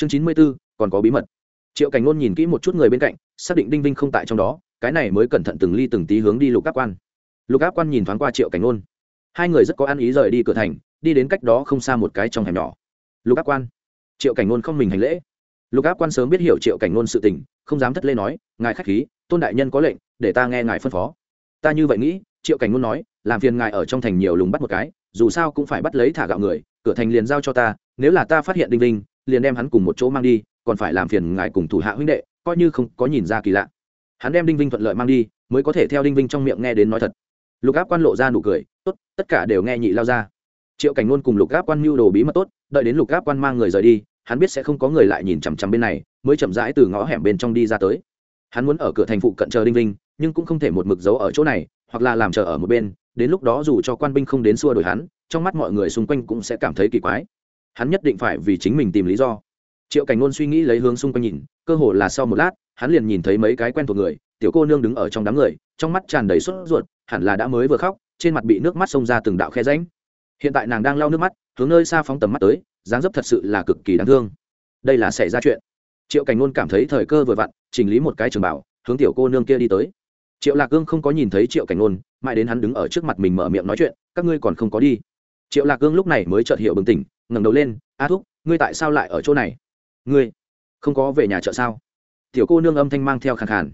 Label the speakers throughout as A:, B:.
A: chương chín mươi b ố còn có bí mật. Triệu cảnh ngôn nhìn kỹ một chút người bên cạnh, xác định đinh vinh không tại trong đó, cái này mới cẩn thận từng ly từng tí hướng đi lục áp quan. Lục áp quan nhìn thoáng qua triệu cảnh ngôn. Hai người rất có ăn ý rời đi cửa thành, đi đến cách đó không xa một cái trong hẻm nhỏ. Lục áp quan. Triệu cảnh ngôn không mình hành lễ. Lục áp quan sớm biết hiểu triệu cảnh ngôn sự tình, không dám thất lê nói, ngài k h á c h khí, tôn đại nhân có lệnh, để ta nghe ngài phân phó. Ta như vậy nghĩ, triệu cảnh ngôn nói, làm phiền ngài ở trong thành nhiều lùng bắt một cái, dù sao cũng phải bắt lấy thả gạo người, cửa thành liền giao cho ta, nếu là ta phát hiện đinh vinh liền đem hắn cùng một chỗ mang đi, còn phải làm phiền ngài cùng thủ hạ huynh đệ, coi như không có nhìn ra kỳ lạ. Hắn đem đinh vinh thuận lợi mang đi, mới có thể theo đinh vinh trong miệng nghe đến nói thật. Lục áp quan lộ ra nụ cười, tốt, tất cả đều nghe nhị lao ra. Triệu cảnh ngôn cùng lục áp quan mưu đồ bí mật tốt, đợi đến lục áp quan mang người rời đi, hắn biết sẽ không có người lại nhìn chằm chằm bên này, mới chậm rãi từ ngõ hẻm bên trong đi ra tới. Hắn muốn ở cửa thành phụ cận chờ đinh vinh, nhưng cũng không thể một mực giấu ở chỗ này, hoặc là làm chờ ở một bên, đến lúc đó dù cho quan binh không đến xua đổi hắn, trong mắt mọi người xung quanh cũng sẽ cảm thấy kỳ quái hắn nhất định phải vì chính mình tìm lý do. Triệu cảnh ngôn suy nghĩ lấy hướng xung quanh nhìn, cơ hồ là sau một lát, hắn liền nhìn thấy mấy cái quen thuộc người, tiểu cô nương đứng ở trong đám người, trong mắt tràn đầy sốt ruột, hẳn là đã mới vừa khóc, trên mặt bị nước mắt xông ra từng đạo khe ránh hiện tại nàng đang lau nước mắt, hướng nơi xa phóng tầm mắt tới, dáng dấp thật sự là cực kỳ đáng thương. Đây là xảy ra chuyện. Triệu cảnh ngôn cảm thấy thời cơ vừa vặn, chỉnh lý một cái trường bảo, hướng tiểu cô nương kia đi tới. Triệu lạc cương không có nhìn thấy triệu cảnh ngôn, mãi đến hắn đứng ở trước mặt mình mở miệng nói chuyện, các ngươi còn không có đi triệu lạc cương lúc này mới chợt hiểu bừng tỉnh, ngẩng đầu lên, a thúc, ngươi tại sao lại ở chỗ này? Ngươi? Không có về nhà chợ sao? Tiểu cô nương âm thanh mang theo khàn khàn.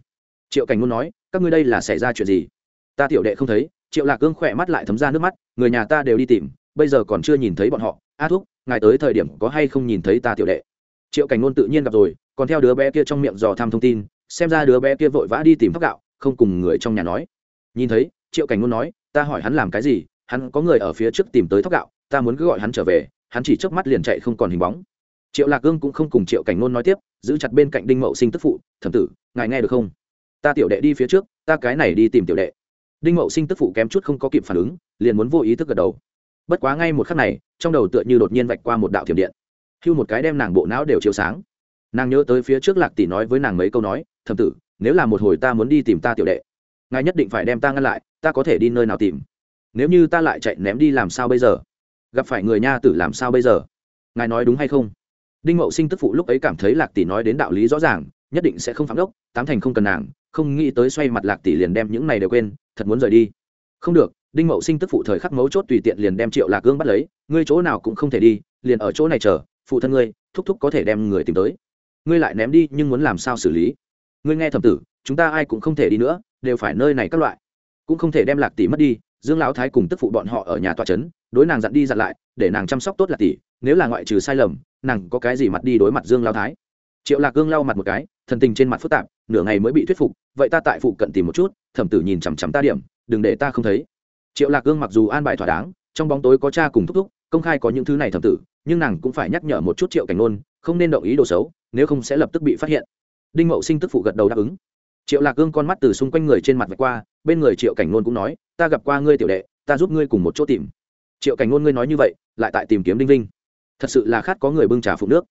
A: Triệu cảnh ngôn nói, các ngươi đây là xảy ra chuyện gì? Ta tiểu đệ không thấy. Triệu lạc cương khỏe mắt lại thấm ra nước mắt, người nhà ta đều đi tìm, bây giờ còn chưa nhìn thấy bọn họ. A thúc, ngài tới thời điểm có hay không nhìn thấy ta tiểu đệ? Triệu cảnh ngôn tự nhiên gặp rồi, còn theo đứa bé kia trong miệng dò thăm thông tin, xem ra đứa bé kia vội vã đi tìm thóc gạo, không cùng người trong nhà nói. Nhìn thấy, triệu cảnh ngôn nói, ta hỏi hắn làm cái gì? Hắn có người ở phía trước tìm tới thóc gạo, ta muốn cứ gọi hắn trở về, hắn chỉ chớp mắt liền chạy không còn hình bóng. Triệu lạc gương cũng không cùng triệu cảnh ngôn nói tiếp, giữ chặt bên cạnh đinh mậu sinh tức phụ, thẩm tử, ngài nghe được không? Ta tiểu đệ đi phía trước, ta cái này đi tìm tiểu đệ. Đinh mậu sinh tức phụ kém chút không có kịp phản ứng, liền muốn vô ý thức gật đầu. Bất quá ngay một khắc này, trong đầu tựa như đột nhiên vạch qua một đạo thiểm điện. Hưu một cái đem nàng bộ não đều chiếu sáng. Nàng nhớ tới phía trước lạc tỷ nói với nàng mấy câu nói thầm tử, nếu là một hồi ta muốn đi tìm ta tiểu đệ, ngài nhất định phải đem ta ngăn lại, ta có thể đi nơi nào tìm? Nếu như ta lại chạy ném đi làm sao bây giờ? Gặp phải người nha tử làm sao bây giờ? Ngài nói đúng hay không? Đinh mậu sinh tức phụ lúc ấy cảm thấy lạc tỷ nói đến đạo lý rõ ràng, nhất định sẽ không phạm đốc, tám thành không cần nàng, không nghĩ tới xoay mặt lạc tỷ liền đem những này đều quên, thật muốn rời đi. Không được, đinh mậu sinh tức phụ thời khắc mấu chốt tùy tiện liền đem triệu lạc gương bắt lấy, ngươi chỗ nào cũng không thể đi, liền ở chỗ này chờ, phụ thân ngươi, thúc thúc có thể đem người tìm tới. Ngươi lại ném đi, nhưng muốn làm sao xử lý? Ngươi nghe thầm tử, chúng ta ai cũng không thể đi nữa, đều phải nơi này các loại. Cũng không thể đem lạc tỷ mất đi dương lão thái cùng tức phụ bọn họ ở nhà tòa trấn đối nàng dặn đi dặn lại, để nàng chăm sóc tốt là tỷ, nếu là ngoại trừ sai lầm, nàng có cái gì mặt đi đối mặt dương lão thái? Triệu lạc gương lau mặt một cái, thần tình trên mặt phức tạp, nửa ngày mới bị thuyết phục, vậy ta tại phụ cận tìm một chút, thẩm tử nhìn chằm chằm ta điểm, đừng để ta không thấy. Triệu lạc gương mặc dù an bài thỏa đáng, trong bóng tối có cha cùng thúc thúc, công khai có những thứ này thẩm tử, nhưng nàng cũng phải nhắc nhở một chút triệu cảnh nôn, không nên động ý đồ xấu, nếu không sẽ lập tức bị phát hiện. Đinh mậu sinh tức phụ gật đầu đáp ứng triệu lạc gương con mắt từ xung quanh người trên mặt vạch qua, bên người triệu cảnh ngôn cũng nói, ta gặp qua ngươi tiểu đệ, ta giúp ngươi cùng một chỗ tìm. Triệu cảnh ngôn ngươi nói như vậy, lại tại tìm kiếm đinh vinh. Thật sự là khát có người bưng trà phụ nước.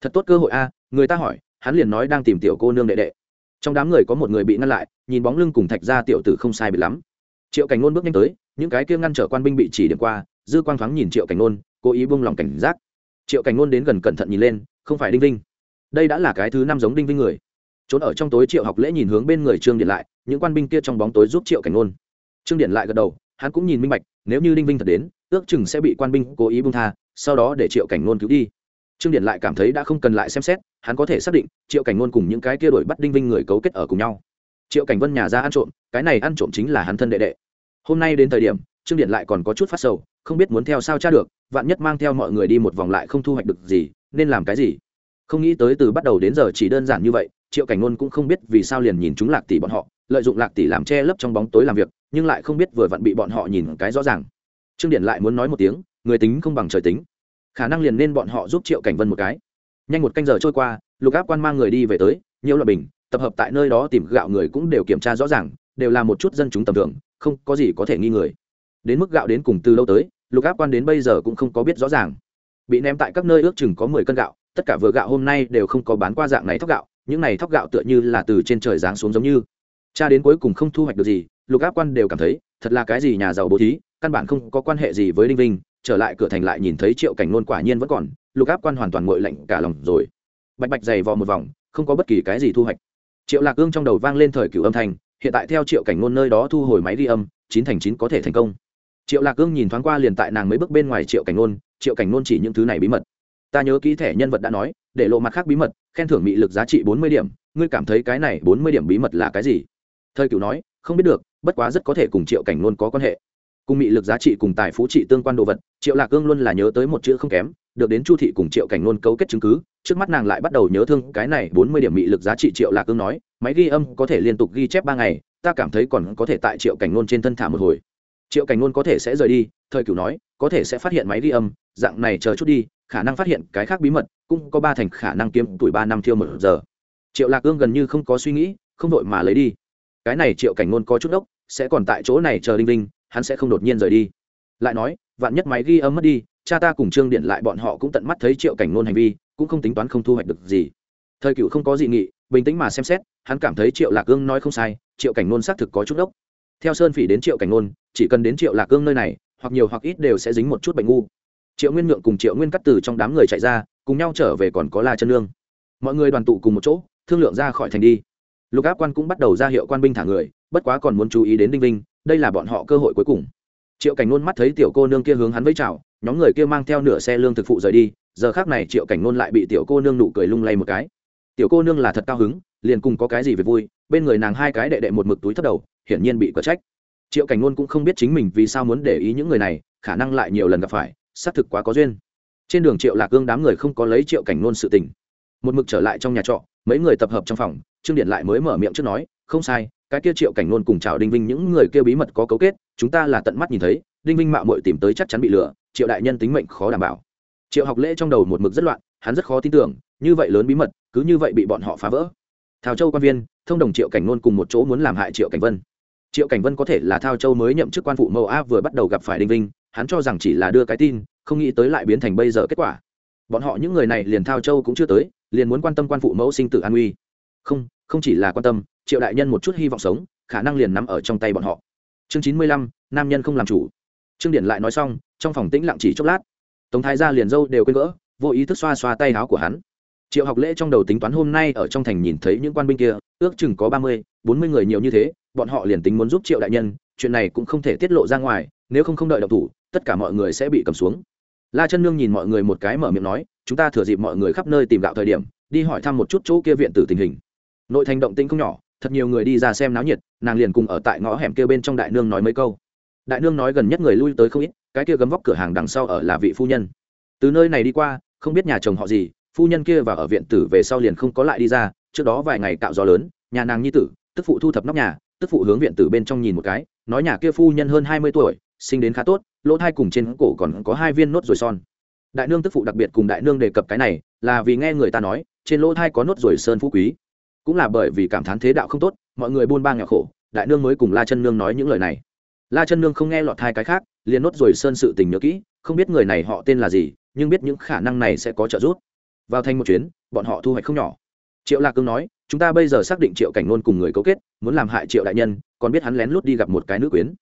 A: Thật tốt cơ hội a, người ta hỏi, hắn liền nói đang tìm tiểu cô nương đệ đệ. Trong đám người có một người bị ngăn lại, nhìn bóng lưng cùng thạch ra tiểu tử không sai bị lắm. Triệu cảnh ngôn bước nhanh tới, những cái kia ngăn trở quan binh bị chỉ điểm qua, dư quang thoáng nhìn triệu cảnh ngôn cố ý buông lòng cảnh giác. Triệu cảnh ngôn đến gần cẩn thận nhìn lên, không phải đinh vinh. Đây đã là cái thứ năm giống đinh vinh người trốn ở trong tối triệu học lễ nhìn hướng bên người trương điện lại, những quan binh kia trong bóng tối giúp triệu cảnh nôn trương điện lại gật đầu, hắn cũng nhìn minh bạch, nếu như đinh vinh thật đến, ước chừng sẽ bị quan binh cố ý bung tha, sau đó để triệu cảnh nôn cứu đi. Trương điện lại cảm thấy đã không cần lại xem xét, hắn có thể xác định, triệu cảnh nôn cùng những cái kia đổi bắt đinh vinh người cấu kết ở cùng nhau. Triệu cảnh vân nhà ra ăn trộm, cái này ăn trộm chính là hắn thân đệ đệ. Hôm nay đến thời điểm, trương điện lại còn có chút phát sầu, không biết muốn theo sao tra được, vạn nhất mang theo mọi người đi một vòng lại không thu hoạch được gì, nên làm cái gì? Không nghĩ tới từ bắt đầu đến giờ chỉ đơn giản như vậy triệu cảnh ngôn cũng không biết vì sao liền nhìn chúng lạc tỷ bọn họ, lợi dụng lạc tỷ làm che lấp trong bóng tối làm việc, nhưng lại không biết vừa vặn bị bọn họ nhìn cái rõ ràng. Trương điện lại muốn nói một tiếng, người tính không bằng trời tính. Khả năng liền nên bọn họ giúp triệu cảnh vân một cái. Nhanh một canh giờ trôi qua, lục áp quan mang người đi về tới, nhiều loại bình, tập hợp tại nơi đó tìm gạo người cũng đều kiểm tra rõ ràng, đều là một chút dân chúng tầm thường, không có gì có thể nghi người. Đến mức gạo đến cùng từ lâu tới, lục áp quan đến bây giờ cũng không có biết rõ ràng. Bị ném tại các nơi ước chừng có mười cân gạo, tất cả vừa gạo hôm nay đều không có bán qua dạng này thóc gạo những này thóc gạo tựa như là từ trên trời giáng xuống giống như. Cha đến cuối cùng không thu hoạch được gì, lục áp quan đều cảm thấy, thật là cái gì nhà giàu bố thí, căn bản không có quan hệ gì với đinh vinh, trở lại cửa thành lại nhìn thấy triệu cảnh nôn quả nhiên vẫn còn, lục áp quan hoàn toàn ngội lạnh cả lòng rồi. Bạch bạch dày vò một vòng, không có bất kỳ cái gì thu hoạch. Triệu lạc ương trong đầu vang lên thời cựu âm thanh, hiện tại theo triệu cảnh ngôn nơi đó thu hồi máy ghi âm, chín thành chín có thể thành công. Triệu lạc ương nhìn thoáng qua liền tại nàng mấy bước bên ngoài triệu cảnh ngôn triệu cảnh ngôn chỉ những thứ này bí mật. Ta nhớ kỹ thẻ nhân vật đã nói để lộ mặt khác bí mật, khen thưởng mị lực giá trị bốn mươi điểm, ngươi cảm thấy cái này bốn mươi điểm bí mật là cái gì? Thời cựu nói, không biết được, bất quá rất có thể cùng triệu cảnh nôn có quan hệ. Cùng mị lực giá trị cùng tài phú trị tương quan đồ vật, triệu lạc ương luôn là nhớ tới một chữ không kém, được đến chu thị cùng triệu cảnh nôn cấu kết chứng cứ, trước mắt nàng lại bắt đầu nhớ thương cái này bốn mươi điểm mị lực giá trị triệu lạc ương nói, máy ghi âm có thể liên tục ghi chép ba ngày, ta cảm thấy còn có thể tại triệu cảnh nôn trên thân thả một hồi. Triệu cảnh nôn có thể sẽ rời đi, thời cửu nói, có thể sẽ phát hiện máy ghi âm, dạng này chờ chút đi khả năng phát hiện cái khác bí mật cũng có ba thành khả năng kiếm tuổi ba năm thiêu một giờ. Triệu lạc ương gần như không có suy nghĩ không đội mà lấy đi. Cái này triệu cảnh ngôn có chút đốc, sẽ còn tại chỗ này chờ đinh đinh hắn sẽ không đột nhiên rời đi. Lại nói vạn nhất máy ghi âm mất đi cha ta cùng trương điện lại bọn họ cũng tận mắt thấy triệu cảnh ngôn hành vi cũng không tính toán không thu hoạch được gì. Thời cựu không có dị nghị bình tĩnh mà xem xét hắn cảm thấy triệu lạc ương nói không sai triệu cảnh ngôn xác thực có chút đốc. theo sơn phỉ đến triệu cảnh ngôn chỉ cần đến triệu lạc ương nơi này hoặc nhiều hoặc ít đều sẽ dính một chút bệnh ngu triệu nguyên nhượng cùng triệu nguyên cắt từ trong đám người chạy ra, cùng nhau trở về còn có la chân lương mọi người đoàn tụ cùng một chỗ, thương lượng ra khỏi thành đi. Lục áp quan cũng bắt đầu ra hiệu quan binh thả người, bất quá còn muốn chú ý đến đinh vinh, đây là bọn họ cơ hội cuối cùng. Triệu cảnh nôn mắt thấy tiểu cô nương kia hướng hắn với chào, nhóm người kia mang theo nửa xe lương thực phụ rời đi, giờ khác này triệu cảnh nôn lại bị tiểu cô nương nụ cười lung lay một cái. Tiểu cô nương là thật cao hứng, liền cùng có cái gì về vui, bên người nàng hai cái đệ đệ một mực túi thấp đầu, hiển nhiên bị cờ trách. Triệu cảnh nôn cũng không biết chính mình vì sao muốn để ý những người này, khả năng lại nhiều lần gặp phải xác thực quá có duyên. Trên đường triệu lạc gương đám người không có lấy triệu cảnh nôn sự tình. Một mực trở lại trong nhà trọ, mấy người tập hợp trong phòng, trương điện lại mới mở miệng trước nói, không sai, cái kia triệu cảnh nôn cùng chào đinh vinh những người kia bí mật có cấu kết, chúng ta là tận mắt nhìn thấy, đinh vinh mạo muội tìm tới chắc chắn bị lừa, triệu đại nhân tính mệnh khó đảm bảo. Triệu học lễ trong đầu một mực rất loạn, hắn rất khó tin tưởng, như vậy lớn bí mật, cứ như vậy bị bọn họ phá vỡ. Thảo châu quan viên, thông đồng triệu cảnh nôn cùng một chỗ muốn làm hại triệu cảnh vân. Triệu cảnh vân có thể là thao châu mới nhậm chức quan phụ mẫu a vừa bắt đầu gặp phải đinh vinh hắn cho rằng chỉ là đưa cái tin, không nghĩ tới lại biến thành bây giờ kết quả. Bọn họ những người này liền thao châu cũng chưa tới, liền muốn quan tâm quan phụ mẫu sinh tử an nguy. không không chỉ là quan tâm, triệu đại nhân một chút hy vọng sống, khả năng liền nằm ở trong tay bọn họ. Chương chín mươi lăm, nam nhân không làm chủ. Trương điển lại nói xong, trong phòng tĩnh lặng chỉ chốc lát. Tống thái gia liền dâu đều quên vỡ, vô ý thức xoa xoa tay áo của hắn. Triệu học lễ trong đầu tính toán hôm nay ở trong thành nhìn thấy những quan binh kia, ước chừng có ba mươi, bốn mươi người nhiều như thế, bọn họ liền tính muốn giúp triệu đại nhân, chuyện này cũng không thể tiết lộ ra ngoài, nếu không không đợi độc thủ tất cả mọi người sẽ bị cầm xuống. La chân nương nhìn mọi người một cái mở miệng nói, chúng ta thừa dịp mọi người khắp nơi tìm gạo thời điểm, đi hỏi thăm một chút chỗ kia viện tử tình hình. Nội thành động tĩnh không nhỏ, thật nhiều người đi ra xem náo nhiệt, nàng liền cùng ở tại ngõ hẻm kia bên trong đại nương nói mấy câu. Đại nương nói gần nhất người lui tới không ít, cái kia gấm vóc cửa hàng đằng sau ở là vị phu nhân. Từ nơi này đi qua, không biết nhà chồng họ gì, phu nhân kia và ở viện tử về sau liền không có lại đi ra, trước đó vài ngày cạo gió lớn, nhà nàng nhi tử, tức phụ thu thập nóc nhà, tức phụ hướng viện tử bên trong nhìn một cái, nói nhà kia phu nhân hơn hai mươi tuổi sinh đến khá tốt, lỗ thai cùng trên cổ còn có hai viên nốt ruồi son. Đại nương tức phụ đặc biệt cùng đại nương đề cập cái này, là vì nghe người ta nói, trên lỗ thai có nốt ruồi sơn phú quý. Cũng là bởi vì cảm thán thế đạo không tốt, mọi người buôn ba nghèo khổ, đại nương mới cùng la chân nương nói những lời này. La chân nương không nghe lọt hai cái khác, liền nốt ruồi sơn sự tình nhớ kỹ, không biết người này họ tên là gì, nhưng biết những khả năng này sẽ có trợ giúp. Vào thành một chuyến, bọn họ thu hoạch không nhỏ. Triệu lạc cương nói, chúng ta bây giờ xác định triệu cảnh nôn cùng người cấu kết, muốn làm hại triệu đại nhân, còn biết hắn lén lút đi gặp một cái nữ quyến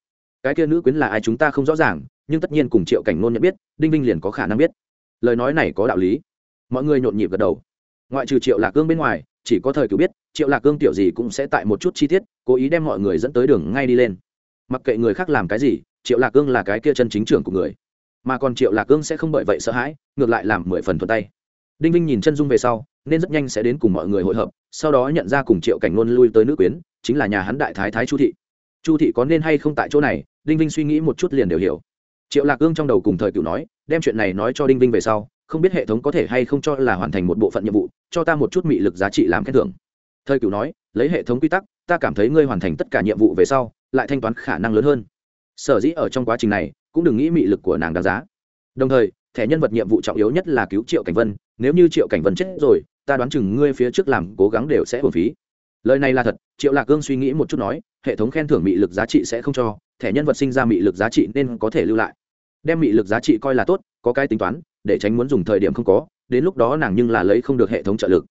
A: cái kia nữ quyến là ai chúng ta không rõ ràng, nhưng tất nhiên cùng triệu cảnh nôn nhận biết, đinh vinh liền có khả năng biết. Lời nói này có đạo lý. Mọi người nhộn nhịp gật đầu. Ngoại trừ triệu lạc cương bên ngoài, chỉ có thời cứu biết, triệu lạc cương tiểu gì cũng sẽ tại một chút chi tiết, cố ý đem mọi người dẫn tới đường ngay đi lên. Mặc kệ người khác làm cái gì, triệu lạc cương là cái kia chân chính trưởng của người. Mà còn triệu lạc cương sẽ không bởi vậy sợ hãi, ngược lại làm mười phần thuận tay. Đinh vinh nhìn chân dung về sau, nên rất nhanh sẽ đến cùng mọi người hội hợp, sau đó nhận ra cùng triệu cảnh nôn lui tới nữ quyến, chính là nhà hắn đại thái thái chu thị chu thị có nên hay không tại chỗ này, đinh vinh suy nghĩ một chút liền đều hiểu. Triệu lạc ương trong đầu cùng thời cựu nói, đem chuyện này nói cho đinh vinh về sau, không biết hệ thống có thể hay không cho là hoàn thành một bộ phận nhiệm vụ, cho ta một chút mị lực giá trị làm khen thưởng. Thời cựu nói, lấy hệ thống quy tắc, ta cảm thấy ngươi hoàn thành tất cả nhiệm vụ về sau, lại thanh toán khả năng lớn hơn. Sở dĩ ở trong quá trình này, cũng đừng nghĩ mị lực của nàng đáng giá. Đồng thời, thẻ nhân vật nhiệm vụ trọng yếu nhất là cứu triệu cảnh vân, nếu như triệu cảnh vân chết rồi, ta đoán chừng ngươi phía trước làm cố gắng đều sẽ hồn phí. Lời này là thật, triệu lạc cương suy nghĩ một chút nói hệ thống khen thưởng mị lực giá trị sẽ không cho, thẻ nhân vật sinh ra mị lực giá trị nên có thể lưu lại. Đem mị lực giá trị coi là tốt, có cái tính toán, để tránh muốn dùng thời điểm không có, đến lúc đó nàng nhưng là lấy không được hệ thống trợ lực.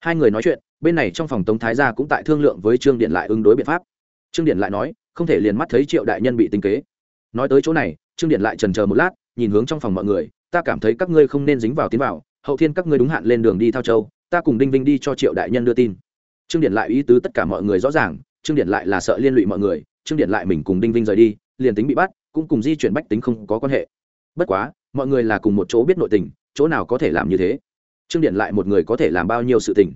A: Hai người nói chuyện, bên này trong phòng tống thái gia cũng tại thương lượng với trương điện lại ứng đối biện pháp. Trương điện lại nói, không thể liền mắt thấy triệu đại nhân bị tính kế. Nói tới chỗ này, trương điện lại trần chờ một lát, nhìn hướng trong phòng mọi người, ta cảm thấy các ngươi không nên dính vào tiến vào, hậu thiên các ngươi đúng hạn lên đường đi thao châu, ta cùng đinh vinh đi cho triệu đại nhân đưa tin. Trương điện lại ý tứ tất cả mọi người rõ ràng trương điện lại là sợ liên lụy mọi người, trương điện lại mình cùng đinh vinh rời đi, liền tính bị bắt, cũng cùng di chuyển bách tính không có quan hệ. Bất quá, mọi người là cùng một chỗ biết nội tình, chỗ nào có thể làm như thế? Trương điện lại một người có thể làm bao nhiêu sự tình?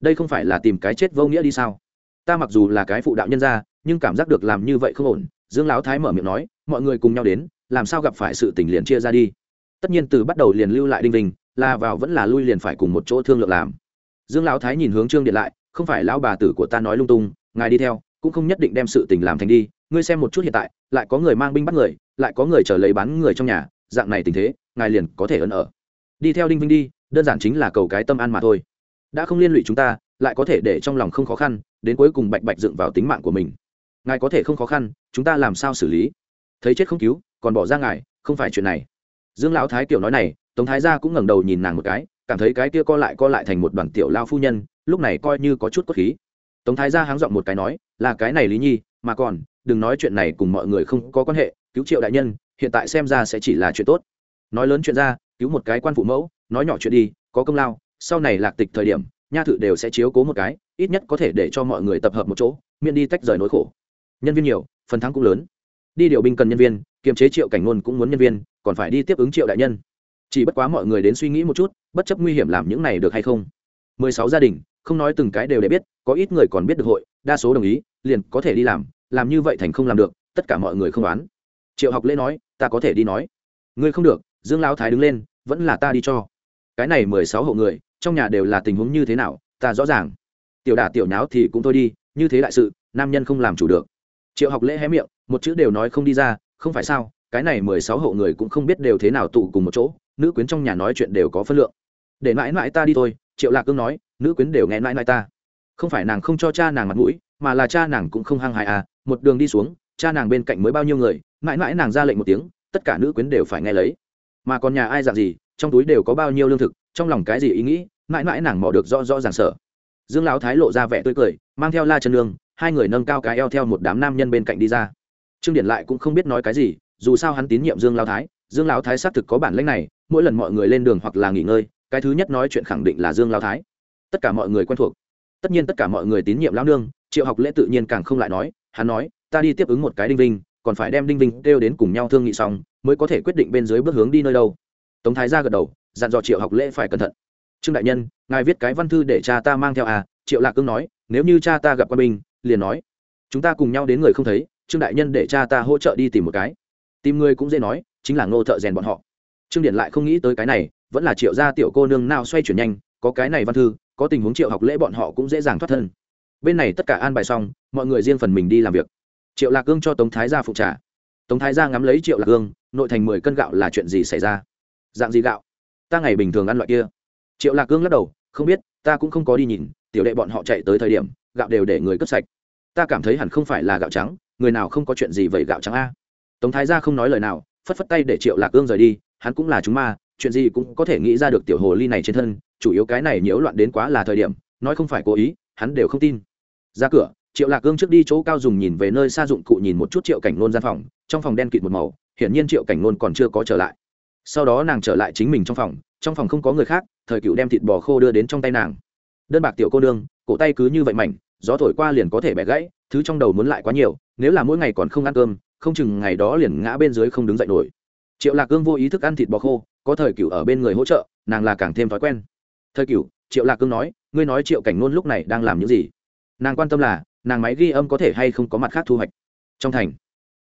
A: Đây không phải là tìm cái chết vô nghĩa đi sao? Ta mặc dù là cái phụ đạo nhân gia, nhưng cảm giác được làm như vậy không ổn, dương lão thái mở miệng nói, mọi người cùng nhau đến, làm sao gặp phải sự tình liền chia ra đi? Tất nhiên từ bắt đầu liền lưu lại đinh vinh, là vào vẫn là lui liền phải cùng một chỗ thương lượng làm. Dương lão thái nhìn hướng trương điện lại, không phải lão bà tử của ta nói lung tung ngài đi theo, cũng không nhất định đem sự tình làm thành đi, ngươi xem một chút hiện tại, lại có người mang binh bắt người, lại có người chờ lấy bán người trong nhà, dạng này tình thế, ngài liền có thể ấn ở. Đi theo đinh vinh đi, đơn giản chính là cầu cái tâm an mà thôi. Đã không liên lụy chúng ta, lại có thể để trong lòng không khó khăn, đến cuối cùng bạch bạch dựng vào tính mạng của mình. Ngài có thể không khó khăn, chúng ta làm sao xử lý? Thấy chết không cứu, còn bỏ ra ngài, không phải chuyện này. Dương lão thái kiểu nói này, tống thái gia cũng ngẩng đầu nhìn nàng một cái, cảm thấy cái kia co lại co lại thành một đoàn tiểu lao phu nhân, lúc này coi như có chút cốt khí tống thái gia háng giọng một cái nói, là cái này lý nhi, mà còn, đừng nói chuyện này cùng mọi người không có quan hệ, cứu triệu đại nhân, hiện tại xem ra sẽ chỉ là chuyện tốt. Nói lớn chuyện ra, cứu một cái quan phụ mẫu, nói nhỏ chuyện đi, có công lao, sau này lạc tịch thời điểm, nha thự đều sẽ chiếu cố một cái, ít nhất có thể để cho mọi người tập hợp một chỗ, miễn đi tách rời nỗi khổ. Nhân viên nhiều, phần thắng cũng lớn. Đi điều binh cần nhân viên, kiềm chế triệu cảnh ngôn cũng muốn nhân viên, còn phải đi tiếp ứng triệu đại nhân. Chỉ bất quá mọi người đến suy nghĩ một chút, bất chấp nguy hiểm làm những này được hay không. Mười sáu gia đình không nói từng cái đều để biết, có ít người còn biết được hội, đa số đồng ý, liền có thể đi làm làm như vậy thành không làm được, tất cả mọi người không đoán. Triệu học lễ nói, ta có thể đi nói. Ngươi không được, dương lão thái đứng lên, vẫn là ta đi cho. Cái này mười sáu hộ người, trong nhà đều là tình huống như thế nào, ta rõ ràng. Tiểu đả tiểu nháo thì cũng thôi đi, như thế đại sự, nam nhân không làm chủ được. Triệu học lễ hé miệng, một chữ đều nói không đi ra, không phải sao, cái này mười sáu hộ người cũng không biết đều thế nào tụ cùng một chỗ, nữ quyến trong nhà nói chuyện đều có phân lượng. Để mãi mãi ta đi thôi, triệu lạc cương nói nữ quyến đều nghe nãi nãi ta. Không phải nàng không cho cha nàng mặt mũi, mà là cha nàng cũng không hăng hại à một đường đi xuống, cha nàng bên cạnh mới bao nhiêu người mãi mãi nàng ra lệnh một tiếng, tất cả nữ quyến đều phải nghe lấy. Mà còn nhà ai dạng gì, trong túi đều có bao nhiêu lương thực, trong lòng cái gì ý nghĩ mãi mãi nàng mò được rõ rõ ràng sở dương lão thái lộ ra vẻ tươi cười, mang theo la chân lương hai người nâng cao cái eo theo một đám nam nhân bên cạnh đi ra. Trương điển lại cũng không biết nói cái gì, dù sao hắn tín nhiệm dương lão thái, dương lão thái xác thực có bản lĩnh này, mỗi lần mọi người lên đường hoặc là nghỉ ngơi, cái thứ nhất nói chuyện khẳng định là dương lão thái tất cả mọi người quen thuộc. Tất nhiên tất cả mọi người tín nhiệm lão nương, triệu học lễ tự nhiên càng không lại nói, hắn nói, ta đi tiếp ứng một cái đinh vinh, còn phải đem đinh vinh kêu đến cùng nhau thương nghị xong, mới có thể quyết định bên dưới bước hướng đi nơi đâu. Tống thái ra gật đầu, dặn dò triệu học lễ phải cẩn thận. Trương đại nhân, ngài viết cái văn thư để cha ta mang theo à? Triệu lạc cương nói, nếu như cha ta gặp quân binh, liền nói, chúng ta cùng nhau đến người không thấy, trương đại nhân để cha ta hỗ trợ đi tìm một cái. Tìm người cũng dễ nói, chính là ngô thợ rèn bọn họ. Trương điện lại không nghĩ tới cái này, vẫn là triệu gia tiểu cô nương nào xoay chuyển nhanh, có cái này văn thư có tình huống triệu học lễ bọn họ cũng dễ dàng thoát thân. Bên này tất cả an bài xong, mọi người riêng phần mình đi làm việc. Triệu lạc gương cho tống thái gia phụ trả tống thái gia ngắm lấy triệu lạc gương nội thành mười cân gạo là chuyện gì xảy ra? Dạng gì gạo? Ta ngày bình thường ăn loại kia. Triệu lạc gương lắc đầu, không biết, ta cũng không có đi nhìn, tiểu đệ bọn họ chạy tới thời điểm, gạo đều để người cất sạch. Ta cảm thấy hẳn không phải là gạo trắng, người nào không có chuyện gì vậy gạo trắng a? Tống thái gia không nói lời nào, phất phất tay để triệu lạc gương rời đi, hắn cũng là chúng ma, chuyện gì cũng có thể nghĩ ra được tiểu hồ ly này trên thân chủ yếu cái này nhiễu loạn đến quá là thời điểm, nói không phải cố ý, hắn đều không tin. Ra cửa, triệu lạc gương trước đi chỗ cao dùng nhìn về nơi xa dụng cụ nhìn một chút triệu cảnh nôn gian phòng, trong phòng đen kịt một màu, hiển nhiên triệu cảnh nôn còn chưa có trở lại. Sau đó nàng trở lại chính mình trong phòng trong phòng không có người khác, thời cựu đem thịt bò khô đưa đến trong tay nàng. Đơn bạc tiểu cô đương cổ tay cứ như vậy mảnh, gió thổi qua liền có thể bẻ gãy, thứ trong đầu muốn lại quá nhiều, nếu là mỗi ngày còn không ăn cơm, không chừng ngày đó liền ngã bên dưới không đứng dậy nổi. Triệu lạc cương vô ý thức ăn thịt bò khô, có thời cựu ở bên người hỗ trợ, nàng là càng thêm thói quen thời cựu triệu lạc cương nói, ngươi nói triệu cảnh ngôn lúc này đang làm những gì? Nàng quan tâm là, nàng máy ghi âm có thể hay không có mặt khác thu hoạch. Trong thành,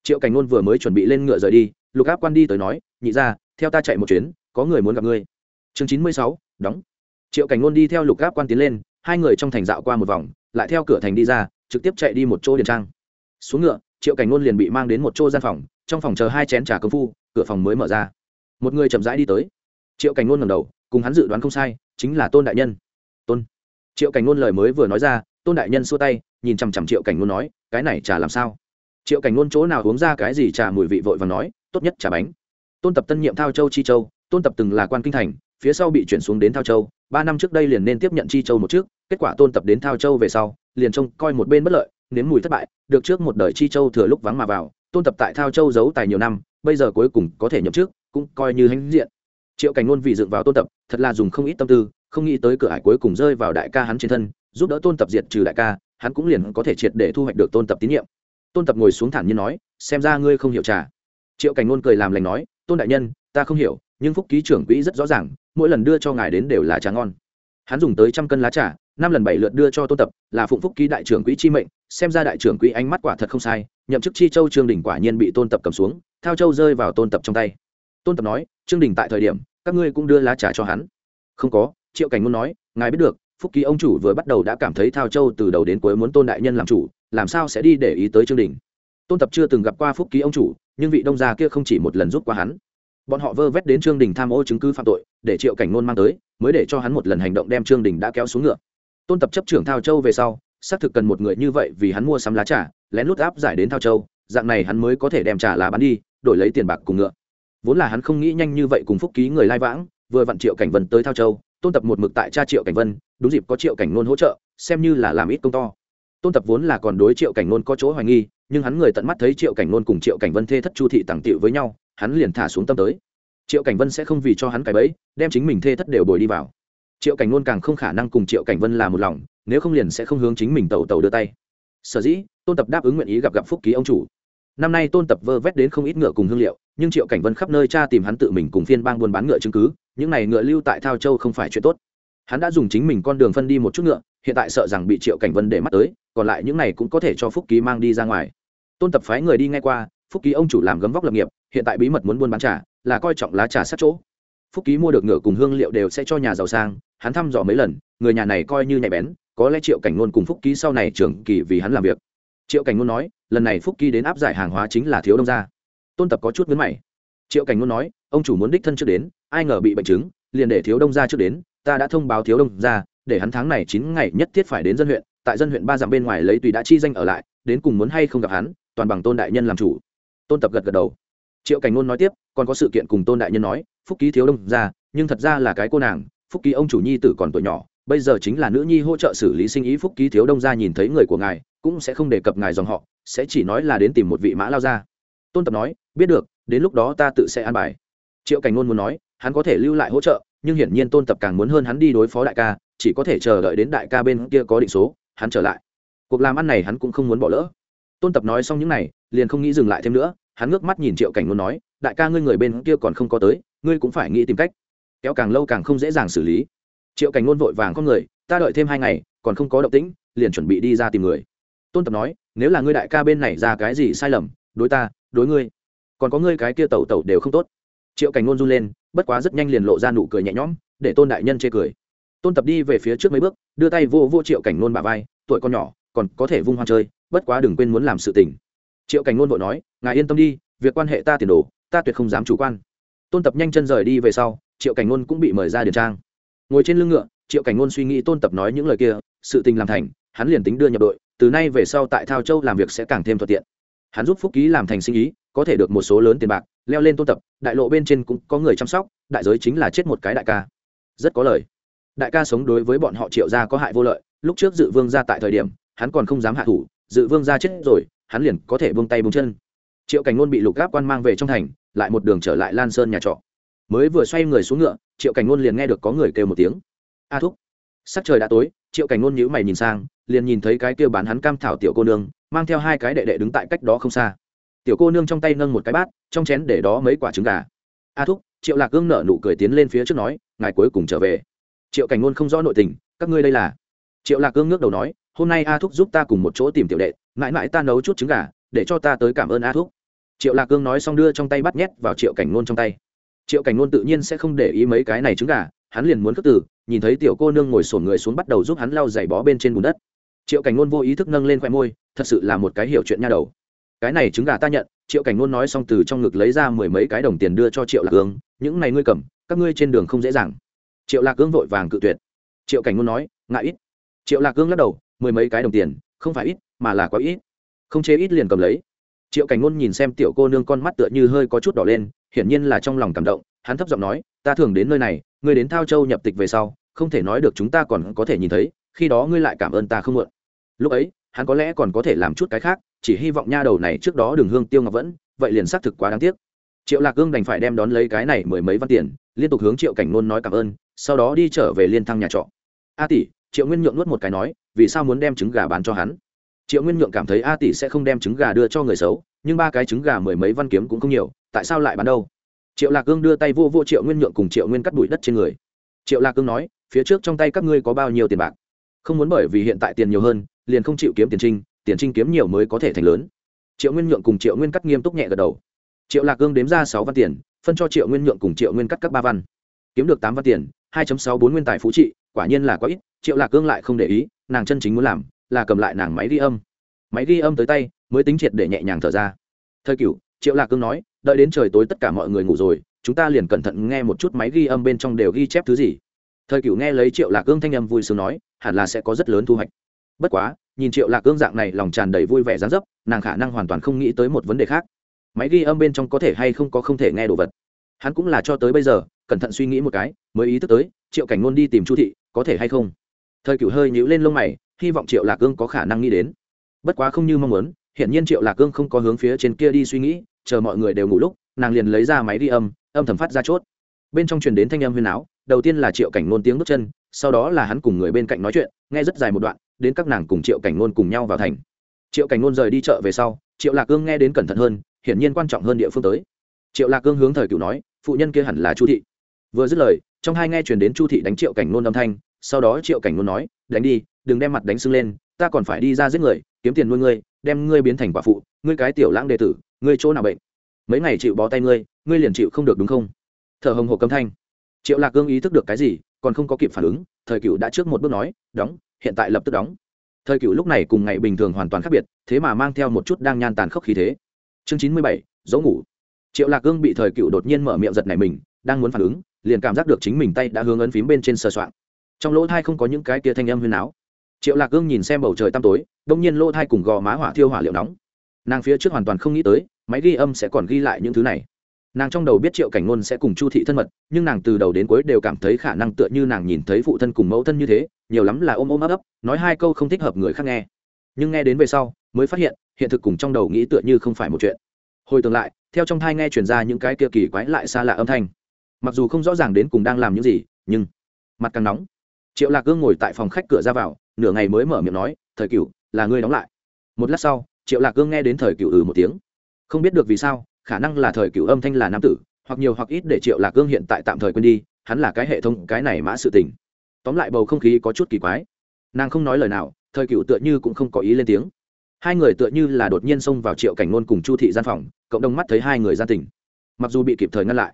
A: triệu cảnh ngôn vừa mới chuẩn bị lên ngựa rời đi, lục áp quan đi tới nói, nhị ra theo ta chạy một chuyến, có người muốn gặp ngươi. Chương chín mươi sáu, đóng. Triệu cảnh ngôn đi theo lục áp quan tiến lên, hai người trong thành dạo qua một vòng, lại theo cửa thành đi ra, trực tiếp chạy đi một chỗ điền trang. Xuống ngựa, triệu cảnh ngôn liền bị mang đến một chỗ gian phòng, trong phòng chờ hai chén trà công phu, cửa phòng mới mở ra. Một người chậm rãi đi tới. Triệu cảnh ngôn ngầm đầu cùng hắn dự đoán không sai, chính là tôn đại nhân. Tôn. Triệu cảnh ngôn lời mới vừa nói ra, tôn đại nhân xua tay, nhìn chằm chằm triệu cảnh ngôn nói, cái này trà làm sao? Triệu cảnh ngôn chỗ nào uống ra cái gì trà mùi vị vội và nói, tốt nhất trà bánh. Tôn tập tân nhiệm thao châu chi châu, tôn tập từng là quan kinh thành, phía sau bị chuyển xuống đến thao châu, ba năm trước đây liền nên tiếp nhận chi châu một trước, kết quả tôn tập đến thao châu về sau, liền trông coi một bên bất lợi, nếm mùi thất bại, được trước một đời chi châu thừa lúc vắng mà vào, tôn tập tại thao châu giấu tài nhiều năm, bây giờ cuối cùng có thể nhậm chức, cũng coi như hãnh diện triệu cảnh ngôn vì dựng vào tôn tập, thật là dùng không ít tâm tư, không nghĩ tới cửa hải cuối cùng rơi vào đại ca hắn trên thân, giúp đỡ tôn tập diệt trừ đại ca, hắn cũng liền có thể triệt để thu hoạch được tôn tập tín nhiệm. Tôn tập ngồi xuống thản nhiên nói, xem ra ngươi không hiểu trà. Triệu cảnh ngôn cười làm lành nói, tôn đại nhân, ta không hiểu, nhưng phúc ký trưởng quỹ rất rõ ràng, mỗi lần đưa cho ngài đến đều là trà ngon. Hắn dùng tới trăm cân lá trà, năm lần bảy lượt đưa cho tôn tập, là phụng phúc ký đại trưởng quỹ chi mệnh, xem ra đại trưởng quỹ ánh mắt quả thật không sai, nhậm chức chi châu trương đình quả nhiên bị tôn tập cầm xuống, thao châu rơi vào tôn tập trong tay tôn tập nói, trương đình tại thời điểm, các ngươi cũng đưa lá trà cho hắn. Không có, triệu cảnh ngôn nói, ngài biết được, phúc ký ông chủ vừa bắt đầu đã cảm thấy thao châu từ đầu đến cuối muốn tôn đại nhân làm chủ, làm sao sẽ đi để ý tới trương đình? Tôn tập chưa từng gặp qua phúc ký ông chủ, nhưng vị đông gia kia không chỉ một lần giúp qua hắn. Bọn họ vơ vét đến trương đình tham ô chứng cứ phạm tội, để triệu cảnh ngôn mang tới, mới để cho hắn một lần hành động đem trương đình đã kéo xuống ngựa. Tôn tập chấp trưởng thao châu về sau, xác thực cần một người như vậy vì hắn mua sắm lá trà, lén lút áp giải đến thao châu, dạng này hắn mới có thể đem trà lá bán đi, đổi lấy tiền bạc cùng ngựa vốn là hắn không nghĩ nhanh như vậy cùng phúc ký người lai vãng, vừa vặn triệu cảnh vân tới thao châu, tôn tập một mực tại cha triệu cảnh vân, đúng dịp có triệu cảnh nôn hỗ trợ, xem như là làm ít công to. Tôn tập vốn là còn đối triệu cảnh nôn có chỗ hoài nghi, nhưng hắn người tận mắt thấy triệu cảnh nôn cùng triệu cảnh vân thê thất chu thị tàng tiệu với nhau, hắn liền thả xuống tâm tới. Triệu cảnh vân sẽ không vì cho hắn cái bẫy, đem chính mình thê thất đều bồi đi vào. Triệu cảnh nôn càng không khả năng cùng triệu cảnh vân là một lòng, nếu không liền sẽ không hướng chính mình tàu tàu đưa tay. Sở dĩ, tôn tập đáp ứng nguyện ý gặp gặp phúc ký ông chủ. Năm nay tôn tập vơ vét đến không ít ngựa cùng hương liệu nhưng triệu cảnh vân khắp nơi cha tìm hắn tự mình cùng phiên bang buôn bán ngựa chứng cứ, những này ngựa lưu tại thao châu không phải chuyện tốt. Hắn đã dùng chính mình con đường phân đi một chút ngựa, hiện tại sợ rằng bị triệu cảnh vân để mắt tới, còn lại những này cũng có thể cho phúc ký mang đi ra ngoài. Tôn tập phái người đi ngay qua, phúc ký ông chủ làm gấm vóc lập nghiệp, hiện tại bí mật muốn buôn bán trà, là coi trọng lá trà sát chỗ. Phúc ký mua được ngựa cùng hương liệu đều sẽ cho nhà giàu sang, hắn thăm dò mấy lần, người nhà này coi như nhạy bén, có lẽ triệu cảnh ngôn cùng phúc ký sau này trưởng kỳ vì hắn làm việc. Triệu cảnh ngôn nói, lần này phúc ký đến áp giải hàng hóa chính là thiếu đông gia tôn tập có chút vấn mày. Triệu cảnh ngôn nói, ông chủ muốn đích thân trước đến, ai ngờ bị bệnh chứng, liền để thiếu đông gia trước đến, ta đã thông báo thiếu đông gia, để hắn tháng này chín ngày nhất thiết phải đến dân huyện, tại dân huyện ba dặm bên ngoài lấy tùy đã chi danh ở lại, đến cùng muốn hay không gặp hắn, toàn bằng tôn đại nhân làm chủ. Tôn tập gật gật đầu. Triệu cảnh ngôn nói tiếp, còn có sự kiện cùng tôn đại nhân nói, phúc ký thiếu đông gia, nhưng thật ra là cái cô nàng, phúc ký ông chủ nhi tử còn tuổi nhỏ, bây giờ chính là nữ nhi hỗ trợ xử lý sinh ý phúc ký thiếu đông gia nhìn thấy người của ngài, cũng sẽ không đề cập ngài dòng họ, sẽ chỉ nói là đến tìm một vị mã lao ra tôn tập nói, biết được, đến lúc đó ta tự sẽ an bài. Triệu cảnh ngôn muốn nói, hắn có thể lưu lại hỗ trợ, nhưng hiển nhiên tôn tập càng muốn hơn hắn đi đối phó đại ca, chỉ có thể chờ đợi đến đại ca bên kia có định số, hắn trở lại. Cuộc làm ăn này hắn cũng không muốn bỏ lỡ. Tôn tập nói xong những n à y liền không nghĩ dừng lại thêm nữa, hắn ngước mắt nhìn triệu cảnh ngôn nói, đại ca ngươi người bên kia còn không có tới, ngươi cũng phải nghĩ tìm cách, kéo càng lâu càng không dễ dàng xử lý. Triệu cảnh ngôn vội vàng con người, ta đợi thêm hai ngày, còn không có động tĩnh, liền chuẩn bị đi ra tìm người. Tôn tập nói, nếu là ngươi đại ca bên này ra cái gì sai lầm, đối ta đối ngươi. Còn có ngươi cái kia tẩu tẩu đều không tốt. Triệu cảnh ngôn run lên, bất quá rất nhanh liền lộ ra nụ cười nhẹ nhõm, để tôn đại nhân chê cười. Tôn tập đi về phía trước mấy bước, đưa tay vô vô triệu cảnh ngôn bà vai, tuổi con nhỏ, còn có thể vung hoang chơi, bất quá đừng quên muốn làm sự tình. Triệu cảnh ngôn vội nói, ngài yên tâm đi, việc quan hệ ta tiền đồ, ta tuyệt không dám chủ quan. Tôn tập nhanh chân rời đi về sau, triệu cảnh ngôn cũng bị mời ra điền trang. Ngồi trên lưng ngựa, triệu cảnh ngôn suy nghĩ tôn tập nói những lời kia, sự tình làm thành, hắn liền tính đưa nhập đội, từ nay về sau tại thao châu làm việc sẽ càng thêm thuận tiện hắn giúp phúc ký làm thành sinh ý, có thể được một số lớn tiền bạc, leo lên tôn tập, đại lộ bên trên cũng có người chăm sóc, đại giới chính là chết một cái đại ca. Rất có lời. Đại ca sống đối với bọn họ triệu gia có hại vô lợi, lúc trước dự vương ra tại thời điểm, hắn còn không dám hạ thủ, dự vương ra chết rồi, hắn liền có thể buông tay buông chân. Triệu cảnh ngôn bị lục gáp quan mang về trong thành, lại một đường trở lại lan sơn nhà trọ. Mới vừa xoay người xuống ngựa, triệu cảnh ngôn liền nghe được có người kêu một tiếng. A thúc sắc trời đã tối, triệu cảnh ngôn nhữ mày nhìn sang, liền nhìn thấy cái kia bán hắn cam thảo tiểu cô nương, mang theo hai cái đệ đệ đứng tại cách đó không xa. Tiểu cô nương trong tay nâng một cái bát, trong chén để đó mấy quả trứng gà. A thúc, triệu lạc gương nở nụ cười tiến lên phía trước nói, ngài cuối cùng trở về. Triệu cảnh ngôn không rõ nội tình, các ngươi đây là? Triệu lạc gương ngước đầu nói, hôm nay a thúc giúp ta cùng một chỗ tìm tiểu đệ, mãi mãi ta nấu chút trứng gà, để cho ta tới cảm ơn a thúc. Triệu lạc cương nói xong đưa trong tay bắt nhét vào triệu cảnh ngôn trong tay. Triệu cảnh ngôn tự nhiên sẽ không để ý mấy cái này trứng gà, hắn liền muốn cất từ nhìn thấy tiểu cô nương ngồi sổn người xuống bắt đầu giúp hắn lau giày bó bên trên bùn đất. Triệu cảnh ngôn vô ý thức nâng lên khoe môi, thật sự là một cái hiểu chuyện nha đầu. Cái này trứng gà ta nhận, triệu cảnh ngôn nói xong từ trong ngực lấy ra mười mấy cái đồng tiền đưa cho triệu lạc ương, những này ngươi cầm, các ngươi trên đường không dễ dàng. Triệu lạc ương vội vàng cự tuyệt. Triệu cảnh ngôn nói, ngại ít. Triệu lạc ương lắc đầu, mười mấy cái đồng tiền, không phải ít, mà là quá ít. Không chế ít liền cầm lấy. Triệu cảnh ngôn nhìn xem tiểu cô nương con mắt tựa như hơi có chút đỏ lên, hiển nhiên là trong lòng cảm động, hắn thấp giọng nói ta thường đến nơi này, ngươi đến thao châu nhập tịch về sau, không thể nói được chúng ta còn có thể nhìn thấy, khi đó ngươi lại cảm ơn ta không mượn lúc ấy, hắn có lẽ còn có thể làm chút cái khác, chỉ hy vọng nha đầu này trước đó đường hương tiêu ngọc vẫn, vậy liền xác thực quá đáng tiếc. Triệu lạc gương đành phải đem đón lấy cái này mười mấy văn tiền, liên tục hướng triệu cảnh nôn nói cảm ơn, sau đó đi trở về liên thăng nhà trọ. A tỷ, triệu nguyên nhượng nuốt một cái nói, vì sao muốn đem trứng gà bán cho hắn? Triệu nguyên nhượng cảm thấy a tỷ sẽ không đem trứng gà đưa cho người xấu, nhưng ba cái trứng gà mười mấy văn kiếm cũng không nhiều, tại sao lại bán đâu? Triệu lạc cương đưa tay vô vô triệu nguyên nhượng cùng triệu nguyên cắt bụi đất trên người. Triệu lạc cương nói, phía trước trong tay các ngươi có bao nhiêu tiền bạc? Không muốn bởi vì hiện tại tiền nhiều hơn, liền không chịu kiếm tiền trinh tiền trinh kiếm nhiều mới có thể thành lớn. Triệu nguyên nhượng cùng triệu nguyên cắt nghiêm túc nhẹ gật đầu. Triệu lạc cương đếm ra sáu văn tiền, phân cho triệu nguyên nhượng cùng triệu nguyên cắt các ba văn. Kiếm được tám văn tiền, hai sáu bốn nguyên tài phú trị, quả nhiên là có ít, triệu lạc cương lại không để ý, nàng chân chính muốn làm là cầm lại nàng máy ghi âm. Máy ghi âm tới tay, mới tính triệt để nhẹ nhàng thở ra. Thời cửu, triệu lạc cương nói đợi đến trời tối tất cả mọi người ngủ rồi, chúng ta liền cẩn thận nghe một chút máy ghi âm bên trong đều ghi chép thứ gì. Thời cửu nghe lấy triệu lạc cương thanh âm vui sướng nói, hẳn là sẽ có rất lớn thu hoạch. Bất quá, nhìn triệu lạc cương dạng này lòng tràn đầy vui vẻ dán dấp, nàng khả năng hoàn toàn không nghĩ tới một vấn đề khác. Máy ghi âm bên trong có thể hay không có không thể nghe đồ vật. Hắn cũng là cho tới bây giờ, cẩn thận suy nghĩ một cái, mới ý thức tới, triệu cảnh ngôn đi tìm chu thị, có thể hay không? Thời cửu hơi nhíu lên lông mày, hy vọng triệu lạc cương có khả năng nghĩ đến. Bất quá không như mong muốn, hiển nhiên triệu lạc cương không có hướng phía trên kia đi suy nghĩ chờ mọi người đều ngủ lúc, nàng liền lấy ra máy ghi âm âm thầm phát ra chốt. Bên trong truyền đến thanh âm huyền áo, đầu tiên là triệu cảnh nôn tiếng bước chân, sau đó là hắn cùng người bên cạnh nói chuyện, nghe rất dài một đoạn, đến các nàng cùng triệu cảnh nôn cùng nhau vào thành. Triệu cảnh nôn rời đi chợ về sau, triệu lạc cương nghe đến cẩn thận hơn, hiển nhiên quan trọng hơn địa phương tới. Triệu lạc cương hướng thời cựu nói, phụ nhân kia hẳn là chu thị. Vừa dứt lời, trong hai nghe truyền đến chu thị đánh triệu cảnh nôn âm thanh, sau đó triệu cảnh nôn nói, đánh đi, đừng đem mặt đánh sưng lên, ta còn phải đi ra giết người, kiếm tiền nuôi ngươi, đem ngươi biến thành quả phụ, ngươi cái tiểu lãng đệ tử ngươi chỗ nào bệnh? Mấy ngày chịu bó tay ngươi ngươi liền chịu không được đúng không? Thở hồng hộ câm thanh. Triệu lạc cương ý thức được cái gì, còn không có kịp phản ứng, thời cựu đã trước một bước nói, đóng, hiện tại lập tức đóng. Thời cựu lúc này cùng ngày bình thường hoàn toàn khác biệt, thế mà mang theo một chút đang nhan tàn khốc khí thế. Chương chín mươi bảy dấu ngủ. Triệu lạc cương bị thời cựu đột nhiên mở miệng giật này mình, đang muốn phản ứng, liền cảm giác được chính mình tay đã hướng ấn phím bên trên sờ soạn trong lỗ thai không có những cái tia thanh âm huyền áo triệu lạc cương nhìn xem bầu trời tăm tối, đông nhiên lỗ thai cùng gò má hỏa thiêu hỏa liệu nóng nàng phía trước hoàn toàn không nghĩ tới, máy ghi âm sẽ còn ghi lại những thứ này. Nàng trong đầu biết triệu cảnh ngôn sẽ cùng chu thị thân mật, nhưng nàng từ đầu đến cuối đều cảm thấy khả năng tựa như nàng nhìn thấy phụ thân cùng mẫu thân như thế, nhiều lắm là ôm ôm ấp ấp, nói hai câu không thích hợp người khác nghe. Nhưng nghe đến về sau, mới phát hiện hiện thực cùng trong đầu nghĩ tựa như không phải một chuyện. Hồi tương lại, theo trong thai nghe truyền ra những cái kia kỳ quái lại xa lạ âm thanh. Mặc dù không rõ ràng đến cùng đang làm những gì, nhưng mặt càng nóng. Triệu lạc gương ngồi tại phòng khách cửa ra vào, nửa ngày mới mở miệng nói, thời cựu là ngươi đóng lại. Một lát sau triệu lạc gương nghe đến thời cựu ừ một tiếng. Không biết được vì sao, khả năng là thời cựu âm thanh là nam tử, hoặc nhiều hoặc ít để triệu lạc gương hiện tại tạm thời quên đi, hắn là cái hệ thống, cái này mã sự tình. Tóm lại bầu không khí có chút kỳ quái. Nàng không nói lời nào, thời cựu tựa như cũng không có ý lên tiếng. Hai người tựa như là đột nhiên xông vào triệu cảnh ngôn cùng chu thị gian phòng, cộng đồng mắt thấy hai người gian tình. Mặc dù bị kịp thời ngăn lại,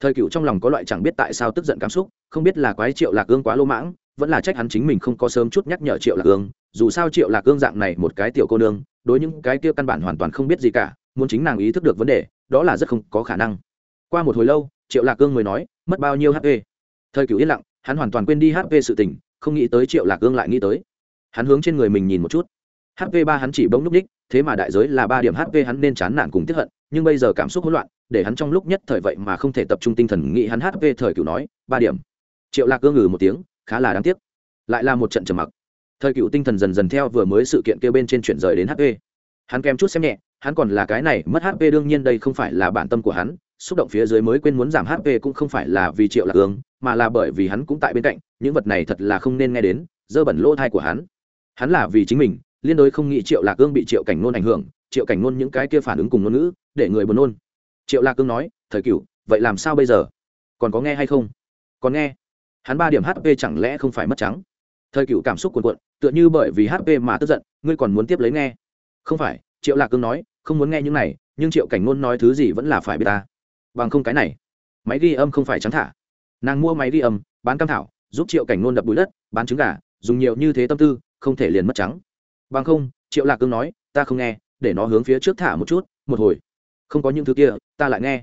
A: thời cựu trong lòng có loại chẳng biết tại sao tức giận cảm xúc, không biết là quái triệu lạc ương quá lô mãng, vẫn là trách hắn chính mình không có sớm chút nhắc nhở triệu lạc ương dù sao triệu lạc gương dạng này một cái tiểu cô nương, đối những cái kia căn bản hoàn toàn không biết gì cả, muốn chính nàng ý thức được vấn đề, đó là rất không có khả năng. Qua một hồi lâu, triệu lạc cương mới nói, mất bao nhiêu hp thời cửu yên lặng, hắn hoàn toàn quên đi hp sự tình, không nghĩ tới triệu lạc cương lại nghĩ tới. Hắn hướng trên người mình nhìn một chút. Hp ba hắn chỉ bỗng núp ních, thế mà đại giới là ba điểm hp hắn nên chán nản cùng tiếp hận, nhưng bây giờ cảm xúc hỗn loạn, để hắn trong lúc nhất thời vậy mà không thể tập trung tinh thần nghĩ hắn hp thời cửu nói, ba điểm. Triệu lạc cương ngừ một tiếng, khá là đáng tiếc. Lại là một trận trầm mặc thời cựu tinh thần dần dần theo vừa mới sự kiện kêu bên trên chuyển rời đến hp hắn kèm chút xem nhẹ, hắn còn là cái này, mất hp đương nhiên đây không phải là bản tâm của hắn, xúc động phía dưới mới quên muốn giảm hp cũng không phải là vì triệu lạc hướng mà là bởi vì hắn cũng tại bên cạnh, những vật này thật là không nên nghe đến, dơ bẩn lỗ thai của hắn. Hắn là vì chính mình, liên đối không nghĩ triệu lạc cương bị triệu cảnh nôn ảnh hưởng, triệu cảnh nôn những cái kia phản ứng cùng ngôn ngữ, để người buồn nôn. Triệu lạc cương nói, thời cựu, vậy làm sao bây giờ? Còn có nghe hay không? Còn nghe. Hắn ba điểm hp chẳng lẽ không phải mất trắng? Thời cựu cảm xúc cuồn cuộn tựa như bởi vì hp mà tức giận, ngươi còn muốn tiếp lấy nghe? Không phải, triệu lạc cương nói, không muốn nghe những này, nhưng triệu cảnh ngôn nói thứ gì vẫn là phải biết ta. Bằng không cái này, máy ghi âm không phải trắng thả. Nàng mua máy ghi âm, bán cam thảo, giúp triệu cảnh ngôn đập bụi đất, bán trứng gà, dùng nhiều như thế tâm tư, không thể liền mất trắng. Bằng không, triệu lạc cương nói, ta không nghe, để nó hướng phía trước thả một chút, một hồi. Không có những thứ kia, ta lại nghe.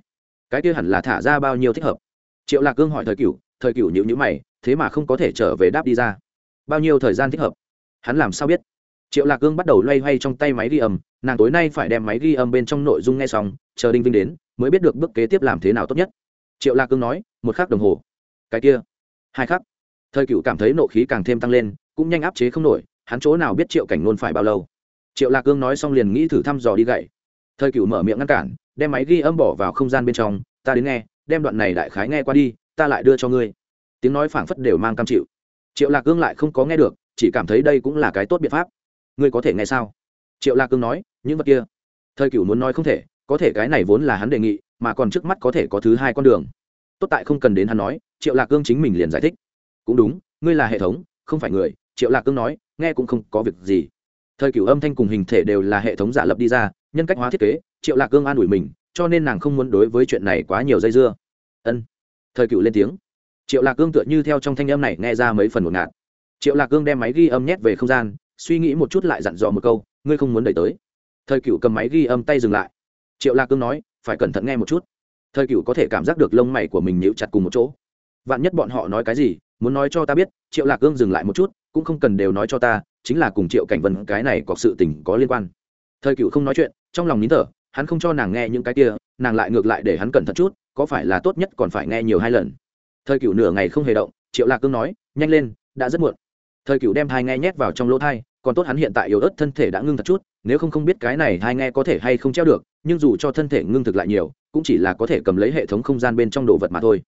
A: Cái kia hẳn là thả ra bao nhiêu thích hợp? Triệu lạc cương hỏi thời cửu thời cửu nhịu nhữ mày, thế mà không có thể trở về đáp đi ra. Bao nhiêu thời gian thích hợp? Hắn làm sao biết? Triệu lạc cương bắt đầu loay hoay trong tay máy ghi âm, nàng tối nay phải đem máy ghi âm bên trong nội dung nghe xong, chờ đinh vinh đến, mới biết được bước kế tiếp làm thế nào tốt nhất. Triệu lạc cương nói, một khắc đồng hồ. Cái kia, hai khắc. Thời cựu cảm thấy nộ khí càng thêm tăng lên, cũng nhanh áp chế không nổi, hắn chỗ nào biết triệu cảnh nôn phải bao lâu. Triệu lạc cương nói xong liền nghĩ thử thăm dò đi gậy. Thời cựu mở miệng ngăn cản, đem máy ghi âm bỏ vào không gian bên trong, ta đến nghe, đem đoạn này đại khái nghe qua đi, ta lại đưa cho ngươi. Tiếng nói phảng phất đều mang cam chịu. Triệu lạc cương lại không có nghe được chỉ cảm thấy đây cũng là cái tốt biện pháp. Ngươi có thể nghe sao? Triệu lạc cương nói, những vật kia. Thời cửu muốn nói không thể, có thể cái này vốn là hắn đề nghị, mà còn trước mắt có thể có thứ hai con đường. Tốt tại không cần đến hắn nói, triệu lạc cương chính mình liền giải thích. Cũng đúng, ngươi là hệ thống, không phải người, triệu lạc cương nói, nghe cũng không có việc gì. Thời cửu âm thanh cùng hình thể đều là hệ thống giả lập đi ra, nhân cách hóa thiết kế, triệu lạc cương an ủi mình, cho nên nàng không muốn đối với chuyện này quá nhiều dây dưa. Ân. Thời cửu lên tiếng. Triệu lạc cương tựa như theo trong thanh âm này nghe ra mấy phần một ngạt triệu lạc cương đem máy ghi âm nhét về không gian, suy nghĩ một chút lại dặn dò một câu, ngươi không muốn đẩy tới. Thời cựu cầm máy ghi âm tay dừng lại. Triệu lạc cương nói, phải cẩn thận nghe một chút. Thời cựu có thể cảm giác được lông mày của mình nhíu chặt cùng một chỗ. Vạn nhất bọn họ nói cái gì, muốn nói cho ta biết, triệu lạc cương dừng lại một chút, cũng không cần đều nói cho ta, chính là cùng triệu cảnh vân cái này có sự tình có liên quan. Thời cựu không nói chuyện, trong lòng nín thở, hắn không cho nàng nghe những cái kia, nàng lại ngược lại để hắn cẩn thận chút, có phải là tốt nhất còn phải nghe nhiều hai lần. Thời cựu nửa ngày không hề động, triệu lạc cương nói, nhanh lên, đã rất muộn thời cựu đem thai nghe nhét vào trong lỗ thai, còn tốt hắn hiện tại yếu ớt thân thể đã ngưng thật chút, nếu không không biết cái này thai nghe có thể hay không treo được, nhưng dù cho thân thể ngưng thực lại nhiều, cũng chỉ là có thể cầm lấy hệ thống không gian bên trong đồ vật mà thôi.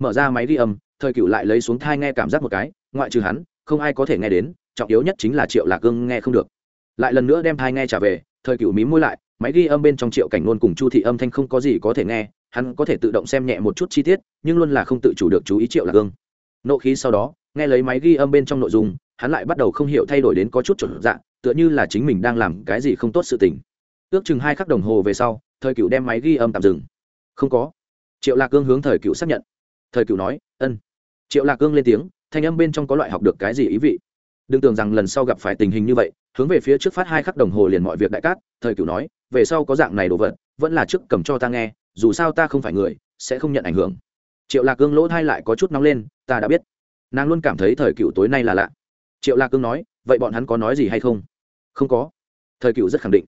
A: Mở ra máy ghi âm, thời cựu lại lấy xuống thai nghe cảm giác một cái, ngoại trừ hắn, không ai có thể nghe đến, trọng yếu nhất chính là triệu lạc cương nghe không được. Lại lần nữa đem thai nghe trả về, thời cựu mím môi lại, máy ghi âm bên trong triệu cảnh luôn cùng chu thị âm thanh không có gì có thể nghe, hắn có thể tự động xem nhẹ một chút chi tiết, nhưng luôn là không tự chủ được chú ý triệu lạc cương nộ khí sau đó, nghe lấy máy ghi âm bên trong nội dung hắn lại bắt đầu không hiểu thay đổi đến có chút chuẩn dạng, tựa như là chính mình đang làm cái gì không tốt sự tình. Ước chừng hai khắc đồng hồ về sau, thời cựu đem máy ghi âm tạm dừng. Không có. Triệu lạc cương hướng thời cựu xác nhận. Thời cựu nói, ân. Triệu lạc cương lên tiếng, thanh âm bên trong có loại học được cái gì ý vị. Đừng tưởng rằng lần sau gặp phải tình hình như vậy, hướng về phía trước phát hai khắc đồng hồ liền mọi việc đại cát, thời cựu nói, về sau có dạng này đồ vật, vẫn là trước cầm cho ta nghe, dù sao ta không phải người, sẽ không nhận ảnh hưởng. Triệu lạc cương lỗ thai lại có chút nóng lên, ta đã biết. Nàng luôn cảm thấy thời cựu tối nay là lạ triệu lạc cương nói, vậy bọn hắn có nói gì hay không? Không có. Thời cựu rất khẳng định.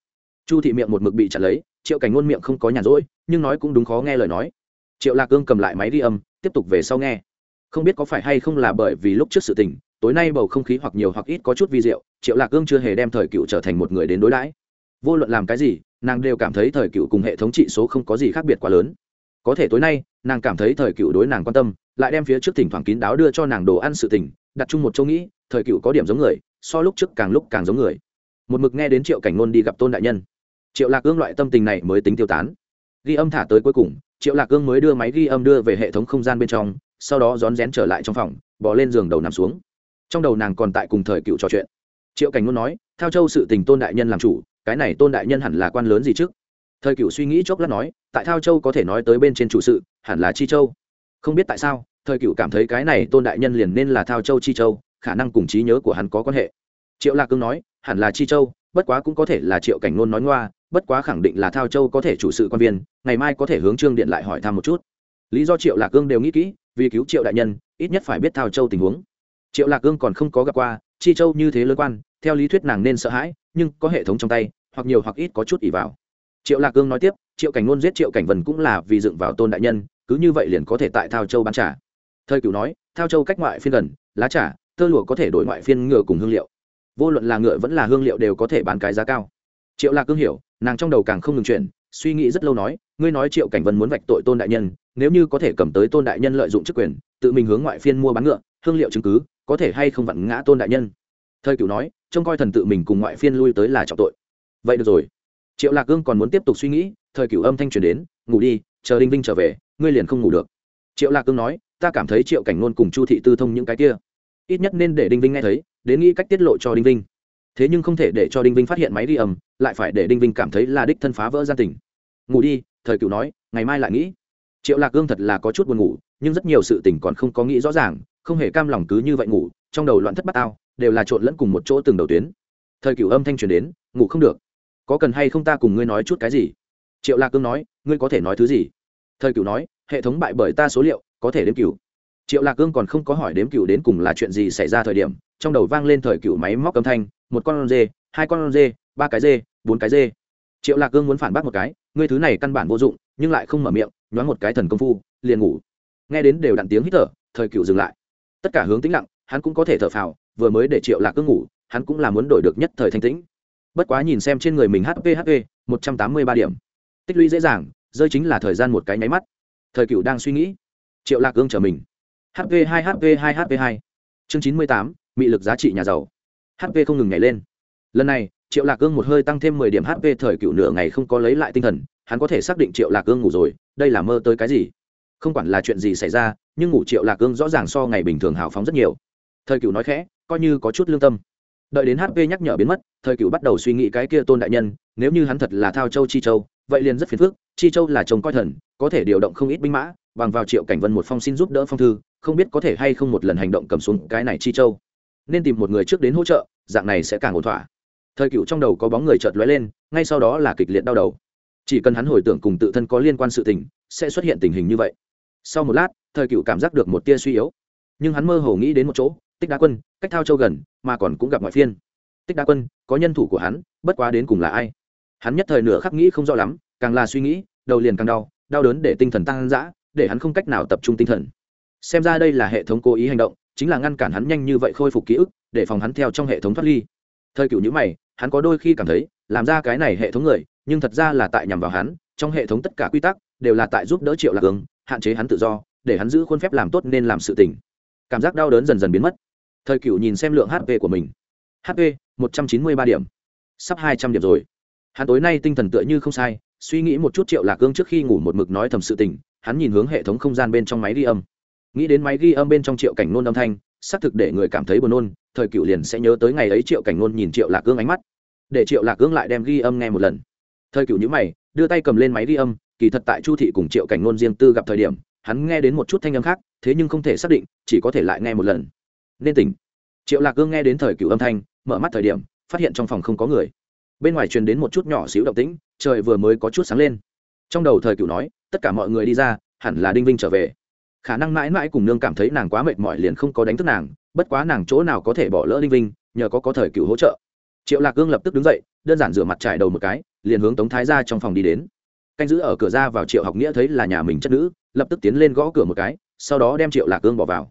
A: Chu thị miệng một mực bị chặt lấy, triệu cảnh ngôn miệng không có nhàn rỗi, nhưng nói cũng đúng khó nghe lời nói. Triệu lạc cương cầm lại máy ghi âm, tiếp tục về sau nghe. Không biết có phải hay không là bởi vì lúc trước sự tình, tối nay bầu không khí hoặc nhiều hoặc ít có chút vi diệu, triệu lạc cương chưa hề đem thời cựu trở thành một người đến đối đãi. Vô luận làm cái gì, nàng đều cảm thấy thời cựu cùng hệ thống trị số không có gì khác biệt quá lớn. Có thể tối nay, nàng cảm thấy thời cựu đối nàng quan tâm, lại đem phía trước thỉnh thoảng kín đáo đưa cho nàng đồ ăn sự tình, đặt chung một chỗ nghĩ thời cựu có điểm giống người, so lúc trước càng lúc càng giống người. Một mực nghe đến triệu cảnh ngôn đi gặp tôn đại nhân. Triệu lạc ương loại tâm tình này mới tính tiêu tán. Ghi âm thả tới cuối cùng, triệu lạc ương mới đưa máy ghi âm đưa về hệ thống không gian bên trong, sau đó rón rén trở lại trong phòng bỏ lên giường đầu nằm xuống. Trong đầu nàng còn tại cùng thời cựu trò chuyện. Triệu cảnh ngôn nói theo châu sự tình tôn đại nhân làm chủ, cái này tôn đại nhân hẳn là quan lớn gì trước? Thời cựu suy nghĩ chốc lát nói, tại thao châu có thể nói tới bên trên chủ sự, hẳn là chi châu. Không biết tại sao, thời cựu cảm thấy cái này tôn đại nhân liền nên là thao châu chi châu khả năng cùng trí nhớ của hắn có quan hệ. Triệu lạc cương nói, hẳn là chi châu, bất quá cũng có thể là triệu cảnh ngôn nói ngoa, bất quá khẳng định là thao châu có thể chủ sự quan viên, ngày mai có thể hướng trương điện lại hỏi thăm một chút. Lý do triệu lạc cương đều nghĩ kỹ, vì cứu triệu đại nhân, ít nhất phải biết thao châu tình huống. Triệu lạc cương còn không có gặp qua, chi châu như thế lớn quan, theo lý thuyết nàng nên sợ hãi, nhưng có hệ thống trong tay, hoặc nhiều hoặc ít có chút ỉ vào. Triệu lạc cương nói tiếp, triệu cảnh ngôn giết triệu cảnh vân cũng là vì dựng vào tôn đại nhân, cứ như vậy liền có thể tại thao châu bán trả. Thời cửu nói, thao châu cách ngoại phiên gần, lá trả tơ lụa có thể đổi ngoại phiên ngựa cùng hương liệu. Vô luận là ngựa vẫn là hương liệu đều có thể bán cái giá cao. Triệu lạc cương hiểu, nàng trong đầu càng không ngừng chuyển, suy nghĩ rất lâu nói, ngươi nói triệu cảnh vân muốn vạch tội tôn đại nhân, nếu như có thể cầm tới tôn đại nhân lợi dụng chức quyền, tự mình hướng ngoại phiên mua bán ngựa, hương liệu chứng cứ, có thể hay không vặn ngã tôn đại nhân? Thời cửu nói, trông coi thần tự mình cùng ngoại phiên lui tới là trọng tội. Vậy được rồi. Triệu lạc cương còn muốn tiếp tục suy nghĩ, thời cửu âm thanh truyền đến, ngủ đi, chờ đinh vinh trở về, ngươi liền không ngủ được. Triệu lạc cương nói, ta cảm thấy triệu cảnh nôn cùng chu thị tư thông những cái kia ít nhất nên để đinh vinh nghe thấy, đến nghĩ cách tiết lộ cho đinh vinh. Thế nhưng không thể để cho đinh vinh phát hiện máy ghi âm, lại phải để đinh vinh cảm thấy là đích thân phá vỡ gian tình. Ngủ đi, thời cựu nói, ngày mai lại nghĩ. Triệu lạc gương thật là có chút buồn ngủ, nhưng rất nhiều sự tình còn không có nghĩ rõ ràng, không hề cam lòng cứ như vậy ngủ, trong đầu loạn thất bát ao, đều là trộn lẫn cùng một chỗ từng đầu tuyến. Thời cựu âm thanh truyền đến, ngủ không được. Có cần hay không ta cùng ngươi nói chút cái gì? Triệu lạc cương nói, ngươi có thể nói thứ gì? Thời cựu nói, hệ thống bại bởi ta số liệu, có thể đếm cựu triệu lạc cương còn không có hỏi đếm cựu đến cùng là chuyện gì xảy ra thời điểm, trong đầu vang lên thời cựu máy móc âm thanh, một con dê, hai con dê, ba cái dê, bốn cái dê. Triệu lạc cương muốn phản bác một cái, ngươi thứ này căn bản vô dụng, nhưng lại không mở miệng, nhoáng một cái thần công phu, liền ngủ. Nghe đến đều đặn tiếng hít thở, thời cựu dừng lại. Tất cả hướng tĩnh lặng, hắn cũng có thể thở phào, vừa mới để triệu lạc cương ngủ, hắn cũng là muốn đổi được nhất thời thanh tĩnh. Bất quá nhìn xem trên người mình hp hp một trăm tám mươi ba điểm. Tích lũy dễ dàng, rơi chính là thời gian một cái nháy mắt. Thời cựu đang suy nghĩ. Triệu lạc cương trở mình hp 2 hp 2 hp 2 chương 98, mị lực giá trị nhà giàu. Hp không ngừng nhảy lên. Lần này triệu lạc Cương một hơi tăng thêm mười điểm hp thời cựu nửa ngày không có lấy lại tinh thần hắn có thể xác định triệu lạc Cương ngủ rồi đây là mơ tới cái gì? Không quản là chuyện gì xảy ra nhưng ngủ triệu lạc Cương rõ ràng so ngày bình thường hào phóng rất nhiều. Thời cựu nói khẽ coi như có chút lương tâm. Đợi đến hp nhắc nhở biến mất thời cựu bắt đầu suy nghĩ cái kia tôn đại nhân nếu như hắn thật là thao châu chi châu vậy liền rất phiền phức chi châu là chồng coi thần có thể điều động không ít binh mã bằng vào triệu cảnh vân một phong xin giúp đỡ phong thư, không biết có thể hay không một lần hành động cầm xuống cái này chi châu. Nên tìm một người trước đến hỗ trợ, dạng này sẽ càng ổn thỏa. Thời cựu trong đầu có bóng người chợt lóe lên, ngay sau đó là kịch liệt đau đầu. Chỉ cần hắn hồi tưởng cùng tự thân có liên quan sự tình, sẽ xuất hiện tình hình như vậy. Sau một lát, thời cựu cảm giác được một tia suy yếu. Nhưng hắn mơ hồ nghĩ đến một chỗ, tích đa quân, cách thao châu gần, mà còn cũng gặp ngoại phiên. Tích đa quân, có nhân thủ của hắn, bất quá đến cùng là ai? Hắn nhất thời nửa khắc nghĩ không rõ lắm, càng là suy nghĩ, đầu liền càng đau đau đớn để tinh thần tăng dã để hắn không cách nào tập trung tinh thần. Xem ra đây là hệ thống cố ý hành động, chính là ngăn cản hắn nhanh như vậy khôi phục ký ức, để phòng hắn theo trong hệ thống thoát ly. Thời cựu nhữ mày, hắn có đôi khi cảm thấy, làm ra cái này hệ thống người, nhưng thật ra là tại nhằm vào hắn, trong hệ thống tất cả quy tắc, đều là tại giúp đỡ triệu lạc hướng hạn chế hắn tự do, để hắn giữ khuôn phép làm tốt nên làm sự tình. Cảm giác đau đớn dần dần biến mất. Thời cựu nhìn xem lượng hp của mình. Hp một trăm chín mươi ba điểm. Sắp hai trăm điểm rồi. Hắn tối nay tinh thần tựa như không sai, suy nghĩ một chút triệu lạc cương trước khi ngủ một mực nói thầm sự tình hắn nhìn hướng hệ thống không gian bên trong máy ghi âm. Nghĩ đến máy ghi âm bên trong triệu cảnh nôn âm thanh, xác thực để người cảm thấy buồn nôn, thời cựu liền sẽ nhớ tới ngày ấy triệu cảnh nôn nhìn triệu lạc gương ánh mắt. Để triệu lạc gương lại đem ghi âm nghe một lần. Thời cựu nhữ mày, đưa tay cầm lên máy ghi âm, kỳ thật tại chu thị cùng triệu cảnh nôn riêng tư gặp thời điểm, hắn nghe đến một chút thanh âm khác, thế nhưng không thể xác định, chỉ có thể lại nghe một lần. Nên tỉnh. Triệu lạc gương nghe đến thời cựu âm thanh, mở mắt thời điểm, phát hiện trong phòng không có người. Bên ngoài truyền đến một chút nhỏ xíu động tĩnh, trời vừa mới có chút sáng lên. Trong đầu thời cựu nói tất cả mọi người đi ra, hẳn là đinh vinh trở về. Khả năng mãi mãi cùng nương cảm thấy nàng quá mệt mỏi liền không có đánh thức nàng, bất quá nàng chỗ nào có thể bỏ lỡ đinh vinh, nhờ có có thời cựu hỗ trợ. Triệu lạc gương lập tức đứng dậy, đơn giản rửa mặt trải đầu một cái, liền hướng tống thái ra trong phòng đi đến. Canh giữ ở cửa ra vào triệu học nghĩa thấy là nhà mình chất nữ, lập tức tiến lên gõ cửa một cái, sau đó đem triệu lạc gương bỏ vào.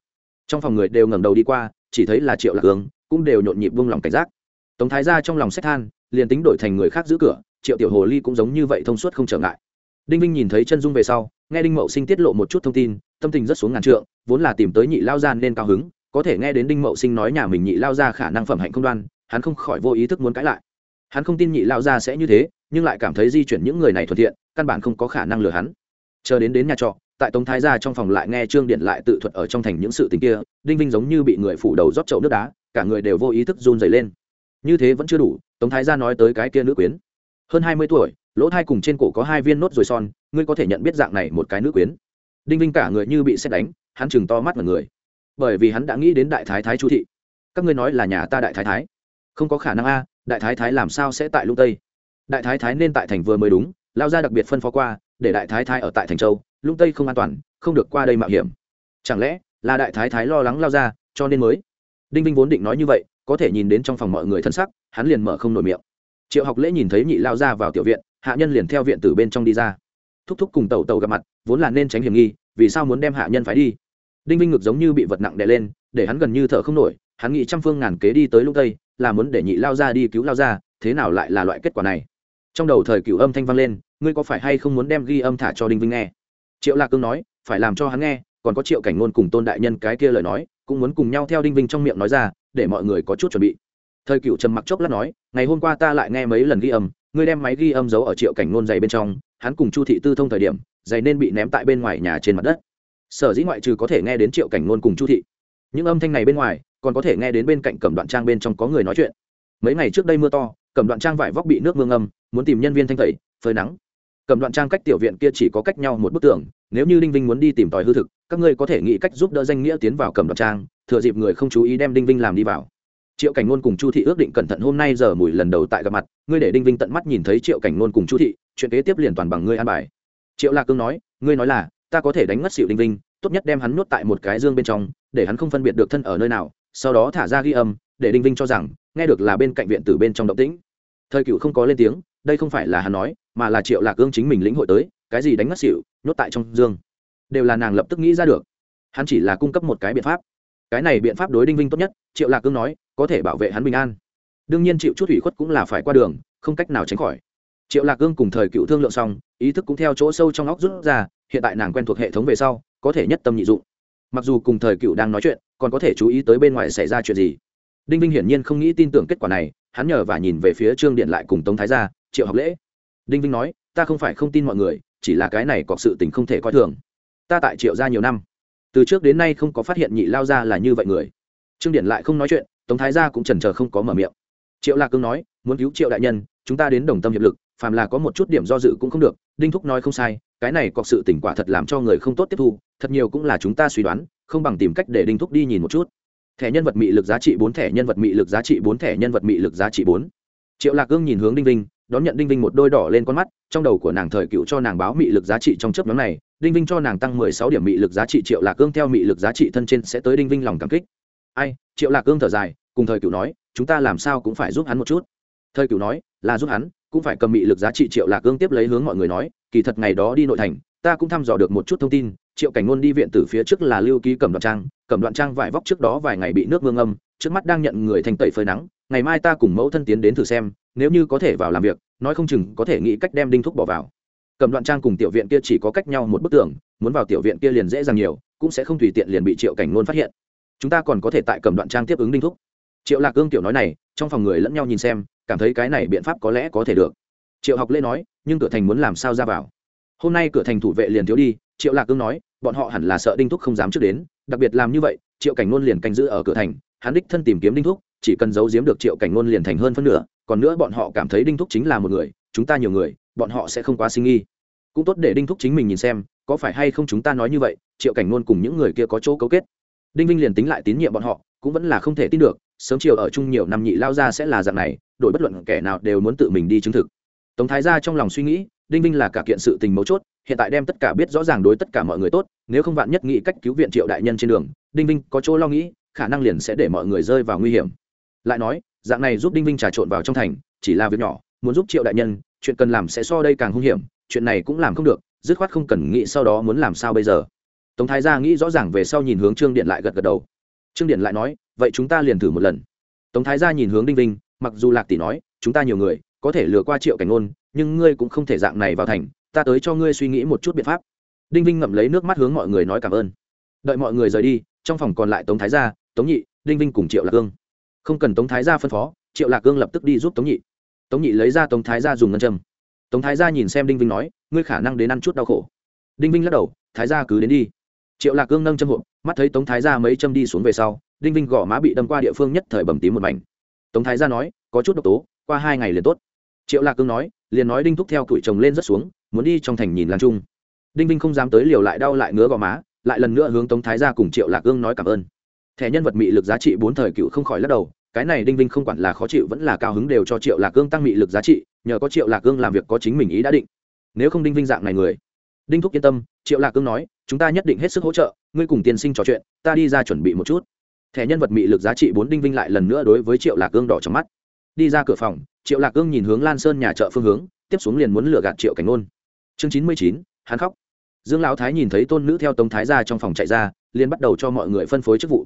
A: Trong phòng người đều ngẩng đầu đi qua, chỉ thấy là triệu lạc gương cũng đều nhộn nhịp vung lòng cảnh giác. Tống thái ra trong lòng sách than, liền tính đổi thành người khác giữ cửa, triệu tiểu hồ ly cũng giống như vậy thông suốt không trở ngại đinh vinh nhìn thấy chân dung về sau, nghe đinh mậu sinh tiết lộ một chút thông tin, tâm tình rất xuống ngàn trượng, vốn là tìm tới nhị lao gia nên cao hứng, có thể nghe đến đinh mậu sinh nói nhà mình nhị lao gia khả năng phẩm hạnh không đoan, hắn không khỏi vô ý thức muốn cãi lại. Hắn không tin nhị lao gia sẽ như thế, nhưng lại cảm thấy di chuyển những người này thuận tiện, căn bản không có khả năng lừa hắn. Chờ đến đến nhà trọ, tại tống thái gia trong phòng lại nghe trương điện lại tự thuật ở trong thành những sự tình kia, đinh vinh giống như bị người phủ đầu rót chậu nước đá, cả người đều vô ý thức run dày lên. Như thế vẫn chưa đủ, tống thái gia nói tới cái kia nữ quyến. Hơn hai mươi tuổi lỗ thai cùng trên cổ có hai viên nốt rồi son, ngươi có thể nhận biết dạng này một cái nữ quyến. Đinh vinh cả người như bị xét đánh, hắn chừng to mắt mọi người. Bởi vì hắn đã nghĩ đến đại thái thái chu thị. Các ngươi nói là nhà ta đại thái thái. Không có khả năng a, đại thái thái làm sao sẽ tại Lung tây? Đại thái thái nên tại thành vừa mới đúng, lao ra đặc biệt phân phó qua, để đại thái thái ở tại thành châu, lũng tây không an toàn, không được qua đây mạo hiểm. Chẳng lẽ là đại thái thái lo lắng lao ra, cho nên mới? Đinh vinh vốn định nói như vậy, có thể nhìn đến trong phòng mọi người thân sắc, hắn liền mở không nổi miệng. Triệu học lễ nhìn thấy nhị lao ra vào tiểu viện hạ nhân liền theo viện từ bên trong đi ra. Thúc thúc cùng tàu tàu gặp mặt, vốn là nên tránh hiểm nghi, vì sao muốn đem hạ nhân phải đi? Đinh vinh ngực giống như bị vật nặng đè lên, để hắn gần như thở không nổi, hắn nghĩ trăm phương ngàn kế đi tới lúc tây là muốn để nhị lao ra đi cứu lao ra, thế nào lại là loại kết quả này? Trong đầu thời cựu âm thanh vang lên, ngươi có phải hay không muốn đem ghi âm thả cho đinh vinh nghe? Triệu lạc cương nói, phải làm cho hắn nghe, còn có triệu cảnh ngôn cùng tôn đại nhân cái kia lời nói, cũng muốn cùng nhau theo đinh vinh trong miệng nói ra, để mọi người có chút chuẩn bị. Thời cựu trầm mặc chốc lát nói, ngày hôm qua ta lại nghe mấy lần ghi âm ngươi đem máy ghi âm giấu ở triệu cảnh nôn dày bên trong, hắn cùng chu thị tư thông thời điểm, giày nên bị ném tại bên ngoài nhà trên mặt đất. Sở dĩ ngoại trừ có thể nghe đến triệu cảnh nôn cùng chu thị, những âm thanh này bên ngoài, còn có thể nghe đến bên cạnh cầm đoạn trang bên trong có người nói chuyện. Mấy ngày trước đây mưa to, cầm đoạn trang vải vóc bị nước mương âm muốn tìm nhân viên thanh tẩy, phơi nắng. Cầm đoạn trang cách tiểu viện kia chỉ có cách nhau một bức tường, nếu như đinh vinh muốn đi tìm tòi hư thực, các ngươi có thể nghĩ cách giúp đỡ danh nghĩa tiến vào cầm đoạn trang, thừa dịp người không chú ý đem đinh vinh làm đi vào triệu cảnh ngôn cùng chu thị ước định cẩn thận hôm nay giờ mùi lần đầu tại gặp mặt, ngươi để đinh vinh tận mắt nhìn thấy triệu cảnh ngôn cùng chu thị, chuyện kế tiếp liền toàn bằng ngươi an bài. Triệu lạc cương nói, ngươi nói là, ta có thể đánh ngất xịu đinh vinh, tốt nhất đem hắn nuốt tại một cái dương bên trong, để hắn không phân biệt được thân ở nơi nào, sau đó thả ra ghi âm, để đinh vinh cho rằng, nghe được là bên cạnh viện từ bên trong động tĩnh. Thời cựu không có lên tiếng, đây không phải là hắn nói, mà là triệu lạc cương chính mình lĩnh hội tới, cái gì đánh ngất xịu nhốt tại trong dương, đều là nàng lập tức nghĩ ra được. Hắn chỉ là cung cấp một cái biện pháp cái này biện pháp đối đinh vinh tốt nhất, triệu lạc cương nói, có thể bảo vệ hắn bình an. Đương nhiên chịu chút ủy khuất cũng là phải qua đường, không cách nào tránh khỏi. Triệu lạc cương cùng thời cựu thương lượng xong, ý thức cũng theo chỗ sâu trong óc rút ra, hiện tại nàng quen thuộc hệ thống về sau, có thể nhất tâm nhị dụng. Mặc dù cùng thời cựu đang nói chuyện, còn có thể chú ý tới bên ngoài xảy ra chuyện gì. Đinh vinh hiển nhiên không nghĩ tin tưởng kết quả này, hắn nhờ và nhìn về phía trương điện lại cùng tống thái gia, triệu học lễ. Đinh vinh nói, ta không phải không tin mọi người, chỉ là cái này có sự tình không thể coi thường. Ta tại triệu gia nhiều năm từ trước đến nay không có phát hiện nhị lao ra là như vậy người. Trương điển lại không nói chuyện, tống thái gia cũng trần trờ không có mở miệng. Triệu lạc cương nói, muốn cứu triệu đại nhân, chúng ta đến đồng tâm hiệp lực, phàm là có một chút điểm do dự cũng không được, đinh thúc nói không sai, cái này có sự tỉnh quả thật làm cho người không tốt tiếp thu, thật nhiều cũng là chúng ta suy đoán, không bằng tìm cách để đinh thúc đi nhìn một chút. Thẻ nhân vật mị lực giá trị bốn, thẻ nhân vật mị lực giá trị bốn, thẻ nhân vật mị lực giá trị bốn. Triệu lạc cương nhìn hướng đinh vinh, đón nhận đinh vinh một đôi đỏ lên con mắt, trong đầu của nàng thời cựu cho nàng báo mị lực giá trị trong chấp nhóm này đinh vinh cho nàng tăng mười sáu điểm mị lực giá trị, triệu lạc cương theo mị lực giá trị thân trên sẽ tới đinh vinh lòng cảm kích. Ai? Triệu lạc cương thở dài, cùng thời cựu nói, chúng ta làm sao cũng phải giúp hắn một chút. Thời cựu nói, là giúp hắn, cũng phải cầm mị lực giá trị, triệu lạc cương tiếp lấy hướng mọi người nói, kỳ thật ngày đó đi nội thành, ta cũng thăm dò được một chút thông tin, triệu cảnh ngôn đi viện từ phía trước là lưu ký cầm đoạn trang cầm đoạn trang vải vóc trước đó vài ngày bị nước vương âm trước mắt đang nhận người thành tẩy phơi nắng, ngày mai ta cùng mẫu thân tiến đến thử xem, nếu như có thể vào làm việc, nói không chừng có thể nghĩ cách đem đinh thúc bỏ vào cầm đoạn trang cùng tiểu viện kia chỉ có cách nhau một bức tường, muốn vào tiểu viện kia liền dễ dàng nhiều, cũng sẽ không tùy tiện liền bị triệu cảnh ngôn phát hiện. Chúng ta còn có thể tại cầm đoạn trang tiếp ứng đinh thúc. Triệu lạc cương tiểu nói này, trong phòng người lẫn nhau nhìn xem, cảm thấy cái này biện pháp có lẽ có thể được. Triệu học lễ nói, nhưng cửa thành muốn làm sao ra vào? Hôm nay cửa thành thủ vệ liền thiếu đi, triệu lạc cương nói, bọn họ hẳn là sợ đinh thúc không dám trước đến, đặc biệt làm như vậy, triệu cảnh ngôn liền canh giữ ở cửa thành, hắn đích thân tìm kiếm đinh thúc, chỉ cần giấu giếm được triệu cảnh ngôn liền thành hơn phân nửa, còn nữa bọn họ cảm thấy đinh thúc chính là một người, chúng ta nhiều người bọn họ sẽ không quá sinh nghi. Cũng tốt để đinh thúc chính mình nhìn xem, có phải hay không chúng ta nói như vậy, triệu cảnh ngôn cùng những người kia có chỗ cấu kết. Đinh vinh liền tính lại tín nhiệm bọn họ, cũng vẫn là không thể tin được, sớm chiều ở chung nhiều năm nhị lao ra sẽ là dạng này đội bất luận kẻ nào đều muốn tự mình đi chứng thực. Tống thái gia trong lòng suy nghĩ, đinh vinh là cả kiện sự tình mấu chốt, hiện tại đem tất cả biết rõ ràng đối tất cả mọi người tốt, nếu không vạn nhất nghĩ cách cứu viện triệu đại nhân trên đường, đinh vinh có chỗ lo nghĩ, khả năng liền sẽ để mọi người rơi vào nguy hiểm. Lại nói, dạng này giúp đinh vinh trà trộn vào trong thành, chỉ là việc nhỏ, muốn giúp triệu đại nhân chuyện cần làm sẽ so đây càng hung hiểm, chuyện này cũng làm không được, dứt khoát không cần nghĩ sau đó muốn làm sao bây giờ. Tống thái gia nghĩ rõ ràng về sau nhìn hướng trương điện lại gật gật đầu. Trương điện lại nói, vậy chúng ta liền thử một lần. Tống thái gia nhìn hướng đinh vinh, mặc dù lạc tỷ nói, chúng ta nhiều người, có thể lừa qua triệu cảnh ngôn, nhưng ngươi cũng không thể dạng này vào thành, ta tới cho ngươi suy nghĩ một chút biện pháp. Đinh vinh ngậm lấy nước mắt hướng mọi người nói cảm ơn. Đợi mọi người rời đi, trong phòng còn lại tống thái gia, tống nhị, đinh vinh cùng triệu lạc cương. Không cần tống thái gia phân phó, triệu lạc cương lập tức đi giúp tống nhị tống nhị lấy ra tống thái gia dùng ngân châm. Tống thái gia nhìn xem đinh vinh nói, ngươi khả năng đến ăn chút đau khổ. Đinh vinh lắc đầu, thái gia cứ đến đi. Triệu lạc cương nâng châm hộp, mắt thấy tống thái gia mấy châm đi xuống về sau, đinh vinh gõ má bị đâm qua địa phương nhất thời bầm tím một mảnh. Tống thái gia nói, có chút độc tố, qua hai ngày liền tốt. Triệu lạc cương nói, liền nói đinh thúc theo tuổi chồng lên rất xuống, muốn đi trong thành nhìn lan trung đinh vinh không dám tới liều lại đau lại ngứa gò má, lại lần nữa hướng tống thái gia cùng triệu lạc cương nói cảm ơn. Thẻ nhân vật mị lực giá trị bốn thời cựu không khỏi lắc đầu cái này đinh vinh không quản là khó chịu vẫn là cao hứng đều cho triệu lạc cương tăng mị lực giá trị, nhờ có triệu lạc cương làm việc có chính mình ý đã định. Nếu không đinh vinh dạng này người. Đinh thúc yên tâm, triệu lạc cương nói, chúng ta nhất định hết sức hỗ trợ, ngươi cùng tiên sinh trò chuyện, ta đi ra chuẩn bị một chút. Thẻ nhân vật mị lực giá trị bốn đinh vinh lại lần nữa đối với triệu lạc cương đỏ trong mắt. Đi ra cửa phòng, triệu lạc cương nhìn hướng lan sơn nhà chợ phương hướng, tiếp xuống liền muốn lừa gạt triệu cảnh ngôn. Chương chín mươi chín, hắn khóc. Dương lão thái nhìn thấy tôn nữ theo tống thái ra trong phòng chạy ra, liền bắt đầu cho mọi người phân phối chức vụ.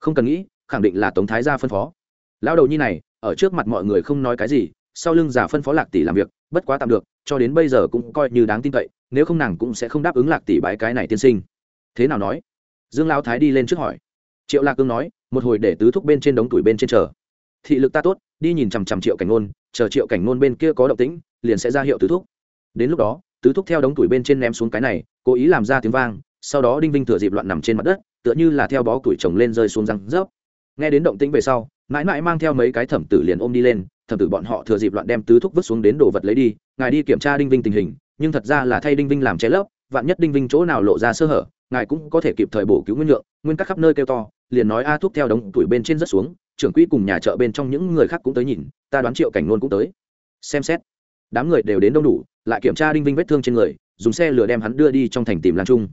A: Không cần nghĩ, khẳng định là tống thái gia phân phó lão đầu nhi này, ở trước mặt mọi người không nói cái gì, sau lưng giả phân phó lạc tỷ làm việc, bất quá tạm được, cho đến bây giờ cũng coi như đáng tin cậy, nếu không nàng cũng sẽ không đáp ứng lạc tỷ bái cái này tiên sinh. Thế nào nói? Dương lão thái đi lên trước hỏi. Triệu lạc cương nói, một hồi để tứ thúc bên trên đống tuổi bên trên chờ. Thị lực ta tốt, đi nhìn chằm chằm triệu cảnh ngôn, chờ triệu cảnh ngôn bên kia có động tĩnh, liền sẽ ra hiệu tứ thúc. Đến lúc đó, tứ thúc theo đống tuổi bên trên ném xuống cái này, cố ý làm ra tiếng vang, sau đó đinh vinh thừa dịp loạn nằm trên mặt đất, tựa như là theo bó tuổi chồng lên rơi xuống răng rớp nghe đến động tĩnh về sau, mãi mãi mang theo mấy cái thẩm tử liền ôm đi lên, thẩm tử bọn họ thừa dịp loạn đem tứ thúc vứt xuống đến đồ vật lấy đi, ngài đi kiểm tra đinh vinh tình hình, nhưng thật ra là thay đinh vinh làm che lấp, vạn nhất đinh vinh chỗ nào lộ ra sơ hở, ngài cũng có thể kịp thời bổ cứu nguyên lượng nguyên các khắp nơi kêu to, liền nói a thuốc theo đống tuổi bên trên rất xuống, trưởng quỹ cùng nhà chợ bên trong những người khác cũng tới nhìn, ta đoán triệu cảnh nôn cũng tới. Xem xét. Đám người đều đến đông đủ, lại kiểm tra đinh vinh vết thương trên người, dùng xe lửa đem hắn đưa đi trong thành tìm lan trung.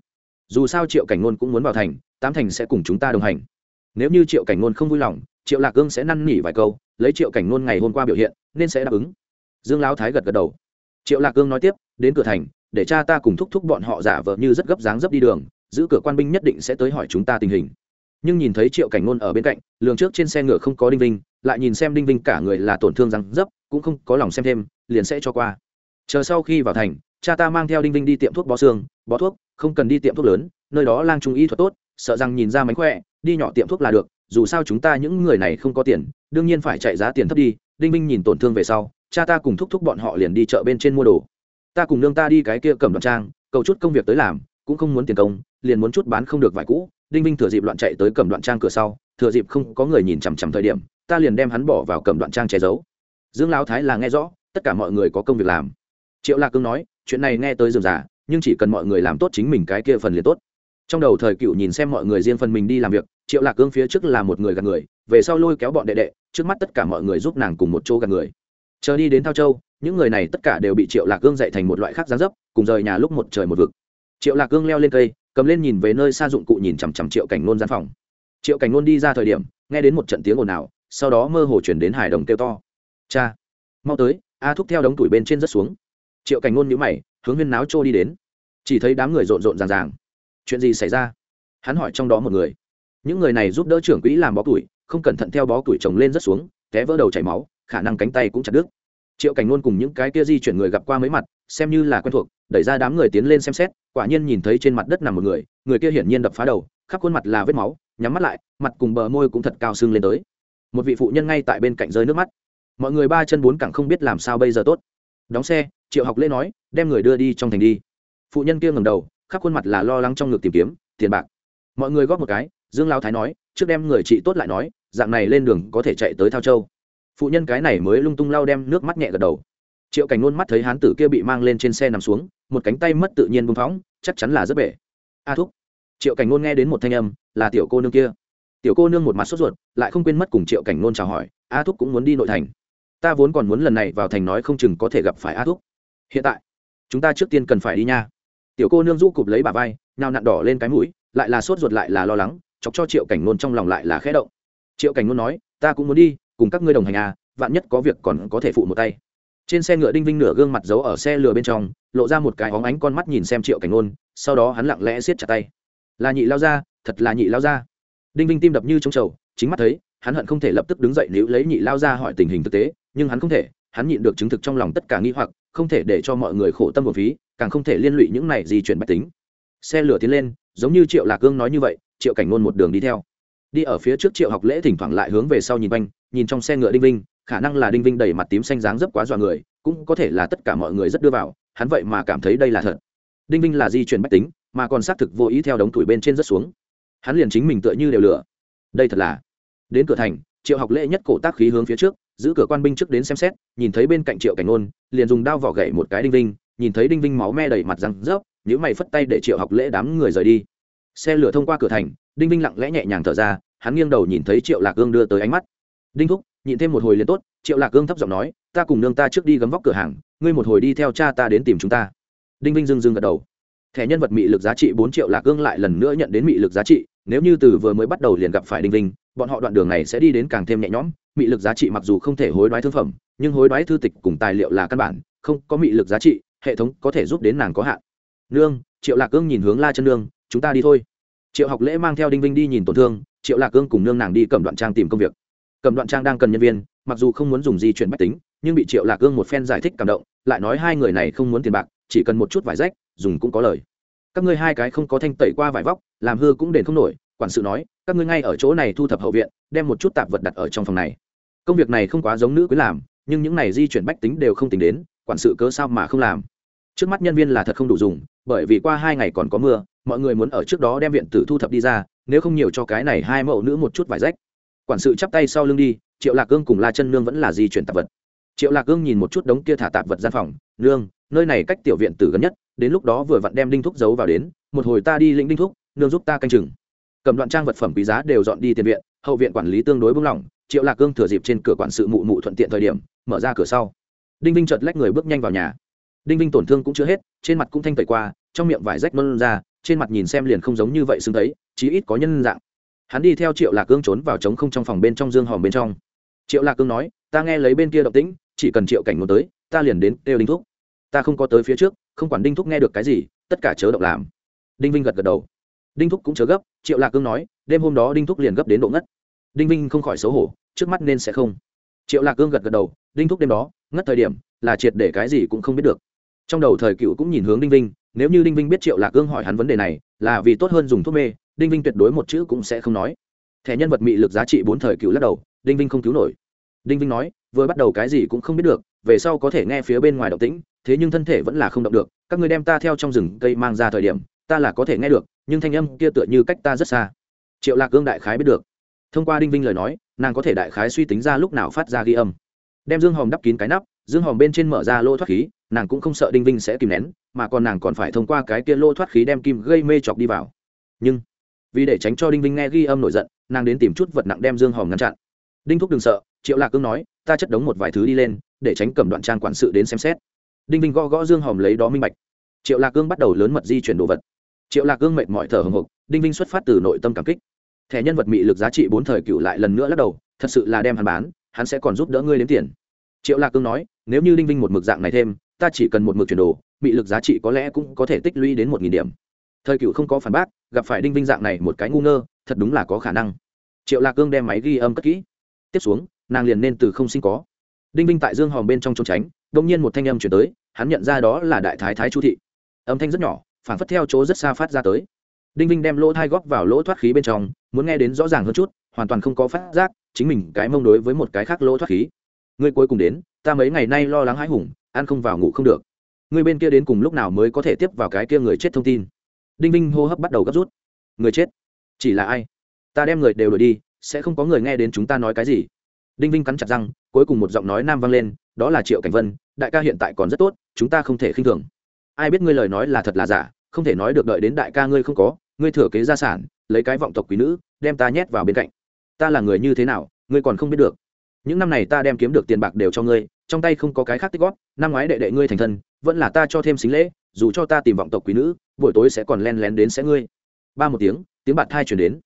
A: Dù sao triệu cảnh nôn cũng muốn vào thành, tám thành sẽ cùng chúng ta đồng hành nếu như triệu cảnh nôn không vui lòng, triệu lạc cương sẽ năn nỉ vài câu, lấy triệu cảnh nôn ngày hôm qua biểu hiện, nên sẽ đáp ứng. Dương lão thái gật gật đầu. Triệu lạc cương nói tiếp, đến cửa thành, để cha ta cùng thúc thúc bọn họ giả vờ như rất gấp dáng dấp đi đường, giữ cửa quan binh nhất định sẽ tới hỏi chúng ta tình hình. Nhưng nhìn thấy triệu cảnh ngôn ở bên cạnh, lường trước trên xe ngựa không có đinh vinh, lại nhìn xem đinh vinh cả người là tổn thương răng dấp, cũng không có lòng xem thêm, liền sẽ cho qua. Chờ sau khi vào thành, cha ta mang theo đinh vinh đi tiệm thuốc bó xương, bó thuốc, không cần đi tiệm thuốc lớn, nơi đó lang trung y thuật tốt sợ rằng nhìn ra mánh khỏe, đi nhỏ tiệm thuốc là được, dù sao chúng ta những người này không có tiền, đương nhiên phải chạy giá tiền thấp đi, đinh Minh nhìn tổn thương về sau, cha ta cùng thúc thúc bọn họ liền đi chợ bên trên mua đồ. Ta cùng nương ta đi cái kia cầm đoạn trang, cầu chút công việc tới làm, cũng không muốn tiền công, liền muốn chút bán không được vải cũ. Đinh Minh thừa dịp loạn chạy tới cầm đoạn trang cửa sau, thừa dịp không có người nhìn chằm chằm thời điểm, ta liền đem hắn bỏ vào cầm đoạn trang che giấu. Dương lão thái là nghe rõ, tất cả mọi người có công việc làm. Triệu lạc cương nói, chuyện này nghe tới dườm giả nhưng chỉ cần mọi người làm tốt chính mình cái kia phần liền tốt trong đầu thời cựu nhìn xem mọi người riêng phần mình đi làm việc, triệu lạc cương phía trước là một người gạt người, về sau lôi kéo bọn đệ đệ, trước mắt tất cả mọi người giúp nàng cùng một chỗ gạt người. Chờ đi đến thao châu, những người này tất cả đều bị triệu lạc cương dạy thành một loại khác gián dấp, cùng rời nhà lúc một trời một vực. Triệu lạc cương leo lên cây, cầm lên nhìn về nơi xa dụng cụ nhìn chằm chằm triệu cảnh nôn gian phòng. Triệu cảnh nôn đi ra thời điểm, nghe đến một trận tiếng ồn ào, sau đó mơ hồ chuyển đến hải đồng kêu to. Cha, mau tới, a thúc theo đống tuổi bên trên rất xuống. Triệu cảnh nôn nhữ mày, hướng huyên náo trô đi đến. Chỉ thấy đám người rộn rộn ràng ràng chuyện gì xảy ra? Hắn hỏi trong đó một người. Những người này giúp đỡ trưởng quỹ làm bó tuổi không cẩn thận theo bó tuổi chồng lên rất xuống, té vỡ đầu chảy máu, khả năng cánh tay cũng chặt đứt. Triệu cảnh luôn cùng những cái kia di chuyển người gặp qua mấy mặt, xem như là quen thuộc, đẩy ra đám người tiến lên xem xét, quả nhiên nhìn thấy trên mặt đất nằm một người người kia hiển nhiên đập phá đầu, khắp khuôn mặt là vết máu, nhắm mắt lại, mặt cùng bờ môi cũng thật cao sưng lên tới. Một vị phụ nhân ngay tại bên cạnh rơi nước mắt. Mọi người ba chân bốn cẳng không biết làm sao bây giờ tốt. Đóng xe, triệu học lễ nói, đem người đưa đi trong thành đi. Phụ nhân kia ngầm đầu khắp khuôn mặt là lo lắng trong ngực tìm kiếm, tiền bạc. Mọi người góp một cái, dương lao thái nói, trước đem người chị tốt lại nói, dạng này lên đường có thể chạy tới thao châu. Phụ nhân cái này mới lung tung lau đem nước mắt nhẹ gật đầu. Triệu cảnh nôn mắt thấy hán tử kia bị mang lên trên xe nằm xuống, một cánh tay mất tự nhiên bung phóng, chắc chắn là rất bể. A thúc. Triệu cảnh nôn nghe đến một thanh âm, là tiểu cô nương kia. Tiểu cô nương một mặt sốt ruột, lại không quên mất cùng triệu cảnh nôn chào hỏi, a thúc cũng muốn đi nội thành. Ta vốn còn muốn lần này vào thành nói không chừng có thể gặp phải a thúc. Hiện tại, chúng ta trước tiên cần phải đi nha tiểu cô nương rũ cụp lấy bà vai nào nặn đỏ lên cái mũi, lại là sốt ruột lại là lo lắng, chọc cho triệu cảnh nôn trong lòng lại là khẽ động. Triệu cảnh nôn nói, ta cũng muốn đi, cùng các ngươi đồng hành à vạn nhất có việc còn có thể phụ một tay. Trên xe ngựa đinh vinh nửa gương mặt giấu ở xe lừa bên trong, lộ ra một cái hóng ánh con mắt nhìn xem triệu cảnh nôn sau đó hắn lặng lẽ siết chặt tay. Là nhị lao ra thật là nhị lao ra đinh vinh tim đập như trống trầu, chính mắt thấy, hắn hận không thể lập tức đứng dậy nếu lấy nhị lao ra hỏi tình hình thực tế, nhưng hắn không thể, hắn nhịn được chứng thực trong lòng tất cả nghi hoặc, không thể để cho mọi người khổ tâm một phí càng không thể liên lụy những này gì chuyển bách tính. Xe lửa tiến lên, giống như triệu lạc cương nói như vậy, triệu cảnh ngôn một đường đi theo. Đi ở phía trước triệu học lễ thỉnh thoảng lại hướng về sau nhìn quanh, nhìn trong xe ngựa đinh vinh, khả năng là đinh vinh đầy mặt tím xanh dáng dấp quá dọa người, cũng có thể là tất cả mọi người rất đưa vào, hắn vậy mà cảm thấy đây là thật. Đinh vinh là di chuyển bách tính, mà còn xác thực vô ý theo đống tuổi bên trên rất xuống. Hắn liền chính mình tựa như đều lửa. Đây thật là. Đến cửa thành, triệu học lễ nhất cổ tác khí hướng phía trước, giữ cửa quan binh trước đến xem xét, nhìn thấy bên cạnh triệu cảnh ngôn, liền dùng đao vỏ gậy một cái đinh vinh nhìn thấy đinh vinh máu me đầy mặt răng rớp nhữ mày phất tay để triệu học lễ đám người rời đi. Xe lửa thông qua cửa thành, đinh vinh lặng lẽ nhẹ nhàng thở ra, hắn nghiêng đầu nhìn thấy triệu lạc ương đưa tới ánh mắt. Đinh thúc, nhịn thêm một hồi liền tốt, triệu lạc ương thấp giọng nói, ta cùng nương ta trước đi gấm vóc cửa hàng, ngươi một hồi đi theo cha ta đến tìm chúng ta. Đinh vinh dưng dưng gật đầu. Thẻ nhân vật mị lực giá trị bốn triệu lạc ương lại lần nữa nhận đến mị lực giá trị, nếu như từ vừa mới bắt đầu liền gặp phải đinh vinh, bọn họ đoạn đường này sẽ đi đến càng thêm nhẹ nhõm. Mị lực giá trị mặc dù không thể hối đoái thương phẩm, nhưng hối đoái thư tịch cùng tài liệu là căn bản, không có mị lực giá trị hệ thống có thể giúp đến nàng có hạn. Nương, triệu lạc cương nhìn hướng la chân nương, chúng ta đi thôi. Triệu học lễ mang theo đinh vinh đi nhìn tổn thương, triệu lạc cương cùng nương nàng đi cầm đoạn trang tìm công việc. Cầm đoạn trang đang cần nhân viên, mặc dù không muốn dùng di chuyển bách tính, nhưng bị triệu lạc cương một phen giải thích cảm động, lại nói hai người này không muốn tiền bạc, chỉ cần một chút vải rách, dùng cũng có lời. Các ngươi hai cái không có thanh tẩy qua vải vóc, làm hư cũng đền không nổi, quản sự nói, các ngươi ngay ở chỗ này thu thập hậu viện, đem một chút tạp vật đặt ở trong phòng này. Công việc này không quá giống nữ quý làm, nhưng những này di chuyển bách tính đều không tính đến quản sự cớ sao mà không làm? Trước mắt nhân viên là thật không đủ dùng, bởi vì qua hai ngày còn có mưa, mọi người muốn ở trước đó đem viện tử thu thập đi ra, nếu không nhiều cho cái này hai mẫu nữ một chút vải rách. Quản sự chắp tay sau lưng đi, triệu lạc cương cùng la chân nương vẫn là di chuyển tạp vật. Triệu lạc cương nhìn một chút đống kia thả tạp vật gian phòng, nương, nơi này cách tiểu viện tử gần nhất, đến lúc đó vừa vặn đem đinh thúc giấu vào đến, một hồi ta đi lĩnh đinh thúc, nương giúp ta canh chừng. Cầm đoạn trang vật phẩm quý giá đều dọn đi tiền viện, hậu viện quản lý tương đối bung lỏng, triệu lạc cương thừa dịp trên cửa quản sự mụ mụ thuận tiện thời điểm, mở ra cửa sau đinh vinh chợt lách người bước nhanh vào nhà. Đinh vinh tổn thương cũng chưa hết, trên mặt cũng thanh tẩy qua, trong miệng vải rách mơn ra, trên mặt nhìn xem liền không giống như vậy xứng thấy, chí ít có nhân dạng. Hắn đi theo triệu lạc cương trốn vào trống không trong phòng bên trong dương hòm bên trong. Triệu lạc cương nói, ta nghe lấy bên kia động tĩnh, chỉ cần triệu cảnh muốn tới, ta liền đến kêu đinh thúc. Ta không có tới phía trước, không quản đinh thúc nghe được cái gì, tất cả chớ động làm. Đinh vinh gật gật đầu. Đinh thúc cũng chớ gấp, triệu lạc cương nói, đêm hôm đó đinh thúc liền gấp đến độ ngất. Đinh vinh không khỏi xấu hổ, trước mắt nên sẽ không. Triệu lạc cương gật gật đầu, đinh thúc đêm đó ngất thời điểm, là triệt để cái gì cũng không biết được. Trong đầu thời cựu cũng nhìn hướng đinh vinh, nếu như đinh vinh biết triệu lạc ương hỏi hắn vấn đề này, là vì tốt hơn dùng thuốc mê, đinh vinh tuyệt đối một chữ cũng sẽ không nói. Thẻ nhân vật mị lực giá trị bốn thời cựu lắc đầu, đinh vinh không cứu nổi. Đinh vinh nói, vừa bắt đầu cái gì cũng không biết được, về sau có thể nghe phía bên ngoài động tĩnh, thế nhưng thân thể vẫn là không động được, các người đem ta theo trong rừng cây mang ra thời điểm, ta là có thể nghe được, nhưng thanh âm kia tựa như cách ta rất xa. Triệu lạc ương đại khái biết được. Thông qua đinh vinh lời nói, nàng có thể đại khái suy tính ra lúc nào phát ra ghi âm đem dương hòm đắp kín cái nắp, dương hòm bên trên mở ra lỗ thoát khí, nàng cũng không sợ đinh vinh sẽ kìm nén, mà còn nàng còn phải thông qua cái kia lỗ thoát khí đem kim gây mê chọc đi vào. Nhưng, vì để tránh cho đinh vinh nghe ghi âm nổi giận, nàng đến tìm chút vật nặng đem dương hòm ngăn chặn. Đinh thúc đừng sợ, triệu lạc cương nói, ta chất đống một vài thứ đi lên, để tránh cầm đoạn trang quản sự đến xem xét. Đinh vinh gõ gõ dương hòm lấy đó minh bạch. Triệu lạc cương bắt đầu lớn mật di chuyển đồ vật. Triệu lạc cương mệt mỏi thở hồng hộc, đinh vinh xuất phát từ nội tâm cảm kích. Thẻ nhân vật mị lực giá trị bốn thời cựu lại lần nữa lắc đầu, thật sự là đem hắn bán hắn sẽ còn giúp đỡ ngươi đến tiền. Triệu lạc cương nói, nếu như đinh vinh một mực dạng này thêm, ta chỉ cần một mực chuyển đồ bị lực giá trị có lẽ cũng có thể tích lũy đến một nghìn điểm. Thời cựu không có phản bác, gặp phải đinh vinh dạng này một cái ngu ngơ, thật đúng là có khả năng. Triệu lạc cương đem máy ghi âm cất kỹ. Tiếp xuống, nàng liền nên từ không sinh có. Đinh vinh tại dương hòm bên trong trốn tránh đ ỗ n g nhiên một thanh âm chuyển tới, hắn nhận ra đó là đại thái thái chu thị. Âm thanh rất nhỏ, phản phất theo chỗ rất xa phát ra tới. Đinh vinh đem lỗ thai góp vào lỗ thoát khí bên trong, muốn nghe đến rõ ràng hơn chút hoàn toàn không có phát giác, chính mình cái mông đối với một cái khác lỗ thoát khí. Ngươi cuối cùng đến, ta mấy ngày nay lo lắng hãi hùng, ăn không vào ngủ không được. Ngươi bên kia đến cùng lúc nào mới có thể tiếp vào cái kia người chết thông tin? Đinh vinh hô hấp bắt đầu gấp rút. Người chết? Chỉ là ai? Ta đem người đều đổi đi, sẽ không có người nghe đến chúng ta nói cái gì. Đinh vinh cắn chặt răng, cuối cùng một giọng nói nam vang lên, đó là triệu cảnh vân, đại ca hiện tại còn rất tốt, chúng ta không thể khinh thường. Ai biết ngươi lời nói là thật là giả, không thể nói được đợi đến đại ca ngươi không có, ngươi thừa kế gia sản, lấy cái vọng tộc quý nữ, đem ta nhét vào bên cạnh ta là người như thế nào, ngươi còn không biết được. Những năm này ta đem kiếm được tiền bạc đều cho ngươi, trong tay không có cái khác tích góp, năm ngoái đệ đệ ngươi thành thân, vẫn là ta cho thêm xính lễ, dù cho ta tìm vọng tộc quý nữ, buổi tối sẽ còn len lén đến sẽ ngươi. Ba một tiếng tiếng bạt thai chuyển đến.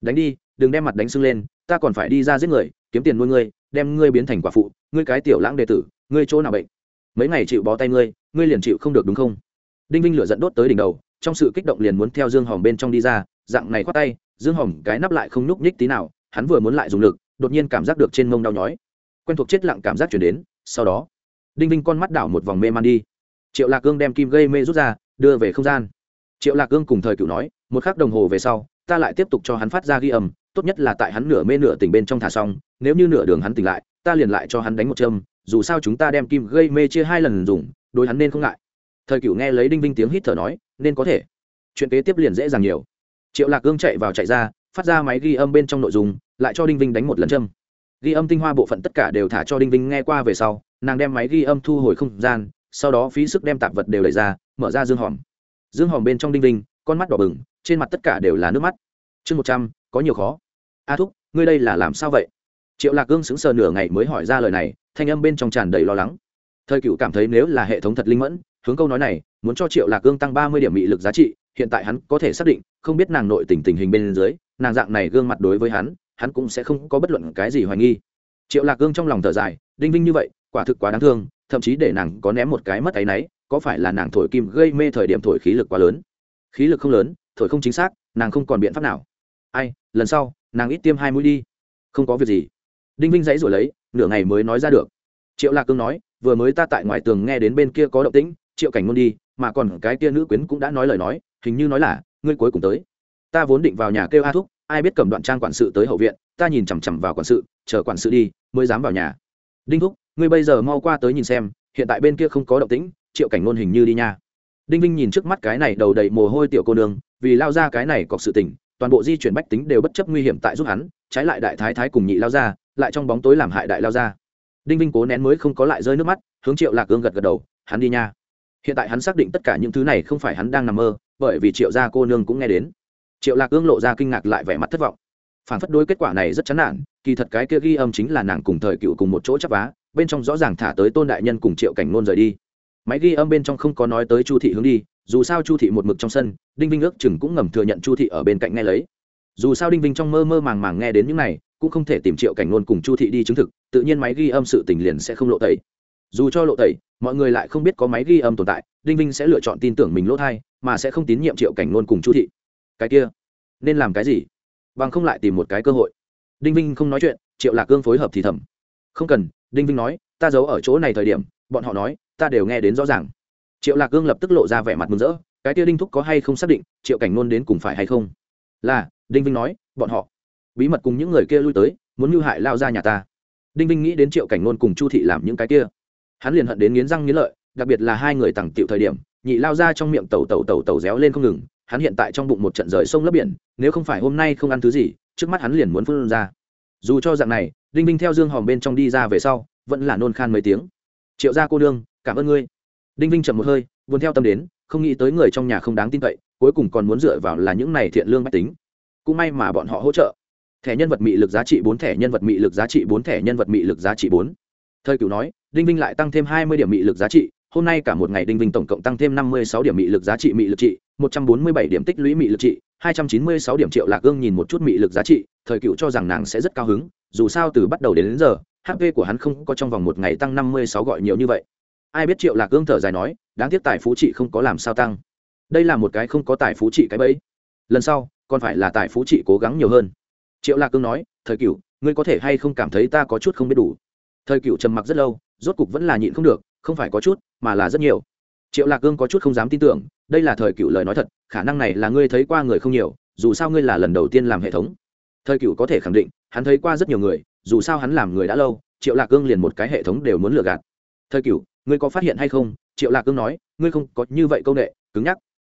A: Đánh đi, đừng đem mặt đánh sưng lên, ta còn phải đi ra giết người, kiếm tiền nuôi ngươi, đem ngươi biến thành quả phụ, ngươi cái tiểu lãng đệ tử, ngươi chỗ nào bệnh? Mấy ngày chịu bó tay ngươi ngươi liền chịu không được đúng không? Đinh vinh lửa dẫn đốt tới đỉnh đầu, trong sự kích động liền muốn theo dương hòm bên trong đi ra, dạng này khoát tay, dương hòm cái nắp lại không nhúc nhích tí nào hắn vừa muốn lại dùng lực, đột nhiên cảm giác được trên mông đau nhói. Quen thuộc chết lặng cảm giác chuyển đến, sau đó, đinh vinh con mắt đảo một vòng mê man đi. Triệu lạc cương đem kim gây mê rút ra, đưa về không gian. Triệu lạc cương cùng thời cựu nói, một khắc đồng hồ về sau, ta lại tiếp tục cho hắn phát ra ghi âm, tốt nhất là tại hắn nửa mê nửa tỉnh bên trong thả xong, nếu như nửa đường hắn tỉnh lại, ta liền lại cho hắn đánh một châm, dù sao chúng ta đem kim gây mê chia hai lần dùng, đối hắn nên không ngại. Thời cựu nghe lấy đinh vinh tiếng hít thở nói, nên có thể. Chuyện kế tiếp liền dễ dàng nhiều. Triệu lạc cương chạy vào chạy ra phát ra máy ghi âm bên trong nội dung, lại cho đinh vinh đánh một lần châm. Ghi âm tinh hoa bộ phận tất cả đều thả cho đinh vinh nghe qua về sau, nàng đem máy ghi âm thu hồi không gian, sau đó phí sức đem tạp vật đều đẩy ra, mở ra dương hòm. Dương hòm bên trong đinh vinh, con mắt đỏ bừng, trên mặt tất cả đều là nước mắt. Chương một trăm, có nhiều khó. A thúc, ngươi đây là làm sao vậy? Triệu lạc gương sững sờ nửa ngày mới hỏi ra lời này, thanh âm bên trong tràn đầy lo lắng. Thời cựu cảm thấy nếu là hệ thống thật linh mẫn, hướng câu nói này, muốn cho triệu lạc gương tăng ba mươi điểm mị lực giá trị, hiện tại hắn có thể xác định, không biết nàng nội tình tình hình bên dưới nàng dạng này gương mặt đối với hắn hắn cũng sẽ không có bất luận cái gì hoài nghi. Triệu lạc gương trong lòng thở dài, đinh vinh như vậy, quả thực quá đáng thương, thậm chí để nàng có ném một cái mất áy náy, có phải là nàng thổi kim gây mê thời điểm thổi khí lực quá lớn? Khí lực không lớn, thổi không chính xác, nàng không còn biện pháp nào. Ai, lần sau, nàng ít tiêm hai mũi đi. Không có việc gì. Đinh vinh dãy rồi lấy, nửa ngày mới nói ra được. Triệu lạc cương nói, vừa mới ta tại ngoài tường nghe đến bên kia có động tĩnh, triệu cảnh ngôn đi, mà còn cái kia nữ quyến cũng đã nói lời nói, hình như nói là, ngươi cuối cùng tới ta vốn định vào nhà kêu a thúc, ai biết cầm đoạn trang quản sự tới hậu viện, ta nhìn chằm chằm vào quản sự, chờ quản sự đi, mới dám vào nhà. Đinh thúc, ngươi bây giờ mau qua tới nhìn xem, hiện tại bên kia không có động tĩnh, triệu cảnh ngôn hình như đi nha. Đinh vinh nhìn trước mắt cái này đầu đầy mồ hôi tiểu cô nương, vì lao ra cái này có sự tình, toàn bộ di chuyển bách tính đều bất chấp nguy hiểm tại giúp hắn, trái lại đại thái thái cùng nhị lao ra, lại trong bóng tối làm hại đại lao ra. Đinh vinh cố nén mới không có lại rơi nước mắt, hướng triệu lạc ương gật gật đầu, hắn đi nha. Hiện tại hắn xác định tất cả những thứ này không phải hắn đang nằm mơ, bởi vì triệu gia cô nương cũng nghe đến triệu lạc ương lộ ra kinh ngạc lại vẻ mặt thất vọng. Phản phất đối kết quả này rất chán nản, kỳ thật cái kia ghi âm chính là nàng cùng thời cựu cùng một chỗ chấp vá, bên trong rõ ràng thả tới tôn đại nhân cùng triệu cảnh nôn rời đi. Máy ghi âm bên trong không có nói tới chu thị hướng đi, dù sao chu thị một mực trong sân, đinh vinh ước chừng cũng ngầm thừa nhận chu thị ở bên cạnh nghe lấy. Dù sao đinh vinh trong mơ mơ màng màng nghe đến những này, cũng không thể tìm triệu cảnh nôn cùng chu thị đi chứng thực, tự nhiên máy ghi âm sự tình liền sẽ không lộ tẩy. Dù cho lộ tẩy, mọi người lại không biết có máy ghi âm tồn tại, đinh vinh sẽ lựa chọn tin tưởng mình lỗ thai, mà sẽ không tín nhiệm triệu cảnh nôn cùng chu thị cái kia, nên làm cái gì? Bằng không lại tìm một cái cơ hội. Đinh vinh không nói chuyện, triệu lạc cương phối hợp thì thầm. Không cần, đinh vinh nói, ta giấu ở chỗ này thời điểm, bọn họ nói, ta đều nghe đến rõ ràng. Triệu lạc cương lập tức lộ ra vẻ mặt mừng rỡ, cái kia đinh thúc có hay không xác định, triệu cảnh nôn đến cùng phải hay không? Là, đinh vinh nói, bọn họ, bí mật cùng những người kia lui tới, muốn mưu hại lao ra nhà ta. Đinh vinh nghĩ đến triệu cảnh nôn cùng chu thị làm những cái kia. Hắn liền hận đến nghiến răng nghiến lợi, đặc biệt là hai người tặng tiệu thời điểm, nhị lao ra trong miệng tẩu tẩu tẩu tẩu réo lên không ngừng hắn hiện tại trong bụng một trận rời sông lấp biển, nếu không phải hôm nay không ăn thứ gì, trước mắt hắn liền muốn phun ra. Dù cho dạng này, đinh vinh theo dương hòm bên trong đi ra về sau, vẫn là nôn khan mấy tiếng. Triệu gia cô đương cảm ơn ngươi. Đinh vinh chậm một hơi vốn theo tâm đến, không nghĩ tới người trong nhà không đáng tin cậy, cuối cùng còn muốn dựa vào là những này thiện lương mách tính. Cũng may mà bọn họ hỗ trợ. Thẻ nhân vật mị lực giá trị bốn, thẻ nhân vật mị lực giá trị bốn, thẻ nhân vật mị lực giá trị bốn. Thời cửu nói, đinh vinh lại tăng thêm hai mươi điểm mị lực giá trị, hôm nay cả một ngày đinh vinh tổng cộng tăng thêm năm mươi sáu điểm mị lực giá trị mị lực trị một trăm bốn mươi bảy điểm tích lũy mị lực trị hai trăm chín mươi sáu điểm triệu lạc ương nhìn một chút mị lực giá trị thời cựu cho rằng nàng sẽ rất cao hứng dù sao từ bắt đầu đến, đến giờ hp của hắn không có trong vòng một ngày tăng năm mươi sáu gọi nhiều như vậy. Ai biết triệu lạc ương thở dài nói đáng tiếc tài phú trị không có làm sao tăng. Đây là một cái không có tài phú trị cái bẫy. Lần sau còn phải là tài phú trị cố gắng nhiều hơn. Triệu lạc cương nói thời cựu ngươi có thể hay không cảm thấy ta có chút không biết đủ? Thời cựu trầm mặc rất lâu rốt cục vẫn là nhịn không được không phải có chút mà là rất nhiều triệu lạc cương có chút không dám tin tưởng, đây là thời cựu lời nói thật, khả năng này là ngươi thấy qua người không nhiều, dù sao ngươi là lần đầu tiên làm hệ thống. Thời cựu có thể khẳng định, hắn thấy qua rất nhiều người, dù sao hắn làm người đã lâu, triệu lạc cương liền một cái hệ thống đều muốn lừa gạt. Thời cựu, ngươi có phát hiện hay không? Triệu lạc cương nói, ngươi không có như vậy công nghệ cứng nhắc.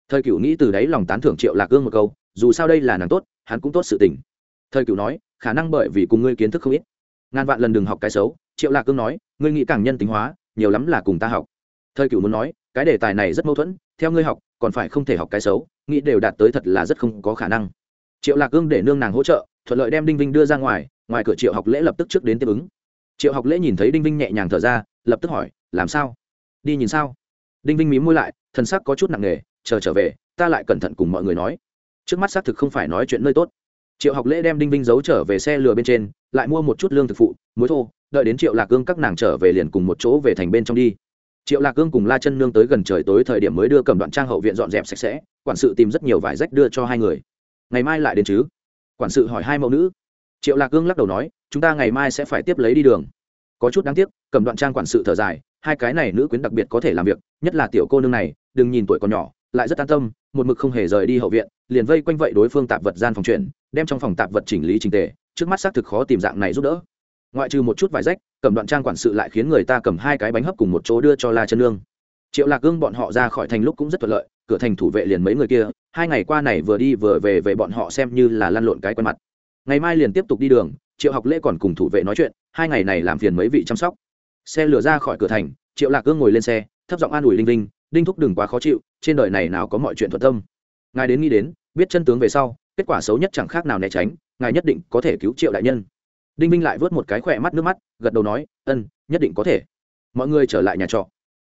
A: Thời cựu nghĩ từ đấy lòng tán thưởng triệu lạc cương một câu, dù sao đây là nàng tốt, hắn cũng tốt sự tình. Thời cựu nói, khả năng bởi vì cùng ngươi kiến thức không ít. Ngàn vạn lần đừng học cái xấu, triệu lạc cương nói, ngươi nghĩ càng nhân tính hóa, nhiều lắm là cùng ta học thời cửu muốn nói, cái đề tài này rất mâu thuẫn, theo ngươi học, còn phải không thể học cái xấu, nghĩ đều đạt tới thật là rất không có khả năng. Triệu lạc cương để nương nàng hỗ trợ, thuận lợi đem đinh vinh đưa ra ngoài ngoài cửa triệu học lễ lập tức trước đến tiếp ứng. Triệu học lễ nhìn thấy đinh vinh nhẹ nhàng thở ra, lập tức hỏi, làm sao? Đi nhìn sao? Đinh vinh mím môi lại thân sắc có chút nặng nề, chờ trở về, ta lại cẩn thận cùng mọi người nói. Trước mắt xác thực không phải nói chuyện nơi tốt. Triệu học lễ đem đinh vinh giấu trở về xe lừa bên trên, lại mua một chút lương thực phụ, muối thô, đợi đến triệu lạc gương các nàng trở về liền cùng một chỗ về thành bên trong đi triệu lạc Cương cùng la chân nương tới gần trời tối thời điểm mới đưa cầm đoạn trang hậu viện dọn dẹp sạch sẽ, quản sự tìm rất nhiều vải rách đưa cho hai người. Ngày mai lại đến chứ? Quản sự hỏi hai mẫu nữ. Triệu lạc Cương lắc đầu nói, chúng ta ngày mai sẽ phải tiếp lấy đi đường. Có chút đáng tiếc, cầm đoạn trang quản sự thở dài, hai cái này nữ quyến đặc biệt có thể làm việc, nhất là tiểu cô nương này, đừng nhìn tuổi còn nhỏ, lại rất an tâm, một mực không hề rời đi hậu viện, liền vây quanh vậy đối phương tạp vật gian phòng chuyển, đem trong phòng tạp vật chỉnh lý trình tề, trước mắt xác thực khó tìm dạng này giúp đỡ ngoại trừ một chút vài rách, cầm đoạn trang quản sự lại khiến người ta cầm hai cái bánh hấp cùng một chỗ đưa cho la chân Nương. triệu lạc gương bọn họ ra khỏi thành lúc cũng rất thuận lợi, cửa thành thủ vệ liền mấy người kia, hai ngày qua này vừa đi vừa về về bọn họ xem như là lăn lộn cái quen mặt. Ngày mai liền tiếp tục đi đường, triệu học lễ còn cùng thủ vệ nói chuyện, hai ngày này làm phiền mấy vị chăm sóc. Xe lửa ra khỏi cửa thành, triệu lạc gương ngồi lên xe, thấp giọng an ủi linh linh đinh thúc đừng quá khó chịu, trên đời này nào có mọi chuyện thuận tâm. Ngài đến nghĩ đến, biết chân tướng về sau, kết quả xấu nhất chẳng khác nào né tránh, ngài nhất định có thể cứu triệu đại nhân đinh vinh lại vớt một cái khỏe mắt nước mắt, gật đầu nói, ân, nhất định có thể. Mọi người trở lại nhà trọ.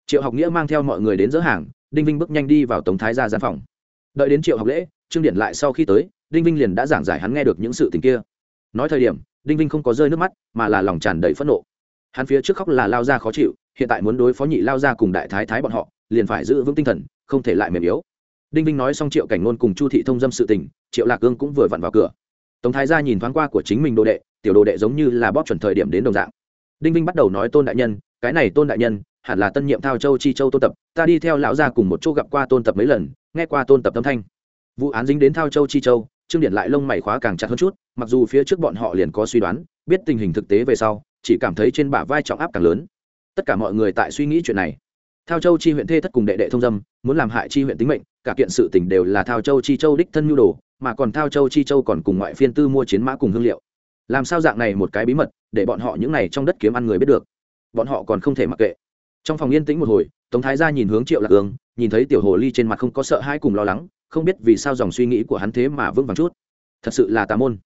A: Triệu học nghĩa mang theo mọi người đến dỡ hàng, đinh vinh bước nhanh đi vào tống thái ra gian phòng. Đợi đến triệu học lễ, trương điển lại sau khi tới, đinh vinh liền đã giảng giải hắn nghe được những sự tình kia. Nói thời điểm, đinh vinh không có rơi nước mắt, mà là lòng tràn đầy phẫn nộ. Hắn phía trước khóc là lao ra khó chịu, hiện tại muốn đối phó nhị lao ra cùng đại thái thái bọn họ, liền phải giữ vững tinh thần, không thể lại mềm yếu. Đinh vinh nói xong triệu cảnh ngôn cùng chu thị thông dâm sự tình, triệu lạc cương cũng vừa vặn vào cửa. Tống thái gia nhìn thoáng qua của chính mình đồ đệ tiểu đồ đệ giống như là bóp chuẩn thời điểm đến đồng dạng. Đinh vinh bắt đầu nói tôn đại nhân, cái này tôn đại nhân, hẳn là tân nhiệm thao châu chi châu tôn tập, ta đi theo lão gia cùng một chỗ gặp qua tôn tập mấy lần, nghe qua tôn tập tâm thanh. Vụ án dính đến thao châu chi châu, trương điện lại lông mày khóa càng chặt hơn chút, mặc dù phía trước bọn họ liền có suy đoán, biết tình hình thực tế về sau, chỉ cảm thấy trên bả vai trọng áp càng lớn. Tất cả mọi người tại suy nghĩ chuyện này. Thao châu chi huyện thê thất cùng đệ đệ thông dâm, muốn làm hại chi huyện tính mệnh, cả kiện sự tình đều là thao châu chi châu đích thân nhu đồ, mà còn thao châu chi châu còn cùng ngoại phiên tư mua chiến mã cùng hương liệu làm sao dạng này một cái bí mật, để bọn họ những này trong đất kiếm ăn người biết được? Bọn họ còn không thể mặc kệ. Trong phòng yên tĩnh một hồi, tống thái gia nhìn hướng triệu lạc ương, nhìn thấy tiểu hồ ly trên mặt không có sợ hãi cùng lo lắng, không biết vì sao dòng suy nghĩ của hắn thế mà vững vàng chút. Thật sự là tà môn.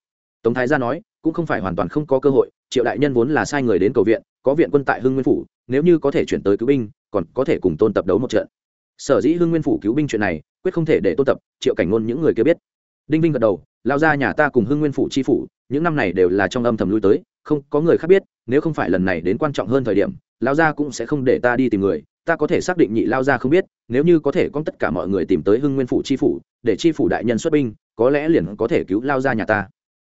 A: Tống thái gia nói, cũng không phải hoàn toàn không có cơ hội, triệu đại nhân vốn là sai người đến cầu viện, có viện quân tại hưng nguyên phủ, nếu như có thể chuyển tới cứu binh, còn có thể cùng tôn tập đấu một trận. Sở dĩ hưng nguyên phủ cứu binh chuyện này, quyết không thể để tôn tập, triệu cảnh ngôn những người kia biết. Đinh vinh gật đầu, lao ra nhà ta cùng hưng nguyên phủ chi phủ những năm này đều là trong âm thầm lui tới, không có người khác biết, nếu không phải lần này đến quan trọng hơn thời điểm lao gia cũng sẽ không để ta đi tìm người, ta có thể xác định nhị lao gia không biết, nếu như có thể con tất cả mọi người tìm tới hưng nguyên phủ chi phủ, để chi phủ đại nhân xuất binh, có lẽ liền có thể cứu lao gia nhà ta.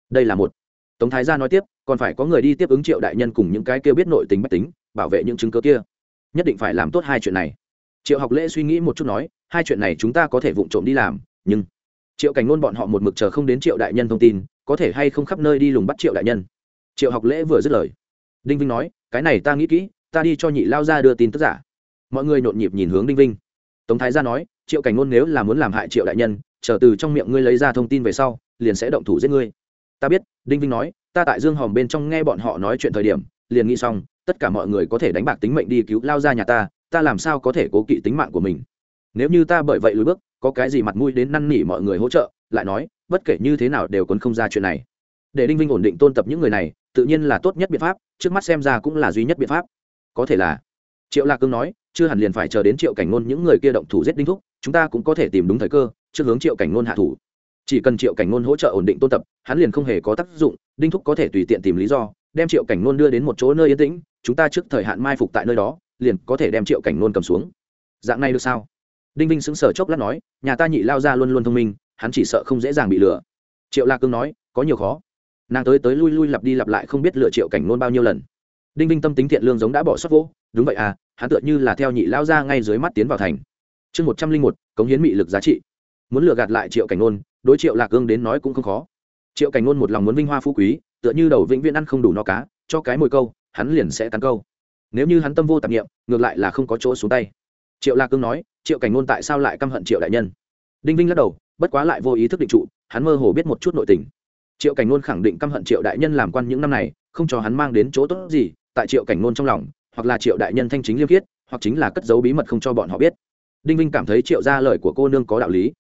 A: Đây là một. Tống thái gia nói tiếp, còn phải có người đi tiếp ứng triệu đại nhân cùng những cái kia biết nội tình bách tính, bảo vệ những chứng cứ kia. Nhất định phải làm tốt hai chuyện này. Triệu học lễ suy nghĩ một chút nói, hai chuyện này chúng ta có thể vụng trộm đi làm, nhưng triệu cảnh ngôn bọn họ một mực chờ không đến triệu đại nhân thông tin có thể hay không khắp nơi đi lùng bắt triệu đại nhân? Triệu học lễ vừa dứt lời. Đinh vinh nói, cái này ta nghĩ kỹ, ta đi cho nhị lao ra đưa tin tức giả. Mọi người nhộn nhịp nhìn hướng đinh vinh. Tống thái gia nói, triệu cảnh ngôn nếu là muốn làm hại triệu đại nhân trở từ trong miệng ngươi lấy ra thông tin về sau, liền sẽ động thủ giết ngươi. Ta biết, đinh vinh nói, ta tại dương hòm bên trong nghe bọn họ nói chuyện thời điểm, liền nghĩ xong, tất cả mọi người có thể đánh bạc tính mệnh đi cứu lao ra nhà ta ta làm sao có thể cố kỵ tính mạng của mình? Nếu như ta bởi vậy lùi bước, có cái gì mặt mũi đến năn nỉ mọi người hỗ trợ lại nói, bất kể như thế nào đều còn không ra chuyện này. Để đinh vinh ổn định tôn tập những người này, tự nhiên là tốt nhất biện pháp, trước mắt xem ra cũng là duy nhất biện pháp. Có thể là, triệu lạc cương nói, chưa hẳn liền phải chờ đến triệu cảnh ngôn những người kia động thủ giết đinh thúc, chúng ta cũng có thể tìm đúng thời cơ, trước hướng triệu cảnh ngôn hạ thủ. Chỉ cần triệu cảnh ngôn hỗ trợ ổn định tôn tập, hắn liền không hề có tác dụng, đinh thúc có thể tùy tiện tìm lý do, đem triệu cảnh ngôn đưa đến một chỗ nơi yên tĩnh, chúng ta trước thời hạn mai phục tại nơi đó, liền có thể đem triệu cảnh ngôn cầm xuống. Dạng này được sao? Đinh vinh sững sờ chốc lát nói, nhà ta nhị lao ra luôn luôn thông minh hắn chỉ sợ không dễ dàng bị lừa. Triệu lạc cương nói, có nhiều khó. Nàng tới tới lui lui lặp đi lặp lại không biết lựa triệu cảnh nôn bao nhiêu lần. Đinh vinh tâm tính thiện lương giống đã bỏ sót vỗ đúng vậy à hắn tựa như là theo nhị lao ra ngay dưới mắt tiến vào thành. Chương một trăm linh một, cống hiến mị lực giá trị. Muốn lừa gạt lại triệu cảnh nôn đối triệu lạc cương đến nói cũng không khó. Triệu cảnh nôn một lòng muốn vinh hoa phú quý, tựa như đầu vĩnh viễn ăn không đủ no cá, cho cái mồi câu, hắn liền sẽ cắn câu. Nếu như hắn tâm vô tạp nghiệm ngược lại là không có chỗ xuống tay. Triệu lạc cương nói, triệu cảnh ngôn tại sao lại căm hận triệu đại nhân? Đinh vinh lắc đầu bất quá lại vô ý thức định trụ, hắn mơ hồ biết một chút nội tình. Triệu cảnh ngôn khẳng định căm hận triệu đại nhân làm quan những năm này, không cho hắn mang đến chỗ tốt gì, tại triệu cảnh ngôn trong lòng, hoặc là triệu đại nhân thanh chính liêm khiết, hoặc chính là cất giấu bí mật không cho bọn họ biết. Đinh vinh cảm thấy triệu ra lời của cô nương có đạo lý.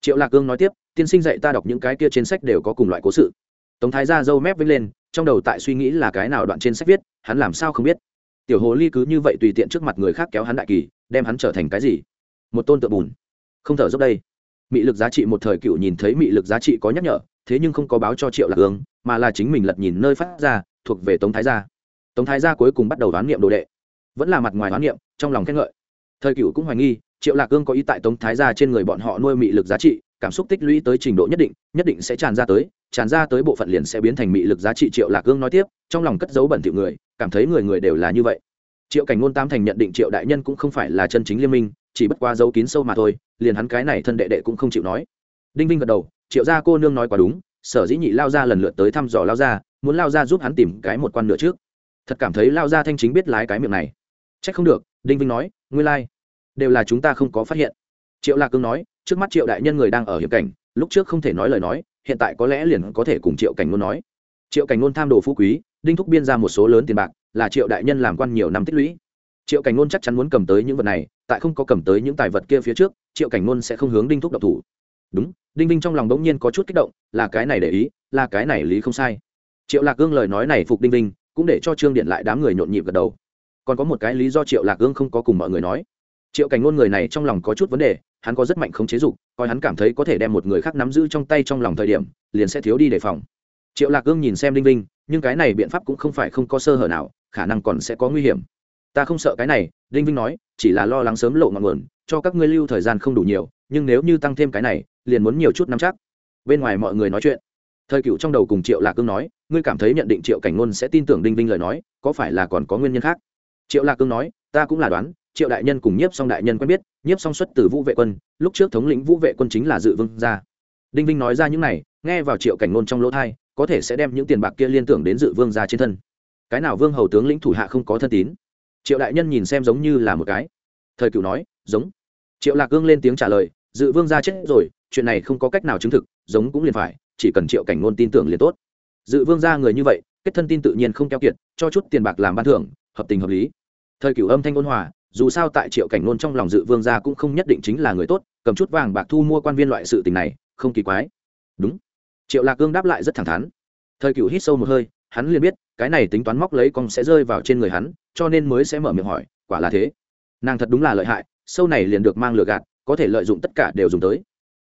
A: Triệu lạc cương nói tiếp, tiên sinh dạy ta đọc những cái kia trên sách đều có cùng loại cố sự. Tống thái ra dâu mép vinh lên, trong đầu tại suy nghĩ là cái nào đoạn trên sách viết, hắn làm sao không biết. Tiểu hồ ly cứ như vậy tùy tiện trước mặt người khác kéo hắn đại kỳ, đem hắn trở thành cái gì? Một tôn tượng bùn. Không thở dốc đây mị lực giá trị một thời cựu nhìn thấy mị lực giá trị có nhắc nhở, thế nhưng không có báo cho triệu lạc hương, mà là chính mình lật nhìn nơi phát ra, thuộc về tống thái gia. Tống thái gia cuối cùng bắt đầu đoán niệm đồ đệ. Vẫn là mặt ngoài đoán niệm, trong lòng khen ngợi. Thời cựu cũng hoài nghi, triệu lạc hương có ý tại tống thái gia trên người bọn họ nuôi mị lực giá trị, cảm xúc tích lũy tới trình độ nhất định nhất định sẽ tràn ra tới, tràn ra tới bộ phận liền sẽ biến thành mị lực giá trị triệu lạc hương nói tiếp, trong lòng cất giấu bẩn thiệu người, cảm thấy người người đều là như vậy. Triệu cảnh ngôn tam thành nhận định triệu đại nhân cũng không phải là chân chính liên minh chỉ bất qua dấu kín sâu mà thôi, liền hắn cái này thân đệ đệ cũng không chịu nói. Đinh vinh gật đầu, triệu gia cô nương nói quá đúng, sở dĩ nhị lao ra lần lượt tới thăm dò lao ra muốn lao ra giúp hắn tìm cái một quan nửa trước. Thật cảm thấy lao ra thanh chính biết lái cái miệng này. C h ắ c không được, đinh vinh nói nguyên lai、like. đều là chúng ta không có phát hiện. Triệu lạc cương nói, trước mắt triệu đại nhân người đang ở hiểm cảnh, lúc trước không thể nói lời nói, hiện tại có lẽ liền có thể cùng triệu cảnh ngôn nói. Triệu cảnh ngôn tham đồ phú quý, đinh thúc biên ra một số lớn tiền bạc, là triệu đại nhân làm quan nhiều năm tích lũy. Triệu cảnh ngôn chắc chắn muốn cầm tới những vật này tại không có cầm tới những tài vật kia phía trước, triệu cảnh ngôn sẽ không hướng đinh thúc độc thủ. Đúng, đinh vinh trong lòng đ ố n g nhiên có chút kích động, là cái này để ý, là cái này lý không sai. Triệu lạc gương lời nói này phục đinh vinh, cũng để cho trương điện lại đám người nhộn nhịp gật đầu. Còn có một cái lý do triệu lạc gương không có cùng mọi người nói. Triệu cảnh ngôn người này trong lòng có chút vấn đề, hắn có rất mạnh không chế dục, coi hắn cảm thấy có thể đem một người khác nắm giữ trong tay trong lòng thời điểm, liền sẽ thiếu đi đề phòng. Triệu lạc gương nhìn xem đinh vinh, nhưng cái này biện pháp cũng không phải không có sơ hở nào, khả năng còn sẽ có nguy hiểm ta không sợ cái này, đinh vinh nói, chỉ là lo lắng sớm lộ ngọn nguồn, cho các ngươi lưu thời gian không đủ nhiều, nhưng nếu như tăng thêm cái này, liền muốn nhiều chút nắm chắc. Bên ngoài mọi người nói chuyện. Thời cựu trong đầu cùng triệu lạc cương nói, ngươi cảm thấy nhận định triệu cảnh ngôn sẽ tin tưởng đinh vinh lời nói, có phải là còn có nguyên nhân khác? Triệu lạc cương nói, ta cũng là đoán, triệu đại nhân cùng nhiếp song đại nhân quen biết, nhiếp song xuất từ vũ vệ quân, lúc trước thống lĩnh vũ vệ quân chính là dự vương gia. Đinh vinh nói ra những này, nghe vào triệu cảnh ngôn trong lỗ thai có thể sẽ đem những tiền bạc kia liên tưởng đến dự vương gia trên thân. Cái nào vương hầu tướng lĩnh thủ hạ không có thân tín? Triệu đại nhân nhìn xem giống như là một cái. Thời cựu nói, giống. Triệu lạc gương lên tiếng trả lời, dự vương gia chết rồi, chuyện này không có cách nào chứng thực, giống cũng liền phải, chỉ cần triệu cảnh ngôn tin tưởng liền tốt. Dự vương gia người như vậy, kết thân tin tự nhiên không keo kiệt, cho chút tiền bạc làm ban thưởng, hợp tình hợp lý. Thời cửu âm thanh ôn hòa, dù sao tại triệu cảnh ngôn trong lòng dự vương gia cũng không nhất định chính là người tốt, cầm chút vàng bạc thu mua quan viên loại sự tình này, không kỳ quái. Đúng. Triệu lạc cương đáp lại rất thẳng thắn. Thời cựu hít sâu một hơi hắn liền biết, cái này tính toán móc lấy con sẽ rơi vào trên người hắn, cho nên mới sẽ mở miệng hỏi, quả là thế. Nàng thật đúng là lợi hại sâu này liền được mang lừa gạt, có thể lợi dụng tất cả đều dùng tới.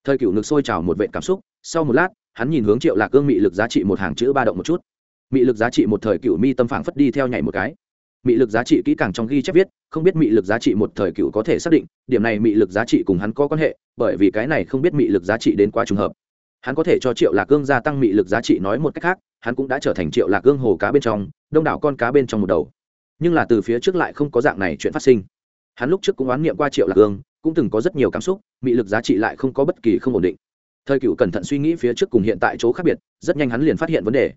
A: Thời cựu ngực sôi trào một vệ cảm xúc, sau một lát, hắn nhìn hướng triệu lạc cương mị lực giá trị một hàng chữ ba động một chút. Mị lực giá trị một thời cựu mi tâm phảng phất đi theo nhảy một cái. Mị lực giá trị kỹ càng trong ghi chép viết, không biết mị lực giá trị một thời cựu có thể xác định, điểm này mị lực giá trị cùng hắn có quan hệ, bởi vì cái này không biết mị lực giá trị đến quá trùng hợp. Hắn có thể cho triệu lạc cương gia tăng mị lực giá trị nói một cách khác hắn cũng đã trở thành triệu lạc gương hồ cá bên trong đông đảo con cá bên trong một đầu. Nhưng là từ phía trước lại không có dạng này chuyện phát sinh. Hắn lúc trước cũng oán niệm qua triệu lạc gương, cũng từng có rất nhiều cảm xúc mị lực giá trị lại không có bất kỳ không ổn định. Thời cựu cẩn thận suy nghĩ phía trước cùng hiện tại chỗ khác biệt rất nhanh hắn liền phát hiện vấn đề.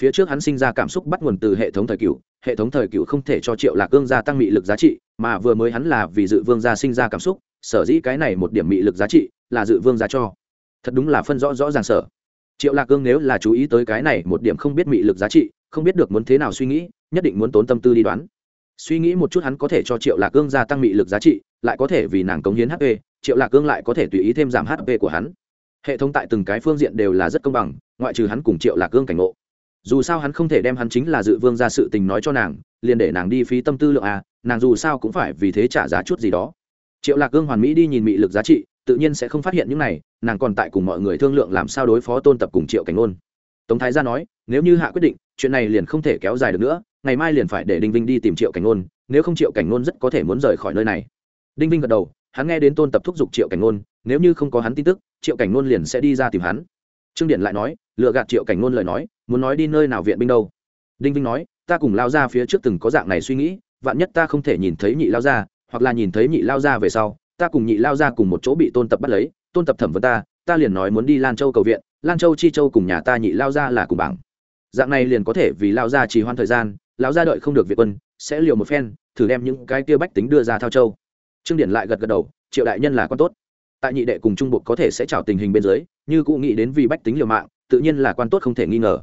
A: Phía trước hắn sinh ra cảm xúc bắt nguồn từ hệ thống thời cựu hệ thống thời cựu không thể cho triệu lạc gương gia tăng mị lực giá trị mà vừa mới hắn là vì dự vương gia sinh ra cảm xúc sở dĩ cái này một điểm mị lực giá trị là dự vương gia cho. Thật đúng là phân rõ rõ ràng sở triệu lạc Cương nếu là chú ý tới cái này một điểm không biết mị lực giá trị, không biết được muốn thế nào suy nghĩ, nhất định muốn tốn tâm tư đi đoán. Suy nghĩ một chút hắn có thể cho triệu lạc Cương gia tăng mị lực giá trị, lại có thể vì nàng cống hiến hp triệu lạc Cương lại có thể tùy ý thêm giảm hp của hắn. Hệ thống tại từng cái phương diện đều là rất công bằng, ngoại trừ hắn cùng triệu lạc Cương cảnh ngộ. Dù sao hắn không thể đem hắn chính là dự vương ra sự tình nói cho nàng, liền để nàng đi phí tâm tư lượng à nàng dù sao cũng phải vì thế trả giá chút gì đó. Triệu lạc Cương hoàn mỹ đi nhìn mị lực giá trị tự nhiên sẽ không phát hiện những này, nàng còn tại cùng mọi người thương lượng làm sao đối phó tôn tập cùng triệu cảnh ngôn. Tống thái gia nói, nếu như hạ quyết định, chuyện này liền không thể kéo dài được nữa, ngày mai liền phải để đinh vinh đi tìm triệu cảnh ngôn, nếu không triệu cảnh ngôn rất có thể muốn rời khỏi nơi này. Đinh vinh gật đầu, hắn nghe đến tôn tập thúc giục triệu cảnh ngôn, nếu như không có hắn tin tức, triệu cảnh ngôn liền sẽ đi ra tìm hắn. Trương điện lại nói lựa gạt triệu cảnh ngôn lời nói, muốn nói đi nơi nào viện binh đâu. Đinh vinh nói, ta cùng lao ra phía trước từng có dạng này suy nghĩ, vạn nhất ta không thể nhìn thấy nhị lao ra hoặc là nhìn thấy nhị lao ra về sau ta cùng nhị lao ra cùng một chỗ bị tôn tập bắt lấy, tôn tập thẩm vấn ta ta liền nói muốn đi lan châu cầu viện, lan châu chi châu cùng nhà ta nhị lao ra là cùng bảng dạng này liền có thể vì lao ra trì hoãn thời gian lao ra đợi không được việt quân, sẽ liều một phen, thử đem những cái kia bách tính đưa ra thao châu. Trương điển lại gật gật đầu, triệu đại nhân là con tốt. Tại nhị đệ cùng trung bộ có thể sẽ trào tình hình bên dưới, như cụ nghĩ đến vì bách tính liều mạng, tự nhiên là quan tốt không thể nghi ngờ.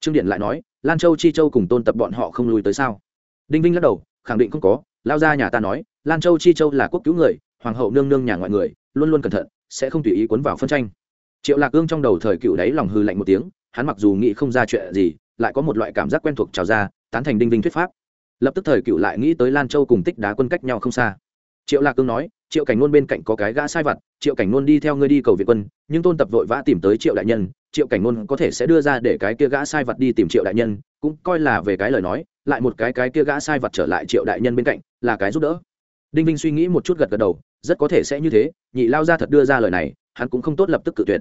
A: Trương điển lại nói, lan châu chi châu cùng tôn tập bọn họ không lùi tới sao? Đinh vinh lắc đầu, khẳng định không có lao ra nhà ta nói, lan châu chi châu là quốc cứu người hoàng hậu nương nương nhà ngoại người, luôn luôn cẩn thận, sẽ không tùy ý cuốn vào phân tranh. Triệu lạc ương trong đầu thời cựu đáy lòng hư lạnh một tiếng, hắn mặc dù nghĩ không ra chuyện gì, lại có một loại cảm giác quen thuộc trào ra, tán thành đinh vinh thuyết pháp. Lập tức thời cựu lại nghĩ tới lan châu cùng tích đá quân cách nhau không xa. Triệu lạc cương nói, triệu cảnh nôn bên cạnh có cái gã sai vặt, triệu cảnh nôn đi theo ngươi đi cầu việt quân, nhưng tôn tập vội vã tìm tới triệu đại nhân, triệu cảnh nôn có thể sẽ đưa ra để cái kia gã sai vặt đi tìm triệu đại nhân, cũng coi là về cái lời nói, lại một cái cái kia gã sai vặt trở lại triệu đại nhân bên cạnh, là cái giúp đỡ. Đinh vinh suy nghĩ một chút gật gật đầu rất có thể sẽ như thế, nhị lao ra thật đưa ra lời này, hắn cũng không tốt lập tức cự tuyệt.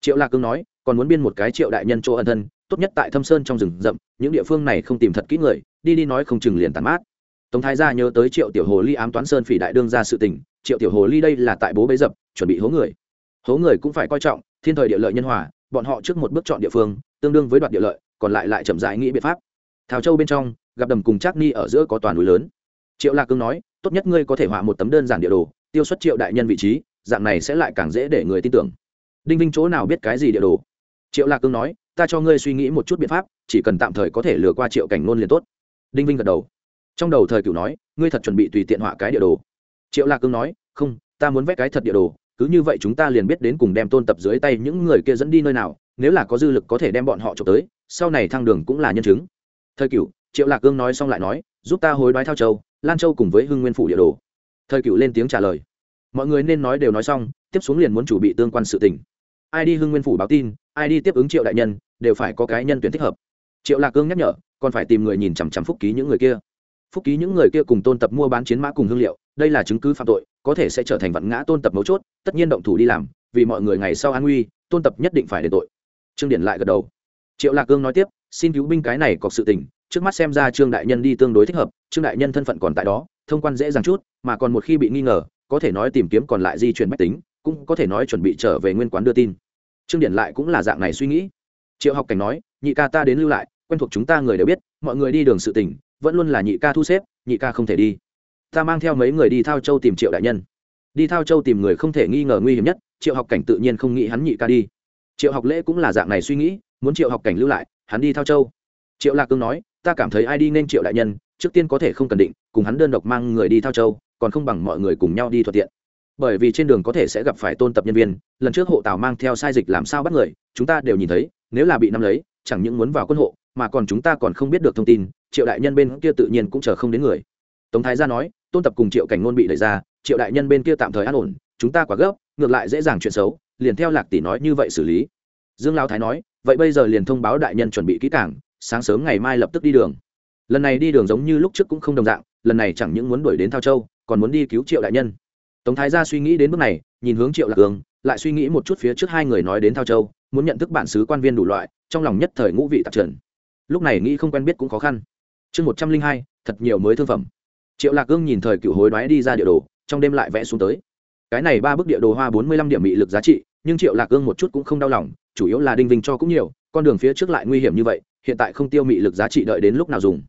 A: Triệu lạc cương nói, còn muốn biên một cái triệu đại nhân chỗ ân thân, tốt nhất tại thâm sơn trong rừng rậm, những địa phương này không tìm thật kỹ người, đi đi nói không chừng liền tàn mát. Tống thái gia nhớ tới triệu tiểu hồ ly ám toán sơn phỉ đại đương ra sự tình, triệu tiểu hồ ly đây là tại bố bấy dập, chuẩn bị hố người. Hố người cũng phải coi trọng, thiên thời địa lợi nhân hòa, bọn họ trước một bước chọn địa phương, tương đương với đoạt địa lợi, còn lại lại chậm rãi nghĩ biện pháp. Thảo châu bên trong, gặp đầm cùng trác ni ở giữa có toàn núi lớn. Triệu lạc cương nói, tốt nhất ngươi có thể họa một tấm đơn giản địa đồ tiêu xuất triệu đại nhân vị trí, dạng này sẽ lại càng dễ để người tin tưởng. Đinh vinh chỗ nào biết cái gì địa đồ? Triệu lạc cương nói, ta cho ngươi suy nghĩ một chút biện pháp, chỉ cần tạm thời có thể lừa qua triệu cảnh nôn liền tốt. Đinh vinh gật đầu. Trong đầu thời cửu nói, ngươi thật chuẩn bị tùy tiện họa cái địa đồ. Triệu lạc cương nói, không, ta muốn vẽ cái thật địa đồ, cứ như vậy chúng ta liền biết đến cùng đem tôn tập dưới tay những người kia dẫn đi nơi nào, nếu là có dư lực có thể đem bọn họ trộm tới, sau này thăng đường cũng là nhân chứng. Thời cửu triệu lạc cương nói xong lại nói, giúp ta hối đoái thao châu, lan châu cùng với hưng nguyên phủ địa đồ thời cựu lên tiếng trả lời. Mọi người nên nói đều nói xong, tiếp xuống liền muốn chủ bị tương quan sự tình. Ai đi hưng nguyên phủ báo tin, ai đi tiếp ứng triệu đại nhân, đều phải có cái nhân tuyển thích hợp. Triệu lạc cương nhắc nhở, còn phải tìm người nhìn chằm chằm phúc ký những người kia. Phúc ký những người kia cùng tôn tập mua bán chiến mã cùng hương liệu, đây là chứng cứ phạm tội, có thể sẽ trở thành vạn ngã tôn tập mấu chốt, tất nhiên động thủ đi làm, vì mọi người ngày sau an nguy tôn tập nhất định phải đền tội. Trương điển lại gật đầu. Triệu lạc cương nói tiếp, xin cứu binh cái này có sự tình, trước mắt xem ra trương đại nhân đi tương đối thích hợp, trương đại nhân thân phận còn tại đó thông quan dễ dàng chút, mà còn một khi bị nghi ngờ, có thể nói tìm kiếm còn lại di chuyển bách tính, cũng có thể nói chuẩn bị trở về nguyên quán đưa tin. Trương điển lại cũng là dạng này suy nghĩ. Triệu học cảnh nói, nhị ca ta đến lưu lại, quen thuộc chúng ta người đều biết, mọi người đi đường sự tình, vẫn luôn là nhị ca thu xếp, nhị ca không thể đi. Ta mang theo mấy người đi thao châu tìm triệu đại nhân. Đi thao châu tìm người không thể nghi ngờ nguy hiểm nhất, triệu học cảnh tự nhiên không nghĩ hắn nhị ca đi. Triệu học lễ cũng là dạng này suy nghĩ, muốn triệu học cảnh lưu lại, hắn đi thao châu. Triệu lạc cương nói, ta cảm thấy ai đi nên triệu đại nhân trước tiên có thể không cần định, cùng hắn đơn độc mang người đi thao châu, còn không bằng mọi người cùng nhau đi thuận tiện. Bởi vì trên đường có thể sẽ gặp phải tôn tập nhân viên, lần trước hộ tào mang theo sai dịch làm sao bắt người, chúng ta đều nhìn thấy, nếu là bị nắm lấy, chẳng những muốn vào quân hộ, mà còn chúng ta còn không biết được thông tin, triệu đại nhân bên kia tự nhiên cũng chờ không đến người. Tống thái gia nói, tôn tập cùng triệu cảnh ngôn bị đẩy ra, triệu đại nhân bên kia tạm thời an ổn, chúng ta quá gấp, ngược lại dễ dàng chuyện xấu, liền theo lạc tỷ nói như vậy xử lý. Dương lao thái nói, vậy bây giờ liền thông báo đại nhân chuẩn bị kỹ cảng sáng sớm ngày mai lập tức đi đường lần này đi đường giống như lúc trước cũng không đồng dạng, lần này chẳng những muốn đuổi đến thao châu, còn muốn đi cứu triệu đại nhân. Tống thái gia suy nghĩ đến bước này, nhìn hướng triệu lạc cường, lại suy nghĩ một chút phía trước hai người nói đến thao châu, muốn nhận thức bản xứ quan viên đủ loại, trong lòng nhất thời ngũ vị tạp trần. Lúc này nghĩ không quen biết cũng khó khăn. Chương một trăm linh hai, thật nhiều mới thương phẩm. Triệu lạc cương nhìn thời cựu hối đoái đi ra địa đồ, trong đêm lại vẽ xuống tới. Cái này ba bức địa đồ hoa bốn mươi lăm điểm bị lực giá trị, nhưng triệu lạc cương một chút cũng không đau lòng, chủ yếu là đinh vinh cho cũng nhiều, con đường phía trước lại nguy hiểm như vậy, hiện tại không tiêu mị lực giá trị đợi đến lúc nào dùng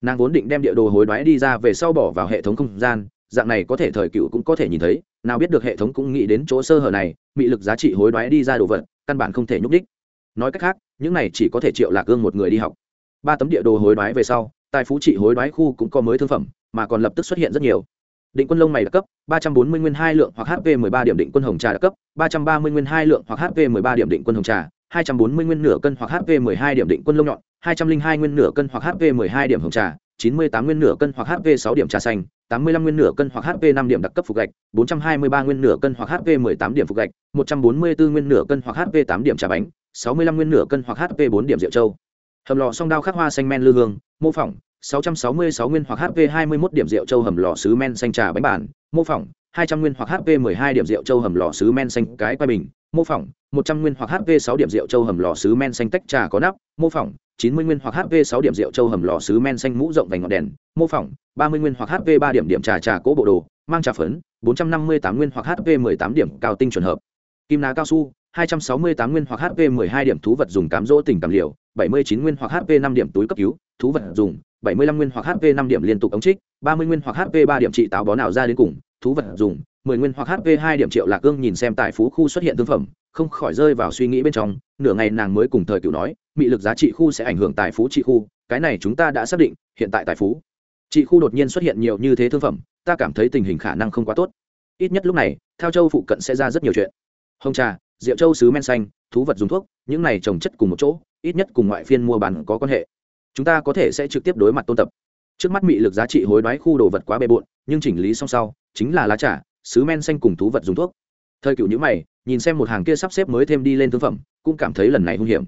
A: nàng vốn định đem địa đồ hối đoái đi ra về sau bỏ vào hệ thống không gian, dạng này có thể thời cựu cũng có thể nhìn thấy, nào biết được hệ thống cũng nghĩ đến chỗ sơ hở này, mị lực giá trị hối đoái đi ra đồ vật, căn bản không thể nhúc đích nói cách khác, những này chỉ có thể triệu lạc gương một người đi học. Ba tấm địa đồ hối đoái về sau, tài phú trị hối đoái khu cũng có mới thương phẩm, mà còn lập tức xuất hiện rất nhiều. Định quân lông mày đặc cấp, ba trăm bốn mươi nguyên hai lượng hoặc hp mười ba điểm định quân hồng trà đặc cấp, ba trăm ba mươi nguyên hai lượng hoặc hp mười ba điểm định quân hồng trà, hai trăm bốn mươi nguyên nửa cân hoặc hp mười hai điểm định quân lông nhọn hai trăm linh hai nguyên nửa cân hoặc hp mười hai điểm hồng trà chín mươi tám nguyên nửa cân hoặc hp sáu điểm trà xanh tám mươi lăm nguyên nửa cân hoặc hp năm điểm đặc cấp phục gạch bốn trăm hai mươi ba nguyên nửa cân hoặc hp mười tám điểm phục gạch một trăm bốn mươi bốn nguyên nửa cân hoặc hp tám điểm trà bánh sáu mươi lăm nguyên nửa cân hoặc hp bốn điểm rượu châu hầm lò song đao khắc hoa xanh men lư hương mô phỏng 666 nguyên hoặc HP 21 điểm rượu châu hầm lò sứ men xanh trà bánh bản, mô phỏng 200 nguyên hoặc HP 12 điểm rượu châu hầm lò sứ men xanh cái quay bình, mô phỏng 100 nguyên hoặc HP 6 điểm rượu châu hầm lò sứ men xanh tách trà có nắp, mô phỏng 90 nguyên hoặc HP 6 điểm rượu châu hầm lò sứ men xanh mũ rộng vành ngọn đèn, mô phỏng 30 nguyên hoặc HP 3 điểm điểm trà trà cố bộ đồ, mang trà phấn, 458 nguyên hoặc HP 18 điểm cao tinh chuẩn hợp. Kim ná cao su, 268 nguyên hoặc HP 12 điểm thú vật dùng cám dỗ tình cảm liều, 79 nguyên hoặc HP 5 điểm túi cấp cứu, thú vật dùng 75 nguyên hoặc HP 5 điểm liên tục ống trích, 30 nguyên hoặc HP 3 điểm trị táo bó nào ra đến cùng, thú vật dùng 10 nguyên hoặc HP hai điểm triệu lạc gương nhìn xem tại phú khu xuất hiện thương phẩm, không khỏi rơi vào suy nghĩ bên trong, nửa ngày nàng mới cùng thời cựu nói, mị lực giá trị khu sẽ ảnh hưởng tài phú trị khu, cái này chúng ta đã xác định, hiện tại tài phú trị khu đột nhiên xuất hiện nhiều như thế thương phẩm, ta cảm thấy tình hình khả năng không quá tốt. Ít nhất lúc này, theo châu phụ cận sẽ ra rất nhiều chuyện. Hồng trà, rượu châu sứ men xanh, thú vật dùng thuốc, những này trồng chất cùng một chỗ, ít nhất cùng ngoại phiên mua bán có quan hệ chúng ta có thể sẽ trực tiếp đối mặt tôn tập trước mắt mị lực giá trị hối đoái khu đồ vật quá bề bộn, nhưng chỉnh lý xong sau, chính là lá trà, sứ men xanh cùng thú vật dùng thuốc. Thời cựu nhữ mày, nhìn xem một hàng kia sắp xếp mới thêm đi lên thương phẩm, cũng cảm thấy lần này hung hiểm.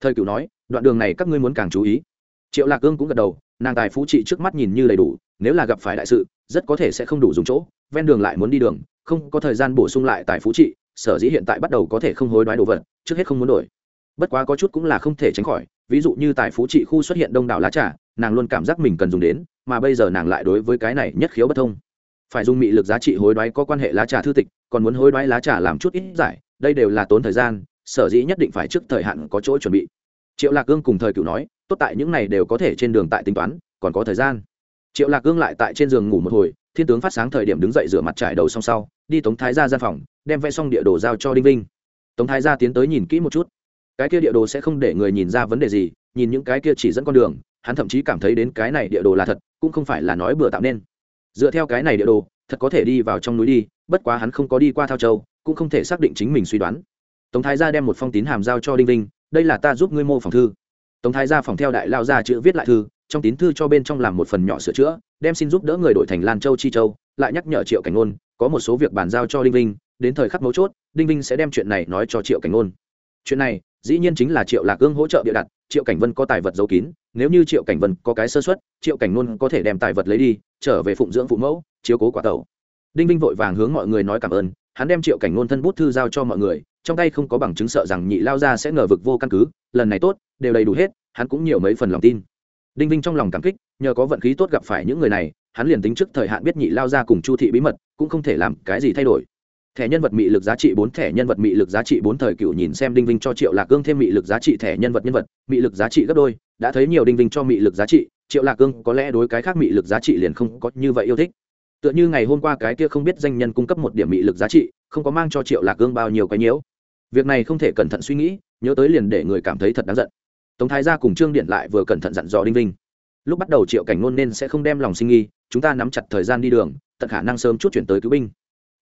A: Thời cựu nói, đoạn đường này các ngươi muốn càng chú ý. Triệu lạc ương cũng gật đầu, nàng tài phú trị trước mắt nhìn như đầy đủ, nếu là gặp phải đại sự, rất có thể sẽ không đủ dùng chỗ, ven đường lại muốn đi đường, không có thời gian bổ sung lại tài phú trị, sở dĩ hiện tại bắt đầu có thể không hối đoái đồ vật, trước hết không muốn đổi. Bất quá có chút cũng là không thể tránh khỏi ví dụ như tại phú trị khu xuất hiện đông đảo lá trà, nàng luôn cảm giác mình cần dùng đến, mà bây giờ nàng lại đối với cái này nhất khiếu bất thông. Phải dùng mị lực giá trị hối đoái có quan hệ lá trà thư tịch, còn muốn hối đoái lá trà làm chút ít giải, đây đều là tốn thời gian, sở dĩ nhất định phải trước thời hạn có chỗ chuẩn bị. Triệu lạc cương cùng thời cựu nói, tốt tại những này đều có thể trên đường tại tính toán, còn có thời gian. Triệu lạc cương lại tại trên giường ngủ một hồi, thiên tướng phát sáng thời điểm đứng dậy rửa mặt trải đầu xong sau, đi tống thái ra gian phòng, đem vẽ xong địa đồ giao cho đinh vinh. Tống thái ra tiến tới nhìn kỹ một chút cái kia địa đồ sẽ không để người nhìn ra vấn đề gì, nhìn những cái kia chỉ dẫn con đường, hắn thậm chí cảm thấy đến cái này địa đồ là thật, cũng không phải là nói bừa tạo nên. Dựa theo cái này địa đồ, thật có thể đi vào trong núi đi, bất quá hắn không có đi qua thao châu, cũng không thể xác định chính mình suy đoán. Tống thái gia đem một phong tín hàm giao cho đinh vinh, đây là ta giúp ngươi mô phòng thư. Tống thái gia phòng theo đại lao ra chữ viết lại thư, trong tín thư cho bên trong làm một phần nhỏ sửa chữa, đem xin giúp đỡ người đổi thành lan châu, chi châu, lại nhắc nhở triệu cảnh ngôn, có một số việc bàn giao cho đinh vinh, đến thời khắc mấu chốt, đinh vinh sẽ đem chuyện này nói cho triệu cảnh ngôn. Chuyện này dĩ nhiên chính là triệu lạc ương hỗ trợ bịa đặt, triệu cảnh vân có tài vật giấu kín, nếu như triệu cảnh vân có cái sơ xuất triệu cảnh nôn có thể đem tài vật lấy đi, trở về phụng dưỡng phụ mẫu, chiếu cố quả tẩu. đinh vinh vội vàng hướng mọi người nói cảm ơn, hắn đem triệu cảnh nôn thân bút thư giao cho mọi người, trong tay không có bằng chứng sợ rằng nhị lao ra sẽ ngờ vực vô căn cứ, lần này tốt, đều đầy đủ hết, hắn cũng nhiều mấy phần lòng tin đinh vinh trong lòng cảm kích, nhờ có vận khí tốt gặp phải những người này, hắn liền tính trước thời hạn biết nhị lao ra cùng chu thị bí mật, cũng không thể làm cái gì thay đổi thẻ nhân vật mị lực giá trị bốn, thẻ nhân vật mị lực giá trị bốn thời cựu nhìn xem đinh vinh cho triệu lạc cương thêm mị lực giá trị thẻ nhân vật nhân vật, mị lực giá trị gấp đôi, đã thấy nhiều đinh vinh cho mị lực giá trị, triệu lạc cương có lẽ đối cái khác mị lực giá trị liền không có như vậy yêu thích. Tựa như ngày hôm qua cái kia không biết danh nhân cung cấp một điểm mị lực giá trị, không có mang cho triệu lạc cương bao nhiêu cái nhiễu. Việc này không thể cẩn thận suy nghĩ, nhớ tới liền để người cảm thấy thật đáng giận. Tống thái gia cùng trương điện lại vừa cẩn thận dặn dò đinh vinh. Lúc bắt đầu triệu cảnh ngôn nên sẽ không đem lòng sinh nghi, chúng ta nắm chặt thời gian đi đường, tận khả năng sớm chút chuyển tới cứu binh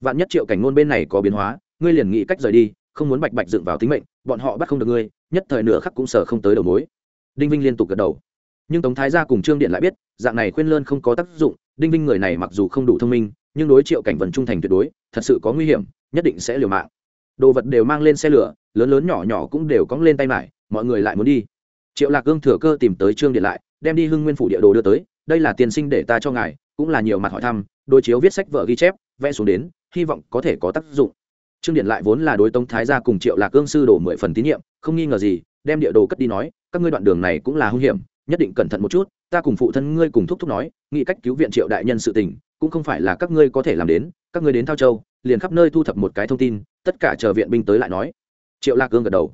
A: vạn nhất triệu cảnh ngôn bên này có biến hóa, ngươi liền nghĩ cách rời đi, không muốn bạch bạch dựng vào tính mệnh, bọn họ bắt không được ngươi, nhất thời nửa khắc cũng sợ không tới đầu mối. Đinh vinh liên tục gật đầu. Nhưng tống thái gia cùng trương điện lại biết, dạng này khuyên lơn không có tác dụng, đinh vinh người này mặc dù không đủ thông minh, nhưng đối triệu cảnh vần trung thành tuyệt đối, thật sự có nguy hiểm, nhất định sẽ liều mạng. Đồ vật đều mang lên xe lửa, lớn lớn nhỏ nhỏ cũng đều cóng lên tay mải, mọi người lại muốn đi. Triệu lạc gương thừa cơ tìm tới trương điện lại, đem đi hưng nguyên phủ địa đồ đưa tới, đây là tiền sinh để ta cho ngài, cũng là nhiều mặt hỏi thăm đôi chiếu viết sách vợ ghi chép vẽ xuống đến, hy vọng có thể có tác dụng. Trương điện lại vốn là đối tống thái gia cùng triệu lạc cương sư đổ mười phần tín nhiệm, không nghi ngờ gì, đem địa đồ cất đi nói, các ngươi đoạn đường này cũng là hung hiểm, nhất định cẩn thận một chút, ta cùng phụ thân ngươi cùng thúc thúc nói, nghĩ cách cứu viện triệu đại nhân sự tình, cũng không phải là các ngươi có thể làm đến, các ngươi đến thao châu, liền khắp nơi thu thập một cái thông tin, tất cả chờ viện binh tới lại nói. Triệu lạc cương gật đầu.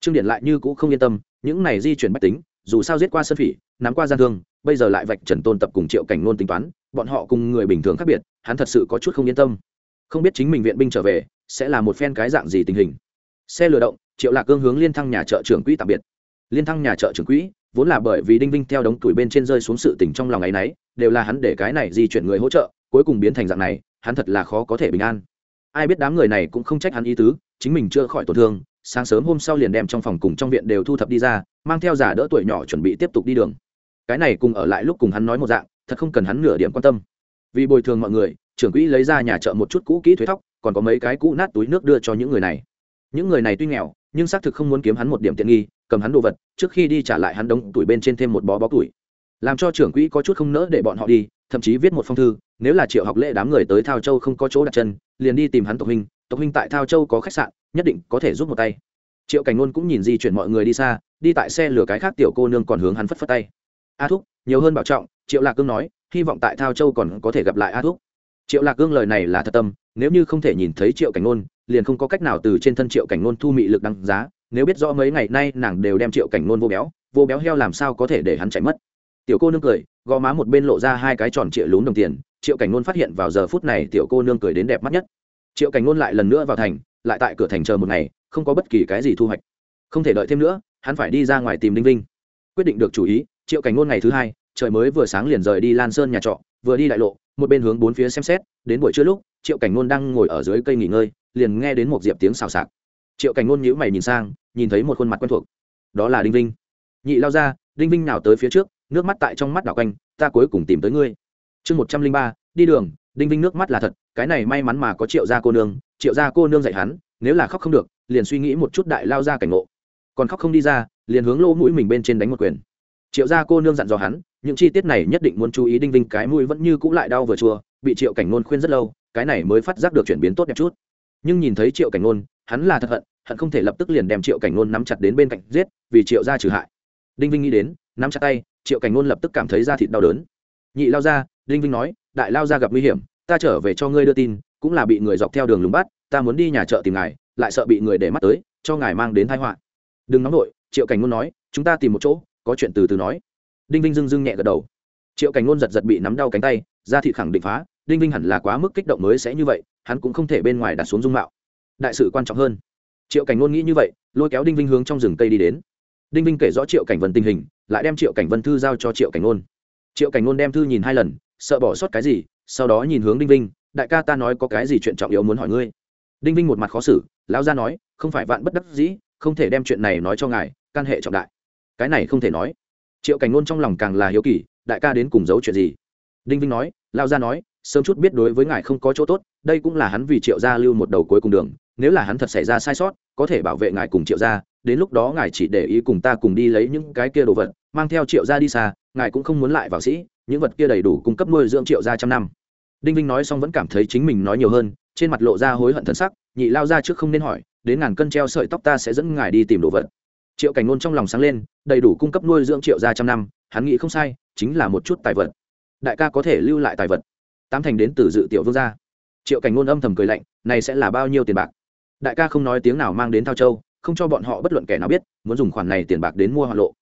A: Trương điện lại như cũng không yên tâm, những này di chuyển bách tính, dù sao giết qua sân phỉ, nắm qua gian thương, bây giờ lại vạch trần tôn tập cùng triệu cảnh nôn tính toán bọn họ cùng người bình thường khác biệt, hắn thật sự có chút không yên tâm. Không biết chính mình viện binh trở về, sẽ là một phen cái dạng gì tình hình. Xe lửa động, triệu lạc cương hướng liên thăng nhà chợ trưởng quỹ tạm biệt. Liên thăng nhà chợ trưởng quỹ, vốn là bởi vì đinh vinh theo đống tuổi bên trên rơi xuống sự tình trong lòng ấ y đều là hắn để cái này di chuyển người hỗ trợ, cuối cùng biến thành dạng này, hắn thật là khó có thể bình an. Ai biết đám người này cũng không trách hắn ý tứ, chính mình chưa khỏi tổn thương, sáng sớm hôm sau liền đem trong phòng cùng trong viện đều thu thập đi ra, mang theo giả đỡ tuổi nhỏ chuẩn bị tiếp tục đi đường. Cái này cùng ở lại lúc cùng hắn nói một dạng thật không cần hắn nửa điểm quan tâm. Vì bồi thường mọi người, trưởng quỹ lấy ra nhà chợ một chút cũ kỹ thuế thóc, còn có mấy cái cũ nát túi nước đưa cho những người này. Những người này tuy nghèo, nhưng xác thực không muốn kiếm hắn một điểm tiện nghi, cầm hắn đồ vật, trước khi đi trả lại hắn đống tuổi bên trên thêm một bó bó tuổi. Làm cho trưởng quỹ có chút không nỡ để bọn họ đi, thậm chí viết một phong thư, nếu là triệu học lễ đám người tới thao châu không có chỗ đặt chân, liền đi tìm hắn tộc huynh tộc huynh tại thao châu có khách sạn, nhất định có thể giúp một tay. Triệu cảnh ngôn cũng nhìn di chuyển mọi người đi xa, đi tại xe lửa cái khác tiểu cô nương còn hướng hắn phất phất tay a thúc, nhiều hơn bảo trọng, triệu lạc cương nói, hy vọng tại thao châu còn có thể gặp lại a thúc. Triệu lạc cương lời này là thật tâm, nếu như không thể nhìn thấy triệu cảnh ngôn, liền không có cách nào từ trên thân triệu cảnh ngôn thu mị lực đăng giá, nếu biết rõ mấy ngày nay nàng đều đem triệu cảnh ngôn vô béo vô béo heo làm sao có thể để hắn chạy mất. Tiểu cô nương cười gò má một bên lộ ra hai cái tròn triệu lún đồng tiền, triệu cảnh ngôn phát hiện vào giờ phút này tiểu cô nương cười đến đẹp mắt nhất. Triệu cảnh ngôn lại lần nữa vào thành, lại tại cửa thành chờ một ngày, không có bất kỳ cái gì thu hoạch. Không thể đợi thêm nữa, hắn phải đi ra ngoài tìm đinh vinh. Quyết định được chủ ý triệu cảnh ngôn ngày thứ hai, trời mới vừa sáng liền rời đi lan sơn nhà trọ, vừa đi đại lộ, một bên hướng bốn phía xem xét, đến buổi trưa lúc, triệu cảnh ngôn đang ngồi ở dưới cây nghỉ ngơi, liền nghe đến một diệp tiếng xào xạc. Triệu cảnh ngôn nhíu mày nhìn sang, nhìn thấy một khuôn mặt quen thuộc. Đó là đinh vinh. Nhị lao ra, đinh vinh nào tới phía trước, nước mắt tại trong mắt đảo quanh, ta cuối cùng tìm tới ngươi. Chương một trăm linh ba, đi đường, đinh vinh nước mắt là thật, cái này may mắn mà có triệu gia cô nương, triệu gia cô nương dạy hắn, nếu là khóc không được, liền suy nghĩ một chút đại lao ra cảnh ngộ. Còn khóc không đi ra, liền hướng lỗ mũi mình bên trên đánh một quyền triệu gia cô nương dặn dò hắn, những chi tiết này nhất định muốn chú ý đinh vinh, cái mũi vẫn như cũ lại đau vừa chua, bị triệu cảnh ngôn khuyên rất lâu, cái này mới phát giác được chuyển biến tốt đẹp chút. Nhưng nhìn thấy triệu cảnh ngôn hắn là thật hận hận không thể lập tức liền đem triệu cảnh ngôn nắm chặt đến bên cạnh giết, vì triệu gia trừ hại. Đinh vinh nghĩ đến, nắm chặt tay, triệu cảnh ngôn lập tức cảm thấy da thịt đau đớn. Nhị lao ra đinh vinh nói, đại lao ra gặp nguy hiểm, ta trở về cho ngươi đưa tin, cũng là bị người dọc theo đường lùng bắt, ta muốn đi nhà chợ tìm ngài, lại sợ bị người để mắt tới, cho ngài mang đến thái họa. Đừng nóng nổi triệu cảnh ngôn nói, chúng ta tìm một chỗ có chuyện từ từ nói. Đinh vinh dưng dưng nhẹ gật đầu. Triệu cảnh ngôn giật giật bị nắm đau cánh tay, ra thị khẳng định phá, đinh vinh hẳn là quá mức kích động mới sẽ như vậy, hắn cũng không thể bên ngoài đặt xuống dung mạo. Đại sự quan trọng hơn. Triệu cảnh ngôn nghĩ như vậy, lôi kéo đinh vinh hướng trong rừng cây đi đến. Đinh vinh kể rõ triệu cảnh vân tình hình, lại đem triệu cảnh vân thư giao cho triệu cảnh ngôn. Triệu cảnh ngôn đem thư nhìn hai lần, sợ bỏ sót cái gì, sau đó nhìn hướng đinh vinh, đại ca ta nói có cái gì chuyện trọng yếu muốn hỏi ngươi? Đinh vinh một mặt khó xử, lão gia nói, không phải vạn bất đắc dĩ, không thể đem chuyện này nói cho ngài căn hệ trọng đại cái này không thể nói. Triệu cảnh ngôn trong lòng càng là hiếu kỳ, đại ca đến cùng giấu chuyện gì? Đinh vinh nói lao gia nói, sớm chút biết đối với ngài không có chỗ tốt, đây cũng là hắn vì triệu gia lưu một đầu cuối cùng đường, nếu là hắn thật xảy ra sai sót, có thể bảo vệ ngài cùng triệu gia, đến lúc đó ngài chỉ để ý cùng ta cùng đi lấy những cái kia đồ vật, mang theo triệu gia đi xa, ngài cũng không muốn lại vào sĩ, những vật kia đầy đủ cung cấp nuôi dưỡng triệu gia trăm năm. Đinh vinh nói xong vẫn cảm thấy chính mình nói nhiều hơn, trên mặt lộ ra hối hận thân sắc, nhị lao ra trước không nên hỏi, đến ngàn cân treo sợi tóc ta sẽ dẫn ngài đi tìm đồ vật triệu cảnh ngôn trong lòng sáng lên, đầy đủ cung cấp nuôi dưỡng triệu gia trăm năm, hắn nghĩ không sai, chính là một chút tài vật. Đại ca có thể lưu lại tài vật. Tám thành đến từ dự tiểu vương gia. Triệu cảnh ngôn âm thầm cười lạnh, này sẽ là bao nhiêu tiền bạc? Đại ca không nói tiếng nào mang đến thao châu, không cho bọn họ bất luận kẻ nào biết, muốn dùng khoản này tiền bạc đến mua hoa lộ.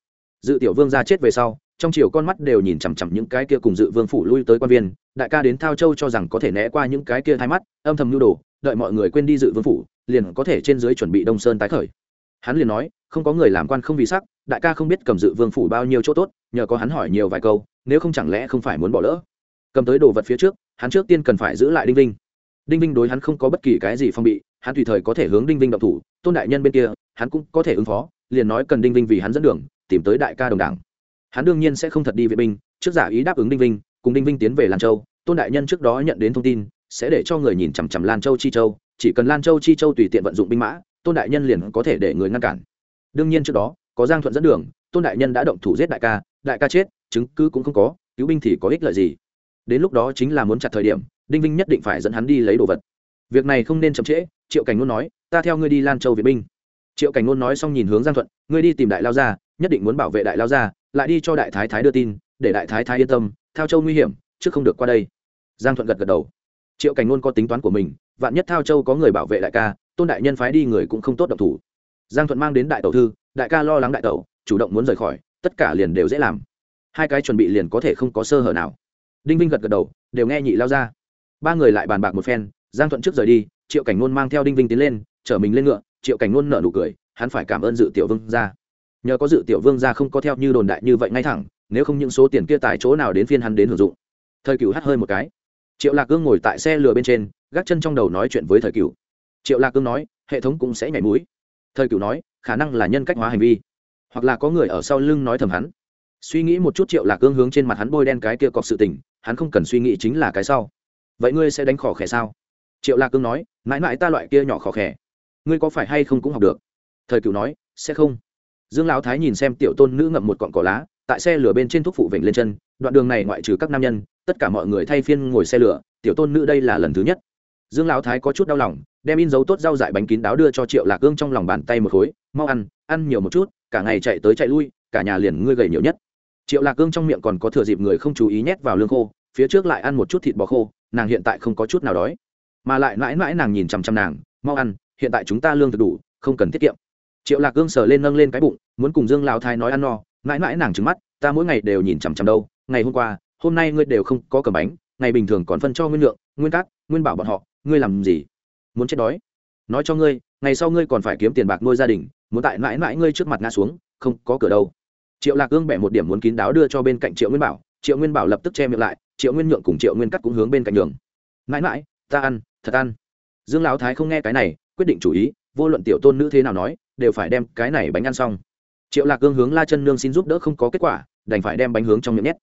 A: Dự tiểu vương gia chết về sau, trong chiều con mắt đều nhìn chằm chằm những cái kia cùng dự vương phủ lui tới quan viên. Đại ca đến thao châu cho rằng có thể né qua những cái kia thay mắt, âm thầm nhu đồ, đợi mọi người quên đi dự vương phủ, liền có thể trên dưới chuẩn bị đông sơn tái khởi. Hắn liền nói không có người làm quan không vì sắc, đại ca không biết cầm dự vương phủ bao nhiêu chỗ tốt, nhờ có hắn hỏi nhiều vài câu, nếu không chẳng lẽ không phải muốn bỏ lỡ. Cầm tới đồ vật phía trước, hắn trước tiên cần phải giữ lại đinh vinh. Đinh vinh đối hắn không có bất kỳ cái gì phong bị, hắn tùy thời có thể hướng đinh vinh động thủ, tôn đại nhân bên kia, hắn cũng có thể ứng phó, liền nói cần đinh vinh vì hắn dẫn đường, tìm tới đại ca đồng đảng. Hắn đương nhiên sẽ không thật đi vệ binh, trước giả ý đáp ứng đinh vinh, cùng đinh vinh tiến về lan châu, tôn đại nhân trước đó nhận đến thông tin, sẽ để cho người nhìn chằm chằm lan châu chi châu, chỉ cần lan châu chi châu tùy tiện vận dụng binh mã, tôn đại nhân liền có thể để người ngăn cản đương nhiên trước đó, có giang thuận dẫn đường, tôn đại nhân đã động thủ giết đại ca đại ca chết, chứng cứ cũng không có, cứu binh thì có ích lợi gì. Đến lúc đó chính là muốn chặt thời điểm, đinh vinh nhất định phải dẫn hắn đi lấy đồ vật. Việc này không nên chậm trễ, triệu cảnh ngôn nói, ta theo ngươi đi lan châu viện binh. Triệu cảnh ngôn nói xong nhìn hướng giang thuận, ngươi đi tìm đại lao gia, nhất định muốn bảo vệ đại lao gia, lại đi cho đại thái thái đưa tin, để đại thái thái yên tâm, thao châu nguy hiểm, chứ không được qua đây. Giang thuận gật gật đầu. Triệu cảnh ngôn có tính toán của mình, vạn nhất thao châu có người bảo vệ đại ca, tôn đại nhân phái đi người cũng không tốt độc thủ giang thuận mang đến đại tẩu thư, đại ca lo lắng đại tẩu, chủ động muốn rời khỏi, tất cả liền đều dễ làm. Hai cái chuẩn bị liền có thể không có sơ hở nào. Đinh vinh gật gật đầu, đều nghe nhị lao ra. Ba người lại bàn bạc một phen, giang thuận trước rời đi, triệu cảnh nôn mang theo đinh vinh tiến lên, chở mình lên ngựa, triệu cảnh nôn nở nụ cười, hắn phải cảm ơn dự tiểu vương ra nhờ có dự tiểu vương ra không có theo như đồn đại như vậy ngay thẳng, nếu không những số tiền kia tại chỗ nào đến phiên hắn đến hưởng dụng. Thời cửu hắt hơi một cái. Triệu lạc cương ngồi tại xe lừa bên trên, gác chân trong đầu nói chuyện với thời cửu. Triệu lạc cương nói, hệ thống cũng sẽ nhảy mũi thời cửu nói, khả năng là nhân cách hóa hành vi. Hoặc là có người ở sau lưng nói thầm hắn. Suy nghĩ một chút triệu lạc cương hướng trên mặt hắn bôi đen cái kia cọc sự tình, hắn không cần suy nghĩ chính là cái sau. Vậy ngươi sẽ đánh khỏ khẽ sao? Triệu lạc cương nói, mãi mãi ta loại kia nhỏ khỏ khẽ ngươi có phải hay không cũng học được? Thời cựu nói, sẽ không. Dương lão thái nhìn xem tiểu tôn nữ ngậm một cọn cỏ lá, tại xe lửa bên trên thuốc phụ vịnh lên chân, đoạn đường này ngoại trừ các nam nhân, tất cả mọi người thay phiên ngồi xe lửa, tiểu tôn nữ đây là lần thứ nhất. Dương lão thái có chút đau lòng đem in dấu tốt rau dại bánh kín đáo đưa cho triệu lạc cương trong lòng bàn tay một khối, mau ăn ăn nhiều một chút, cả ngày chạy tới chạy lui, cả nhà liền ngươi gầy nhiều nhất. Triệu lạc cương trong miệng còn có thừa dịp người không chú ý nhét vào lương khô, phía trước lại ăn một chút thịt bò khô, nàng hiện tại không có chút nào đói. Mà lại mãi mãi nàng nhìn chằm chằm nàng, mau ăn, hiện tại chúng ta lương thực đủ, không cần tiết kiệm. Triệu lạc gương sờ lên nâng lên cái bụng, muốn cùng dương lao thái nói ăn no, mãi mãi nàng trứng mắt, ta mỗi ngày đều nhìn chằm chằm đâu, ngày hôm qua, hôm nay ngươi đều không có cầm bánh, ngày bình thường còn phân cho nguyên lượng, nguyên cát, nguyên bảo bọn họ, ngươi làm gì? Muốn chết đói. Nói cho ngươi, ngày sau ngươi còn phải kiếm tiền bạc nuôi gia đình, muốn tại mãi mãi ngươi trước mặt ngã xuống, không có cửa đâu. Triệu lạc ương bẻ một điểm muốn kín đáo đưa cho bên cạnh triệu nguyên bảo, triệu nguyên bảo lập tức che miệng lại, triệu nguyên nhượng cùng triệu nguyên cắt cũng hướng bên cạnh đường mãi mãi, ta ăn, thật ăn. Dương lão thái không nghe cái này, quyết định chủ ý, vô luận tiểu tôn nữ thế nào nói, đều phải đem cái này bánh ăn xong. Triệu lạc cương hướng la chân nương xin giúp đỡ không có kết quả, đành phải đem bánh hướng trong miệng nhét.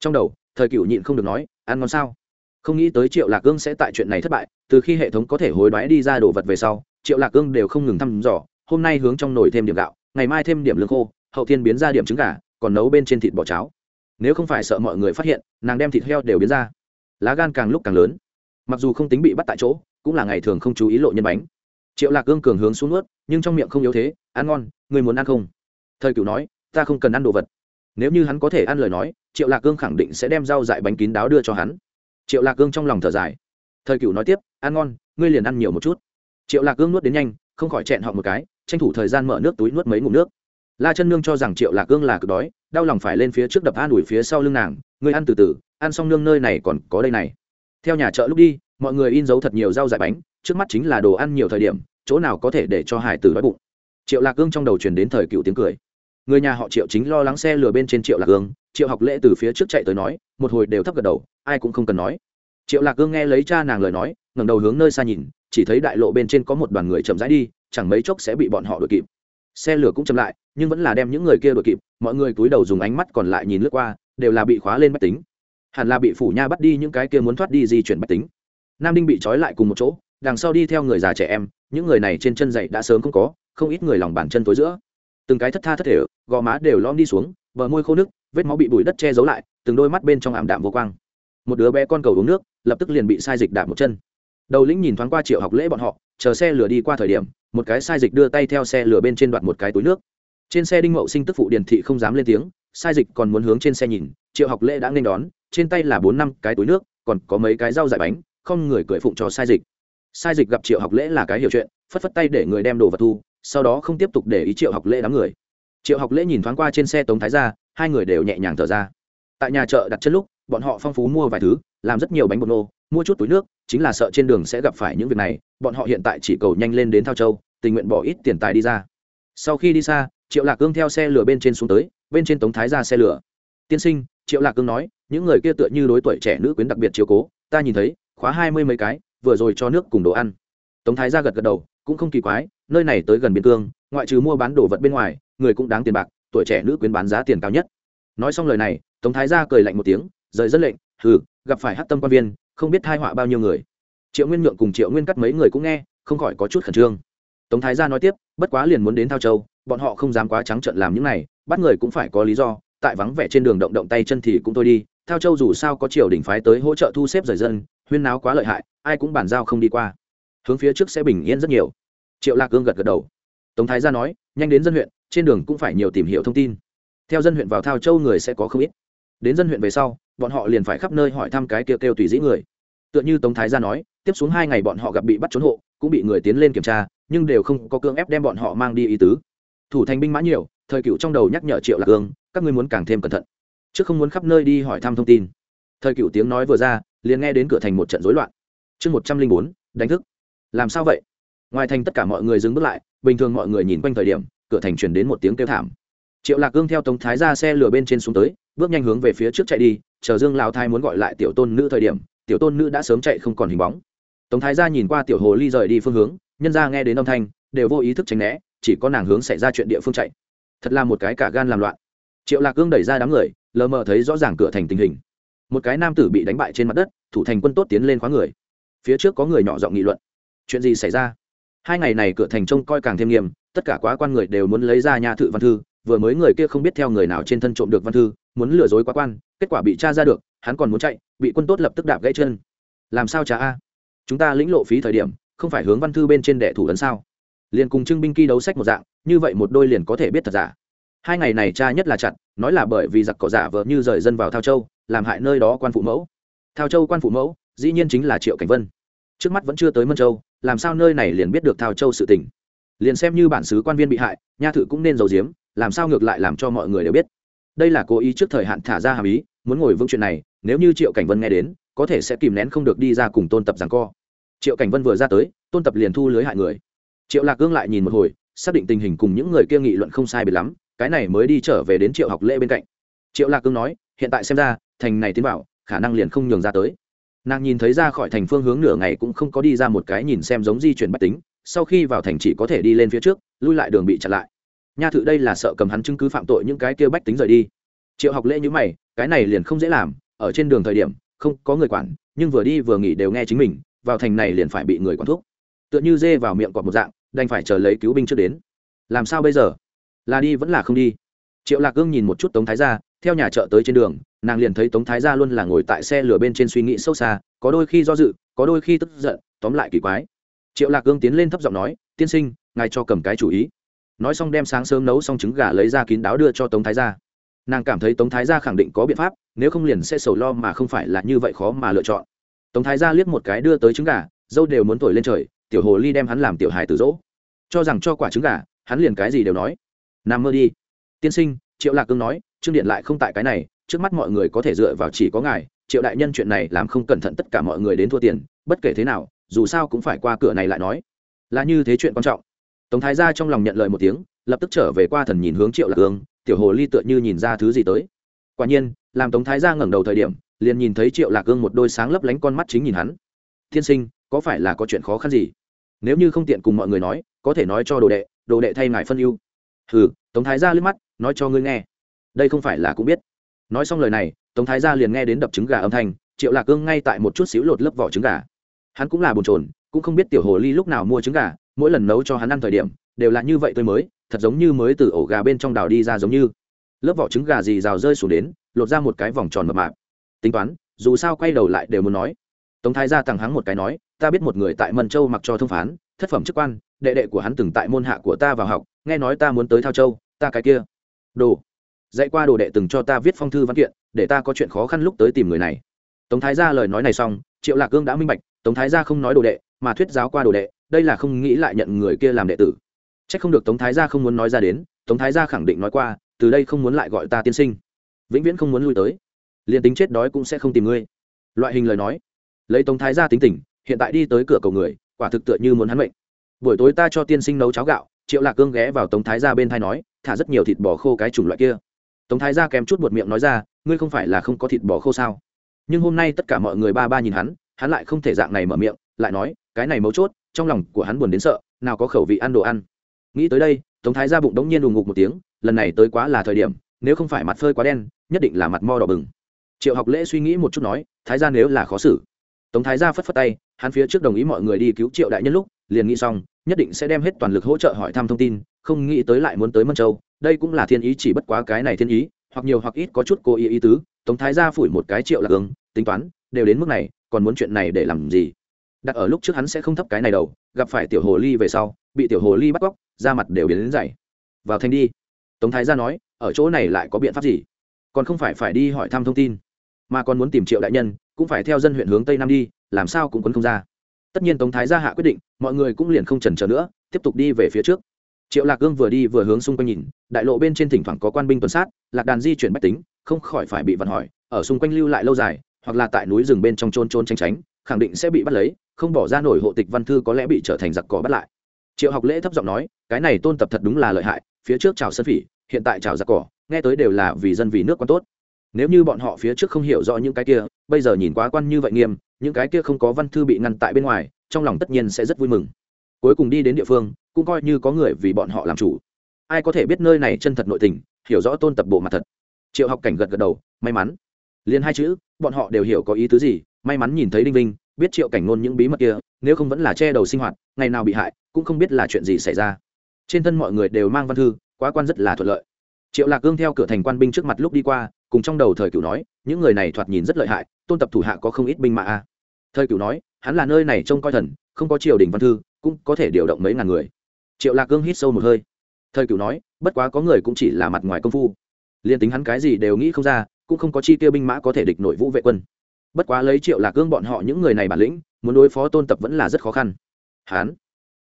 A: Trong đầu, thời cựu nhịn không được nói, ăn ngon sao? Không nghĩ tới triệu lạc cương sẽ tại chuyện này thất bại, từ khi hệ thống có thể hối đoái đi ra đồ vật về sau, triệu lạc cương đều không ngừng thăm dò, hôm nay hướng trong nồi thêm điểm gạo, ngày mai thêm điểm lương khô, hậu thiên biến ra điểm trứng gà, còn nấu bên trên thịt bò cháo. Nếu không phải sợ mọi người phát hiện, nàng đem thịt heo đều biến ra. Lá gan càng lúc càng lớn. Mặc dù không tính bị bắt tại chỗ, cũng là ngày thường không chú ý lộ nhân bánh. Triệu lạc cương cường hướng xuống ướt nhưng trong miệng không yếu thế, ăn ngon, người muốn ăn không? Thời cửu nói, ta không cần ăn đồ vật. Nếu như hắn có thể ăn lời nói, triệu lạc cương khẳng định sẽ đem rau dại bánh kín đáo đưa cho hắn triệu lạc cương trong lòng thở dài. Thời cựu nói tiếp, ăn ngon, ngươi liền ăn nhiều một chút. Triệu lạc cương nuốt đến nhanh, không khỏi chẹn họ một cái, tranh thủ thời gian mở nước túi nuốt mấy ngụm nước. La chân nương cho rằng triệu lạc cương là cực đói, đau lòng phải lên phía trước đập an ủi phía sau lưng nàng, ngươi ăn từ từ, ăn xong nương nơi này còn có đây này. Theo nhà chợ lúc đi, mọi người in dấu thật nhiều rau dại bánh, trước mắt chính là đồ ăn nhiều thời điểm, chỗ nào có thể để cho hải tử đói bụng. Triệu lạc cương trong đầu truyền đến thời cựu tiếng cười người nhà họ triệu chính lo lắng xe lừa bên trên triệu lạc hương triệu học lễ từ phía trước chạy tới nói, một hồi đều thấp gật đầu, ai cũng không cần nói. Triệu lạc hương nghe lấy cha nàng lời nói, ngẩng đầu hướng nơi xa nhìn, chỉ thấy đại lộ bên trên có một đoàn người chậm rãi đi, chẳng mấy chốc sẽ bị bọn họ đuổi kịp. Xe lửa cũng chậm lại, nhưng vẫn là đem những người kia đuổi kịp, mọi người cúi đầu dùng ánh mắt còn lại nhìn lướt qua, đều là bị khóa lên bách tính. Hẳn là bị phủ nha bắt đi những cái kia muốn thoát đi di chuyển bách tính. Nam đinh bị trói lại cùng một chỗ, đằng sau đi theo người già trẻ em, những người này trên chân dậy đã sớm không có, không ít người lòng bàn chân tối giữa. Từng cái thất tha thất thể gò má đều lom đi xuống, bờ môi khô nước, vết máu bị bụi đất che giấu lại, từng đôi mắt bên trong ảm đạm vô quang. Một đứa bé con cầu uống nước, lập tức liền bị sai dịch đạp một chân. Đầu lĩnh nhìn thoáng qua triệu học lễ bọn họ, chờ xe lửa đi qua thời điểm, một cái sai dịch đưa tay theo xe lửa bên trên đoạt một cái túi nước. Trên xe đinh mậu sinh tức phụ điền thị không dám lên tiếng, sai dịch còn muốn hướng trên xe nhìn, triệu học lễ đã nên đón, trên tay là bốn năm cái túi nước, còn có mấy cái rau dại bánh, không người cười phụng cho sai dịch. Sai dịch gặp triệu học lễ là cái hiểu chuyện, phất phất tay để người đem đồ vật thu, sau đó không tiếp tục để ý triệu học lễ đám người triệu học lễ nhìn thoáng qua trên xe tống thái ra hai người đều nhẹ nhàng thở ra. Tại nhà chợ đặt chân lúc, bọn họ phong phú mua vài thứ, làm rất nhiều bánh bột nô, mua chút túi nước, chính là sợ trên đường sẽ gặp phải những việc này, bọn họ hiện tại chỉ cầu nhanh lên đến thao châu, tình nguyện bỏ ít tiền tài đi ra. Sau khi đi xa, triệu lạc cương theo xe lửa bên trên xuống tới, bên trên tống thái ra xe lửa. Tiên sinh, triệu lạc cương nói, những người kia tựa như đối tuổi trẻ nữ quyến đặc biệt chiếu cố, ta nhìn thấy, khóa hai mươi mấy cái, vừa rồi cho nước cùng đồ ăn. Tống thái ra gật gật đầu, cũng không kỳ quái, nơi này tới gần biên cương, ngoại trừ mua bán đồ vật bên ngoài người cũng đáng tiền bạc, tuổi trẻ nữ quyến bán giá tiền cao nhất. Nói xong lời này, tống thái gia cười lạnh một tiếng, rời dân lệnh, hừ, gặp phải hát tâm quan viên, không biết thai họa bao nhiêu người. Triệu nguyên nhượng cùng triệu nguyên cắt mấy người cũng nghe, không khỏi có chút khẩn trương. Tống thái gia nói tiếp, bất quá liền muốn đến thao châu, bọn họ không dám quá trắng trợn làm những này, bắt người cũng phải có lý do, tại vắng vẻ trên đường động động tay chân thì cũng thôi đi, thao châu dù sao có triều đình phái tới hỗ trợ thu xếp rời dân, huyên náo quá lợi hại, ai cũng bàn giao không đi qua. Hướng phía trước sẽ bình yên rất nhiều. Triệu lạc cương gật gật đầu. Tống thái gia nói, nhanh đến dân huyện trên đường cũng phải nhiều tìm hiểu thông tin. Theo dân huyện vào thao châu người sẽ có không ít. Đến dân huyện về sau, bọn họ liền phải khắp nơi hỏi thăm cái kêu kêu tùy dĩ người. Tựa như tống thái gia nói, tiếp xuống hai ngày bọn họ gặp bị bắt trốn hộ, cũng bị người tiến lên kiểm tra, nhưng đều không có cưỡng ép đem bọn họ mang đi ý tứ. Thủ thành binh mã nhiều, thời cựu trong đầu nhắc nhở triệu lạc ương, các ngươi muốn càng thêm cẩn thận. Chứ không muốn khắp nơi đi hỏi thăm thông tin. Thời cựu tiếng nói vừa ra, liền nghe đến cửa thành một trận rối loạn. Chương một trăm linh bốn, đánh thức. Làm sao vậy? Ngoài thành tất cả mọi người dừng bước lại, bình thường mọi người nhìn quanh thời điểm cửa thành chuyển đến một tiếng kêu thảm. Triệu lạc cương theo tống thái ra xe lửa bên trên xuống tới, bước nhanh hướng về phía trước chạy đi, chờ dương lao thái muốn gọi lại tiểu tôn nữ thời điểm, tiểu tôn nữ đã sớm chạy không còn hình bóng. Tống thái ra nhìn qua tiểu hồ ly rời đi phương hướng, nhân ra nghe đến âm thanh, đều vô ý thức tránh né, chỉ có nàng hướng xảy ra chuyện địa phương chạy. Thật là một cái cả gan làm loạn. Triệu lạc cương đẩy ra đám người, lờ mờ thấy rõ ràng cửa thành tình hình. Một cái nam tử bị đánh bại trên mặt đất, thủ thành quân tốt tiến lên khóa người. Phía trước có người nhỏ giọng nghị luận. Chuyện gì xảy ra? Hai ngày này cửa thành trông coi càng thêm nghiêm tất cả quá quan người đều muốn lấy ra nhà thự văn thư, vừa mới người kia không biết theo người nào trên thân trộm được văn thư, muốn lừa dối quá quan, kết quả bị tra ra được, hắn còn muốn chạy, bị quân tốt lập tức đạp gãy chân. Làm sao trả a? Chúng ta lĩnh lộ phí thời điểm, không phải hướng văn thư bên trên đệ thủ tấn sao? Liền cùng trưng binh kỳ đấu sách một dạng, như vậy một đôi liền có thể biết thật giả. Hai ngày này cha nhất là chặt nói là bởi vì giặc cỏ giả vợ như rời dân vào thao châu, làm hại nơi đó quan phụ mẫu. Thao châu quan phụ mẫu, dĩ nhiên chính là triệu cảnh vân. Trước mắt vẫn chưa tới mân châu, làm sao nơi này liền biết được thao châu sự tình? Liền xem như bản xứ quan viên bị hại, nha thự cũng nên giấu giếm, làm sao ngược lại làm cho mọi người đều biết. Đây là cố ý trước thời hạn thả ra hàm ý, muốn ngồi vững chuyện này, nếu như triệu cảnh vân nghe đến, có thể sẽ kìm nén không được đi ra cùng tôn tập rằng co. Triệu cảnh vân vừa ra tới, tôn tập liền thu lưới hại người. Triệu lạc gương lại nhìn một hồi, xác định tình hình cùng những người kia nghị luận không sai biệt lắm, cái này mới đi trở về đến triệu học lễ bên cạnh. Triệu lạc cương nói, hiện tại xem ra, thành này tiến vào, khả năng liền không nhường ra tới. Nàng nhìn thấy ra khỏi thành phương hướng nửa ngày cũng không có đi ra một cái nhìn xem giống di chuyển bách tính sau khi vào thành chỉ có thể đi lên phía trước, lui lại đường bị chặn lại. Nha thự đây là sợ cầm hắn chứng cứ phạm tội những cái kia bách tính rời đi. Triệu học lễ như mày, cái này liền không dễ làm, ở trên đường thời điểm, không có người quản, nhưng vừa đi vừa nghỉ đều nghe chính mình, vào thành này liền phải bị người quản thuốc tựa như dê vào miệng cọt một dạng, đành phải chờ lấy cứu binh trước đến. Làm sao bây giờ? Là đi vẫn là không đi? Triệu lạc gương nhìn một chút tống thái gia, theo nhà chợ tới trên đường, nàng liền thấy tống thái gia luôn là ngồi tại xe lửa bên trên suy nghĩ sâu xa, có đôi khi do dự, có đôi khi tức giận, tóm lại kỳ quái triệu lạc gương tiến lên thấp giọng nói, tiên sinh, ngài cho cầm cái chủ ý. Nói xong đem sáng sớm nấu xong trứng gà lấy ra kín đáo đưa cho tống thái gia. Nàng cảm thấy tống thái gia khẳng định có biện pháp, nếu không liền sẽ sầu lo mà không phải là như vậy khó mà lựa chọn. Tống thái gia liếc một cái đưa tới trứng gà, dâu đều muốn thổi lên trời, tiểu hồ ly đem hắn làm tiểu hài từ dỗ. Cho rằng cho quả trứng gà, hắn liền cái gì đều nói. Nằm mơ đi. Tiên sinh, triệu lạc cương nói, trương điện lại không tại cái này, trước mắt mọi người có thể dựa vào chỉ có ngài, triệu đại nhân chuyện này làm không cẩn thận tất cả mọi người đến thua tiền, bất kể thế nào dù sao cũng phải qua cửa này lại nói. Là như thế chuyện quan trọng. Tống thái gia trong lòng nhận lời một tiếng, lập tức trở về qua thần nhìn hướng triệu lạc cương tiểu hồ ly tựa như nhìn ra thứ gì tới. Quả nhiên, làm tống thái gia ngẩng đầu thời điểm, liền nhìn thấy triệu lạc cương một đôi sáng lấp lánh con mắt chính nhìn hắn. Thiên sinh, có phải là có chuyện khó khăn gì? Nếu như không tiện cùng mọi người nói, có thể nói cho đồ đệ đồ đệ thay ngài phân ưu. Hừ, tống thái gia liếc mắt, nói cho ngươi nghe. Đây không phải là cũng biết. Nói xong lời này, tống thái gia liền nghe đến đập trứng gà âm thanh, triệu lạc cương ngay tại một chút xíu lột lớp vỏ trứng gà hắn cũng là bồn trồn cũng không biết tiểu hồ ly lúc nào mua trứng gà, mỗi lần nấu cho hắn ăn thời điểm, đều là như vậy tươi mới, thật giống như mới từ ổ gà bên trong đào đi ra giống như. Lớp vỏ trứng gà gì rào rơi xuống đến, lột ra một cái vòng tròn mập mạp. Tính toán, dù sao quay đầu lại đều muốn nói. Tống thái gia thẳng hắn một cái nói, ta biết một người tại mân châu mặc cho thông phán, thất phẩm chức quan, đệ đệ của hắn từng tại môn hạ của ta vào học, nghe nói ta muốn tới thao châu, ta cái kia. Đồ, dạy qua đồ đệ từng cho ta viết phong thư văn kiện, để ta có chuyện khó khăn lúc tới tìm người này. Tống thái gia lời nói này xong triệu lạc cương đã minh bạch, tống thái gia không nói đồ đệ, mà thuyết giáo qua đồ đệ, đây là không nghĩ lại nhận người kia làm đệ tử. C h ắ c không được tống thái gia không muốn nói ra đến, tống thái gia khẳng định nói qua, từ đây không muốn lại gọi ta tiên sinh. Vĩnh viễn không muốn lui tới. Liền tính chết đói cũng sẽ không tìm ngươi. Loại hình lời nói. Lấy tống thái gia tính tình, hiện tại đi tới cửa cầu người, quả thực tựa như muốn hắn mệnh. Buổi tối ta cho tiên sinh nấu cháo gạo, triệu lạc cương ghé vào tống thái gia bên thai nói, thả rất nhiều thịt bò khô cái chủng loại kia. Tống thái gia kèm chút một miệng nói ra, ngươi không phải là không có thịt bò khô sao? Nhưng hôm nay tất cả mọi người ba ba nhìn hắn hắn lại không thể dạng này mở miệng, lại nói, cái này mấu chốt, trong lòng của hắn buồn đến sợ, nào có khẩu vị ăn đồ ăn. Nghĩ tới đây, tống thái gia bụng đống nhiên đùng ngục một tiếng, lần này tới quá là thời điểm, nếu không phải mặt phơi quá đen, nhất định là mặt mo đỏ bừng. Triệu học lễ suy nghĩ một chút nói, thái gia nếu là khó xử. Tống thái gia phất phất tay, hắn phía trước đồng ý mọi người đi cứu triệu đại nhân lúc, liền nghĩ xong, nhất định sẽ đem hết toàn lực hỗ trợ hỏi thăm thông tin, không nghĩ tới lại muốn tới mân châu, đây cũng là thiên ý chỉ bất quá cái này thiên ý hoặc nhiều hoặc ít có chút cố ý ý tứ, tống thái gia phủi một cái triệu lạc hướng tính toán, đều đến mức này, còn muốn chuyện này để làm gì? Đặt ở lúc trước hắn sẽ không thấp cái này đầu, gặp phải tiểu hồ ly về sau, bị tiểu hồ ly bắt cóc, da mặt đều biến đến dày. Vào thanh đi. Tống thái gia nói, ở chỗ này lại có biện pháp gì? Còn không phải phải đi hỏi thăm thông tin, mà còn muốn tìm triệu đại nhân, cũng phải theo dân huyện hướng tây nam đi, làm sao cũng quấn không ra. Tất nhiên tống thái gia hạ quyết định, mọi người cũng liền không chần chờ nữa, tiếp tục đi về phía trước triệu lạc gương vừa đi vừa hướng xung quanh nhìn, đại lộ bên trên thỉnh thoảng có quan binh tuần sát, lạc đàn di chuyển bách tính, không khỏi phải bị vặn hỏi, ở xung quanh lưu lại lâu dài, hoặc là tại núi rừng bên trong trôn trôn tranh tránh, khẳng định sẽ bị bắt lấy, không bỏ ra nổi hộ tịch văn thư có lẽ bị trở thành giặc cỏ bắt lại. Triệu học lễ thấp giọng nói, cái này tôn tập thật đúng là lợi hại, phía trước chào sân phỉ, hiện tại chào giặc cỏ nghe tới đều là vì dân vì nước quan tốt. Nếu như bọn họ phía trước không hiểu rõ những cái kia, bây giờ nhìn quá quan như vậy nghiêm, những cái kia không có văn thư bị ngăn tại bên ngoài, trong lòng tất nhiên sẽ rất vui mừng. Cuối cùng đi đến địa phương cũng coi như có người vì bọn họ làm chủ. Ai có thể biết nơi này chân thật nội tình, hiểu rõ tôn tập bộ mặt thật. Triệu học cảnh gật gật đầu, may mắn. Liền hai chữ, bọn họ đều hiểu có ý tứ gì, may mắn nhìn thấy đinh vinh, biết triệu cảnh ngôn những bí mật kia, nếu không vẫn là che đầu sinh hoạt, ngày nào bị hại, cũng không biết là chuyện gì xảy ra. Trên thân mọi người đều mang văn thư, quá quan rất là thuận lợi. Triệu lạc cương theo cửa thành quan binh trước mặt lúc đi qua, cùng trong đầu thời cửu nói, những người này thoạt nhìn rất lợi hại, tôn tập thủ hạ có không ít binh mã a. Thời cửu nói, hắn là nơi này trông coi thần, không có triều đình văn thư, cũng có thể điều động mấy ngàn người triệu lạc cương hít sâu một hơi. Thời cửu nói, bất quá có người cũng chỉ là mặt ngoài công phu. Liền tính hắn cái gì đều nghĩ không ra, cũng không có chi tiêu binh mã có thể địch nội vũ vệ quân. Bất quá lấy triệu lạc cương bọn họ những người này bản lĩnh, muốn đối phó tôn tập vẫn là rất khó khăn. Hán.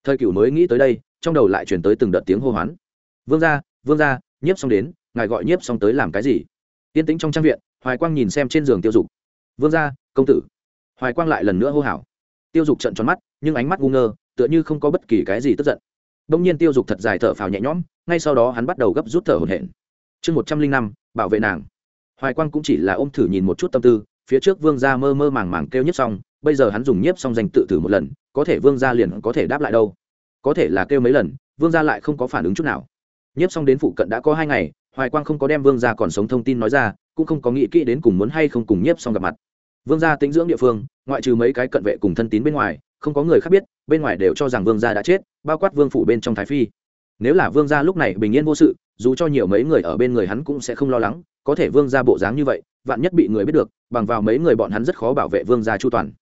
A: Thời cửu mới nghĩ tới đây, trong đầu lại chuyển tới từng đợt tiếng hô hoán. Vương gia vương gia, nhiếp xong đến, ngài gọi nhiếp xong tới làm cái gì? Yên tĩnh trong trang viện, hoài quang nhìn xem trên giường tiêu dục. Vương gia, công tử. Hoài quang lại lần nữa hô hào. Tiêu dục trận tròn mắt, nhưng ánh mắt ngu ngơ, tựa như không có bất kỳ cái gì tức giận đông nhiên tiêu dục thật dài thở phào nhẹ nhõm, ngay sau đó hắn bắt đầu gấp rút thở hổn hển. Chương một trăm linh năm, bảo vệ nàng. Hoài quang cũng chỉ là ôm thử nhìn một chút tâm tư, phía trước vương gia mơ mơ màng màng kêu nhiếp xong, bây giờ hắn dùng nhiếp xong danh tự thử một lần, có thể vương gia liền có thể đáp lại đâu. Có thể là kêu mấy lần, vương gia lại không có phản ứng chút nào. Nhiếp xong đến phụ cận đã có hai ngày, hoài quang không có đem vương gia còn sống thông tin nói ra, cũng không có nghĩ kỹ đến cùng muốn hay không cùng nhiếp xong gặp mặt. Vương gia tĩnh dưỡng địa phương, ngoại trừ mấy cái cận vệ cùng thân tín bên ngoài không có người khác biết, bên ngoài đều cho rằng vương gia đã chết, bao quát vương phủ bên trong thái phi. Nếu là vương gia lúc này bình yên vô sự, dù cho nhiều mấy người ở bên người hắn cũng sẽ không lo lắng, có thể vương gia bộ dáng như vậy, vạn nhất bị người biết được, bằng vào mấy người bọn hắn rất khó bảo vệ vương gia chu toàn.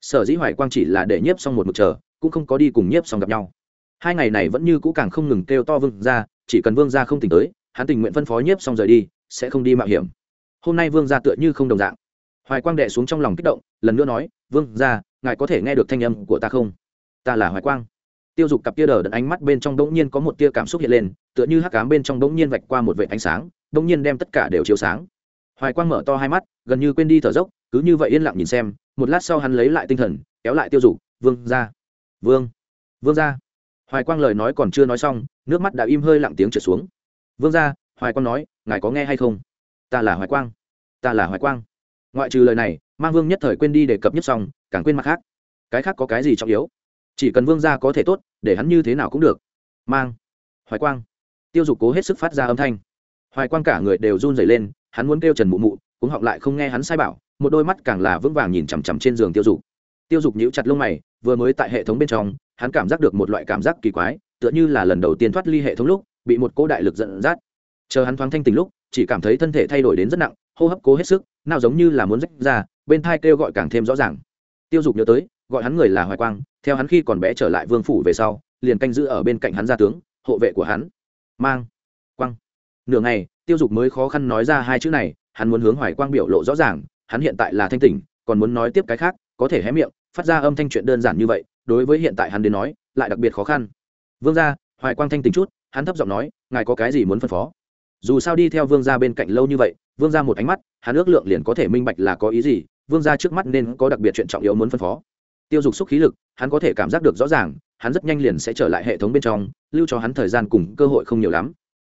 A: Sở dĩ hoài quang chỉ là để nhiếp xong một mực chờ, cũng không có đi cùng nhiếp xong gặp nhau. Hai ngày này vẫn như cũ càng không ngừng kêu to vương gia, chỉ cần vương gia không tỉnh tới, hắn tình nguyện phân phó nhiếp xong rời đi, sẽ không đi mạo hiểm. Hôm nay vương gia tựa như không đồng dạng. Hoài quang đệ xuống trong lòng kích động, lần nữa nói vương gia ngài có thể nghe được thanh âm của ta không? Ta là hoài quang. Tiêu dục cặp tia đờ đẫn ánh mắt bên trong đống nhiên có một tia cảm xúc hiện lên, tựa như hắc cám bên trong đống nhiên vạch qua một vệ ánh sáng, đống nhiên đem tất cả đều chiếu sáng. Hoài quang mở to hai mắt, gần như quên đi thở dốc, cứ như vậy yên lặng nhìn xem, một lát sau hắn lấy lại tinh thần, kéo lại tiêu dục, vương ra. Vương vương ra. Hoài quang lời nói còn chưa nói xong, nước mắt đã im hơi lặng tiếng trượt xuống. Vương ra, hoài quang nói, ngài có nghe hay không? Ta là hoài quang, ta là hoài quang. Ngoại trừ lời này mang vương nhất thời quên đi để cập nhất xong, càng quên mặt khác. Cái khác có cái gì trọng yếu? Chỉ cần vương gia có thể tốt, để hắn như thế nào cũng được. Mang. Hoài quang. Tiêu dục cố hết sức phát ra âm thanh. Hoài quang cả người đều run rẩy lên, hắn muốn kêu trần mụ mụ cũng họng lại không nghe hắn sai bảo, một đôi mắt càng là vững vàng nhìn chằm chằm trên giường tiêu dục. Tiêu dục nhíu chặt lông mày, vừa mới tại hệ thống bên trong, hắn cảm giác được một loại cảm giác kỳ quái, tựa như là lần đầu tiên thoát ly hệ thống lúc, bị một cỗ đại lực dẫn dắt. Chờ hắn thoáng thanh tình lúc, chỉ cảm thấy thân thể thay đổi đến rất nặng, hô hấp cố hết sức, nào giống như là muốn rách ra bên thai kêu gọi càng thêm rõ ràng. Tiêu dục nhớ tới, gọi hắn người là hoài quang, theo hắn khi còn bé trở lại vương phủ về sau, liền canh giữ ở bên cạnh hắn gia tướng, hộ vệ của hắn. Mang. Quang. Nửa ngày, tiêu dục mới khó khăn nói ra hai chữ này, hắn muốn hướng hoài quang biểu lộ rõ ràng, hắn hiện tại là thanh tỉnh, còn muốn nói tiếp cái khác, có thể hé miệng, phát ra âm thanh chuyện đơn giản như vậy, đối với hiện tại hắn đến nói, lại đặc biệt khó khăn. Vương gia, hoài quang thanh tỉnh chút, hắn thấp giọng nói, ngài có cái gì muốn phân phó? Dù sao đi theo vương gia bên cạnh lâu như vậy, vương gia một ánh mắt, hắn ước lượng liền có thể minh bạch là có ý gì vương gia trước mắt nên có đặc biệt chuyện trọng yếu muốn phân phó. Tiêu dục xúc khí lực, hắn có thể cảm giác được rõ ràng, hắn rất nhanh liền sẽ trở lại hệ thống bên trong, lưu cho hắn thời gian cùng cơ hội không nhiều lắm.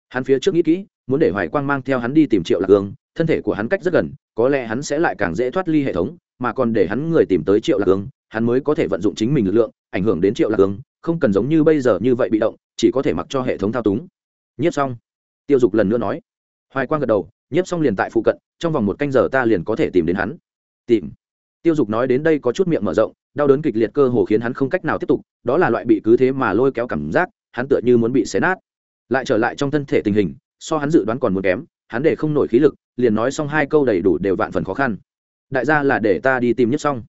A: Hắn phía trước nghĩ kỹ, muốn để hoài quang mang theo hắn đi tìm triệu lạc hương, thân thể của hắn cách rất gần, có lẽ hắn sẽ lại càng dễ thoát ly hệ thống, mà còn để hắn người tìm tới triệu lạc hương, hắn mới có thể vận dụng chính mình lực lượng, ảnh hưởng đến triệu lạc hương, không cần giống như bây giờ như vậy bị động, chỉ có thể mặc cho hệ thống thao túng. Nhiếp xong tiêu dục lần nữa nói. Hoài quang gật đầu, nhiếp xong liền tại phụ cận, trong vòng một canh giờ ta liền có thể tìm đến hắn tìm. Tiêu dục nói đến đây có chút miệng mở rộng, đau đớn kịch liệt cơ hồ khiến hắn không cách nào tiếp tục, đó là loại bị cứ thế mà lôi kéo cảm giác, hắn tựa như muốn bị xé nát. Lại trở lại trong thân thể tình hình, so hắn dự đoán còn muốn kém, hắn để không nổi khí lực, liền nói xong hai câu đầy đủ đều vạn phần khó khăn. Đại gia là để ta đi tìm nhất xong.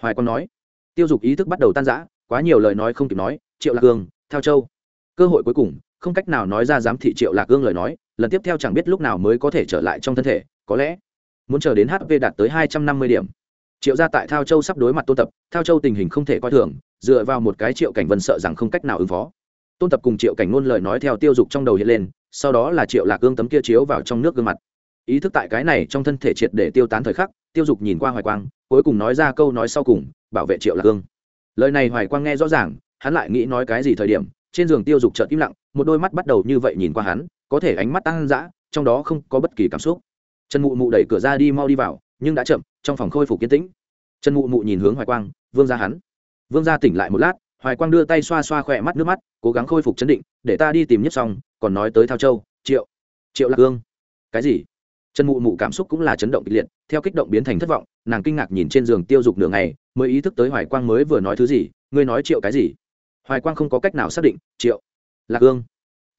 A: Hoài quang nói. Tiêu dục ý thức bắt đầu tan rã, quá nhiều lời nói không kịp nói, triệu lạc cương theo châu. Cơ hội cuối cùng, không cách nào nói ra giám thị triệu lạc cương lời nói, lần tiếp theo chẳng biết lúc nào mới có thể trở lại trong thân thể, có lẽ muốn chờ đến hp đạt tới hai trăm năm mươi điểm. Triệu gia tại thao châu sắp đối mặt tôn tập, thao châu tình hình không thể coi thường, dựa vào một cái triệu cảnh vân sợ rằng không cách nào ứng phó. Tôn tập cùng triệu cảnh ngôn lời nói theo tiêu dục trong đầu hiện lên, sau đó là triệu lạc gương tấm kia chiếu vào trong nước gương mặt. Ý thức tại cái này trong thân thể triệt để tiêu tán thời khắc, tiêu dục nhìn qua hoài quang, cuối cùng nói ra câu nói sau cùng, bảo vệ triệu lạc gương lời này hoài quang nghe rõ ràng, hắn lại nghĩ nói cái gì thời điểm, trên giường tiêu dục chợt im lặng, một đôi mắt bắt đầu như vậy nhìn qua hắn, có thể ánh mắt tăng dã, trong đó không có bất kỳ cảm xúc trần mụ mụ đẩy cửa ra đi mau đi vào, nhưng đã chậm, trong phòng khôi phục kiến tĩnh. Trần mụ mụ nhìn hướng hoài quang, vương ra hắn. Vương ra tỉnh lại một lát, hoài quang đưa tay xoa xoa khỏe mắt nước mắt, cố gắng khôi phục chấn định, để ta đi tìm nhất xong, còn nói tới thao châu. Triệu triệu lạc hương cái gì? Trần mụ mụ cảm xúc cũng là chấn động kịch liệt, theo kích động biến thành thất vọng, nàng kinh ngạc nhìn trên giường tiêu dục nửa ngày, mới ý thức tới hoài quang mới vừa nói thứ gì, ngươi nói triệu cái gì? Hoài quang không có cách nào xác định, triệu lạc hương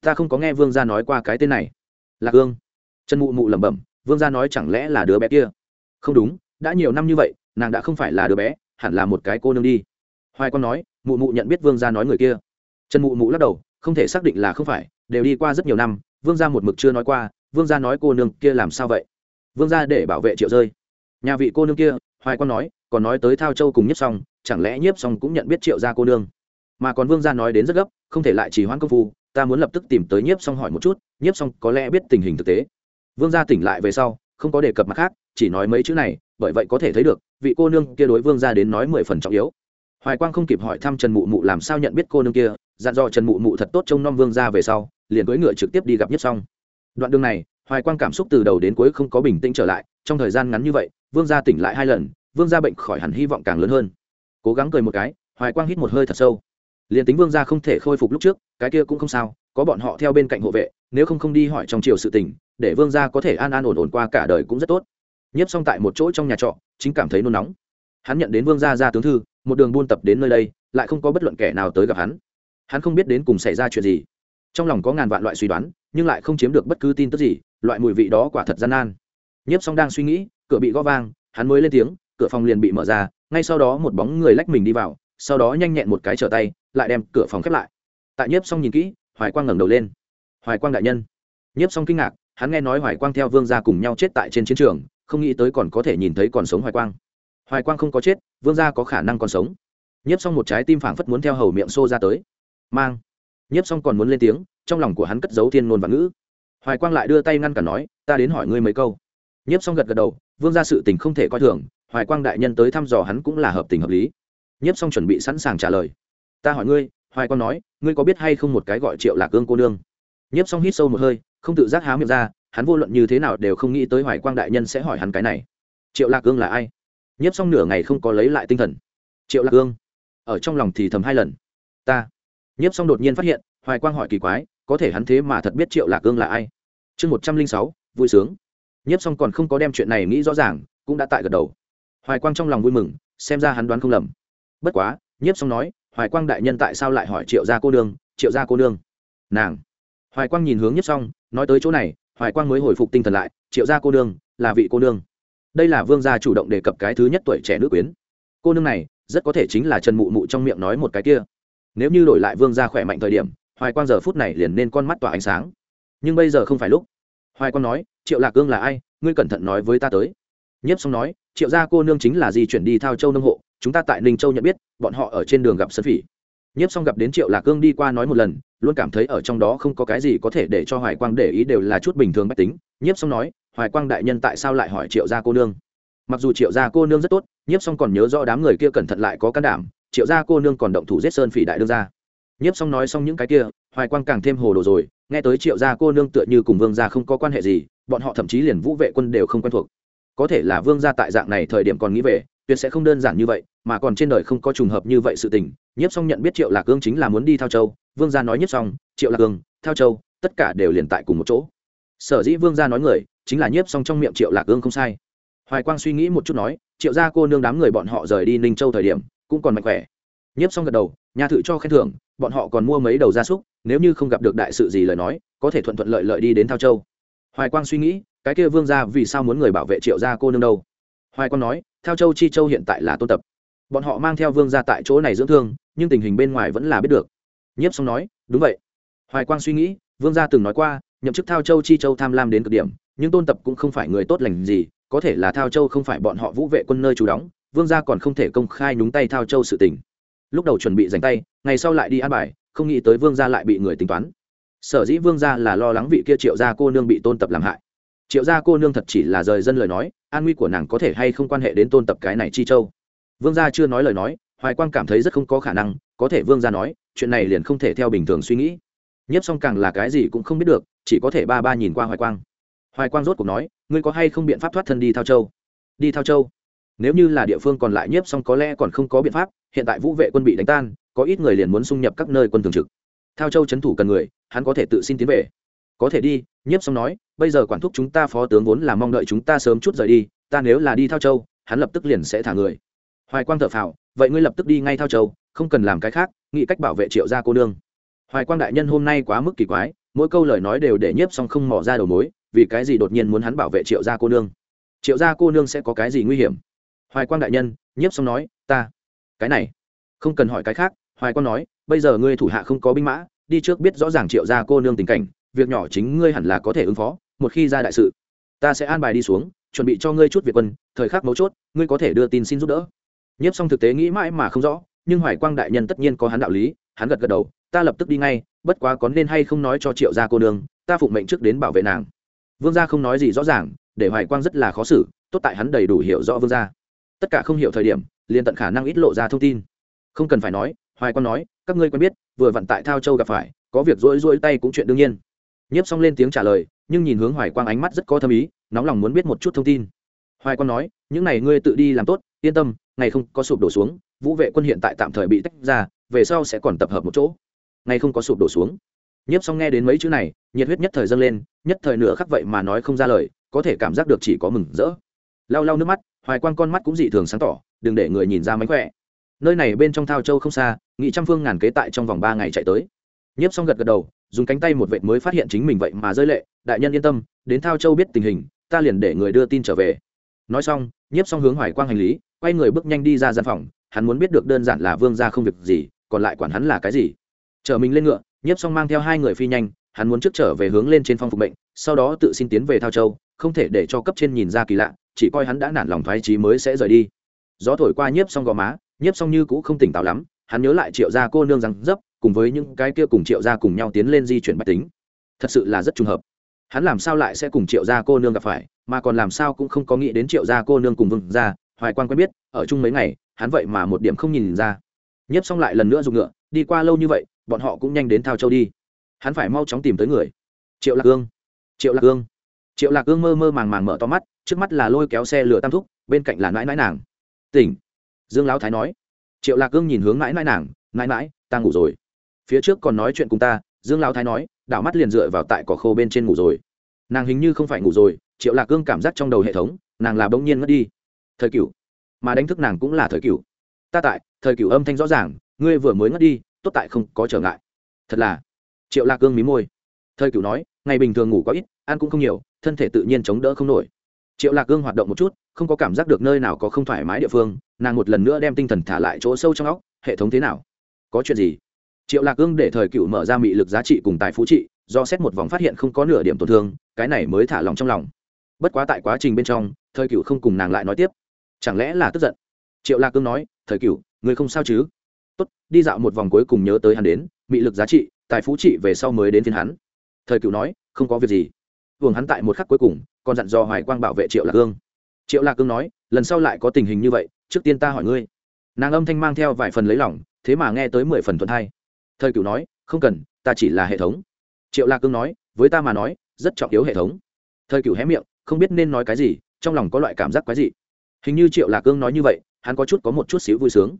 A: ta không có nghe vương gia nói qua cái tên này. Lạc hương trần mụ mụ lẩm bẩm vương gia nói chẳng lẽ là đứa bé kia? Không đúng, đã nhiều năm như vậy, nàng đã không phải là đứa bé, hẳn là một cái cô nương đi. Hoài con nói, mụ mụ nhận biết vương gia nói người kia. Trần mụ mụ lắc đầu, không thể xác định là không phải, đều đi qua rất nhiều năm, vương gia một mực chưa nói qua, vương gia nói cô nương kia làm sao vậy? Vương gia để bảo vệ triệu rơi. Nhà vị cô nương kia, hoài con nói, còn nói tới thao châu cùng nhiếp xong chẳng lẽ nhiếp xong cũng nhận biết triệu gia cô nương? Mà còn vương gia nói đến rất gấp, không thể lại chỉ hoãn công phu, ta muốn lập tức tìm tới nhiếp xong hỏi một chút, nhiếp xong có lẽ biết tình hình thực tế vương gia tỉnh lại về sau, không có đề cập mặt khác, chỉ nói mấy chữ này, bởi vậy có thể thấy được, vị cô nương kia đối vương gia đến nói mười phần trọng yếu. Hoài quang không kịp hỏi thăm trần mụ mụ làm sao nhận biết cô nương kia, dặn dò trần mụ mụ thật tốt trông nom vương gia về sau, liền cưỡi ngựa trực tiếp đi gặp nhất xong đoạn đường này, hoài quang cảm xúc từ đầu đến cuối không có bình tĩnh trở lại, trong thời gian ngắn như vậy, vương gia tỉnh lại hai lần, vương gia bệnh khỏi hẳn hy vọng càng lớn hơn. Cố gắng cười một cái, hoài quang hít một hơi thật sâu. Liền tính vương gia không thể khôi phục lúc trước, cái kia cũng không sao, có bọn họ theo bên cạnh hộ vệ, nếu không không đi hỏi trong triều sự tình để vương gia có thể an an ổn ổn qua cả đời cũng rất tốt. Nhiếp xong tại một chỗ trong nhà trọ, chính cảm thấy nôn nóng. Hắn nhận đến vương gia ra tướng thư, một đường buôn tập đến nơi đây, lại không có bất luận kẻ nào tới gặp hắn. Hắn không biết đến cùng xảy ra chuyện gì. Trong lòng có ngàn vạn loại suy đoán, nhưng lại không chiếm được bất cứ tin tức gì, loại mùi vị đó quả thật gian nan. Nhiếp xong đang suy nghĩ, cửa bị gõ vang, hắn mới lên tiếng, cửa phòng liền bị mở ra, ngay sau đó một bóng người lách mình đi vào, sau đó nhanh nhẹn một cái trở tay, lại đem cửa phòng khép lại. Tại nhiếp xong nhìn kỹ, hoài quang ngẩng đầu lên. Hoài quang đại nhân. Nhiếp xong kinh ngạc hắn nghe nói hoài quang theo vương gia cùng nhau chết tại trên chiến trường, không nghĩ tới còn có thể nhìn thấy còn sống hoài quang. Hoài quang không có chết, vương gia có khả năng còn sống. Nhiếp xong một trái tim phảng phất muốn theo hầu miệng xô ra tới. Mang. Nhiếp xong còn muốn lên tiếng, trong lòng của hắn cất giấu thiên ngôn và ngữ. Hoài quang lại đưa tay ngăn cả nói, ta đến hỏi ngươi mấy câu. Nhiếp xong gật gật đầu, vương gia sự tình không thể coi thường, hoài quang đại nhân tới thăm dò hắn cũng là hợp tình hợp lý. Nhiếp xong chuẩn bị sẵn sàng trả lời. Ta hỏi ngươi, hoài quang nói, ngươi có biết hay không một cái gọi triệu lạc ương cô nương? Nhiếp xong hít sâu một hơi không tự giác há miệng ra, hắn vô luận như thế nào đều không nghĩ tới hoài quang đại nhân sẽ hỏi hắn cái này. Triệu lạc cương là ai? Nhiếp xong nửa ngày không có lấy lại tinh thần. Triệu lạc cương ở trong lòng thì thầm hai lần. Ta. Nhiếp xong đột nhiên phát hiện, hoài quang hỏi kỳ quái, có thể hắn thế mà thật biết triệu lạc cương là ai? Chương một trăm linh sáu, vui sướng. Nhiếp xong còn không có đem chuyện này nghĩ rõ ràng, cũng đã tại gật đầu. Hoài quang trong lòng vui mừng, xem ra hắn đoán không lầm. Bất quá nhiếp xong nói, hoài quang đại nhân tại sao lại hỏi triệu gia cô nương? Triệu gia cô nương. Nàng. Hoài quang nhìn hướng nhiếp xong nói tới chỗ này, hoài quang mới hồi phục tinh thần lại, triệu gia cô nương, là vị cô nương. Đây là vương gia chủ động đề cập cái thứ nhất tuổi trẻ nữ quyến. Cô nương này, rất có thể chính là trần mụ mụ trong miệng nói một cái kia. Nếu như đổi lại vương gia khỏe mạnh thời điểm, hoài quang giờ phút này liền nên con mắt tỏa ánh sáng. Nhưng bây giờ không phải lúc. Hoài quang nói, triệu lạc cương là ai? Ngươi cẩn thận nói với ta tới. Nhiếp xong nói, triệu gia cô nương chính là di chuyển đi thao châu nông hộ. Chúng ta tại ninh châu nhận biết, bọn họ ở trên đường gặp sơn phỉ nhiếp xong gặp đến triệu lạc cương đi qua nói một lần, luôn cảm thấy ở trong đó không có cái gì có thể để cho hoài quang để ý đều là chút bình thường bách tính. Nhiếp xong nói, hoài quang đại nhân tại sao lại hỏi triệu gia cô nương? Mặc dù triệu gia cô nương rất tốt, nhiếp xong còn nhớ rõ đám người kia cẩn thận lại có can đảm, triệu gia cô nương còn động thủ giết sơn phỉ đại đương gia. Nhiếp xong nói xong những cái kia, hoài quang càng thêm hồ đồ rồi, nghe tới triệu gia cô nương tựa như cùng vương gia không có quan hệ gì, bọn họ thậm chí liền vũ vệ quân đều không quen thuộc có thể là vương gia tại dạng này thời điểm còn nghĩ về, tuyệt sẽ không đơn giản như vậy, mà còn trên đời không có trùng hợp như vậy sự tình. Nhiếp xong nhận biết triệu lạc cương chính là muốn đi thao châu, vương gia nói nhiếp xong, triệu lạc cương thao châu, tất cả đều liền tại cùng một chỗ. Sở dĩ vương gia nói người, chính là nhiếp xong trong miệng triệu lạc cương không sai. Hoài quang suy nghĩ một chút nói, triệu gia cô nương đám người bọn họ rời đi ninh châu thời điểm, cũng còn mạnh khỏe. Nhiếp xong gật đầu, nhà thự cho khen thưởng, bọn họ còn mua mấy đầu gia súc, nếu như không gặp được đại sự gì lời nói, có thể thuận thuận lợi lợi đi đến thao châu. Hoài quang suy nghĩ cái kia vương gia vì sao muốn người bảo vệ triệu gia cô nương đâu? Hoài quang nói, theo châu chi châu hiện tại là tôn tập. Bọn họ mang theo vương gia tại chỗ này dưỡng thương, nhưng tình hình bên ngoài vẫn là biết được. Nhiếp xong nói, đúng vậy. Hoài quang suy nghĩ, vương gia từng nói qua, nhậm chức thao châu chi châu tham lam đến cực điểm, nhưng tôn tập cũng không phải người tốt lành gì, có thể là thao châu không phải bọn họ vũ vệ quân nơi trú đóng, vương gia còn không thể công khai nhúng tay thao châu sự tình. Lúc đầu chuẩn bị dành tay, ngày sau lại đi an bài, không nghĩ tới vương gia lại bị người tính toán. Sở dĩ vương gia là lo lắng vị kia triệu gia cô nương bị tôn tập làm hại triệu gia cô nương thật chỉ là rời dân lời nói, an nguy của nàng có thể hay không quan hệ đến tôn tập cái này chi châu? Vương gia chưa nói lời nói, hoài quang cảm thấy rất không có khả năng, có thể vương gia nói, chuyện này liền không thể theo bình thường suy nghĩ. Nhiếp xong càng là cái gì cũng không biết được, chỉ có thể ba ba nhìn qua hoài quang. Hoài quang rốt cuộc nói, ngươi có hay không biện pháp thoát thân đi thao châu? Đi thao châu? Nếu như là địa phương còn lại nhiếp xong có lẽ còn không có biện pháp, hiện tại vũ vệ quân bị đánh tan, có ít người liền muốn xung nhập các nơi quân thường trực. Thao châu c h ấ n thủ cần người, hắn có thể tự xin tiến về. Có thể đi nhiếp xong nói, bây giờ quản thúc chúng ta phó tướng vốn là mong đợi chúng ta sớm chút rời đi, ta nếu là đi thao châu, hắn lập tức liền sẽ thả người. Hoài quang thợ phào, vậy ngươi lập tức đi ngay thao châu, không cần làm cái khác, nghĩ cách bảo vệ triệu gia cô nương. Hoài quang đại nhân hôm nay quá mức kỳ quái, mỗi câu lời nói đều để nhiếp xong không mỏ ra đầu mối, vì cái gì đột nhiên muốn hắn bảo vệ triệu gia cô nương? Triệu gia cô nương sẽ có cái gì nguy hiểm? Hoài quang đại nhân, nhiếp xong nói, ta, cái này, không cần hỏi cái khác. Hoài quang nói, bây giờ ngươi thủ hạ không có binh mã, đi trước biết rõ ràng triệu gia cô nương tình cảnh việc nhỏ chính ngươi hẳn là có thể ứng phó, một khi ra đại sự, ta sẽ an bài đi xuống, chuẩn bị cho ngươi chút việc quân, thời khắc mấu chốt, ngươi có thể đưa tin xin giúp đỡ. Nhiếp xong thực tế nghĩ mãi mà không rõ, nhưng hoài quang đại nhân tất nhiên có hắn đạo lý, hắn gật gật đầu, ta lập tức đi ngay, bất quá có nên hay không nói cho triệu gia cô nương, ta phụng mệnh trước đến bảo vệ nàng. Vương gia không nói gì rõ ràng, để hoài quang rất là khó xử, tốt tại hắn đầy đủ hiểu rõ vương gia. Tất cả không hiểu thời điểm, liền tận khả năng ít lộ ra thông tin. Không cần phải nói, hoài quang nói, các ngươi quen biết, vừa vặn tại thao châu gặp phải, có việc rỗi rỗi tay cũng chuyện đương nhiên nhiếp xong lên tiếng trả lời, nhưng nhìn hướng hoài quang ánh mắt rất có thâm ý, nóng lòng muốn biết một chút thông tin. Hoài quang nói, những này ngươi tự đi làm tốt, yên tâm, ngày không có sụp đổ xuống, vũ vệ quân hiện tại tạm thời bị tách ra, về sau sẽ còn tập hợp một chỗ. Ngày không có sụp đổ xuống. Nhiếp xong nghe đến mấy chữ này, nhiệt huyết nhất thời dâng lên, nhất thời nửa khắc vậy mà nói không ra lời, có thể cảm giác được chỉ có mừng rỡ. Lau lau nước mắt, hoài quang con mắt cũng dị thường sáng tỏ, đừng để người nhìn ra mánh khỏe. Nơi này bên trong thao châu không xa, nghị trăm phương ngàn kế tại trong vòng ba ngày chạy tới. Nhiếp xong gật gật đầu dùng cánh tay một vệ mới phát hiện chính mình vậy mà rơi lệ, đại nhân yên tâm, đến thao châu biết tình hình, ta liền để người đưa tin trở về. Nói xong, nhiếp xong hướng hoài quang hành lý, quay người bước nhanh đi ra gian phòng, hắn muốn biết được đơn giản là vương ra không việc gì, còn lại quản hắn là cái gì. Chở mình lên ngựa, nhiếp xong mang theo hai người phi nhanh, hắn muốn trước trở về hướng lên trên phong phục bệnh sau đó tự xin tiến về thao châu, không thể để cho cấp trên nhìn ra kỳ lạ, chỉ coi hắn đã nản lòng thoái trí mới sẽ rời đi. Gió thổi qua nhiếp xong gò má, nhiếp xong như cũ không tỉnh táo lắm, hắn nhớ lại triệu gia cô nương rằng dấp cùng với những cái kia cùng triệu gia cùng nhau tiến lên di chuyển bạch tính. Thật sự là rất trùng hợp. Hắn làm sao lại sẽ cùng triệu gia cô nương gặp phải, mà còn làm sao cũng không có nghĩ đến triệu gia cô nương cùng vương gia, hoài quan quen biết, ở chung mấy ngày, hắn vậy mà một điểm không nhìn ra. Nhấp xong lại lần nữa dùng ngựa, đi qua lâu như vậy, bọn họ cũng nhanh đến thao châu đi. Hắn phải mau chóng tìm tới người. Triệu lạc ương. Triệu lạc ương. Triệu lạc ương mơ mơ màng màng mở to mắt, trước mắt là lôi kéo xe lửa tam thúc, bên cạnh là nãi nãi nàng. Tỉnh. Dương lão thái nói. Triệu lạc ương nhìn hướng nãi nãi nàng, nãi nãi, ta ngủ rồi phía trước còn nói chuyện cùng ta, dương lão thái nói, đảo mắt liền dựa vào tại cỏ khô bên trên ngủ rồi. Nàng hình như không phải ngủ rồi, triệu lạc cương cảm giác trong đầu hệ thống, nàng là bỗng nhiên ngất đi. Thời cựu mà đánh thức nàng cũng là thời cựu ta tại, thời cựu âm thanh rõ ràng, ngươi vừa mới ngất đi, tốt tại không có trở ngại. Thật là. Triệu lạc cương mí môi. Thời cựu nói, ngày bình thường ngủ có ít, ăn cũng không nhiều, thân thể tự nhiên chống đỡ không nổi. Triệu lạc cương hoạt động một chút, không có cảm giác được nơi nào có không thoải mái địa phương, nàng một lần nữa đem tinh thần thả lại chỗ sâu trong óc, hệ thống thế nào? Có chuyện gì? Triệu lạc cương để thời cựu mở ra mị lực giá trị cùng tài phú trị, do xét một vòng phát hiện không có nửa điểm tổn thương, cái này mới thả lòng trong lòng. Bất quá tại quá trình bên trong, thời cựu không cùng nàng lại nói tiếp. Chẳng lẽ là tức giận? Triệu lạc cương nói, thời cựu người không sao chứ? Tốt, đi dạo một vòng cuối cùng nhớ tới hắn đến, mị lực giá trị, tài phú trị về sau mới đến phiên hắn. Thời cựu nói, không có việc gì. Vương hắn tại một khắc cuối cùng, còn dặn dò hoài quang bảo vệ triệu lạc cương triệu lạc cương nói, lần sau lại có tình hình như vậy, trước tiên ta hỏi ngươi. Nàng âm thanh mang theo vài phần lấy lỏng thế mà nghe tới mười phần thuận thay thời cựu nói, không cần, ta chỉ là hệ thống. Triệu lạc cương nói, với ta mà nói, rất trọng yếu hệ thống. Thời cựu hé miệng, không biết nên nói cái gì, trong lòng có loại cảm giác quái dị. Hình như triệu lạc cương nói như vậy, hắn có chút có một chút xíu vui sướng.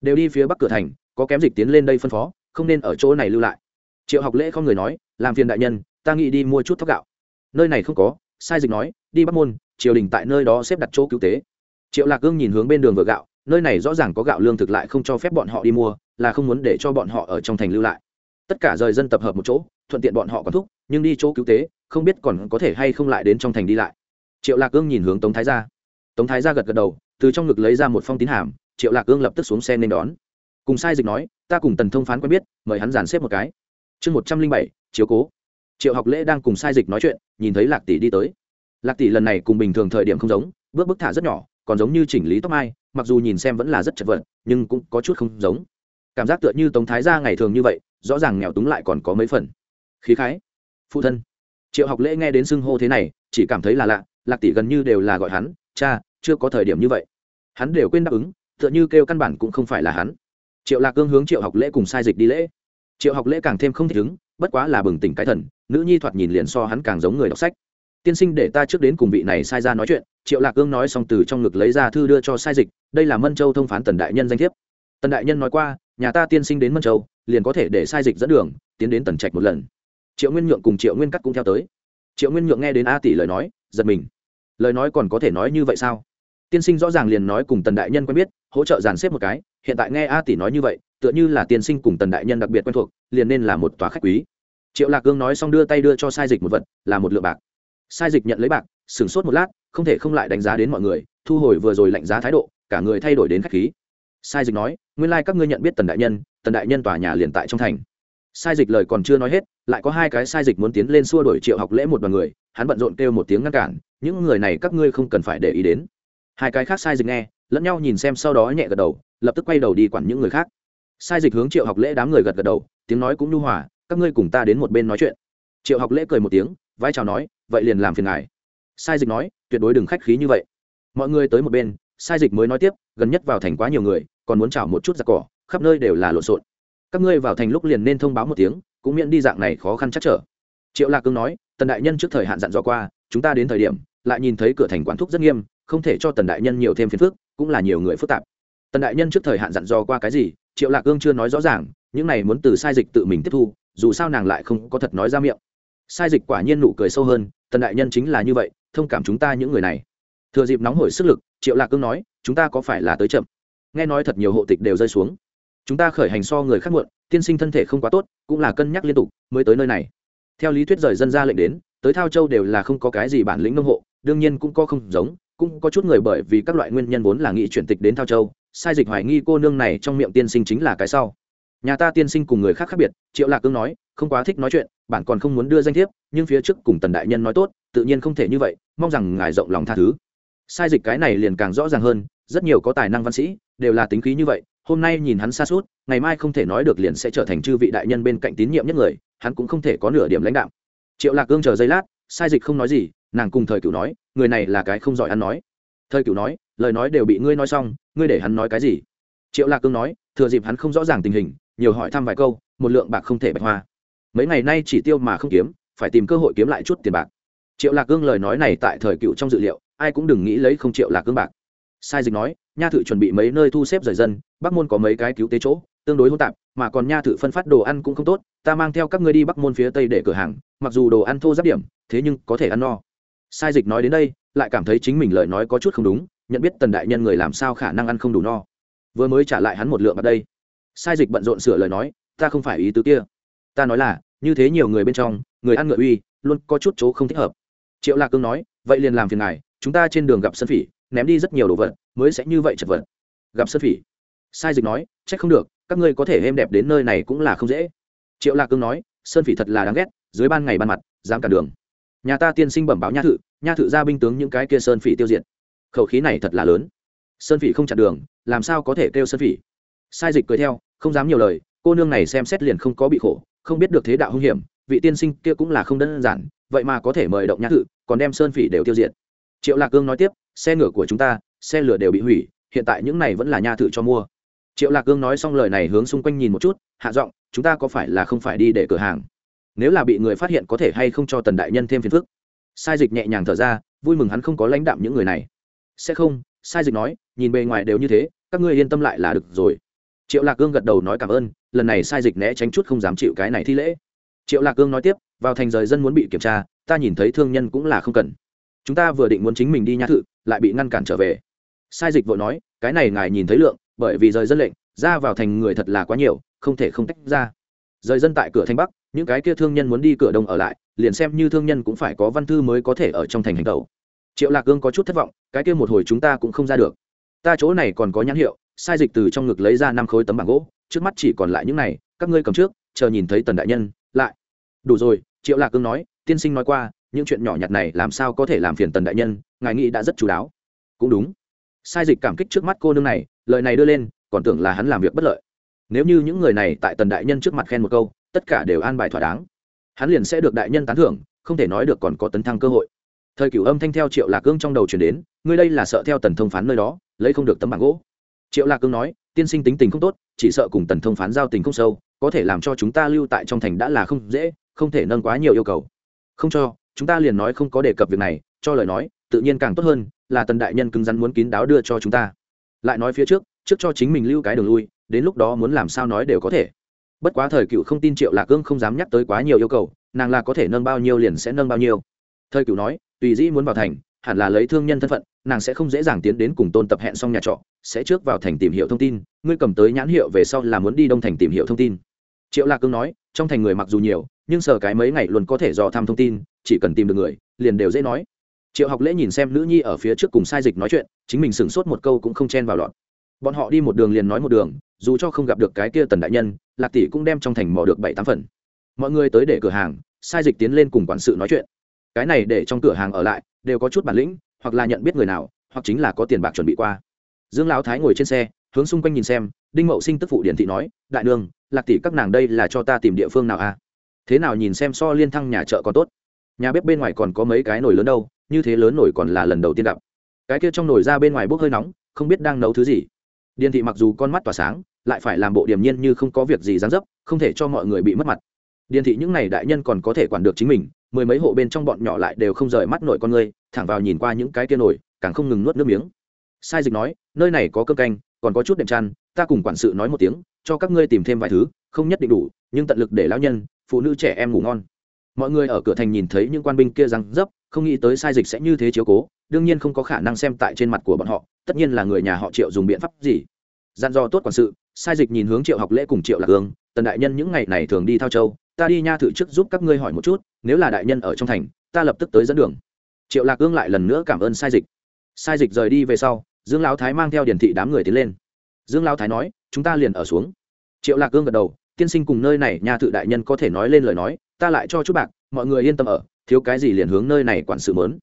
A: Đều đi phía bắc cửa thành, có kém dịch tiến lên đây phân phó, không nên ở chỗ này lưu lại. Triệu học lễ không người nói, làm phiền đại nhân, ta nghĩ đi mua chút thóc gạo. Nơi này không có, sai dịch nói, đi bắc môn, triều đình tại nơi đó xếp đặt chỗ cứu tế. Triệu lạc cương nhìn hướng bên đường vừa gạo, nơi này rõ ràng có gạo lương thực lại không cho phép bọn họ đi mua là không muốn để cho bọn họ ở trong thành lưu lại. Tất cả rời dân tập hợp một chỗ, thuận tiện bọn họ còn thúc, nhưng đi chỗ cứu tế, không biết còn có thể hay không lại đến trong thành đi lại. Triệu lạc cương nhìn hướng tống thái gia. Tống thái gia gật gật đầu, từ trong ngực lấy ra một phong tín hàm, triệu lạc cương lập tức xuống xe nên đón. Cùng sai dịch nói, ta cùng tần thông phán quen biết, mời hắn giàn xếp một cái. Chương một trăm linh bảy, chiếu cố. Triệu học lễ đang cùng sai dịch nói chuyện, nhìn thấy lạc tỷ đi tới. Lạc tỷ lần này cùng bình thường thời điểm không giống, bước bức thả rất nhỏ, còn giống như chỉnh lý tóc mai, mặc dù nhìn xem vẫn là rất chật vật, nhưng cũng có chút không giống cảm giác tựa như tống thái gia ngày thường như vậy, rõ ràng nghèo túng lại còn có mấy phần. Khí khái. Phụ thân. Triệu học lễ nghe đến xưng hô thế này, chỉ cảm thấy là lạ, lạc tỷ gần như đều là gọi hắn, cha, chưa có thời điểm như vậy. Hắn đều quên đáp ứng, tựa như kêu căn bản cũng không phải là hắn. Triệu lạc cương hướng triệu học lễ cùng sai dịch đi lễ. Triệu học lễ càng thêm không thích ứng, bất quá là bừng tỉnh cái thần, nữ nhi thoạt nhìn liền so hắn càng giống người đọc sách. Tiên sinh để ta trước đến cùng vị này sai ra nói chuyện. Triệu lạc cương nói xong từ trong ngực lấy ra thư đưa cho sai dịch, đây là mân châu thông phán tần đại nhân danh thiếp. Tần đại nhân nói qua nhà ta tiên sinh đến mân châu, liền có thể để sai dịch dẫn đường, tiến đến tần trạch một lần. Triệu nguyên nhượng cùng triệu nguyên cắt cũng theo tới. Triệu nguyên nhượng nghe đến a tỷ lời nói, giật mình. Lời nói còn có thể nói như vậy sao? Tiên sinh rõ ràng liền nói cùng tần đại nhân quen biết, hỗ trợ dàn xếp một cái, hiện tại nghe a tỷ nói như vậy, tựa như là tiên sinh cùng tần đại nhân đặc biệt quen thuộc, liền nên là một tòa khách quý. Triệu lạc cương nói xong đưa tay đưa cho sai dịch một vật, là một lượng bạc. Sai dịch nhận lấy bạc, sửng sốt một lát, không thể không lại đánh giá đến mọi người, thu hồi vừa rồi lạnh giá thái độ, cả người thay đổi đến khách khí sai dịch nói, nguyên lai、like、các ngươi nhận biết tần đại nhân, tần đại nhân tòa nhà liền tại trong thành. Sai dịch lời còn chưa nói hết, lại có hai cái sai dịch muốn tiến lên xua đổi triệu học lễ một đoàn người, hắn bận rộn kêu một tiếng ngăn cản, những người này các ngươi không cần phải để ý đến. Hai cái khác sai dịch nghe, lẫn nhau nhìn xem sau đó nhẹ gật đầu, lập tức quay đầu đi quản những người khác. Sai dịch hướng triệu học lễ đám người gật gật đầu, tiếng nói cũng nhu hòa, các ngươi cùng ta đến một bên nói chuyện. Triệu học lễ cười một tiếng, vai chào nói, vậy liền làm phiền ngài. Sai dịch nói, tuyệt đối đừng khách khí như vậy. Mọi người tới một bên, sai dịch mới nói tiếp, gần nhất vào thành quá nhiều người còn muốn chảo một chút giặc cỏ, khắp nơi đều là lộn xộn. Các ngươi vào thành lúc liền nên thông báo một tiếng, cũng miễn đi dạng này khó khăn chắc trở. Triệu lạc cương nói, tần đại nhân trước thời hạn dặn dò qua, chúng ta đến thời điểm, lại nhìn thấy cửa thành quán thúc rất nghiêm, không thể cho tần đại nhân nhiều thêm phiền phức, cũng là nhiều người phức tạp. Tần đại nhân trước thời hạn dặn dò qua cái gì, triệu lạc cương chưa nói rõ ràng, những này muốn từ sai dịch tự mình tiếp thu, dù sao nàng lại không có thật nói ra miệng. Sai dịch quả nhiên nụ cười sâu hơn, tần đại nhân chính là như vậy, thông cảm chúng ta những người này. Thừa dịp nóng hổi sức lực, triệu lạc cương nói, chúng ta có phải là tới chậm? Nghe nói thật nhiều hộ tịch đều rơi xuống. Chúng ta khởi hành so người khác muộn, tiên sinh thân thể không quá tốt, cũng là cân nhắc liên tục, mới tới nơi này. Theo lý thuyết rời dân ra lệnh đến, tới thao châu đều là không có cái gì bản lĩnh nông hộ, đương nhiên cũng có không giống, cũng có chút người bởi vì các loại nguyên nhân vốn là nghị chuyển tịch đến thao châu, sai dịch hoài nghi cô nương này trong miệng tiên sinh chính là cái sau. Nhà ta tiên sinh cùng người khác khác biệt, triệu lạc cương nói, không quá thích nói chuyện bản còn không muốn đưa danh thiếp, nhưng phía trước cùng tần đại nhân nói tốt, tự nhiên không thể như vậy, mong rằng ngài rộng lòng tha thứ. Sai dịch cái này liền càng rõ ràng hơn, rất nhiều có tài năng văn sĩ đều là tính khí như vậy, hôm nay nhìn hắn xa suốt, ngày mai không thể nói được liền sẽ trở thành chư vị đại nhân bên cạnh tín nhiệm nhất người, hắn cũng không thể có nửa điểm lãnh đạo triệu lạc cương chờ giây lát, sai dịch không nói gì, nàng cùng thời cửu nói, người này là cái không giỏi ăn nói. Thời cửu nói, lời nói đều bị ngươi nói xong, ngươi để hắn nói cái gì? Triệu lạc cương nói, thừa dịp hắn không rõ ràng tình hình, nhiều hỏi thăm vài câu, một lượng bạc không thể bạch hoa. Mấy ngày nay chỉ tiêu mà không kiếm, phải tìm cơ hội kiếm lại chút tiền bạc. Triệu lạc cương lời nói này tại thời cựu trong dự liệu, ai cũng đừng nghĩ lấy không triệu lạc cương bạc sai dịch nói, nha thự chuẩn bị mấy nơi thu xếp rời dân, bắc môn có mấy cái cứu tế chỗ, tương đối hỗn tạp, mà còn nha thự phân phát đồ ăn cũng không tốt, ta mang theo các ngươi đi bắc môn phía tây để cửa hàng, mặc dù đồ ăn thô giáp điểm, thế nhưng có thể ăn no. Sai dịch nói đến đây, lại cảm thấy chính mình lời nói có chút không đúng, nhận biết tần đại nhân người làm sao khả năng ăn không đủ no. Vừa mới trả lại hắn một lượng ở đây. Sai dịch bận rộn sửa lời nói, ta không phải ý tứ kia. Ta nói là, như thế nhiều người bên trong, người ăn ngựa uy, luôn có chút chỗ không thích hợp. Triệu lạc cương nói, vậy liền làm phiền ngài, chúng ta trên đường gặp sân phỉ ném đi rất nhiều đồ vật, mới sẽ như vậy chật vật. Gặp sơn phỉ. Sai dịch nói c h ắ c không được, các ngươi có thể êm đẹp đến nơi này cũng là không dễ. Triệu lạc cương nói, sơn phỉ thật là đáng ghét, dưới ban ngày ban mặt, dám cản đường. Nhà ta tiên sinh bẩm báo nha thự nha thự ra binh tướng những cái kia sơn phỉ tiêu diệt. Khẩu khí này thật là lớn. Sơn phỉ không chặn đường, làm sao có thể kêu sơn phỉ? Sai dịch cười theo, không dám nhiều lời, cô nương này xem xét liền không có bị khổ, không biết được thế đạo hung hiểm, vị tiên sinh kia cũng là không đơn giản, vậy mà có thể mời động nhã thự, còn đem sơn phỉ đều tiêu diệt. Triệu lạc cương nói tiếp xe ngựa của chúng ta, xe lửa đều bị hủy, hiện tại những này vẫn là nha thự cho mua. Triệu lạc cương nói xong lời này hướng xung quanh nhìn một chút, hạ giọng, chúng ta có phải là không phải đi để cửa hàng? Nếu là bị người phát hiện có thể hay không cho tần đại nhân thêm phiền phức? Sai dịch nhẹ nhàng thở ra, vui mừng hắn không có lãnh đạm những người này. Sẽ không, sai dịch nói, nhìn bề ngoài đều như thế, các ngươi yên tâm lại là được rồi. Triệu lạc cương gật đầu nói cảm ơn, lần này sai dịch né tránh chút không dám chịu cái này thi lễ. Triệu lạc cương nói tiếp, vào thành rời dân muốn bị kiểm tra, ta nhìn thấy thương nhân cũng là không cần. Chúng ta vừa định muốn chính mình đi nhã thự lại bị ngăn cản trở về. Sai dịch vội nói, cái này ngài nhìn thấy lượng, bởi vì rời dân lệnh, ra vào thành người thật là quá nhiều, không thể không tách ra. Rời dân tại cửa thành bắc, những cái kia thương nhân muốn đi cửa đông ở lại, liền xem như thương nhân cũng phải có văn thư mới có thể ở trong thành hành tẩu. Triệu lạc cương có chút thất vọng, cái kia một hồi chúng ta cũng không ra được. Ta chỗ này còn có nhãn hiệu, sai dịch từ trong ngực lấy ra năm khối tấm bảng gỗ, trước mắt chỉ còn lại những này, các ngươi cầm trước, chờ nhìn thấy tần đại nhân, lại. Đủ rồi, triệu lạc cương nói, tiên sinh nói qua, những chuyện nhỏ nhặt này làm sao có thể làm phiền tần đại nhân ngài nghĩ đã rất chú đáo. Cũng đúng. Sai dịch cảm kích trước mắt cô nương này, lời này đưa lên, còn tưởng là hắn làm việc bất lợi. Nếu như những người này tại tần đại nhân trước mặt khen một câu, tất cả đều an bài thỏa đáng. Hắn liền sẽ được đại nhân tán thưởng, không thể nói được còn có tấn thăng cơ hội. Thời cửu âm thanh theo triệu lạc cương trong đầu chuyển đến, ngươi đây là sợ theo tần thông phán nơi đó, lấy không được tấm bảng gỗ. Triệu lạc cương nói, tiên sinh tính tình không tốt, chỉ sợ cùng tần thông phán giao tình không sâu, có thể làm cho chúng ta lưu tại trong thành đã là không dễ, không thể nâng quá nhiều yêu cầu. Không cho, chúng ta liền nói không có đề cập việc này, cho lời nói tự nhiên càng tốt hơn, là tần đại nhân cứng rắn muốn kín đáo đưa cho chúng ta. Lại nói phía trước trước cho chính mình lưu cái đường lui, đến lúc đó muốn làm sao nói đều có thể. Bất quá thời cựu không tin triệu lạc cương không dám nhắc tới quá nhiều yêu cầu, nàng là có thể nâng bao nhiêu liền sẽ nâng bao nhiêu. Thời cựu nói, tùy dĩ muốn vào thành, hẳn là lấy thương nhân thân phận, nàng sẽ không dễ dàng tiến đến cùng tôn tập hẹn xong nhà trọ, sẽ trước vào thành tìm hiểu thông tin, ngươi cầm tới nhãn hiệu về sau là muốn đi đông thành tìm hiểu thông tin. Triệu lạc cương nói, trong thành người mặc dù nhiều, nhưng sờ cái mấy ngày luôn có thể dò thăm thông tin, chỉ cần tìm được người, liền đều dễ nói triệu học lễ nhìn xem nữ nhi ở phía trước cùng sai dịch nói chuyện, chính mình sửng sốt một câu cũng không chen vào lọt. Bọn họ đi một đường liền nói một đường, dù cho không gặp được cái kia tần đại nhân, lạc tỷ cũng đem trong thành mò được bảy tám phần. Mọi người tới để cửa hàng, sai dịch tiến lên cùng quản sự nói chuyện. Cái này để trong cửa hàng ở lại, đều có chút bản lĩnh, hoặc là nhận biết người nào, hoặc chính là có tiền bạc chuẩn bị qua. Dương lão thái ngồi trên xe, hướng xung quanh nhìn xem, đinh mậu sinh tức phụ điện thị nói, đại nương, lạc tỷ các nàng đây là cho ta tìm địa phương nào à? Thế nào nhìn xem so liên thăng nhà chợ còn tốt? Nhà bếp bên ngoài còn có mấy cái nồi lớn đâu như thế lớn nổi còn là lần đầu tiên gặp. Cái kia trong nồi ra bên ngoài bốc hơi nóng, không biết đang nấu thứ gì. Điền thị mặc dù con mắt tỏa sáng, lại phải làm bộ điềm nhiên như không có việc gì dán dấp, không thể cho mọi người bị mất mặt. Điền thị những n à y đại nhân còn có thể quản được chính mình, mười mấy hộ bên trong bọn nhỏ lại đều không rời mắt nổi con người, thẳng vào nhìn qua những cái kia nổi càng không ngừng nuốt nước miếng. Sai dịch nói, nơi này có cơm canh, còn có chút đệm chăn, ta cùng quản sự nói một tiếng, cho các ngươi tìm thêm vài thứ, không nhất định đủ, nhưng tận lực để lão nhân, phụ nữ trẻ em ngủ ngon. Mọi người ở cửa thành nhìn thấy những quan binh kia răng dấp không nghĩ tới sai dịch sẽ như thế chiếu cố, đương nhiên không có khả năng xem tại trên mặt của bọn họ, tất nhiên là người nhà họ triệu dùng biện pháp gì. Dặn dò tốt quản sự, sai dịch nhìn hướng triệu học lễ cùng triệu lạc hương, tần đại nhân những ngày này thường đi thao châu, ta đi nha thử trước giúp các ngươi hỏi một chút, nếu là đại nhân ở trong thành, ta lập tức tới dẫn đường. Triệu lạc hương lại lần nữa cảm ơn sai dịch. Sai dịch rời đi về sau, dương lão thái mang theo điển thị đám người tiến lên. Dương lão thái nói, chúng ta liền ở xuống. Triệu lạc hương gật đầu, tiên sinh cùng nơi này, nha thự đại nhân có thể nói lên lời nói ta lại cho chút bạc, mọi người yên tâm ở, thiếu cái gì liền hướng nơi này quản sự mớn.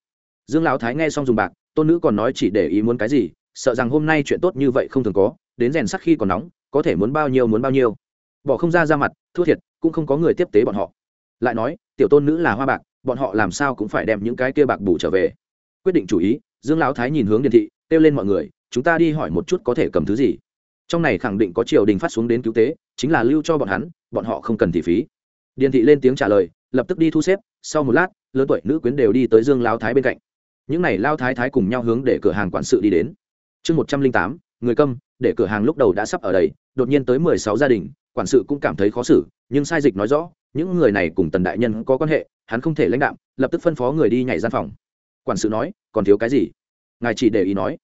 A: Dương lão thái nghe xong dùng bạc, tôn nữ còn nói chỉ để ý muốn cái gì, sợ rằng hôm nay chuyện tốt như vậy không thường có, đến rèn sắc khi còn nóng, có thể muốn bao nhiêu muốn bao nhiêu. Bỏ không ra ra mặt, thua thiệt, cũng không có người tiếp tế bọn họ. Lại nói, tiểu tôn nữ là hoa bạc, bọn họ làm sao cũng phải đem những cái kia bạc bù trở về. Quyết định chủ ý, dương lão thái nhìn hướng điện thị, kêu lên mọi người, chúng ta đi hỏi một chút có thể cầm thứ gì. Trong này khẳng định có triều đình phát xuống đến cứu tế, chính là lưu cho bọn hắn, bọn họ không cần thị phí điền thị lên tiếng trả lời, lập tức đi thu xếp, sau một lát, lớn tuổi nữ quyến đều đi tới dương lao thái bên cạnh. Những n à y lao thái thái cùng nhau hướng để cửa hàng quản sự đi đến. Chương một trăm linh tám, người câm, để cửa hàng lúc đầu đã sắp ở đây, đột nhiên tới mười sáu gia đình, quản sự cũng cảm thấy khó xử, nhưng sai dịch nói rõ, những người này cùng tần đại nhân có quan hệ, hắn không thể lãnh đạo lập tức phân phó người đi nhảy gian phòng. Quản sự nói, còn thiếu cái gì? Ngài chỉ để ý nói.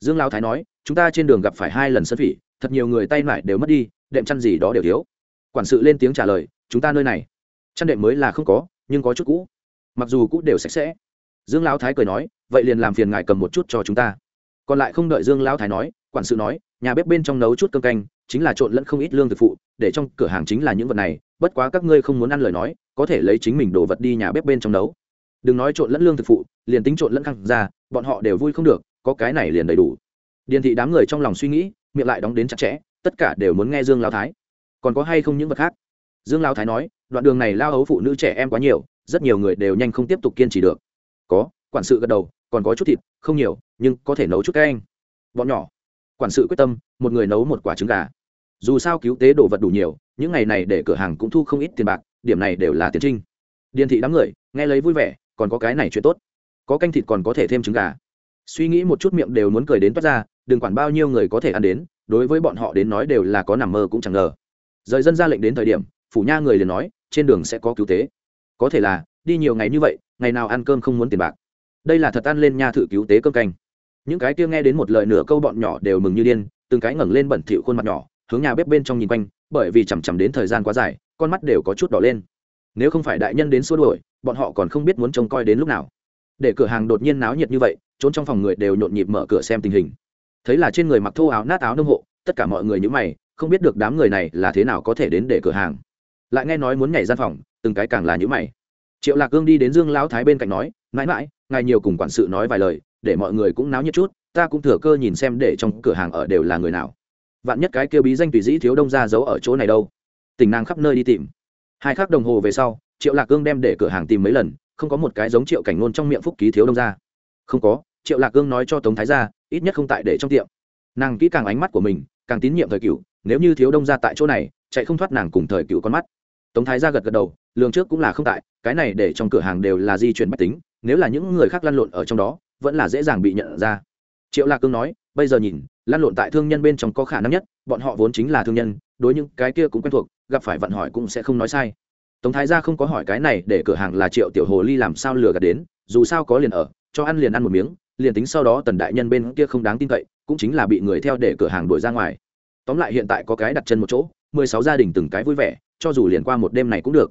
A: Dương lao thái nói, chúng ta trên đường gặp phải hai lần sân phỉ, thật nhiều người tay lại đều mất đi, đệm chăn gì đó đều thiếu. Quản sự lên tiếng trả lời chúng ta nơi này. Chăn đệm mới là không có, nhưng có chút cũ. Mặc dù cũ đều sạch sẽ. Dương lão thái cười nói, vậy liền làm phiền ngài cầm một chút cho chúng ta. Còn lại không đợi dương lão thái nói, quản sự nói, nhà bếp bên trong nấu chút cơm canh, chính là trộn lẫn không ít lương thực phụ, để trong cửa hàng chính là những vật này, bất quá các ngươi không muốn ăn lời nói, có thể lấy chính mình đồ vật đi nhà bếp bên trong nấu. Đừng nói trộn lẫn lương thực phụ, liền tính trộn lẫn khăn ra, bọn họ đều vui không được, có cái này liền đầy đủ. Điền thị đám người trong lòng suy nghĩ, miệng lại đóng đến chặt chẽ, tất cả đều muốn nghe dương lao thái. Còn có hay không những vật khác? Dương lao thái nói, đoạn đường này lao hấu phụ nữ trẻ em quá nhiều, rất nhiều người đều nhanh không tiếp tục kiên trì được. Có, quản sự gật đầu, còn có chút thịt, không nhiều, nhưng có thể nấu chút canh. Bọn nhỏ, quản sự quyết tâm, một người nấu một quả trứng gà. Dù sao cứu tế đồ vật đủ nhiều, những ngày này để cửa hàng cũng thu không ít tiền bạc, điểm này đều là tiền trinh. Điền thị đám người, nghe lấy vui vẻ, còn có cái này chuyện tốt. Có canh thịt còn có thể thêm trứng gà. Suy nghĩ một chút miệng đều muốn cười đến toát ra, đừng quản bao nhiêu người có thể ăn đến, đối với bọn họ đến nói đều là có nằm mơ cũng chẳng ngờ. Rời dân ra lệnh đến thời điểm phủ nha người liền nói, trên đường sẽ có cứu tế. Có thể là, đi nhiều ngày như vậy, ngày nào ăn cơm không muốn tiền bạc. Đây là thật ăn lên nha thử cứu tế cơm canh. Những cái kia nghe đến một lời nửa câu bọn nhỏ đều mừng như điên, từng cái ngẩng lên bẩn thỉu khuôn mặt nhỏ, hướng nhà bếp bên trong nhìn quanh, bởi vì chằm chằm đến thời gian quá dài, con mắt đều có chút đỏ lên. Nếu không phải đại nhân đến xua đuổi, bọn họ còn không biết muốn trông coi đến lúc nào. Để cửa hàng đột nhiên náo nhiệt như vậy, trốn trong phòng người đều nhộn nhịp mở cửa xem tình hình. Thấy là trên người mặc thô áo nát áo nông hộ, tất cả mọi người nhữ mày, không biết được đám người này là thế nào có thể đến để cửa hàng lại nghe nói muốn nhảy gian phòng, từng cái càng là như mày. Triệu lạc cương đi đến dương lão thái bên cạnh nói, mãi mãi, ngài nhiều cùng quản sự nói vài lời, để mọi người cũng náo nhiệt chút, ta cũng thừa cơ nhìn xem để trong cửa hàng ở đều là người nào. Vạn nhất cái kêu bí danh tùy dĩ thiếu đông ra giấu ở chỗ này đâu. Tình nàng khắp nơi đi tìm. Hai khắc đồng hồ về sau, triệu lạc cương đem để cửa hàng tìm mấy lần, không có một cái giống triệu cảnh ngôn trong miệng phúc ký thiếu đông ra. Không có, triệu lạc cương nói cho tống thái ra ít nhất không tại để trong tiệm. Nàng kỹ càng ánh mắt của mình, càng tín nhiệm thời cựu nếu như thiếu đông ra tại chỗ này, chạy không thoát nàng cùng thời cựu con mắt tống thái ra gật gật đầu, lường trước cũng là không tại, cái này để trong cửa hàng đều là di chuyển bách tính, nếu là những người khác lăn lộn ở trong đó, vẫn là dễ dàng bị nhận ra. Triệu lạc cương nói, bây giờ nhìn, lăn lộn tại thương nhân bên trong có khả năng nhất, bọn họ vốn chính là thương nhân, đối những cái kia cũng quen thuộc, gặp phải vận hỏi cũng sẽ không nói sai. Tống thái gia không có hỏi cái này để cửa hàng là triệu tiểu hồ ly làm sao lừa gạt đến, dù sao có liền ở, cho ăn liền ăn một miếng, liền tính sau đó tần đại nhân bên kia không đáng tin cậy, cũng chính là bị người theo để cửa hàng đuổi ra ngoài. Tóm lại hiện tại có cái đặt chân một chỗ mười sáu gia đình từng cái vui vẻ, cho dù liền qua một đêm này cũng được.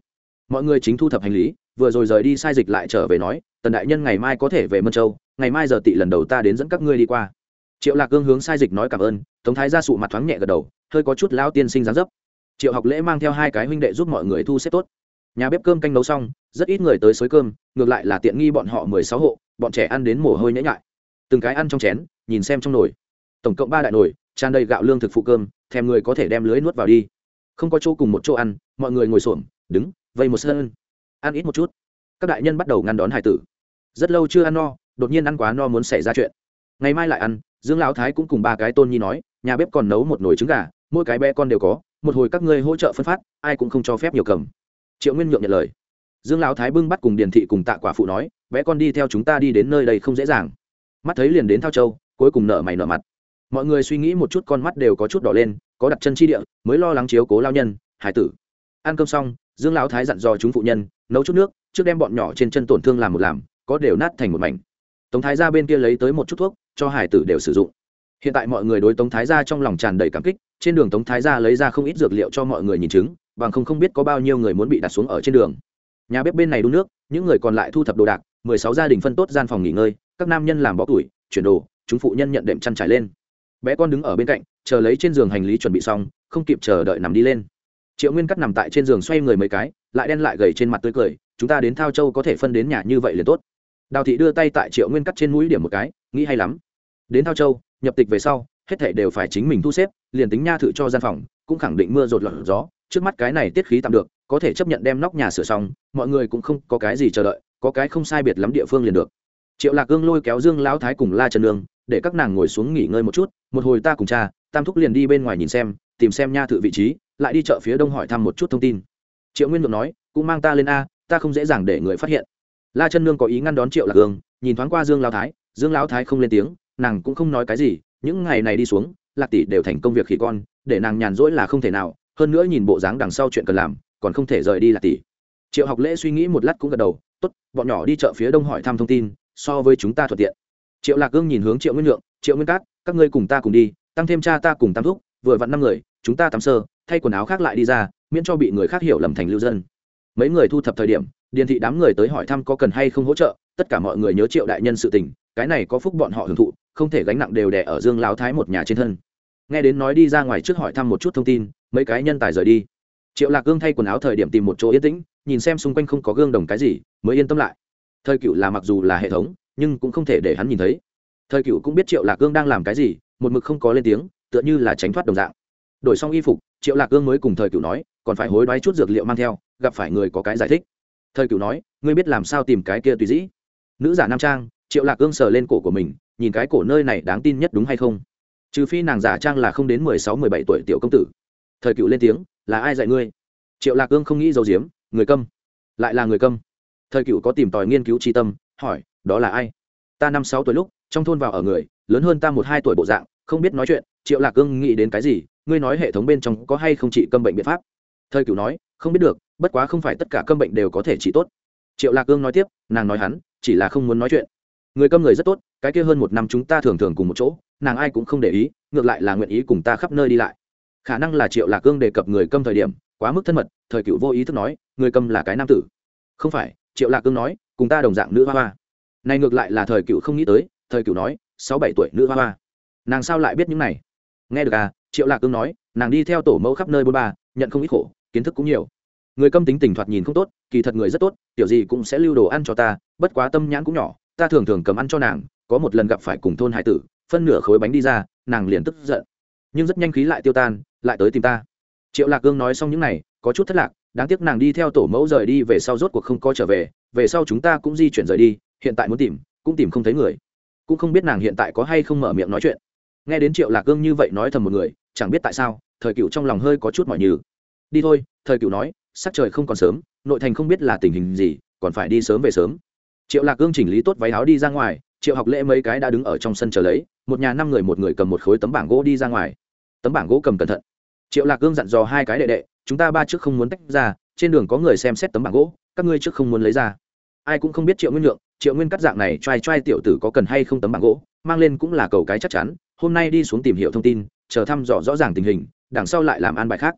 A: Mọi người chính thu thập hành lý, vừa rồi rời đi sai dịch lại trở về nói, tần đại nhân ngày mai có thể về mân châu, ngày mai giờ tị lần đầu ta đến dẫn các ngươi đi qua. Triệu lạc cương hướng sai dịch nói cảm ơn, tống thái gia sụ mặt thoáng nhẹ gật đầu, hơi có chút lao tiên sinh dáng dấp. Triệu học lễ mang theo hai cái huynh đệ giúp mọi người thu xếp tốt. Nhà bếp cơm canh nấu xong, rất ít người tới xới cơm, ngược lại là tiện nghi bọn họ mười sáu hộ, bọn trẻ ăn đến mồ hôi nhễ nhại. Từng cái ăn trong chén, nhìn xem trong nồi. Tổng cộng ba đại nồi, tràn đầy gạo lương thực phụ cơm thèm người có thể đem lưới nuốt vào đi. Không có chỗ cùng một chỗ ăn mọi người ngồi xổm đứng vây một sơn, ăn ít một chút. Các đại nhân bắt đầu ngăn đón hải tử. Rất lâu chưa ăn no đột nhiên ăn quá no muốn xảy ra chuyện. Ngày mai lại ăn dương lão thái cũng cùng ba cái tôn nhi nói nhà bếp còn nấu một nồi trứng gà mỗi cái bé con đều có một hồi các ngươi hỗ trợ phân phát ai cũng không cho phép nhiều cầm. Triệu nguyên nhượng nhận lời. Dương lão thái bưng bắt cùng điền thị cùng tạ quả phụ nói bé con đi theo chúng ta đi đến nơi đây không dễ dàng. Mắt thấy liền đến thao châu cuối cùng nợ mày nợ mặt. Mọi người suy nghĩ một chút con mắt đều có chút đỏ lên có đặt chân chi địa, mới lo lắng chiếu cố lao nhân, hải tử. Ăn cơm xong, dương lão thái dặn dò chúng phụ nhân, nấu chút nước, trước đem bọn nhỏ trên chân tổn thương làm một làm, có đều nát thành một mảnh. Tống thái ra bên kia lấy tới một chút thuốc, cho hải tử đều sử dụng. Hiện tại mọi người đối tống thái ra trong lòng tràn đầy cảm kích, trên đường tống thái ra lấy ra không ít dược liệu cho mọi người nhìn chứng, bằng không không biết có bao nhiêu người muốn bị đặt xuống ở trên đường. Nhà bếp bên này đun nước, những người còn lại thu thập đồ đạc, mười sáu gia đình phân tốt gian phòng nghỉ ngơi, các nam nhân làm bó tuổi chuyển đồ, chúng phụ nhân nhận đệm chăn trải lên. Bé con đứng ở bên cạnh chờ lấy trên giường hành lý chuẩn bị xong, không kịp chờ đợi nằm đi lên. Triệu nguyên cắt nằm tại trên giường xoay người mấy cái, lại đen lại gầy trên mặt tươi cười, chúng ta đến thao châu có thể phân đến nhà như vậy liền tốt. Đào thị đưa tay tại triệu nguyên cắt trên mũi điểm một cái, nghĩ hay lắm. Đến thao châu, nhập tịch về sau, hết thảy đều phải chính mình thu xếp, liền tính nha thử cho gian phòng, cũng khẳng định mưa rột lọt gió, trước mắt cái này tiết khí tạm được, có thể chấp nhận đem nóc nhà sửa xong, mọi người cũng không có cái gì chờ đợi, có cái không sai biệt lắm địa phương liền được triệu lạc gương lôi kéo dương lão thái cùng la trần nương, để các nàng ngồi xuống nghỉ ngơi một chút, một hồi ta cùng cha, tam thúc liền đi bên ngoài nhìn xem, tìm xem nha thự vị trí, lại đi chợ phía đông hỏi thăm một chút thông tin. Triệu nguyên được nói, cũng mang ta lên a, ta không dễ dàng để người phát hiện. La chân nương có ý ngăn đón triệu lạc gương nhìn thoáng qua dương lão thái, dương lão thái không lên tiếng, nàng cũng không nói cái gì, những ngày này đi xuống, lạc tỷ đều thành công việc khỉ con, để nàng nhàn rỗi là không thể nào, hơn nữa nhìn bộ dáng đằng sau chuyện cần làm, còn không thể rời đi lạc tỷ. Triệu học lễ suy nghĩ một lát cũng gật đầu, tốt, bọn nhỏ đi chợ phía đông hỏi thăm thông tin so với chúng ta thuận tiện. Triệu lạc gương nhìn hướng triệu nguyên lượng, triệu nguyên cát, các ngươi cùng ta cùng đi, tăng thêm cha ta cùng tam thúc, vừa vặn năm người, chúng ta tắm sơ, thay quần áo khác lại đi ra, miễn cho bị người khác hiểu lầm thành lưu dân. Mấy người thu thập thời điểm, điền thị đám người tới hỏi thăm có cần hay không hỗ trợ, tất cả mọi người nhớ triệu đại nhân sự tình, cái này có phúc bọn họ hưởng thụ, không thể gánh nặng đều đẻ ở dương lao thái một nhà trên thân. Nghe đến nói đi ra ngoài trước hỏi thăm một chút thông tin, mấy cái nhân tài rời đi. Triệu lạc gương thay quần áo thời điểm tìm một chỗ yên tĩnh, nhìn xem xung quanh không có gương đồng cái gì, mới yên tâm lại thời cựu là mặc dù là hệ thống, nhưng cũng không thể để hắn nhìn thấy. Thời cựu cũng biết triệu lạc Cương đang làm cái gì, một mực không có lên tiếng, tựa như là tránh thoát đồng dạng. Đổi xong y phục, triệu lạc Cương mới cùng thời cựu nói, còn phải hối đoái chút dược liệu mang theo, gặp phải người có cái giải thích. Thời cựu nói, ngươi biết làm sao tìm cái kia tùy dĩ? Nữ giả nam trang, triệu lạc Cương sờ lên cổ của mình, nhìn cái cổ nơi này đáng tin nhất đúng hay không? Trừ phi nàng giả trang là không đến mười sáu, mười bảy tuổi tiểu công tử. Thời cựu lên tiếng, là ai dạy ngươi? Triệu lạc Cương không nghĩ dầu diếm người câm. Lại là người câm thời cựu có tìm tòi nghiên cứu tri tâm, hỏi, đó là ai? Ta năm sáu tuổi lúc, trong thôn vào ở người, lớn hơn ta một hai tuổi bộ dạng, không biết nói chuyện, triệu lạc Cương nghĩ đến cái gì, ngươi nói hệ thống bên trong có hay không trị câm bệnh biện pháp? Thời Cựu nói, không biết được, bất quá không phải tất cả câm bệnh đều có thể trị tốt. Triệu lạc Cương nói tiếp, nàng nói hắn, chỉ là không muốn nói chuyện. Người câm người rất tốt, cái kia hơn một năm chúng ta thường thường cùng một chỗ, nàng ai cũng không để ý, ngược lại là nguyện ý cùng ta khắp nơi đi lại. Khả năng là triệu lạc Cương đề cập người câm thời điểm, quá mức thân mật, thời cựu vô ý thức nói, người câm là cái nam tử. Không phải triệu lạc cương nói cùng ta đồng dạng nữ hoa hoa. Này ngược lại là thời cựu không nghĩ tới thời cựu nói sáu bảy tuổi nữ hoa hoa. Nàng sao lại biết những này? Nghe được à? Triệu lạc cương nói nàng đi theo tổ mẫu khắp nơi bôn ba nhận không ít khổ kiến thức cũng nhiều. Người câm tính tình thoạt nhìn không tốt kỳ thật người rất tốt kiểu gì cũng sẽ lưu đồ ăn cho ta bất quá tâm nhãn cũng nhỏ ta thường thường cầm ăn cho nàng có một lần gặp phải cùng thôn hải tử phân nửa khối bánh đi ra nàng liền tức giận. Nhưng rất nhanh khí lại tiêu tan lại tới tìm ta. Triệu lạc cương nói xong những này, có chút thất lạc đáng tiếc nàng đi theo tổ mẫu rời đi về sau rốt cuộc không có trở về về sau chúng ta cũng di chuyển rời đi, hiện tại muốn tìm, cũng tìm không thấy người. Cũng không biết nàng hiện tại có hay không mở miệng nói chuyện. Nghe đến triệu lạc cương như vậy nói thầm một người, chẳng biết tại sao, thời cựu trong lòng hơi có chút mỏi nhừ. Đi thôi, thời cựu nói, sắc trời không còn sớm, nội thành không biết là tình hình gì, còn phải đi sớm về sớm. Triệu lạc cương chỉnh lý tốt váy áo đi ra ngoài, triệu học lễ mấy cái đã đứng ở trong sân chờ lấy, một nhà năm người một người cầm một khối tấm bảng gỗ đi ra ngoài. Tấm bảng gỗ cầm cẩn thận. Triệu lạc cương dặn dò hai cái đệ đệ chúng ta ba trước không muốn tách ra, trên đường có người xem xét tấm bảng gỗ, các ngươi trước không muốn lấy ra. Ai cũng không biết triệu nguyên nhượng, triệu nguyên cắt dạng này t r a i t r a i tiểu tử có cần hay không tấm bảng gỗ, mang lên cũng là cầu cái chắc chắn, hôm nay đi xuống tìm hiểu thông tin, chờ thăm dò rõ ràng tình hình, đằng sau lại làm an bài khác.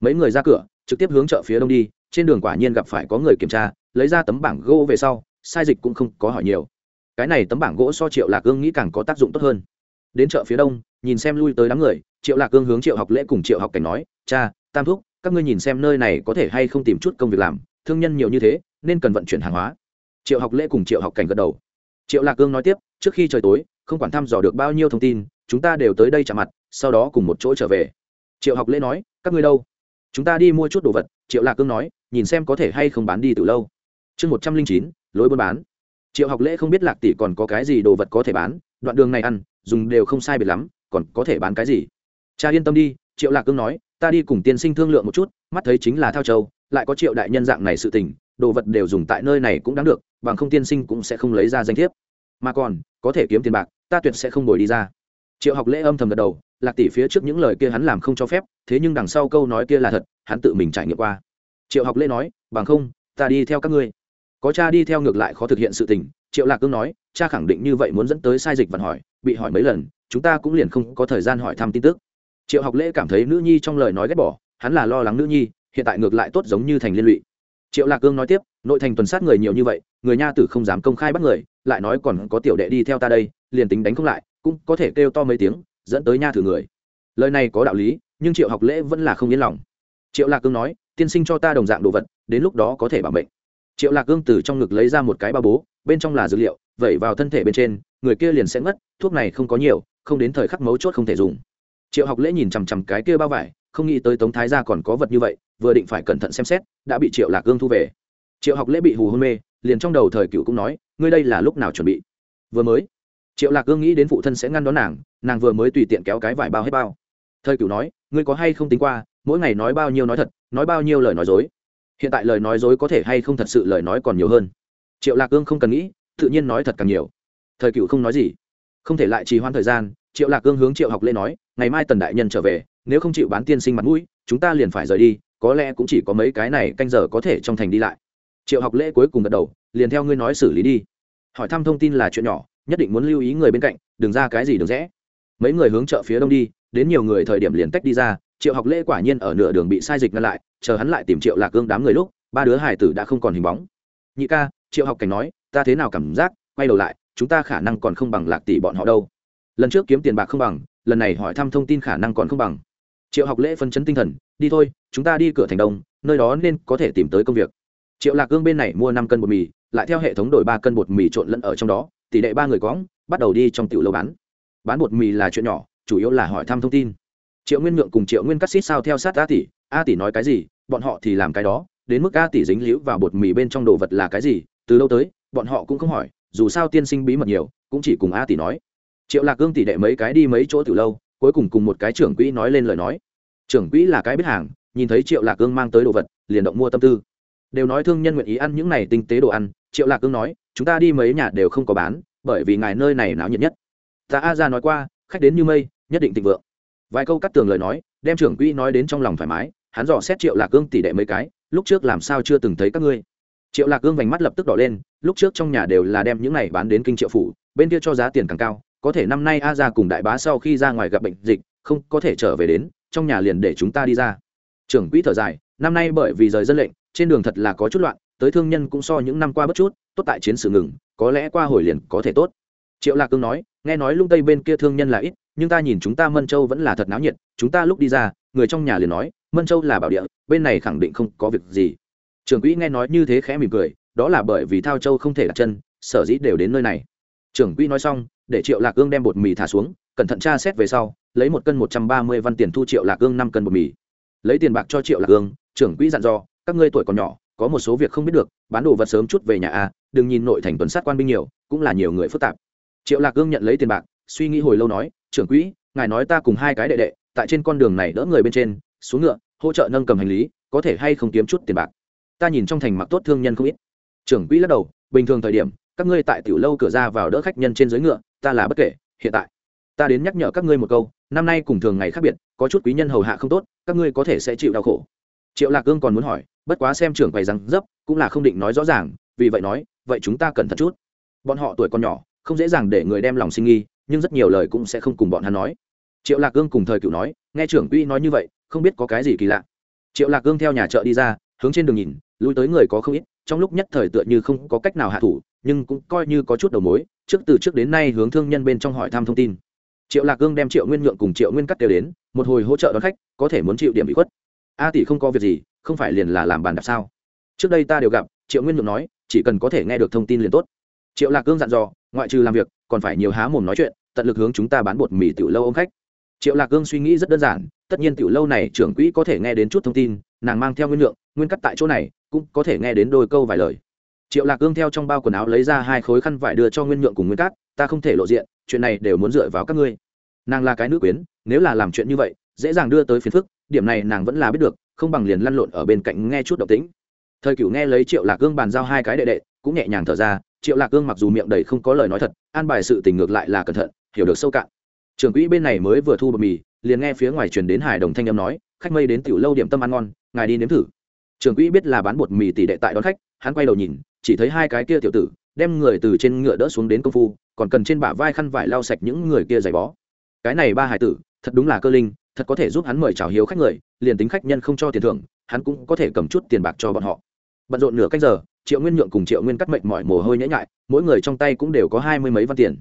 A: Mấy người ra cửa, trực tiếp hướng chợ phía đông đi, trên đường quả nhiên gặp phải có người kiểm tra, lấy ra tấm bảng gỗ về sau, sai dịch cũng không có hỏi nhiều. Cái này tấm bảng gỗ so triệu lạc cương nghĩ càng có tác dụng tốt hơn. Đến chợ phía đông, nhìn xem lui tới đám người, triệu lạc cương hướng triệu học lễ cùng triệu học cảnh nói, cha, tam thúc các ngươi nhìn xem nơi này có thể hay không tìm chút công việc làm, thương nhân nhiều như thế, nên cần vận chuyển hàng hóa. Triệu học lễ cùng triệu học cảnh gật đầu. Triệu lạc cương nói tiếp, trước khi trời tối, không quản thăm dò được bao nhiêu thông tin, chúng ta đều tới đây chạm mặt, sau đó cùng một chỗ trở về. Triệu học lễ nói, các ngươi đâu? Chúng ta đi mua chút đồ vật, triệu lạc cương nói, nhìn xem có thể hay không bán đi từ lâu. Chương một trăm linh chín, lối buôn bán. Triệu học lễ không biết lạc tỷ còn có cái gì đồ vật có thể bán, đoạn đường này ăn, dùng đều không sai biệt lắm, còn có thể bán cái gì? Cha yên tâm đi, triệu lạc cương nói ta đi cùng tiên sinh thương lượng một chút, mắt thấy chính là thao châu, lại có triệu đại nhân dạng này sự tình, đồ vật đều dùng tại nơi này cũng đáng được, bằng không tiên sinh cũng sẽ không lấy ra danh thiếp. Mà còn, có thể kiếm tiền bạc, ta tuyệt sẽ không đổi đi ra. Triệu học lễ âm thầm gật đầu, lạc tỷ phía trước những lời kia hắn làm không cho phép, thế nhưng đằng sau câu nói kia là thật, hắn tự mình trải nghiệm qua. Triệu học lễ nói, bằng không, ta đi theo các ngươi. Có cha đi theo ngược lại khó thực hiện sự tình, triệu lạc cương nói, cha khẳng định như vậy muốn dẫn tới sai dịch vận hỏi, bị hỏi mấy lần, chúng ta cũng liền không có thời gian hỏi thăm tin tức triệu học lễ cảm thấy nữ nhi trong lời nói ghét bỏ, hắn là lo lắng nữ nhi, hiện tại ngược lại tốt giống như thành liên lụy. Triệu lạc cương nói tiếp, nội thành tuần sát người nhiều như vậy, người nha tử không dám công khai bắt người, lại nói còn có tiểu đệ đi theo ta đây, liền tính đánh không lại, cũng có thể kêu to mấy tiếng, dẫn tới nha thử người. Lời này có đạo lý, nhưng triệu học lễ vẫn là không yên lòng. Triệu lạc cương nói, tiên sinh cho ta đồng dạng đồ vật, đến lúc đó có thể bảo mệnh. Triệu lạc cương từ trong ngực lấy ra một cái bao bố, bên trong là dược liệu, vẩy vào thân thể bên trên, người kia liền sẽ ngất, thuốc này không có nhiều, không đến thời khắc mấu chốt không thể dùng triệu học lễ nhìn chằm chằm cái kia bao vải, không nghĩ tới tống thái gia còn có vật như vậy, vừa định phải cẩn thận xem xét, đã bị triệu lạc cương thu về. Triệu học lễ bị hù hôn mê, liền trong đầu thời cựu cũng nói, ngươi đây là lúc nào chuẩn bị? Vừa mới. Triệu lạc cương nghĩ đến phụ thân sẽ ngăn đón nàng nàng vừa mới tùy tiện kéo cái vải bao hết bao. Thời cựu nói, ngươi có hay không tính qua, mỗi ngày nói bao nhiêu nói thật, nói bao nhiêu lời nói dối? Hiện tại lời nói dối có thể hay không thật sự lời nói còn nhiều hơn? Triệu lạc cương không cần nghĩ, tự nhiên nói thật càng nhiều. Thời cựu không nói gì. Không thể lại trì hoãn thời gian, triệu lạc cương hướng triệu học lễ nói ngày mai tần đại nhân trở về, nếu không chịu bán tiên sinh mặt mũi, chúng ta liền phải rời đi, có lẽ cũng chỉ có mấy cái này canh giờ có thể trong thành đi lại. Triệu học lễ cuối cùng gật đầu, liền theo ngươi nói xử lý đi. Hỏi thăm thông tin là chuyện nhỏ, nhất định muốn lưu ý người bên cạnh, đừng ra cái gì được rẽ. Mấy người hướng chợ phía đông đi, đến nhiều người thời điểm liền tách đi ra, triệu học lễ quả nhiên ở nửa đường bị sai dịch ngăn lại, chờ hắn lại tìm triệu lạc cương đám người lúc, ba đứa hải tử đã không còn hình bóng. Nhị ca, triệu học cảnh nói, ta thế nào cảm giác, quay đầu lại, chúng ta khả năng còn không bằng lạc tỷ bọn họ đâu. Lần trước kiếm tiền bạc không bằng lần này hỏi thăm thông tin khả năng còn không bằng. Triệu học lễ phân chấn tinh thần, đi thôi, chúng ta đi cửa thành đông, nơi đó nên có thể tìm tới công việc. Triệu lạc cương bên này mua năm cân bột mì, lại theo hệ thống đổi ba cân bột mì trộn lẫn ở trong đó, tỷ lệ ba người cóng bắt đầu đi trong tiểu lâu bán. Bán bột mì là chuyện nhỏ, chủ yếu là hỏi thăm thông tin. Triệu nguyên nhượng cùng triệu nguyên cắt xít sao theo sát a tỷ a tỷ nói cái gì, bọn họ thì làm cái đó, đến mức a tỷ dính líu vào bột mì bên trong đồ vật là cái gì, từ lâu tới, bọn họ cũng không hỏi, dù sao tiên sinh bí mật nhiều, cũng chỉ cùng a tỷ nói triệu lạc cương tỷ đệ mấy cái đi mấy chỗ từ lâu, cuối cùng cùng một cái trưởng quỹ nói lên lời nói. Trưởng quỹ là cái biết hàng, nhìn thấy triệu lạc cương mang tới đồ vật, liền động mua tâm tư. Đều nói thương nhân nguyện ý ăn những này tinh tế đồ ăn, triệu lạc cương nói, chúng ta đi mấy nhà đều không có bán, bởi vì ngài nơi này náo nhiệt nhất. Ta a ra nói qua, khách đến như mây, nhất định thịnh vượng. Vài câu cắt tường lời nói, đem trưởng quỹ nói đến trong lòng thoải mái, hắn dò xét triệu lạc cương tỷ đệ mấy cái, lúc trước làm sao chưa từng thấy các ngươi? Triệu lạc cương vành mắt lập tức đỏ lên, lúc trước trong nhà đều là đem những này bán đến kinh triệu phủ, bên kia cho giá tiền càng cao có thể năm nay a ra cùng đại bá sau khi ra ngoài gặp bệnh dịch, không có thể trở về đến, trong nhà liền để chúng ta đi ra. Trưởng quỹ thở dài, năm nay bởi vì rời dân lệnh, trên đường thật là có chút loạn, tới thương nhân cũng so những năm qua bất chút, tốt tại chiến sự ngừng, có lẽ qua hồi liền có thể tốt. Triệu lạc cương nói, nghe nói lung tây bên kia thương nhân là ít, nhưng ta nhìn chúng ta mân châu vẫn là thật náo nhiệt, chúng ta lúc đi ra, người trong nhà liền nói, mân châu là bảo địa, bên này khẳng định không có việc gì. Trưởng quỹ nghe nói như thế khẽ mỉm cười, đó là bởi vì thao châu không thể đặt chân, sở dĩ đều đến nơi này. Trưởng quỹ nói xong để triệu lạc ương đem bột mì thả xuống, cẩn thận tra xét về sau, lấy một cân một trăm ba mươi văn tiền thu triệu lạc ương năm cân bột mì. Lấy tiền bạc cho triệu lạc ương, trưởng quỹ dặn dò, các ngươi tuổi còn nhỏ, có một số việc không biết được, bán đồ vật sớm chút về nhà a, đừng nhìn nội thành tuần sát quan binh nhiều, cũng là nhiều người phức tạp. Triệu lạc ương nhận lấy tiền bạc, suy nghĩ hồi lâu nói, trưởng quỹ, ngài nói ta cùng hai cái đệ đệ, tại trên con đường này đỡ người bên trên, xuống ngựa, hỗ trợ nâng cầm hành lý, có thể hay không kiếm chút tiền bạc. Ta nhìn trong thành mặc tốt thương nhân không ít. Trưởng quỹ lắc đầu, bình thường thời điểm, các ngươi tại tiểu lâu cửa ra vào đỡ khách nhân trên dưới ngựa ta là bất kể, hiện tại. Ta đến nhắc nhở các ngươi một câu, năm nay cùng thường ngày khác biệt, có chút quý nhân hầu hạ không tốt, các ngươi có thể sẽ chịu đau khổ. Triệu lạc cương còn muốn hỏi, bất quá xem trưởng quầy rằng dấp, cũng là không định nói rõ ràng, vì vậy nói, vậy chúng ta cần thật chút. Bọn họ tuổi còn nhỏ, không dễ dàng để người đem lòng sinh nghi, nhưng rất nhiều lời cũng sẽ không cùng bọn hắn nói. Triệu lạc cương cùng thời cựu nói, nghe trưởng quỹ nói như vậy, không biết có cái gì kỳ lạ. Triệu lạc cương theo nhà chợ đi ra, hướng trên đường nhìn lui tới người có không ít, trong lúc nhất thời tựa như không có cách nào hạ thủ, nhưng cũng coi như có chút đầu mối, trước từ trước đến nay hướng thương nhân bên trong hỏi thăm thông tin. Triệu lạc gương đem triệu nguyên nhượng cùng triệu nguyên cắt đều đến, một hồi hỗ trợ đón khách, có thể muốn chịu điểm bị khuất. A tỷ không có việc gì, không phải liền là làm bàn đạp sao? Trước đây ta đều gặp, triệu nguyên nhượng nói, chỉ cần có thể nghe được thông tin liền tốt. Triệu lạc gương dặn dò, ngoại trừ làm việc, còn phải nhiều há mồm nói chuyện, tận lực hướng chúng ta bán bột mì tiểu lâu ôm khách. Triệu lạc gương suy nghĩ rất đơn giản, tất nhiên tiểu lâu này trưởng quỹ có thể nghe đến chút thông tin, nàng mang theo nguyên lượng nguyên cắt tại chỗ này cũng có thể nghe đến đôi câu vài lời. Triệu lạc cương theo trong bao quần áo lấy ra hai khối khăn vải đưa cho nguyên nhượng cùng nguyên cát, ta không thể lộ diện, chuyện này đều muốn dựa vào các ngươi. Nàng là cái nữ quyến, nếu là làm chuyện như vậy, dễ dàng đưa tới phiền phức, điểm này nàng vẫn là biết được, không bằng liền lăn lộn ở bên cạnh nghe chút động tĩnh. Thời cửu nghe lấy triệu lạc cương bàn giao hai cái đệ đệ, cũng nhẹ nhàng thở ra, triệu lạc cương mặc dù miệng đầy không có lời nói thật, an bài sự tình ngược lại là cẩn thận, hiểu được sâu cạn. Trưởng quỹ bên này mới vừa thu bột mì, liền nghe phía ngoài truyền đến hải đồng thanh âm nói, khách mây đến tiểu lâu điểm tâm ăn ngon, ngài đi nếm thử trưởng quỹ biết là bán bột mì tỷ đệ tại đón khách, hắn quay đầu nhìn, chỉ thấy hai cái kia tiểu tử, đem người từ trên ngựa đỡ xuống đến công phu, còn cần trên bả vai khăn vải lau sạch những người kia giày bó. Cái này ba hải tử, thật đúng là cơ linh, thật có thể giúp hắn mời chào hiếu khách người, liền tính khách nhân không cho tiền thưởng, hắn cũng có thể cầm chút tiền bạc cho bọn họ. Bận rộn nửa cách giờ, triệu nguyên nhượng cùng triệu nguyên cắt mệnh mọi mồ hôi nhễ nhại, mỗi người trong tay cũng đều có hai mươi mấy văn tiền.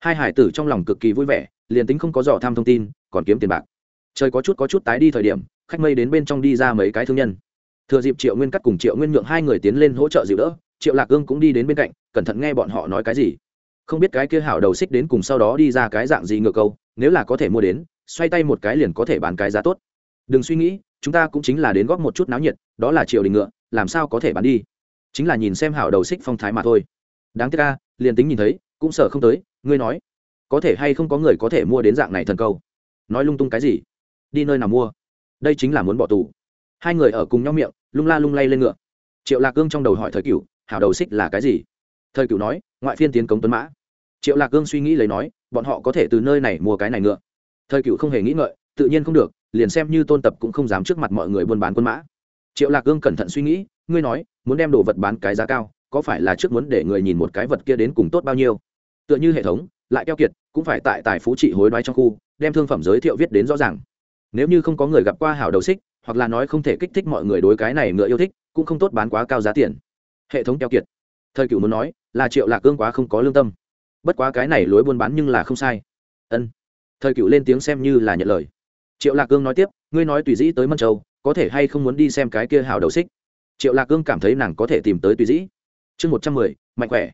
A: Hai hải tử trong lòng cực kỳ vui vẻ, liền tính không có dò tham thông tin, còn kiếm tiền bạc. Trời có chút có chút tái đi thời điểm, khách mây đến bên trong đi ra mấy cái thương nhân thừa dịp triệu nguyên cắt cùng triệu nguyên nhượng hai người tiến lên hỗ trợ dịu đỡ, triệu lạc ương cũng đi đến bên cạnh, cẩn thận nghe bọn họ nói cái gì. Không biết cái kia hảo đầu xích đến cùng sau đó đi ra cái dạng gì ngựa câu, nếu là có thể mua đến, xoay tay một cái liền có thể bán cái giá tốt. Đừng suy nghĩ, chúng ta cũng chính là đến góp một chút náo nhiệt, đó là triều đình ngựa, làm sao có thể bán đi? Chính là nhìn xem hảo đầu xích phong thái mà thôi. Đáng tiếc ca liền tính nhìn thấy, cũng sợ không tới, ngươi nói. Có thể hay không có người có thể mua đến dạng này thần câu? Nói lung tung cái gì? Đi nơi nào mua? Đây chính là muốn bỏ tù hai người ở cùng nhau miệng lung la lung lay lên ngựa. Triệu lạc cương trong đầu hỏi thời Cựu, hảo đầu xích là cái gì? Thời Cựu nói ngoại phiên tiến cống tuấn mã. Triệu lạc cương suy nghĩ lấy nói bọn họ có thể từ nơi này mua cái này ngựa. Thời Cựu không hề nghĩ ngợi tự nhiên không được liền xem như tôn tập cũng không dám trước mặt mọi người buôn bán quân mã. Triệu lạc cương cẩn thận suy nghĩ ngươi nói muốn đem đồ vật bán cái giá cao có phải là trước muốn để người nhìn một cái vật kia đến cùng tốt bao nhiêu? Tựa như hệ thống lại keo kiệt cũng phải tại tài phú trị hối đoái trong khu đem thương phẩm giới thiệu viết đến rõ ràng. Nếu như không có người gặp qua hảo đầu xích hoặc là nói không thể kích thích mọi người đối cái này ngựa yêu thích, cũng không tốt bán quá cao giá tiền. Hệ thống keo kiệt. Thời cựu muốn nói là triệu lạc cương quá không có lương tâm. Bất quá cái này lối buôn bán nhưng là không sai. Ân. Thời cựu lên tiếng xem như là nhận lời. Triệu lạc cương nói tiếp, ngươi nói tùy dĩ tới mân châu, có thể hay không muốn đi xem cái kia hào đầu xích? Triệu lạc cương cảm thấy nàng có thể tìm tới tùy dĩ. Chương một trăm mười, mạnh khỏe.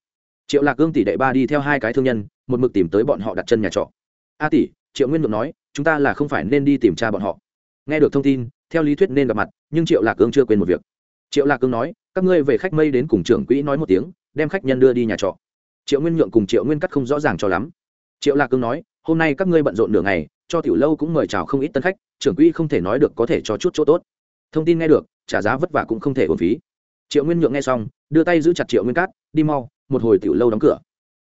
A: Triệu lạc cương tỷ đệ ba đi theo hai cái thương nhân, một mực tìm tới bọn họ đặt chân nhà trọ. A tỷ, triệu nguyên ngược nói, chúng ta là không phải nên đi tìm tra bọn họ. Nghe được thông tin theo lý thuyết nên gặp mặt, nhưng triệu lạc cương chưa quên một việc. Triệu lạc cương nói, các ngươi về khách mây đến cùng trưởng quỹ nói một tiếng, đem khách nhân đưa đi nhà trọ. Triệu nguyên nhượng cùng triệu nguyên cắt không rõ ràng cho lắm. Triệu lạc cương nói, hôm nay các ngươi bận rộn nửa ngày, cho tiểu lâu cũng mời chào không ít tân khách, trưởng quỹ không thể nói được có thể cho chút chỗ tốt. Thông tin nghe được, trả giá vất vả cũng không thể ổn phí. Triệu nguyên nhượng nghe xong, đưa tay giữ chặt triệu nguyên cát đi mau, một hồi tiểu lâu đóng cửa.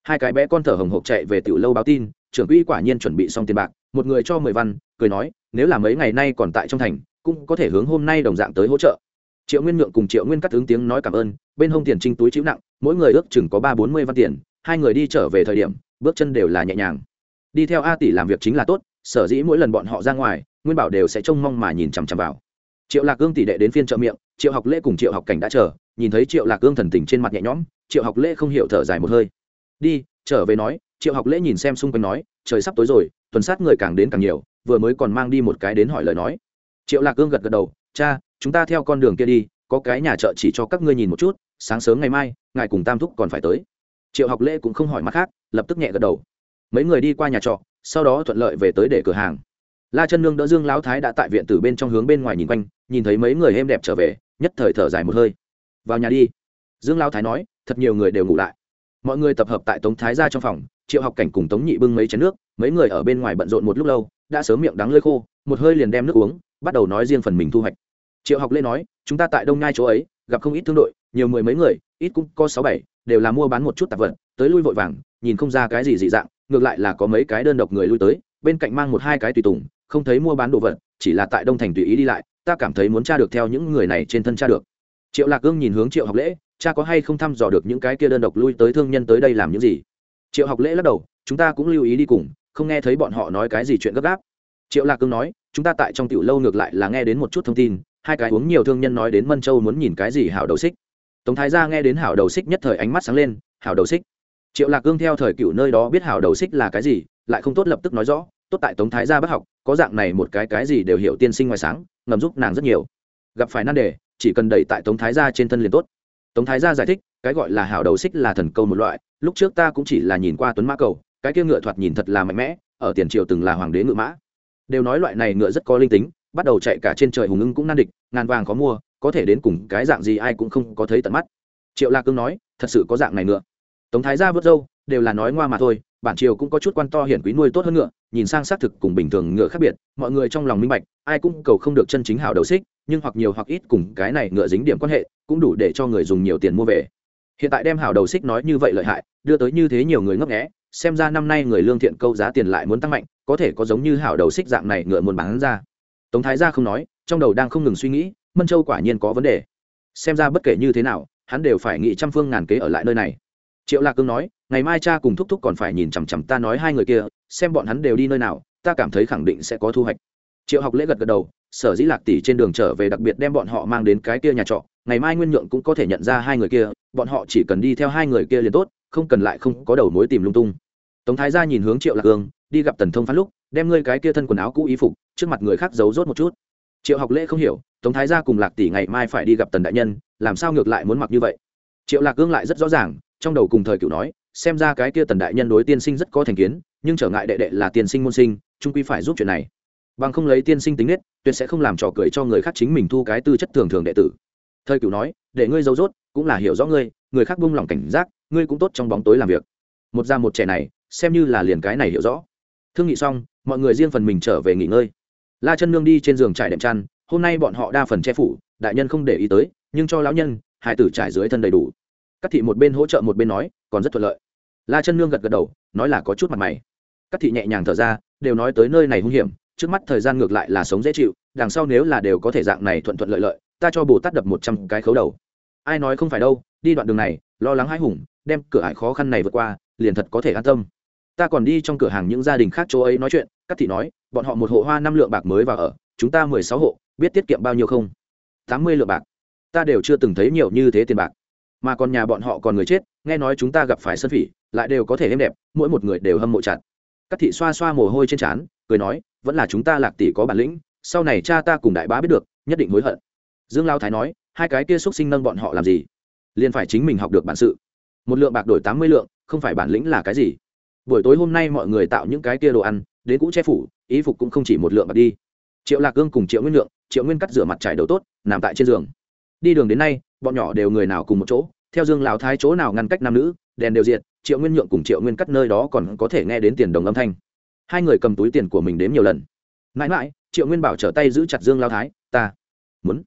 A: Hai cái bé con thở hồng hộc chạy về tiểu lâu báo tin, trưởng quỹ quả nhiên chuẩn bị xong tiền bạc, một người cho mười văn, cười nói, nếu là mấy ngày nay còn tại trong thành cũng có thể hướng hôm nay đồng dạng tới hỗ trợ. Triệu nguyên nhượng cùng triệu nguyên cắt ứng tiếng nói cảm ơn, bên hông tiền trinh túi chịu nặng, mỗi người ước chừng có ba bốn mươi văn tiền, hai người đi trở về thời điểm, bước chân đều là nhẹ nhàng. Đi theo a tỷ làm việc chính là tốt, sở dĩ mỗi lần bọn họ ra ngoài, nguyên bảo đều sẽ trông mong mà nhìn chằm chằm vào. Triệu lạc gương tỷ đệ đến phiên chợ miệng, triệu học lễ cùng triệu học cảnh đã chờ, nhìn thấy triệu lạc gương thần tình trên mặt nhẹ nhõm, triệu học lễ không hiểu thở dài một hơi. Đi, trở về nói, triệu học lễ nhìn xem xung quanh nói, trời sắp tối rồi, tuần sát người càng đến càng nhiều, vừa mới còn mang đi một cái đến hỏi lời nói triệu lạc cương gật gật đầu, cha, chúng ta theo con đường kia đi, có cái nhà chợ chỉ cho các ngươi nhìn một chút, sáng sớm ngày mai, ngài cùng tam thúc còn phải tới. Triệu học lễ cũng không hỏi mặt khác, lập tức nhẹ gật đầu. Mấy người đi qua nhà trọ, sau đó thuận lợi về tới để cửa hàng. La chân nương đỡ dương lão thái đã tại viện từ bên trong hướng bên ngoài nhìn quanh, nhìn thấy mấy người êm đẹp trở về, nhất thời thở dài một hơi. Vào nhà đi. Dương lão thái nói, thật nhiều người đều ngủ lại. Mọi người tập hợp tại tống thái ra trong phòng, triệu học cảnh cùng tống nhị bưng mấy chén nước, mấy người ở bên ngoài bận rộn một lúc lâu đã sớm miệng đắng lơi khô, một hơi liền đem nước uống, bắt đầu nói riêng phần mình thu hoạch. Triệu học lê nói, chúng ta tại đông ngai chỗ ấy, gặp không ít thương đội, nhiều mười mấy người, ít cũng có sáu bảy, đều là mua bán một chút tạp vật, tới lui vội vàng, nhìn không ra cái gì dị dạng, ngược lại là có mấy cái đơn độc người lui tới, bên cạnh mang một hai cái tùy tùng, không thấy mua bán đồ vật, chỉ là tại đông thành tùy ý đi lại, ta cảm thấy muốn tra được theo những người này trên thân tra được. Triệu lạc gương nhìn hướng triệu học lễ, cha có hay không thăm dò được những cái kia đơn độc lui tới thương nhân tới đây làm những gì? Triệu học lễ lắc đầu, chúng ta cũng lưu ý đi cùng không nghe thấy bọn họ nói cái gì chuyện gấp gáp. Triệu lạc cương nói, chúng ta tại trong tiểu lâu ngược lại là nghe đến một chút thông tin, hai cái uống nhiều thương nhân nói đến mân châu muốn nhìn cái gì hảo đầu xích. Tống thái gia nghe đến hảo đầu xích nhất thời ánh mắt sáng lên, hảo đầu xích? Triệu lạc cương theo thời cựu nơi đó biết hảo đầu xích là cái gì, lại không tốt lập tức nói rõ, tốt tại tống thái gia bất học, có dạng này một cái cái gì đều hiểu tiên sinh ngoài sáng, ngầm giúp nàng rất nhiều. Gặp phải nan đề, chỉ cần đẩy tại tống thái gia trên thân liền tốt. Tống thái gia giải thích, cái gọi là hảo đầu xích là thần câu một loại, lúc trước ta cũng chỉ là nhìn qua tuấn mã cầu cái kia ngựa thoạt nhìn thật là mạnh mẽ, ở tiền triều từng là hoàng đế ngựa mã. Đều nói loại này ngựa rất có linh tính, bắt đầu chạy cả trên trời hùng ưng cũng nan địch, ngàn vàng có mua, có thể đến cùng cái dạng gì ai cũng không có thấy tận mắt. Triệu lạc cương nói, thật sự có dạng này ngựa. Tống thái gia vớt dâu đều là nói ngoa mà thôi, bản triều cũng có chút quan to hiển quý nuôi tốt hơn ngựa, nhìn sang xác thực cùng bình thường ngựa khác biệt, mọi người trong lòng minh bạch, ai cũng cầu không được chân chính hảo đầu xích, nhưng hoặc nhiều hoặc ít cùng cái này ngựa dính điểm quan hệ, cũng đủ để cho người dùng nhiều tiền mua về. Hiện tại đem hảo đầu xích nói như vậy lợi hại, đưa tới như thế nhiều người ngấp nghé xem ra năm nay người lương thiện câu giá tiền lại muốn tăng mạnh, có thể có giống như hảo đầu xích dạng này ngựa muốn bán ra. Tống thái gia không nói, trong đầu đang không ngừng suy nghĩ, mân châu quả nhiên có vấn đề. Xem ra bất kể như thế nào, hắn đều phải nghĩ trăm phương ngàn kế ở lại nơi này. Triệu lạc cương nói, ngày mai cha cùng thúc thúc còn phải nhìn chằm chằm ta nói hai người kia, xem bọn hắn đều đi nơi nào, ta cảm thấy khẳng định sẽ có thu hoạch. Triệu học lễ gật gật đầu, sở dĩ lạc tỷ trên đường trở về đặc biệt đem bọn họ mang đến cái kia nhà trọ, ngày mai nguyên nhượng cũng có thể nhận ra hai người kia, bọn họ chỉ cần đi theo hai người kia liền tốt không cần lại không có đầu mối tìm lung tung. Tống thái gia nhìn hướng triệu lạc cương đi gặp tần thông phán lúc, đem ngươi cái kia thân quần áo cũ y phục, trước mặt người khác giấu rốt một chút. Triệu học lễ không hiểu, tống thái gia cùng lạc tỷ ngày mai phải đi gặp tần đại nhân, làm sao ngược lại muốn mặc như vậy? Triệu lạc cương lại rất rõ ràng, trong đầu cùng thời cựu nói, xem ra cái kia tần đại nhân đối tiên sinh rất có thành kiến, nhưng trở ngại đệ đệ là tiên sinh môn sinh trung quy phải giúp chuyện này. Bằng không lấy tiên sinh tính nết, tuyệt sẽ không làm trò cười cho người khác chính mình thu cái tư chất thường thường đệ tử. Thời cựu nói, để ngươi giấu rốt, cũng là hiểu rõ ngươi, người khác buông lòng cảnh giác ngươi cũng tốt trong bóng tối làm việc. Một già một trẻ này, xem như là liền cái này hiểu rõ. Thương nghị xong, mọi người riêng phần mình trở về nghỉ ngơi. La chân nương đi trên giường trải đệm chăn, hôm nay bọn họ đa phần che phủ, đại nhân không để ý tới, nhưng cho lão nhân, hải tử trải dưới thân đầy đủ. Các thị một bên hỗ trợ một bên nói, còn rất thuận lợi. La chân nương gật gật đầu, nói là có chút mặt mày. Các thị nhẹ nhàng thở ra, đều nói tới nơi này hung hiểm, trước mắt thời gian ngược lại là sống dễ chịu, đằng sau nếu là đều có thể dạng này thuận thuận lợi lợi, ta cho bồ tát đập một trăm cái khấu đầu. Ai nói không phải đâu, đi đoạn đường này, lo lắng hãi hùng đem cửa ải khó khăn này vượt qua, liền thật có thể an tâm. Ta còn đi trong cửa hàng những gia đình khác chỗ ấy nói chuyện, các thị nói, bọn họ một hộ hoa năm lượng bạc mới vào ở, chúng ta mười sáu hộ, biết tiết kiệm bao nhiêu không? Tám mươi lượng bạc. Ta đều chưa từng thấy nhiều như thế tiền bạc. Mà còn nhà bọn họ còn người chết, nghe nói chúng ta gặp phải sân phỉ, lại đều có thể êm đẹp, mỗi một người đều hâm mộ chặt. Các thị xoa xoa mồ hôi trên trán, cười nói, vẫn là chúng ta lạc tỷ có bản lĩnh, sau này cha ta cùng đại bá biết được, nhất định hối hận. Dương lao thái nói, hai cái kia xúc sinh nâng bọn họ làm gì? Liền phải chính mình học được bản sự một lượng bạc đổi tám mươi lượng, không phải bản lĩnh là cái gì. Buổi tối hôm nay mọi người tạo những cái kia đồ ăn, đến cũ che phủ ý phục cũng không chỉ một lượng bạc đi. Triệu lạc cương cùng triệu nguyên lượng, triệu nguyên cắt rửa mặt trải đầu tốt, nằm tại trên giường. Đi đường đến nay, bọn nhỏ đều người nào cùng một chỗ, theo dương lào thái chỗ nào ngăn cách nam nữ, đèn đều diệt, triệu nguyên nhượng cùng triệu nguyên cắt nơi đó còn có thể nghe đến tiền đồng âm thanh. Hai người cầm túi tiền của mình đếm nhiều lần. Mãi mãi, triệu nguyên bảo trở tay giữ chặt dương lao thái, ta muốn.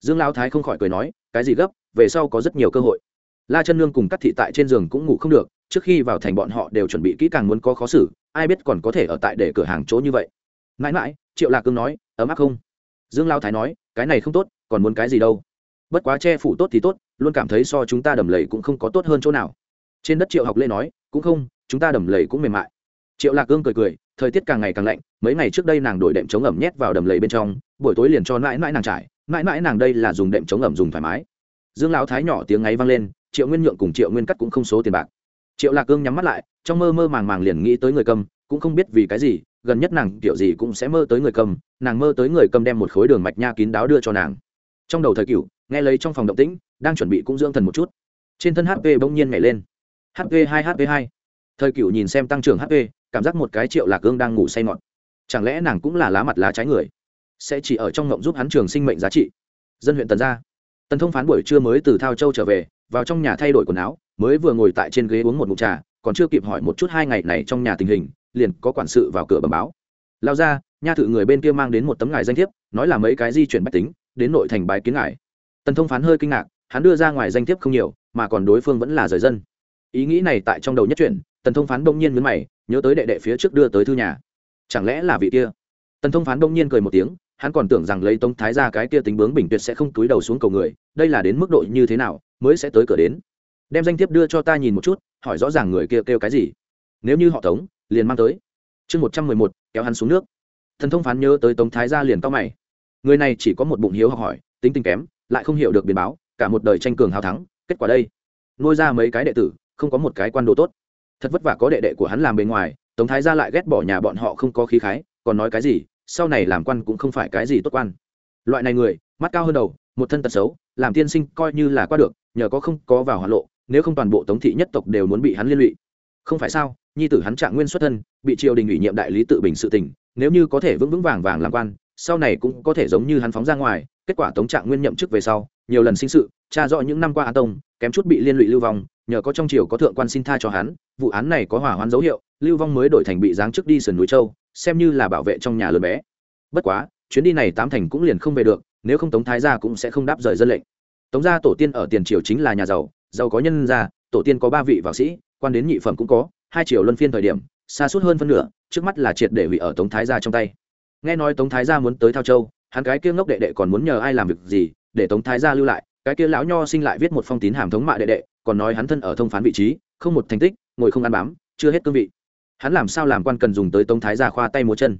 A: Dương lao thái không khỏi cười nói, cái gì gấp, về sau có rất nhiều cơ hội la chân nương cùng các thị tại trên giường cũng ngủ không được, trước khi vào thành bọn họ đều chuẩn bị kỹ càng muốn có khó xử, ai biết còn có thể ở tại để cửa hàng chỗ như vậy. Mãi mãi, triệu lạc cương nói, ấm áp không? Dương lao thái nói, cái này không tốt, còn muốn cái gì đâu. Bất quá che phủ tốt thì tốt, luôn cảm thấy so chúng ta đầm lầy cũng không có tốt hơn chỗ nào. Trên đất triệu học lê nói, cũng không, chúng ta đầm lầy cũng mềm mại. Triệu lạc cương cười cười, thời tiết càng ngày càng lạnh, mấy ngày trước đây nàng đổi đệm chống ẩm nhét vào đầm lầy bên trong, buổi tối liền cho mãi mãi nàng trải, mãi mãi nàng đây là dùng đệm chống ẩm dùng thoải mái. Dương lão thái nhỏ tiếng ngáy vang lên triệu nguyên nhượng cùng triệu nguyên cắt cũng không số tiền bạc. Triệu lạc cương nhắm mắt lại, trong mơ mơ màng màng liền nghĩ tới người cầm, cũng không biết vì cái gì, gần nhất nàng kiểu gì cũng sẽ mơ tới người cầm, nàng mơ tới người cầm đem một khối đường mạch nha kín đáo đưa cho nàng. Trong đầu thời cựu nghe lấy trong phòng động tĩnh, đang chuẩn bị cũng dưỡng thần một chút. Trên thân hp bỗng nhiên nhảy lên. Hp hai hp hai. Thời cựu nhìn xem tăng trưởng hp cảm giác một cái triệu lạc cương đang ngủ say ngọt. Chẳng lẽ nàng cũng là lá mặt lá trái người? Sẽ chỉ ở trong ngộng giúp hắn trường sinh mệnh giá trị. Dân huyện tần gia. Tần thông phán buổi trưa mới từ thao châu trở về vào trong nhà thay đổi quần áo, mới vừa ngồi tại trên ghế uống một mụn trà, còn chưa kịp hỏi một chút hai ngày này trong nhà tình hình, liền có quản sự vào cửa bầm báo. Lao ra nha thự người bên kia mang đến một tấm ngài danh thiếp, nói là mấy cái di chuyển bách tính, đến nội thành bài kiến ngài. Tần thông phán hơi kinh ngạc, hắn đưa ra ngoài danh thiếp không nhiều, mà còn đối phương vẫn là rời dân. Ý nghĩ này tại trong đầu nhất chuyển, tần thông phán đông nhiên mướn mày, nhớ tới đệ đệ phía trước đưa tới thư nhà. Chẳng lẽ là vị kia? Tần thông phán đông nhiên cười một tiếng hắn còn tưởng rằng lấy tống thái ra cái kia tính bướng bình tuyệt sẽ không túi đầu xuống cầu người, đây là đến mức độ như thế nào mới sẽ tới cửa đến? Đem danh thiếp đưa cho ta nhìn một chút, hỏi rõ ràng người kia kêu cái gì. Nếu như họ tống, liền mang tới. Chương một trăm mười một, kéo hắn xuống nước. Thần thông phán nhớ tới tống thái gia liền cao mày. Người này chỉ có một bụng hiếu học hỏi, tính tình kém, lại không hiểu được biến báo, cả một đời tranh cường hào thắng, kết quả đây. Nuôi ra mấy cái đệ tử, không có một cái quan đồ tốt. Thật vất vả có đệ đệ của hắn làm bề ngoài, tống thái gia lại ghét bỏ nhà bọn họ không có khí khái, còn nói cái gì sau này làm quan cũng không phải cái gì tốt quan. Loại này người, mắt cao hơn đầu, một thân tật xấu, làm tiên sinh coi như là qua được, nhờ có không có vào hỏa lộ, nếu không toàn bộ tống thị nhất tộc đều muốn bị hắn liên lụy. Không phải sao, nhi tử hắn trạng nguyên xuất thân, bị triều đình ủy nhiệm đại lý tự bình sự tình, nếu như có thể vững vững vàng vàng làm quan, sau này cũng có thể giống như hắn phóng ra ngoài, kết quả tống trạng nguyên nhậm chức về sau, nhiều lần sinh sự, tra rõ những năm qua an tông, kém chút bị liên lụy lưu vong, nhờ có trong triều có thượng quan xin tha cho hắn, vụ án này có hỏa hoạn dấu hiệu, lưu vong mới đổi thành bị giáng chức đi sườn núi châu xem như là bảo vệ trong nhà lớn bé. Bất quá, chuyến đi này tám thành cũng liền không về được, nếu không tống thái gia cũng sẽ không đáp rời dân lệnh. Tống gia tổ tiên ở tiền triều chính là nhà giàu giàu có nhân gia, tổ tiên có ba vị vào sĩ, quan đến nhị phẩm cũng có, hai triều luân phiên thời điểm, xa suốt hơn phân nửa, trước mắt là triệt để hủy ở tống thái gia trong tay. Nghe nói tống thái gia muốn tới thao châu, hắn cái kia ngốc đệ đệ còn muốn nhờ ai làm việc gì, để tống thái gia lưu lại, cái kia lão nho sinh lại viết một phong tín hàm thống mạ đệ đệ, còn nói hắn thân ở thông phán vị trí, không một thành tích, ngồi không ăn bám, chưa hết cương vị hắn làm sao làm quan cần dùng tới tống thái gia khoa tay múa chân?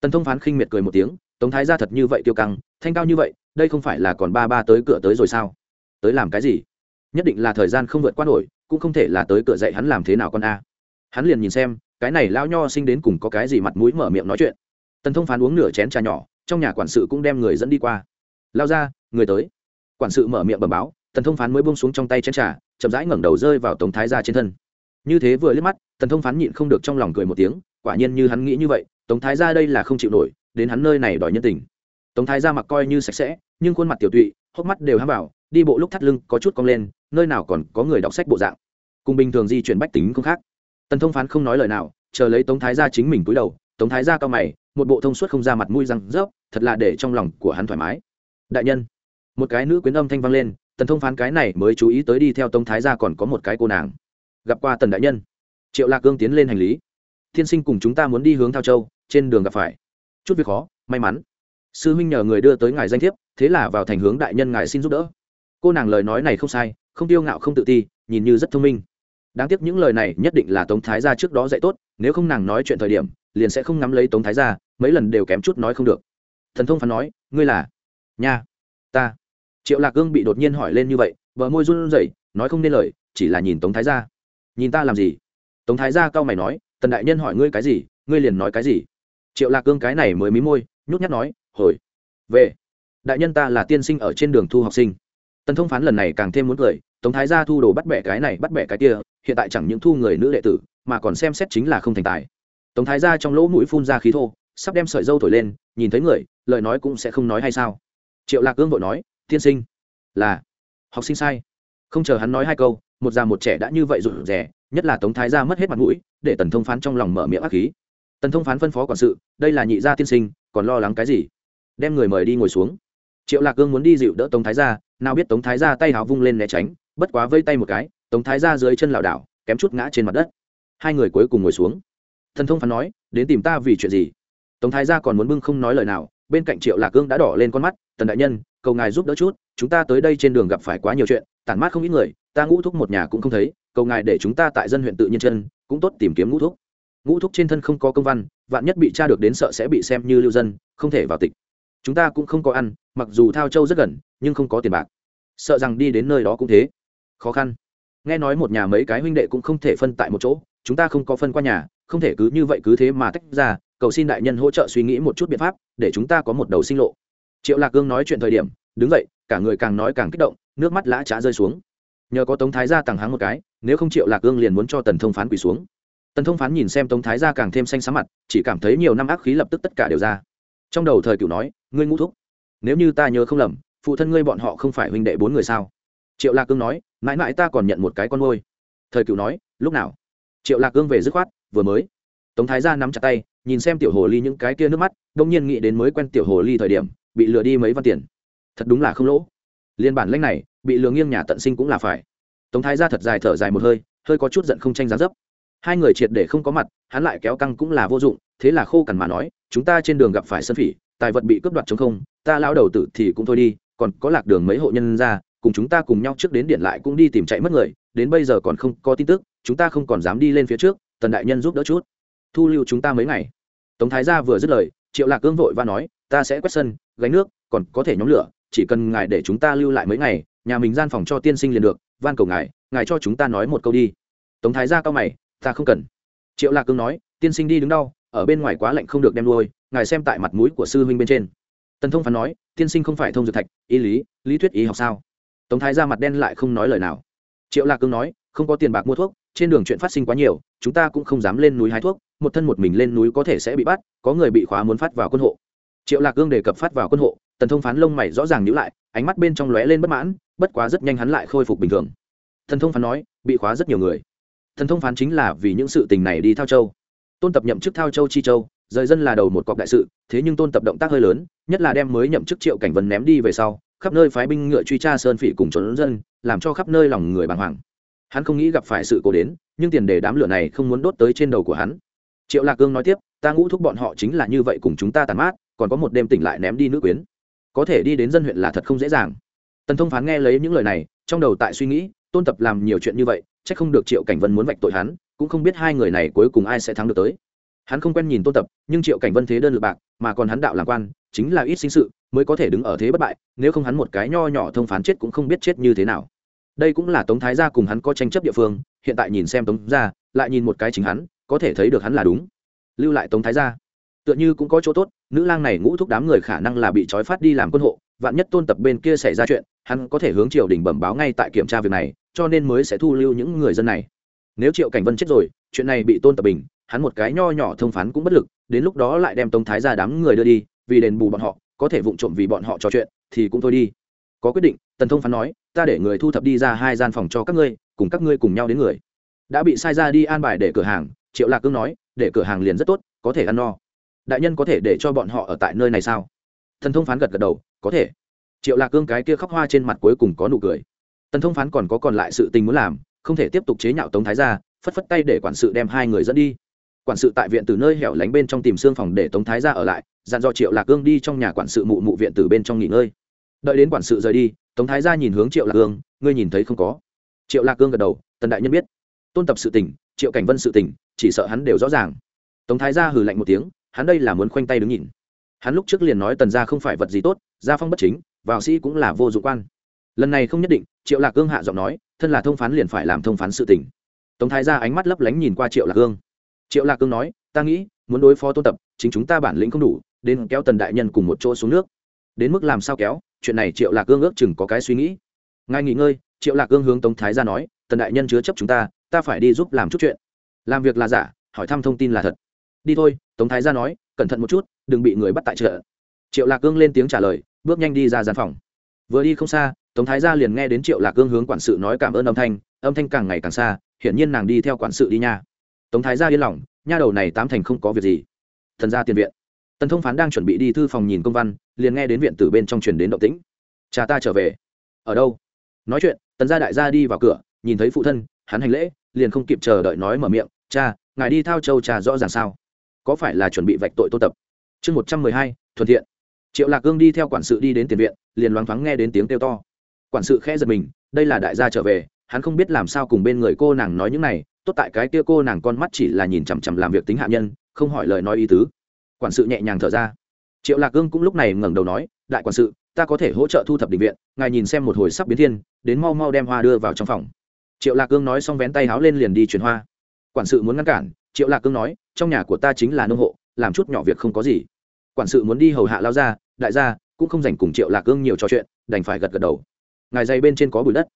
A: Tần thông phán khinh miệt cười một tiếng, tống thái gia thật như vậy tiêu căng, thanh cao như vậy, đây không phải là còn ba ba tới cửa tới rồi sao? Tới làm cái gì? Nhất định là thời gian không vượt qua nổi, cũng không thể là tới cửa dạy hắn làm thế nào con a. Hắn liền nhìn xem, cái này lão nho sinh đến cùng có cái gì mặt mũi mở miệng nói chuyện. Tần thông phán uống nửa chén trà nhỏ, trong nhà quản sự cũng đem người dẫn đi qua. Lao ra người tới. Quản sự mở miệng bẩm báo, tần thông phán mới bông xuống trong tay chén trà, chậm rãi ngẩng đầu rơi vào tống thái gia trên thân như thế vừa liếc mắt, tần thông phán nhịn không được trong lòng cười một tiếng, quả nhiên như hắn nghĩ như vậy, tống thái gia đây là không chịu nổi, đến hắn nơi này đòi nhân tình. Tống thái gia mặc coi như sạch sẽ, nhưng khuôn mặt tiểu tụy, hốc mắt đều hám vào, đi bộ lúc thắt lưng có chút cong lên, nơi nào còn có người đọc sách bộ dạng. Cùng bình thường di chuyển bách tính không khác. Tần thông phán không nói lời nào, chờ lấy tống thái gia chính mình cúi đầu, tống thái gia cao mày, một bộ thông suốt không ra mặt mũi răng rớp, thật là để trong lòng của hắn thoải mái. Đại nhân, một cái nữ quyến âm thanh vang lên, tần thông phán cái này mới chú ý tới đi theo tống thái gia còn có một cái cô nàng gặp qua tần đại nhân. Triệu lạc cương tiến lên hành lý. Thiên sinh cùng chúng ta muốn đi hướng thao châu, trên đường gặp phải. Chút việc khó, may mắn. Sư huynh nhờ người đưa tới ngài danh thiếp, thế là vào thành hướng đại nhân ngài xin giúp đỡ. Cô nàng lời nói này không sai, không tiêu ngạo không tự ti, nhìn như rất thông minh. Đáng tiếc những lời này nhất định là tống thái gia trước đó dạy tốt, nếu không nàng nói chuyện thời điểm, liền sẽ không ngắm lấy tống thái gia, mấy lần đều kém chút nói không được. Thần thông phán nói, ngươi là nha, ta. Triệu lạc cương bị đột nhiên hỏi lên như vậy vợ môi run rẩy, nói không nên lời, chỉ là nhìn tống thái gia nhìn ta làm gì? Tống thái gia cao mày nói, tần đại nhân hỏi ngươi cái gì, ngươi liền nói cái gì? Triệu lạc cương cái này mới mí môi, nhút nhát nói, hồi, về. Đại nhân ta là tiên sinh ở trên đường thu học sinh. Tần thông phán lần này càng thêm muốn cười, tống thái gia thu đồ bắt bẻ cái này, bắt bẻ cái kia, hiện tại chẳng những thu người nữ đệ tử, mà còn xem xét chính là không thành tài. Tống thái gia trong lỗ mũi phun ra khí thô, sắp đem sợi dâu thổi lên, nhìn thấy người, lời nói cũng sẽ không nói hay sao? Triệu lạc cương vội nói, tiên sinh, là, học sinh sai. Không chờ hắn nói hai câu một già một trẻ đã như vậy rụt rè, nhất là tống thái gia mất hết mặt mũi, để tần thông phán trong lòng mở miệng ác khí. Tần thông phán phân phó quản sự, đây là nhị gia tiên sinh, còn lo lắng cái gì? Đem người mời đi ngồi xuống. Triệu lạc cương muốn đi dịu đỡ tống thái gia, nào biết tống thái gia tay hào vung lên né tránh, bất quá vây tay một cái, tống thái gia dưới chân lảo đảo, kém chút ngã trên mặt đất. Hai người cuối cùng ngồi xuống. Thần thông phán nói, đến tìm ta vì chuyện gì? Tống thái gia còn muốn bưng không nói lời nào, bên cạnh triệu lạc cương đã đỏ lên con mắt, tần đại nhân, cầu ngài giúp đỡ chút, chúng ta tới đây trên đường gặp phải quá nhiều chuyện tản mát không ít người, ta ngũ thúc một nhà cũng không thấy, cầu ngài để chúng ta tại dân huyện tự nhiên chân, cũng tốt tìm kiếm ngũ thúc. Ngũ thúc trên thân không có công văn, vạn nhất bị tra được đến sợ sẽ bị xem như lưu dân, không thể vào tịch. Chúng ta cũng không có ăn, mặc dù thao châu rất gần, nhưng không có tiền bạc. Sợ rằng đi đến nơi đó cũng thế. Khó khăn. Nghe nói một nhà mấy cái huynh đệ cũng không thể phân tại một chỗ, chúng ta không có phân qua nhà, không thể cứ như vậy cứ thế mà tách ra, cầu xin đại nhân hỗ trợ suy nghĩ một chút biện pháp, để chúng ta có một đầu sinh lộ. Triệu lạc cương nói chuyện thời điểm đứng dậy, cả người càng nói càng kích động, nước mắt lã trá rơi xuống. Nhờ có tống thái gia tàng háng một cái, nếu không triệu lạc cương liền muốn cho tần thông phán quỳ xuống. Tần thông phán nhìn xem tống thái gia càng thêm xanh xám mặt, chỉ cảm thấy nhiều năm ác khí lập tức tất cả đều ra. Trong đầu thời cựu nói, ngươi ngũ thúc, nếu như ta nhớ không lầm, phụ thân ngươi bọn họ không phải huynh đệ bốn người sao? Triệu lạc cương nói, mãi mãi ta còn nhận một cái con ngôi thời cựu nói, lúc nào? Triệu lạc cương về dứt khoát, vừa mới. Tống thái gia nắm chặt tay, nhìn xem tiểu hồ ly những cái kia nước mắt, đông nhiên nghĩ đến mới quen tiểu hồ ly thời điểm, bị lừa đi mấy văn tiền thật đúng là không lỗ. Liên bản lãnh này, bị lường nghiêng nhà tận sinh cũng là phải. Tống thái gia thật dài thở dài một hơi hơi có chút giận không tranh giá dấp. Hai người triệt để không có mặt, hắn lại kéo căng cũng là vô dụng, thế là khô cằn mà nói, chúng ta trên đường gặp phải sân phỉ, tài vật bị cướp đoạt chống không, ta lao đầu tử thì cũng thôi đi, còn có lạc đường mấy hộ nhân ra, cùng chúng ta cùng nhau trước đến điện lại cũng đi tìm chạy mất người, đến bây giờ còn không có tin tức, chúng ta không còn dám đi lên phía trước, tần đại nhân giúp đỡ chút. Thu lưu chúng ta mấy ngày. Tống thái gia vừa dứt lời, triệu lạc cương vội và nói, ta sẽ quét sân, gánh nước, còn có thể nhóm lửa chỉ cần ngài để chúng ta lưu lại mấy ngày, nhà mình gian phòng cho tiên sinh liền được, van cầu ngài ngài cho chúng ta nói một câu đi. Tống thái gia cao mày, ta không cần. Triệu lạc cương nói, tiên sinh đi đứng đau, ở bên ngoài quá lạnh không được đem nuôi, ngài xem tại mặt mũi của sư huynh bên trên. Tần thông phán nói, tiên sinh không phải thông dược thạch, y lý lý thuyết y học sao? Tống thái ra mặt đen lại không nói lời nào. Triệu lạc cương nói, không có tiền bạc mua thuốc, trên đường chuyện phát sinh quá nhiều, chúng ta cũng không dám lên núi hái thuốc, một thân một mình lên núi có thể sẽ bị bắt, có người bị khóa muốn phát vào quân hộ. Triệu lạc cương đề cập phát vào quân hộ tần thông phán lông mày rõ ràng nhữ lại, ánh mắt bên trong lóe lên bất mãn, bất quá rất nhanh hắn lại khôi phục bình thường. Thần thông phán nói, bị khóa rất nhiều người. Thần thông phán chính là vì những sự tình này đi thao châu. Tôn tập nhậm chức thao châu chi châu, rời dân là đầu một cọc đại sự, thế nhưng tôn tập động tác hơi lớn, nhất là đem mới nhậm chức triệu cảnh vân ném đi về sau, khắp nơi phái binh ngựa truy tra sơn phỉ cùng trốn dân, làm cho khắp nơi lòng người bàng hoàng. Hắn không nghĩ gặp phải sự cố đến, nhưng tiền đề đám lửa này không muốn đốt tới trên đầu của hắn. Triệu lạc cương nói tiếp, ta ngũ thúc bọn họ chính là như vậy cùng chúng ta tàn mát, còn có một đêm tỉnh lại ném đi nữ quyến có thể đi đến dân huyện là thật không dễ dàng. Tần thông phán nghe lấy những lời này, trong đầu tại suy nghĩ, tôn tập làm nhiều chuyện như vậy c h ắ c không được triệu cảnh vân muốn vạch tội hắn, cũng không biết hai người này cuối cùng ai sẽ thắng được tới. Hắn không quen nhìn tôn tập, nhưng triệu cảnh vân thế đơn lượt bạc, mà còn hắn đạo làm quan, chính là ít sinh sự, mới có thể đứng ở thế bất bại, nếu không hắn một cái nho nhỏ thông phán chết cũng không biết chết như thế nào. Đây cũng là tống thái gia cùng hắn có tranh chấp địa phương, hiện tại nhìn xem tống gia, lại nhìn một cái chính hắn, có thể thấy được hắn là đúng. Lưu lại tống thái gia tựa như cũng có chỗ tốt, nữ lang này ngũ thúc đám người khả năng là bị trói phát đi làm quân hộ, vạn nhất tôn tập bên kia xảy ra chuyện, hắn có thể hướng triều đình bẩm báo ngay tại kiểm tra việc này, cho nên mới sẽ thu lưu những người dân này. Nếu triệu cảnh vân chết rồi, chuyện này bị tôn tập bình, hắn một cái nho nhỏ thông phán cũng bất lực, đến lúc đó lại đem tông thái ra đám người đưa đi, vì đền bù bọn họ, có thể vụng trộm vì bọn họ trò chuyện, thì cũng thôi đi. Có quyết định, tần thông phán nói, ta để người thu thập đi ra hai gian phòng cho các ngươi, cùng các ngươi cùng nhau đến người. Đã bị sai ra đi an bài để cửa hàng, triệu lạc cương nói, để cửa hàng liền rất tốt, có thể ăn no đại nhân có thể để cho bọn họ ở tại nơi này sao? Thần thông phán gật gật đầu, có thể. Triệu lạc cương cái kia khóc hoa trên mặt cuối cùng có nụ cười. Tần thông phán còn có còn lại sự tình muốn làm, không thể tiếp tục chế nhạo tống thái ra phất phất tay để quản sự đem hai người dẫn đi. Quản sự tại viện từ nơi hẻo lánh bên trong tìm xương phòng để tống thái ra ở lại, dặn dò triệu lạc cương đi trong nhà quản sự mụ mụ viện từ bên trong nghỉ ngơi. Đợi đến quản sự rời đi, tống thái ra nhìn hướng triệu lạc cương, ngươi nhìn thấy không có? Triệu lạc cương gật đầu, tần đại nhân biết. Tôn tập sự tình, triệu cảnh vân sự tình, chỉ sợ hắn đều rõ ràng. Tống thái ra hừ lạnh một tiếng hắn đây là muốn khoanh tay đứng nhìn. Hắn lúc trước liền nói tần gia không phải vật gì tốt, gia phong bất chính, vào sĩ cũng là vô dụng quan. Lần này không nhất định, triệu lạc cương hạ giọng nói, thân là thông phán liền phải làm thông phán sự tình. Tống thái ra ánh mắt lấp lánh nhìn qua triệu lạc cương triệu lạc cương nói, ta nghĩ, muốn đối phó tôn tập, chính chúng ta bản lĩnh không đủ, đến kéo tần đại nhân cùng một chỗ xuống nước. Đến mức làm sao kéo, chuyện này triệu lạc cương ước chừng có cái suy nghĩ. Ngài nghỉ ngơi, triệu lạc cương hướng tống thái ra nói, tần đại nhân chứa chấp chúng ta ta phải đi giúp làm chút chuyện. Làm việc là giả, hỏi thăm thông tin là thật đi thôi, tống thái ra nói, cẩn thận một chút, đừng bị người bắt tại chợ. Triệu lạc cương lên tiếng trả lời, bước nhanh đi ra gian phòng. Vừa đi không xa, tống thái gia liền nghe đến triệu lạc cương hướng quản sự nói cảm ơn âm thanh âm thanh càng ngày càng xa, hiển nhiên nàng đi theo quản sự đi nha. Tống thái gia yên lòng, nha đầu này tám thành không có việc gì. Thần gia tiền viện. Tần thông phán đang chuẩn bị đi thư phòng nhìn công văn, liền nghe đến viện từ bên trong truyền đến động tĩnh. Cha ta trở về. Ở đâu? Nói chuyện, tần gia đại gia đi vào cửa, nhìn thấy phụ thân, hắn hành lễ, liền không kịp chờ đợi nói mở miệng, cha, ngài đi thao châu trà rõ ràng sao? Có phải là chuẩn bị vạch tội tô tập? Chương một trăm mười hai thuận thiện. Triệu lạc cương đi theo quản sự đi đến tiền viện, liền loáng thoáng nghe đến tiếng kêu to. Quản sự khẽ giật mình, đây là đại gia trở về, hắn không biết làm sao cùng bên người cô nàng nói những này, tốt tại cái kia cô nàng con mắt chỉ là nhìn chằm chằm làm việc tính hạ nhân, không hỏi lời nói ý tứ. Quản sự nhẹ nhàng thở ra. Triệu lạc cương cũng lúc này ngẩng đầu nói, đại quản sự, ta có thể hỗ trợ thu thập định viện, ngài nhìn xem một hồi sắp biến thiên, đến mau mau đem hoa đưa vào trong phòng. Triệu lạc cương nói xong vén tay háo lên liền đi chuyển hoa. Quản sự muốn ngăn cản triệu lạc cương nói, trong nhà của ta chính là nông hộ, làm chút nhỏ việc không có gì. Quản sự muốn đi hầu hạ lao ra đại gia cũng không dành cùng triệu lạc cương nhiều trò chuyện, đành phải gật gật đầu. Ngài dày bên trên có bụi đất.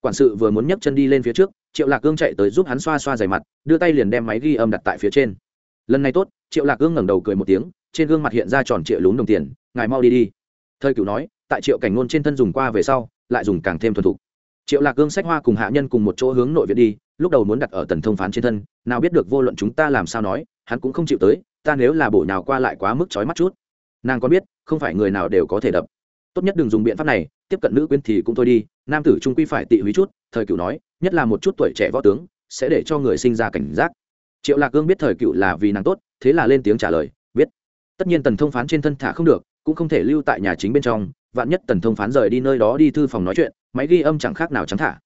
A: Quản sự vừa muốn nhấc chân đi lên phía trước, triệu lạc cương chạy tới giúp hắn xoa xoa giày mặt, đưa tay liền đem máy ghi âm đặt tại phía trên. Lần này tốt, triệu lạc cương ngẩng đầu cười một tiếng, trên gương mặt hiện ra tròn trịa lún đồng tiền, ngài mau đi đi. Thời cửu nói, tại triệu cảnh ngôn trên thân dùng qua về sau, lại dùng càng thêm thuần thục. Triệu lạc cương sách hoa cùng hạ nhân cùng một chỗ hướng nội viện đi lúc đầu muốn đặt ở tần thông phán trên thân, nào biết được vô luận chúng ta làm sao nói, hắn cũng không chịu tới, ta nếu là bổ nào qua lại quá mức trói mắt chút. Nàng có biết, không phải người nào đều có thể đập. Tốt nhất đừng dùng biện pháp này, tiếp cận nữ quyến thì cũng thôi đi, nam tử trung quy phải tị húy chút, thời cựu nói, nhất là một chút tuổi trẻ võ tướng, sẽ để cho người sinh ra cảnh giác. Triệu lạc cương biết thời cựu là vì nàng tốt, thế là lên tiếng trả lời, biết. Tất nhiên tần thông phán trên thân thả không được, cũng không thể lưu tại nhà chính bên trong, vạn nhất tần thông phán rời đi nơi đó đi thư phòng nói chuyện, máy ghi âm chẳng khác nào trắng thả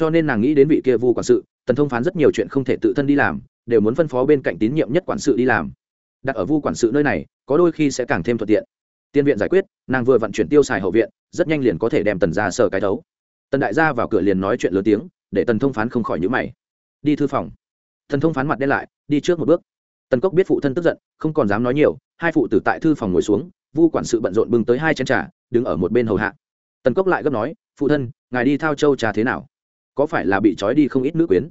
A: cho nên nàng nghĩ đến vị kia vu quản sự, tần thông phán rất nhiều chuyện không thể tự thân đi làm, đều muốn phân phó bên cạnh tín nhiệm nhất quản sự đi làm. Đặt ở vu quản sự nơi này, có đôi khi sẽ càng thêm thuận tiện. Tiên viện giải quyết, nàng vừa vận chuyển tiêu xài hậu viện, rất nhanh liền có thể đem tần ra sở cái thấu. Tần đại gia vào cửa liền nói chuyện lớn tiếng, để tần thông phán không khỏi nhữ mày. Đi thư phòng. Tần thông phán mặt đen lại, đi trước một bước. Tần cốc biết phụ thân tức giận, không còn dám nói nhiều, hai phụ tử tại thư phòng ngồi xuống, vu quản sự bận rộn bưng tới hai chén trà, đứng ở một bên hầu hạ. Tần cốc lại gấp nói, phụ thân, ngài đi thao châu trà thế nào? Có phải là bị trói đi không ít nữ quyến?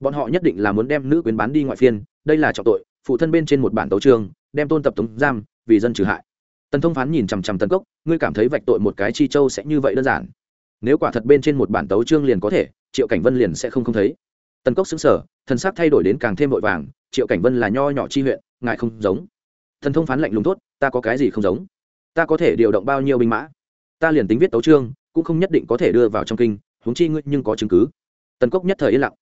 A: Bọn họ nhất định là muốn đem nữ quyến bán đi ngoại phiên, đây là trọng tội, phụ thân bên trên một bản tấu trường đem tôn tập tống giam, vì dân trừ hại. Tần thông phán nhìn chằm chằm tần cốc, ngươi cảm thấy vạch tội một cái chi châu sẽ như vậy đơn giản? Nếu quả thật bên trên một bản tấu trương liền có thể, triệu cảnh vân liền sẽ không không thấy. Tần cốc xứng sở thần sắc thay đổi đến càng thêm vội vàng, triệu cảnh vân là nho nhỏ chi huyện, ngài không giống. Thần thông phán lạnh lùng tốt ta có cái gì không giống? Ta có thể điều động bao nhiêu binh mã? Ta liền tính viết tấu trương cũng không nhất định có thể đưa vào trong kinh huống chi ngươi nhưng có chứng cứ. Tần cốc nhất thời yên lặng.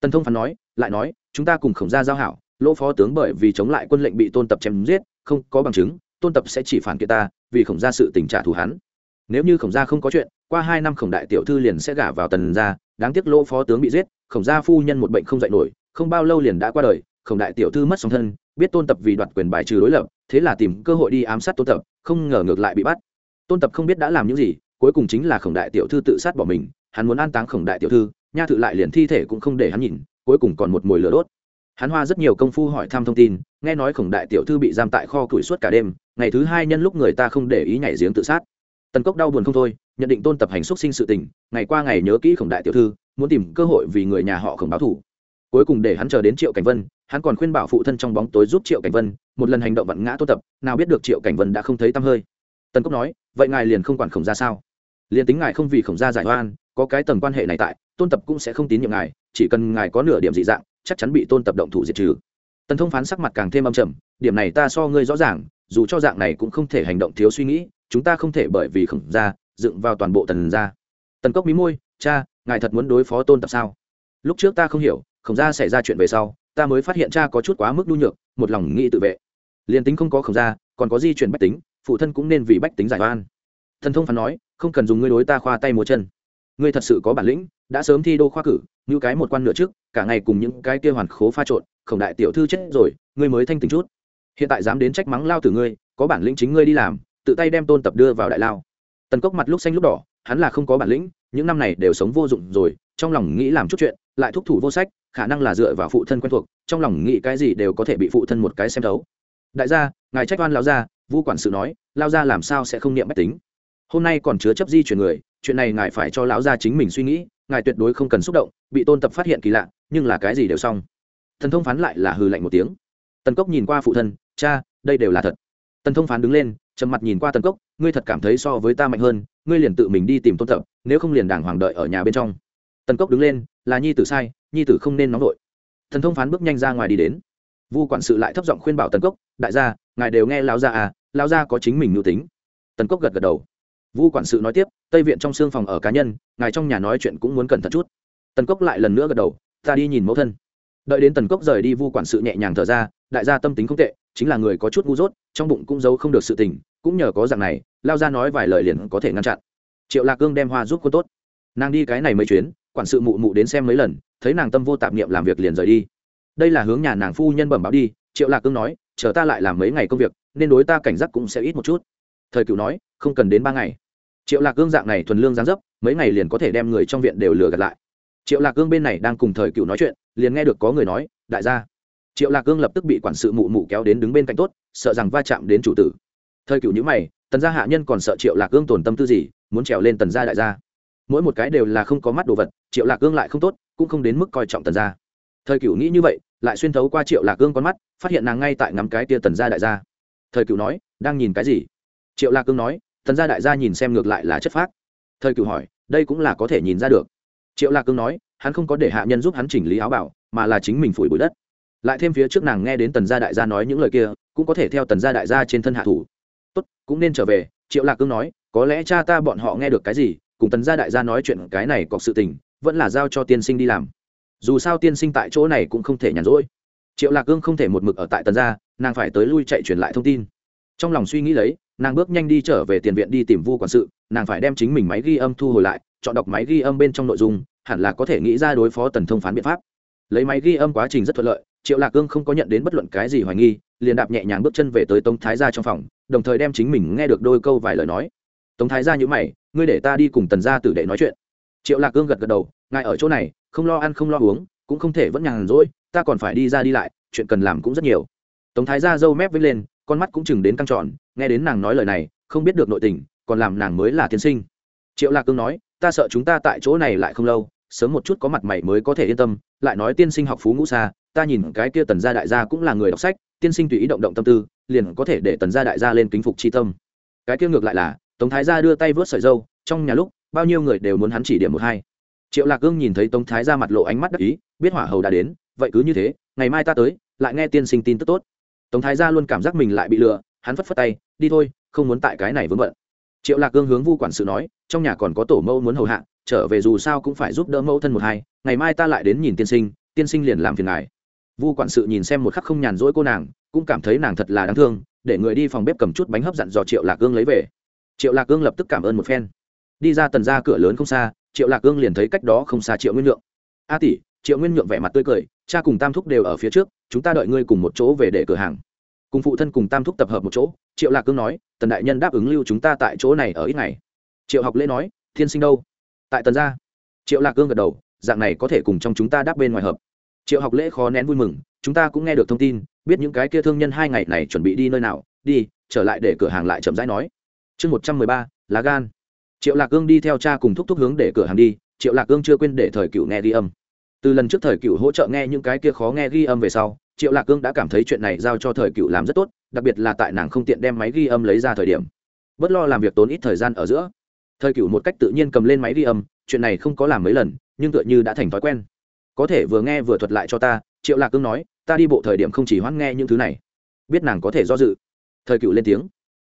A: Tần thông phán nói, lại nói, chúng ta cùng khổng gia giao hảo, lỗ phó tướng bởi vì chống lại quân lệnh bị tôn tập chém giết, không có bằng chứng, tôn tập sẽ chỉ phản kiện ta, vì khổng gia sự tình trả thù hắn. Nếu như khổng gia không có chuyện, qua hai năm khổng đại tiểu thư liền sẽ gả vào tần gia, đáng tiếc lỗ phó tướng bị giết, khổng gia phu nhân một bệnh không dạy nổi, không bao lâu liền đã qua đời, khổng đại tiểu thư mất song thân, biết tôn tập vì đoạt quyền bài trừ đối lập, thế là tìm cơ hội đi ám sát tôn tập, không ngờ ngược lại bị bắt. Tôn tập không biết đã làm những gì, cuối cùng chính là khổng đại tiểu thư tự sát bỏ mình hắn muốn an táng khổng đại tiểu thư, nha thự lại liền thi thể cũng không để hắn nhìn, cuối cùng còn một mồi lửa đốt. Hắn hoa rất nhiều công phu hỏi thăm thông tin, nghe nói khổng đại tiểu thư bị giam tại kho củi suốt cả đêm, ngày thứ hai nhân lúc người ta không để ý nhảy giếng tự sát. Tần cốc đau buồn không thôi, nhận định tôn tập hành xúc sinh sự tình, ngày qua ngày nhớ kỹ khổng đại tiểu thư, muốn tìm cơ hội vì người nhà họ khổng báo thủ. Cuối cùng để hắn chờ đến triệu cảnh vân, hắn còn khuyên bảo phụ thân trong bóng tối giúp triệu cảnh vân, một lần hành động vặn ngã tôn tập, nào biết được triệu cảnh vân đã không thấy tăm hơi. Tần cốc nói, vậy ngài liền không quản khổng ra sao? Liền tính ngài không vì khổng gia giải oan có cái tầng quan hệ này tại, tôn tập cũng sẽ không tín nhiệm ngài, chỉ cần ngài có nửa điểm dị dạng, chắc chắn bị tôn tập động thủ diệt trừ. Tần thông phán sắc mặt càng thêm âm trầm, điểm này ta so ngươi rõ ràng, dù cho dạng này cũng không thể hành động thiếu suy nghĩ, chúng ta không thể bởi vì khổng gia, dựng vào toàn bộ tần gia. Tần cốc mí môi, cha, ngài thật muốn đối phó tôn tập sao? Lúc trước ta không hiểu, khổng gia xảy ra chuyện về sau, ta mới phát hiện cha có chút quá mức nhu nhược, một lòng nghĩ tự vệ. Liền tính không có khổng gia, còn có di chuyển bách tính, phụ thân cũng nên vì bách tính giải oan. Thần thông phán nói, không cần dùng ngươi đối ta khoa tay múa chân ngươi thật sự có bản lĩnh, đã sớm thi đô khoa cử, như cái một quan nửa trước, cả ngày cùng những cái kia hoàn khố pha trộn, khổng đại tiểu thư chết rồi, ngươi mới thanh tình chút. Hiện tại dám đến trách mắng lao tử ngươi, có bản lĩnh chính ngươi đi làm, tự tay đem tôn tập đưa vào đại lao. Tần cốc mặt lúc xanh lúc đỏ, hắn là không có bản lĩnh, những năm này đều sống vô dụng rồi, trong lòng nghĩ làm chút chuyện, lại thúc thủ vô sách, khả năng là dựa vào phụ thân quen thuộc, trong lòng nghĩ cái gì đều có thể bị phụ thân một cái xem thấu. Đại gia, ngài trách oan lao gia, vu quản sự nói, lao gia làm sao sẽ không niệm bách tính? Hôm nay còn chứa chấp di chuyển người, chuyện này ngài phải cho lão gia chính mình suy nghĩ, ngài tuyệt đối không cần xúc động, bị tôn tập phát hiện kỳ lạ, nhưng là cái gì đều xong. Thần thông phán lại là hừ lạnh một tiếng. Tần cốc nhìn qua phụ thân, cha, đây đều là thật. Tần thông phán đứng lên, trầm mặt nhìn qua tần cốc, ngươi thật cảm thấy so với ta mạnh hơn, ngươi liền tự mình đi tìm tôn tập, nếu không liền đàng hoàng đợi ở nhà bên trong. Tần cốc đứng lên, là nhi tử sai, nhi tử không nên nóng vội. Thần thông phán bước nhanh ra ngoài đi đến. Vu quản sự lại thấp giọng khuyên bảo tần cốc, đại gia, ngài đều nghe lão gia à lão gia có chính mình nữ tính. Tần cốc gật gật đầu vu quản sự nói tiếp, tây viện trong xương phòng ở cá nhân, ngài trong nhà nói chuyện cũng muốn cẩn thận chút. Tần cốc lại lần nữa gật đầu, ta đi nhìn mẫu thân. Đợi đến tần cốc rời đi, vu quản sự nhẹ nhàng thở ra, đại gia tâm tính không tệ, chính là người có chút ngu dốt, trong bụng cũng giấu không được sự tình, cũng nhờ có dạng này, lao ra nói vài lời liền có thể ngăn chặn. Triệu lạc cương đem hoa giúp cô tốt. Nàng đi cái này mấy chuyến, quản sự mụ mụ đến xem mấy lần, thấy nàng tâm vô tạp niệm làm việc liền rời đi. Đây là hướng nhà nàng phu nhân bẩm báo đi, triệu lạc cương nói, chờ ta lại làm mấy ngày công việc, nên đối ta cảnh giác cũng sẽ ít một chút. Thời cựu nói, không cần đến ba ngày triệu lạc cương dạng này thuần lương gián dấp, mấy ngày liền có thể đem người trong viện đều lừa gạt lại. Triệu lạc cương bên này đang cùng thời cựu nói chuyện, liền nghe được có người nói, đại gia. Triệu lạc cương lập tức bị quản sự mụ mụ kéo đến đứng bên cạnh tốt, sợ rằng va chạm đến chủ tử. Thời cựu nhữ mày, tần gia hạ nhân còn sợ triệu lạc cương tổn tâm tư gì, muốn trèo lên tần gia đại gia. Mỗi một cái đều là không có mắt đồ vật, triệu lạc cương lại không tốt, cũng không đến mức coi trọng tần gia. Thời cựu nghĩ như vậy, lại xuyên thấu qua triệu lạc cương con mắt, phát hiện nàng ngay tại ngắm cái tia tần gia đại gia. Thời cựu nói, đang nhìn cái gì? Triệu lạc cương nói tần gia đại gia nhìn xem ngược lại là chất phác. Thời cựu hỏi, đây cũng là có thể nhìn ra được. Triệu lạc cương nói, hắn không có để hạ nhân giúp hắn chỉnh lý áo bảo, mà là chính mình phủi bụi đất. Lại thêm phía trước nàng nghe đến tần gia đại gia nói những lời kia, cũng có thể theo tần gia đại gia trên thân hạ thủ. Tốt, cũng nên trở về, triệu lạc cương nói, có lẽ cha ta bọn họ nghe được cái gì, cùng tần gia đại gia nói chuyện cái này có sự tình, vẫn là giao cho tiên sinh đi làm. Dù sao tiên sinh tại chỗ này cũng không thể nhàn rỗi. Triệu lạc cương không thể một mực ở tại tần gia, nàng phải tới lui chạy truyền lại thông tin trong lòng suy nghĩ lấy, nàng bước nhanh đi trở về tiền viện đi tìm vu quản sự, nàng phải đem chính mình máy ghi âm thu hồi lại, chọn đọc máy ghi âm bên trong nội dung, hẳn là có thể nghĩ ra đối phó tần thông phán biện pháp. Lấy máy ghi âm quá trình rất thuận lợi, triệu lạc cương không có nhận đến bất luận cái gì hoài nghi, liền đạp nhẹ nhàng bước chân về tới tống thái gia trong phòng, đồng thời đem chính mình nghe được đôi câu vài lời nói. Tống thái gia nhữ mày, ngươi để ta đi cùng tần gia tử đệ nói chuyện. Triệu lạc cương gật gật đầu, ngài ở chỗ này, không lo ăn không lo uống, cũng không thể vẫn nhàn rỗi, ta còn phải đi ra đi lại, chuyện cần làm cũng rất nhiều. Tống thái gia dâu mép vết lên con mắt cũng chừng đến căng tròn, nghe đến nàng nói lời này, không biết được nội tình, còn làm nàng mới là tiên sinh. Triệu lạc cương nói, ta sợ chúng ta tại chỗ này lại không lâu, sớm một chút có mặt mày mới có thể yên tâm, lại nói tiên sinh học phú ngũ xa, ta nhìn cái kia tần gia đại gia cũng là người đọc sách, tiên sinh tùy ý động động tâm tư, liền có thể để tần gia đại gia lên kính phục c tâm. Cái kia ngược lại là, tống thái gia đưa tay vớt sợi dâu, trong nhà lúc, bao nhiêu người đều muốn hắn chỉ điểm một hai. Triệu lạc cương nhìn thấy tống thái gia mặt lộ ánh mắt đắc ý, biết hỏa hầu đã đến, vậy cứ như thế, ngày mai ta tới, lại nghe tiên sinh tin tức tốt tống thái gia luôn cảm giác mình lại bị lừa, hắn phất phất tay, đi thôi, không muốn tại cái này vướng bận. Triệu lạc cương hướng vu quản sự nói, trong nhà còn có tổ mẫu muốn hầu hạ, trở về dù sao cũng phải giúp đỡ mẫu thân một hai, ngày mai ta lại đến nhìn tiên sinh tiên sinh liền làm phiền ngài. Vu quản sự nhìn xem một khắc không nhàn rỗi cô nàng, cũng cảm thấy nàng thật là đáng thương, để người đi phòng bếp cầm chút bánh hấp dặn dò triệu lạc cương lấy về. Triệu lạc cương lập tức cảm ơn một phen. Đi ra tần ra cửa lớn không xa, triệu lạc cương liền thấy cách đó không xa triệu nguyên nhượng. A tỷ. Triệu nguyên nhượng vẻ mặt tươi cười cha cùng tam thúc đều ở phía trước, chúng ta đợi ngươi cùng một chỗ về để cửa hàng. Cùng phụ thân cùng tam thúc tập hợp một chỗ, triệu lạc cương nói, tần đại nhân đáp ứng lưu chúng ta tại chỗ này ở ít ngày. Triệu học lễ nói, thiên sinh đâu? Tại tần gia. Triệu lạc cương gật đầu, dạng này có thể cùng trong chúng ta đáp bên ngoài hợp. Triệu học lễ khó nén vui mừng, chúng ta cũng nghe được thông tin, biết những cái kia thương nhân hai ngày này chuẩn bị đi nơi nào, đi, trở lại để cửa hàng lại chậm rãi nói. Chương một trăm mười ba, lá gan. Triệu lạc cương đi theo cha cùng thúc thúc hướng để cửa hàng đi, triệu lạc cương chưa quên để thời cựu nghe đi âm từ lần trước thời cựu hỗ trợ nghe những cái kia khó nghe ghi âm về sau, triệu lạc cương đã cảm thấy chuyện này giao cho thời cựu làm rất tốt, đặc biệt là tại nàng không tiện đem máy ghi âm lấy ra thời điểm. Bớt lo làm việc tốn ít thời gian ở giữa. Thời cựu một cách tự nhiên cầm lên máy ghi âm, chuyện này không có làm mấy lần, nhưng tựa như đã thành thói quen. Có thể vừa nghe vừa thuật lại cho ta, triệu lạc cương nói, ta đi bộ thời điểm không chỉ hoãn nghe những thứ này. Biết nàng có thể do dự. Thời cựu lên tiếng.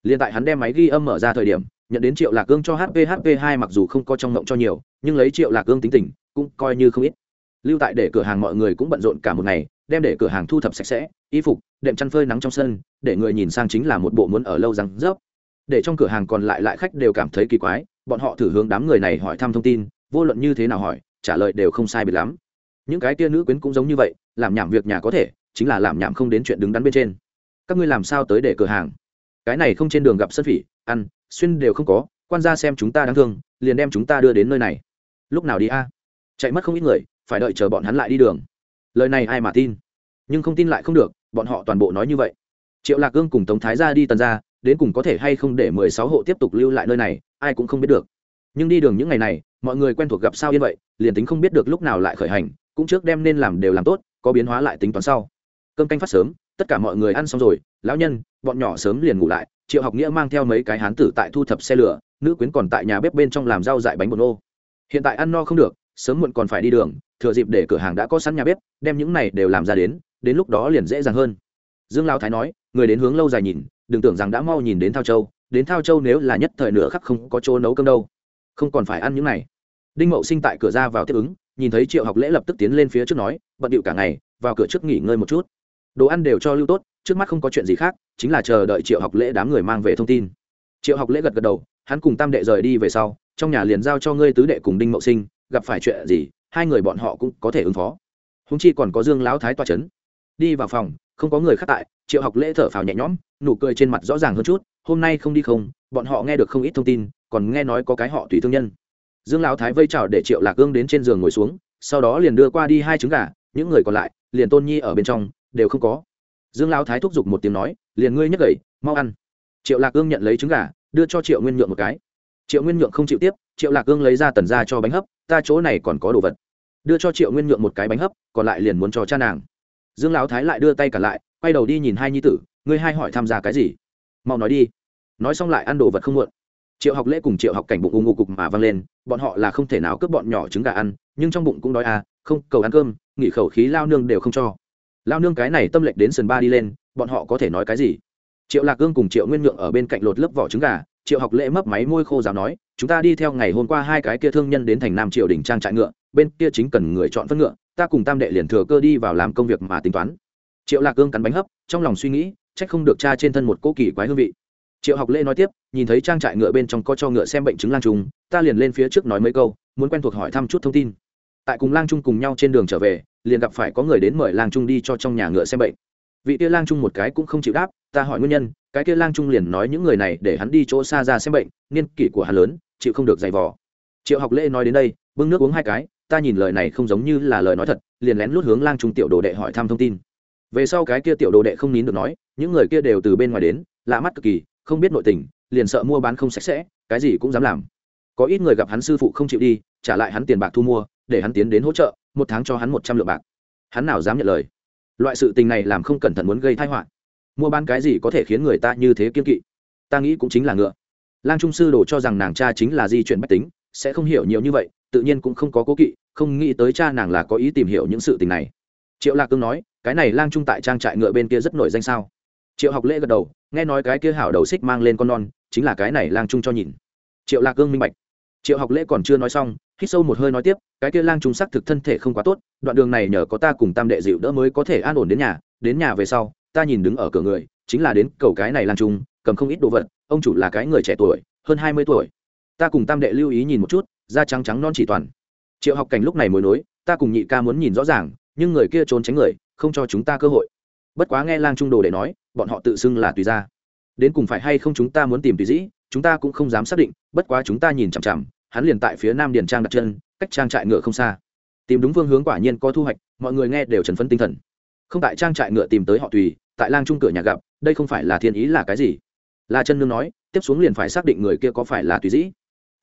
A: Liền tại hắn đem máy ghi âm mở ra thời điểm, nhận đến triệu lạc cương cho hphp hai mặc dù không có trong mộng cho nhiều, nhưng lấy triệu lạc cương tính tình, cũng coi như không ít lưu tại để cửa hàng mọi người cũng bận rộn cả một ngày, đem để cửa hàng thu thập sạch sẽ, y phục, đệm chăn phơi nắng trong sân, để người nhìn sang chính là một bộ muốn ở lâu răng rớp. Để trong cửa hàng còn lại lại khách đều cảm thấy kỳ quái, bọn họ thử hướng đám người này hỏi thăm thông tin, vô luận như thế nào hỏi, trả lời đều không sai biệt lắm. Những cái tia nữ quyến cũng giống như vậy, làm nhảm việc nhà có thể, chính là làm nhảm không đến chuyện đứng đắn bên trên. Các ngươi làm sao tới để cửa hàng? Cái này không trên đường gặp sân phỉ, ăn, xuyên đều không có, quan gia xem chúng ta đáng thương, liền đem chúng ta đưa đến nơi này. Lúc nào đi a? Chạy mất không ít người phải đợi chờ bọn hắn lại đi đường. Lời này ai mà tin? Nhưng không tin lại không được, bọn họ toàn bộ nói như vậy. Triệu lạc gương cùng tống thái ra đi tần ra, đến cùng có thể hay không để mười sáu hộ tiếp tục lưu lại nơi này, ai cũng không biết được. Nhưng đi đường những ngày này, mọi người quen thuộc gặp sao yên vậy, liền tính không biết được lúc nào lại khởi hành, cũng trước đem nên làm đều làm tốt, có biến hóa lại tính toán sau. Cơm canh phát sớm, tất cả mọi người ăn xong rồi, lão nhân, bọn nhỏ sớm liền ngủ lại, triệu học nghĩa mang theo mấy cái hán tử tại thu thập xe lửa, nữ quyến còn tại nhà bếp bên trong làm rau dại bánh bột nô. Hiện tại ăn no không được, sớm muộn còn phải đi đường thừa dịp để cửa hàng đã có sẵn nhà bếp, đem những này đều làm ra đến đến lúc đó liền dễ dàng hơn. Dương lao thái nói, người đến hướng lâu dài nhìn, đừng tưởng rằng đã mau nhìn đến thao châu, đến thao châu nếu là nhất thời nửa khắc không có chỗ nấu cơm đâu. Không còn phải ăn những này. Đinh mậu sinh tại cửa ra vào tiếp ứng, nhìn thấy triệu học lễ lập tức tiến lên phía trước nói, bận điệu cả ngày, vào cửa trước nghỉ ngơi một chút. Đồ ăn đều cho lưu tốt, trước mắt không có chuyện gì khác, chính là chờ đợi triệu học lễ đám người mang về thông tin. Triệu học lễ gật gật đầu, hắn cùng tam đệ rời đi về sau, trong nhà liền giao cho ngươi tứ đệ cùng đinh mậu sinh, gặp phải chuyện gì hai người bọn họ cũng có thể ứng phó. Húng chi còn có dương lão thái toa c h ấ n đi vào phòng, không có người khác tại, triệu học lễ thở phào nhẹ nhõm, nụ cười trên mặt rõ ràng hơn chút, hôm nay không đi không, bọn họ nghe được không ít thông tin, còn nghe nói có cái họ tùy thương nhân. Dương lão thái vây trào để triệu lạc gương đến trên giường ngồi xuống, sau đó liền đưa qua đi hai trứng gà, những người còn lại, liền tôn nhi ở bên trong, đều không có. Dương lão thái thúc giục một tiếng nói, liền ngươi nhấc gậy, mau ăn. Triệu lạc gương nhận lấy trứng gà, đưa cho triệu nguyên nhượng một cái. Triệu nguyên nhượng không chịu tiếp, triệu lạc gương lấy ra tần ra cho bánh hấp, ta chỗ này còn có đồ vật đưa cho triệu nguyên nhượng một cái bánh hấp, còn lại liền muốn cho cha nàng. Dương lão thái lại đưa tay cả lại, quay đầu đi nhìn hai nhi tử, ngươi hai hỏi tham gia cái gì? Mau nói đi. Nói xong lại ăn đồ vật không muộn. Triệu học lễ cùng triệu học cảnh bụng ung ngô cục mà văng lên, bọn họ là không thể nào cướp bọn nhỏ trứng gà ăn, nhưng trong bụng cũng đói à không, cầu ăn cơm, nghỉ khẩu khí lao nương đều không cho. Lao nương cái này tâm lệnh đến sườn ba đi lên, bọn họ có thể nói cái gì? Triệu lạc cương cùng triệu nguyên nhượng ở bên cạnh lột lớp vỏ trứng gà, triệu học lễ mấp máy môi khô giáo nói, chúng ta đi theo ngày hôm qua hai cái kia thương nhân đến thành nam triều đình trang trại ngựa bên kia chính cần người chọn phân ngựa, ta cùng tam đệ liền thừa cơ đi vào làm công việc mà tính toán. Triệu lạc cương cắn bánh hấp, trong lòng suy nghĩ trách không được cha trên thân một cỗ kỳ quái hương vị. Triệu học lễ nói tiếp, nhìn thấy trang trại ngựa bên trong có cho ngựa xem bệnh chứng lang trung ta liền lên phía trước nói mấy câu, muốn quen thuộc hỏi thăm chút thông tin. Tại cùng lang trung cùng nhau trên đường trở về, liền gặp phải có người đến mời lang trung đi cho trong nhà ngựa xem bệnh. Vị kia lang trung một cái cũng không chịu đáp, ta hỏi nguyên nhân, cái kia lang trung liền nói những người này để hắn đi chỗ xa ra xem bệnh, niên kỷ của hắn lớn, chịu không được giày vò. Triệu học lễ nói đến đây, bưng nước uống hai cái ta nhìn lời này không giống như là lời nói thật, liền lén lút hướng lang trung tiểu đồ đệ hỏi thăm thông tin. Về sau cái kia tiểu đồ đệ không nín được nói, những người kia đều từ bên ngoài đến, lạ mắt cực kỳ, không biết nội tình, liền sợ mua bán không sạch sẽ, cái gì cũng dám làm. Có ít người gặp hắn sư phụ không chịu đi, trả lại hắn tiền bạc thu mua, để hắn tiến đến hỗ trợ, một tháng cho hắn một trăm lượng bạc. Hắn nào dám nhận lời? Loại sự tình này làm không cẩn thận muốn gây thai họa. Mua bán cái gì có thể khiến người ta như thế kiên kỵ? Ta nghĩ cũng chính là ngựa. Lang trung sư đồ cho rằng nàng cha chính là di chuyển bách tính, sẽ không hiểu nhiều như vậy tự nhiên cũng không có cố kỵ, không nghĩ tới cha nàng là có ý tìm hiểu những sự tình này. Triệu lạc cương nói, cái này lang trung tại trang trại ngựa bên kia rất nổi danh sao? Triệu học lễ gật đầu, nghe nói cái kia hảo đầu xích mang lên con non, chính là cái này lang trung cho nhìn. Triệu lạc cương minh bạch. Triệu học lễ còn chưa nói xong, hít sâu một hơi nói tiếp, cái kia lang trung xác thực thân thể không quá tốt, đoạn đường này nhờ có ta cùng tam đệ dịu đỡ mới có thể an ổn đến nhà đến nhà về sau, ta nhìn đứng ở cửa người, chính là đến cầu cái này lang trung, cầm không ít đồ vật, ông chủ là cái người trẻ tuổi, hơn hai mươi tuổi ta cùng tam đệ lưu ý nhìn một chút, da trắng trắng non chỉ toàn. Triệu học cảnh lúc này mối nối, ta cùng nhị ca muốn nhìn rõ ràng, nhưng người kia trốn tránh người, không cho chúng ta cơ hội. Bất quá nghe lang trung đồ để nói, bọn họ tự xưng là tùy ra đến cùng phải hay không chúng ta muốn tìm tùy dĩ, chúng ta cũng không dám xác định, bất quá chúng ta nhìn chằm chằm, hắn liền tại phía nam điền trang đặt chân, cách trang trại ngựa không xa. Tìm đúng phương hướng quả nhiên có thu hoạch, mọi người nghe đều trần phấn tinh thần. Không tại trang trại ngựa tìm tới họ tùy, tại lang trung cửa nhà gặp, đây không phải là thiên ý là cái gì? La chân nương nói, tiếp xuống liền phải xác định người kia có phải là tùy dĩ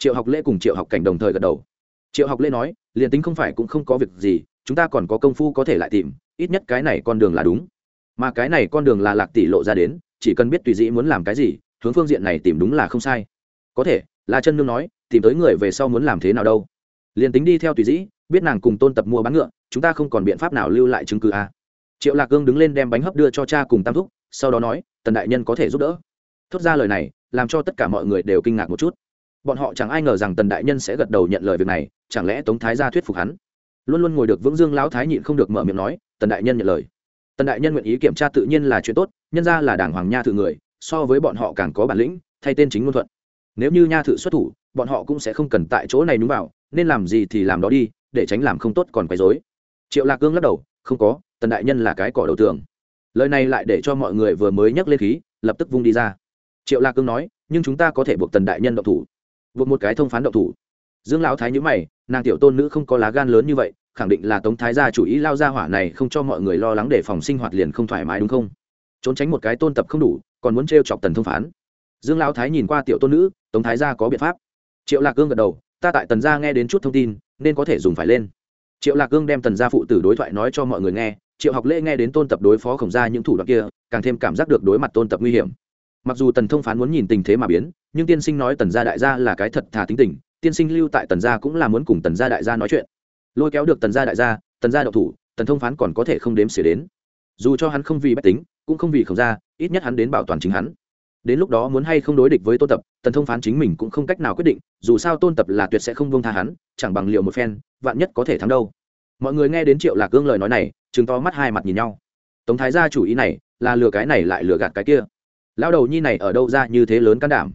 A: triệu học lễ cùng triệu học cảnh đồng thời gật đầu. Triệu học lễ nói, liền tính không phải cũng không có việc gì, chúng ta còn có công phu có thể lại tìm, ít nhất cái này con đường là đúng. Mà cái này con đường là lạc tỷ lộ ra đến, chỉ cần biết tùy dĩ muốn làm cái gì, hướng phương diện này tìm đúng là không sai. Có thể, La chân nương nói, tìm tới người về sau muốn làm thế nào đâu. Liền tính đi theo tùy dĩ, biết nàng cùng tôn tập mua bán ngựa, chúng ta không còn biện pháp nào lưu lại chứng cứ à. triệu lạc Cương đứng lên đem bánh hấp đưa cho cha cùng tam thúc, sau đó nói, tần đại nhân có thể giúp đỡ. Thốt ra lời này, làm cho tất cả mọi người đều kinh ngạc một chút bọn họ chẳng ai ngờ rằng tần đại nhân sẽ gật đầu nhận lời việc này, chẳng lẽ tống thái gia thuyết phục hắn? Luôn luôn ngồi được vững dương lão thái nhịn không được mở miệng nói, tần đại nhân nhận lời. Tần đại nhân nguyện ý kiểm tra tự nhiên là chuyện tốt, nhân ra là đảng hoàng nha thự người, so với bọn họ càng có bản lĩnh, thay tên chính ngôn thuận. Nếu như nha thự xuất thủ, bọn họ cũng sẽ không cần tại chỗ này đúng vào, nên làm gì thì làm đó đi, để tránh làm không tốt còn quấy dối triệu lạc cương lắc đầu, không có, tần đại nhân là cái cỏ đầu tường. Lời này lại để cho mọi người vừa mới nhắc lên khí, lập tức vung đi ra. Triệu lạc cương nói, nhưng chúng ta có thể buộc tần đại nhân động thủ vượt một cái thông phán động thủ. Dương lão thái nhữ mày, nàng tiểu tôn nữ không có lá gan lớn như vậy, khẳng định là tống thái gia chủ ý lao ra hỏa này không cho mọi người lo lắng để phòng sinh hoạt liền không thoải mái đúng không? Trốn tránh một cái tôn tập không đủ, còn muốn t chọc tần thông phán. Dương lão thái nhìn qua tiểu tôn nữ, tống thái gia có biện pháp. Triệu lạc cương gật đầu, ta tại tần gia nghe đến chút thông tin, nên có thể dùng phải lên. Triệu lạc cương đem tần gia phụ tử đối thoại nói cho mọi người nghe, triệu học lễ nghe đến tôn tập đối phó khổng gia những thủ đoạn kia, càng thêm cảm giác được đối mặt tôn tập nguy hiểm mặc dù tần thông phán muốn nhìn tình thế mà biến, nhưng tiên sinh nói tần gia đại gia là cái thật thà tính tình, tiên sinh lưu tại tần gia cũng là muốn cùng tần gia đại gia nói chuyện. Lôi kéo được tần gia đại gia, tần gia độc thủ, tần thông phán còn có thể không đếm xỉa đến. Dù cho hắn không vì bách tính, cũng không vì khổng gia, ít nhất hắn đến bảo toàn chính hắn. Đến lúc đó muốn hay không đối địch với tôn tập, tần thông phán chính mình cũng không cách nào quyết định, dù sao tôn tập là tuyệt sẽ không buông tha hắn, chẳng bằng liệu một phen, vạn nhất có thể thắng đâu. Mọi người nghe đến triệu lạc gương lời nói này chứng to mắt hai mặt nhìn nhau. Tống thái gia chủ ý này, là lừa cái này lại lừa gạt cái kia lao đầu nhi này ở đâu ra như thế lớn can đảm?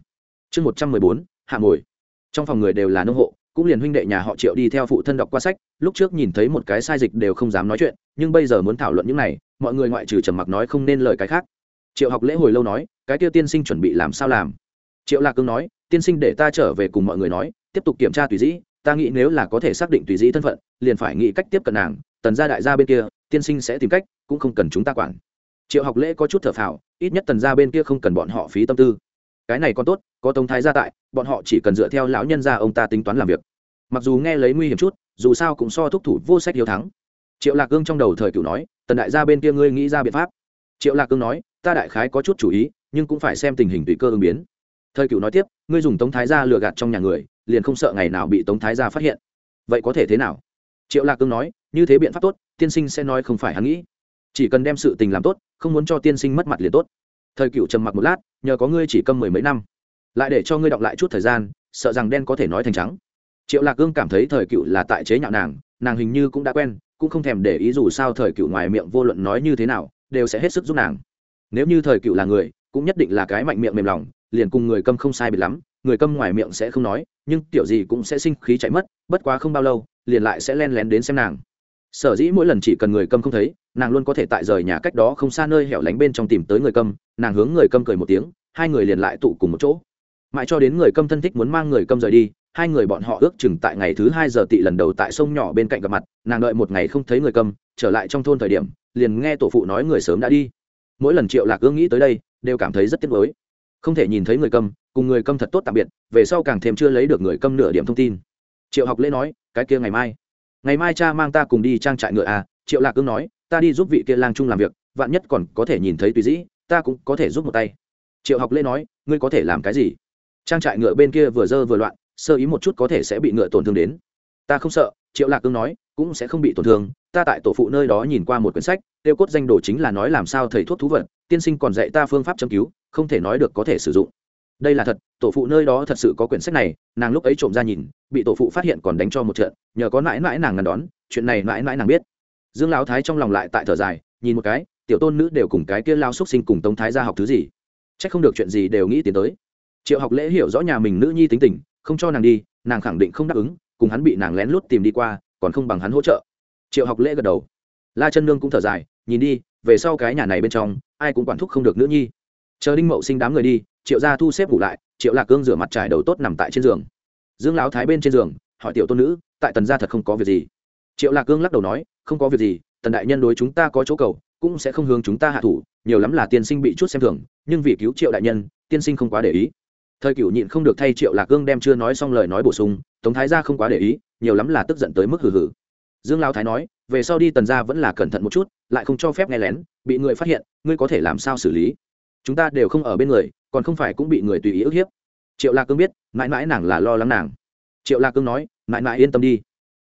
A: Chương một trăm mười bốn, hạ mồi trong phòng người đều là nông hộ, cũng liền huynh đệ nhà họ triệu đi theo phụ thân đọc qua sách, lúc trước nhìn thấy một cái sai dịch đều không dám nói chuyện, nhưng bây giờ muốn thảo luận những này, mọi người ngoại trừ trầm mặc nói không nên lời cái khác. Triệu học lễ hồi lâu nói, cái kia tiên sinh chuẩn bị làm sao làm? Triệu lạc cương nói, tiên sinh để ta trở về cùng mọi người nói, tiếp tục kiểm tra tùy dĩ, ta nghĩ nếu là có thể xác định tùy dĩ thân phận, liền phải nghĩ cách tiếp cận nàng, tần gia đại gia bên kia, tiên sinh sẽ tìm cách, cũng không cần chúng ta quản triệu học lễ có chút thở phào, ít nhất tần ra bên kia không cần bọn họ phí tâm tư. Cái này còn tốt, có tống thái gia tại, bọn họ chỉ cần dựa theo lão nhân gia ông ta tính toán làm việc. Mặc dù nghe lấy nguy hiểm chút, dù sao cũng so thúc thủ vô sách hiếu thắng. Triệu lạc cương trong đầu thời cựu nói, tần đại gia bên kia ngươi nghĩ ra biện pháp. Triệu lạc cương nói, ta đại khái có chút chủ ý, nhưng cũng phải xem tình hình tùy cơ ứng biến. Thời cựu nói tiếp, ngươi dùng tống thái gia lừa gạt trong nhà người, liền không sợ ngày nào bị tống thái gia phát hiện. Vậy có thể thế nào? Triệu lạc cương nói, như thế biện pháp tốt, tiên sinh sẽ nói không phải hắn nghĩ chỉ cần đem sự tình làm tốt, không muốn cho tiên sinh mất mặt liền tốt. Thời cựu trầm mặc một lát, nhờ có ngươi chỉ câm mười mấy năm. Lại để cho ngươi đọc lại chút thời gian, sợ rằng đen có thể nói thành trắng. Triệu lạc cương cảm thấy thời cựu là tại chế nhạo nàng nàng hình như cũng đã quen, cũng không thèm để ý dù sao thời cựu ngoài miệng vô luận nói như thế nào, đều sẽ hết sức giúp nàng. Nếu như thời cựu là người, cũng nhất định là cái mạnh miệng mềm lòng, liền cùng người câm không sai biệt lắm, người câm ngoài miệng sẽ không nói, nhưng kiểu gì cũng sẽ sinh khí chạy mất, bất quá không bao lâu, liền lại sẽ len lén đến xem nàng sở dĩ mỗi lần chỉ cần người câm không thấy, nàng luôn có thể tại rời nhà cách đó không xa nơi hẻo lánh bên trong tìm tới người câm, nàng hướng người câm cười một tiếng, hai người liền lại tụ cùng một chỗ. Mãi cho đến người câm thân thích muốn mang người câm rời đi, hai người bọn họ ước chừng tại ngày thứ hai giờ tị lần đầu tại sông nhỏ bên cạnh gặp mặt, nàng đợi một ngày không thấy người câm, trở lại trong thôn thời điểm, liền nghe tổ phụ nói người sớm đã đi. Mỗi lần triệu lạc ương nghĩ tới đây, đều cảm thấy rất tiếc nuối. Không thể nhìn thấy người câm, cùng người câm thật tốt tạm biệt, về sau càng thêm chưa lấy được người câm nửa điểm thông tin. Triệu học lễ nói, cái kia ngày mai ngày mai cha mang ta cùng đi trang trại ngựa à triệu lạc Cương nói, ta đi giúp vị kia lang trung làm việc, vạn nhất còn có thể nhìn thấy tùy dĩ, ta cũng có thể giúp một tay. Triệu học lễ nói, ngươi có thể làm cái gì? Trang trại ngựa bên kia vừa dơ vừa loạn, sơ ý một chút có thể sẽ bị ngựa tổn thương đến. Ta không sợ, triệu lạc cương nói, cũng sẽ không bị tổn thương, ta tại tổ phụ nơi đó nhìn qua một quyển sách, tiêu cốt danh đồ chính là nói làm sao thầy thuốc thú vật, tiên sinh còn dạy ta phương pháp châm cứu, không thể nói được có thể sử dụng đây là thật, tổ phụ nơi đó thật sự có quyển sách này, nàng lúc ấy trộm ra nhìn, bị tổ phụ phát hiện còn đánh cho một trận, nhờ có mãi mãi nàng ngăn đón, chuyện này mãi mãi nàng biết. Dương lão thái trong lòng lại tại thở dài, nhìn một cái, tiểu tôn nữ đều cùng cái kia lao xúc sinh cùng tống thái ra học thứ gì? C h ắ c không được chuyện gì đều nghĩ tiến tới. Triệu học lễ hiểu rõ nhà mình nữ nhi tính tình, không cho nàng đi, nàng khẳng định không đáp ứng, cùng hắn bị nàng lén lút tìm đi qua, còn không bằng hắn hỗ trợ. Triệu học lễ gật đầu. La chân nương cũng thở dài, nhìn đi, về sau cái nhà này bên trong, ai cũng quản thúc không được nữ nhi. Chờ đinh mậu sinh đám người đi triệu gia thu xếp ngủ lại, triệu lạc cương rửa mặt trải đầu tốt nằm tại trên giường. Dương lão thái bên trên giường, hỏi tiểu tôn nữ, tại tần gia thật không có việc gì? Triệu lạc cương lắc đầu nói, không có việc gì, tần đại nhân đối chúng ta có chỗ cầu, cũng sẽ không hướng chúng ta hạ thủ, nhiều lắm là tiên sinh bị chút xem thường, nhưng vì cứu triệu đại nhân, tiên sinh không quá để ý. Thời Cửu nhịn không được thay triệu lạc cương đem chưa nói xong lời nói bổ sung, tống thái gia không quá để ý, nhiều lắm là tức giận tới mức hử hử dương lao thái nói, về sau đi tần gia vẫn là cẩn thận một chút, lại không cho phép nghe lén, bị người phát hiện, ngươi có thể làm sao xử lý? Chúng ta đều không ở bên người, còn không phải cũng bị người tùy ý ức hiếp. Triệu lạc cương biết, mãi mãi nàng là lo lắng nàng. Triệu lạc cương nói, mãi mãi yên tâm đi.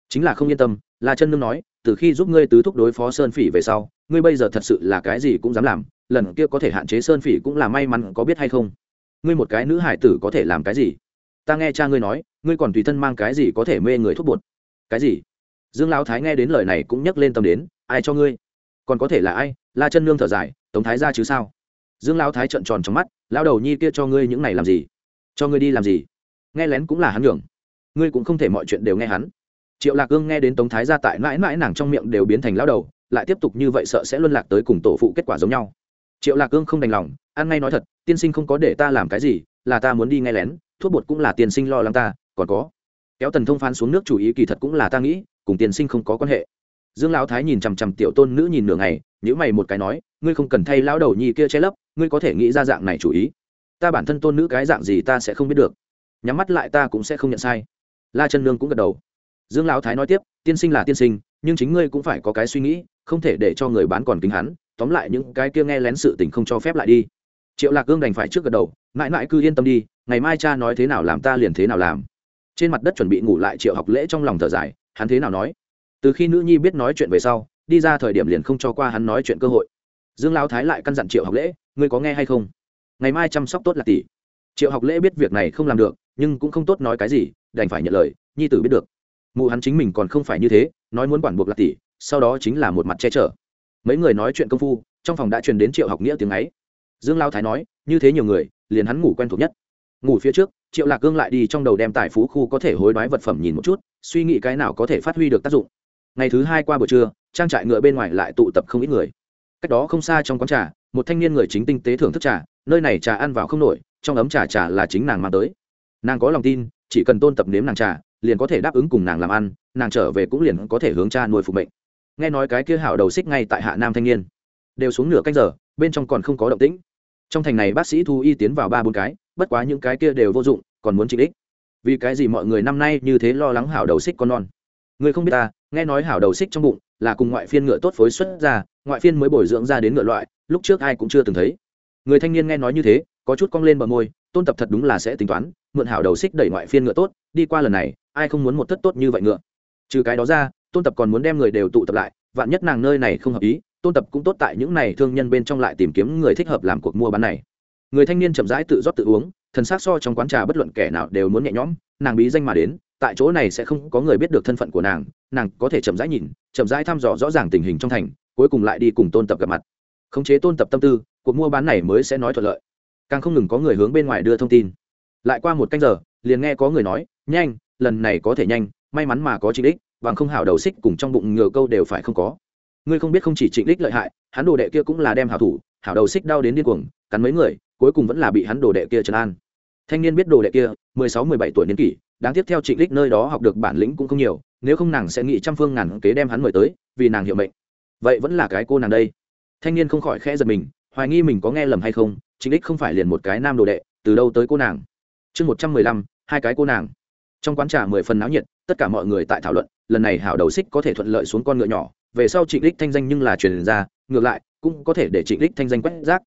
A: Chính là không yên tâm là chân nương nói, từ khi giúp ngươi tứ thúc đối phó sơn phỉ về sau, ngươi bây giờ thật sự là cái gì cũng dám làm, lần kia có thể hạn chế sơn phỉ cũng là may mắn có biết hay không. Ngươi một cái nữ hải tử có thể làm cái gì? Ta nghe cha ngươi nói, ngươi còn tùy thân mang cái gì có thể mê người thuốc bột? Cái gì? Dương lão thái nghe đến lời này cũng nhắc lên tâm đến, ai cho ngươi? Còn có thể là ai? La chân nương thở dài, tống thái ra chứ sao? Dương lao thái trợn tròn trong mắt lao đầu nhi kia cho ngươi những này làm gì? Cho ngươi đi làm gì? Nghe lén cũng là hắn nhường. Ngươi cũng không thể mọi chuyện đều nghe hắn. Triệu lạc cương nghe đến tống thái ra tại mãi mãi nàng trong miệng đều biến thành lao đầu, lại tiếp tục như vậy sợ sẽ luân lạc tới cùng tổ phụ kết quả giống nhau. Triệu lạc cương không đành lòng, ăn ngay nói thật, tiên sinh không có để ta làm cái gì, là ta muốn đi nghe lén, thuốc bột cũng là tiên sinh lo lắng ta, còn có. Kéo tần thông phán xuống nước chủ ý kỳ thật cũng là ta nghĩ, cùng tiên sinh không có quan hệ dương lão thái nhìn chằm chằm tiểu tôn nữ nhìn nửa ngày nhữ mày một cái nói, ngươi không cần thay lão đầu nhi kia che lấp, ngươi có thể nghĩ ra dạng này chủ ý. Ta bản thân tôn nữ cái dạng gì ta sẽ không biết được. Nhắm mắt lại ta cũng sẽ không nhận sai. La chân nương cũng gật đầu. Dương lão thái nói tiếp, tiên sinh là tiên sinh, nhưng chính ngươi cũng phải có cái suy nghĩ, không thể để cho người bán còn kính hắn, tóm lại những cái kia nghe lén sự tình không cho phép lại đi. Triệu lạc gương đành phải trước gật đầu, mãi mãi cứ yên tâm đi, ngày mai cha nói thế nào làm ta liền thế nào làm. Trên mặt đất chuẩn bị ngủ lại triệu học lễ trong lòng thở dài, hắn thế nào nói? Từ khi nữ nhi biết nói chuyện về sau, đi ra thời điểm liền không cho qua hắn nói chuyện cơ hội. Dương lão thái lại căn dặn triệu học lễ, ngươi có nghe hay không? Ngày mai chăm sóc tốt là tỷ. Triệu học lễ biết việc này không làm được, nhưng cũng không tốt nói cái gì, đành phải nhận lời, nhi tử biết được. Mụ hắn chính mình còn không phải như thế, nói muốn quản buộc là tỷ, sau đó chính là một mặt che chở. Mấy người nói chuyện công phu, trong phòng đã truyền đến triệu học nghĩa tiếng ấy. Dương lao thái nói, như thế nhiều người, liền hắn ngủ quen thuộc nhất. Ngủ phía trước, triệu lạc cương lại đi trong đầu đem tài phú khu có thể hối đoái vật phẩm nhìn một chút, suy nghĩ cái nào có thể phát huy được tác dụng ngày thứ hai qua buổi trưa, trang trại ngựa bên ngoài lại tụ tập không ít người. Cách đó không xa trong quán trà, một thanh niên người chính tinh tế thưởng thức trà, nơi này trà ăn vào không nổi, trong ấm trà trà là chính nàng mang tới. Nàng có lòng tin, chỉ cần tôn tập nếm nàng trà, liền có thể đáp ứng cùng nàng làm ăn, nàng trở về cũng liền có thể hướng cha nuôi phục mệnh. Nghe nói cái kia hảo đầu xích ngay tại hạ nam thanh niên. Đều xuống nửa canh giờ, bên trong còn không có động tĩnh. Trong thành này bác sĩ thu y tiến vào ba bốn cái, bất quá những cái kia đều vô dụng, còn muốn trịnh đích. Vì cái gì mọi người năm nay như thế lo lắng hảo đầu xích con non? Người không biết ta, nghe nói hảo đầu xích trong bụng, là cùng ngoại phiên ngựa tốt phối xuất ra, ngoại phiên mới bồi dưỡng ra đến ngựa loại, lúc trước ai cũng chưa từng thấy. Người thanh niên nghe nói như thế, có chút cong lên bờ môi, tôn tập thật đúng là sẽ tính toán, mượn hảo đầu xích đẩy ngoại phiên ngựa tốt, đi qua lần này, ai không muốn một thất tốt như vậy ngựa. Trừ cái đó ra, tôn tập còn muốn đem người đều tụ tập lại, vạn nhất nàng nơi này không hợp ý, tôn tập cũng tốt tại những này thương nhân bên trong lại tìm kiếm người thích hợp làm cuộc mua bán này. Người thanh niên chậm rãi tự rót tự uống, thần sắc so trong quán trà bất luận kẻ nào đều muốn nhẹ nhõm, nàng bí danh mà đến tại chỗ này sẽ không có người biết được thân phận của nàng nàng có thể chậm rãi nhìn, chậm rãi thăm dò rõ ràng tình hình trong thành, cuối cùng lại đi cùng tôn tập gặp mặt. Khống chế tôn tập tâm tư, cuộc mua bán này mới sẽ nói thuận lợi. Càng không ngừng có người hướng bên ngoài đưa thông tin. Lại qua một canh giờ, liền nghe có người nói, nhanh, lần này có thể nhanh, may mắn mà có trịnh đích, bằng không hảo đầu xích cùng trong bụng ngựa câu đều phải không có. Ngươi không biết không chỉ trịnh đích lợi hại, hắn đồ đệ kia cũng là đem hảo thủ, hảo đầu xích đau đến điên cuồng, cắn mấy người, cuối cùng vẫn là bị hắn đồ đệ kia trấn an. Thanh niên biết đồ đệ kia, mười sáu, mười bảy tuổi niên kỷ đáng tiếp theo trịnh lích nơi đó học được bản lĩnh cũng không nhiều, nếu không nàng sẽ nghĩ trăm phương ngàn kế đem hắn mời tới, vì nàng hiệu mệnh. Vậy vẫn là cái cô nàng đây. Thanh niên không khỏi khẽ giật mình, hoài nghi mình có nghe lầm hay không, trịnh lích không phải liền một cái nam đồ đệ, từ đâu tới cô nàng. Chương một trăm mười lăm, hai cái cô nàng. Trong quán trà mười phần náo nhiệt, tất cả mọi người tại thảo luận, lần này hảo đầu xích có thể thuận lợi xuống con ngựa nhỏ, về sau trịnh lích thanh danh nhưng là truyền ra, ngược lại, cũng có thể để trịnh lích thanh danh quét rác.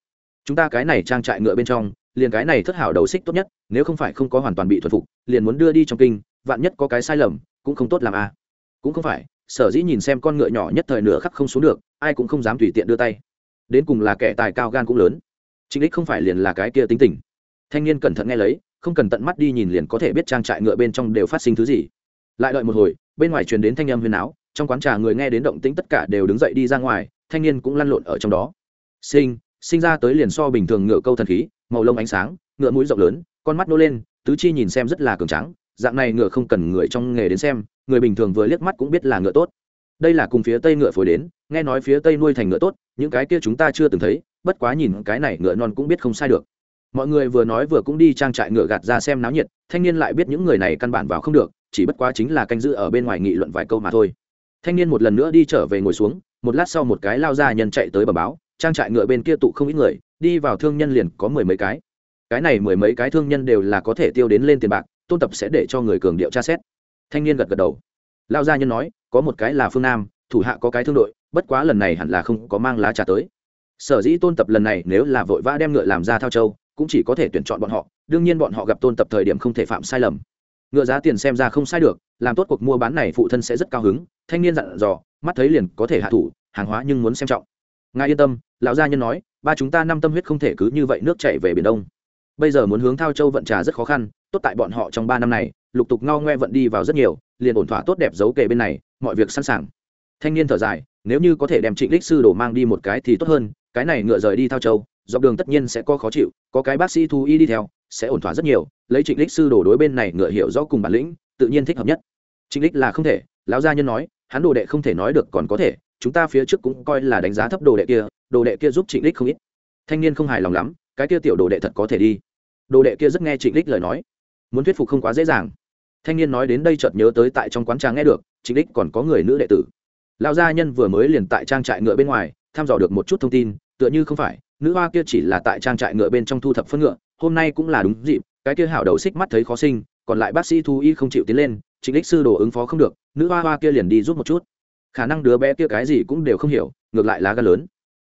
A: Chúng ta cái này trang trại ngựa bên trong liền cái này thất hảo đầu xích tốt nhất, nếu không phải không có hoàn toàn bị thuần phục, liền muốn đưa đi trong kinh, vạn nhất có cái sai lầm, cũng không tốt làm a cũng không phải, sở dĩ nhìn xem con ngựa nhỏ nhất thời nửa khắc không xuống được, ai cũng không dám tùy tiện đưa tay. Đến cùng là kẻ tài cao gan cũng lớn. Trịnh đích không phải liền là cái kia tính tình. Thanh niên cẩn thận nghe lấy, không cần tận mắt đi nhìn liền có thể biết trang trại ngựa bên trong đều phát sinh thứ gì. Lại đợi một hồi, bên ngoài truyền đến thanh âm huyền áo, trong quán trà người nghe đến động tĩnh tất cả đều đứng dậy đi ra ngoài, thanh niên cũng lăn lộn ở trong đó. Sinh sinh ra tới liền so bình thường ngựa câu thần khí màu lông ánh sáng, ngựa mũi rộng lớn, con mắt nô lên, tứ chi nhìn xem rất là cường trắng dạng này ngựa không cần người trong nghề đến xem, người bình thường vừa liếc mắt cũng biết là ngựa tốt. Đây là cùng phía tây ngựa phối đến, nghe nói phía tây nuôi thành ngựa tốt, những cái kia chúng ta chưa từng thấy, bất quá nhìn cái này ngựa non cũng biết không sai được. Mọi người vừa nói vừa cũng đi trang trại ngựa gạt ra xem náo nhiệt, thanh niên lại biết những người này căn bản vào không được, chỉ bất quá chính là canh giữ ở bên ngoài nghị luận vài câu mà thôi. Thanh niên một lần nữa đi trở về ngồi xuống, một lát sau một cái lao ra nhân chạy tới bờ báo, trang trại ngựa bên kia tụ không ít người đi vào thương nhân liền có mười mấy cái. Cái này mười mấy cái thương nhân đều là có thể tiêu đến lên tiền bạc, tôn tập sẽ để cho người cường điệu tra xét. Thanh niên gật gật đầu. Lao gia nhân nói, có một cái là phương nam, thủ hạ có cái thương đội, bất quá lần này hẳn là không có mang lá trà tới. Sở dĩ tôn tập lần này nếu là vội vã đem ngựa làm ra thao châu, cũng chỉ có thể tuyển chọn bọn họ, đương nhiên bọn họ gặp tôn tập thời điểm không thể phạm sai lầm. Ngựa giá tiền xem ra không sai được, làm tốt cuộc mua bán này phụ thân sẽ rất cao hứng, thanh niên dặn dò, mắt thấy liền có thể hạ thủ, hàng hóa nhưng muốn xem trọng ngài yên tâm, lão gia nhân nói, ba chúng ta năm tâm huyết không thể cứ như vậy nước chảy về biển đông. Bây giờ muốn hướng thao châu vận trà rất khó khăn, tốt tại bọn họ trong ba năm này, lục tục ngao ngoe vận đi vào rất nhiều, liền ổn thỏa tốt đẹp giấu kề bên này, mọi việc sẵn sàng. Thanh niên thở dài, nếu như có thể đem trịnh lích sư đổ mang đi một cái thì tốt hơn, cái này ngựa rời đi thao châu, dọc đường tất nhiên sẽ có khó chịu, có cái bác sĩ thú y đi theo, sẽ ổn thỏa rất nhiều, lấy trịnh lích sư đổ đối bên này ngựa hiểu rõ cùng bản lĩnh, tự nhiên thích hợp nhất. Trịnh lích là không thể, lão gia nhân nói, hắn đồ đệ không thể nói được còn có thể chúng ta phía trước cũng coi là đánh giá thấp đồ đệ kia, đồ đệ kia giúp trịnh đích không ít. Thanh niên không hài lòng lắm, cái kia tiểu đồ đệ thật có thể đi. Đồ đệ kia rất nghe trịnh đích lời nói. Muốn thuyết phục không quá dễ dàng. Thanh niên nói đến đây chợt nhớ tới tại trong quán trà nghe được, trịnh đích còn có người nữ đệ tử. Lão gia nhân vừa mới liền tại trang trại ngựa bên ngoài, thăm dò được một chút thông tin, tựa như không phải, nữ hoa kia chỉ là tại trang trại ngựa bên trong thu thập phân ngựa, hôm nay cũng là đúng dịp, cái kia hảo đầu xích mắt thấy khó sinh, còn lại bác sĩ thu y không chịu tiến lên, trịnh đích sư đồ ứng phó không được, nữ hoa hoa kia liền đi giúp một chút khả năng đứa bé kia cái gì cũng đều không hiểu, ngược lại lá gan lớn.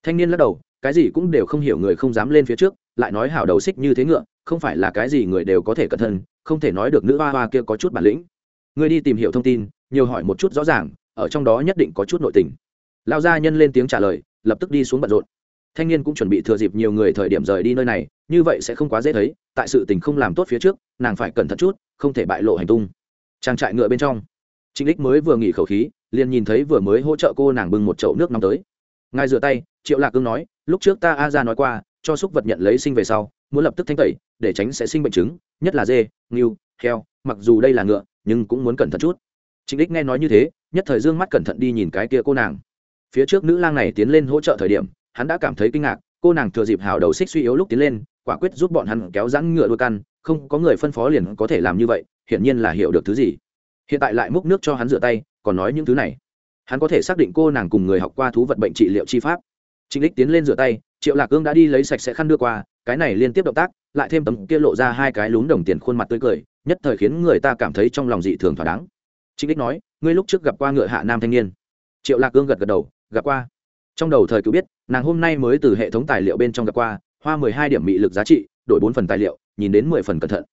A: Thanh niên lắc đầu, cái gì cũng đều không hiểu người không dám lên phía trước, lại nói hảo đầu xích như thế ngựa, không phải là cái gì người đều có thể cẩn thận, không thể nói được nữ hoa hoa kia có chút bản lĩnh. Người đi tìm hiểu thông tin, nhiều hỏi một chút rõ ràng, ở trong đó nhất định có chút nội tình. Lao gia nhân lên tiếng trả lời, lập tức đi xuống bận rộn. Thanh niên cũng chuẩn bị thừa dịp nhiều người thời điểm rời đi nơi này, như vậy sẽ không quá dễ thấy, tại sự tình không làm tốt phía trước, nàng phải cẩn thận chút, không thể bại lộ hành tung. Trang trại ngựa bên trong, trịnh lích mới vừa nghỉ khẩu khí liền nhìn thấy vừa mới hỗ trợ cô nàng bưng một chậu nước nóng tới. Ngài rửa tay, triệu lạc cương nói, lúc trước ta a ra nói qua, cho súc vật nhận lấy sinh về sau, muốn lập tức thanh tẩy, để tránh sẽ sinh bệnh chứng, nhất là dê, ngưu, heo, mặc dù đây là ngựa, nhưng cũng muốn cẩn thận chút. Trịnh đích nghe nói như thế, nhất thời dương mắt cẩn thận đi nhìn cái kia cô nàng. Phía trước nữ lang này tiến lên hỗ trợ thời điểm, hắn đã cảm thấy kinh ngạc, cô nàng thừa dịp hào đầu xích suy yếu lúc tiến lên, quả quyết giúp bọn hắn kéo rãn ngựa đôi căn, không có người phân phó liền có thể làm như vậy, hiển nhiên là hiểu được thứ gì. Hiện tại lại múc nước cho hắn rửa tay còn nói những thứ này. Hắn có thể xác định cô nàng cùng người học qua thú vật bệnh trị liệu chi pháp. Trịnh lích tiến lên rửa tay, triệu lạc cương đã đi lấy sạch sẽ khăn đưa qua, cái này liên tiếp động tác, lại thêm tấm kia lộ ra hai cái lún đồng tiền khuôn mặt tươi cười, nhất thời khiến người ta cảm thấy trong lòng dị thường thỏa đáng. Trịnh lích nói, ngươi lúc trước gặp qua ngựa hạ nam thanh niên. Triệu lạc cương gật gật đầu, gặp qua. Trong đầu thời cứu biết, nàng hôm nay mới từ hệ thống tài liệu bên trong gặp qua, hoa mười hai điểm mị lực giá trị, đổi bốn phần tài liệu, nhìn đến mười phần cẩn thận.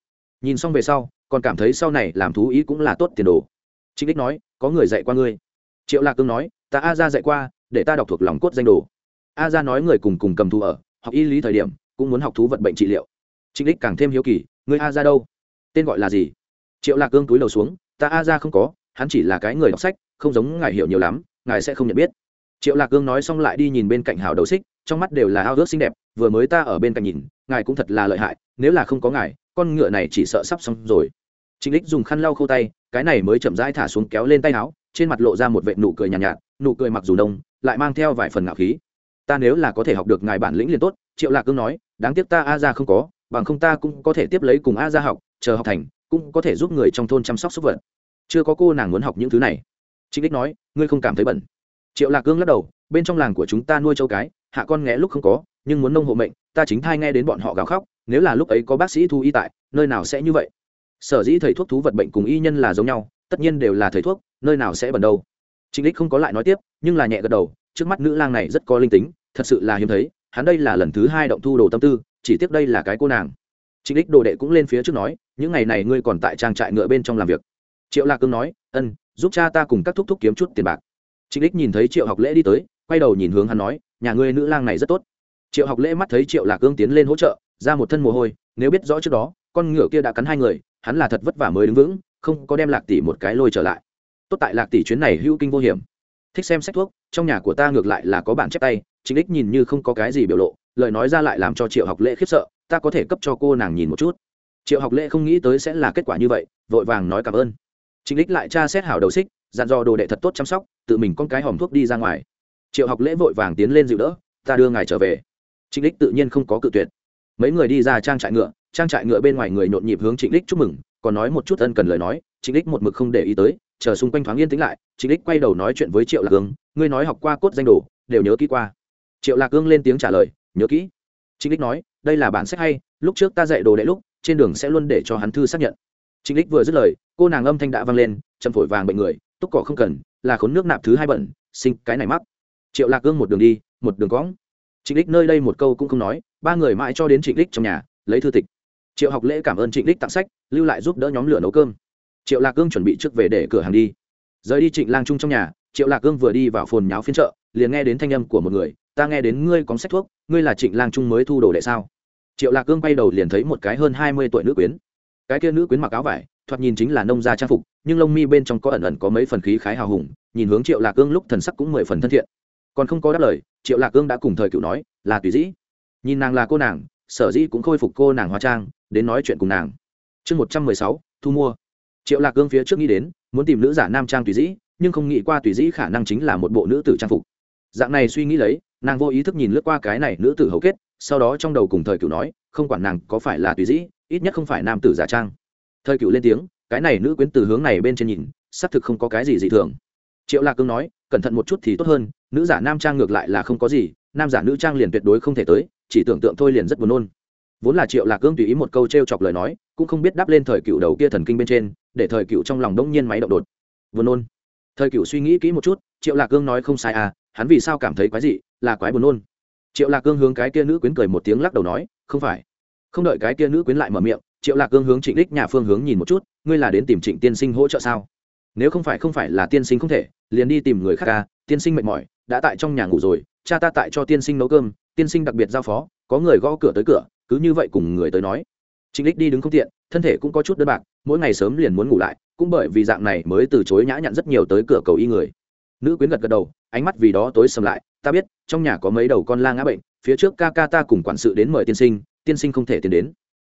A: Nhìn xong về sau, còn cảm thấy sau này làm thú ý cũng là tốt tiền đồ trịnh đích nói, có người dạy qua ngươi. Triệu lạc cương nói, ta a ra dạy qua, để ta đọc thuộc lòng cốt danh đồ. A ra nói người cùng cùng cầm thú ở, học y lý thời điểm, cũng muốn học thú vận bệnh trị liệu. Trịnh đích càng thêm hiếu kỳ người a ra đâu? Tên gọi là gì? Triệu lạc cương túi đầu xuống, ta a ra không có, hắn chỉ là cái người đọc sách, không giống ngài hiểu nhiều lắm, ngài sẽ không nhận biết. Triệu lạc cương nói xong lại đi nhìn bên cạnh hào đầu xích, trong mắt đều là ao ước xinh đẹp, vừa mới ta ở bên cạnh nhìn, ngài cũng thật là lợi hại, nếu là không có ngài, con ngựa này chỉ sợ sắp xong rồi trịnh Lịch dùng khăn lau khô tay cái này mới chậm rãi thả xuống kéo lên tay áo trên mặt lộ ra một vệt nụ cười nhàn nhạt, nhạt nụ cười mặc dù đông lại mang theo vài phần ngạo khí. Ta nếu là có thể học được ngài bản lĩnh liền tốt triệu lạc cương nói đáng tiếc ta a gia không có bằng không ta cũng có thể tiếp lấy cùng a gia học chờ học thành cũng có thể giúp người trong thôn chăm sóc súc vật. Chưa có cô nàng muốn học những thứ này. Trịnh Lịch nói ngươi không cảm thấy bẩn. Triệu lạc cương lắc đầu bên trong làng của chúng ta nuôi châu cái hạ con nghé lúc không có nhưng muốn nông hộ mệnh ta chính thai nghe đến bọn họ gào khóc nếu là lúc ấy có bác sĩ thu y tại nơi nào sẽ như vậy? Sở dĩ thầy thuốc thú vật bệnh cùng y nhân là giống nhau, tất nhiên đều là thầy thuốc, nơi nào sẽ bẩn đâu. Trịnh lích không có lại nói tiếp, nhưng là nhẹ gật đầu, trước mắt nữ lang này rất có linh tính, thật sự là hiếm thấy, hắn đây là lần thứ hai động thu đồ tâm tư, chỉ tiếc đây là cái cô nàng. Trịnh lích đồ đệ cũng lên phía trước nói, những ngày này ngươi còn tại trang trại ngựa bên trong làm việc. Triệu lạc cương nói, ân, giúp cha ta cùng các thúc thúc kiếm chút tiền bạc. Trịnh lích nhìn thấy triệu học lễ đi tới, quay đầu nhìn hướng hắn nói, nhà ngươi nữ lang này rất tốt. Triệu học lễ mắt thấy triệu lạc cương tiến lên hỗ trợ, ra một thân mồ hôi, nếu biết rõ trước đó, con ngựa kia đã cắn hai người hắn là thật vất vả mới đứng vững, không có đem lạc tỷ một cái lôi trở lại. Tốt tại lạc tỷ chuyến này hữu kinh vô hiểm. Thích xem sách thuốc, trong nhà của ta ngược lại là có bản chép tay chính đích nhìn như không có cái gì biểu lộ, lời nói ra lại làm cho triệu học lễ khiếp sợ, ta có thể cấp cho cô nàng nhìn một chút. Triệu học lễ không nghĩ tới sẽ là kết quả như vậy, vội vàng nói cảm ơn. Chính đích lại tra xét hảo đầu xích, dặn dò đồ đệ thật tốt chăm sóc, tự mình con cái hòm thuốc đi ra ngoài. Triệu học lễ vội vàng tiến lên dịu đỡ, ta đưa ngài trở về. Trịnh đích tự nhiên không có cự tuyệt. Mấy người đi ra trang trại ngựa trang trại ngựa bên ngoài người nhộn nhịp hướng trịnh đích chúc mừng, còn nói một chút ân cần lời nói, trịnh đích một mực không để ý tới, chờ xung quanh thoáng yên tĩnh lại, trịnh đích quay đầu nói chuyện với triệu lạc hương ngươi nói học qua cốt danh đồ, đều nhớ kỹ qua. Triệu lạc hương lên tiếng trả lời, nhớ kỹ. Trịnh đích nói, đây là bản sách hay, lúc trước ta dạy đồ đệ lúc, trên đường sẽ luôn để cho hắn thư xác nhận. Trịnh đích vừa dứt lời, cô nàng âm thanh đã vang lên châm phổi vàng bệnh người, túc cỏ không cần, là khốn nước nạp thứ hai bẩn, sinh cái này mắc. Triệu lạc hương một đường đi, một đường cõng. Trịnh đích nơi đây một câu cũng không nói, ba người mãi cho đến trịnh đích trong nhà, lấy thư tịch triệu học lễ cảm ơn trịnh đích tặng sách, lưu lại giúp đỡ nhóm lửa nấu cơm. Triệu lạc cương chuẩn bị trước về để cửa hàng đi. Rời đi trịnh lang trung trong nhà, triệu lạc cương vừa đi vào phồn nháo phiên chợ, liền nghe đến thanh âm của một người, ta nghe đến ngươi có sách thuốc, ngươi là trịnh lang trung mới thu đồ đệ sao? Triệu lạc cương quay đầu liền thấy một cái hơn hai mươi tuổi nữ quyến. Cái kia nữ quyến mặc áo vải, thoạt nhìn chính là nông gia trang phục, nhưng lông mi bên trong có ẩn ẩn có mấy phần khí khái hào hùng, nhìn hướng triệu lạc cương lúc thần sắc cũng mười phần thân thiện. Còn không có đáp lời, triệu lạc cương đã cùng thời cựu nói, là tùy dĩ. Nhìn nàng là cô nàng sở dĩ cũng khôi phục cô nàng hóa trang, đến nói chuyện cùng nàng. Chương một trăm mười sáu, thu mua. Triệu lạc cương phía trước nghĩ đến, muốn tìm nữ giả nam trang tùy dĩ, nhưng không nghĩ qua tùy dĩ khả năng chính là một bộ nữ tử trang phục. Dạng này suy nghĩ lấy, nàng vô ý thức nhìn lướt qua cái này nữ tử hầu kết, sau đó trong đầu cùng thời cựu nói, không quản nàng có phải là tùy dĩ, ít nhất không phải nam tử giả trang. Thời cựu lên tiếng, cái này nữ quyến từ hướng này bên trên nhìn, xác thực không có cái gì dị thường. Triệu lạc cương nói, cẩn thận một chút thì tốt hơn, nữ giả nam trang ngược lại là không có gì, nam giả nữ trang liền tuyệt đối không thể tới chỉ tưởng tượng thôi liền rất buồn nôn. Vốn là triệu lạc cương tùy ý một câu t r e o chọc lời nói cũng không biết đáp lên thời cựu đầu kia thần kinh bên trên để thời cựu trong lòng đông nhiên máy động đột. Buồn nôn. Thời cựu suy nghĩ kỹ một chút triệu lạc cương nói không sai à hắn vì sao cảm thấy quái dị là quái buồn nôn. Triệu lạc cương hướng cái kia nữ quyến cười một tiếng lắc đầu nói không phải. Không đợi cái kia nữ quyến lại mở miệng triệu lạc cương hướng trịnh đích nhà phương hướng nhìn một chút ngươi là đến tìm trịnh tiên sinh hỗ trợ sao? Nếu không phải không phải là tiên sinh không thể liền đi tìm người khác ca à, tiên sinh mệt mỏi đã tại trong nhà ngủ rồi cha ta tại cho tiên sinh nấu cơm tiên sinh đặc biệt giao phó, có người gõ cửa tới cửa, cứ như vậy cùng người tới nói. Trịnh lích đi đứng không tiện, thân thể cũng có chút đơn bạc, mỗi ngày sớm liền muốn ngủ lại, cũng bởi vì dạng này mới từ chối nhã nhặn rất nhiều tới cửa cầu y người. Nữ quyến gật gật đầu, ánh mắt vì đó tối sầm lại, ta biết, trong nhà có mấy đầu con la ngã bệnh, phía trước ca ca ta cùng quản sự đến mời tiên sinh tiên sinh không thể tiến đến.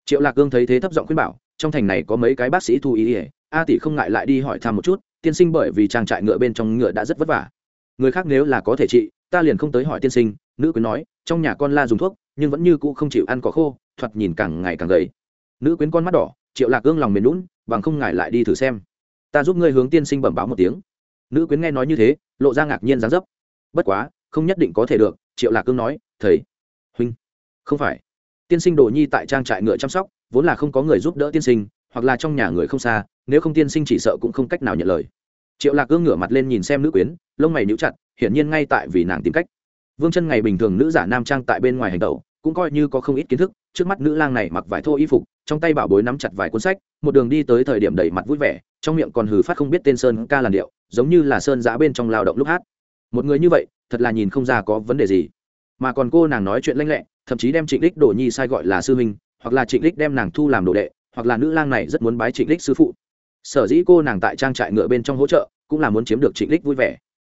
A: Triệu lạc cương thấy thế thấp giọng khuyên bảo, trong thành này có mấy cái bác sĩ thu ý ỉa a tỷ không ngại lại đi hỏi thăm một chút, tiên sinh bởi vì trang trại ngựa bên trong ngựa đã rất vất vả. Người khác nếu là có thể trị, ta liền không tới hỏi tiên sinh nữ quyến nói, trong nhà con la dùng thuốc, nhưng vẫn như cũ không chịu ăn cỏ khô, thoạt nhìn càng ngày càng gầy. Nữ quyến con mắt đỏ, triệu lạc gương lòng mềm lún bằng không ngại lại đi thử xem. Ta giúp ngươi hướng tiên sinh bẩm báo một tiếng. Nữ quyến nghe nói như thế, lộ ra ngạc nhiên dáng dấp. Bất quá, không nhất định có thể được, triệu lạc cương nói, thầy, huynh, không phải. Tiên sinh đồ nhi tại trang trại ngựa chăm sóc, vốn là không có người giúp đỡ tiên sinh, hoặc là trong nhà người không xa, nếu không tiên sinh chỉ sợ cũng không cách nào nhận lời. Triệu lạc cương ngửa mặt lên nhìn xem nữ quyến, lông mày níu chặt, hiển nhiên ngay tại vì nàng tìm cách vương chân ngày bình thường nữ giả nam trang tại bên ngoài hành tẩu, cũng coi như có không ít kiến thức, trước mắt nữ lang này mặc vải thô y phục, trong tay bảo bối nắm chặt vài cuốn sách, một đường đi tới thời điểm đầy mặt vui vẻ, trong miệng còn hừ phát không biết tên sơn ca làn điệu, giống như là sơn giã bên trong lao động lúc hát. Một người như vậy, thật là nhìn không ra có vấn đề gì. Mà còn cô nàng nói chuyện lanh lẹ, thậm chí đem trịnh đích đồ nhi sai gọi là sư huynh, hoặc là trịnh đích đem nàng thu làm đồ đệ, hoặc là nữ lang này rất muốn bái trịnh đích sư phụ. Sở dĩ cô nàng tại trang trại ngựa bên trong hỗ trợ, cũng là muốn chiếm được trịnh đích vui vẻ.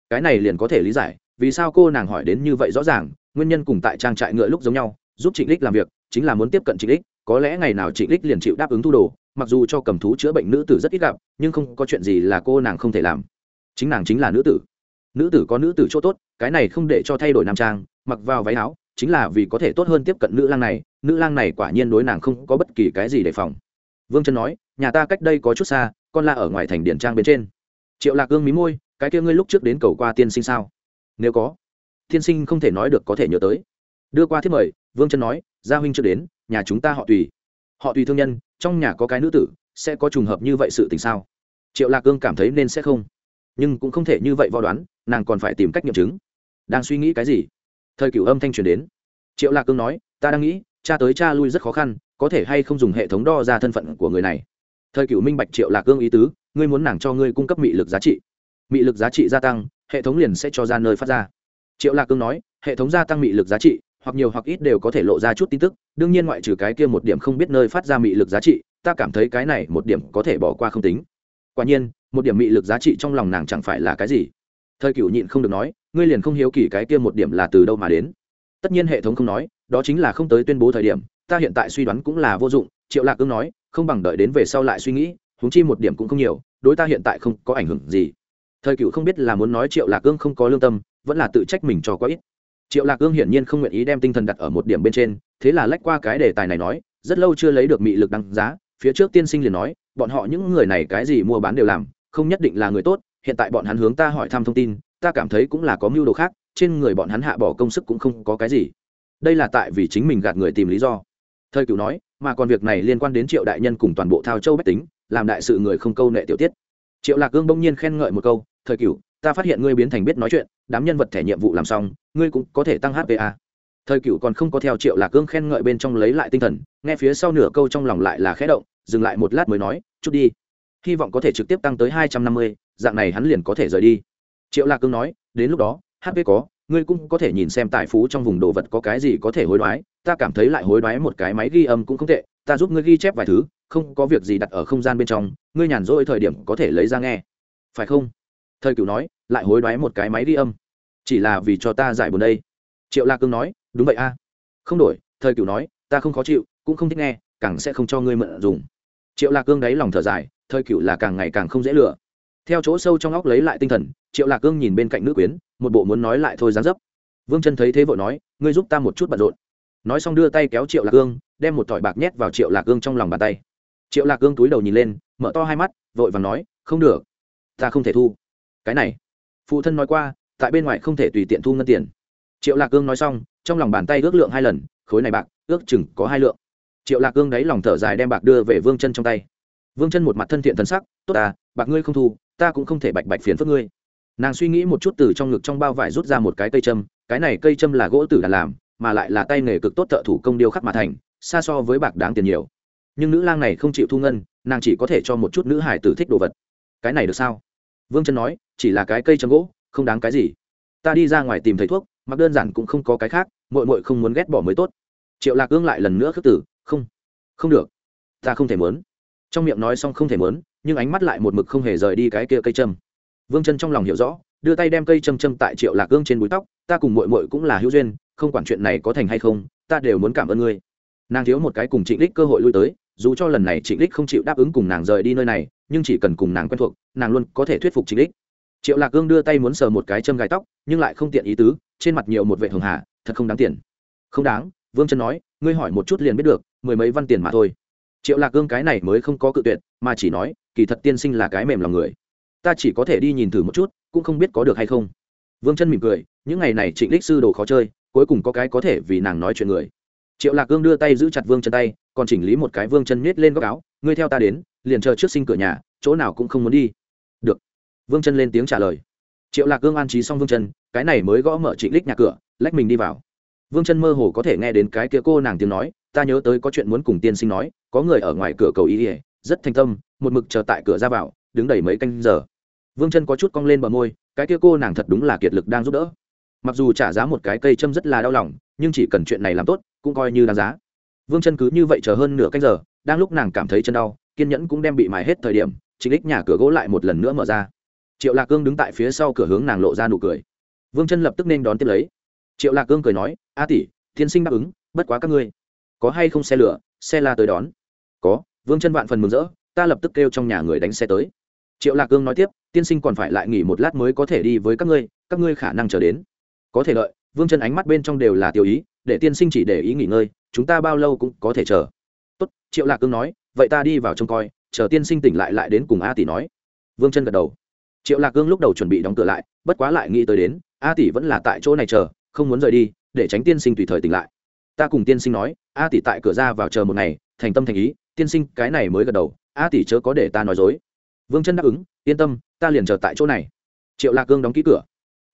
A: Cái này liền có thể lý giải vì sao cô nàng hỏi đến như vậy rõ ràng, nguyên nhân cùng tại trang trại ngựa lúc giống nhau, giúp trịnh lích làm việc, chính là muốn tiếp cận trịnh lích, có lẽ ngày nào trịnh lích liền chịu đáp ứng thu đồ, mặc dù cho cầm thú chữa bệnh nữ tử rất ít gặp, nhưng không có chuyện gì là cô nàng không thể làm. Chính nàng chính là nữ tử. Nữ tử có nữ tử chỗ tốt, cái này không để cho thay đổi nam trang, mặc vào váy áo, chính là vì có thể tốt hơn tiếp cận nữ lang này, nữ lang này quả nhiên đối nàng không có bất kỳ cái gì đề phòng. Vương trân nói, nhà ta cách đây có chút xa, con la ở ngoài thành điển trang bên trên. Triệu lạc gương mí môi, cái kia ngươi lúc trước đến cầu qua tiên sinh sao? Nếu có thiên sinh không thể nói được có thể nhớ tới. Đưa qua thiết mời, vương chân nói, gia huynh chưa đến, nhà chúng ta họ tùy. Họ tùy thương nhân, trong nhà có cái nữ tử, sẽ có trùng hợp như vậy sự tình sao? Triệu lạc cương cảm thấy nên sẽ không, nhưng cũng không thể như vậy vò đoán, nàng còn phải tìm cách nghiệm chứng. Đang suy nghĩ cái gì? Thời cửu âm thanh truyền đến. Triệu lạc cương nói, ta đang nghĩ, cha tới cha lui rất khó khăn, có thể hay không dùng hệ thống đo ra thân phận của người này? Thời cửu minh bạch triệu lạc cương ý tứ, ngươi muốn nàng cho ngươi cung cấp mị lực giá trị. Mị lực giá trị gia tăng hệ thống liền sẽ cho ra nơi phát ra. Triệu lạc cương nói, hệ thống gia tăng mị lực giá trị, hoặc nhiều hoặc ít đều có thể lộ ra chút tin tức, đương nhiên ngoại trừ cái kia một điểm không biết nơi phát ra mị lực giá trị, ta cảm thấy cái này một điểm có thể bỏ qua không tính. Quả nhiên, một điểm mị lực giá trị trong lòng nàng chẳng phải là cái gì. Thời cửu nhịn không được nói, ngươi liền không hiếu kỳ cái kia một điểm là từ đâu mà đến. Tất nhiên hệ thống không nói, đó chính là không tới tuyên bố thời điểm, ta hiện tại suy đoán cũng là vô dụng, triệu lạc cương nói, không bằng đợi đến về sau lại suy nghĩ húng chi một điểm cũng không nhiều, đối ta hiện tại không có ảnh hưởng gì thời cựu không biết là muốn nói triệu lạc cương không có lương tâm, vẫn là tự trách mình cho quá ít. Triệu lạc cương hiển nhiên không nguyện ý đem tinh thần đặt ở một điểm bên trên, thế là lách qua cái đề tài này nói, rất lâu chưa lấy được mị lực đăng giá, phía trước tiên sinh liền nói, bọn họ những người này cái gì mua bán đều làm, không nhất định là người tốt, hiện tại bọn hắn hướng ta hỏi thăm thông tin, ta cảm thấy cũng là có mưu đồ khác, trên người bọn hắn hạ bỏ công sức cũng không có cái gì. Đây là tại vì chính mình gạt người tìm lý do. Thời Cựu nói, mà còn việc này liên quan đến triệu đại nhân cùng toàn bộ thao châu bách tính, làm đại sự người không câu nệ tiểu tiết. Triệu lạc cương bỗng nhiên khen ngợi một câu thời cửu ta phát hiện ngươi biến thành biết nói chuyện, đám nhân vật thẻ nhiệm vụ làm xong, ngươi cũng có thể tăng hpa thời cửu còn không có theo triệu lạc cương khen ngợi bên trong lấy lại tinh thần, nghe phía sau nửa câu trong lòng lại là khẽ động, dừng lại một lát mới nói, chút đi, hy vọng có thể trực tiếp tăng tới hai trăm năm mươi, dạng này hắn liền có thể rời đi. Triệu lạc cương nói, đến lúc đó hp có, ngươi cũng có thể nhìn xem tài phú trong vùng đồ vật có cái gì có thể hối đoái, ta cảm thấy lại hối đoái một cái máy ghi âm cũng không tệ, ta giúp ngươi ghi chép vài thứ, không có việc gì đặt ở không gian bên trong, ngươi nhàn rỗi thời điểm có thể lấy ra nghe. Phải không? Thời cửu nói, lại hối đoái một cái máy ghi âm. Chỉ là vì cho ta giải buồn đây. Triệu lạc cương nói, đúng vậy a. Không đổi, thời cửu nói, ta không khó chịu, cũng không thích nghe, càng sẽ không cho ngươi mượn dùng. Triệu lạc cương đáy lòng thở dài, thời cửu là càng ngày càng không dễ lừa. Theo chỗ sâu trong óc lấy lại tinh thần, triệu lạc cương nhìn bên cạnh nữ quyến, một bộ muốn nói lại thôi dán dấp. Vương chân thấy thế vội nói, ngươi giúp ta một chút bận rộn. Nói xong đưa tay kéo triệu lạc cương, đem một thỏi bạc nhét vào triệu lạc cương trong lòng bàn tay. Triệu lạc cương túi đầu nhìn lên, mở to hai mắt, vội và nói, không được. Ta không thể thu cái này. Phụ thân nói qua, tại bên ngoài không thể tùy tiện thu ngân tiền. Triệu lạc cương nói xong, trong lòng bàn tay ước lượng hai lần, khối này bạc, ước chừng có hai lượng. Triệu lạc cương đáy lòng thở dài đem bạc đưa về vương chân trong tay. Vương chân một mặt thân thiện thân sắc, tốt à bạc ngươi không thu, ta cũng không thể bạch bạch phiền phức ngươi. Nàng suy nghĩ một chút từ trong ngực trong bao vải rút ra một cái cây châm, cái này cây châm là gỗ tử đàn làm, mà lại là tay nghề cực tốt thợ thủ công điêu khắc mà thành, xa so với bạc đáng tiền nhiều. Nhưng nữ lang này không chịu thu ngân, nàng chỉ có thể cho một chút nữ hải tử thích đồ vật. Cái này được sao? Vương chân nói, chỉ là cái cây trầm gỗ, không đáng cái gì. Ta đi ra ngoài tìm thầy thuốc, mặc đơn giản cũng không có cái khác mội mội không muốn ghét bỏ mới tốt. Triệu lạc ương lại lần nữa khước tử không không được. Ta không thể muốn. Trong miệng nói xong không thể muốn, nhưng ánh mắt lại một mực không hề rời đi cái kia cây châm. Vương chân trong lòng hiểu rõ, đưa tay đem cây châm châm tại triệu lạc ương trên búi tóc, ta cùng mội mội cũng là hữu duyên, không quản chuyện này có thành hay không, ta đều muốn cảm ơn ngươi. Nàng thiếu một cái cùng trịnh đích cơ hội lui tới, dù cho lần này trịnh đích không chịu đáp ứng cùng nàng rời đi nơi này nhưng chỉ cần cùng nàng quen thuộc, nàng luôn có thể thuyết phục chính đích. Triệu lạc Cương đưa tay muốn sờ một cái châm gai tóc, nhưng lại không tiện ý tứ, trên mặt nhiều một vệ hường hà, thật không đáng tiền. Không đáng, vương chân nói, ngươi hỏi một chút liền biết được, mười mấy văn tiền mà thôi. Triệu lạc Cương cái này mới không có cự tuyệt, mà chỉ nói, kỳ thật tiên sinh là cái mềm lòng người. Ta chỉ có thể đi nhìn thử một chút, cũng không biết có được hay không. Vương chân mỉm cười, những ngày này trịnh đích sư đồ khó chơi, cuối cùng có cái có thể vì nàng nói chuyện người. Triệu lạc cương đưa tay giữ chặt vương chân tay, còn chỉnh lý một cái vương chân nhét lên góc áo ngươi theo ta đến, liền chờ trước sinh cửa nhà, chỗ nào cũng không muốn đi. Được. Vương chân lên tiếng trả lời. Triệu lạc gương an trí xong vương chân, cái này mới gõ mở trịnh lích nhà cửa, lách mình đi vào. Vương chân mơ hồ có thể nghe đến cái kia cô nàng tiếng nói, ta nhớ tới có chuyện muốn cùng tiên sinh nói, có người ở ngoài cửa cầu ý ỉa rất thành tâm, một mực chờ tại cửa ra vào, đứng đầy mấy canh giờ. Vương chân có chút cong lên bờ môi, cái kia cô nàng thật đúng là kiệt lực đang giúp đỡ. Mặc dù trả giá một cái cây châm rất là đau lòng, nhưng chỉ cần chuyện này làm tốt, cũng coi như đáng giá. Vương chân cứ như vậy chờ hơn nửa canh giờ đang lúc nàng cảm thấy chân đau, kiên nhẫn cũng đem bị mài hết thời điểm, chính đích nhà cửa gỗ lại một lần nữa mở ra. Triệu lạc cương đứng tại phía sau cửa hướng nàng lộ ra nụ cười. Vương chân lập tức nên đón tiếp lấy. Triệu lạc cương cười nói, a tỷ tiên sinh đáp ứng, bất quá các ngươi có hay không xe lửa, xe la tới đón? Có. Vương chân vạn phần mừng rỡ, ta lập tức kêu trong nhà người đánh xe tới. Triệu lạc cương nói tiếp, tiên sinh còn phải lại nghỉ một lát mới có thể đi với các ngươi các ngươi khả năng chờ đến. Có thể lợi vương chân ánh mắt bên trong đều là tiêu ý, để tiên sinh chỉ để ý nghỉ ngơi, chúng ta bao lâu cũng có thể chờ tốt, triệu lạc cương nói, vậy ta đi vào trông coi, chờ tiên sinh tỉnh lại lại đến cùng a tỷ nói. Vương chân gật đầu. Triệu lạc cương lúc đầu chuẩn bị đóng cửa lại, bất quá lại nghĩ tới đến, a tỷ vẫn là tại chỗ này chờ, không muốn rời đi, để tránh tiên sinh tùy thời tỉnh lại. Ta cùng tiên sinh nói, a tỷ tại cửa ra vào chờ một ngày, thành tâm thành ý, tiên sinh cái này mới gật đầu, a tỷ chớ có để ta nói dối. Vương chân đáp ứng, yên tâm, ta liền chờ tại chỗ này. Triệu lạc cương đóng ký cửa.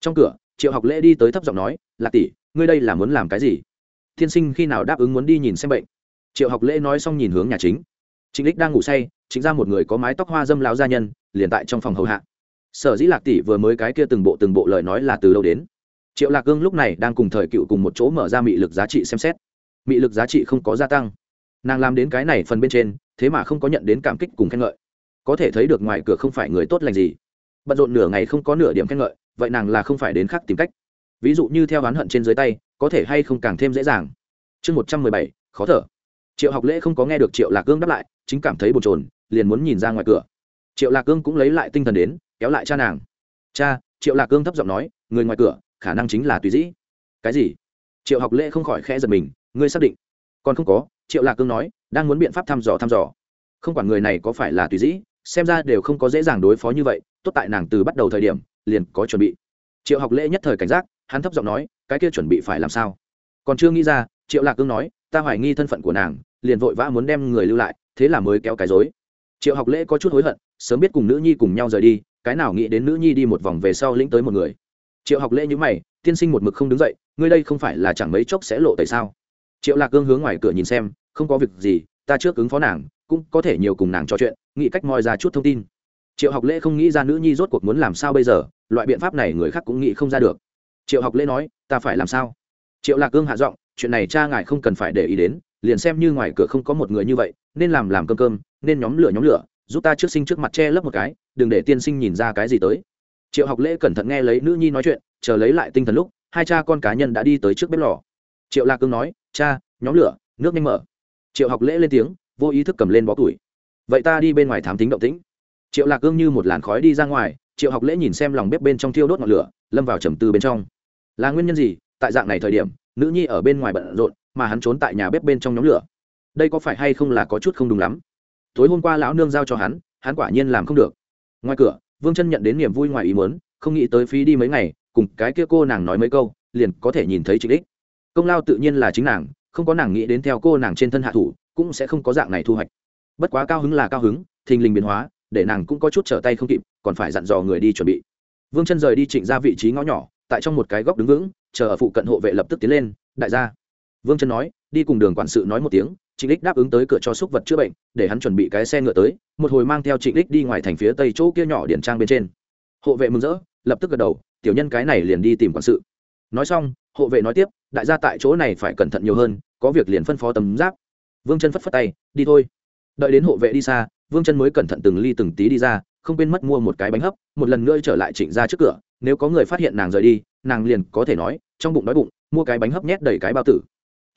A: Trong cửa, triệu học lễ đi tới thấp giọng nói, lạc tỷ, ngươi đây là muốn làm cái gì? Tiên sinh khi nào đáp ứng muốn đi nhìn xem bệnh? Triệu học lễ nói xong nhìn hướng nhà chính. Trịnh lích đang ngủ say, chính ra một người có mái tóc hoa dâm lao gia nhân, liền tại trong phòng hầu hạ. Sở dĩ lạc tỷ vừa mới cái kia từng bộ từng bộ lời nói là từ đâu đến? Triệu lạc cương lúc này đang cùng thời cựu cùng một chỗ mở ra mị lực giá trị xem xét. Mị lực giá trị không có gia tăng. Nàng làm đến cái này phần bên trên, thế mà không có nhận đến cảm kích cùng khen ngợi. Có thể thấy được ngoài cửa không phải người tốt lành gì. Bận rộn nửa ngày không có nửa điểm khen ngợi, vậy nàng là không phải đến khác tìm cách. Ví dụ như theo oán hận trên dưới tay, có thể hay không càng thêm dễ dàng. Chương một trăm mười bảy, khó thở triệu học lễ không có nghe được triệu lạc cương đáp lại, chính cảm thấy bồn chồn, liền muốn nhìn ra ngoài cửa. Triệu lạc cương cũng lấy lại tinh thần đến, kéo lại cha nàng. Cha, triệu lạc cương thấp giọng nói, người ngoài cửa, khả năng chính là tùy dĩ. Cái gì? Triệu học lễ không khỏi khẽ giật mình, ngươi xác định? Còn không có, triệu lạc cương nói, đang muốn biện pháp thăm dò thăm dò. Không quản người này có phải là tùy dĩ, xem ra đều không có dễ dàng đối phó như vậy, tốt tại nàng từ bắt đầu thời điểm, liền có chuẩn bị. Triệu học lễ nhất thời cảnh giác, hắn thấp giọng nói, cái kia chuẩn bị phải làm sao? Còn chưa nghĩ ra, triệu lạc cương nói, ta hoài nghi thân phận của nàng liền vội vã muốn đem người lưu lại, thế là mới kéo cái dối triệu học lễ có chút hối hận, sớm biết cùng nữ nhi cùng nhau rời đi, cái nào nghĩ đến nữ nhi đi một vòng về sau lĩnh tới một người. Triệu học lễ nhữ mày, tiên sinh một mực không đứng dậy, ngươi đây không phải là chẳng mấy chốc sẽ lộ tại sao? Triệu lạc cương hướng ngoài cửa nhìn xem, không có việc gì, ta trước ứng phó nàng, cũng có thể nhiều cùng nàng trò chuyện, nghĩ cách moi ra chút thông tin. Triệu học lễ không nghĩ ra nữ nhi rốt cuộc muốn làm sao bây giờ, loại biện pháp này người khác cũng nghĩ không ra được. Triệu học lễ nói, ta phải làm sao? Triệu lạc cương hạ giọng, chuyện này cha ngài không cần phải để ý đến liền xem như ngoài cửa không có một người như vậy, nên làm làm cơm cơm, nên nhóm lửa nhóm lửa, giúp ta trước sinh trước mặt che lấp một cái, đừng để tiên sinh nhìn ra cái gì tới. Triệu học lễ cẩn thận nghe lấy nữ nhi nói chuyện, chờ lấy lại tinh thần lúc, hai cha con cá nhân đã đi tới trước bếp lò. Triệu lạc cương nói, cha, nhóm lửa, nước nhanh mở. Triệu học lễ lên tiếng, vô ý thức cầm lên bó củi. Vậy ta đi bên ngoài thám tính động tĩnh. Triệu lạc cương như một làn khói đi ra ngoài, triệu học lễ nhìn xem lòng bếp bên trong thiêu đốt ngọn lửa, lâm vào trầm tư bên trong. Là nguyên nhân gì? Tại dạng này thời điểm, nữ nhi ở bên ngoài bận rộn mà hắn trốn tại nhà bếp bên trong nhóm lửa. Đây có phải hay không là có chút không đúng lắm? Tối hôm qua lão nương giao cho hắn hắn quả nhiên làm không được. Ngoài cửa, vương chân nhận đến niềm vui ngoài ý muốn, không nghĩ tới phí đi mấy ngày, cùng cái kia cô nàng nói mấy câu, liền có thể nhìn thấy trịnh đích. Công lao tự nhiên là chính nàng, không có nàng nghĩ đến theo cô nàng trên thân hạ thủ, cũng sẽ không có dạng này thu hoạch. Bất quá cao hứng là cao hứng, thình lình biến hóa, để nàng cũng có chút trở tay không kịp, còn phải dặn dò người đi chuẩn bị. Vương chân rời đi trịnh ra vị trí ngõ nhỏ, tại trong một cái góc đứng vững, chờ ở phụ cận hộ vệ lập tức tiến lên, đại gia vương chân nói, đi cùng đường quản sự nói một tiếng, trịnh lích đáp ứng tới cửa cho xúc vật chữa bệnh, để hắn chuẩn bị cái xe ngựa tới, một hồi mang theo trịnh lích đi ngoài thành phía tây chỗ kia nhỏ điển trang bên trên. Hộ vệ mừng rỡ, lập tức gật đầu, tiểu nhân cái này liền đi tìm quản sự. Nói xong, hộ vệ nói tiếp, đại gia tại chỗ này phải cẩn thận nhiều hơn, có việc liền phân phó tầm giáp. Vương chân phất phất tay, đi thôi. Đợi đến hộ vệ đi xa, vương chân mới cẩn thận từng ly từng tí đi ra, không quên mất mua một cái bánh hấp, một lần nữa trở lại trịnh ra trước cửa, nếu có người phát hiện nàng rời đi, nàng liền có thể nói, trong bụng đói bụng, mua cái bánh hấp nhét đầy cái bao tử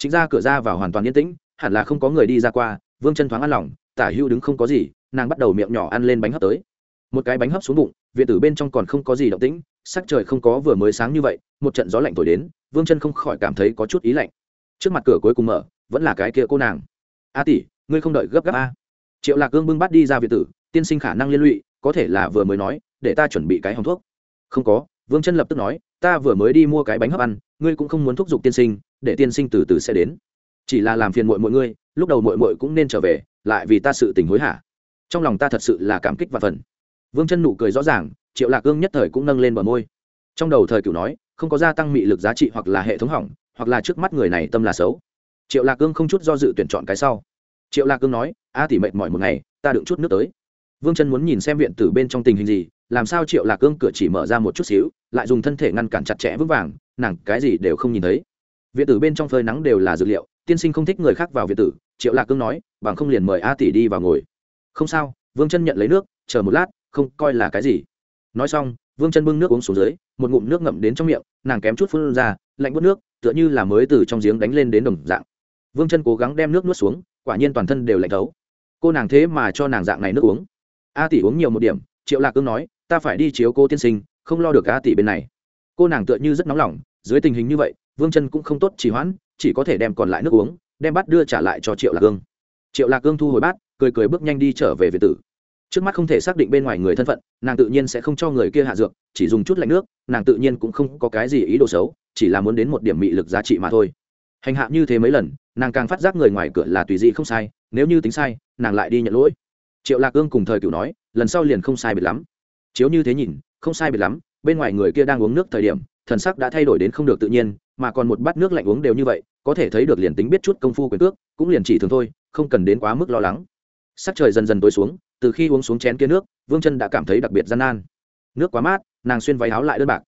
A: chính ra cửa ra vào hoàn toàn yên tĩnh, hẳn là không có người đi ra qua, vương chân thoáng ăn lòng, tả hưu đứng không có gì, nàng bắt đầu miệng nhỏ ăn lên bánh hấp tới. Một cái bánh hấp xuống bụng, viện tử bên trong còn không có gì động tĩnh, sắc trời không có vừa mới sáng như vậy, một trận gió lạnh thổi đến, vương chân không khỏi cảm thấy có chút ý lạnh. Trước mặt cửa cuối cùng mở, vẫn là cái kia cô nàng. A tỷ, ngươi không đợi gấp gáp a? Triệu lạc gương bưng bắt đi ra viện tử, tiên sinh khả năng liên lụy, có thể là vừa mới nói, để ta chuẩn bị cái hòng thuốc. Không có, vương chân lập tức nói, ta vừa mới đi mua cái bánh hấp ăn, ngươi cũng không muốn thúc giục tiên sinh để tiên sinh từ từ sẽ đến. Chỉ là làm phiền muội muội ngươi, lúc đầu muội muội cũng nên trở về, lại vì ta sự tình hối hả. Trong lòng ta thật sự là cảm kích và phần. Vương chân nụ cười rõ ràng, triệu lạc ương nhất thời cũng nâng lên bờ môi. Trong đầu thời cửu nói, không có gia tăng mị lực giá trị hoặc là hệ thống hỏng, hoặc là trước mắt người này tâm là xấu. Triệu lạc ương không chút do dự tuyển chọn cái sau. Triệu lạc ương nói, a tỉ mệt mỏi một ngày, ta đựng chút nước tới. Vương chân muốn nhìn xem viện tử bên trong tình hình gì, làm sao triệu lạc ương cửa chỉ mở ra một chút xíu, lại dùng thân thể ngăn cản chặt chẽ vững vàng, nàng cái gì đều không nhìn thấy viện tử bên trong phơi nắng đều là dược liệu, tiên sinh không thích người khác vào viện tử, triệu lạc cương nói, bằng không liền mời a tỷ đi vào ngồi. Không sao, vương chân nhận lấy nước, chờ một lát, không coi là cái gì. Nói xong, vương chân bưng nước uống xuống dưới, một ngụm nước ngậm đến trong miệng, nàng kém chút phun ra, lạnh bớt nước, tựa như là mới từ trong giếng đánh lên đến đồng dạng. Vương chân cố gắng đem nước nuốt xuống, quả nhiên toàn thân đều lạnh thấu. Cô nàng thế mà cho nàng dạng này nước uống. A tỷ uống nhiều một điểm, triệu lạc cương nói, ta phải đi chiếu cô tiên sinh, không lo được a tỷ bên này. Cô nàng tựa như rất nóng lòng, dưới tình hình như vậy vương chân cũng không tốt trì hoãn, chỉ có thể đem còn lại nước uống, đem bát đưa trả lại cho triệu lạc cương. Triệu lạc cương thu hồi bát, cười cười bước nhanh đi trở về việt tử. Trước mắt không thể xác định bên ngoài người thân phận, nàng tự nhiên sẽ không cho người kia hạ dược, chỉ dùng chút lạnh nước, nàng tự nhiên cũng không có cái gì ý đồ xấu, chỉ là muốn đến một điểm mị lực giá trị mà thôi. Hành hạ như thế mấy lần, nàng càng phát giác người ngoài cửa là tùy dị không sai, nếu như tính sai, nàng lại đi nhận lỗi. Triệu lạc ương cùng thời cựu nói, lần sau liền không sai biệt lắm. Chiếu như thế nhìn, không sai biệt lắm, bên ngoài người kia đang uống nước thời điểm, thần sắc đã thay đổi đến không được tự nhiên mà còn một bát nước lạnh uống đều như vậy, có thể thấy được liền tính biết chút công phu quyền cước, cũng liền chỉ thường thôi, không cần đến quá mức lo lắng. Sắc trời dần dần tối xuống, từ khi uống xuống chén kia nước, vương chân đã cảm thấy đặc biệt gian nan. Nước quá mát, nàng xuyên váy áo lại đơn bạc.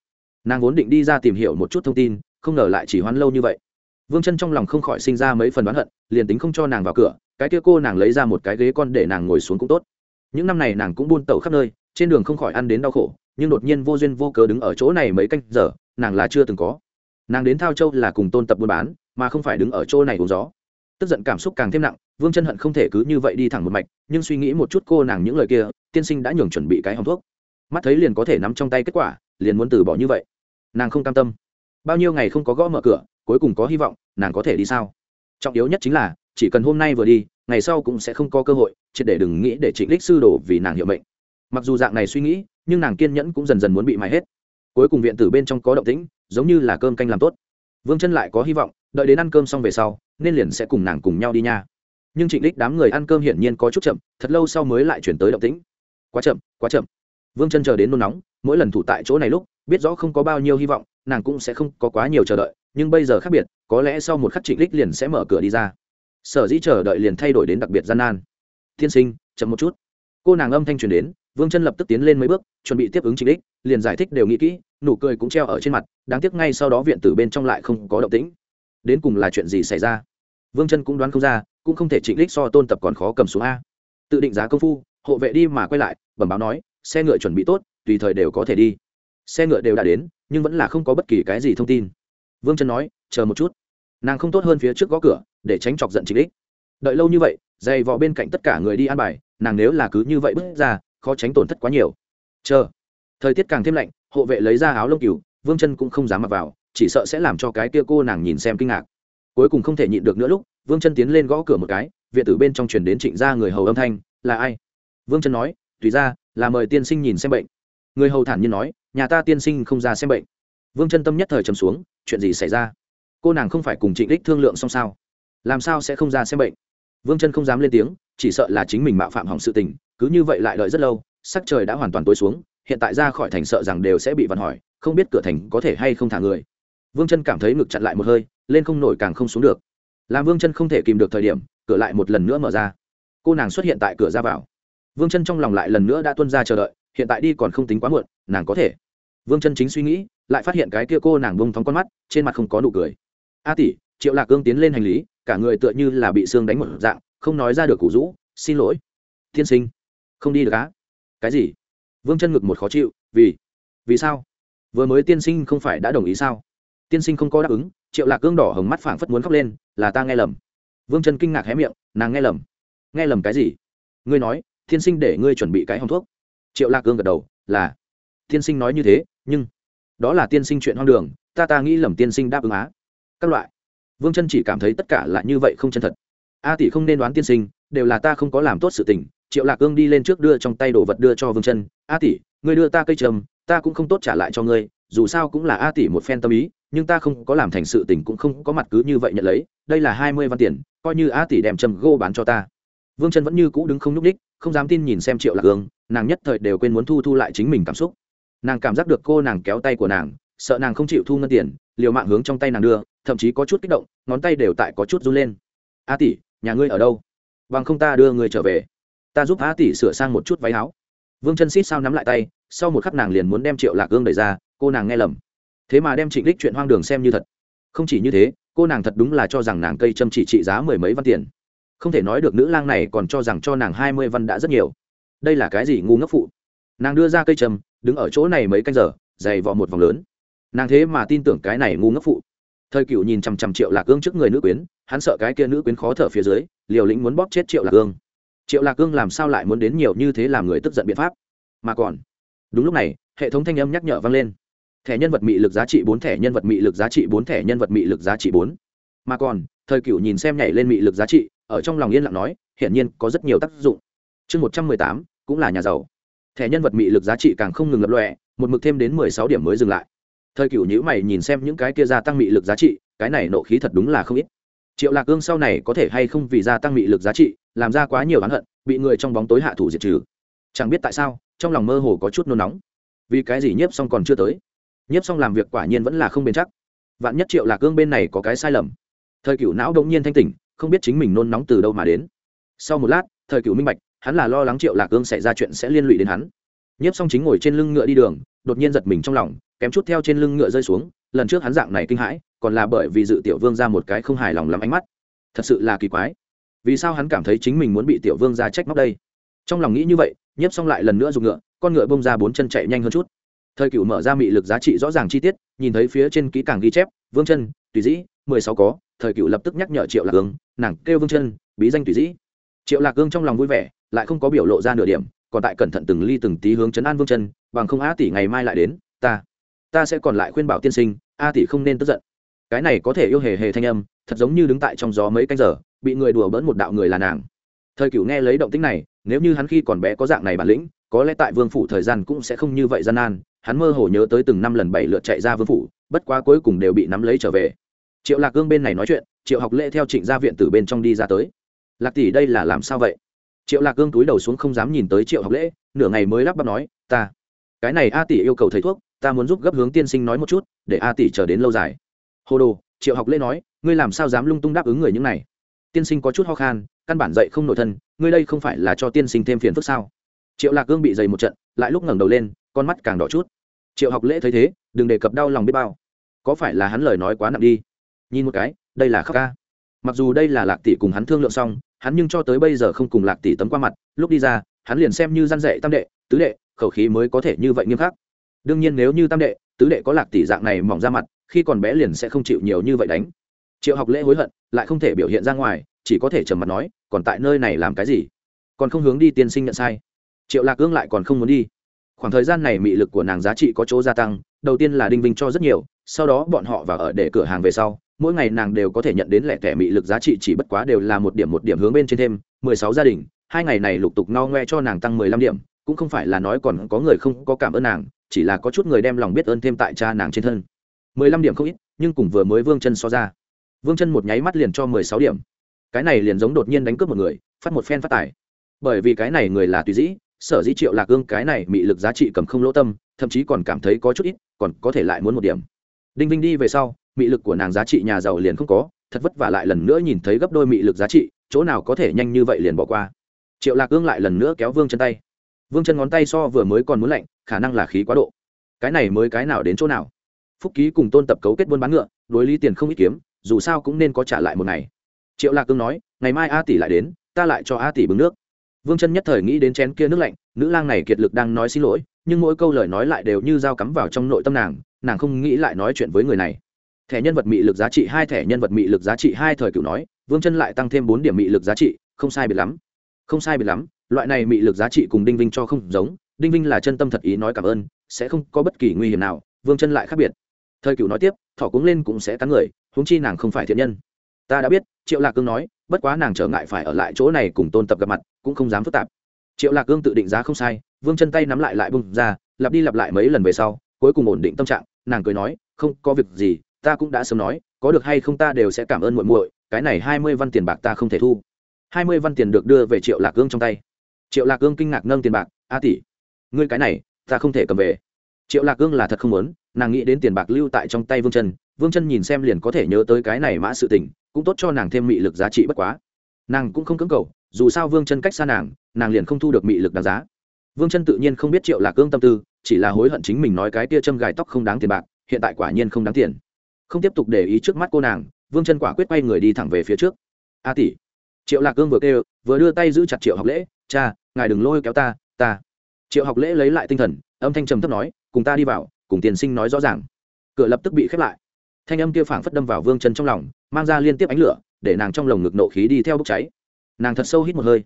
A: Nàng vốn định đi ra tìm hiểu một chút thông tin, không ngờ lại chỉ hoán lâu như vậy. Vương chân trong lòng không khỏi sinh ra mấy phần đoán hận, liền tính không cho nàng vào cửa, cái kia cô nàng lấy ra một cái ghế con để nàng ngồi xuống cũng tốt. Những năm này nàng cũng buôn tẩu khắp nơi, trên đường không khỏi ăn đến đau khổ, nhưng đột nhiên vô duyên vô cớ đứng ở chỗ này mấy canh giờ, nàng là chưa từng có nàng đến thao châu là cùng tôn tập buôn bán, mà không phải đứng ở chỗ này uống gió. Tức giận cảm xúc càng thêm nặng, vương chân hận không thể cứ như vậy đi thẳng một mạch, nhưng suy nghĩ một chút cô nàng những lời kia, tiên sinh đã nhường chuẩn bị cái hòng thuốc. Mắt thấy liền có thể nắm trong tay kết quả, liền muốn từ bỏ như vậy. Nàng không cam tâm. Bao nhiêu ngày không có gõ mở cửa, cuối cùng có hy vọng, nàng có thể đi sao? Trọng yếu nhất chính là, chỉ cần hôm nay vừa đi, ngày sau cũng sẽ không có cơ hội, chỉ để đừng nghĩ để trịnh lích sư đổ vì nàng hiệu mệnh. Mặc dù dạng này suy nghĩ, nhưng nàng kiên nhẫn cũng dần dần muốn bị mãi hết. Cuối cùng viện tử bên trong có động tĩnh giống như là cơm canh làm tốt. Vương chân lại có hy vọng, đợi đến ăn cơm xong về sau, nên liền sẽ cùng nàng cùng nhau đi nha. Nhưng trịnh đích đám người ăn cơm hiển nhiên có chút chậm, thật lâu sau mới lại chuyển tới động tĩnh. Quá chậm quá chậm. Vương chân chờ đến nôn nóng, mỗi lần thủ tại chỗ này lúc, biết rõ không có bao nhiêu hy vọng, nàng cũng sẽ không có quá nhiều chờ đợi, nhưng bây giờ khác biệt, có lẽ sau một khắc trịnh đích liền sẽ mở cửa đi ra. Sở dĩ chờ đợi liền thay đổi đến đặc biệt gian nan. Tiên sinh, chậm một chút. Cô nàng âm thanh truyền đến vương chân lập tức tiến lên mấy bước, chuẩn bị tiếp ứng trịnh đích, liền giải thích đều nghĩ kỹ, nụ cười cũng treo ở trên mặt, đáng tiếc ngay sau đó viện tử bên trong lại không có động tĩnh. Đến cùng là chuyện gì xảy ra? Vương chân cũng đoán không ra, cũng không thể trịnh đích so tôn tập còn khó cầm xuống a. Tự định giá công phu, hộ vệ đi mà quay lại, bẩm báo nói, xe ngựa chuẩn bị tốt, tùy thời đều có thể đi. Xe ngựa đều đã đến, nhưng vẫn là không có bất kỳ cái gì thông tin. Vương chân nói, chờ một chút. Nàng không tốt hơn phía trước gõ cửa, để tránh chọc giận trịnh đích. Đợi lâu như vậy dày vò bên cạnh tất cả người đi ăn bài, nàng nếu là cứ như vậy bước ra khó tránh tổn thất quá nhiều. Chờ. Thời tiết càng thêm lạnh, hộ vệ lấy ra áo lông cừu, vương chân cũng không dám mặc vào, chỉ sợ sẽ làm cho cái kia cô nàng nhìn xem kinh ngạc. Cuối cùng không thể nhịn được nữa lúc, vương chân tiến lên gõ cửa một cái, viện tử bên trong truyền đến trịnh gia người hầu âm thanh, là ai? Vương chân nói, tùy ra là mời tiên sinh nhìn xem bệnh. Người hầu thản nhiên nói, nhà ta tiên sinh không ra xem bệnh. Vương chân tâm nhất thời trầm xuống, chuyện gì xảy ra? Cô nàng không phải cùng trịnh đích thương lượng xong sao? Làm sao sẽ không ra xem bệnh? Vương chân không dám lên tiếng chỉ sợ là chính mình mạo phạm hỏng sự tình, cứ như vậy lại đợi rất lâu, sắc trời đã hoàn toàn tối xuống, hiện tại ra khỏi thành sợ rằng đều sẽ bị vặn hỏi, không biết cửa thành có thể hay không thả người. Vương chân cảm thấy ngực chặn lại một hơi, lên không nổi càng không xuống được. Làm vương chân không thể kìm được thời điểm, cửa lại một lần nữa mở ra. Cô nàng xuất hiện tại cửa ra vào. Vương chân trong lòng lại lần nữa đã tuân ra chờ đợi, hiện tại đi còn không tính quá muộn, nàng có thể. Vương chân chính suy nghĩ, lại phát hiện cái kia cô nàng bông thóng con mắt, trên mặt không có nụ cười. A tỷ, triệu lạc cương tiến lên hành lý, cả người tựa như là bị xương đánh một dạng không nói ra được cụ rũ, xin lỗi. Tiên sinh, không đi được á. Cái gì? Vương chân ngực một khó chịu, vì vì sao? Vừa mới tiên sinh không phải đã đồng ý sao? Tiên sinh không có đáp ứng, triệu lạc cương đỏ hồng mắt phảng phất muốn khóc lên, là ta nghe lầm. Vương chân kinh ngạc hé miệng, nàng nghe lầm. Nghe lầm cái gì? Ngươi nói, tiên sinh để ngươi chuẩn bị cái hòng thuốc. Triệu lạc cương gật đầu, là, tiên sinh nói như thế, nhưng, đó là tiên sinh chuyện hoang đường, ta ta nghĩ lầm tiên sinh đáp ứng á. Các loại. Vương chân chỉ cảm thấy tất cả là như vậy không chân thật a tỷ không nên đoán tiên sinh, đều là ta không có làm tốt sự tình, triệu lạc cương đi lên trước đưa trong tay đồ vật đưa cho vương chân. A tỷ, ngươi đưa ta cây trầm, ta cũng không tốt trả lại cho ngươi, dù sao cũng là a tỷ một phen tâm ý, nhưng ta không có làm thành sự tình cũng không có mặt cứ như vậy nhận lấy, đây là hai mươi văn tiền, coi như a tỷ đem trầm gô bán cho ta. Vương chân vẫn như cũ đứng không nhúc ních không dám tin nhìn xem triệu lạc ương, nàng nhất thời đều quên muốn thu thu lại chính mình cảm xúc. Nàng cảm giác được cô nàng kéo tay của nàng, sợ nàng không chịu thu ngân tiền, liều mạng hướng trong tay nàng đưa, thậm chí có chút kích động, ngón tay đều tại có chút run lên. A tỷ nhà ngươi ở đâu? Bằng không ta đưa ngươi trở về. Ta giúp Á tỷ sửa sang một chút váy áo. Vương chân xít sao nắm lại tay, sau một khắc nàng liền muốn đem triệu lạc gương đẩy ra, cô nàng nghe lầm. Thế mà đem trịnh đích chuyện hoang đường xem như thật. Không chỉ như thế, cô nàng thật đúng là cho rằng nàng cây châm chỉ trị giá mười mấy văn tiền. Không thể nói được nữ lang này còn cho rằng cho nàng hai mươi văn đã rất nhiều. Đây là cái gì ngu ngốc phụ? Nàng đưa ra cây châm, đứng ở chỗ này mấy canh giờ dày vò một vòng lớn. Nàng thế mà tin tưởng cái này ngu ngốc phụ thời cựu nhìn chằm chằm triệu lạc ương trước người nữ quyến, hắn sợ cái kia nữ quyến khó thở phía dưới, liều lĩnh muốn bóp chết triệu lạc ương. Triệu lạc ương làm sao lại muốn đến nhiều như thế làm người tức giận biện pháp? Mà còn, đúng lúc này, hệ thống thanh âm nhắc nhở vang lên. Thẻ nhân vật mị lực giá trị bốn, thẻ nhân vật mị lực giá trị bốn, thẻ nhân vật mị lực giá trị bốn. Mà còn, thời cựu nhìn xem nhảy lên mị lực giá trị, ở trong lòng yên lặng nói, hiển nhiên có rất nhiều tác dụng. Chương một trăm mười tám, cũng là nhà giàu. Thẻ nhân vật mị lực giá trị càng không ngừng lập lọe một mực thêm đến mười sáu điểm mới dừng lại thời cựu nhữ mày nhìn xem những cái kia gia tăng mị lực giá trị, cái này nộ khí thật đúng là không ít. Triệu lạc ương sau này có thể hay không vì gia tăng mị lực giá trị, làm ra quá nhiều oán hận, bị người trong bóng tối hạ thủ diệt trừ. Chẳng biết tại sao, trong lòng mơ hồ có chút nôn nóng. Vì cái gì nhiếp xong còn chưa tới? Nhiếp xong làm việc quả nhiên vẫn là không bền chắc. Vạn nhất triệu lạc ương bên này có cái sai lầm. Thời cựu não đống nhiên thanh tỉnh, không biết chính mình nôn nóng từ đâu mà đến. Sau một lát, thời cựu minh bạch, hắn là lo lắng triệu lạc ương xảy ra chuyện sẽ liên lụy đến hắn. Nhiếp xong chính ngồi trên lưng ngựa đi đường, đột nhiên giật mình trong lòng kém chút theo trên lưng ngựa rơi xuống, lần trước hắn dạng này kinh hãi, còn là bởi vì dự tiểu vương ra một cái không hài lòng lắm ánh mắt. Thật sự là kỳ quái. Vì sao hắn cảm thấy chính mình muốn bị tiểu vương ra trách móc đây? Trong lòng nghĩ như vậy nhiếp xong lại lần nữa dùng ngựa, con ngựa bông ra bốn chân chạy nhanh hơn chút. Thời cựu mở ra mị lực giá trị rõ ràng chi tiết, nhìn thấy phía trên kỹ càng ghi chép, vương chân, tùy dĩ, mười sáu có, thời cựu lập tức nhắc nhở triệu lạc ương, nàng kêu vương chân, bí danh tùy dĩ. Triệu lạc ương trong lòng vui vẻ, lại không có biểu lộ ra nửa điểm, còn tại cẩn thận từng ly từng tí hướng chấn an vương chân, bằng không á tỷ ngày mai lại đến, ta ta sẽ còn lại khuyên bảo tiên sinh, a tỷ không nên tức giận. Cái này có thể yêu hề hề thanh âm, thật giống như đứng tại trong gió mấy canh giờ, bị người đùa bỡn một đạo người là nàng. Thời cựu nghe lấy động tính này, nếu như hắn khi còn bé có dạng này bản lĩnh, có lẽ tại vương phủ thời gian cũng sẽ không như vậy gian nan, hắn mơ hồ nhớ tới từng năm lần bảy lượt chạy ra vương phủ, bất quá cuối cùng đều bị nắm lấy trở về. Triệu lạc gương bên này nói chuyện, triệu học lễ theo trịnh gia viện từ bên trong đi ra tới. Lạc tỷ, đây là làm sao vậy? Triệu lạc gương túi đầu xuống không dám nhìn tới triệu học lễ, nửa ngày mới lắp bắp nói, ta, cái này a tỷ yêu cầu thầy thuốc ta muốn giúp gấp hướng tiên sinh nói một chút, để a tỷ chờ đến lâu dài. Hồ đồ, triệu học lễ nói, ngươi làm sao dám lung tung đáp ứng người những này? Tiên sinh có chút ho khan, căn bản dậy không nổi thân, ngươi đây không phải là cho tiên sinh thêm phiền phức sao? Triệu lạc gương bị dày một trận, lại lúc ngẩng đầu lên, con mắt càng đỏ chút. Triệu học lễ thấy thế, đừng đề cập đau lòng biết bao. Có phải là hắn lời nói quá nặng đi? Nhìn một cái, đây là khóc ca. Mặc dù đây là lạc tỷ cùng hắn thương lượng xong, hắn nhưng cho tới bây giờ không cùng lạc tỷ tấm qua mặt, lúc đi ra, hắn liền xem như gian dạy tam đệ, tứ đệ, khẩu khí mới có thể như vậy nghiêm khắc đương nhiên nếu như tam đệ, tứ đệ có lạc tỷ dạng này mỏng ra mặt, khi còn bé liền sẽ không chịu nhiều như vậy đánh. Triệu học lễ hối hận, lại không thể biểu hiện ra ngoài, chỉ có thể trầm mặt nói, còn tại nơi này làm cái gì? Còn không hướng đi tiên sinh nhận sai. Triệu lạc ương lại còn không muốn đi. Khoảng thời gian này mị lực của nàng giá trị có chỗ gia tăng, đầu tiên là đinh vinh cho rất nhiều, sau đó bọn họ vào ở để cửa hàng về sau, mỗi ngày nàng đều có thể nhận đến lẻ tẻ mị lực giá trị chỉ bất quá đều là một điểm một điểm hướng bên trên thêm, mười sáu gia đình, hai ngày này lục tục no ngoe cho nàng tăng mười lăm điểm, cũng không phải là nói còn có người không có cảm ơn nàng chỉ là có chút người đem lòng biết ơn thêm tại cha nàng trên thân. Mười lăm điểm không ít, nhưng cùng vừa mới vương chân so ra. Vương chân một nháy mắt liền cho mười sáu điểm. Cái này liền giống đột nhiên đánh cướp một người, phát một phen phát tài. Bởi vì cái này người là tùy dĩ, sở dĩ triệu lạc gương cái này mị lực giá trị cầm không lỗ tâm, thậm chí còn cảm thấy có chút ít, còn có thể lại muốn một điểm. Đinh vinh đi về sau, mị lực của nàng giá trị nhà giàu liền không có, thật vất vả lại lần nữa nhìn thấy gấp đôi mị lực giá trị, chỗ nào có thể nhanh như vậy liền bỏ qua. Triệu lạc gương lại lần nữa kéo vương chân tay vương chân ngón tay so vừa mới còn muốn lạnh, khả năng là khí quá độ. Cái này mới cái nào đến chỗ nào? Phúc ký cùng tôn tập cấu kết buôn bán ngựa, đối lý tiền không ít kiếm, dù sao cũng nên có trả lại một ngày. Triệu lạc cương nói, ngày mai a tỷ lại đến, ta lại cho a tỷ bưng nước. Vương chân nhất thời nghĩ đến chén kia nước lạnh, nữ lang này kiệt lực đang nói xin lỗi, nhưng mỗi câu lời nói lại đều như dao cắm vào trong nội tâm nàng nàng không nghĩ lại nói chuyện với người này. Thẻ nhân vật mị lực giá trị hai thẻ nhân vật mị lực giá trị hai thời cựu nói, vương chân lại tăng thêm bốn điểm mị lực giá trị, không sai biệt lắm không sai biệt lắm, loại này mị lực giá trị cùng đinh vinh cho không giống, đinh vinh là chân tâm thật ý nói cảm ơn, sẽ không có bất kỳ nguy hiểm nào, vương chân lại khác biệt. Thời cựu nói tiếp thỏ cuống lên cũng sẽ cắn người, huống chi nàng không phải thiện nhân. Ta đã biết, triệu lạc cương nói, bất quá nàng trở ngại phải ở lại chỗ này cùng tôn tập gặp mặt, cũng không dám phức tạp. Triệu lạc cương tự định giá không sai, vương chân tay nắm lại lại bung ra, lặp đi lặp lại mấy lần về sau, cuối cùng ổn định tâm trạng, nàng cười nói, không có việc gì, ta cũng đã sớm nói, có được hay không ta đều sẽ cảm ơn muội muội, cái này hai mươi văn tiền bạc ta không thể thu hai mươi văn tiền được đưa về triệu lạc gương trong tay. Triệu lạc gương kinh ngạc nâng tiền bạc, a tỷ, ngươi cái này, ta không thể cầm về. Triệu lạc gương là thật không muốn, nàng nghĩ đến tiền bạc lưu tại trong tay vương chân vương chân nhìn xem liền có thể nhớ tới cái này mã sự tình, cũng tốt cho nàng thêm mị lực giá trị bất quá. Nàng cũng không cưỡng cầu, dù sao vương chân cách xa nàng nàng liền không thu được mị lực đáng giá. Vương chân tự nhiên không biết triệu lạc cương tâm tư, chỉ là hối hận chính mình nói cái tia châm gài tóc không đáng tiền bạc, hiện tại quả nhiên không đáng tiền. Không tiếp tục để ý trước mắt cô nàng, vương chân quả quyết quay người đi thẳng về phía trước. A tỷ triệu lạc cương vừa kêu, vừa đưa tay giữ chặt triệu học lễ, cha, ngài đừng lôi kéo ta ta. Triệu học lễ lấy lại tinh thần, âm thanh trầm thấp nói, cùng ta đi vào, cùng tiền sinh nói rõ ràng. Cửa lập tức bị khép lại. Thanh âm kia phảng phất đâm vào vương chân trong lòng, mang ra liên tiếp ánh lửa, để nàng trong lồng ngực nộ khí đi theo bốc cháy. Nàng thật sâu hít một hơi.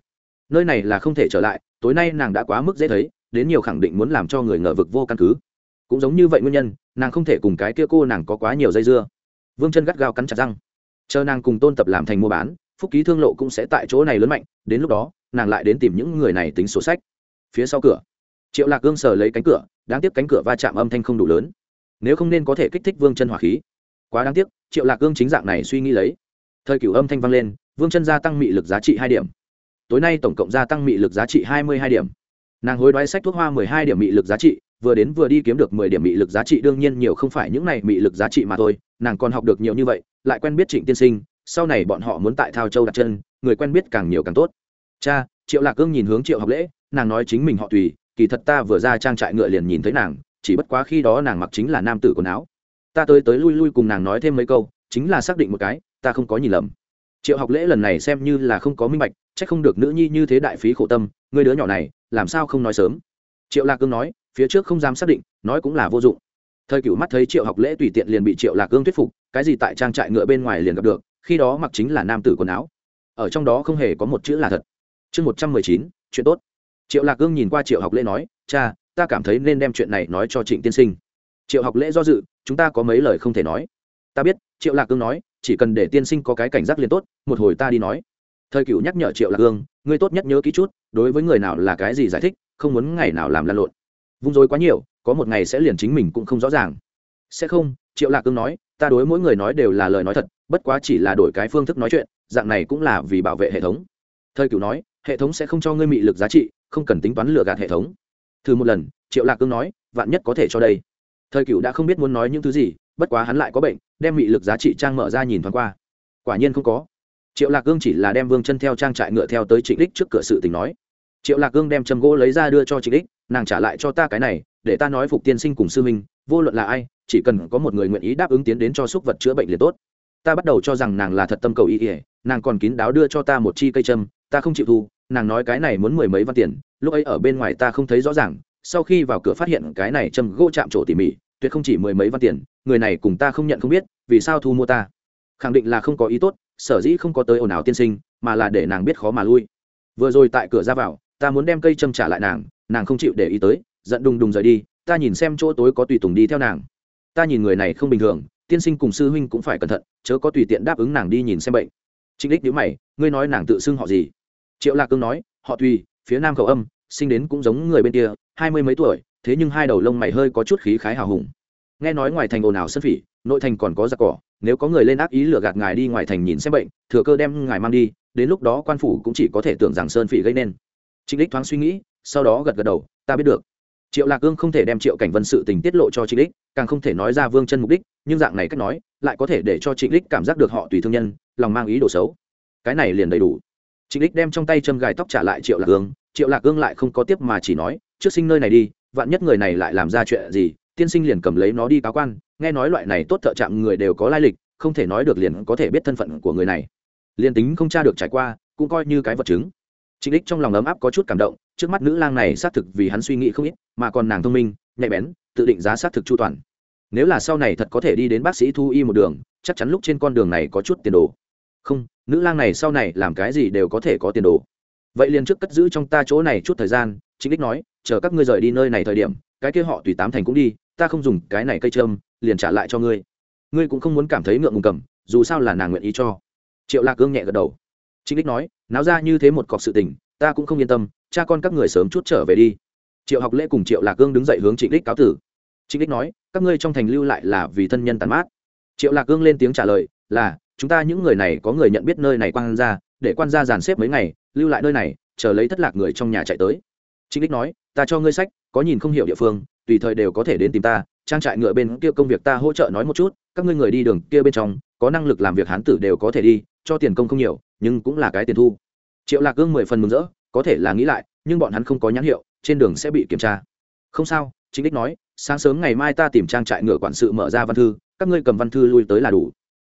A: Nơi này là không thể trở lại, tối nay nàng đã quá mức dễ thấy, đến nhiều khẳng định muốn làm cho người ngờ vực vô căn cứ. Cũng giống như vậy nguyên nhân, nàng không thể cùng cái kia cô nàng có quá nhiều dây dưa. Vương chân gắt gao cắn chặt răng. Chờ nàng cùng tôn tập làm thành mua bán phúc ký thương lộ cũng sẽ tại chỗ này lớn mạnh, đến lúc đó, nàng lại đến tìm những người này tính sổ sách. Phía sau cửa, triệu lạc gương sờ lấy cánh cửa, đáng tiếc cánh cửa va chạm âm thanh không đủ lớn. Nếu không nên có thể kích thích vương chân hỏa khí. Quá đáng tiếc, triệu lạc gương chính dạng này suy nghĩ lấy. Thời cửu âm thanh vang lên, vương chân gia tăng mị lực giá trị hai điểm. Tối nay tổng cộng gia tăng mị lực giá trị hai mươi hai điểm. Nàng hối đoái sách thuốc hoa mười hai điểm mị lực giá trị, vừa đến vừa đi kiếm được mười điểm mị lực giá trị, đương nhiên nhiều không phải những này mị lực giá trị mà thôi, nàng còn học được nhiều như vậy, lại quen biết trịnh tiên sinh sau này bọn họ muốn tại thao châu đặt chân, người quen biết càng nhiều càng tốt. Cha, triệu lạc cương nhìn hướng triệu học lễ, nàng nói chính mình họ tùy, kỳ thật ta vừa ra trang trại ngựa liền nhìn thấy nàng, chỉ bất quá khi đó nàng mặc chính là nam tử quần áo. Ta tới tới lui lui cùng nàng nói thêm mấy câu, chính là xác định một cái, ta không có nhìn lầm. Triệu học lễ lần này xem như là không có minh bạch c h ắ c không được nữ nhi như thế đại phí khổ tâm, người đứa nhỏ này, làm sao không nói sớm? Triệu lạc cương nói, phía trước không dám xác định, nói cũng là vô dụng. Thời cựu mắt thấy triệu học lễ tùy tiện liền bị triệu lạc cương thuyết phục, cái gì tại trang trại ngựa bên ngoài liền gặp được khi đó mặc chính là nam tử quần áo. Ở trong đó không hề có một chữ là thật. Chương một trăm mười chín, chuyện tốt. Triệu lạc gương nhìn qua triệu học lễ nói, cha, ta cảm thấy nên đem chuyện này nói cho trịnh tiên sinh. Triệu học lễ do dự, chúng ta có mấy lời không thể nói. Ta biết, triệu lạc cương nói, chỉ cần để tiên sinh có cái cảnh giác liền tốt, một hồi ta đi nói. Thời cựu nhắc nhở triệu lạc cương ngươi tốt nhất nhớ ký chút, đối với người nào là cái gì giải thích, không muốn ngày nào làm lan lộn. Vung dối quá nhiều, có một ngày sẽ liền chính mình cũng không rõ ràng. Sẽ không, triệu lạc cương nói, ta đối mỗi người nói đều là lời nói thật bất quá chỉ là đổi cái phương thức nói chuyện, dạng này cũng là vì bảo vệ hệ thống. Thời cựu nói, hệ thống sẽ không cho ngươi mị lực giá trị, không cần tính toán lừa gạt hệ thống. Thử một lần, triệu lạc cương nói, vạn nhất có thể cho đây. Thời cựu đã không biết muốn nói những thứ gì, bất quá hắn lại có bệnh, đem mị lực giá trị trang mở ra nhìn thoáng qua. Quả nhiên không có. Triệu lạc cương chỉ là đem vương chân theo trang trại ngựa theo tới trịnh đích trước cửa sự tình nói. Triệu lạc cương đem châm gỗ lấy ra đưa cho trịnh đích, nàng trả lại cho ta cái này, để ta nói phục tiên sinh cùng sư minh vô luận là ai, chỉ cần có một người nguyện ý đáp ứng tiến đến cho súc vật chữa bệnh liền tốt ta bắt đầu cho rằng nàng là thật tâm cầu ý ỉa, nàng còn kín đáo đưa cho ta một chi cây châm, ta không chịu thu, nàng nói cái này muốn mười mấy văn tiền, lúc ấy ở bên ngoài ta không thấy rõ ràng, sau khi vào cửa phát hiện cái này châm gỗ chạm trổ tỉ mỉ, tuyệt không chỉ mười mấy văn tiền, người này cùng ta không nhận không biết, vì sao thu mua ta? Khẳng định là không có ý tốt, sở dĩ không có tới ồn ào tiên sinh, mà là để nàng biết khó mà lui. Vừa rồi tại cửa ra vào, ta muốn đem cây châm trả lại nàng nàng không chịu để ý tới, giận đùng đùng rời đi, ta nhìn xem chỗ tối có tùy tùng đi theo nàng. Ta nhìn người này không bình thường tiên sinh cùng sư huynh cũng phải cẩn thận, chớ có tùy tiện đáp ứng nàng đi nhìn xem bệnh. Trịnh đích nhữ mày, ngươi nói nàng tự xưng họ gì? Triệu lạc cương nói, họ tùy phía nam khẩu âm, sinh đến cũng giống người bên kia, hai mươi mấy tuổi, thế nhưng hai đầu lông mày hơi có chút khí khái hào hùng. Nghe nói ngoài thành ồn ào sân phỉ, nội thành còn có giặc cỏ, nếu có người lên ác ý lừa gạt ngài đi ngoài thành nhìn xem bệnh, thừa cơ đem ngài mang đi, đến lúc đó quan phủ cũng chỉ có thể tưởng rằng sơn phỉ gây nên. Trịnh đích thoáng suy nghĩ, sau đó gật gật đầu, ta biết được triệu lạc cương không thể đem triệu cảnh vân sự tình tiết lộ cho trịnh đích càng không thể nói ra vương chân mục đích, nhưng dạng này cách nói, lại có thể để cho trịnh đích cảm giác được họ tùy thương nhân, lòng mang ý đồ xấu. Cái này liền đầy đủ. Trịnh đích đem trong tay châm gài tóc trả lại triệu lạc cương triệu lạc cương lại không có tiếp mà chỉ nói, trước sinh nơi này đi, vạn nhất người này lại làm ra chuyện gì, tiên sinh liền cầm lấy nó đi cáo quan, nghe nói loại này tốt thợ chạm người đều có lai lịch, không thể nói được liền có thể biết thân phận của người này. Liền tính không tra được trải qua, cũng coi như cái vật chứng trịnh đích trong lòng ấm áp có chút cảm động, trước mắt nữ lang này xác thực vì hắn suy nghĩ không ít, mà còn nàng thông minh, nhạy bén, tự định giá xác thực chu toàn. Nếu là sau này thật có thể đi đến bác sĩ thu y một đường, chắc chắn lúc trên con đường này có chút tiền đồ. Không, nữ lang này sau này làm cái gì đều có thể có tiền đồ. Vậy liền trước cất giữ trong ta chỗ này chút thời gian chính đích nói, chờ các ngươi rời đi nơi này thời điểm, cái kia họ tùy tám thành cũng đi, ta không dùng cái này cây trơm liền trả lại cho ngươi. Ngươi cũng không muốn cảm thấy ngượng ngùng cầm, dù sao là nàng nguyện ý cho. Triệu lạc cương nhẹ gật đầu. Trịnh đích nói, náo ra như thế một cọc sự tình, ta cũng không yên tâm, cha con các người sớm chút trở về đi. Triệu học lễ cùng triệu lạc cương đứng dậy hướng trịnh đích cáo tử. Trịnh đích nói, các ngươi trong thành lưu lại là vì thân nhân tàn mát. Triệu lạc cương lên tiếng trả lời, là, chúng ta những người này có người nhận biết nơi này quan ra để quan gia dàn xếp mấy ngày, lưu lại nơi này, chờ lấy thất lạc người trong nhà chạy tới. Trịnh đích nói, ta cho ngươi sách, có nhìn không hiểu địa phương, tùy thời đều có thể đến tìm ta, trang trại ngựa bên kia công việc ta hỗ trợ nói một chút, các ngươi người đi đường kia bên trong, có năng lực làm việc hán tử đều có thể đi, cho tiền công không nhiều nhưng cũng là cái tiền thu. Triệu lạc cương mười phần mừng rỡ, có thể là nghĩ lại, nhưng bọn hắn không có nhãn hiệu, trên đường sẽ bị kiểm tra. Không sao chính đích nói, sáng sớm ngày mai ta tìm trang trại ngựa quản sự mở ra văn thư, các ngươi cầm văn thư lui tới là đủ.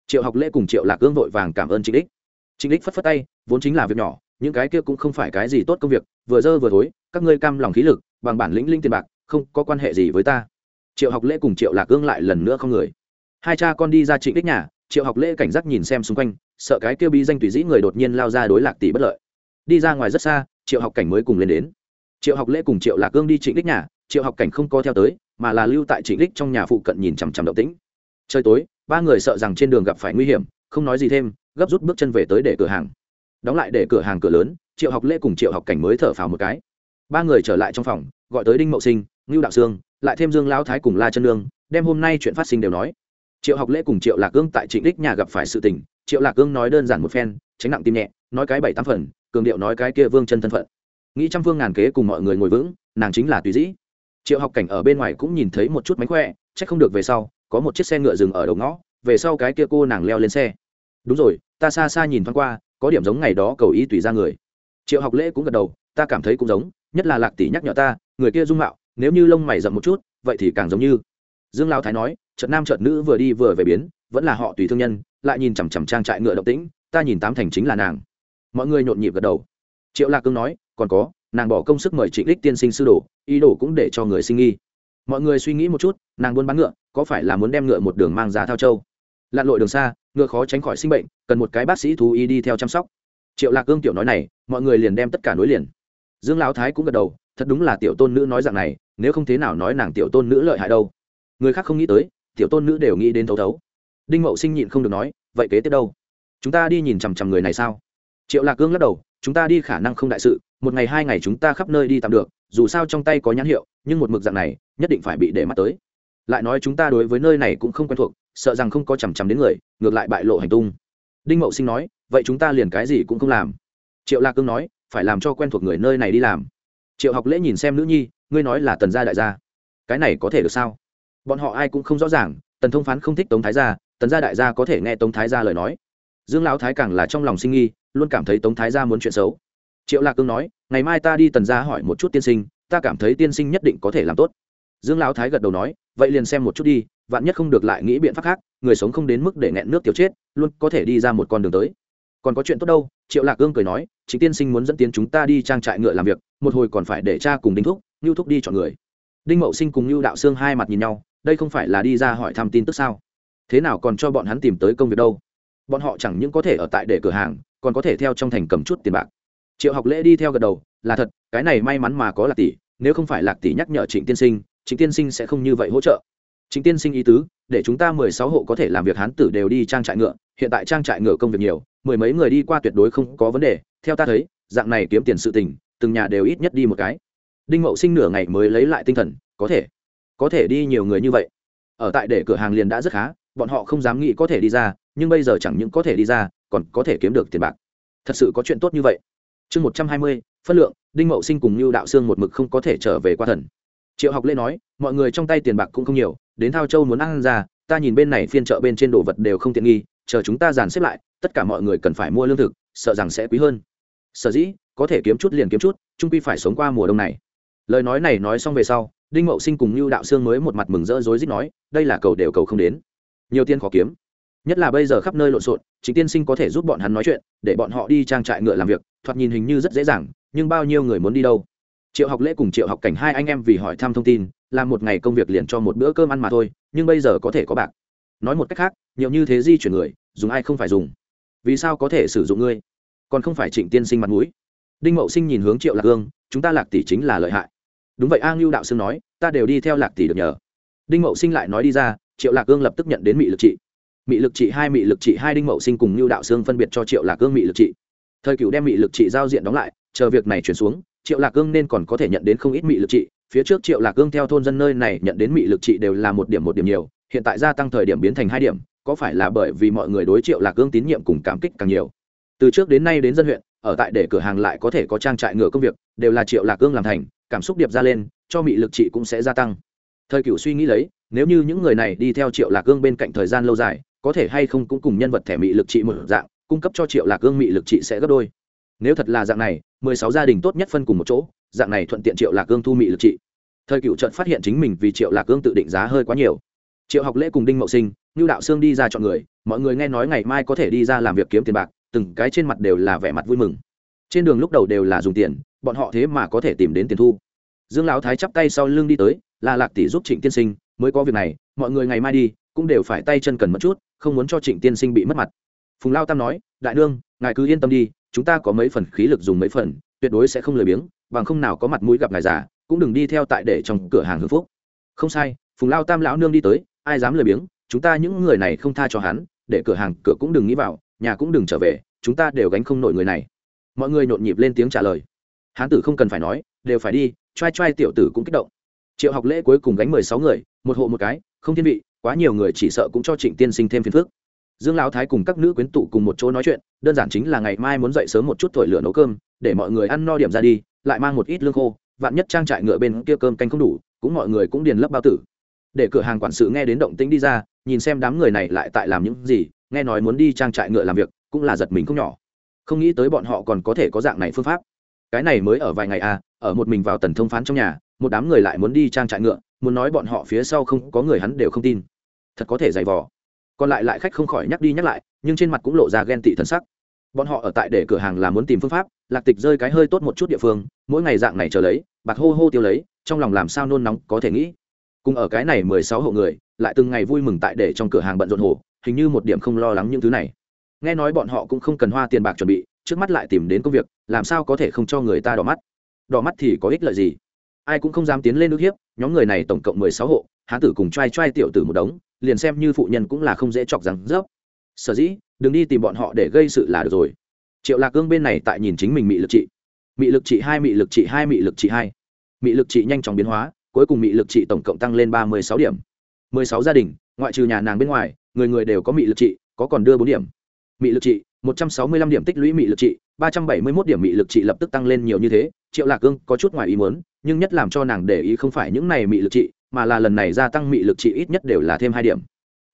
A: Triệu học lễ cùng triệu lạc cương vội vàng cảm ơn chính đích. Chính đích phất phất tay, vốn chính là việc nhỏ, những cái kia cũng không phải cái gì tốt công việc, vừa dơ vừa thối, các ngươi cam lòng khí lực, bằng bản lĩnh linh tiền bạc, không có quan hệ gì với ta. Triệu học lễ cùng triệu lạc cương lại lần nữa không người. Hai cha con đi ra trịnh đích nhà triệu học lễ cảnh giác nhìn xem xung quanh, sợ cái kia bi danh tùy dĩ người đột nhiên lao ra đối lạc tỷ bất lợi. Đi ra ngoài rất xa, triệu học cảnh mới cùng lên đến. Triệu học lễ cùng triệu lạc cương đi trịnh đích nhà, triệu học cảnh không có theo tới, mà là lưu tại trịnh đích trong nhà phụ cận nhìn chằm chằm động tĩnh. Trời tối, ba người sợ rằng trên đường gặp phải nguy hiểm, không nói gì thêm, gấp rút bước chân về tới để cửa hàng. Đóng lại để cửa hàng cửa lớn, triệu học lễ cùng triệu học cảnh mới thở phào một cái. Ba người trở lại trong phòng, gọi tới đinh mậu sinh, ngưu đạo sương, lại thêm dương lão thái cùng la chân lương đem hôm nay chuyện phát sinh đều nói triệu học lễ cùng triệu lạc cương tại trịnh đích nhà gặp phải sự tình, triệu lạc cương nói đơn giản một phen, tránh nặng tim nhẹ, nói cái bảy tám phần, cường điệu nói cái kia vương chân thân phận. Nghĩ trăm phương ngàn kế cùng mọi người ngồi vững, nàng chính là tùy dĩ. Triệu học cảnh ở bên ngoài cũng nhìn thấy một chút mánh khỏe c h ắ c không được về sau, có một chiếc xe ngựa dừng ở đầu ngõ, về sau cái kia cô nàng leo lên xe. Đúng rồi, ta xa xa nhìn thoáng qua, có điểm giống ngày đó cầu ý tùy ra người. Triệu học lễ cũng gật đầu, ta cảm thấy cũng giống, nhất là lạc tỷ nhắc nhở ta, người kia dung mạo, nếu như lông mày rậm một chút, vậy thì càng giống như. Dương lao thái nói trận nam trận nữ vừa đi vừa về biến, vẫn là họ tùy thương nhân, lại nhìn chằm chằm trang trại ngựa động tĩnh, ta nhìn tám thành chính là nàng. Mọi người nhộn nhịp gật đầu. Triệu lạc cương nói, còn có, nàng bỏ công sức mời trịnh đích tiên sinh sư đồ, ý đồ cũng để cho người sinh nghi. Mọi người suy nghĩ một chút, nàng buôn bán ngựa, có phải là muốn đem ngựa một đường mang ra thao châu? Lặn lội đường xa, ngựa khó tránh khỏi sinh bệnh, cần một cái bác sĩ thú y đi theo chăm sóc. Triệu lạc cương tiểu nói này, mọi người liền đem tất cả nối liền. Dương lão thái cũng gật đầu, thật đúng là tiểu tôn nữ nói dạng này, nếu không thế nào nói nàng tiểu tôn nữ lợi hại đâu. Người khác không nghĩ tới tiểu tôn nữ đều nghĩ đến thấu thấu. Đinh mậu sinh nhịn không được nói, vậy kế tiếp đâu? Chúng ta đi nhìn chằm chằm người này sao? Triệu lạc cương lắc đầu, chúng ta đi khả năng không đại sự, một ngày hai ngày chúng ta khắp nơi đi tạm được, dù sao trong tay có nhãn hiệu, nhưng một mực dạng này, nhất định phải bị để mắt tới. Lại nói chúng ta đối với nơi này cũng không quen thuộc, sợ rằng không có chằm chằm đến người, ngược lại bại lộ hành tung. Đinh mậu sinh nói, vậy chúng ta liền cái gì cũng không làm. Triệu lạc cương nói, phải làm cho quen thuộc người nơi này đi làm. Triệu học lễ nhìn xem nữ nhi, ngươi nói là tần gia đại gia, cái này có thể được sao? Bọn họ ai cũng không rõ ràng, tần thông phán không thích tống thái gia, tần gia đại gia có thể nghe tống thái gia lời nói. Dương lão thái càng là trong lòng sinh nghi, luôn cảm thấy tống thái gia muốn chuyện xấu. Triệu lạc cương nói, ngày mai ta đi tần gia hỏi một chút tiên sinh, ta cảm thấy tiên sinh nhất định có thể làm tốt. Dương lão thái gật đầu nói, vậy liền xem một chút đi, vạn nhất không được lại nghĩ biện pháp khác, người sống không đến mức để nghẹn nước tiểu chết, luôn có thể đi ra một con đường tới. Còn có chuyện tốt đâu? Triệu lạc cương cười nói, chính tiên sinh muốn dẫn tiến chúng ta đi trang trại ngựa làm việc, một hồi còn phải để cha cùng đinh thúc ngưu thúc đi chọn người. Đinh mậu sinh cùng ngưu đạo sương hai mặt nhìn nhau đây không phải là đi ra hỏi thăm tin tức sao? Thế nào còn cho bọn hắn tìm tới công việc đâu? Bọn họ chẳng những có thể ở tại để cửa hàng, còn có thể theo trong thành cầm chút tiền bạc. Triệu học lễ đi theo gật đầu, là thật, cái này may mắn mà có lạc tỷ, nếu không phải lạc tỷ nhắc nhở trịnh tiên sinh, trịnh tiên sinh sẽ không như vậy hỗ trợ. Trịnh tiên sinh ý tứ, để chúng ta mười sáu hộ có thể làm việc hán tử đều đi trang trại ngựa, hiện tại trang trại ngựa công việc nhiều, mười mấy người đi qua tuyệt đối không có vấn đề. Theo ta thấy, dạng này kiếm tiền sự tình, từng nhà đều ít nhất đi một cái. Đinh mậu sinh nửa ngày mới lấy lại tinh thần, có thể có thể đi nhiều người như vậy. Ở tại để cửa hàng liền đã rất khá, bọn họ không dám nghĩ có thể đi ra, nhưng bây giờ chẳng những có thể đi ra, còn có thể kiếm được tiền bạc. Thật sự có chuyện tốt như vậy. Chương một trăm hai mươi, phân lượng, đinh mậu sinh cùng như đạo sương một mực không có thể trở về qua thần. Triệu học Lễ nói, mọi người trong tay tiền bạc cũng không nhiều, đến thao châu muốn ăn ra, ta nhìn bên này phiên chợ bên trên đồ vật đều không tiện nghi, chờ chúng ta dàn xếp lại, tất cả mọi người cần phải mua lương thực, sợ rằng sẽ quý hơn. Sở dĩ, có thể kiếm chút liền kiếm chút trung quy phải sống qua mùa đông này. Lời nói này nói xong về sau đinh mậu sinh cùng như đạo sương mới một mặt mừng rỡ rối rít nói, đây là cầu đều cầu không đến. Nhiều tiền khó kiếm. Nhất là bây giờ khắp nơi lộn xộn chính tiên sinh có thể giúp bọn hắn nói chuyện, để bọn họ đi trang trại ngựa làm việc, thoạt nhìn hình như rất dễ dàng, nhưng bao nhiêu người muốn đi đâu? Triệu học lễ cùng triệu học cảnh hai anh em vì hỏi thăm thông tin, làm một ngày công việc liền cho một bữa cơm ăn mà thôi, nhưng bây giờ có thể có bạc. Nói một cách khác, nhiều như thế di chuyển người, dùng ai không phải dùng? Vì sao có thể sử dụng ngươi? Còn không phải trịnh tiên sinh mặt mũi. Đinh mậu sinh nhìn hướng triệu lạc hương, chúng ta lạc tỷ chính là lợi hại đúng vậy, a ngưu đạo sương nói, ta đều đi theo lạc tỷ được nhờ. Đinh mậu sinh lại nói đi ra, triệu lạc ương lập tức nhận đến mị lực trị. Mị lực trị hai, mị lực trị hai, đinh mậu sinh cùng ngưu đạo sương phân biệt cho triệu lạc ương mị lực trị. Thời cựu đem mị lực trị giao diện đóng lại, chờ việc này chuyển xuống, triệu lạc ương nên còn có thể nhận đến không ít mị lực trị. Phía trước triệu lạc ương theo thôn dân nơi này nhận đến mị lực trị đều là một điểm một điểm nhiều, hiện tại gia tăng thời điểm biến thành hai điểm, có phải là bởi vì mọi người đối triệu lạc ương tín nhiệm cùng cảm kích càng nhiều? Từ trước đến nay đến dân huyện, ở tại để cửa hàng lại có thể có trang trại ngựa công việc, đều là triệu lạc ương làm thành cảm xúc điệp ra lên, cho mị lực trị cũng sẽ gia tăng. Thời cựu suy nghĩ lấy, nếu như những người này đi theo triệu lạc gương bên cạnh thời gian lâu dài, có thể hay không cũng cùng nhân vật thẻ mị lực trị một dạng, cung cấp cho triệu lạc gương mị lực trị sẽ gấp đôi. Nếu thật là dạng này, mười sáu gia đình tốt nhất phân cùng một chỗ, dạng này thuận tiện triệu lạc gương thu mị lực trị. Thời cựu trận phát hiện chính mình vì triệu lạc gương tự định giá hơi quá nhiều. Triệu học lễ cùng đinh mậu sinh như đạo sương đi ra chọn người, mọi người nghe nói ngày mai có thể đi ra làm việc kiếm tiền bạc, từng cái trên mặt đều là vẻ mặt vui mừng. Trên đường lúc đầu đều là dùng tiền bọn họ thế mà có thể tìm đến tiền thu. Dương lão thái chắp tay sau lưng đi tới là lạc tỷ giúp trịnh tiên sinh, mới có việc này, mọi người ngày mai đi, cũng đều phải tay chân cần mất chút, không muốn cho trịnh tiên sinh bị mất mặt. Phùng lao tam nói, đại nương, ngài cứ yên tâm đi, chúng ta có mấy phần khí lực dùng mấy phần, tuyệt đối sẽ không lười biếng, bằng không nào có mặt mũi gặp ngài già, cũng đừng đi theo tại để trong cửa hàng hưng phúc. Không sai. Phùng lao tam lão nương đi tới, ai dám lười biếng, chúng ta những người này không tha cho hắn, để cửa hàng, cửa cũng đừng nghĩ vào, nhà cũng đừng trở về, chúng ta đều gánh không nổi người này. Mọi người nhộn nhịp lên tiếng trả lời hán tử không cần phải nói, đều phải đi t r a i t r a i tiểu tử cũng kích động. Triệu học lễ cuối cùng gánh mười sáu người, một hộ một cái, không thiên vị, quá nhiều người chỉ sợ cũng cho trịnh tiên sinh thêm phiền phức. Dương lão thái cùng các nữ quyến tụ cùng một chỗ nói chuyện, đơn giản chính là ngày mai muốn dậy sớm một chút thổi lửa nấu cơm, để mọi người ăn no điểm ra đi, lại mang một ít lương khô, vạn nhất trang trại ngựa bên kia cơm canh không đủ, cũng mọi người cũng điền lấp bao tử. Để cửa hàng quản sự nghe đến động tĩnh đi ra, nhìn xem đám người này lại tại làm những gì, nghe nói muốn đi trang trại ngựa làm việc, cũng là giật mình không nhỏ. Không nghĩ tới bọn họ còn có thể có dạng này phương pháp cái này mới ở vài ngày à ở một mình vào tần thông phán trong nhà, một đám người lại muốn đi trang trại ngựa, muốn nói bọn họ phía sau không có người hắn đều không tin. Thật có thể dày vò. Còn lại lại khách không khỏi nhắc đi nhắc lại, nhưng trên mặt cũng lộ ra ghen tị thân sắc. Bọn họ ở tại để cửa hàng là muốn tìm phương pháp, lạc tịch rơi cái hơi tốt một chút địa phương, mỗi ngày dạng này chờ lấy, bạc hô hô tiêu lấy, trong lòng làm sao nôn nóng có thể nghĩ. Cùng ở cái này mười sáu hộ người, lại từng ngày vui mừng tại để trong cửa hàng bận rộn hồ, hình như một điểm không lo lắng những thứ này. Nghe nói bọn họ cũng không cần hoa tiền bạc chuẩn bị trước mắt lại tìm đến công việc, làm sao có thể không cho người ta đỏ mắt? Đỏ mắt thì có ích lợi gì? Ai cũng không dám tiến lên nước hiếp, nhóm người này tổng cộng mười sáu hộ hán tử cùng t r a i t r a i tiểu tử một đống, liền xem như phụ nhân cũng là không dễ chọc rằng rớp. Sở dĩ, đừng đi tìm bọn họ để gây sự là được rồi. Triệu lạc cương bên này tại nhìn chính mình mị lực trị. Mị lực trị hai, mị lực trị hai, mị lực trị hai. Mị lực trị nhanh chóng biến hóa, cuối cùng mị lực trị tổng cộng tăng lên ba mươi sáu điểm. Mười sáu gia đình, ngoại trừ nhà nàng bên ngoài, người người đều có mị lực trị, có còn đưa bốn điểm. Mị lực trị một trăm sáu mươi lăm điểm tích lũy mị lực trị, ba trăm bảy mươi mốt điểm mị lực trị lập tức tăng lên nhiều như thế, triệu lạc cương có chút ngoài ý muốn, nhưng nhất làm cho nàng để ý không phải những này mị lực trị, mà là lần này gia tăng mị lực trị ít nhất đều là thêm hai điểm.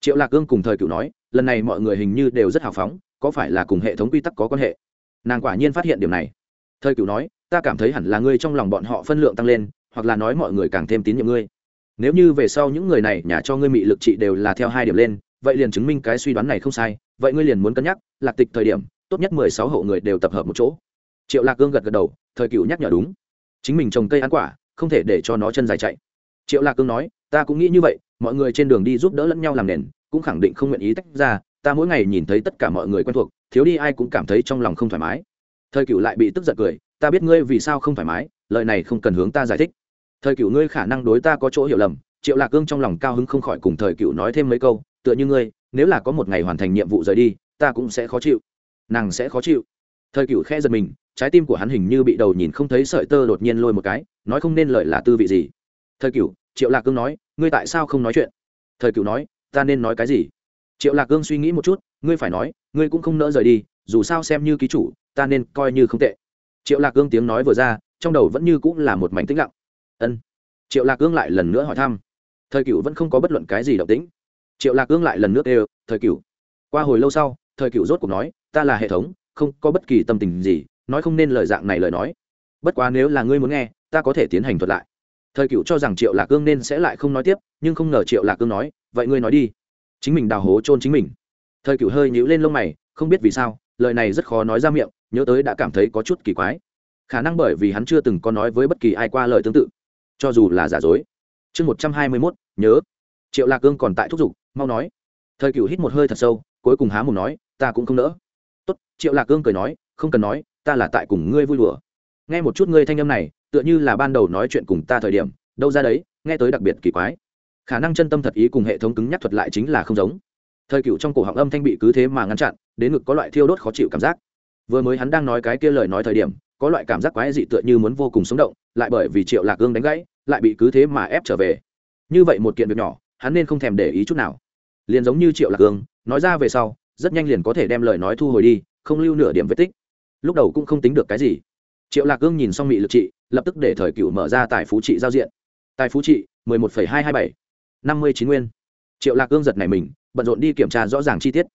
A: Triệu lạc cương cùng thời cựu nói, lần này mọi người hình như đều rất hào phóng, có phải là cùng hệ thống quy tắc có quan hệ? Nàng quả nhiên phát hiện điểm này. Thời cựu nói, ta cảm thấy hẳn là ngươi trong lòng bọn họ phân lượng tăng lên, hoặc là nói mọi người càng thêm tín nhiệm ngươi. Nếu như về sau những người này, nhà cho ngươi mị lực trị đều là theo hai điểm lên vậy liền chứng minh cái suy đoán này không sai, vậy ngươi liền muốn cân nhắc, lạc tịch thời điểm, tốt nhất mười sáu hộ người đều tập hợp một chỗ. Triệu lạc cương gật gật đầu, thời cựu nhắc nhở đúng. Chính mình trồng cây ăn quả, không thể để cho nó chân dài chạy. Triệu lạc cương nói, ta cũng nghĩ như vậy, mọi người trên đường đi giúp đỡ lẫn nhau làm nền, cũng khẳng định không nguyện ý tách ra, ta mỗi ngày nhìn thấy tất cả mọi người quen thuộc, thiếu đi ai cũng cảm thấy trong lòng không thoải mái. Thời cựu lại bị tức giận cười, ta biết ngươi vì sao không thoải mái, lời này không cần hướng ta giải thích. Thời cựu ngươi khả năng đối ta có chỗ hiểu lầm, triệu lạc cương trong lòng cao hứng không khỏi cùng thời cựu nói thêm mấy câu tựa như ngươi, nếu là có một ngày hoàn thành nhiệm vụ rời đi, ta cũng sẽ khó chịu. Nàng sẽ khó chịu. Thời cựu khe giật mình, trái tim của hắn hình như bị đầu nhìn không thấy sợi tơ đột nhiên lôi một cái, nói không nên lợi là tư vị gì. Thời cựu triệu lạc cương nói, ngươi tại sao không nói chuyện? Thời cựu nói, ta nên nói cái gì? Triệu lạc cương suy nghĩ một chút, ngươi phải nói, ngươi cũng không nỡ rời đi, dù sao xem như ký chủ, ta nên coi như không tệ. Triệu lạc cương tiếng nói vừa ra, trong đầu vẫn như cũng là một mảnh tĩnh lặng. Ân. Triệu lạc cương lại lần nữa hỏi thăm. Thời cựu vẫn không có bất luận cái gì động tĩnh triệu lạc ương lại lần nữa đều thời cựu qua hồi lâu sau, thời cựu rốt cuộc nói, ta là hệ thống, không có bất kỳ tâm tình gì, nói không nên lời dạng này lời nói. Bất quá nếu là ngươi muốn nghe, ta có thể tiến hành thuật lại. Thời cựu cho rằng triệu lạc ương nên sẽ lại không nói tiếp, nhưng không ngờ triệu lạc ương nói, vậy ngươi nói đi. Chính mình đào hố chôn chính mình. Thời cựu hơi nhíu lên lông mày, không biết vì sao, lời này rất khó nói ra miệng, nhớ tới đã cảm thấy có chút kỳ quái. Khả năng bởi vì hắn chưa từng có nói với bất kỳ ai qua lời tương tự, cho dù là giả dối. Chương một trăm hai mươi mốt, nhớ triệu lạc cương còn tại thúc giục, mau nói. Thời cựu hít một hơi thật sâu, cuối cùng há mồm nói, ta cũng không nỡ. Tốt, triệu lạc cương cười nói, không cần nói, ta là tại cùng ngươi vui đùa. Nghe một chút ngươi thanh âm này, tựa như là ban đầu nói chuyện cùng ta thời điểm, đâu ra đấy, nghe tới đặc biệt kỳ quái. Khả năng chân tâm thật ý cùng hệ thống cứng nhắc thuật lại chính là không giống. Thời cựu trong cổ họng âm thanh bị cứ thế mà ngăn chặn, đến ngực có loại thiêu đốt khó chịu cảm giác. Vừa mới hắn đang nói cái kia lời nói thời điểm, có loại cảm giác quái dị tựa như muốn vô cùng sống động, lại bởi vì triệu lạc gương đánh gãy, lại bị cứ thế mà ép trở về. Như vậy một kiện việc nhỏ hắn nên không thèm để ý chút nào. Liền giống như triệu lạc cương nói ra về sau, rất nhanh liền có thể đem lời nói thu hồi đi, không lưu nửa điểm vết tích. Lúc đầu cũng không tính được cái gì. Triệu lạc cương nhìn xong mị lực trị, lập tức để thời cựu mở ra tài phú trị giao diện. Tài phú trị, mười một phẩy hai hai bảy. năm mươi chín nguyên. Triệu lạc cương giật này mình, bận rộn đi kiểm tra rõ ràng chi tiết.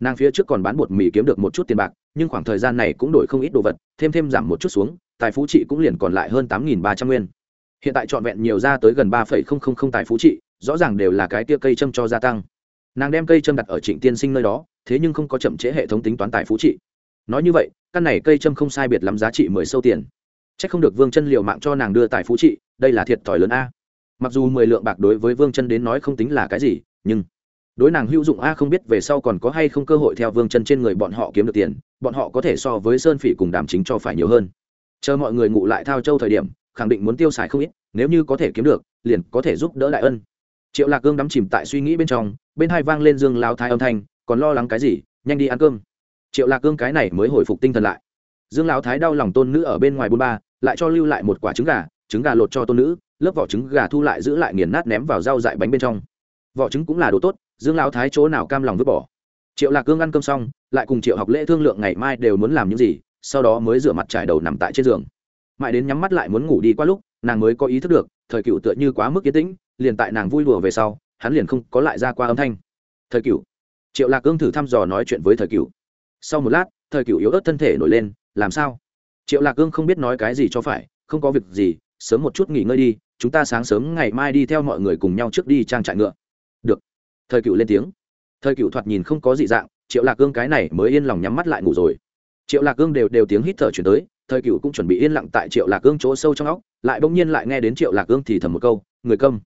A: Nàng phía trước còn bán bột mì kiếm được một chút tiền bạc, nhưng khoảng thời gian này cũng đổi không ít đồ vật, thêm thêm giảm một chút xuống, tài phú trị cũng liền còn lại hơn tám nghìn ba trăm nguyên. Hiện tại trọn vẹn nhiều ra tới gần ba phẩy không không không tài phú trị rõ ràng đều là cái tia cây châm cho gia tăng. Nàng đem cây châm đặt ở trịnh tiên sinh nơi đó, thế nhưng không có chậm trễ hệ thống tính toán tài phú trị. Nói như vậy, căn này cây châm không sai biệt lắm giá trị mười sâu tiền. C h ắ c không được vương chân liệu mạng cho nàng đưa tài phú trị, đây là thiệt thòi lớn a. Mặc dù mười lượng bạc đối với vương chân đến nói không tính là cái gì, nhưng đối nàng hữu dụng a không biết về sau còn có hay không cơ hội theo vương chân trên người bọn họ kiếm được tiền, bọn họ có thể so với sơn phỉ cùng đàm chính cho phải nhiều hơn. Chờ mọi người ngủ lại thao châu thời điểm, khẳng định muốn tiêu xài không ít, nếu như có thể kiếm được, liền có thể giúp đỡ đại ân triệu lạc cương đắm chìm tại suy nghĩ bên trong, bên hai vang lên dương lao thái âm thanh, còn lo lắng cái gì, nhanh đi ăn cơm. Triệu lạc cương cái này mới hồi phục tinh thần lại. Dương lão thái đau lòng tôn nữ ở bên ngoài bôn ba, lại cho lưu lại một quả trứng gà trứng gà lột cho tôn nữ, lớp vỏ trứng gà thu lại giữ lại nghiền nát ném vào rau dại bánh bên trong. Vỏ trứng cũng là đồ tốt, dương lão thái chỗ nào cam lòng vứt bỏ. Triệu lạc cương ăn cơm xong, lại cùng triệu học lễ thương lượng ngày mai đều muốn làm những gì, sau đó mới rửa mặt trải đầu nằm tại trên giường. Mãi đến nhắm mắt lại muốn ngủ đi qua lúc, nàng mới có ý thức được, thời cựu tựa như quá mức yên tĩnh liền tại nàng vui đùa về sau, hắn liền không có lại ra qua âm thanh. Thời cựu triệu lạc cương thử thăm dò nói chuyện với thời cựu sau một lát, thời cựu yếu ớt thân thể nổi lên, làm sao? Triệu lạc cương không biết nói cái gì cho phải, không có việc gì, sớm một chút nghỉ ngơi đi, chúng ta sáng sớm ngày mai đi theo mọi người cùng nhau trước đi trang trại ngựa. Được. Thời cựu lên tiếng. Thời cựu thoạt nhìn không có dị dạng, triệu lạc cương cái này mới yên lòng nhắm mắt lại ngủ rồi. Triệu lạc cương đều đều tiếng hít thở chuyển tới, thời cựu cũng chuẩn bị yên lặng tại triệu lạc cương chỗ sâu trong óc, lại bỗng nhiên lại nghe đến triệu lạc cương thì thầm một câu, người câm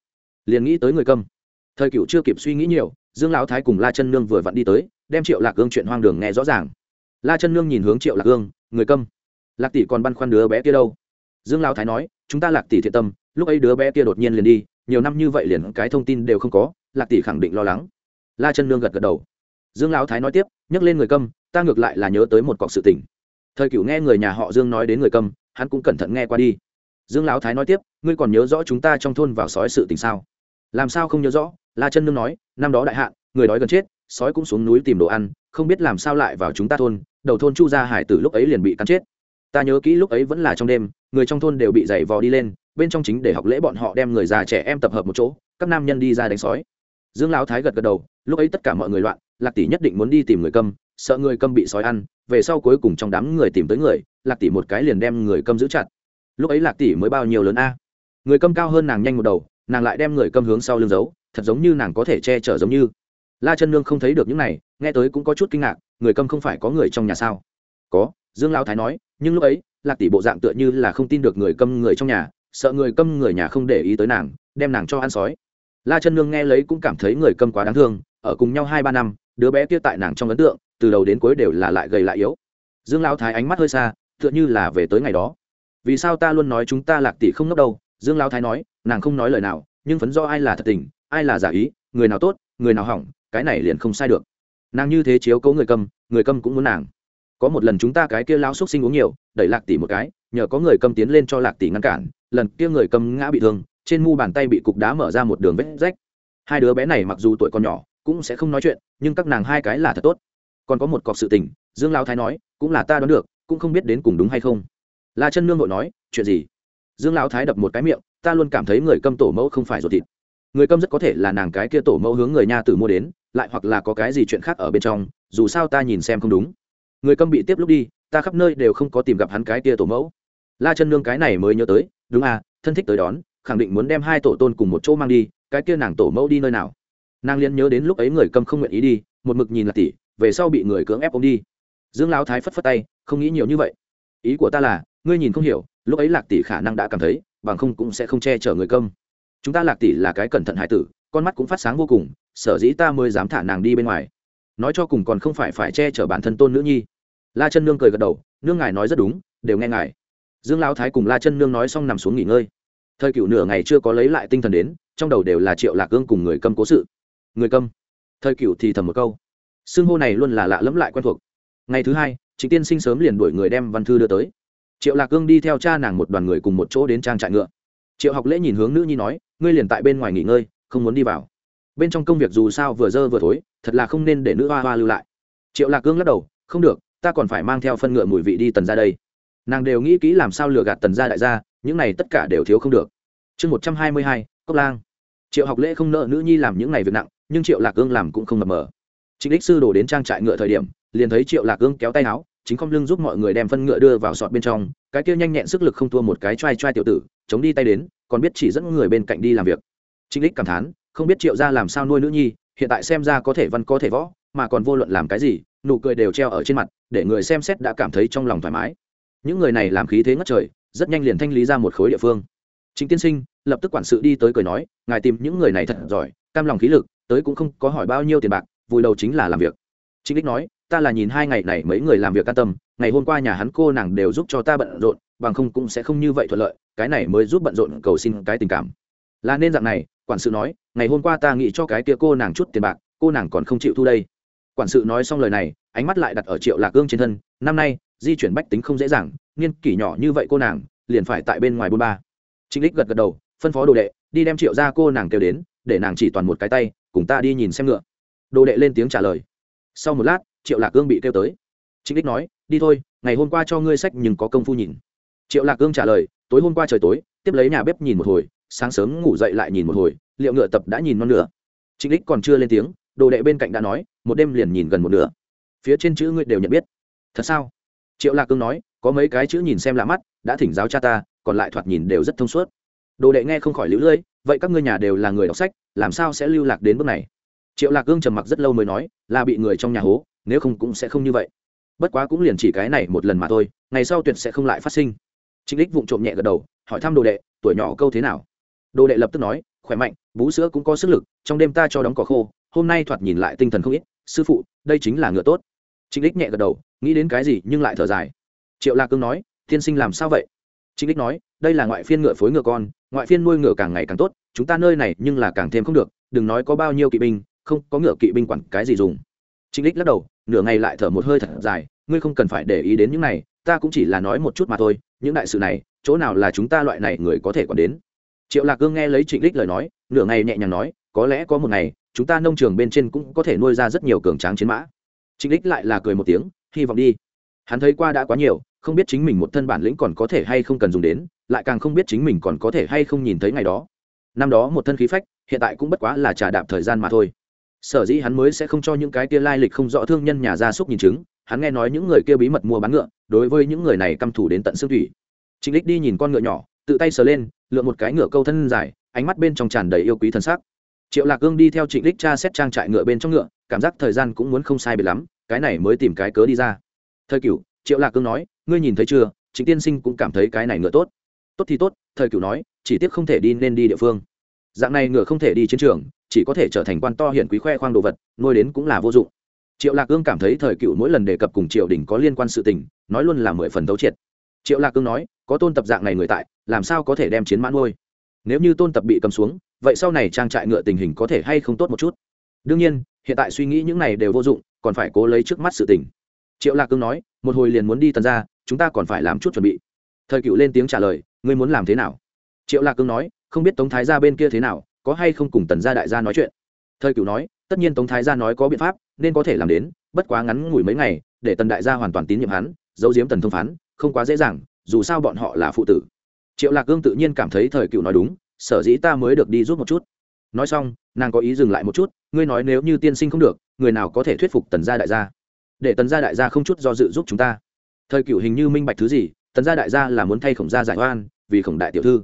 A: liền nghĩ tới người câm. Thời cựu chưa kịp suy nghĩ nhiều, dương lão thái cùng la chân nương vừa vặn đi tới, đem triệu lạc gương chuyện hoang đường nghe rõ ràng. La chân nương nhìn hướng triệu lạc gương người câm, lạc tỷ còn băn khoăn đứa bé kia đâu? Dương lão thái nói, chúng ta lạc tỷ thiện tâm, lúc ấy đứa bé kia đột nhiên liền đi, nhiều năm như vậy liền cái thông tin đều không có, lạc tỷ khẳng định lo lắng. La chân nương gật gật đầu. Dương lão thái nói tiếp, nhắc lên người câm, ta ngược lại là nhớ tới một cọc sự tình. Thời cửu nghe người nhà họ dương nói đến người câm, hắn cũng cẩn thận nghe qua đi. Dương lão thái nói tiếp, ngươi còn nhớ rõ chúng ta trong thôn vào sói sự tình sao? Làm sao không nhớ rõ? La chân nương nói, năm đó đại hạn, người đói gần chết, sói cũng xuống núi tìm đồ ăn, không biết làm sao lại vào chúng ta thôn, đầu thôn chu gia hải tử lúc ấy liền bị cắn chết. Ta nhớ kỹ lúc ấy vẫn là trong đêm, người trong thôn đều bị giày vò đi lên, bên trong chính để học lễ bọn họ đem người già trẻ em tập hợp một chỗ, các nam nhân đi ra đánh sói. Dương lão thái gật gật đầu, lúc ấy tất cả mọi người loạn, lạc tỷ nhất định muốn đi tìm người câm, sợ người câm bị sói ăn, về sau cuối cùng trong đám người tìm tới người, lạc tỷ một cái liền đem người câm giữ chặt. Lúc ấy lạc tỷ mới bao nhiêu lớn a? Người câm cao hơn nàng nhanh một đầu nàng lại đem người câm hướng sau lưng giấu, thật giống như nàng có thể che chở giống như. La chân nương không thấy được những này, nghe tới cũng có chút kinh ngạc, người câm không phải có người trong nhà sao? Có, dương lão thái nói, nhưng lúc ấy, lạc tỷ bộ dạng tựa như là không tin được người câm người trong nhà, sợ người câm người nhà không để ý tới nàng, đem nàng cho ăn sói. La chân nương nghe lấy cũng cảm thấy người câm quá đáng thương, ở cùng nhau hai ba năm, đứa bé kia tại nàng trong ấn tượng, từ đầu đến cuối đều là lại gầy lại yếu. Dương lão thái ánh mắt hơi xa, tựa như là về tới ngày đó. Vì sao ta luôn nói chúng ta lạc tỷ không ngốc đâu? Dương lão thái nói nàng không nói lời nào nhưng phấn do ai là thật tình ai là giả ý người nào tốt người nào hỏng cái này liền không sai được. Nàng như thế chiếu cố người cầm, người cầm cũng muốn nàng. Có một lần chúng ta cái kia lao xúc sinh uống nhiều đẩy lạc tỷ một cái nhờ có người cầm tiến lên cho lạc tỷ ngăn cản lần kia người cầm ngã bị thương trên mu bàn tay bị cục đá mở ra một đường vết rách. Hai đứa bé này mặc dù tuổi còn nhỏ cũng sẽ không nói chuyện nhưng các nàng hai cái là thật tốt. Còn có một cọc sự tình dương lao thái nói cũng là ta đoán được cũng không biết đến cùng đúng hay không. La chân nương nội nói chuyện gì? Dương lão thái đập một cái miệng ta luôn cảm thấy người câm tổ mẫu không phải ruột thịt. Người câm rất có thể là nàng cái kia tổ mẫu hướng người nha tử mua đến, lại hoặc là có cái gì chuyện khác ở bên trong, dù sao ta nhìn xem không đúng. Người câm bị tiếp lúc đi, ta khắp nơi đều không có tìm gặp hắn cái kia tổ mẫu. La chân nương cái này mới nhớ tới, đúng à thân thích tới đón, khẳng định muốn đem hai tổ tôn cùng một chỗ mang đi, cái kia nàng tổ mẫu đi nơi nào? Nàng liên nhớ đến lúc ấy người câm không nguyện ý đi, một mực nhìn là tỷ, về sau bị người cưỡng ép ôm đi. Dương lão thái phất phất tay, không nghĩ nhiều như vậy. Ý của ta là, ngươi nhìn không hiểu, lúc ấy lạc tỷ khả năng đã cảm thấy bằng không cũng sẽ không che chở người công chúng ta lạc tỷ là cái cẩn thận hải tử, con mắt cũng phát sáng vô cùng, sở dĩ ta mới dám thả nàng đi bên ngoài. Nói cho cùng còn không phải phải che chở bản thân tôn nữ nhi. La chân nương cười gật đầu, nương ngài nói rất đúng, đều nghe ngài. Dương lão thái cùng la chân nương nói xong nằm xuống nghỉ ngơi. Thời cựu nửa ngày chưa có lấy lại tinh thần đến, trong đầu đều là triệu lạc cương cùng người câm cố sự. Người câm. Thời cựu thì thầm một câu. Xưng hô này luôn là lạ lẫm lại quen thuộc. Ngày thứ hai chính tiên sinh sớm liền đuổi người đem văn thư đưa tới triệu lạc cương đi theo cha nàng một đoàn người cùng một chỗ đến trang trại ngựa. Triệu học lễ nhìn hướng nữ nhi nói, ngươi liền tại bên ngoài nghỉ ngơi, không muốn đi vào. Bên trong công việc dù sao vừa dơ vừa thối, thật là không nên để nữ hoa hoa lưu lại. Triệu lạc cương lắc đầu, không được, ta còn phải mang theo phân ngựa mùi vị đi tần ra đây. Nàng đều nghĩ kỹ làm sao lừa gạt tần ra đại gia, những này tất cả đều thiếu không được. Chương một trăm hai mươi hai, cốc lang. Triệu học lễ không nợ nữ nhi làm những này việc nặng, nhưng triệu lạc cương làm cũng không mập mờ. Trịnh đích sư đổ đến trang trại ngựa thời điểm, liền thấy triệu lạc cương kéo tay áo chính không lưng giúp mọi người đem phân ngựa đưa vào sọt bên trong, cái kia nhanh nhẹn sức lực không thua một cái t r a i t r a i tiểu tử, chống đi tay đến, còn biết chỉ dẫn người bên cạnh đi làm việc. Trinh lích cảm thán, không biết triệu ra làm sao nuôi nữ nhi, hiện tại xem ra có thể văn có thể võ, mà còn vô luận làm cái gì, nụ cười đều treo ở trên mặt, để người xem xét đã cảm thấy trong lòng thoải mái. Những người này làm khí thế ngất trời, rất nhanh liền thanh lý ra một khối địa phương. Chính tiên sinh, lập tức quản sự đi tới cười nói, ngài tìm những người này thật giỏi, cam lòng khí lực, tới cũng không có hỏi bao nhiêu tiền bạc vùi đầu chính là làm việc. Chính đích nói ta là nhìn hai ngày này mấy người làm việc can tâm, ngày hôm qua nhà hắn cô nàng đều giúp cho ta bận rộn, bằng không cũng sẽ không như vậy thuận lợi, cái này mới giúp bận rộn cầu xin cái tình cảm. Là nên dạng này, quản sự nói, ngày hôm qua ta nghĩ cho cái kia cô nàng chút tiền bạc, cô nàng còn không chịu thu đây. Quản sự nói xong lời này, ánh mắt lại đặt ở triệu lạc gương trên thân, năm nay, di chuyển bách tính không dễ dàng, niên kỷ nhỏ như vậy cô nàng, liền phải tại bên ngoài bôn ba. Trịnh lích gật gật đầu, phân phó đồ đệ, đi đem triệu ra cô nàng kêu đến, để nàng chỉ toàn một cái tay, cùng ta đi nhìn xem ngựa. Đồ đệ lên tiếng trả lời. Sau một lát triệu lạc ương bị kêu tới. Trịnh đích nói, đi thôi, ngày hôm qua cho ngươi sách nhưng có công phu nhìn. Triệu lạc ương trả lời, tối hôm qua trời tối, tiếp lấy nhà bếp nhìn một hồi, sáng sớm ngủ dậy lại nhìn một hồi, liệu ngựa tập đã nhìn non nửa? Trịnh đích còn chưa lên tiếng, đồ đệ bên cạnh đã nói, một đêm liền nhìn gần một nửa. Phía trên chữ ngươi đều nhận biết. Thật sao? Triệu lạc cương nói, có mấy cái chữ nhìn xem lạ mắt, đã thỉnh giáo cha ta, còn lại thoạt nhìn đều rất thông suốt. Đồ đệ nghe không khỏi lũ lưỡi vậy các ngươi nhà đều là người đọc sách, làm sao sẽ lưu lạc đến bước này? Triệu lạc cương trầm mặc rất lâu mới nói, là bị người trong nhà hố nếu không cũng sẽ không như vậy. Bất quá cũng liền chỉ cái này một lần mà thôi, ngày sau tuyệt sẽ không lại phát sinh. Trịnh lích vụng trộm nhẹ gật đầu, hỏi thăm đồ đệ, tuổi nhỏ câu thế nào? Đồ đệ lập tức nói, khỏe mạnh, bú sữa cũng có sức lực, trong đêm ta cho đóng cỏ khô, hôm nay thoạt nhìn lại tinh thần không ít, sư phụ, đây chính là ngựa tốt. Trịnh lích nhẹ gật đầu, nghĩ đến cái gì nhưng lại thở dài. Triệu lạc cương nói, tiên sinh làm sao vậy? Trịnh lích nói, đây là ngoại phiên ngựa phối ngựa con, ngoại phiên nuôi ngựa càng ngày càng tốt, chúng ta nơi này nhưng là càng thêm không được, đừng nói có bao nhiêu kỵ binh, không có ngựa kỵ binh quản cái gì dùng trịnh lích lắc đầu, nửa ngày lại thở một hơi thật dài, ngươi không cần phải để ý đến những này, ta cũng chỉ là nói một chút mà thôi, những đại sự này, chỗ nào là chúng ta loại này người có thể còn đến? Triệu lạc cương nghe lấy trịnh lích lời nói, nửa ngày nhẹ nhàng nói, có lẽ có một ngày, chúng ta nông trường bên trên cũng có thể nuôi ra rất nhiều cường tráng chiến mã. Trịnh lích lại là cười một tiếng, hy vọng đi. Hắn thấy qua đã quá nhiều, không biết chính mình một thân bản lĩnh còn có thể hay không cần dùng đến, lại càng không biết chính mình còn có thể hay không nhìn thấy ngày đó. Năm đó một thân khí phách, hiện tại cũng bất quá là trà đạp thời gian mà thôi sở dĩ hắn mới sẽ không cho những cái kia lai lịch không rõ thương nhân nhà gia súc nhìn chứng, hắn nghe nói những người kia bí mật mua bán ngựa, đối với những người này căm thủ đến tận xương thủy. Trịnh lích đi nhìn con ngựa nhỏ, tự tay sờ lên lượm một cái ngựa câu thân dài, ánh mắt bên trong tràn đầy yêu quý thân xác triệu lạc gương đi theo trịnh lích tra xét trang trại ngựa bên trong ngựa, cảm giác thời gian cũng muốn không sai biệt lắm, cái này mới tìm cái cớ đi ra. Thời cửu, triệu lạc cương nói, ngươi nhìn thấy chưa? Trịnh tiên sinh cũng cảm thấy cái này ngựa tốt. Tốt thì tốt, thời cửu nói, chỉ tiếc không thể đi nên đi địa phương. Dạng này ngựa không thể đi chiến trường chỉ có thể trở thành quan to hiển quý khoe khoang đồ vật, nuôi đến cũng là vô dụng. Triệu lạc cương cảm thấy thời cựu mỗi lần đề cập cùng triều đình có liên quan sự tình, nói luôn là mười phần tấu triệt. Triệu lạc cương nói, có tôn tập dạng này người tại, làm sao có thể đem chiến mãn ngôi nếu như tôn tập bị cầm xuống, vậy sau này trang trại ngựa tình hình có thể hay không tốt một chút? Đương nhiên, hiện tại suy nghĩ những này đều vô dụng, còn phải cố lấy trước mắt sự tình. Triệu lạc cương nói, một hồi liền muốn đi tần ra chúng ta còn phải làm chút chuẩn bị. Thời cựu lên tiếng trả lời, ngươi muốn làm thế nào? Triệu lạc cương nói, không biết tống thái gia bên kia thế nào có hay không cùng tần gia đại gia nói chuyện. Thời cựu nói, tất nhiên tống thái gia nói có biện pháp, nên có thể làm đến, bất quá ngắn ngủi mấy ngày, để tần đại gia hoàn toàn tín nhiệm hắn, giấu giếm tần thông phán, không quá dễ dàng, dù sao bọn họ là phụ tử. Triệu lạc cương tự nhiên cảm thấy thời cựu nói đúng, sở dĩ ta mới được đi giúp một chút. Nói xong, nàng có ý dừng lại một chút, ngươi nói nếu như tiên sinh không được, người nào có thể thuyết phục tần gia đại gia? Để tần gia đại gia không chút do dự giúp chúng ta. Thời cựu hình như minh bạch thứ gì, tần gia đại gia là muốn thay khổng gia giải oan, vì khổng đại tiểu thư.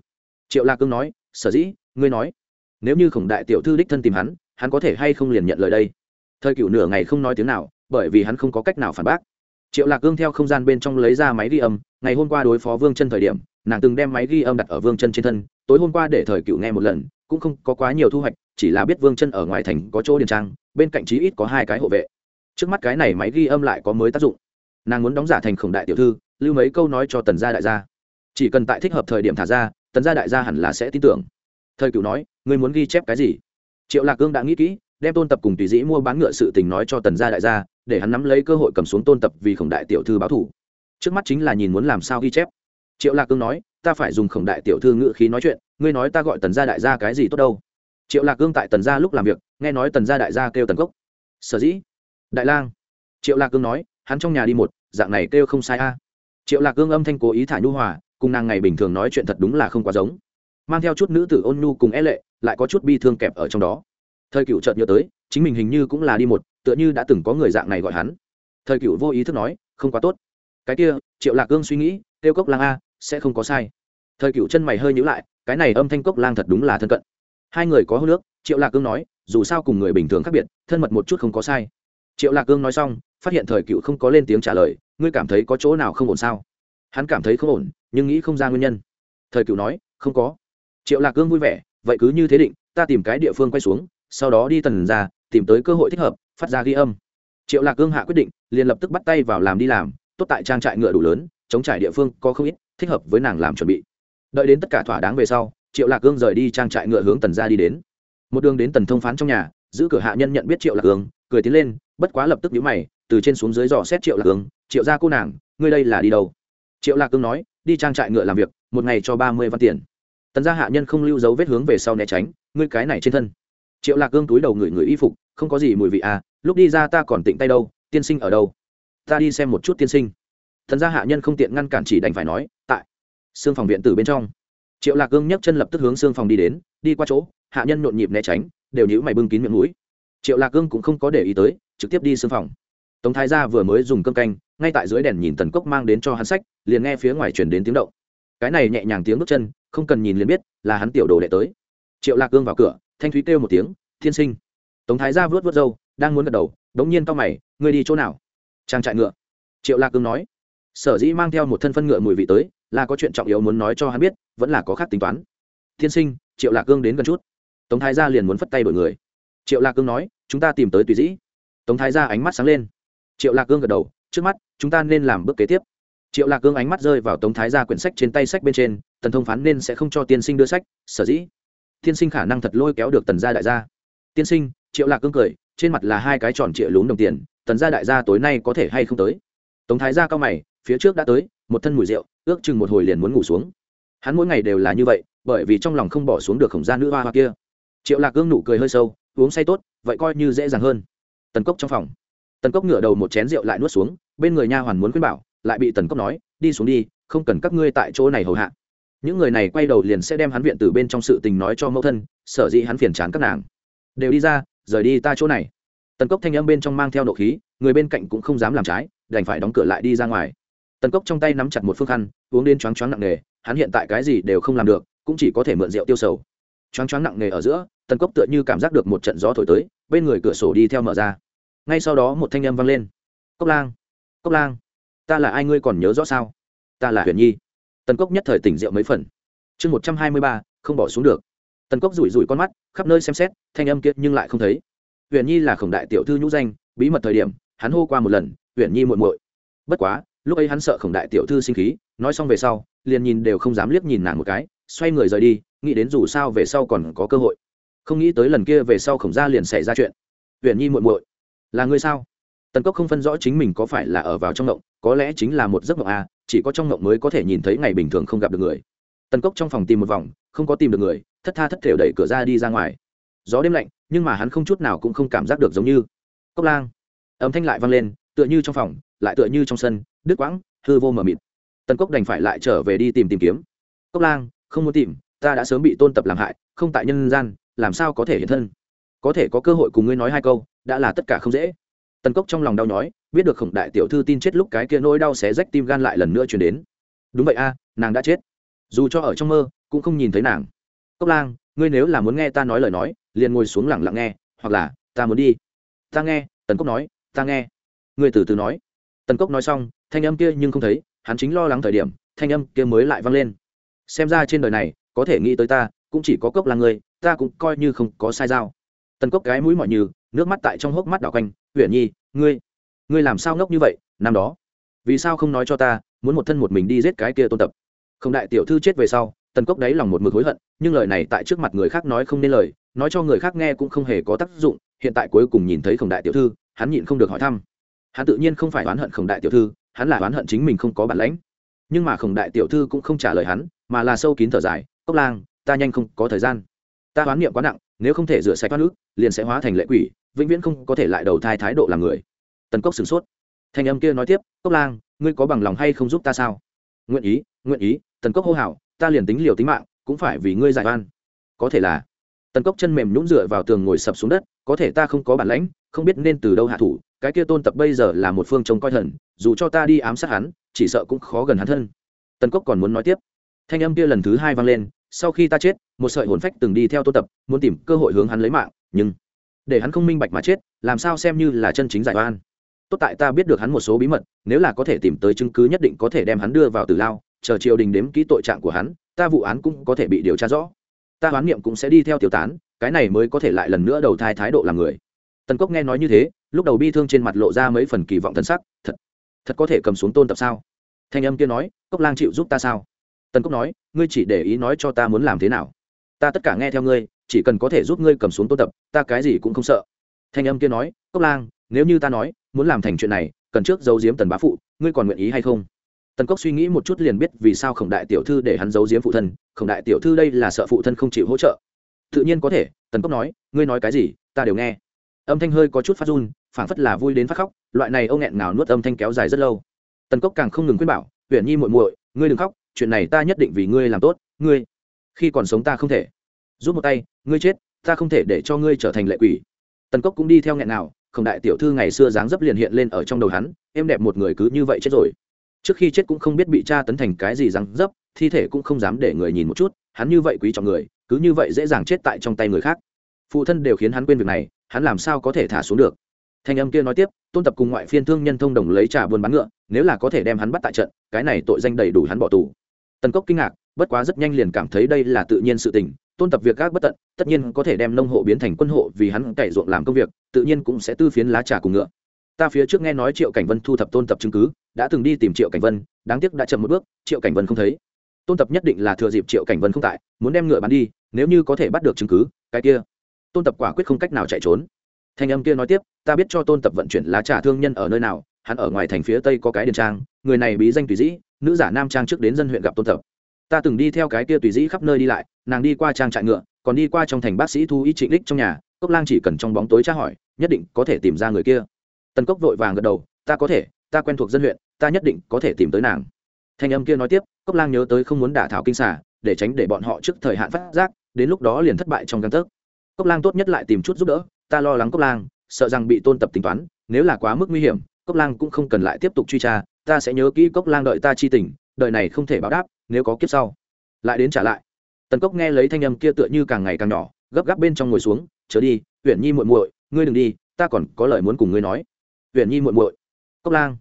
A: Triệu lạc cương nói, sở dĩ, ngươi nói nếu như khổng đại tiểu thư đích thân tìm hắn hắn có thể hay không liền nhận lời đây? Thời cựu nửa ngày không nói tiếng nào, bởi vì hắn không có cách nào phản bác. Triệu lạc cương theo không gian bên trong lấy ra máy ghi âm, ngày hôm qua đối phó vương chân thời điểm, nàng từng đem máy ghi âm đặt ở vương chân trên thân, tối hôm qua để thời cựu nghe một lần, cũng không có quá nhiều thu hoạch, chỉ là biết vương chân ở ngoài thành có chỗ điền trang, bên cạnh chí ít có hai cái hộ vệ. Trước mắt cái này máy ghi âm lại có mới tác dụng. Nàng muốn đóng giả thành khổng đại tiểu thư, lưu mấy câu nói cho tần gia đại gia. Chỉ cần tại thích hợp thời điểm thả ra, tần gia đại gia hẳn là sẽ tin tưởng. Thời cựu nói ngươi muốn ghi chép cái gì? Triệu lạc cương đã nghĩ kỹ, đem tôn tập cùng tùy dĩ mua bán ngựa sự tình nói cho tần gia đại gia, để hắn nắm lấy cơ hội cầm xuống tôn tập vì khổng đại tiểu thư báo thủ. Trước mắt chính là nhìn muốn làm sao ghi chép. Triệu lạc cương nói, ta phải dùng khổng đại tiểu thư ngựa khí nói chuyện, ngươi nói ta gọi tần gia đại gia cái gì tốt đâu? Triệu lạc cương tại tần gia lúc làm việc, nghe nói tần gia đại gia kêu tần cốc. Sở dĩ? Đại lang. Triệu lạc cương nói, hắn trong nhà đi một, dạng này kêu không sai a. Triệu lạc cương âm thanh cố ý thả nhu hòa, cùng nàng ngày bình thường nói chuyện thật đúng là không quá giống. Mang theo chút nữ tử ôn nhu cùng é lệ lại có chút bi thương kẹp ở trong đó. Thời cựu chợt nhớ tới, chính mình hình như cũng là đi một, tựa như đã từng có người dạng này gọi hắn. Thời cựu vô ý thức nói, không quá tốt. Cái kia, triệu lạc cương suy nghĩ kêu cốc lang a, sẽ không có sai. Thời cựu chân mày hơi nhữ lại, cái này âm thanh cốc lang thật đúng là thân cận. Hai người có hô nước triệu lạc cương nói, dù sao cùng người bình thường khác biệt, thân mật một chút không có sai. Triệu lạc cương nói xong, phát hiện thời cựu không có lên tiếng trả lời, ngươi cảm thấy có chỗ nào không ổn sao? Hắn cảm thấy không ổn, nhưng nghĩ không ra nguyên nhân. Thời cựu nói, không có. Triệu lạc cương vui vẻ vậy cứ như thế định, ta tìm cái địa phương quay xuống, sau đó đi tần ra, tìm tới cơ hội thích hợp, phát ra ghi âm. Triệu lạc cương hạ quyết định, liền lập tức bắt tay vào làm đi làm, tốt tại trang trại ngựa đủ lớn, chống trải địa phương có không ít, thích hợp với nàng làm chuẩn bị. Đợi đến tất cả thỏa đáng về sau, triệu lạc cương rời đi trang trại ngựa hướng tần ra đi đến. Một đường đến tần thông phán trong nhà, giữ cửa hạ nhân nhận biết triệu lạc cương, cười tiến lên, bất quá lập tức nhíu mày, từ trên xuống dưới dò xét triệu lạc cương, triệu ra cô nàng, ngươi đây là đi đâu? Triệu lạc cương nói, đi trang trại ngựa làm việc, một ngày cho ba mươi văn tiền tần gia hạ nhân không lưu dấu vết hướng về sau né tránh, ngươi cái này trên thân. Triệu lạc cương túi đầu người người y phục, không có gì mùi vị à lúc đi ra ta còn tịnh tay đâu, tiên sinh ở đâu? Ta đi xem một chút tiên sinh. Thần gia hạ nhân không tiện ngăn cản chỉ đành phải nói, tại xương phòng viện tử bên trong. Triệu lạc cương nhấc chân lập tức hướng xương phòng đi đến, đi qua chỗ, hạ nhân nhộn nhịp né tránh, đều nhữ mày bưng kín miệng mũi. Triệu lạc cương cũng không có để ý tới, trực tiếp đi xương phòng. Tống thái gia vừa mới dùng cơm canh, ngay tại dưới đèn nhìn tần cốc mang đến cho hắn sách, liền nghe phía ngoài chuyển đến tiếng động. Cái này nhẹ nhàng tiếng bước chân không cần nhìn liền biết là hắn tiểu đồ đệ tới. Triệu lạc cương vào cửa, thanh thúy kêu một tiếng, thiên sinh. Tống thái gia vớt vớt râu, đang muốn gật đầu, đống nhiên to mày, ngươi đi chỗ nào? Trang trại ngựa. Triệu lạc cương nói. Sở dĩ mang theo một thân phân ngựa mùi vị tới, là có chuyện trọng yếu muốn nói cho hắn biết, vẫn là có khác tính toán. Thiên sinh, triệu lạc cương đến gần chút. Tống thái gia liền muốn phất tay đổi người. Triệu lạc cương nói, chúng ta tìm tới tùy dĩ. Tống thái gia ánh mắt sáng lên. Triệu lạc cương gật đầu, trước mắt, chúng ta nên làm bước kế tiếp. Triệu lạc cương ánh mắt rơi vào tống thái gia quyển sách trên tay sách bên trên tần thông phán nên sẽ không cho tiên sinh đưa sách, sở dĩ. Tiên sinh khả năng thật lôi kéo được tần gia đại gia. Tiên sinh, triệu lạc cương cười, trên mặt là hai cái tròn trịa lún đồng tiền, tần gia đại gia tối nay có thể hay không tới? Tống thái gia cao mày, phía trước đã tới, một thân mùi rượu, ước chừng một hồi liền muốn ngủ xuống. Hắn mỗi ngày đều là như vậy, bởi vì trong lòng không bỏ xuống được khổng gia nữ hoa hoa kia. Triệu lạc cương nụ cười hơi sâu, uống say tốt, vậy coi như dễ dàng hơn. Tần cốc trong phòng. Tần cốc ngửa đầu một chén rượu lại nuốt xuống, bên người nha hoàn muốn khuyên bảo, lại bị tần cốc nói, đi xuống đi, không cần các ngươi tại chỗ này hầu hạ những người này quay đầu liền sẽ đem hắn viện từ bên trong sự tình nói cho mẫu thân, sở dĩ hắn phiền chán các nàng. Đều đi ra, rời đi ta chỗ này. Tần cốc thanh âm bên trong mang theo nộ khí, người bên cạnh cũng không dám làm trái, đành phải đóng cửa lại đi ra ngoài. Tần cốc trong tay nắm chặt một phương khăn, uống đến choáng choáng nặng nề, hắn hiện tại cái gì đều không làm được, cũng chỉ có thể mượn rượu tiêu sầu. Choáng choáng nặng nề ở giữa, tần cốc tựa như cảm giác được một trận gió thổi tới, bên người cửa sổ đi theo mở ra. Ngay sau đó một thanh âm vang lên. Cốc lang cốc lang, ta là ai ngươi còn nhớ rõ sao? Ta là huyền nhi tần cốc nhất thời tỉnh rượu mấy phần. Chương một trăm hai mươi ba, không bỏ xuống được. Tần cốc rủi rủi con mắt, khắp nơi xem xét, thanh âm kiệt nhưng lại không thấy. Huyền nhi là khổng đại tiểu thư nhũ danh, bí mật thời điểm, hắn hô qua một lần, huyền nhi muộn muội. Bất quá, lúc ấy hắn sợ khổng đại tiểu thư sinh khí, nói xong về sau, liền nhìn đều không dám liếc nhìn nàng một cái, xoay người rời đi, nghĩ đến dù sao về sau còn có cơ hội. Không nghĩ tới lần kia về sau khổng gia liền xảy ra chuyện. Huyền nhi muộn muội, là người sao? Tần cốc không phân rõ chính mình có phải là ở vào trong ngộng, có lẽ chính là một giấc mộng à chỉ có trong ngộng mới có thể nhìn thấy ngày bình thường không gặp được người. Tần cốc trong phòng tìm một vòng, không có tìm được người, thất tha thất thểu đẩy cửa ra đi ra ngoài. Gió đêm lạnh, nhưng mà hắn không chút nào cũng không cảm giác được giống như. Cốc lang. Âm thanh lại vang lên, tựa như trong phòng, lại tựa như trong sân, đứt quãng, hư vô mờ mịt. Tần cốc đành phải lại trở về đi tìm tìm kiếm. Cốc lang, không muốn tìm, ta đã sớm bị tôn tập làm hại, không tại nhân gian, làm sao có thể hiện thân? Có thể có cơ hội cùng ngươi nói hai câu, đã là tất cả không dễ. Tần cốc trong lòng đau nhói biết được khổng đại tiểu thư tin chết lúc cái kia nỗi đau xé rách tim gan lại lần nữa chuyển đến. Đúng vậy a, nàng đã chết. Dù cho ở trong mơ, cũng không nhìn thấy nàng. Cốc lang, ngươi nếu là muốn nghe ta nói lời nói, liền ngồi xuống lẳng lặng nghe, hoặc là, ta muốn đi. Ta nghe, tần cốc nói, ta nghe. Ngươi từ từ nói. Tần cốc nói xong, thanh âm kia nhưng không thấy, hắn chính lo lắng thời điểm, thanh âm kia mới lại vang lên. Xem ra trên đời này, có thể nghĩ tới ta, cũng chỉ có cốc là người ta cũng coi như không có sai dao. Tần cốc cái mũi mọi như nước mắt tại trong hốc mắt đỏ quanh. Huyền nhi, ngươi ngươi làm sao ngốc như vậy, năm đó? Vì sao không nói cho ta, muốn một thân một mình đi giết cái kia tôn tập? Không đại tiểu thư chết về sau, tần cốc đáy lòng một mực hối hận, nhưng lời này tại trước mặt người khác nói không nên lời, nói cho người khác nghe cũng không hề có tác dụng, hiện tại cuối cùng nhìn thấy khổng đại tiểu thư, hắn nhịn không được hỏi thăm. Hắn tự nhiên không phải oán hận khổng đại tiểu thư, hắn là oán hận chính mình không có bản lãnh. Nhưng mà khổng đại tiểu thư cũng không trả lời hắn, mà là sâu kín thở dài, cốc lang, ta nhanh không có thời gian. Ta oán niệm quá nặng, nếu không thể rửa sạch thoát nước liền sẽ hóa thành lệ quỷ, vĩnh viễn không có thể lại đầu thai thái độ làm người tần cốc sửng sốt. Thanh âm kia nói tiếp, cốc lang, ngươi có bằng lòng hay không giúp ta sao? Nguyện ý nguyện ý, tần cốc hô hào, ta liền tính liều tính mạng, cũng phải vì ngươi giải oan. Có thể là. Tần cốc chân mềm nhũng dựa vào tường ngồi sập xuống đất, có thể ta không có bản lãnh, không biết nên từ đâu hạ thủ, cái kia tôn tập bây giờ là một phương trông coi thần, dù cho ta đi ám sát hắn, chỉ sợ cũng khó gần hắn thân. Tần cốc còn muốn nói tiếp. Thanh âm kia lần thứ hai vang lên, sau khi ta chết, một sợi hồn phách từng đi theo tôn tập, muốn tìm cơ hội hướng hắn lấy mạng, nhưng để hắn không minh bạch mà chết, làm sao xem như là chân chính giải oan? Tốt tại ta biết được hắn một số bí mật, nếu là có thể tìm tới chứng cứ nhất định có thể đem hắn đưa vào tử lao, chờ triều đình đếm kỹ tội trạng của hắn, ta vụ án cũng có thể bị điều tra rõ. Ta hoán niệm cũng sẽ đi theo tiêu tán, cái này mới có thể lại lần nữa đầu thai thái độ làm người. Tần cốc nghe nói như thế, lúc đầu bi thương trên mặt lộ ra mấy phần kỳ vọng thân sắc, thật thật có thể cầm xuống tôn tập sao? Thanh âm kia nói, cốc lang chịu giúp ta sao? Tần cốc nói, ngươi chỉ để ý nói cho ta muốn làm thế nào. Ta tất cả nghe theo ngươi, chỉ cần có thể giúp ngươi cầm xuống tôn tập, ta cái gì cũng không sợ. Thanh âm kia nói, cốc lang nếu như ta nói, muốn làm thành chuyện này, cần trước giấu giếm tần bá phụ, ngươi còn nguyện ý hay không? Tần cốc suy nghĩ một chút liền biết vì sao khổng đại tiểu thư để hắn giấu giếm phụ thân, khổng đại tiểu thư đây là sợ phụ thân không chịu hỗ trợ. Tự nhiên có thể, tần cốc nói, ngươi nói cái gì, ta đều nghe. Âm thanh hơi có chút phát run, phảng phất là vui đến phát khóc, loại này ông nghẹn nào nuốt âm thanh kéo dài rất lâu. Tần cốc càng không ngừng khuyên bảo huyện nhi muội muội, ngươi đừng khóc, chuyện này ta nhất định vì ngươi làm tốt, ngươi khi còn sống ta không thể. Rút một tay, ngươi chết, ta không thể để cho ngươi trở thành lệ quỷ. Tần cốc cũng đi theo nghẹn nào không đại tiểu thư ngày xưa dáng dấp liền hiện lên ở trong đầu hắn, em đẹp một người cứ như vậy chết rồi. Trước khi chết cũng không biết bị cha tấn thành cái gì dáng dấp, thi thể cũng không dám để người nhìn một chút, hắn như vậy quý trọng người, cứ như vậy dễ dàng chết tại trong tay người khác. Phụ thân đều khiến hắn quên việc này, hắn làm sao có thể thả xuống được? Thanh âm kia nói tiếp, tôn tập cùng ngoại phiên thương nhân thông đồng lấy trà buôn bán ngựa, nếu là có thể đem hắn bắt tại trận, cái này tội danh đầy đủ hắn bỏ tù. Tần cốc kinh ngạc bất quá rất nhanh liền cảm thấy đây là tự nhiên sự tình, tôn tập việc gác bất tận, tất nhiên có thể đem nông hộ biến thành quân hộ vì hắn cày ruộng làm công việc, tự nhiên cũng sẽ tư phiến lá trà cùng ngựa. Ta phía trước nghe nói triệu cảnh vân thu thập tôn tập chứng cứ, đã từng đi tìm triệu cảnh vân, đáng tiếc đã chậm một bước, triệu cảnh vân không thấy. Tôn tập nhất định là thừa dịp triệu cảnh vân không tại, muốn đem ngựa bán đi, nếu như có thể bắt được chứng cứ, cái kia. Tôn tập quả quyết không cách nào chạy trốn. Thanh âm kia nói tiếp, ta biết cho tôn tập vận chuyển lá trà thương nhân ở nơi nào, hắn ở ngoài thành phía tây có cái điền trang, người này bí danh tùy dĩ, nữ giả nam trang trước đến dân huyện gặp tôn tập ta từng đi theo cái kia tùy dĩ khắp nơi đi lại, nàng đi qua trang trại ngựa, còn đi qua trong thành bác sĩ thu y trịnh đích trong nhà, cốc lang chỉ cần trong bóng tối tra hỏi, nhất định có thể tìm ra người kia. Tần cốc vội vàng gật đầu, ta có thể, ta quen thuộc dân huyện, ta nhất định có thể tìm tới nàng. Thanh âm kia nói tiếp, cốc lang nhớ tới không muốn đả thảo kinh xả để tránh để bọn họ trước thời hạn phát giác, đến lúc đó liền thất bại trong căn tấc. Cốc lang tốt nhất lại tìm chút giúp đỡ, ta lo lắng cốc lang, sợ rằng bị tôn tập tính toán, nếu là quá mức nguy hiểm, cốc lang cũng không cần lại tiếp tục truy tra, ta sẽ nhớ kỹ cốc lang đợi ta chi tình đợi này không thể báo đáp nếu có kiếp sau, lại đến trả lại. Tần cốc nghe lấy thanh âm kia tựa như càng ngày càng nhỏ, gấp gáp bên trong ngồi xuống, chớ đi huyện nhi muội muội, ngươi đừng đi, ta còn có lời muốn cùng ngươi nói. Huyện nhi muội muội. Cốc lang,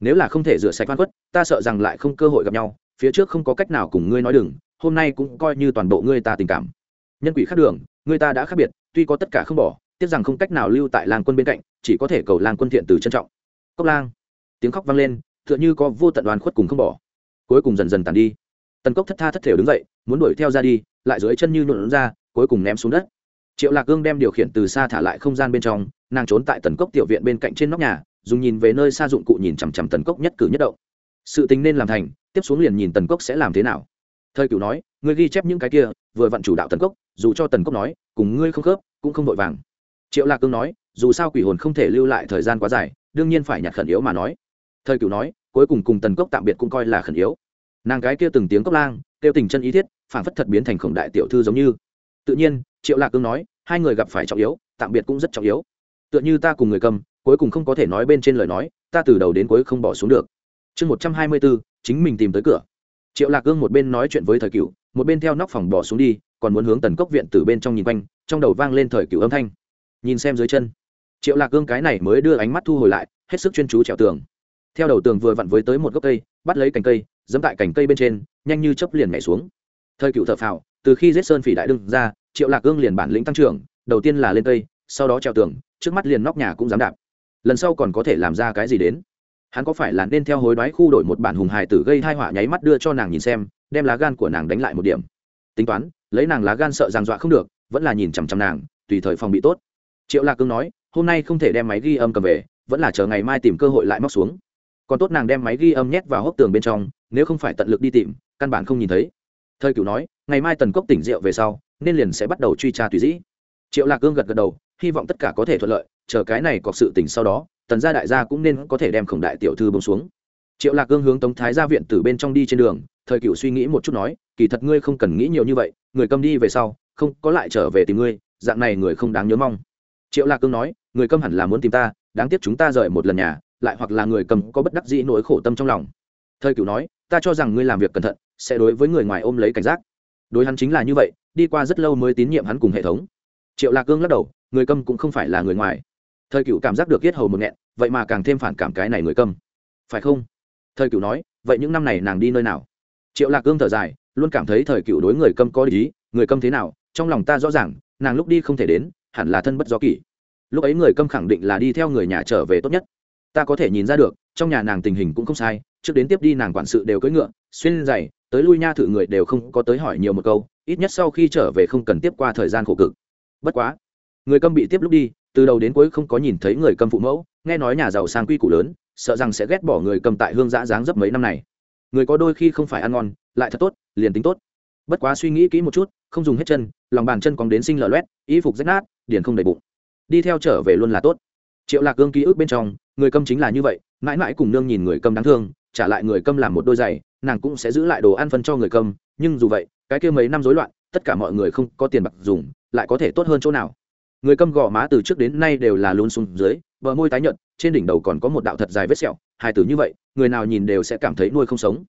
A: nếu là không thể rửa sạch văn quất ta sợ rằng lại không cơ hội gặp nhau, phía trước không có cách nào cùng ngươi nói đừng, hôm nay cũng coi như toàn bộ ngươi ta tình cảm. Nhân quỷ khác đường, ngươi ta đã khác biệt, tuy có tất cả không bỏ, tiếc rằng không cách nào lưu tại làng quân bên cạnh, chỉ có thể cầu làng quân thiện từ trân trọng. Cốc lang, tiếng khóc vang lên, tựa như có vô tận đoàn khuất cùng không bỏ. Cuối cùng dần dần tàn đi tần cốc thất tha thất thể đứng dậy, muốn đuổi theo ra đi, lại dưới chân như nhuộn ra, cuối cùng ném xuống đất. Triệu lạc gương đem điều khiển từ xa thả lại không gian bên trong, nàng trốn tại tần cốc tiểu viện bên cạnh trên nóc nhà, dùng nhìn về nơi xa dụng cụ nhìn chằm chằm tần cốc nhất cử nhất động. Sự tính nên làm thành, tiếp xuống liền nhìn tần cốc sẽ làm thế nào. Thời cửu nói, ngươi ghi chép những cái kia, vừa vặn chủ đạo tần cốc, dù cho tần cốc nói, cùng ngươi không khớp, cũng không vội vàng. Triệu lạc cương nói, dù sao quỷ hồn không thể lưu lại thời gian quá dài, đương nhiên phải nhặt khẩn yếu mà nói. Thời cửu nói, cuối cùng cùng tần cốc tạm biệt cũng coi là khẩn yếu nàng cái kia từng tiếng cốc lang, kêu tình chân ý thiết phản phất thật biến thành khổng đại tiểu thư giống như. Tự nhiên, triệu lạc cương nói, hai người gặp phải trọng yếu, tạm biệt cũng rất trọng yếu. Tựa như ta cùng người cầm, cuối cùng không có thể nói bên trên lời nói, ta từ đầu đến cuối không bỏ xuống được. Chương một trăm hai mươi bốn chính mình tìm tới cửa. Triệu lạc cương một bên nói chuyện với thời cựu, một bên theo nóc phòng bỏ xuống đi, còn muốn hướng tần cốc viện từ bên trong nhìn quanh, trong đầu vang lên thời cựu âm thanh. Nhìn xem dưới chân. Triệu lạc cương cái này mới đưa ánh mắt thu hồi lại, hết sức chuyên chú trèo tường theo đầu tường vừa vặn với tới một gốc cây, bắt lấy cành cây, dẫm tại cành cây bên trên, nhanh như chấp liền nhảy xuống. Thời cựu thợ phào, từ khi giết sơn phỉ đại đương ra, triệu lạc cương liền bản lĩnh tăng trưởng, đầu tiên là lên cây, sau đó trèo tường, trước mắt liền nóc nhà cũng dám đạp. Lần sau còn có thể làm ra cái gì đến? Hắn có phải là nên theo hối đoái khu đổi một bản hùng hài tử gây thai họa nháy mắt đưa cho nàng nhìn xem, đem lá gan của nàng đánh lại một điểm? Tính toán, lấy nàng lá gan sợ giang dọa không được, vẫn là nhìn chằm chằm nàng, tùy thời phòng bị tốt. Triệu lạc cương nói, hôm nay không thể đem máy ghi âm cầm về, vẫn là chờ ngày mai tìm cơ hội lại móc xuống còn tốt nàng đem máy ghi âm nhét vào hốc tường bên trong, nếu không phải tận lực đi tìm, căn bản không nhìn thấy. Thời cửu nói, ngày mai tần cốc tỉnh rượu về sau, nên liền sẽ bắt đầu truy tra tùy dĩ. Triệu lạc cương gật gật đầu, hy vọng tất cả có thể thuận lợi, chờ cái này có sự tỉnh sau đó, tần gia đại gia cũng nên có thể đem khổng đại tiểu thư bông xuống. Triệu lạc cương hướng tống thái gia viện từ bên trong đi trên đường, thời cựu suy nghĩ một chút nói, kỳ thật ngươi không cần nghĩ nhiều như vậy, người cầm đi về sau, không có lại trở về tìm ngươi, dạng này người không đáng nhớ mong. Triệu lạc cương nói, người câm hẳn là muốn tìm ta, đáng tiếc chúng ta rời một lần nhà lại hoặc là người cầm có bất đắc dĩ nỗi khổ tâm trong lòng. Thời cửu nói, ta cho rằng ngươi làm việc cẩn thận, sẽ đối với người ngoài ôm lấy cảnh giác. Đối hắn chính là như vậy, đi qua rất lâu mới tín nhiệm hắn cùng hệ thống. Triệu lạc cương lắc đầu, người câm cũng không phải là người ngoài. Thời cửu cảm giác được yết hầu một nghẹn, vậy mà càng thêm phản cảm cái này người câm phải không? Thời cửu nói, vậy những năm này nàng đi nơi nào? Triệu lạc cương thở dài, luôn cảm thấy thời cựu đối người câm có lý, người câm thế nào, trong lòng ta rõ ràng, nàng lúc đi không thể đến, hẳn là thân bất do kỷ. Lúc ấy người câm khẳng định là đi theo người nhà trở về tốt nhất ta có thể nhìn ra được, trong nhà nàng tình hình cũng không sai, trước đến tiếp đi nàng quản sự đều cưỡi ngựa, xuyên dày tới lui nha thử người đều không có tới hỏi nhiều một câu, ít nhất sau khi trở về không cần tiếp qua thời gian khổ cực. Bất quá, người câm bị tiếp lúc đi, từ đầu đến cuối không có nhìn thấy người câm phụ mẫu, nghe nói nhà giàu sang quy củ lớn, sợ rằng sẽ ghét bỏ người cầm tại hương giã dáng dấp mấy năm này. Người có đôi khi không phải ăn ngon, lại thật tốt, liền tính tốt. Bất quá suy nghĩ kỹ một chút, không dùng hết chân, lòng bàn chân còn đến sinh lở loét, y phục rách nát, điền không đầy bụng. Đi theo trở về luôn là tốt. Triệu lạc gương ký ức bên trong người câm chính là như vậy, mãi mãi cùng nương nhìn người câm đáng thương, trả lại người câm làm một đôi giày, nàng cũng sẽ giữ lại đồ ăn phân cho người câm, nhưng dù vậy, cái kia mấy năm rối loạn, tất cả mọi người không có tiền bạc dùng, lại có thể tốt hơn chỗ nào. Người câm gò má từ trước đến nay đều là luôn xuống dưới, bờ môi tái nhợt, trên đỉnh đầu còn có một đạo thật dài vết sẹo hài tử như vậy, người nào nhìn đều sẽ cảm thấy nuôi không sống.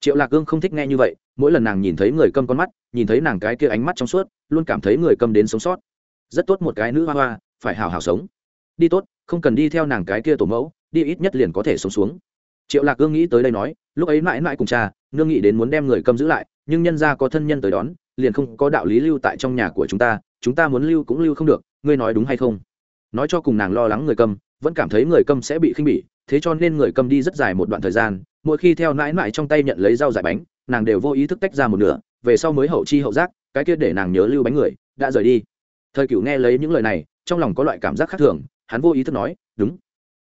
A: Triệu lạc gương không thích nghe như vậy, mỗi lần nàng nhìn thấy người câm con mắt, nhìn thấy nàng cái kia ánh mắt trong suốt, luôn cảm thấy người câm đến sống sót. Rất tốt một cái nữ hoa hoa, phải hào hào sống. Đi tốt không cần đi theo nàng cái kia tổ mẫu đi ít nhất liền có thể sống xuống. Triệu lạc ương nghĩ tới đây nói lúc ấy mãi mãi cùng cha nương nghĩ đến muốn đem người cầm giữ lại nhưng nhân ra có thân nhân tới đón liền không có đạo lý lưu tại trong nhà của chúng ta chúng ta muốn lưu cũng lưu không được ngươi nói đúng hay không? Nói cho cùng nàng lo lắng người cầm, vẫn cảm thấy người cầm sẽ bị khinh bỉ thế cho nên người cầm đi rất dài một đoạn thời gian mỗi khi theo nãi nãi trong tay nhận lấy dao giải bánh nàng đều vô ý thức tách ra một nửa về sau mới hậu chi hậu giác cái kia để nàng nhớ lưu bánh người đã rời đi. Thời cửu nghe lấy những lời này trong lòng có loại cảm giác khác thường hắn vô ý thức nói, đúng.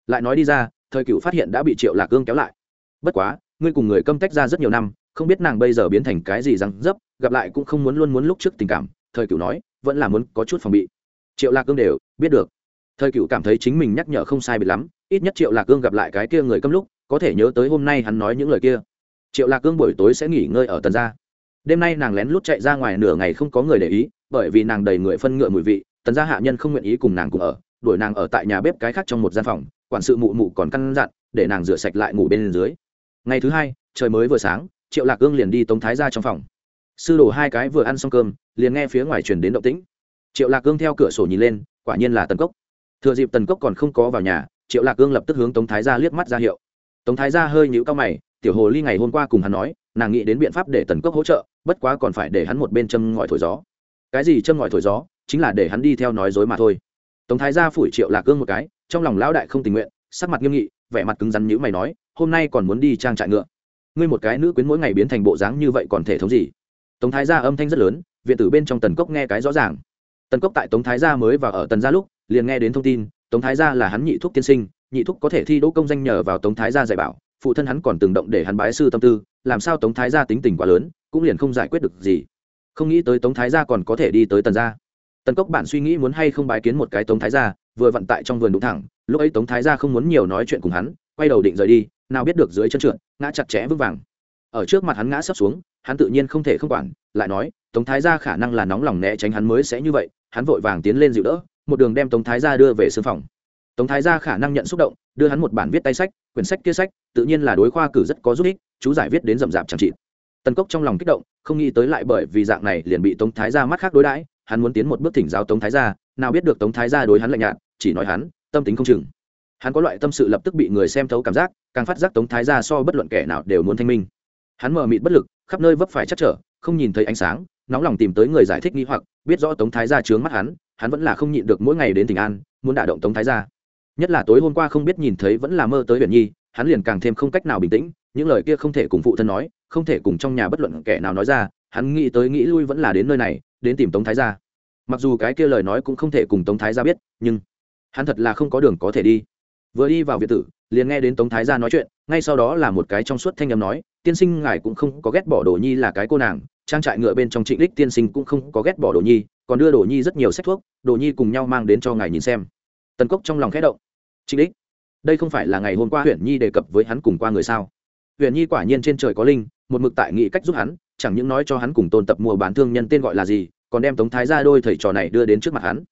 A: Lại nói đi ra, thời cửu phát hiện đã bị triệu lạc Cương kéo lại. Bất quá, ngươi cùng người câm tách ra rất nhiều năm, không biết nàng bây giờ biến thành cái gì răng dấp, gặp lại cũng không muốn luôn muốn lúc trước tình cảm. Thời cửu nói, vẫn là muốn có chút phòng bị. Triệu lạc cương đều biết được. Thời cựu cảm thấy chính mình nhắc nhở không sai biệt lắm, ít nhất triệu lạc cương gặp lại cái kia người câm lúc, có thể nhớ tới hôm nay hắn nói những lời kia. Triệu lạc cương buổi tối sẽ nghỉ ngơi ở tần gia. Đêm nay nàng lén lút chạy ra ngoài nửa ngày không có người để ý, bởi vì nàng đầy người phân ngựa mùi vị, tần gia hạ nhân không nguyện ý cùng nàng cùng ở đuổi nàng ở tại nhà bếp cái khác trong một gian phòng, quản sự mụ mụ còn căn dặn, để nàng rửa sạch lại ngủ bên dưới. Ngày thứ hai, trời mới vừa sáng, triệu lạc cương liền đi tống thái ra trong phòng. Sư đổ hai cái vừa ăn xong cơm, liền nghe phía ngoài truyền đến động tĩnh. Triệu lạc cương theo cửa sổ nhìn lên, quả nhiên là tần cốc. Thừa dịp tần cốc còn không có vào nhà, triệu lạc cương lập tức hướng tống thái gia liếc mắt ra hiệu. Tống thái gia hơi nhũ cao mày, tiểu hồ ly ngày hôm qua cùng hắn nói, nàng nghĩ đến biện pháp để tần cốc hỗ trợ, bất quá còn phải để hắn một bên châm ngòi thổi gió. Cái gì châm ngòi thổi gió? Chính là để hắn đi theo nói dối mà thôi tống thái gia phủi triệu lạc cương một cái, trong lòng lão đại không tình nguyện, sắc mặt nghiêm nghị, vẻ mặt cứng rắn nhữ mày nói, hôm nay còn muốn đi trang trại ngựa. Ngươi một cái nữ quyến mỗi ngày biến thành bộ dáng như vậy còn thể thống gì? Tống thái gia âm thanh rất lớn, viện tử bên trong tần cốc nghe cái rõ ràng. Tần cốc tại tống thái gia mới vào ở tần gia lúc, liền nghe đến thông tin, tống thái gia là hắn nhị thúc tiên sinh, nhị thúc có thể thi đỗ công danh nhờ vào tống thái gia dạy bảo, phụ thân hắn còn từng động để hắn bái sư tâm tư, làm sao tống thái gia tính tình quá lớn, cũng liền không giải quyết được gì. Không nghĩ tới tống thái gia còn có thể đi tới tần gia tần cốc bản suy nghĩ muốn hay không bái kiến một cái tống thái gia, vừa vận tại trong vườn đúng thẳng, lúc ấy tống thái gia không muốn nhiều nói chuyện cùng hắn, quay đầu định rời đi, nào biết được dưới chân trượt, ngã chặt chẽ vững vàng. Ở trước mặt hắn ngã sấp xuống, hắn tự nhiên không thể không quản, lại nói, tống thái gia khả năng là nóng lòng né tránh hắn mới sẽ như vậy, hắn vội vàng tiến lên dịu đỡ, một đường đem tống thái gia đưa về sương phòng. Tống thái gia khả năng nhận xúc động, đưa hắn một bản viết tay sách, quyển sách kia sách, tự nhiên là đối khoa cử rất có giúp ích, chú giải viết đến rậm rạp chẳng trị tần cốc trong lòng kích động, không nghĩ tới lại bởi vì dạng này liền bị tống thái gia mắt khác đối đãi hắn muốn tiến một bước thỉnh giáo tống thái gia, nào biết được tống thái gia đối hắn lạnh nhạt, chỉ nói hắn, tâm tính không chừng. Hắn có loại tâm sự lập tức bị người xem thấu cảm giác, càng phát giác tống thái gia so bất luận kẻ nào đều muốn thanh minh. Hắn mờ mịt bất lực, khắp nơi vấp phải chắc trở, không nhìn thấy ánh sáng, nóng lòng tìm tới người giải thích nghi hoặc, biết rõ tống thái gia trướng mắt hắn hắn vẫn là không nhịn được mỗi ngày đến tỉnh an, muốn đả động tống thái gia. Nhất là tối hôm qua không biết nhìn thấy vẫn là mơ tới huyền nhi, hắn liền càng thêm không cách nào bình tĩnh, những lời kia không thể cùng phụ thân nói, không thể cùng trong nhà bất luận kẻ nào nói ra, hắn nghĩ tới nghĩ lui vẫn là đến nơi này đến tìm tống thái gia. Mặc dù cái kia lời nói cũng không thể cùng tống thái gia biết, nhưng hắn thật là không có đường có thể đi. Vừa đi vào việt tử, liền nghe đến tống thái gia nói chuyện, ngay sau đó là một cái trong suốt thanh âm nói, tiên sinh ngài cũng không có ghét bỏ đồ nhi là cái cô nàng, trang trại ngựa bên trong trịnh đích tiên sinh cũng không có ghét bỏ đồ nhi, còn đưa đồ nhi rất nhiều sách thuốc, đồ nhi cùng nhau mang đến cho ngài nhìn xem. Tần cốc trong lòng khẽ động. Trịnh đích, đây không phải là ngày hôm qua huyện nhi đề cập với hắn cùng qua người sao? Huyện nhi quả nhiên trên trời có linh, một mực tại nghị cách giúp hắn chẳng những nói cho hắn cùng tôn tập mua bán thương nhân tên gọi là gì, còn đem tống thái ra đôi thầy trò này đưa đến trước mặt hắn.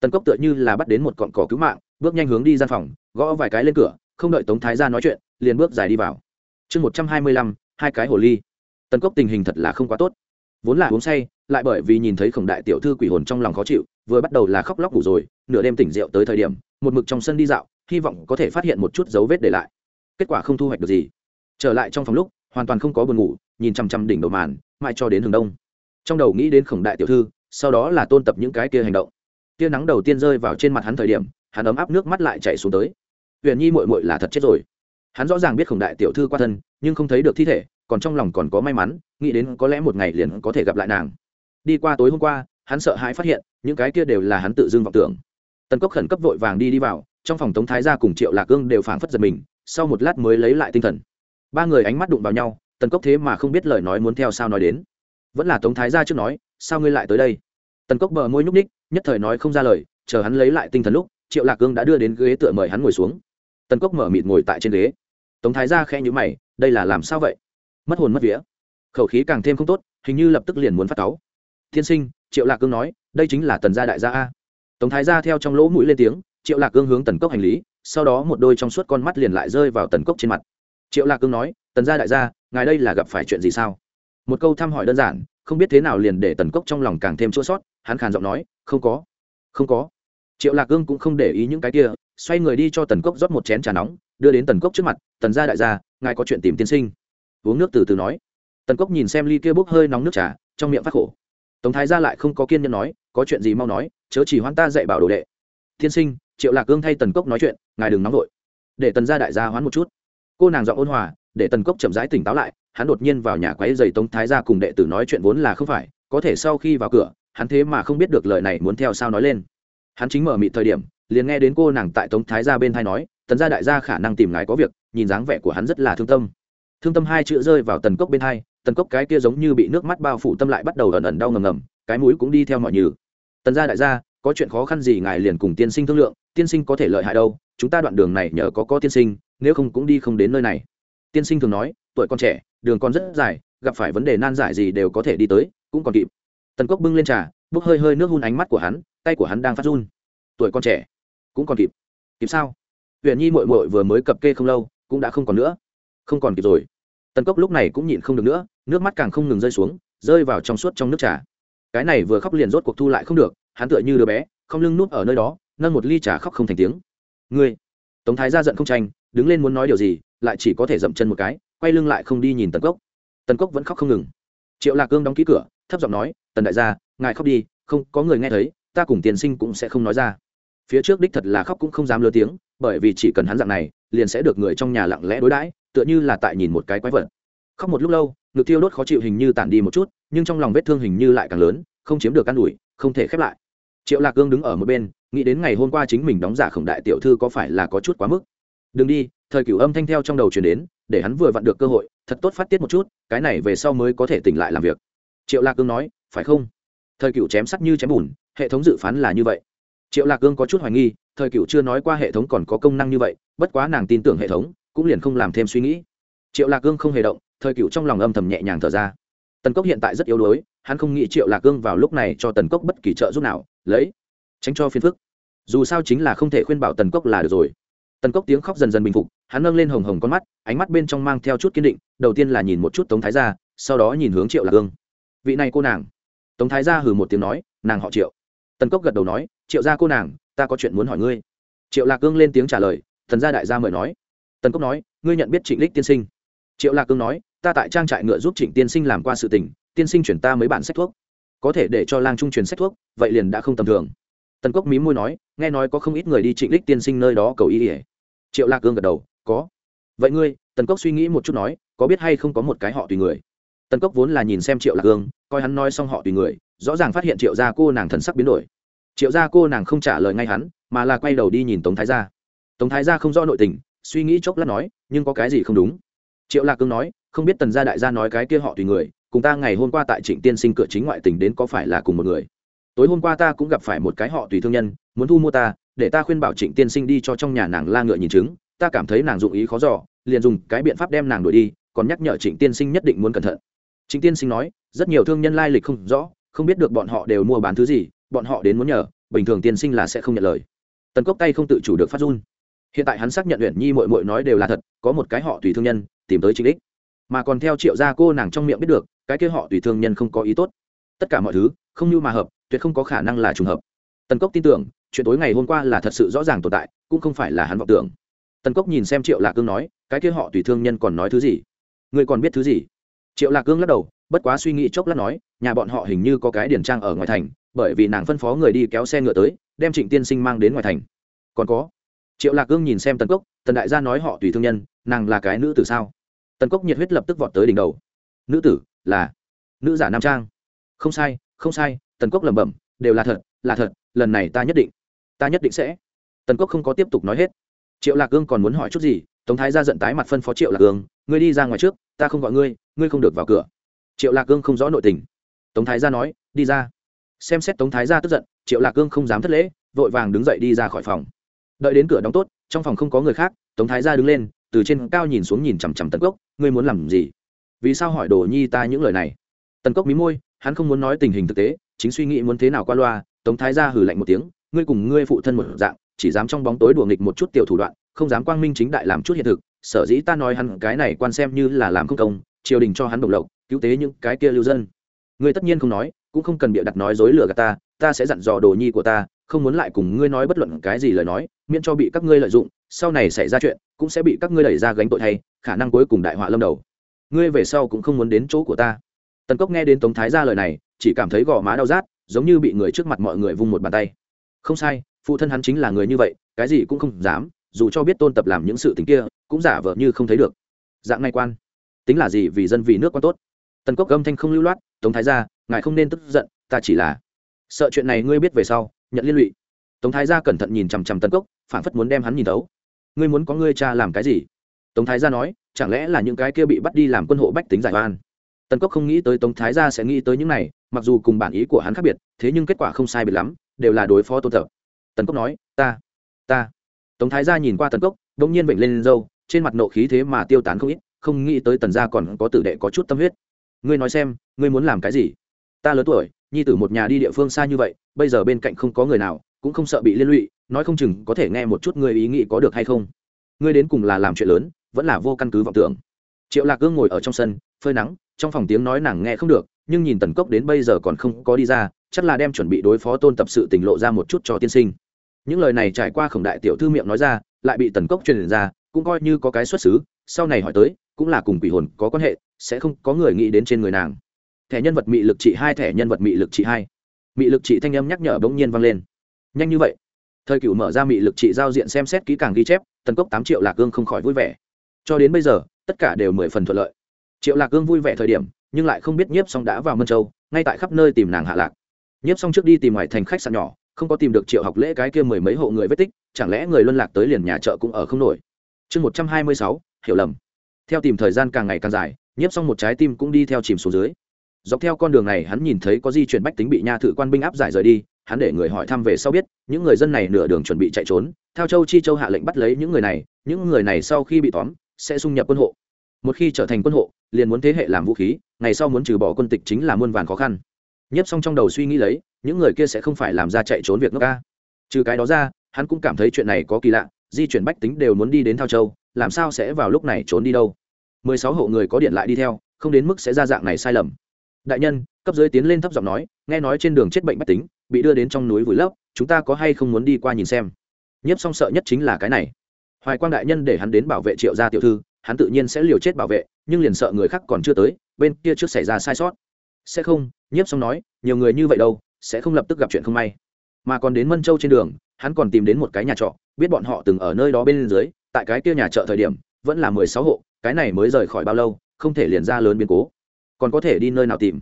A: Tần cốc tựa như là bắt đến một cọn cỏ cứu mạng, bước nhanh hướng đi gian phòng, gõ vài cái lên cửa, không đợi tống thái ra nói chuyện, liền bước dài đi vào. Chương một trăm hai mươi lăm, hai cái hồ ly. Tần cốc tình hình thật là không quá tốt. Vốn là uống say, lại bởi vì nhìn thấy khổng đại tiểu thư quỷ hồn trong lòng khó chịu, vừa bắt đầu là khóc lóc ngủ rồi, nửa đêm tỉnh rượu tới thời điểm, một mực trong sân đi dạo, hy vọng có thể phát hiện một chút dấu vết để lại. Kết quả không thu hoạch được gì. Trở lại trong phòng lúc hoàn toàn không có buồn ngủ, nhìn chằm chằm đỉnh đầu màn, mãi cho đến hướng đông. Trong đầu nghĩ đến khổng đại tiểu thư, sau đó là tôn tập những cái kia hành động. Tia nắng đầu tiên rơi vào trên mặt hắn thời điểm, hắn ấm áp nước mắt lại chạy xuống tới. Huyền nhi mội mội là thật chết rồi. Hắn rõ ràng biết khổng đại tiểu thư qua thân, nhưng không thấy được thi thể, còn trong lòng còn có may mắn, nghĩ đến có lẽ một ngày liền có thể gặp lại nàng. Đi qua tối hôm qua, hắn sợ hãi phát hiện, những cái kia đều là hắn tự dưng vọng tưởng. Tần cốc khẩn cấp vội vàng đi đi vào, trong phòng tống thái gia cùng triệu lạc cương đều phảng phất giật mình, sau một lát mới lấy lại tinh thần ba người ánh mắt đụng vào nhau, tần cốc thế mà không biết lời nói muốn theo sao nói đến. Vẫn là tống thái gia trước nói, sao ngươi lại tới đây? Tần cốc bờ môi nhúc ních nhất thời nói không ra lời, chờ hắn lấy lại tinh thần lúc, triệu lạc cương đã đưa đến ghế tựa mời hắn ngồi xuống. Tần cốc mở mịt ngồi tại trên ghế. Tống thái gia khẽ nhữ mày, đây là làm sao vậy? Mất hồn mất vía. Khẩu khí càng thêm không tốt, hình như lập tức liền muốn phát cáu. Thiên sinh, triệu lạc cương nói, đây chính là tần gia đại gia a. Tống thái gia theo trong lỗ mũi lên tiếng, triệu lạc cương hướng tần cốc hành lý, sau đó một đôi trong suốt con mắt liền lại rơi vào tần cốc trên mặt triệu lạc cương nói, tần gia đại gia, ngài đây là gặp phải chuyện gì sao? Một câu thăm hỏi đơn giản, không biết thế nào liền để tần cốc trong lòng càng thêm chỗ sót hắn khàn giọng nói, không có không có. Triệu lạc cương cũng không để ý những cái kia, xoay người đi cho tần cốc rót một chén trà nóng, đưa đến tần cốc trước mặt, tần gia đại gia, ngài có chuyện tìm tiên sinh. Uống nước từ từ nói. Tần cốc nhìn xem ly kia bốc hơi nóng nước trà, trong miệng phát khổ. Tống thái gia lại không có kiên nhẫn nói, có chuyện gì mau nói, chớ chỉ hoãn ta dạy bảo đồ đệ. Tiên sinh, triệu lạc cương thay tần cốc nói chuyện, ngài đừng nóng vội, để tần gia đại gia hoán một chút cô nàng giọng ôn hòa, để tần cốc chậm rãi tỉnh táo lại, hắn đột nhiên vào nhà quấy giày tống thái gia cùng đệ tử nói chuyện vốn là không phải, có thể sau khi vào cửa, hắn thế mà không biết được lời này muốn theo sao nói lên. Hắn chính mở mịt thời điểm, liền nghe đến cô nàng tại tống thái gia bên thai nói, tần gia đại gia khả năng tìm ngài có việc, nhìn dáng vẻ của hắn rất là thương tâm. Thương tâm hai chữ rơi vào tần cốc bên thai tần cốc cái kia giống như bị nước mắt bao phủ tâm lại bắt đầu ẩn ẩn đau ngầm ngầm, cái mũi cũng đi theo mọi nhừ. Tần gia đại gia, có chuyện khó khăn gì ngài liền cùng tiên sinh thương lượng, tiên sinh có thể lợi hại đâu chúng ta đoạn đường này nhờ có có tiên sinh, nếu không cũng đi không đến nơi này. Tiên sinh thường nói, tuổi con trẻ, đường còn rất dài, gặp phải vấn đề nan giải gì đều có thể đi tới, cũng còn kịp. Tần cốc bưng lên trà, bốc hơi hơi nước hun ánh mắt của hắn, tay của hắn đang phát run. Tuổi con trẻ, cũng còn kịp. Kịp sao? Huyện nhi mội mội vừa mới cập kê không lâu, cũng đã không còn nữa. Không còn kịp rồi. Tần cốc lúc này cũng nhịn không được nữa, nước mắt càng không ngừng rơi xuống, rơi vào trong suốt trong nước trà. Cái này vừa khóc liền rốt cuộc thu lại không được, hắn tựa như đứa bé, không lưng nuốt ở nơi đó, nâng một ly trà khóc không thành tiếng ngươi. Tống thái ra giận không tranh, đứng lên muốn nói điều gì, lại chỉ có thể dậm chân một cái, quay lưng lại không đi nhìn tần cốc. Tần cốc vẫn khóc không ngừng. Triệu lạc cương đóng ký cửa, thấp giọng nói, tần đại gia, ngài khóc đi, không, có người nghe thấy, ta cùng tiền sinh cũng sẽ không nói ra. Phía trước đích thật là khóc cũng không dám lơ tiếng, bởi vì chỉ cần hắn dạng này, liền sẽ được người trong nhà lặng lẽ đối đãi, tựa như là tại nhìn một cái quái vật. Khóc một lúc lâu, ngực thiêu đốt khó chịu hình như tản đi một chút, nhưng trong lòng vết thương hình như lại càng lớn, không chiếm được căn đùi không thể khép lại. Triệu lạc cương đứng ở một bên nghĩ đến ngày hôm qua chính mình đóng giả khổng đại tiểu thư có phải là có chút quá mức? Đừng đi, thời cửu âm thanh theo trong đầu chuyển đến, để hắn vừa vặn được cơ hội, thật tốt phát tiết một chút, cái này về sau mới có thể tỉnh lại làm việc. Triệu lạc cương nói, phải không? Thời cửu chém sắt như chém bùn, hệ thống dự phán là như vậy. Triệu lạc cương có chút hoài nghi, thời cửu chưa nói qua hệ thống còn có công năng như vậy, bất quá nàng tin tưởng hệ thống, cũng liền không làm thêm suy nghĩ. Triệu lạc cương không hề động, thời cửu trong lòng âm thầm nhẹ nhàng thở ra. Tần cốc hiện tại rất yếu đuối, hắn không nghĩ triệu lạc cương vào lúc này cho tần cốc bất kỳ trợ giúp nào, lấy tránh cho phiền phức. Dù sao chính là không thể khuyên bảo tần cốc là được rồi. Tần cốc tiếng khóc dần dần bình phục, hắn nâng lên hồng hồng con mắt, ánh mắt bên trong mang theo chút kiên định, đầu tiên là nhìn một chút tống thái gia, sau đó nhìn hướng triệu lạc hương. Vị này cô nàng. Tống thái gia hừ một tiếng nói, nàng họ triệu. Tần cốc gật đầu nói, triệu gia cô nàng, ta có chuyện muốn hỏi ngươi. Triệu lạc cương lên tiếng trả lời, thần gia đại gia mời nói. Tần cốc nói, ngươi nhận biết trịnh lích tiên sinh. Triệu lạc cương nói, ta tại trang trại ngựa giúp trịnh tiên sinh làm qua sự tình, tiên sinh chuyển ta mấy bản sách thuốc. Có thể để cho lang trung truyền sách thuốc, vậy liền đã không tầm thường tần cốc mí môi nói, nghe nói có không ít người đi trịnh lích tiên sinh nơi đó cầu y ỉa triệu lạc cương gật đầu, có. Vậy ngươi, tần cốc suy nghĩ một chút nói, có biết hay không có một cái họ tùy người? Tần cốc vốn là nhìn xem triệu lạc cương, coi hắn nói xong họ tùy người, rõ ràng phát hiện triệu gia cô nàng thần sắc biến đổi. Triệu gia cô nàng không trả lời ngay hắn, mà là quay đầu đi nhìn tống thái gia. Tống thái gia không rõ nội tình, suy nghĩ chốc lát nói, nhưng có cái gì không đúng? Triệu lạc cương nói, không biết tần gia đại gia nói cái kia họ tùy người, cùng ta ngày hôm qua tại trịnh tiên sinh cửa chính ngoại tỉnh đến có phải là cùng một người? Tối hôm qua ta cũng gặp phải một cái họ tùy thương nhân, muốn thu mua ta, để ta khuyên bảo trịnh tiên sinh đi cho trong nhà nàng la ngựa nhìn chứng ta cảm thấy nàng dụng ý khó giỏ liền dùng cái biện pháp đem nàng đuổi đi, còn nhắc nhở trịnh tiên sinh nhất định muốn cẩn thận. Trịnh tiên sinh nói, rất nhiều thương nhân lai lịch không rõ, không biết được bọn họ đều mua bán thứ gì, bọn họ đến muốn nhờ, bình thường tiên sinh là sẽ không nhận lời. Tần cốc tay không tự chủ được phát run. Hiện tại hắn xác nhận luyện nhi mội mội nói đều là thật, có một cái họ tùy thương nhân, tìm tới trịnh đích mà còn theo triệu gia cô nàng trong miệng biết được, cái kia họ tùy thương nhân không có ý tốt. Tất cả mọi thứ, không như mà hợp tuyệt không có khả năng là trùng hợp. Tần cốc tin tưởng, chuyện tối ngày hôm qua là thật sự rõ ràng tồn tại, cũng không phải là hắn vọng tưởng. Tần cốc nhìn xem triệu lạc cương nói, cái kia họ tùy thương nhân còn nói thứ gì? Người còn biết thứ gì? Triệu lạc cương lắc đầu, bất quá suy nghĩ chốc lát nói, nhà bọn họ hình như có cái điển trang ở ngoài thành, bởi vì nàng phân phó người đi kéo xe ngựa tới, đem trịnh tiên sinh mang đến ngoài thành. Còn có. Triệu lạc cương nhìn xem tần cốc, tần đại gia nói họ tùy thương nhân, nàng là cái nữ tử sao? Tần cốc nhiệt huyết lập tức vọt tới đỉnh đầu. Nữ tử, là nữ giả nam trang. Không sai không sai tần cốc lẩm bẩm, đều là thật là thật, lần này ta nhất định, ta nhất định sẽ. Tần cốc không có tiếp tục nói hết. Triệu lạc cương còn muốn hỏi chút gì, tống thái ra giận tái mặt phân phó triệu lạc cương ngươi đi ra ngoài trước, ta không gọi ngươi ngươi không được vào cửa. Triệu lạc cương không rõ nội tình. Tống thái ra nói, đi ra. Xem xét tống thái ra tức giận, triệu lạc cương không dám thất lễ, vội vàng đứng dậy đi ra khỏi phòng. Đợi đến cửa đóng tốt, trong phòng không có người khác, tống thái ra đứng lên, từ trên cao nhìn xuống nhìn chằm chằm tần cốc ngươi muốn làm gì? Vì sao hỏi đồ nhi ta những lời này? Tần cốc mí môi, hắn không muốn nói tình hình thực tế chính suy nghĩ muốn thế nào qua loa, tống thái ra hử lạnh một tiếng, ngươi cùng ngươi phụ thân một dạng, chỉ dám trong bóng tối đùa nghịch một chút tiểu thủ đoạn, không dám quang minh chính đại làm chút hiện thực, sở dĩ ta nói hắn cái này quan xem như là làm không công, triều đình cho hắn đồng lộc, cứu tế những cái kia lưu dân. Ngươi tất nhiên không nói, cũng không cần bịa đặt nói dối lừa gạt ta ta sẽ dặn dò đồ nhi của ta, không muốn lại cùng ngươi nói bất luận cái gì lời nói, miễn cho bị các ngươi lợi dụng, sau này xảy ra chuyện, cũng sẽ bị các ngươi đẩy ra gánh tội thay, khả năng cuối cùng đại họa lâm đầu. Ngươi về sau cũng không muốn đến chỗ của ta. Tần cốc nghe đến tống thái ra lời này chỉ cảm thấy gò má đau rát giống như bị người trước mặt mọi người vung một bàn tay. Không sai phụ thân hắn chính là người như vậy cái gì cũng không dám dù cho biết tôn tập làm những sự tình kia cũng giả vờ như không thấy được. Dạng ngay quan tính là gì vì dân vì nước quan tốt? Tần cốc âm thanh không lưu loát tống thái gia, ngài không nên tức giận ta chỉ là sợ chuyện này ngươi biết về sau nhận liên lụy. Tống thái gia cẩn thận nhìn chằm chằm tần cốc phản phất muốn đem hắn nhìn tấu ngươi muốn có ngươi cha làm cái gì? Tống thái gia nói chẳng lẽ là những cái kia bị bắt đi làm quân hộ bách tính giải oan? Tần cốc không nghĩ tới tống thái gia sẽ nghĩ tới những này mặc dù cùng bản ý của hắn khác biệt, thế nhưng kết quả không sai biệt lắm, đều là đối phó tôn thập tần cốc nói, ta ta. Tống thái gia nhìn qua tần cốc đ ỗ n g nhiên bệnh lên râu, trên mặt nộ khí thế mà tiêu tán không ít, không nghĩ tới tần gia còn có tử đệ có chút tâm huyết. Ngươi nói xem, ngươi muốn làm cái gì? Ta lớn tuổi, nhi tử một nhà đi địa phương xa như vậy, bây giờ bên cạnh không có người nào, cũng không sợ bị liên lụy, nói không chừng có thể nghe một chút ngươi ý nghĩ có được hay không. Ngươi đến cùng là làm chuyện lớn, vẫn là vô căn cứ vọng tưởng. Triệu lạc gương ngồi ở trong sân, phơi nắng, trong phòng tiếng nói nàng nghe không được nhưng nhìn tần cốc đến bây giờ còn không có đi ra, chắc là đem chuẩn bị đối phó tôn tập sự tỉnh lộ ra một chút cho tiên sinh. Những lời này trải qua khổng đại tiểu thư miệng nói ra, lại bị tần cốc truyền ra, cũng coi như có cái xuất xứ, sau này hỏi tới, cũng là cùng quỷ hồn có quan hệ, sẽ không có người nghĩ đến trên người nàng. Thẻ nhân vật mị lực trị hai, thẻ nhân vật mị lực trị hai. Mị lực trị thanh âm nhắc nhở bỗng nhiên vang lên. Nhanh như vậy. Thời cựu mở ra mị lực trị giao diện xem xét kỹ càng ghi chép, tần cốc tám triệu lạc gương không khỏi vui vẻ. Cho đến bây giờ, tất cả đều mười phần thuận lợi. Triệu lạc gương vui vẻ thời điểm nhưng lại không biết nhiếp xong đã vào mân châu, ngay tại khắp nơi tìm nàng hạ lạc. Nhiếp xong trước đi tìm ngoài thành khách sạn nhỏ, không có tìm được triệu học lễ cái kia mười mấy hộ người vết tích, chẳng lẽ người luân lạc tới liền nhà chợ cũng ở không nổi? Chương một trăm hai mươi sáu, hiểu lầm. Theo tìm thời gian càng ngày càng dài, nhiếp xong một trái tim cũng đi theo chìm xuống dưới. Dọc theo con đường này hắn nhìn thấy có di chuyển bách tính bị nha thự quan binh áp giải rời đi, hắn để người hỏi thăm về sau biết, những người dân này nửa đường chuẩn bị chạy trốn theo châu chi châu hạ lệnh bắt lấy những người này, những người này sau khi bị tóm, sẽ xung nhập quân hộ. Một khi trở thành quân hộ liền muốn thế hệ làm vũ khí, ngày sau muốn trừ bỏ quân tịch chính là muôn vàn khó khăn. Nhiếp xong trong đầu suy nghĩ lấy, những người kia sẽ không phải làm ra chạy trốn việc nước ca. Trừ cái đó ra, hắn cũng cảm thấy chuyện này có kỳ lạ, di chuyển bách tính đều muốn đi đến thao châu, làm sao sẽ vào lúc này trốn đi đâu? Mười sáu hộ người có điện lại đi theo, không đến mức sẽ ra dạng này sai lầm. Đại nhân, cấp dưới tiến lên thấp giọng nói, nghe nói trên đường chết bệnh bách tính, bị đưa đến trong núi vùi lấp, chúng ta có hay không muốn đi qua nhìn xem? Nhiếp song sợ nhất chính là cái này. Hoài quang đại nhân để hắn đến bảo vệ triệu gia tiểu thư hắn tự nhiên sẽ liều chết bảo vệ, nhưng liền sợ người khác còn chưa tới, bên kia trước xảy ra sai sót. Sẽ không, nhiếp xong nói, nhiều người như vậy đâu, sẽ không lập tức gặp chuyện không may. Mà còn đến mân châu trên đường, hắn còn tìm đến một cái nhà trọ, biết bọn họ từng ở nơi đó bên dưới, tại cái kia nhà trọ thời điểm, vẫn là mười sáu hộ, cái này mới rời khỏi bao lâu, không thể liền ra lớn biến cố. Còn có thể đi nơi nào tìm?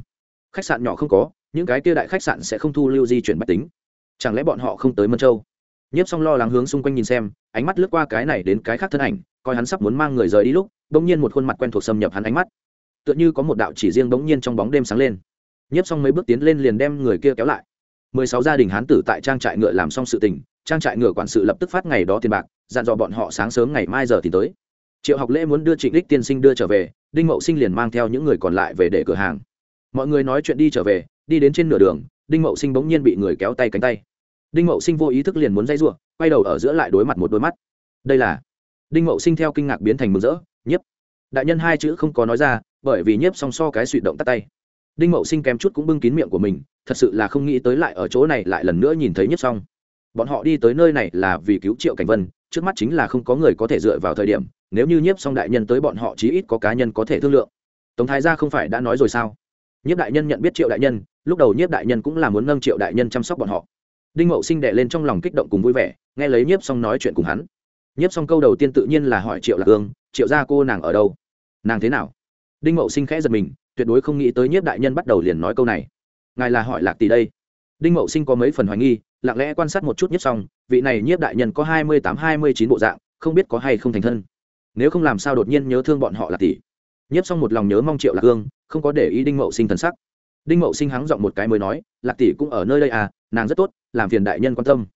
A: Khách sạn nhỏ không có, những cái kia đại khách sạn sẽ không thu lưu di chuyển bách tính. Chẳng lẽ bọn họ không tới mân châu? Nhiếp xong lo lắng hướng xung quanh nhìn xem, ánh mắt lướt qua cái này đến cái khác thân ảnh, coi hắn sắp muốn mang người rời đi lúc đ ỗ n g nhiên một khuôn mặt quen thuộc xâm nhập hắn ánh mắt. Tựa như có một đạo chỉ riêng bỗng nhiên trong bóng đêm sáng lên. Nhiếp xong mấy bước tiến lên liền đem người kia kéo lại. Mười sáu gia đình hán tử tại trang trại ngựa làm xong sự tình, trang trại ngựa quản sự lập tức phát ngày đó tiền bạc, dặn dò bọn họ sáng sớm ngày mai giờ thì tới. Triệu học lễ muốn đưa trịnh đích tiên sinh đưa trở về, đinh mậu sinh liền mang theo những người còn lại về để cửa hàng. Mọi người nói chuyện đi trở về, đi đến trên nửa đường, đinh mậu sinh bỗng nhiên bị người kéo tay cánh tay đinh mậu sinh vô ý thức liền muốn dây r quay đầu ở giữa lại đối mặt một đôi mắt. Đây là đinh mậu sinh theo kinh ngạc biến thành mừng rỡ, nhiếp, đại nhân hai chữ không có nói ra, bởi vì nhiếp song so cái suy động tắt tay. Đinh mậu sinh kém chút cũng bưng kín miệng của mình, thật sự là không nghĩ tới lại ở chỗ này lại lần nữa nhìn thấy nhiếp song. Bọn họ đi tới nơi này là vì cứu triệu cảnh vân, trước mắt chính là không có người có thể dựa vào thời điểm, nếu như nhiếp song đại nhân tới bọn họ chí ít có cá nhân có thể thương lượng. Tống thái gia không phải đã nói rồi sao? Nhiếp đại nhân nhận biết triệu đại nhân, lúc đầu nhiếp đại nhân cũng là muốn nâng triệu đại nhân chăm sóc bọn họ đinh mậu sinh đệ lên trong lòng kích động cùng vui vẻ, nghe lấy nhiếp xong nói chuyện cùng hắn. Nhiếp xong câu đầu tiên tự nhiên là hỏi triệu lạc hương, triệu gia cô nàng ở đâu? Nàng thế nào? Đinh mậu sinh khẽ giật mình, tuyệt đối không nghĩ tới nhiếp đại nhân bắt đầu liền nói câu này. Ngài là hỏi lạc tỷ đây. Đinh mậu sinh có mấy phần hoài nghi, lặng lẽ quan sát một chút nhiếp xong vị này nhiếp đại nhân có hai mươi tám, hai mươi chín bộ dạng, không biết có hay không thành thân? Nếu không làm sao đột nhiên nhớ thương bọn họ lạc tỷ? Nhiếp xong một lòng nhớ mong triệu lạc hương, không có để ý đinh mậu sinh thần sắc. Đinh mậu sinh hắng giọng một cái mới nói, lạc tỷ cũng ở nơi đây à nàng rất tốt làm phiền đại nhân quan tâm.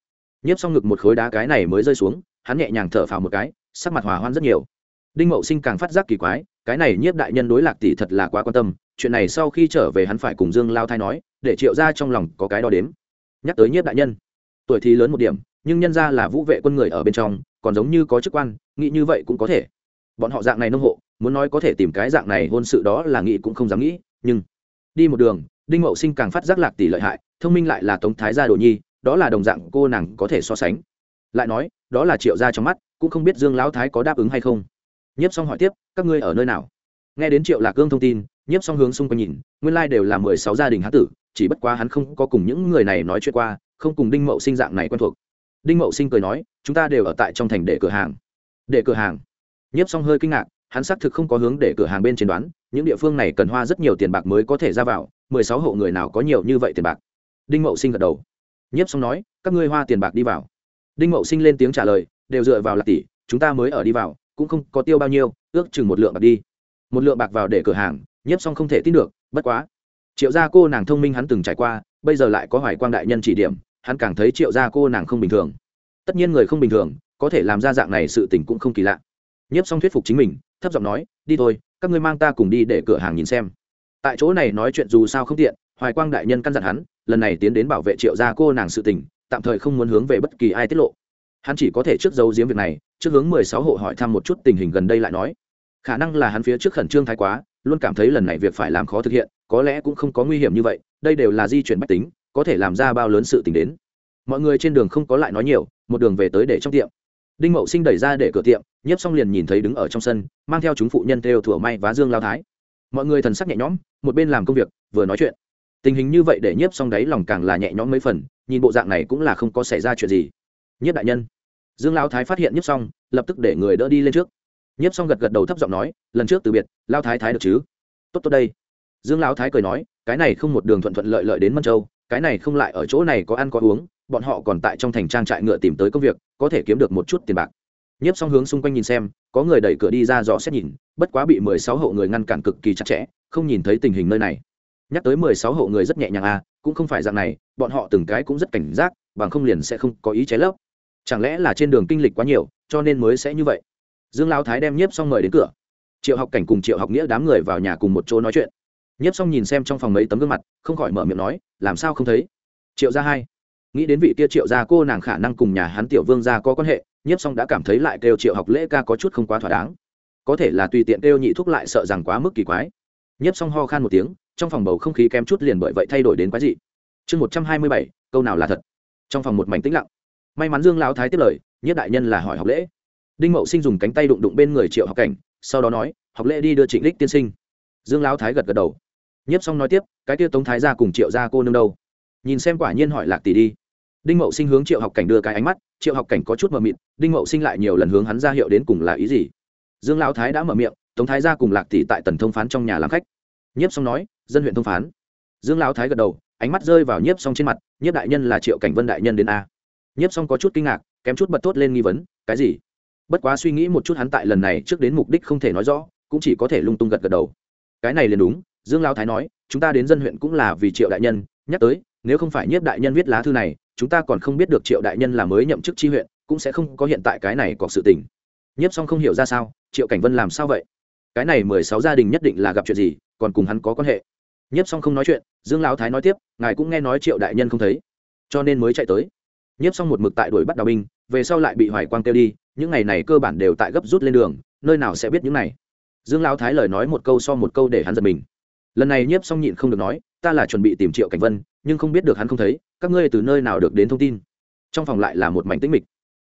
A: Nhiếp xong ngực một khối đá cái này mới rơi xuống, hắn nhẹ nhàng thở phào một cái, sắc mặt hòa hoan rất nhiều. Đinh mậu sinh càng phát giác kỳ quái, cái này nhiếp đại nhân đối lạc tỷ thật là quá quan tâm, chuyện này sau khi trở về hắn phải cùng dương lao thai nói, để triệu ra trong lòng có cái đo đếm. Nhắc tới nhiếp đại nhân, tuổi thì lớn một điểm, nhưng nhân ra là vũ vệ quân người ở bên trong, còn giống như có chức quan, nghĩ như vậy cũng có thể. Bọn họ dạng này nông hộ, muốn nói có thể tìm cái dạng này hôn sự đó là nghĩ cũng không dám nghĩ, nhưng đi một đường đinh mậu sinh càng phát giác lạc tỷ lợi hại, thông minh lại là tống thái gia đồ nhi, đó là đồng dạng cô nàng có thể so sánh. Lại nói, đó là triệu gia trong mắt, cũng không biết dương lão thái có đáp ứng hay không. Nhiếp xong hỏi tiếp, các ngươi ở nơi nào? Nghe đến triệu lạc cương thông tin, nhiếp xong hướng xung quanh nhìn, nguyên lai、like、đều là mười sáu gia đình hán tử, chỉ bất quá hắn không có cùng những người này nói chuyện qua, không cùng đinh mậu sinh dạng này quen thuộc. Đinh mậu sinh cười nói, chúng ta đều ở tại trong thành để cửa hàng. Để cửa hàng? Nhiếp xong hơi kinh ngạc, hắn xác thực không có hướng để cửa hàng bên trên đoán, những địa phương này cần hoa rất nhiều tiền bạc mới có thể ra vào mười sáu hộ người nào có nhiều như vậy tiền bạc? Đinh mậu sinh gật đầu. Nhiếp xong nói, các ngươi hoa tiền bạc đi vào. Đinh mậu sinh lên tiếng trả lời, đều dựa vào lạc tỷ, chúng ta mới ở đi vào, cũng không có tiêu bao nhiêu, ước chừng một lượng bạc đi. Một lượng bạc vào để cửa hàng, nhiếp xong không thể tin được, bất quá. Triệu gia cô nàng thông minh hắn từng trải qua, bây giờ lại có hoài quang đại nhân chỉ điểm, hắn càng thấy triệu gia cô nàng không bình thường. Tất nhiên người không bình thường, có thể làm ra dạng này sự tình cũng không kỳ lạ. Nhiếp xong thuyết phục chính mình, thấp giọng nói, đi thôi, các ngươi mang ta cùng đi để cửa hàng nhìn xem tại chỗ này nói chuyện dù sao không tiện, hoài quang đại nhân căn dặn hắn, lần này tiến đến bảo vệ triệu gia cô nàng sự tình, tạm thời không muốn hướng về bất kỳ ai tiết lộ. Hắn chỉ có thể trước giấu giếm việc này, trước hướng mười sáu hộ hỏi thăm một chút tình hình gần đây lại nói. Khả năng là hắn phía trước khẩn trương thái quá, luôn cảm thấy lần này việc phải làm khó thực hiện, có lẽ cũng không có nguy hiểm như vậy, đây đều là di chuyển bách tính, có thể làm ra bao lớn sự tình đến. Mọi người trên đường không có lại nói nhiều, một đường về tới để trong tiệm. Đinh mậu sinh đẩy ra để cửa tiệm nhiếp xong liền nhìn thấy đứng ở trong sân, mang theo chúng phụ nhân theo thủa may và dương lao thái mọi người thần sắc nhẹ nhõm, một bên làm công việc, vừa nói chuyện. Tình hình như vậy để nhiếp xong đáy lòng càng là nhẹ nhõm mấy phần, nhìn bộ dạng này cũng là không có xảy ra chuyện gì. Nhất đại nhân. Dương lao thái phát hiện nhiếp xong lập tức để người đỡ đi lên trước. Nhiếp xong gật gật đầu thấp giọng nói, lần trước từ biệt, lao thái thái được chứ? Tốt tốt đây. Dương lao thái cười nói, cái này không một đường thuận thuận lợi lợi đến mân châu, cái này không lại ở chỗ này có ăn có uống, bọn họ còn tại trong thành trang trại ngựa tìm tới công việc, có thể kiếm được một chút tiền bạc nhiếp xong hướng xung quanh nhìn xem, có người đẩy cửa đi ra dò xét nhìn, bất quá bị mười sáu hộ người ngăn cản cực kỳ chặt chẽ, không nhìn thấy tình hình nơi này. Nhắc tới mười sáu hộ người rất nhẹ nhàng à cũng không phải dạng này, bọn họ từng cái cũng rất cảnh giác, bằng không liền sẽ không có ý cháy lớp chẳng lẽ là trên đường kinh lịch quá nhiều, cho nên mới sẽ như vậy? Dương lao thái đem nhiếp xong mời đến cửa. Triệu học cảnh cùng triệu học nghĩa đám người vào nhà cùng một chỗ nói chuyện. Nhiếp xong nhìn xem trong phòng mấy tấm gương mặt, không khỏi mở miệng nói, làm sao không thấy? Triệu gia hai. Nghĩ đến vị kia triệu gia cô nàng khả năng cùng nhà hắn tiểu vương gia có quan hệ nhiếp xong đã cảm thấy lại kêu triệu học lễ ca có chút không quá thỏa đáng. Có thể là tùy tiện kêu nhị thúc lại sợ rằng quá mức kỳ quái. Nhiếp xong ho khan một tiếng, trong phòng bầu không khí kém chút liền bởi vậy thay đổi đến quái dị. Chương một trăm hai mươi bảy, câu nào là thật? Trong phòng một mảnh tĩnh lặng. May mắn dương lão thái tiếp lời nhất đại nhân là hỏi học lễ. Đinh mậu sinh dùng cánh tay đụng đụng bên người triệu học cảnh, sau đó nói, học lễ đi đưa trịnh lích tiên sinh. Dương lão thái gật gật đầu. Nhiếp xong nói tiếp, cái tiêu tống thái ra cùng triệu ra cô nương đâu? Nhìn xem quả nhiên hỏi lạc tỷ đi đinh mậu sinh hướng triệu học cảnh đưa cái ánh mắt, triệu học cảnh có chút mờ mịt, đinh mậu sinh lại nhiều lần hướng hắn ra hiệu đến cùng là ý gì? Dương lão thái đã mở miệng, tống thái ra cùng lạc tỷ tại tần thông phán trong nhà làm khách. Nhiếp xong nói, dân huyện thông phán. Dương lão thái gật đầu, ánh mắt rơi vào nhiếp xong trên mặt, nhiếp đại nhân là triệu cảnh vân đại nhân đến a. Nhiếp xong có chút kinh ngạc, kém chút bật thốt lên nghi vấn, cái gì? Bất quá suy nghĩ một chút hắn tại lần này trước đến mục đích không thể nói rõ, cũng chỉ có thể lung tung gật gật đầu. Cái này liền đúng, dương lão thái nói, chúng ta đến dân huyện cũng là vì triệu đại nhân, nhắc tới, nếu không phải nhiếp đại nhân viết lá thư này chúng ta còn không biết được triệu đại nhân là mới nhậm chức tri huyện, cũng sẽ không có hiện tại cái này có sự tình. Nhiếp xong không hiểu ra sao, triệu cảnh vân làm sao vậy? Cái này mười sáu gia đình nhất định là gặp chuyện gì, còn cùng hắn có quan hệ? Nhiếp xong không nói chuyện, dương lão thái nói tiếp, ngài cũng nghe nói triệu đại nhân không thấy, cho nên mới chạy tới. Nhiếp xong một mực tại đuổi bắt đào binh, về sau lại bị hoài quang kêu đi, những ngày này cơ bản đều tại gấp rút lên đường, nơi nào sẽ biết những này? Dương lão thái lời nói một câu so một câu để hắn giật mình lần này nhiếp xong nhịn không được nói, ta là chuẩn bị tìm triệu cảnh vân, nhưng không biết được hắn không thấy, các ngươi từ nơi nào được đến thông tin? Trong phòng lại là một mảnh tĩnh mịch.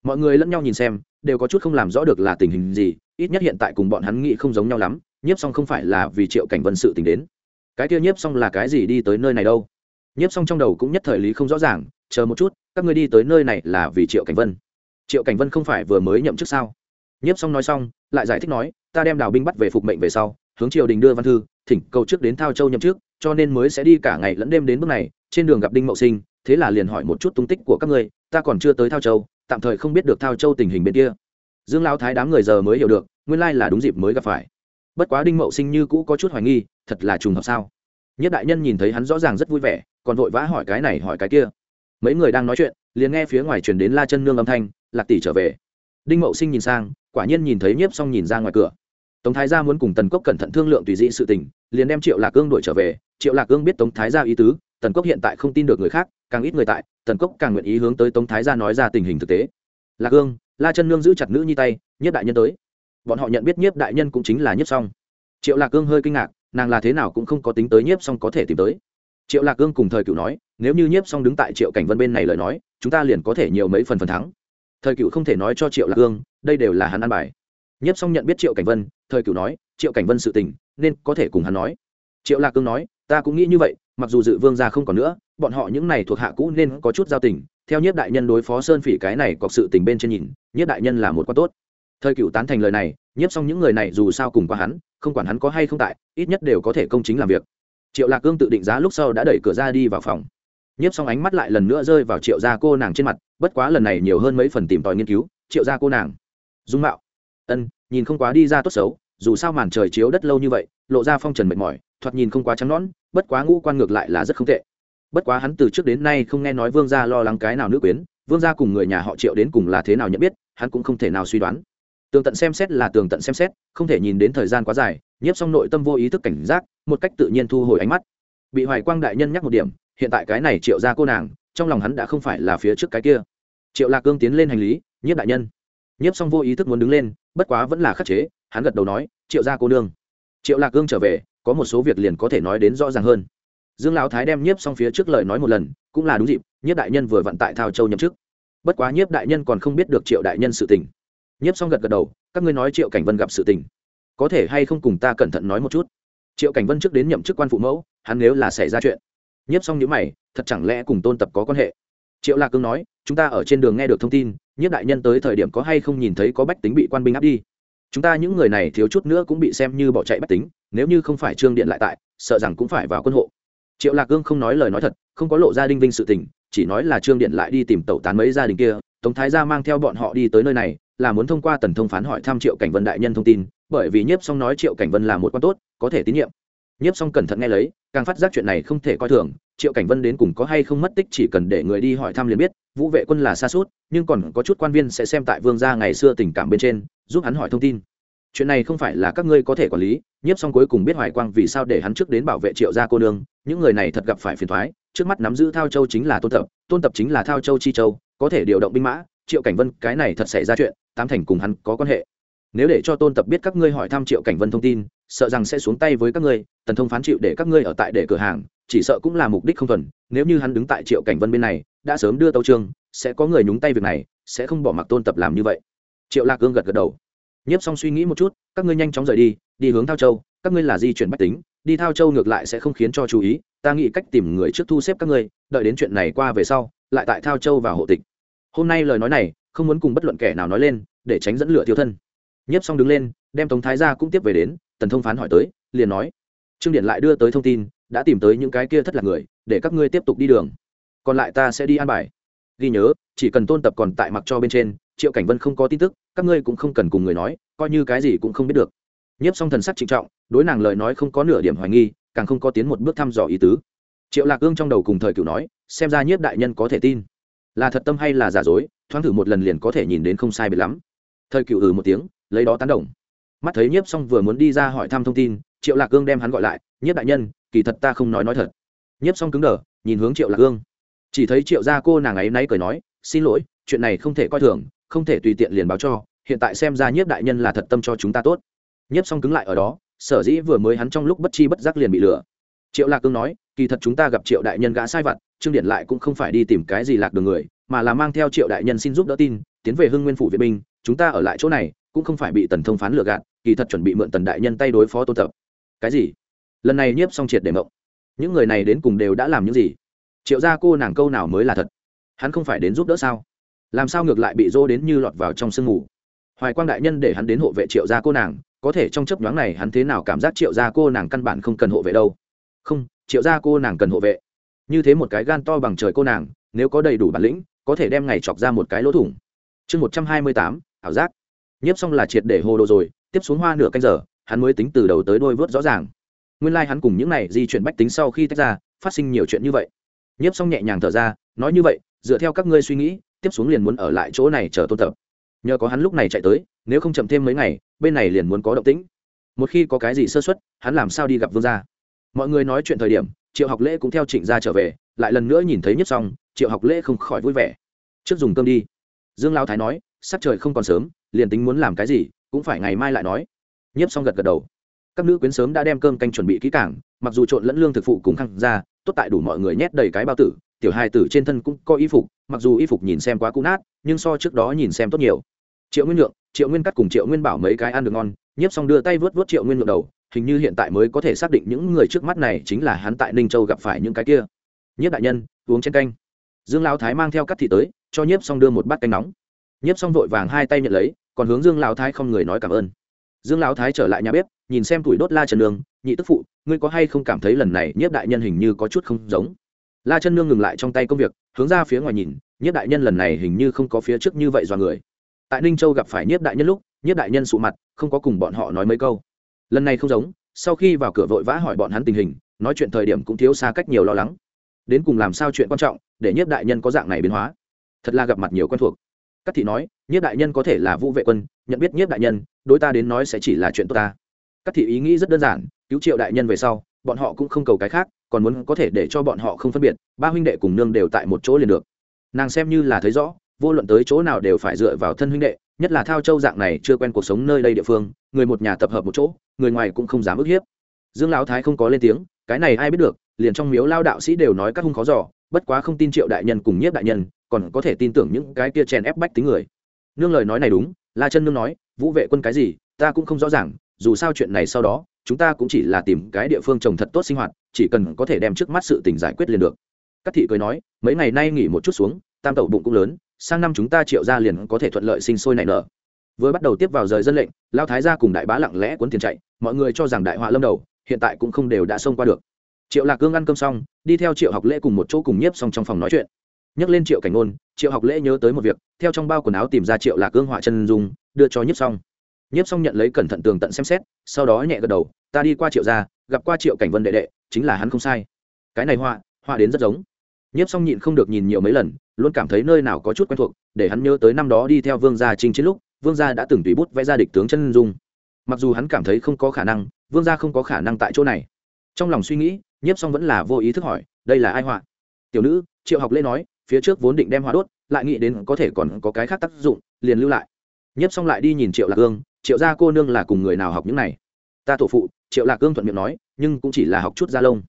A: Mọi người lẫn nhau nhìn xem, đều có chút không làm rõ được là tình hình gì, ít nhất hiện tại cùng bọn hắn nghĩ không giống nhau lắm, nhiếp xong không phải là vì triệu cảnh vân sự tình đến. Cái kia nhiếp xong là cái gì đi tới nơi này đâu? Nhiếp xong trong đầu cũng nhất thời lý không rõ ràng, chờ một chút, các ngươi đi tới nơi này là vì triệu cảnh vân. Triệu cảnh vân không phải vừa mới nhậm chức sao? Nhiếp xong nói xong, lại giải thích nói, ta đem đào binh bắt về phục mệnh về sau hướng triều đình đưa văn thư, thỉnh cầu trước đến thao châu nhậm chức, cho nên mới sẽ đi cả ngày lẫn đêm đến bước này, trên đường gặp đinh mậu sinh, thế là liền hỏi một chút tung tích của các ngươi, ta còn chưa tới thao châu, tạm thời không biết được thao châu tình hình bên kia. Dương lao thái đám người giờ mới hiểu được, nguyên lai là đúng dịp mới gặp phải. Bất quá đinh mậu sinh như cũ có chút hoài nghi, thật là trùng hợp sao? Nhất đại nhân nhìn thấy hắn rõ ràng rất vui vẻ, còn vội vã hỏi cái này hỏi cái kia. Mấy người đang nói chuyện, liền nghe phía ngoài truyền đến la chân nương âm thanh, lạc tỷ trở về. Đinh mậu sinh nhìn sang, quả nhiên nhìn thấy nhiếp xong nhìn ra ngoài cửa tống thái gia muốn cùng tần cốc cẩn thận thương lượng tùy dị sự tình, liền đem triệu lạc cương đuổi trở về. Triệu lạc cương biết tống thái gia ý tứ, tần cốc hiện tại không tin được người khác, càng ít người tại, tần cốc càng nguyện ý hướng tới tống thái gia nói ra tình hình thực tế. Lạc cương la chân nương giữ chặt nữ nhi tay Nhất đại nhân tới. Bọn họ nhận biết nhiếp đại nhân cũng chính là nhiếp xong triệu lạc cương hơi kinh ngạc, nàng là thế nào cũng không có tính tới nhiếp xong có thể tìm tới. Triệu lạc cương cùng thời cựu nói, nếu như nhiếp xong đứng tại triệu cảnh vân bên này lời nói, chúng ta liền có thể nhiều mấy phần phần thắng. Thời cựu không thể nói cho triệu lạc cương đây đều là hắn ăn bài nhiếp xong nhận biết triệu cảnh vân, thời cựu nói, triệu cảnh vân sự tình, nên có thể cùng hắn nói. Triệu lạc cương nói, ta cũng nghĩ như vậy, mặc dù dự vương gia không còn nữa, bọn họ những này thuộc hạ cũ nên có chút giao tình. Theo nhiếp đại nhân đối phó sơn phỉ cái này có sự tình bên trên nhìn, nhiếp đại nhân là một quan tốt. Thời cựu tán thành lời này, nhiếp xong những người này dù sao cùng qua hắn, không quản hắn có hay không tại, ít nhất đều có thể công chính làm việc. Triệu lạc cương tự định giá lúc sau đã đẩy cửa ra đi vào phòng. Nhiếp xong ánh mắt lại lần nữa rơi vào triệu gia cô nàng trên mặt, bất quá lần này nhiều hơn mấy phần tìm tòi nghiên cứu, triệu gia cô nàng, dung mạo ân, nhìn không quá đi ra tốt xấu, dù sao màn trời chiếu đất lâu như vậy, lộ ra phong trần mệt mỏi, thoạt nhìn không quá trắng nón bất quá ngũ quan ngược lại là rất không tệ. Bất quá hắn từ trước đến nay không nghe nói vương gia lo lắng cái nào nữ quyến, vương gia cùng người nhà họ triệu đến cùng là thế nào nhận biết, hắn cũng không thể nào suy đoán. Tường tận xem xét là tường tận xem xét, không thể nhìn đến thời gian quá dài, nhiếp xong nội tâm vô ý thức cảnh giác, một cách tự nhiên thu hồi ánh mắt. Bị hoài quang đại nhân nhắc một điểm, hiện tại cái này triệu ra cô nàng, trong lòng hắn đã không phải là phía trước cái kia. Triệu lạc cương tiến lên hành lý, nhiếp đại nhân nhiếp xong vô ý thức muốn đứng lên, bất quá vẫn là khắc chế, hắn gật đầu nói, triệu ra cô nương. Triệu lạc cương trở về, có một số việc liền có thể nói đến rõ ràng hơn. Dương lão thái đem nhiếp xong phía trước lời nói một lần, cũng là đúng dịp, nhiếp đại nhân vừa vận tại thao châu nhậm chức. Bất quá nhiếp đại nhân còn không biết được triệu đại nhân sự tình. Nhiếp xong gật gật đầu, các ngươi nói triệu cảnh vân gặp sự tình, có thể hay không cùng ta cẩn thận nói một chút? Triệu cảnh vân trước đến nhậm chức quan phụ mẫu, hắn nếu là xảy ra chuyện, nhiếp xong nhữ mày, thật chẳng lẽ cùng tôn tập có quan hệ? Triệu lạc cương nói, chúng ta ở trên đường nghe được thông tin, nhiếp đại nhân tới thời điểm có hay không nhìn thấy có bách tính bị quan binh áp đi? Chúng ta những người này thiếu chút nữa cũng bị xem như bỏ chạy bách tính, nếu như không phải trương điện lại tại, sợ rằng cũng phải vào quân hộ. Triệu lạc cương không nói lời nói thật, không có lộ ra đinh vinh sự tình, chỉ nói là trương điện lại đi tìm tẩu tán mấy gia đình kia, tống thái gia mang theo bọn họ đi tới nơi này, là muốn thông qua tần thông phán hỏi thăm triệu cảnh vân đại nhân thông tin, bởi vì nhiếp xong nói triệu cảnh vân là một quan tốt, có thể tín nhiệm. Nhiếp xong cẩn thận nghe lấy, càng phát giác chuyện này không thể coi thường triệu cảnh vân đến cùng có hay không mất tích chỉ cần để người đi hỏi thăm liền biết, vũ vệ quân là xa suốt, nhưng còn có chút quan viên sẽ xem tại vương gia ngày xưa tình cảm bên trên, giúp hắn hỏi thông tin. Chuyện này không phải là các ngươi có thể quản lý, nhiếp xong cuối cùng biết hoài quang vì sao để hắn trước đến bảo vệ triệu gia cô nương, những người này thật gặp phải phiền thoái trước mắt nắm giữ thao châu chính là tôn tập tôn tập chính là thao châu chi châu, có thể điều động binh mã, triệu cảnh vân, cái này thật xảy ra chuyện, tám thành cùng hắn có quan hệ. Nếu để cho tôn tập biết các ngươi hỏi thăm triệu cảnh vân thông tin sợ rằng sẽ xuống tay với các ngươi, tần thông phán chịu để các ngươi ở tại để cửa hàng, chỉ sợ cũng là mục đích không thuần, nếu như hắn đứng tại triệu cảnh vân bên này, đã sớm đưa tàu trương sẽ có người nhúng tay việc này, sẽ không bỏ mặc tôn tập làm như vậy. Triệu lạc cương gật gật đầu. Nhiếp xong suy nghĩ một chút, các ngươi nhanh chóng rời đi đi hướng thao châu, các ngươi là di chuyển bách tính, đi thao châu ngược lại sẽ không khiến cho chú ý, ta nghĩ cách tìm người trước thu xếp các ngươi, đợi đến chuyện này qua về sau, lại tại thao châu và hộ tịch. Hôm nay lời nói này, không muốn cùng bất luận kẻ nào nói lên, để tránh dẫn lửa thiếu thân. Nhiếp xong đứng lên, đem tống thái ra cũng tiếp về đến tần thông phán hỏi tới, liền nói, trương điện lại đưa tới thông tin, đã tìm tới những cái kia thất lạc người, để các ngươi tiếp tục đi đường. Còn lại ta sẽ đi an bài. Ghi nhớ, chỉ cần tôn tập còn tại mặc cho bên trên, triệu cảnh vân không có tin tức, các ngươi cũng không cần cùng người nói, coi như cái gì cũng không biết được. Nhiếp song thần sắc trịnh trọng, đối nàng lời nói không có nửa điểm hoài nghi, càng không có tiến một bước thăm dò ý tứ. Triệu lạc ương trong đầu cùng thời cựu nói, xem ra nhiếp đại nhân có thể tin. Là thật tâm hay là giả dối, thoáng thử một lần liền có thể nhìn đến không sai biệt lắm. Thời cựu ừ một tiếng, lấy đó tán đồng mắt thấy nhiếp xong vừa muốn đi ra hỏi thăm thông tin triệu lạc cương đem hắn gọi lại nhiếp đại nhân kỳ thật ta không nói nói thật. Nhiếp xong cứng đờ nhìn hướng triệu lạc cương, chỉ thấy triệu gia cô nàng ấy nay cười nói xin lỗi chuyện này không thể coi thường không thể tùy tiện liền báo cho hiện tại xem ra nhiếp đại nhân là thật tâm cho chúng ta tốt. Nhiếp xong cứng lại ở đó sở dĩ vừa mới hắn trong lúc bất chi bất giác liền bị lừa. Triệu lạc cương nói kỳ thật chúng ta gặp triệu đại nhân gã sai vặt trương điện lại cũng không phải đi tìm cái gì lạc đường người mà là mang theo triệu đại nhân xin giúp đỡ tin tiến về hưng nguyên phủ viện binh chúng ta ở lại chỗ này cũng không phải bị tần thông phán lừa gạt kỳ thật chuẩn bị mượn tần đại nhân tay đối phó tôn tập. Cái gì? Lần này nhiếp xong triệt để mộng. Những người này đến cùng đều đã làm những gì? Triệu gia cô nàng câu nào mới là thật? Hắn không phải đến giúp đỡ sao? Làm sao ngược lại bị dô đến như lọt vào trong sương mù? Hoài quang đại nhân để hắn đến hộ vệ triệu gia cô nàng, có thể trong chấp nhoáng này hắn thế nào cảm giác triệu gia cô nàng căn bản không cần hộ vệ đâu? Không, triệu gia cô nàng cần hộ vệ. Như thế một cái gan to bằng trời cô nàng, nếu có đầy đủ bản lĩnh, có thể đem ngày chọc ra một cái lỗ thủng. Chương một trăm hai mươi tám, ảo giác. Nhiếp xong là triệt để hồ đồ rồi tiếp xuống hoa nửa canh giờ, hắn mới tính từ đầu tới đôi vớt rõ ràng. Nguyên lai、like、hắn cùng những này di chuyển bách tính sau khi tách ra, phát sinh nhiều chuyện như vậy. Nhiếp xong nhẹ nhàng thở ra, nói như vậy, dựa theo các ngươi suy nghĩ, tiếp xuống liền muốn ở lại chỗ này chờ tôn tập. Nhờ có hắn lúc này chạy tới, nếu không chậm thêm mấy ngày, bên này liền muốn có động tĩnh. Một khi có cái gì sơ xuất hắn làm sao đi gặp vương gia? Mọi người nói chuyện thời điểm, triệu học lễ cũng theo trịnh gia trở về, lại lần nữa nhìn thấy nhiếp xong triệu học lễ không khỏi vui vẻ. Trước dùng cơm đi. Dương lao thái nói sắc trời không còn sớm, liền tính muốn làm cái gì cũng phải ngày mai lại nói. Nhiếp xong gật gật đầu. Các nữ quyến sớm đã đem cơm canh chuẩn bị kỹ cảng mặc dù trộn lẫn lương thực phụ cùng khăn ra tốt tại đủ mọi người nhét đầy cái bao tử, tiểu hai tử trên thân cũng có y phục, mặc dù y phục nhìn xem quá cũ nát, nhưng so trước đó nhìn xem tốt nhiều. Triệu nguyên lượng, triệu nguyên cắt cùng triệu nguyên bảo mấy cái ăn được ngon, nhiếp xong đưa tay vớt vớt triệu nguyên lượng đầu, hình như hiện tại mới có thể xác định những người trước mắt này chính là hắn tại ninh châu gặp phải những cái kia. Nhiếp đại nhân, uống trên canh. Dương lao thái mang theo cắt thị tới, cho nhiếp xong đưa một bát canh nóng. Nhiếp xong vội vàng hai tay nhận lấy còn hướng dương lão thái không người nói cảm ơn. Dương lão thái trở lại nhà bếp, nhìn xem tuổi đốt la trần nương, nhị tức phụ, ngươi có hay không cảm thấy lần này nhiếp đại nhân hình như có chút không giống? La chân nương ngừng lại trong tay công việc, hướng ra phía ngoài nhìn, nhiếp đại nhân lần này hình như không có phía trước như vậy do người. Tại ninh châu gặp phải nhiếp đại nhân lúc, nhiếp đại nhân sụ mặt, không có cùng bọn họ nói mấy câu. Lần này không giống, sau khi vào cửa vội vã hỏi bọn hắn tình hình, nói chuyện thời điểm cũng thiếu xa cách nhiều lo lắng. Đến cùng làm sao chuyện quan trọng, để nhiếp đại nhân có dạng này biến hóa? Thật là gặp mặt nhiều quen thuộc các thị nói, nhiếp đại nhân có thể là vũ vệ quân, nhận biết nhiếp đại nhân, đối ta đến nói sẽ chỉ là chuyện tốt ta. Các thị ý nghĩ rất đơn giản, cứu triệu đại nhân về sau, bọn họ cũng không cầu cái khác, còn muốn có thể để cho bọn họ không phân biệt, ba huynh đệ cùng nương đều tại một chỗ liền được. Nàng xem như là thấy rõ, vô luận tới chỗ nào đều phải dựa vào thân huynh đệ, nhất là thao châu dạng này chưa quen cuộc sống nơi đây địa phương, người một nhà tập hợp một chỗ, người ngoài cũng không dám ức hiếp. Dương lão thái không có lên tiếng, cái này ai biết được, liền trong miếu lao đạo sĩ đều nói các hung khó giỏ bất quá không tin triệu đại nhân cùng nhiếp đại nhân còn có thể tin tưởng những cái kia chèn ép bách tính người. Nương lời nói này đúng, la chân nương nói, vũ vệ quân cái gì, ta cũng không rõ ràng, dù sao chuyện này sau đó, chúng ta cũng chỉ là tìm cái địa phương trồng thật tốt sinh hoạt, chỉ cần có thể đem trước mắt sự tình giải quyết liền được. Các thị cười nói, mấy ngày nay nghỉ một chút xuống, tam tẩu bụng cũng lớn, sang năm chúng ta triệu ra liền có thể thuận lợi sinh sôi nảy nở. Vừa bắt đầu tiếp vào rời dân lệnh, lao thái gia cùng đại bá lặng lẽ cuốn tiền chạy, mọi người cho rằng đại họa lâm đầu, hiện tại cũng không đều đã xông qua được. Triệu lạc cương ăn cơm xong, đi theo triệu học lễ cùng một chỗ cùng nhiếp xong trong phòng nói chuyện nhắc lên triệu cảnh ngôn, triệu học lễ nhớ tới một việc, theo trong bao quần áo tìm ra triệu lạc cương họa chân dung, đưa cho nhiếp xong nhiếp xong nhận lấy cẩn thận tường tận xem xét, sau đó nhẹ gật đầu, ta đi qua triệu gia, gặp qua triệu cảnh vân đệ đệ, chính là hắn không sai. Cái này họa họa đến rất giống. Nhiếp xong nhịn không được nhìn nhiều mấy lần, luôn cảm thấy nơi nào có chút quen thuộc, để hắn nhớ tới năm đó đi theo vương gia trinh chiến lúc, vương gia đã từng tùy bút vẽ ra địch tướng chân dung. Mặc dù hắn cảm thấy không có khả năng, vương gia không có khả năng tại chỗ này. Trong lòng suy nghĩ, nhiếp xong vẫn là vô ý thức hỏi, đây là ai họa? Tiểu nữ, triệu học lễ nói phía trước vốn định đem hóa đốt, lại nghĩ đến có thể còn có cái khác tác dụng, liền lưu lại. Nhiếp xong lại đi nhìn triệu lạc ương, triệu gia cô nương là cùng người nào học những này? Ta tổ phụ, triệu lạc ương thuận miệng nói, nhưng cũng chỉ là học chút gia lông.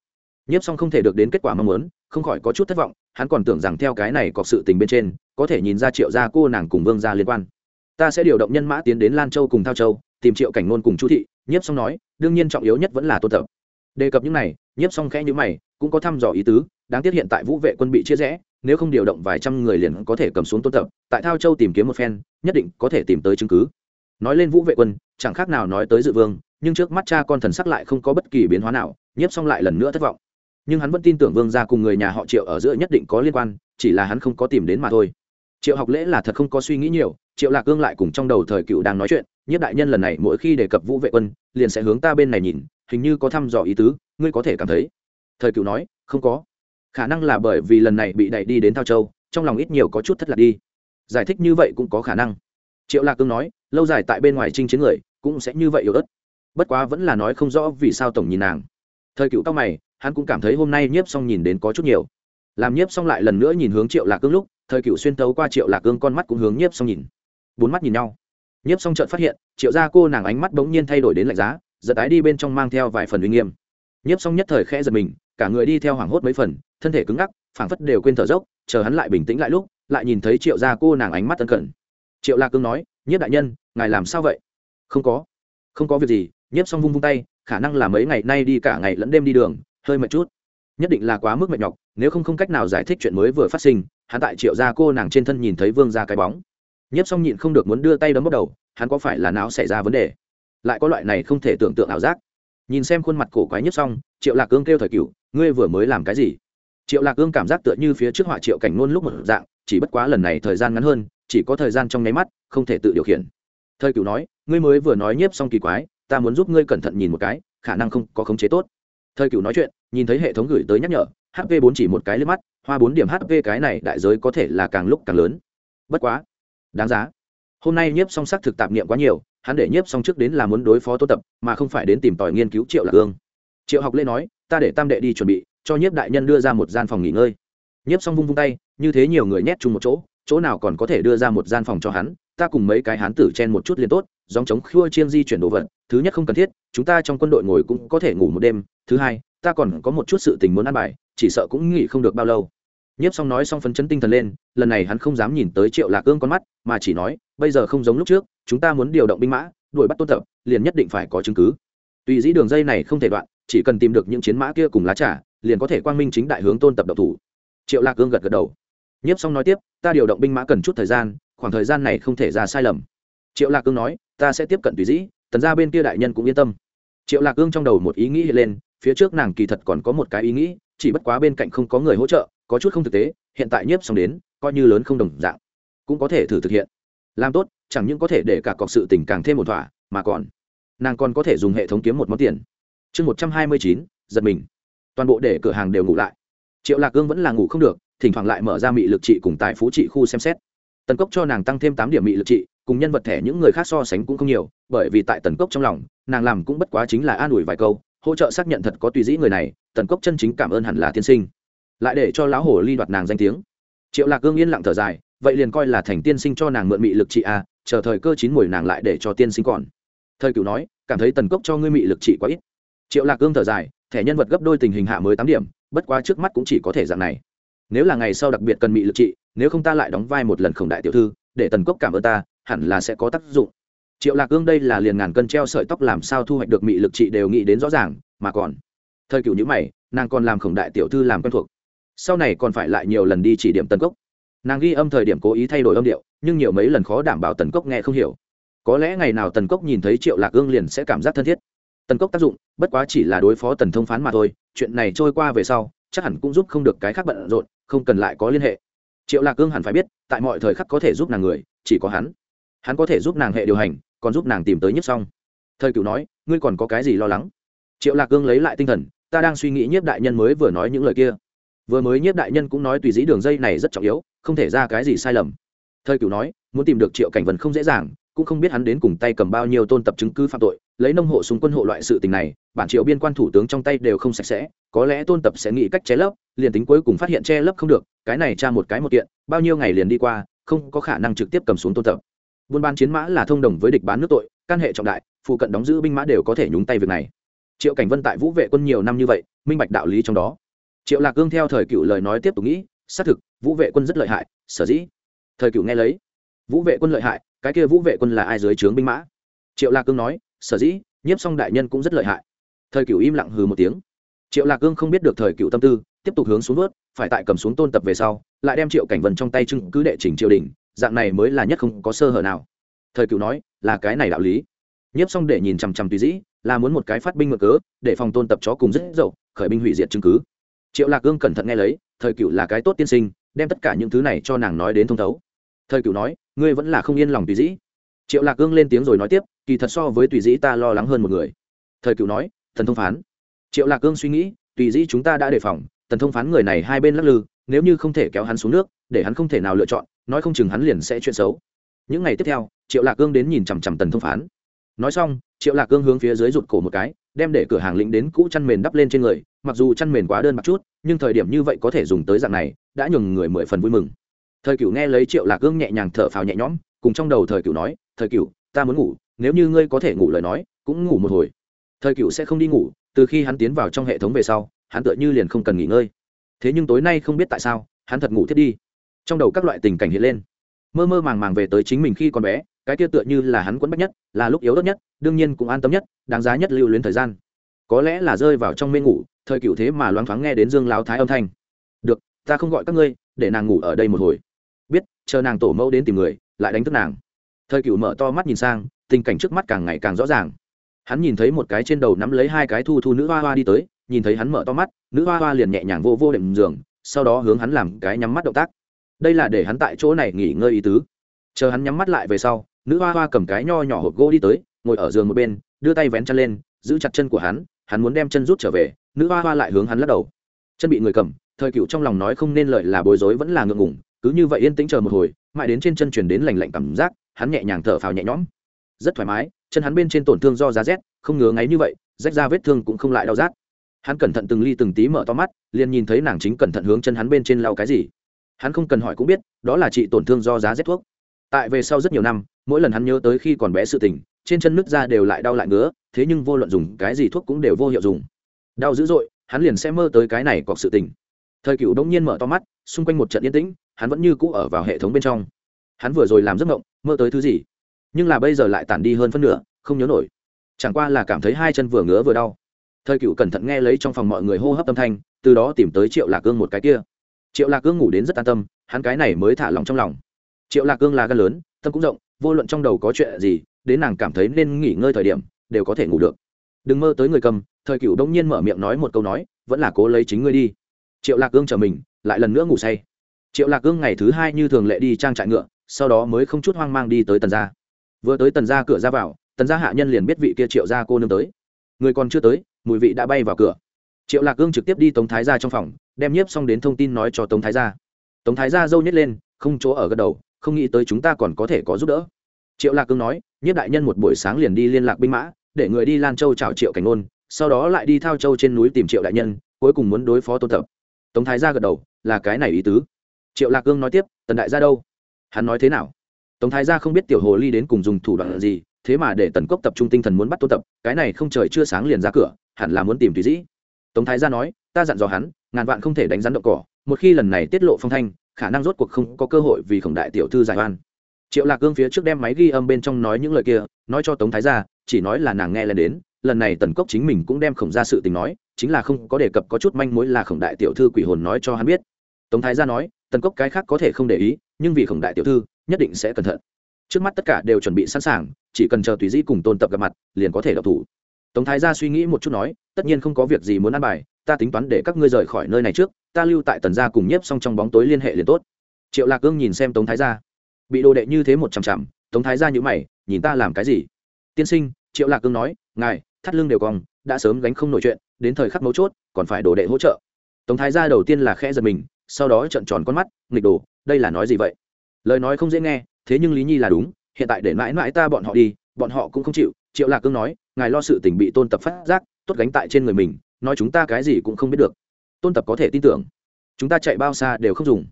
A: Nhiếp xong không thể được đến kết quả mong muốn, không khỏi có chút thất vọng, hắn còn tưởng rằng theo cái này có sự tình bên trên, có thể nhìn ra triệu gia cô nàng cùng vương gia liên quan. Ta sẽ điều động nhân mã tiến đến lan châu cùng thao châu, tìm triệu cảnh ngôn cùng chu thị nhiếp xong nói, đương nhiên trọng yếu nhất vẫn là tôn tập. Đề cập những này nhiếp xong khẽ như mày, cũng có thăm dò ý tứ, đáng tiếc hiện tại vũ vệ quân bị chia rẽ nếu không điều động vài trăm người liền có thể cầm xuống tôn tập, tại thao châu tìm kiếm một phen, nhất định có thể tìm tới chứng cứ. Nói lên vũ vệ quân, chẳng khác nào nói tới dự vương, nhưng trước mắt cha con thần sắc lại không có bất kỳ biến hóa nào, nhiếp xong lại lần nữa thất vọng. Nhưng hắn vẫn tin tưởng vương gia cùng người nhà họ triệu ở giữa nhất định có liên quan, chỉ là hắn không có tìm đến mà thôi. Triệu học lễ là thật không có suy nghĩ nhiều, triệu lạc cương lại cùng trong đầu thời cựu đang nói chuyện, nhiếp đại nhân lần này mỗi khi đề cập vũ vệ quân, liền sẽ hướng ta bên này nhìn, hình như có thăm dò ý tứ, ngươi có thể cảm thấy. Thời cựu nói, không có khả năng là bởi vì lần này bị đẩy đi đến thao châu, trong lòng ít nhiều có chút thất lạc đi. Giải thích như vậy cũng có khả năng. Triệu lạc cương nói, lâu dài tại bên ngoài chinh chiến người, cũng sẽ như vậy yếu ớt. Bất quá vẫn là nói không rõ vì sao tổng nhìn nàng. Thời cựu cao mày, hắn cũng cảm thấy hôm nay nhiếp xong nhìn đến có chút nhiều. Làm nhiếp xong lại lần nữa nhìn hướng triệu lạc cương lúc, thời cựu xuyên tấu qua triệu lạc cương con mắt cũng hướng nhiếp xong nhìn. Bốn mắt nhìn nhau. Nhiếp xong trợn phát hiện, triệu gia cô nàng ánh mắt bỗng nhiên thay đổi đến lạnh giá, giật ái đi bên trong mang theo vài phần uy nghiêm nhiếp xong nhất thời khẽ giật mình, cả người đi theo hoảng hốt mấy phần, thân thể cứng ngắc, phảng phất đều quên thở dốc, chờ hắn lại bình tĩnh lại lúc, lại nhìn thấy triệu gia cô nàng ánh mắt tân cận triệu La cương nói, nhiếp đại nhân, ngài làm sao vậy? Không có không có việc gì. Nhiếp xong vung vung tay, khả năng là mấy ngày nay đi cả ngày lẫn đêm đi đường, hơi mệt chút. Nhất định là quá mức mệt nhọc, nếu không không cách nào giải thích chuyện mới vừa phát sinh, hắn tại triệu gia cô nàng trên thân nhìn thấy vương ra cái bóng. Nhiếp xong nhịn không được muốn đưa tay đấm bắt đầu, hắn có phải là não xảy ra vấn đề? Lại có loại này không thể tưởng tượng ảo giác nhìn xem khuôn mặt cổ quái nhất xong, triệu lạc cương kêu thời cựu ngươi vừa mới làm cái gì? Triệu lạc cương cảm giác tựa như phía trước họa triệu cảnh ngôn lúc một dạng, chỉ bất quá lần này thời gian ngắn hơn, chỉ có thời gian trong nháy mắt, không thể tự điều khiển. Thời cựu nói, ngươi mới vừa nói nhiếp xong kỳ quái, ta muốn giúp ngươi cẩn thận nhìn một cái, khả năng không có khống chế tốt. Thời cựu nói chuyện, nhìn thấy hệ thống gửi tới nhắc nhở hp bốn chỉ một cái lên mắt, hoa bốn điểm hp cái này đại giới có thể là càng lúc càng lớn. Bất quá, đáng giá. Hôm nay nhiếp song sắc thực tạp niệm quá nhiều hắn để nhiếp xong trước đến là muốn đối phó tô tập, mà không phải đến tìm tòi nghiên cứu triệu lạc ương. Triệu học lễ nói, ta để tam đệ đi chuẩn bị, cho nhiếp đại nhân đưa ra một gian phòng nghỉ ngơi. Nhiếp xong vung vung tay, như thế nhiều người nhét chung một chỗ chỗ nào còn có thể đưa ra một gian phòng cho hắn, ta cùng mấy cái hán tử chen một chút liền tốt dòng chống khua chiên di chuyển đồ vật, thứ nhất không cần thiết, chúng ta trong quân đội ngồi cũng có thể ngủ một đêm, thứ hai, ta còn có một chút sự tình muốn ăn bài, chỉ sợ cũng nghỉ không được bao lâu. Nhiếp xong nói xong phấn chấn tinh thần lên, lần này hắn không dám nhìn tới triệu lạc ương con mắt, mà chỉ nói, bây giờ không giống lúc trước chúng ta muốn điều động binh mã, đuổi bắt tôn tập, liền nhất định phải có chứng cứ. Tùy dĩ đường dây này không thể đoạn, chỉ cần tìm được những chiến mã kia cùng lá trà, liền có thể quang minh chính đại hướng tôn tập độc thủ. Triệu lạc ương gật gật đầu. Nhiếp xong nói tiếp, ta điều động binh mã cần chút thời gian, khoảng thời gian này không thể ra sai lầm. Triệu lạc ương nói, ta sẽ tiếp cận tùy dĩ, tần ra bên kia đại nhân cũng yên tâm. Triệu lạc ương trong đầu một ý nghĩ hiện lên, phía trước nàng kỳ thật còn có một cái ý nghĩ, chỉ bất quá bên cạnh không có người hỗ trợ, có chút không thực tế, hiện tại nhiếp xong đến, coi như lớn không đồng dạng, cũng có thể thử thực hiện. Làm tốt chẳng những có thể để cả cọc sự tình càng thêm một thỏa mà còn nàng còn có thể dùng hệ thống kiếm một món tiền. Chương một trăm hai mươi chín giật mình. Toàn bộ để cửa hàng đều ngủ lại. Triệu lạc gương vẫn là ngủ không được thỉnh thoảng lại mở ra mị lực trị cùng tại phú trị khu xem xét. Tần cốc cho nàng tăng thêm tám điểm mị lực trị cùng nhân vật thẻ những người khác so sánh cũng không nhiều bởi vì tại tần cốc trong lòng nàng làm cũng bất quá chính là an ủi vài câu hỗ trợ xác nhận thật có tùy dĩ người này tần cốc chân chính cảm ơn hẳn là tiên sinh. Lại để cho lão hổ ly đoạt nàng danh tiếng. Triệu lạc gương yên lặng thở dài vậy liền coi là thành tiên sinh cho nàng mượn mị lực trị a à, chờ thời cơ chín mùi nàng lại để cho tiên sinh còn. Thời cửu nói, cảm thấy tần cốc cho ngươi mị lực trị quá ít. Triệu lạc gương thở dài, thẻ nhân vật gấp đôi tình hình hạ mới tám điểm, bất quá trước mắt cũng chỉ có thể dạng này. Nếu là ngày sau đặc biệt cần mị lực trị, nếu không ta lại đóng vai một lần khổng đại tiểu thư, để tần cốc cảm ơn ta, hẳn là sẽ có tác dụng. Triệu lạc gương đây là liền ngàn cân treo sợi tóc làm sao thu hoạch được mị lực trị đều nghĩ đến rõ ràng, mà còn, thời cựu nhữ mày, nàng còn làm khổng đại tiểu thư làm quen thuộc. Sau này còn phải lại nhiều lần đi chỉ điểm tần cốc nàng ghi âm thời điểm cố ý thay đổi âm điệu, nhưng nhiều mấy lần khó đảm bảo tần cốc nghe không hiểu. Có lẽ ngày nào tần cốc nhìn thấy triệu lạc ương liền sẽ cảm giác thân thiết. Tần cốc tác dụng, bất quá chỉ là đối phó tần thông phán mà thôi, chuyện này trôi qua về sau, chắc hẳn cũng giúp không được cái khác bận rộn, không cần lại có liên hệ. Triệu lạc ương hẳn phải biết, tại mọi thời khắc có thể giúp nàng người, chỉ có hắn. Hắn có thể giúp nàng hệ điều hành, còn giúp nàng tìm tới nhất xong thời cựu nói, ngươi còn có cái gì lo lắng? Triệu lạc ương lấy lại tinh thần, ta đang suy nghĩ nhiếp đại nhân mới vừa nói những lời kia. Vừa mới nhiếp đại nhân cũng nói tùy dĩ đường dây này rất trọng yếu không thể ra cái gì sai lầm. Thời cửu nói, muốn tìm được triệu cảnh vân không dễ dàng, cũng không biết hắn đến cùng tay cầm bao nhiêu tôn tập chứng cứ phạm tội, lấy nông hộ súng quân hộ loại sự tình này, bản triệu biên quan thủ tướng trong tay đều không sạch sẽ, có lẽ tôn tập sẽ nghĩ cách che lấp, liền tính cuối cùng phát hiện che lấp không được, cái này tra một cái một kiện, bao nhiêu ngày liền đi qua, không có khả năng trực tiếp cầm xuống tôn tập. Buôn bán chiến mã là thông đồng với địch bán nước tội căn hệ trọng đại, phụ cận đóng giữ binh mã đều có thể nhúng tay việc này. Triệu cảnh vân tại vũ vệ quân nhiều năm như vậy, minh bạch đạo lý trong đó. Triệu lạc cương theo thời cựu lời nói tiếp tục nghĩ xác thực, vũ vệ quân rất lợi hại, sở dĩ. Thời cựu nghe lấy. Vũ vệ quân lợi hại, cái kia vũ vệ quân là ai dưới trướng binh mã? Triệu lạc cương nói, sở dĩ, nhiếp song đại nhân cũng rất lợi hại. Thời cựu im lặng hừ một tiếng. Triệu lạc cương không biết được thời cựu tâm tư, tiếp tục hướng xuống vớt, phải tại cầm xuống tôn tập về sau, lại đem triệu cảnh vân trong tay chứng cứ đệ trình triều đình, dạng này mới là nhất không có sơ hở nào. Thời cựu nói, là cái này đạo lý. Nhiếp xong để nhìn chằm chằm tùy dĩ, là muốn một cái phát binh ngược cớ, để phòng tôn tập chó cùng rất dậu, khởi binh hủy diệt chứng cứ. Triệu lạc cương cẩn thận nghe lấy thời cựu là cái tốt tiên sinh, đem tất cả những thứ này cho nàng nói đến thông thấu. Thời cựu nói, ngươi vẫn là không yên lòng tùy dĩ. Triệu lạc cương lên tiếng rồi nói tiếp, kỳ thật so với tùy dĩ ta lo lắng hơn một người. Thời cựu nói, thần thông phán. Triệu lạc cương suy nghĩ, tùy dĩ chúng ta đã đề phòng tần thông phán người này hai bên lắc lư, nếu như không thể kéo hắn xuống nước, để hắn không thể nào lựa chọn, nói không chừng hắn liền sẽ chuyện xấu. Những ngày tiếp theo, triệu lạc cương đến nhìn chằm chằm tần thông phán. Nói xong, triệu lạc cương hướng phía dưới rụt cổ một cái đem để cửa hàng lĩnh đến cũ chăn mền đắp lên trên người, mặc dù chăn mền quá đơn bạc chút, nhưng thời điểm như vậy có thể dùng tới dạng này, đã nhường người mười phần vui mừng. Thời cửu nghe lấy triệu lạc gương nhẹ nhàng thở phào nhẹ nhõm, cùng trong đầu thời cửu nói, thời cửu, ta muốn ngủ, nếu như ngươi có thể ngủ lời nói, cũng ngủ một hồi. Thời cửu sẽ không đi ngủ, từ khi hắn tiến vào trong hệ thống về sau, hắn tựa như liền không cần nghỉ ngơi. Thế nhưng tối nay không biết tại sao, hắn thật ngủ thiết đi. Trong đầu các loại tình cảnh hiện lên. Mơ mơ màng màng về tới chính mình khi còn bé cái kia tựa như là hắn quấn bách nhất, là lúc yếu đất nhất, đương nhiên cũng an tâm nhất, đáng giá nhất lưu luyến thời gian. Có lẽ là rơi vào trong mê ngủ, thời cựu thế mà loáng thoáng nghe đến dương láo thái âm thanh. Được, ta không gọi các ngươi, để nàng ngủ ở đây một hồi. Biết, chờ nàng tổ mẫu đến tìm người, lại đánh thức nàng. Thời cựu mở to mắt nhìn sang, tình cảnh trước mắt càng ngày càng rõ ràng. Hắn nhìn thấy một cái trên đầu nắm lấy hai cái thu thu nữ hoa hoa đi tới, nhìn thấy hắn mở to mắt, nữ hoa hoa liền nhẹ nhàng vô vô đệm giường, sau đó hướng hắn làm cái nhắm mắt động tác. Đây là để hắn tại chỗ này nghỉ ngơi ý tứ. Chờ hắn nhắm mắt lại về sau nữ hoa hoa cầm cái nho nhỏ hộp gỗ đi tới, ngồi ở giường một bên, đưa tay vén chân lên, giữ chặt chân của hắn hắn muốn đem chân rút trở về, nữ hoa hoa lại hướng hắn lắc đầu. Chân bị người cầm, thời cựu trong lòng nói không nên lợi là bối rối vẫn là ngượng ngủng cứ như vậy yên tĩnh chờ một hồi, mãi đến trên chân chuyển đến lành lạnh cảm giác, hắn nhẹ nhàng thở phào nhẹ nhõm. Rất thoải mái, chân hắn bên trên tổn thương do giá rét, không ngứa ngáy như vậy, rách ra vết thương cũng không lại đau rát. Hắn cẩn thận từng ly từng tí mở to mắt, liền nhìn thấy nàng chính cẩn thận hướng chân hắn bên trên lau cái gì. Hắn không cần hỏi cũng biết, đó là trị tổn thương do giá rét thuốc. Tại về sau rất nhiều năm mỗi lần hắn nhớ tới khi còn bé sự tình, trên chân nứt ra đều lại đau lại ngứa, thế nhưng vô luận dùng cái gì thuốc cũng đều vô hiệu dùng. Đau dữ dội, hắn liền sẽ mơ tới cái này cọc sự tình. Thời cựu đông nhiên mở to mắt, xung quanh một trận yên tĩnh, hắn vẫn như cũ ở vào hệ thống bên trong. Hắn vừa rồi làm giấc mộng, mơ tới thứ gì? Nhưng là bây giờ lại tản đi hơn phân nửa, không nhớ nổi. Chẳng qua là cảm thấy hai chân vừa ngứa vừa đau. Thời cựu cẩn thận nghe lấy trong phòng mọi người hô hấp âm thanh, từ đó tìm tới triệu lạc cương một cái kia. Triệu lạc cương ngủ đến rất an tâm, hắn cái này mới thả lòng trong lòng. Triệu lạc cương là gan lớn, tâm cũng rộng vô luận trong đầu có chuyện gì, đến nàng cảm thấy nên nghỉ ngơi thời điểm, đều có thể ngủ được. Đừng mơ tới người cầm, thời cựu đông nhiên mở miệng nói một câu nói, vẫn là cố lấy chính ngươi đi. Triệu lạc cương chờ mình, lại lần nữa ngủ say. Triệu lạc cương ngày thứ hai như thường lệ đi trang trại ngựa, sau đó mới không chút hoang mang đi tới tần gia. Vừa tới tần gia cửa ra vào, tần gia hạ nhân liền biết vị kia triệu gia cô nương tới. Người còn chưa tới, mùi vị đã bay vào cửa. Triệu lạc cương trực tiếp đi tống thái gia trong phòng, đem nhiếp xong đến thông tin nói cho tống thái gia. Tống thái gia dâu nhét lên, không chỗ ở gật đầu không nghĩ tới chúng ta còn có thể có giúp đỡ. Triệu lạc cương nói nhất đại nhân một buổi sáng liền đi liên lạc binh mã để người đi lan châu chào triệu cảnh ngôn, sau đó lại đi thao châu trên núi tìm triệu đại nhân cuối cùng muốn đối phó tôn tập tống thái gia gật đầu là cái này ý tứ. Triệu lạc cương nói tiếp tần đại gia đâu? Hắn nói thế nào? Tống thái gia không biết tiểu hồ ly đến cùng dùng thủ đoạn gì thế mà để tần cốc tập trung tinh thần muốn bắt tôn tập cái này không trời chưa sáng liền ra cửa hẳn là muốn tìm tùy dĩ. Tống thái gia nói ta dặn dò hắn ngàn vạn không thể đánh rắn động cỏ một khi lần này tiết lộ phong thanh khả năng rốt cuộc không có cơ hội vì khổng đại tiểu thư giải oan. Triệu lạc cương phía trước đem máy ghi âm bên trong nói những lời kia, nói cho tống thái gia, chỉ nói là nàng nghe lên đến, lần này tần cốc chính mình cũng đem khổng ra sự tình nói, chính là không có đề cập có chút manh mối là khổng đại tiểu thư quỷ hồn nói cho hắn biết. Tống thái gia nói, tần cốc cái khác có thể không để ý, nhưng vì khổng đại tiểu thư, nhất định sẽ cẩn thận. Trước mắt tất cả đều chuẩn bị sẵn sàng, chỉ cần chờ tùy dĩ cùng tôn tập gặp mặt, liền có thể đọc thủ tống thái gia suy nghĩ một chút nói, tất nhiên không có việc gì muốn ăn bài, ta tính toán để các ngươi rời khỏi nơi này trước, ta lưu tại tần gia cùng nhiếp xong trong bóng tối liên hệ liền tốt. Triệu lạc cương nhìn xem tống thái gia. Bị đồ đệ như thế một chằm chằm, tống thái gia nhữ mày, nhìn ta làm cái gì? Tiên sinh, triệu lạc cương nói, ngài, thắt lưng đều cong, đã sớm gánh không nổi chuyện, đến thời khắc mấu chốt, còn phải đồ đệ hỗ trợ. Tống thái gia đầu tiên là khẽ giật mình, sau đó trợn tròn con mắt, nghịch đồ, đây là nói gì vậy? Lời nói không dễ nghe, thế nhưng lý nhi là đúng, hiện tại để mãi mãi ta bọn họ đi, bọn họ cũng không chịu triệu lạc cương nói, ngài lo sự tình bị tôn tập phát giác, tốt gánh tại trên người mình, nói chúng ta cái gì cũng không biết được. Tôn tập có thể tin tưởng. Chúng ta chạy bao xa đều không dùng.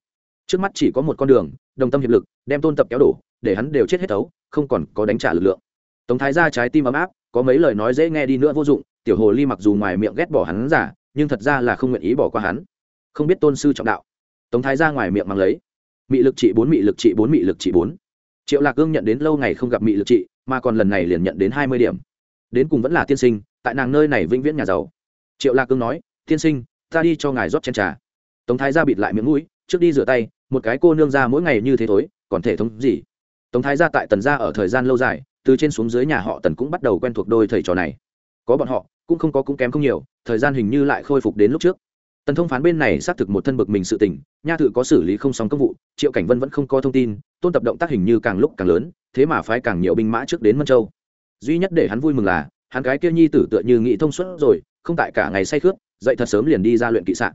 A: Trước mắt chỉ có một con đường, đồng tâm hiệp lực, đem tôn tập kéo đổ, để hắn đều chết hết tấu không còn có đánh trả lực lượng. Tống thái ra trái tim ấm áp, có mấy lời nói dễ nghe đi nữa vô dụng, tiểu hồ ly mặc dù ngoài miệng ghét bỏ hắn giả, nhưng thật ra là không nguyện ý bỏ qua hắn. Không biết tôn sư trọng đạo. Tống thái ra ngoài miệng mang lấy. Mị lực trị bốn, mị lực trị bốn, mị lực trị bốn. Triệu lạc cương nhận đến lâu ngày không gặp mị lực trị mà còn lần này liền nhận đến hai mươi điểm. Đến cùng vẫn là tiên sinh, tại nàng nơi này vĩnh viễn nhà giàu. Triệu lạc cương nói, tiên sinh, ta đi cho ngài rót chén trà. Tống thái ra bịt lại miệng mũi, trước đi rửa tay, một cái cô nương ra mỗi ngày như thế thối, còn thể thống gì? Tống thái ra tại tần gia ở thời gian lâu dài, từ trên xuống dưới nhà họ tần cũng bắt đầu quen thuộc đôi thầy trò này. Có bọn họ, cũng không có cũng kém không nhiều, thời gian hình như lại khôi phục đến lúc trước tần thông phán bên này xác thực một thân bực mình sự tình, nha thự có xử lý không xong công vụ, triệu cảnh vân vẫn không có thông tin, tôn tập động tác hình như càng lúc càng lớn, thế mà phái càng nhiều binh mã trước đến mân châu. Duy nhất để hắn vui mừng là, hắn cái kia nhi tử tựa như nghị thông suốt rồi, không tại cả ngày say khướt, dậy thật sớm liền đi ra luyện kỵ sạn.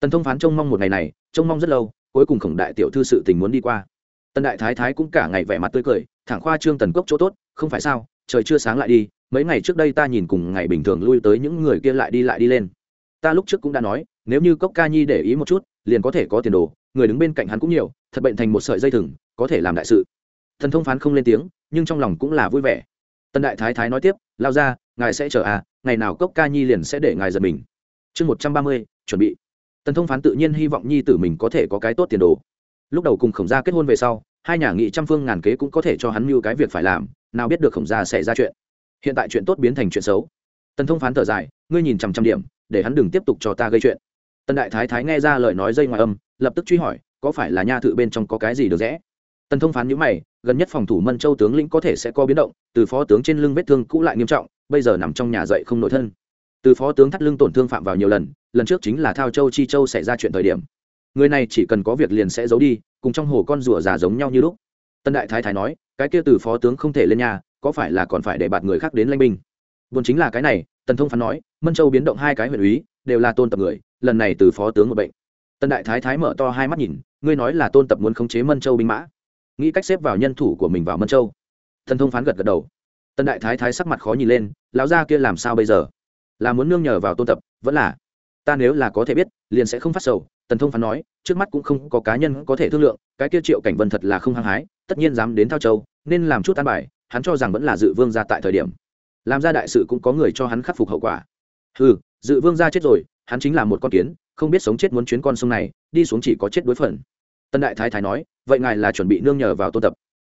A: Tần thông phán trông mong một ngày này, trông mong rất lâu, cuối cùng khổng đại tiểu thư sự tình muốn đi qua. Tần đại thái thái cũng cả ngày vẻ mặt tươi cười, thẳng khoa trương tần cốc chỗ tốt, không phải sao, trời chưa sáng lại đi, mấy ngày trước đây ta nhìn cùng ngày bình thường lui tới những người kia lại đi lại đi lên. Ta lúc trước cũng đã nói nếu như cốc ca nhi để ý một chút, liền có thể có tiền đồ, người đứng bên cạnh hắn cũng nhiều, thật bệnh thành một sợi dây thừng, có thể làm đại sự. Thần thông phán không lên tiếng, nhưng trong lòng cũng là vui vẻ. Tần đại thái thái nói tiếp, lao ra, ngài sẽ chờ à ngày nào cốc ca nhi liền sẽ để ngài giật mình. Chương một trăm ba mươi, chuẩn bị. Tần thông phán tự nhiên hy vọng nhi tử mình có thể có cái tốt tiền đồ. Lúc đầu cùng khổng gia kết hôn về sau, hai nhà nghị trăm phương ngàn kế cũng có thể cho hắn mưu cái việc phải làm, nào biết được khổng gia sẽ ra chuyện. Hiện tại chuyện tốt biến thành chuyện xấu. Tần thông phán thở dài, ngươi nhìn trăm trăm điểm, để hắn đừng tiếp tục cho ta gây chuyện tần đại thái thái nghe ra lời nói dây ngoài âm, lập tức truy hỏi, có phải là nha thự bên trong có cái gì được rẽ? Tần thông phán nhữ mày, gần nhất phòng thủ mân châu tướng lĩnh có thể sẽ có biến động, từ phó tướng trên lưng vết thương cũ lại nghiêm trọng, bây giờ nằm trong nhà dậy không nội thân. Từ phó tướng thắt lưng tổn thương phạm vào nhiều lần lần trước chính là thao châu chi châu xảy ra chuyện thời điểm. Người này chỉ cần có việc liền sẽ giấu đi, cùng trong hồ con rùa già giống nhau như lúc. Tân đại thái thái nói, cái kia từ phó tướng không thể lên nhà, có phải là còn phải để bạt người khác đến lanh binh? Vốn chính là cái này tần thông phán nói, mân châu biến động hai cái huyện úy, đều là tôn tập người, lần này từ phó tướng một bệnh. Tần đại thái thái mở to hai mắt nhìn, ngươi nói là tôn tập muốn khống chế mân châu binh mã? Nghĩ cách xếp vào nhân thủ của mình vào mân châu? Tần thông phán gật gật đầu. Tần đại thái thái sắc mặt khó nhìn lên, lão gia kia làm sao bây giờ? Là muốn nương nhờ vào tôn tập, vẫn là? Ta nếu là có thể biết, liền sẽ không phát sầu. Tần thông phán nói, trước mắt cũng không có cá nhân có thể thương lượng, cái kia triệu cảnh vân thật là không hăng hái, tất nhiên dám đến thao châu, nên làm chút tan bài, hắn cho rằng vẫn là dự vương ra tại thời điểm làm ra đại sự cũng có người cho hắn khắc phục hậu quả. Ừ dự vương gia chết rồi, hắn chính là một con kiến, không biết sống chết muốn chuyến con sông này, đi xuống chỉ có chết đối phần tân đại thái thái nói, vậy ngài là chuẩn bị nương nhờ vào tôn tập.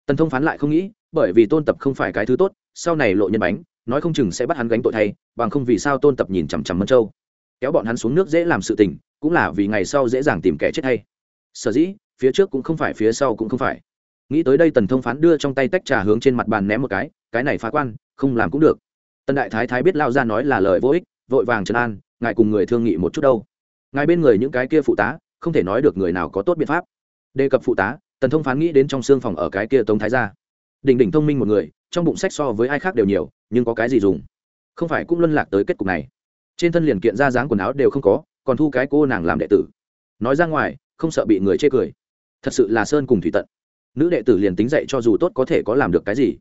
A: Tần thông phán lại không nghĩ, bởi vì tôn tập không phải cái thứ tốt, sau này lộ nhân bánh, nói không chừng sẽ bắt hắn gánh tội thay, bằng không vì sao tôn tập nhìn chằm chằm mân châu. Kéo bọn hắn xuống nước dễ làm sự tình, cũng là vì ngày sau dễ dàng tìm kẻ chết hay sở dĩ, phía trước cũng không phải, phía sau cũng không phải nghĩ tới đây tần thông phán đưa trong tay tách trà hướng trên mặt bàn ném một cái cái này phá quan, không làm cũng được. Tần đại thái thái biết lao ra nói là lời vô ích, vội vàng trấn an, ngài cùng người thương nghị một chút đâu. Ngài bên người những cái kia phụ tá, không thể nói được người nào có tốt biện pháp. Đề cập phụ tá, tần thông phán nghĩ đến trong xương phòng ở cái kia tống thái gia. Đỉnh đỉnh thông minh một người, trong bụng sách so với ai khác đều nhiều, nhưng có cái gì dùng? Không phải cũng luân lạc tới kết cục này. Trên thân liền kiện ra dáng quần áo đều không có, còn thu cái cô nàng làm đệ tử. Nói ra ngoài, không sợ bị người chê cười. Thật sự là sơn cùng thủy tận nữ đệ tử liền tính dạy cho dù tốt có thể có làm được cái gì.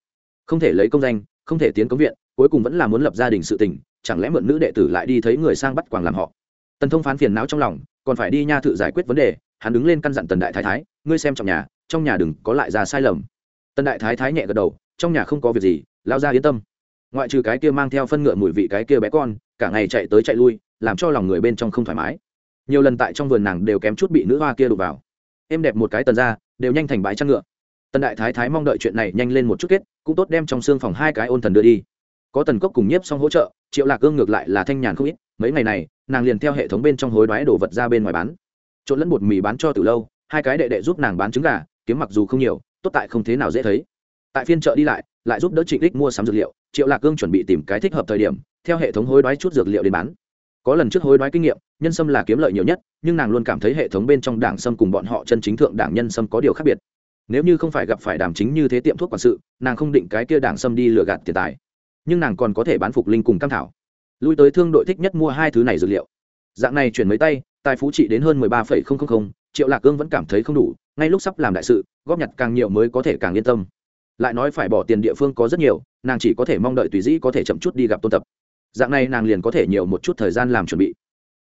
A: Không thể lấy công danh, không thể tiến công viện, cuối cùng vẫn là muốn lập gia đình sự tình, chẳng lẽ mượn nữ đệ tử lại đi thấy người sang bắt quàng làm họ? Tần thông phán phiền não trong lòng, còn phải đi nha thự giải quyết vấn đề, hắn đứng lên căn dặn tần đại thái thái, ngươi xem trong nhà trong nhà đừng có lại ra sai lầm. Tần đại thái thái nhẹ gật đầu, trong nhà không có việc gì lao ra yên tâm. Ngoại trừ cái kia mang theo phân ngựa mùi vị cái kia bé con, cả ngày chạy tới chạy lui, làm cho lòng người bên trong không thoải mái. Nhiều lần tại trong vườn nàng đều kém chút bị nữ hoa kia đụng vào em đẹp một cái tần ra, đều nhanh thành bãi chăn ngựa. Tần đại thái thái mong đợi chuyện này nhanh lên một chút kết, cũng tốt đem trong xương phòng hai cái ôn thần đưa đi. Có tần cốc cùng nhiếp xong hỗ trợ, triệu lạc gương ngược lại là thanh nhàn không ít, mấy ngày này, nàng liền theo hệ thống bên trong hối đoái đồ vật ra bên ngoài bán. Trộn lẫn bột mì bán cho từ lâu, hai cái đệ đệ giúp nàng bán trứng gà, kiếm mặc dù không nhiều, tốt tại không thế nào dễ thấy. Tại phiên chợ đi lại lại giúp đỡ trịnh đích mua sắm dược liệu, triệu lạc cương chuẩn bị tìm cái thích hợp thời điểm, theo hệ thống hối đoái chút dược liệu đến bán có lần trước hối đoái kinh nghiệm, nhân sâm là kiếm lợi nhiều nhất, nhưng nàng luôn cảm thấy hệ thống bên trong đảng sâm cùng bọn họ chân chính thượng đảng nhân sâm có điều khác biệt. Nếu như không phải gặp phải đàm chính như thế tiệm thuốc quản sự, nàng không định cái kia đảng sâm đi lừa gạt tiền tài. Nhưng nàng còn có thể bán phục linh cùng cam thảo. Lui tới thương đội thích nhất mua hai thứ này dược liệu. Dạng này chuyển mấy tay, tài phú trị đến hơn mười ba phẩy không không không, triệu lạc cương vẫn cảm thấy không đủ, ngay lúc sắp làm đại sự, góp nhặt càng nhiều mới có thể càng yên tâm. Lại nói phải bỏ tiền địa phương có rất nhiều, nàng chỉ có thể mong đợi tùy dĩ có thể chậm chút đi gặp tôn tập dạng này nàng liền có thể nhiều một chút thời gian làm chuẩn bị.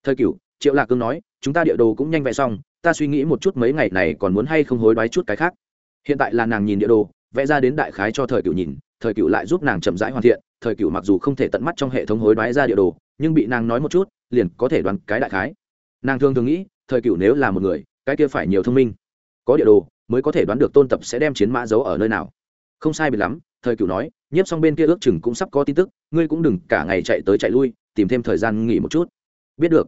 A: Thời cửu, triệu lạc cương nói, chúng ta địa đồ cũng nhanh vẽ xong, ta suy nghĩ một chút mấy ngày này còn muốn hay không hối đoái chút cái khác. Hiện tại là nàng nhìn địa đồ, vẽ ra đến đại khái cho thời cửu nhìn, thời cửu lại giúp nàng chậm rãi hoàn thiện, thời cửu mặc dù không thể tận mắt trong hệ thống hối đoái ra địa đồ, nhưng bị nàng nói một chút, liền có thể đoán cái đại khái. Nàng thường thường nghĩ, thời cửu nếu là một người, cái kia phải nhiều thông minh. Có địa đồ, mới có thể đoán được tôn tập sẽ đem chiến mã giấu ở nơi nào. Không sai biệt lắm thời cửu nói, nhiếp xong bên kia ước chừng cũng sắp có tin tức, ngươi cũng đừng cả ngày chạy tới chạy lui, tìm thêm thời gian nghỉ một chút. Biết được.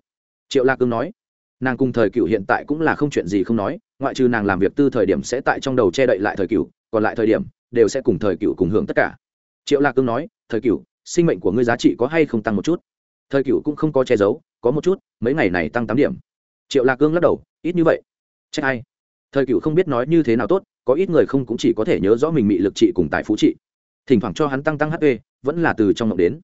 A: Triệu lạc cương nói. Nàng cùng thời cửu hiện tại cũng là không chuyện gì không nói, ngoại trừ nàng làm việc tư thời điểm sẽ tại trong đầu che đậy lại thời cửu còn lại thời điểm đều sẽ cùng thời cửu cùng hưởng tất cả. Triệu lạc cương nói, thời cửu sinh mệnh của ngươi giá trị có hay không tăng một chút? Thời cửu cũng không có che giấu, có một chút, mấy ngày này tăng tám điểm. Triệu lạc cương lắc đầu, ít như vậy. Trách ai thời cựu không biết nói như thế nào tốt có ít người không cũng chỉ có thể nhớ rõ mình bị lực trị cùng tài phú trị. Thỉnh thoảng cho hắn tăng tăng hp vẫn là từ trong ngộng đến.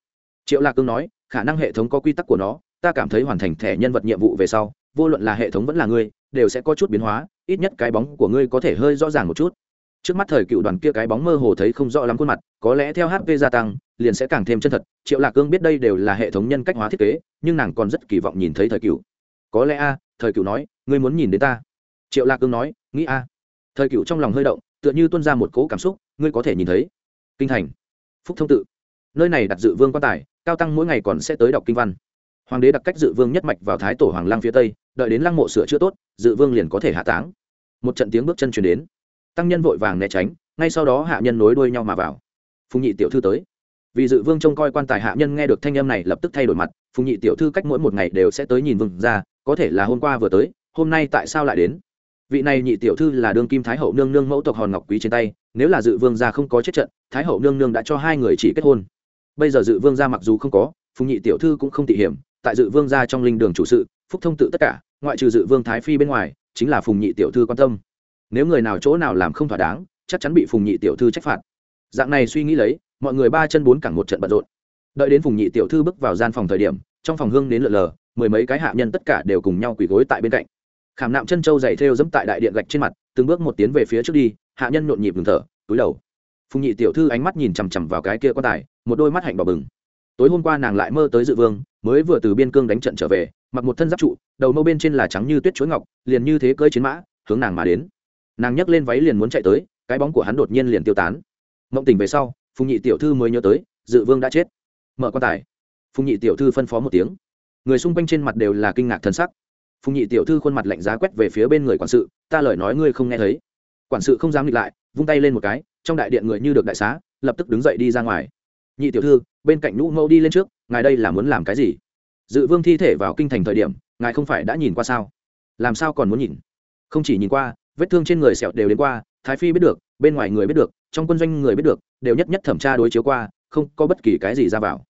A: Triệu lạc cương nói, khả năng hệ thống có quy tắc của nó, ta cảm thấy hoàn thành thẻ nhân vật nhiệm vụ về sau, vô luận là hệ thống vẫn là ngươi, đều sẽ có chút biến hóa, ít nhất cái bóng của ngươi có thể hơi rõ ràng một chút. Trước mắt thời cựu đoàn kia cái bóng mơ hồ thấy không rõ lắm khuôn mặt, có lẽ theo hp gia tăng, liền sẽ càng thêm chân thật. Triệu lạc cương biết đây đều là hệ thống nhân cách hóa thiết kế, nhưng nàng còn rất kỳ vọng nhìn thấy thời cựu. Có lẽ a, thời cựu nói, ngươi muốn nhìn đến ta. Triệu lạc cương nói, nghĩ a thời cựu trong lòng hơi động, tựa như tuân ra một cỗ cảm xúc, ngươi có thể nhìn thấy. Kinh thành. Phúc thông tự. Nơi này đặt dự vương quan tài, cao tăng mỗi ngày còn sẽ tới đọc kinh văn. Hoàng đế đặt cách dự vương nhất mạch vào thái tổ hoàng lang phía tây, đợi đến lăng mộ sửa chữa tốt, dự vương liền có thể hạ táng. Một trận tiếng bước chân chuyển đến. Tăng nhân vội vàng né tránh, ngay sau đó hạ nhân nối đuôi nhau mà vào. Phùng nhị tiểu thư tới. Vì dự vương trông coi quan tài hạ nhân nghe được thanh âm này lập tức thay đổi mặt, phùng nhị tiểu thư cách mỗi một ngày đều sẽ tới nhìn vương ra có thể là hôm qua vừa tới, hôm nay tại sao lại đến? Vị này nhị tiểu thư là đương kim thái hậu nương nương mẫu tộc hòn ngọc quý trên tay, nếu là dự vương gia không có chết trận, thái hậu nương nương đã cho hai người chỉ kết hôn. Bây giờ dự vương gia mặc dù không có, phùng nhị tiểu thư cũng không tỉ hiểm, tại dự vương gia trong linh đường chủ sự, phúc thông tự tất cả, ngoại trừ dự vương thái phi bên ngoài, chính là phùng nhị tiểu thư quan tâm. Nếu người nào chỗ nào làm không thỏa đáng, chắc chắn bị phùng nhị tiểu thư trách phạt. Dạng này suy nghĩ lấy, mọi người ba chân bốn cẳng một trận bận rộn. Đợi đến phùng nhị tiểu thư bước vào gian phòng thời điểm, trong phòng hương đến lượn lờ, mười mấy cái hạ nhân tất cả đều cùng nhau quỳ gối tại bên cạnh khảm nạm chân trâu dày thêu dẫm tại đại điện gạch trên mặt, từng bước một tiến về phía trước đi, hạ nhân nhộn nhịp ngừng thở, túi đầu. Phùng nhị tiểu thư ánh mắt nhìn chằm chằm vào cái kia quan tài, một đôi mắt hạnh đỏ bừng. Tối hôm qua nàng lại mơ tới dự vương, mới vừa từ biên cương đánh trận trở về, mặc một thân giáp trụ, đầu mâu bên trên là trắng như tuyết chuối ngọc, liền như thế cơi chiến mã, hướng nàng mà đến. Nàng nhấc lên váy liền muốn chạy tới, cái bóng của hắn đột nhiên liền tiêu tán. Mộng tỉnh về sau, phùng nhị tiểu thư mới nhớ tới, dự vương đã chết. Mở quan tài. Phùng nhị tiểu thư phân phó một tiếng. Người xung quanh trên mặt đều là kinh ngạc thân sắc phùng nhị tiểu thư khuôn mặt lạnh giá quét về phía bên người quản sự, ta lời nói ngươi không nghe thấy. Quản sự không dám nghịch lại, vung tay lên một cái, trong đại điện người như được đại xá, lập tức đứng dậy đi ra ngoài. Nhị tiểu thư, bên cạnh nhũ mẫu đi lên trước, ngài đây là muốn làm cái gì? Dự vương thi thể vào kinh thành thời điểm, ngài không phải đã nhìn qua sao? Làm sao còn muốn nhìn? Không chỉ nhìn qua, vết thương trên người sẹo đều đến qua, thái phi biết được, bên ngoài người biết được, trong quân doanh người biết được, đều nhất nhất thẩm tra đối chiếu qua, không có bất kỳ cái gì ra vào.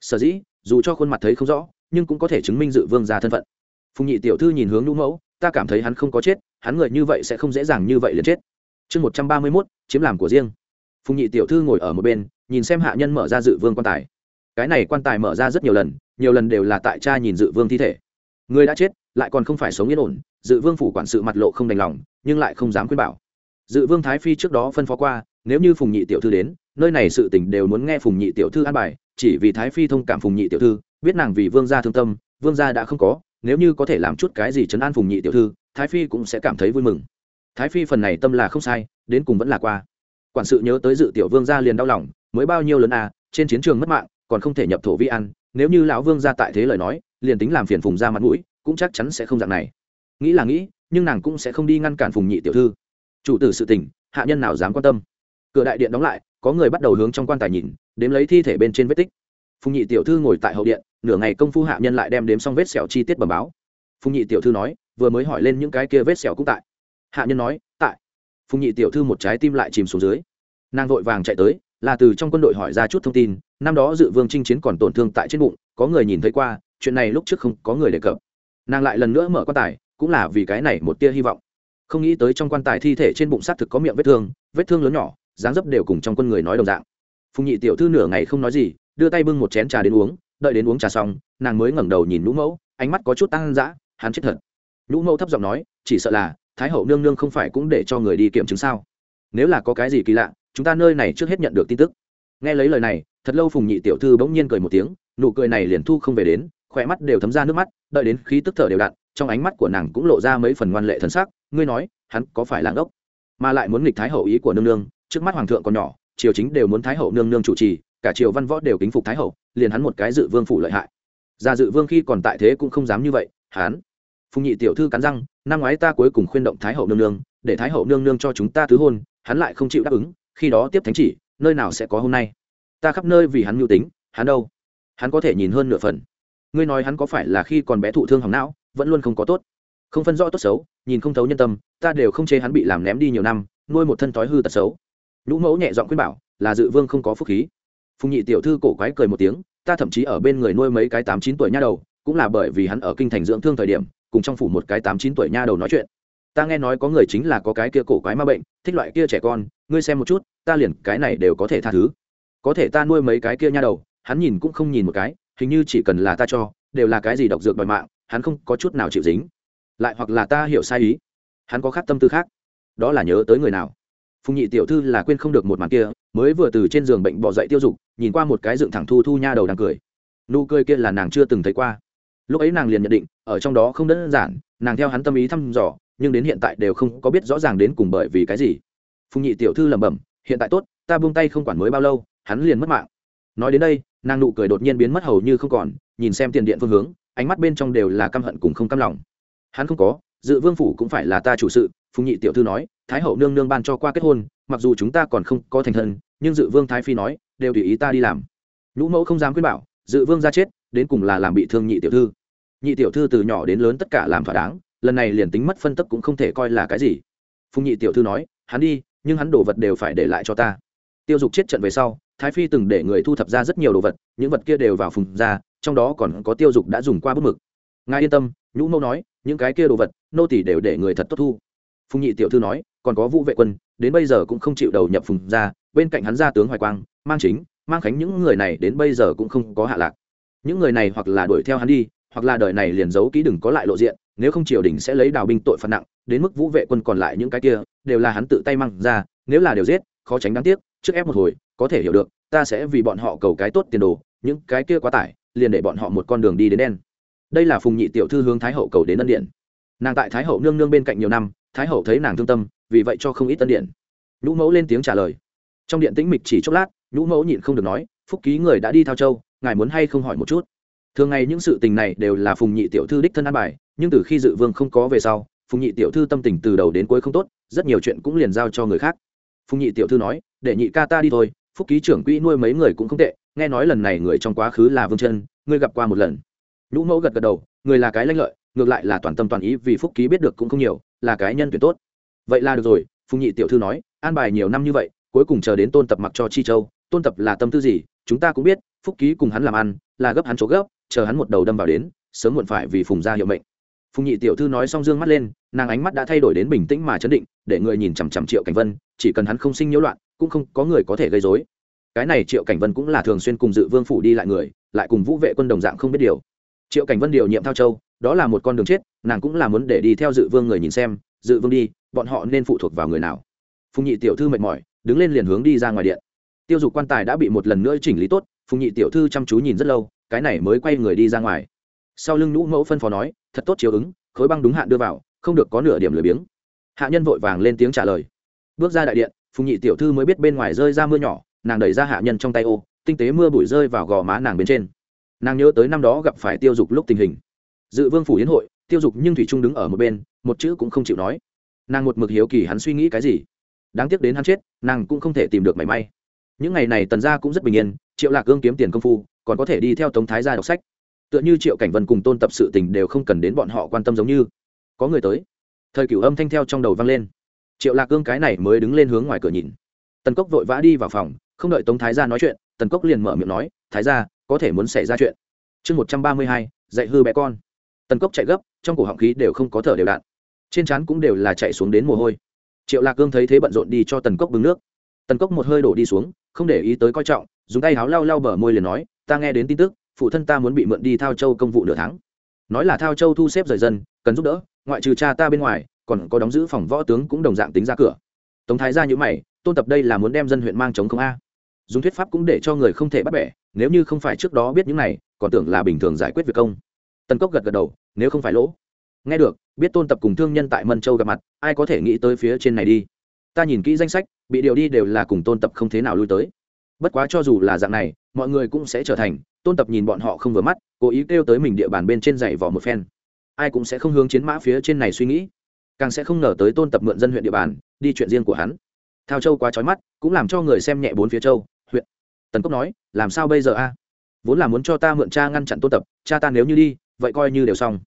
A: Sở dĩ, dù cho khuôn mặt thấy không rõ, nhưng cũng có thể chứng minh dự vương ra thân phận phùng nhị tiểu thư nhìn hướng nhũ mẫu, ta cảm thấy hắn không có chết, hắn người như vậy sẽ không dễ dàng như vậy liền chết. Chương một trăm ba mươi mốt, chiếm làm của riêng. Phùng nhị tiểu thư ngồi ở một bên, nhìn xem hạ nhân mở ra dự vương quan tài. Cái này quan tài mở ra rất nhiều lần nhiều lần đều là tại cha nhìn dự vương thi thể. Người đã chết, lại còn không phải sống yên ổn, dự vương phủ quản sự mặt lộ không đành lòng, nhưng lại không dám khuyên bảo. Dự vương thái phi trước đó phân phó qua, nếu như phùng nhị tiểu thư đến, nơi này sự tình đều muốn nghe phùng nhị tiểu thư an bài, chỉ vì thái phi thông cảm phùng nhị tiểu thư, biết nàng vì vương gia thương tâm, vương gia đã không có nếu như có thể làm chút cái gì chấn an phùng nhị tiểu thư, thái phi cũng sẽ cảm thấy vui mừng. Thái phi phần này tâm là không sai, đến cùng vẫn là qua. Quản sự nhớ tới dự tiểu vương gia liền đau lòng, mới bao nhiêu lớn à trên chiến trường mất mạng, còn không thể nhập thổ vi ăn, nếu như lão vương gia tại thế lời nói, liền tính làm phiền phùng ra mặt mũi, cũng chắc chắn sẽ không dạng này. Nghĩ là nghĩ, nhưng nàng cũng sẽ không đi ngăn cản phùng nhị tiểu thư. Chủ tử sự tình, hạ nhân nào dám quan tâm? Cửa đại điện đóng lại, có người bắt đầu hướng trong quan tài nhìn, đếm lấy thi thể bên trên vết tích phùng nhị tiểu thư ngồi tại hậu điện, nửa ngày công phu hạ nhân lại đem đếm xong vết sẹo chi tiết bẩm báo. Phùng nhị tiểu thư nói, vừa mới hỏi lên những cái kia vết sẹo cũng tại. Hạ nhân nói, tại. Phùng nhị tiểu thư một trái tim lại chìm xuống dưới. Nàng vội vàng chạy tới, là từ trong quân đội hỏi ra chút thông tin, năm đó dự vương chinh chiến còn tổn thương tại trên bụng, có người nhìn thấy qua, chuyện này lúc trước không có người đề cập. Nàng lại lần nữa mở quan tài, cũng là vì cái này một tia hy vọng. Không nghĩ tới trong quan tài thi thể trên bụng xác thực có miệng vết thương vết thương lớn nhỏ, dáng dấp đều cùng trong quân người nói đồng dạng. Phùng nhị tiểu thư nửa ngày không nói gì đưa tay bưng một chén trà đến uống, đợi đến uống trà xong, nàng mới ngẩng đầu nhìn nhũ mẫu, ánh mắt có chút tăng dã, hắn chết thật. Nhũ mẫu thấp giọng nói, chỉ sợ là, thái hậu nương nương không phải cũng để cho người đi kiểm chứng sao? Nếu là có cái gì kỳ lạ, chúng ta nơi này trước hết nhận được tin tức. Nghe lấy lời này, thật lâu phùng nhị tiểu thư bỗng nhiên cười một tiếng, nụ cười này liền thu không về đến, khỏe mắt đều thấm ra nước mắt, đợi đến khí tức thở đều đặn, trong ánh mắt của nàng cũng lộ ra mấy phần ngoan lệ thần sắc, ngươi nói, hắn có phải là ngốc? Mà lại muốn nghịch thái hậu ý của nương nương, trước mắt hoàng thượng còn nhỏ, triều chính đều muốn thái hậu nương nương chủ trì cả triều văn võ đều kính phục thái hậu, liền hắn một cái dự vương phủ lợi hại. Ra dự vương khi còn tại thế cũng không dám như vậy, hắn. Phùng nhị tiểu thư cắn răng, năm ngoái ta cuối cùng khuyên động thái hậu nương nương, để thái hậu nương nương cho chúng ta thứ hôn, hắn lại không chịu đáp ứng, khi đó tiếp thánh chỉ, nơi nào sẽ có hôm nay? Ta khắp nơi vì hắn mưu tính, hắn đâu? Hắn có thể nhìn hơn nửa phần. Ngươi nói hắn có phải là khi còn bé thụ thương hỏng não, vẫn luôn không có tốt? Không phân rõ tốt xấu, nhìn không thấu nhân tâm, ta đều không chế hắn bị làm ném đi nhiều năm, nuôi một thân thói hư tật xấu. Nhũ mẫu nhẹ giọng khuyên bảo, là dự vương không có phúc khí phùng nhị tiểu thư cổ quái cười một tiếng, ta thậm chí ở bên người nuôi mấy cái tám chín tuổi nha đầu, cũng là bởi vì hắn ở kinh thành dưỡng thương thời điểm, cùng trong phủ một cái tám chín tuổi nha đầu nói chuyện. Ta nghe nói có người chính là có cái kia cổ quái ma bệnh, thích loại kia trẻ con, ngươi xem một chút, ta liền cái này đều có thể tha thứ. Có thể ta nuôi mấy cái kia nha đầu, hắn nhìn cũng không nhìn một cái, hình như chỉ cần là ta cho, đều là cái gì độc dược đòi mạng, hắn không có chút nào chịu dính. Lại hoặc là ta hiểu sai ý, hắn có khác tâm tư khác, đó là nhớ tới người nào. Phùng nhị tiểu thư là quên không được một màn kia mới vừa từ trên giường bệnh bỏ dậy tiêu dục, nhìn qua một cái dựng thẳng thu thu nha đầu đang cười. Nụ cười kia là nàng chưa từng thấy qua. Lúc ấy nàng liền nhận định, ở trong đó không đơn giản, nàng theo hắn tâm ý thăm dò, nhưng đến hiện tại đều không có biết rõ ràng đến cùng bởi vì cái gì. Phùng nhị tiểu thư lẩm bẩm, hiện tại tốt, ta buông tay không quản mới bao lâu, hắn liền mất mạng. Nói đến đây, nàng nụ cười đột nhiên biến mất hầu như không còn, nhìn xem tiền điện phương hướng, ánh mắt bên trong đều là căm hận cùng không căm lòng. Hắn không có, dự vương phủ cũng phải là ta chủ sự, phùng nhị tiểu thư nói, thái hậu nương nương ban cho qua kết hôn, mặc dù chúng ta còn không có thành thân nhưng dự vương thái phi nói, đều tùy ý ta đi làm. Nhũ mẫu không dám khuyên bảo, dự vương ra chết, đến cùng là làm bị thương nhị tiểu thư. Nhị tiểu thư từ nhỏ đến lớn tất cả làm thỏa đáng, lần này liền tính mất phân tức cũng không thể coi là cái gì. Phùng nhị tiểu thư nói, hắn đi, nhưng hắn đồ vật đều phải để lại cho ta. Tiêu dục chết trận về sau, thái phi từng để người thu thập ra rất nhiều đồ vật, những vật kia đều vào phùng ra, trong đó còn có tiêu dục đã dùng qua bút mực. Ngài yên tâm, nhũ mẫu nói, những cái kia đồ vật, nô tỷ đều để người thật tốt thu. Phùng nhị tiểu thư nói còn có vũ vệ quân, đến bây giờ cũng không chịu đầu nhập phùng ra bên cạnh hắn ra tướng hoài quang, mang chính, mang khánh những người này đến bây giờ cũng không có hạ lạc. Những người này hoặc là đuổi theo hắn đi, hoặc là đời này liền giấu kỹ đừng có lại lộ diện, nếu không triều đình sẽ lấy đào binh tội phạt nặng, đến mức vũ vệ quân còn lại những cái kia, đều là hắn tự tay mang ra, nếu là đều giết, khó tránh đáng tiếc, trước ép một hồi, có thể hiểu được, ta sẽ vì bọn họ cầu cái tốt tiền đồ, những cái kia quá tải, liền để bọn họ một con đường đi đến đen. Đây là phùng nhị tiểu thư hướng thái hậu cầu đến ân điện. Nàng tại thái hậu nương nương bên cạnh nhiều năm, thái hậu thấy nàng thương tâm vì vậy cho không ít tân điện. Nhũ mẫu lên tiếng trả lời. Trong điện tĩnh mịch chỉ chốc lát, nhũ mẫu nhịn không được nói, phúc ký người đã đi thao châu, ngài muốn hay không hỏi một chút? Thường ngày những sự tình này đều là phùng nhị tiểu thư đích thân an bài, nhưng từ khi dự vương không có về sau, phùng nhị tiểu thư tâm tình từ đầu đến cuối không tốt, rất nhiều chuyện cũng liền giao cho người khác. Phùng nhị tiểu thư nói, để nhị ca ta đi thôi, phúc ký trưởng quỹ nuôi mấy người cũng không tệ, nghe nói lần này người trong quá khứ là vương chân, ngươi gặp qua một lần. Nhũ mẫu gật gật đầu, người là cái lanh lợi, ngược lại là toàn tâm toàn ý vì phúc ký biết được cũng không nhiều, là cái nhân tuyệt tốt vậy là được rồi, phùng nhị tiểu thư nói, an bài nhiều năm như vậy, cuối cùng chờ đến tôn tập mặc cho chi châu. Tôn tập là tâm tư gì? Chúng ta cũng biết, phúc ký cùng hắn làm ăn, là gấp hắn chỗ gấp, chờ hắn một đầu đâm vào đến, sớm muộn phải vì phùng gia hiệu mệnh. Phùng nhị tiểu thư nói xong dương mắt lên, nàng ánh mắt đã thay đổi đến bình tĩnh mà chấn định, để người nhìn chằm chằm triệu cảnh vân, chỉ cần hắn không sinh nhiễu loạn, cũng không có người có thể gây dối cái này triệu cảnh vân cũng là thường xuyên cùng dự vương phủ đi lại người, lại cùng vũ vệ quân đồng dạng không biết điều. Triệu cảnh vân điều nhiệm thao châu, đó là một con đường chết, nàng cũng là muốn để đi theo dự vương người nhìn xem dự vương đi, bọn họ nên phụ thuộc vào người nào? Phùng nhị tiểu thư mệt mỏi, đứng lên liền hướng đi ra ngoài điện. Tiêu dục quan tài đã bị một lần nữa chỉnh lý tốt, phùng nhị tiểu thư chăm chú nhìn rất lâu, cái này mới quay người đi ra ngoài. Sau lưng nhũ mẫu phân phó nói, thật tốt chiếu ứng, khối băng đúng hạn đưa vào, không được có nửa điểm lười biếng. Hạ nhân vội vàng lên tiếng trả lời. Bước ra đại điện, phùng nhị tiểu thư mới biết bên ngoài rơi ra mưa nhỏ, nàng đẩy ra hạ nhân trong tay ô, tinh tế mưa bụi rơi vào gò má nàng bên trên. Nàng nhớ tới năm đó gặp phải tiêu dục lúc tình hình. Dự vương phủ hiến hội tiêu dục nhưng thủy trung đứng ở một bên, một chữ cũng không chịu nói. Nàng một mực hiếu kỳ hắn suy nghĩ cái gì. Đáng tiếc đến hắn chết, nàng cũng không thể tìm được mảy may. Những ngày này tần gia cũng rất bình yên, triệu lạc gương kiếm tiền công phu, còn có thể đi theo tống thái gia đọc sách. Tựa như triệu cảnh vân cùng tôn tập sự tình đều không cần đến bọn họ quan tâm giống như. Có người tới. Thời cửu âm thanh theo trong đầu vang lên. Triệu lạc gương cái này mới đứng lên hướng ngoài cửa nhìn. Tần cốc vội vã đi vào phòng, không đợi tống thái gia nói chuyện, tần cốc liền mở miệng nói, thái gia, có thể muốn xảy ra chuyện. Chương một trăm ba mươi hai, dạy hư bé con tần cốc chạy gấp, trong cổ họng khí đều không có thở đều đạn. Trên trán cũng đều là chạy xuống đến mồ hôi. Triệu lạc cương thấy thế bận rộn đi cho tần cốc bưng nước. Tần cốc một hơi đổ đi xuống, không để ý tới coi trọng, dùng tay háo lau lau bờ môi liền nói, ta nghe đến tin tức, phụ thân ta muốn bị mượn đi thao châu công vụ nửa tháng. Nói là thao châu thu xếp rời dân, cần giúp đỡ, ngoại trừ cha ta bên ngoài, còn có đóng giữ phòng võ tướng cũng đồng dạng tính ra cửa. Tống thái ra như mày, tôn tập đây là muốn đem dân huyện mang chống không a? Dùng thuyết pháp cũng để cho người không thể bắt bẻ, nếu như không phải trước đó biết những này, còn tưởng là bình thường giải quyết việc công tần cốc gật gật đầu, nếu không phải lỗ. Nghe được, biết tôn tập cùng thương nhân tại mân châu gặp mặt, ai có thể nghĩ tới phía trên này đi. Ta nhìn kỹ danh sách, bị điều đi đều là cùng tôn tập không thế nào lui tới. Bất quá cho dù là dạng này, mọi người cũng sẽ trở thành, tôn tập nhìn bọn họ không vừa mắt, cố ý kêu tới mình địa bàn bên trên dày vỏ một phen. Ai cũng sẽ không hướng chiến mã phía trên này suy nghĩ. Càng sẽ không ngờ tới tôn tập mượn dân huyện địa bàn, đi chuyện riêng của hắn. Thao châu quá trói mắt, cũng làm cho người xem nhẹ bốn phía châu, huyện. Tần cốc nói, làm sao bây giờ a? Vốn là muốn cho ta mượn cha ngăn chặn tôn tập, cha ta nếu như đi vậy coi như đều xong.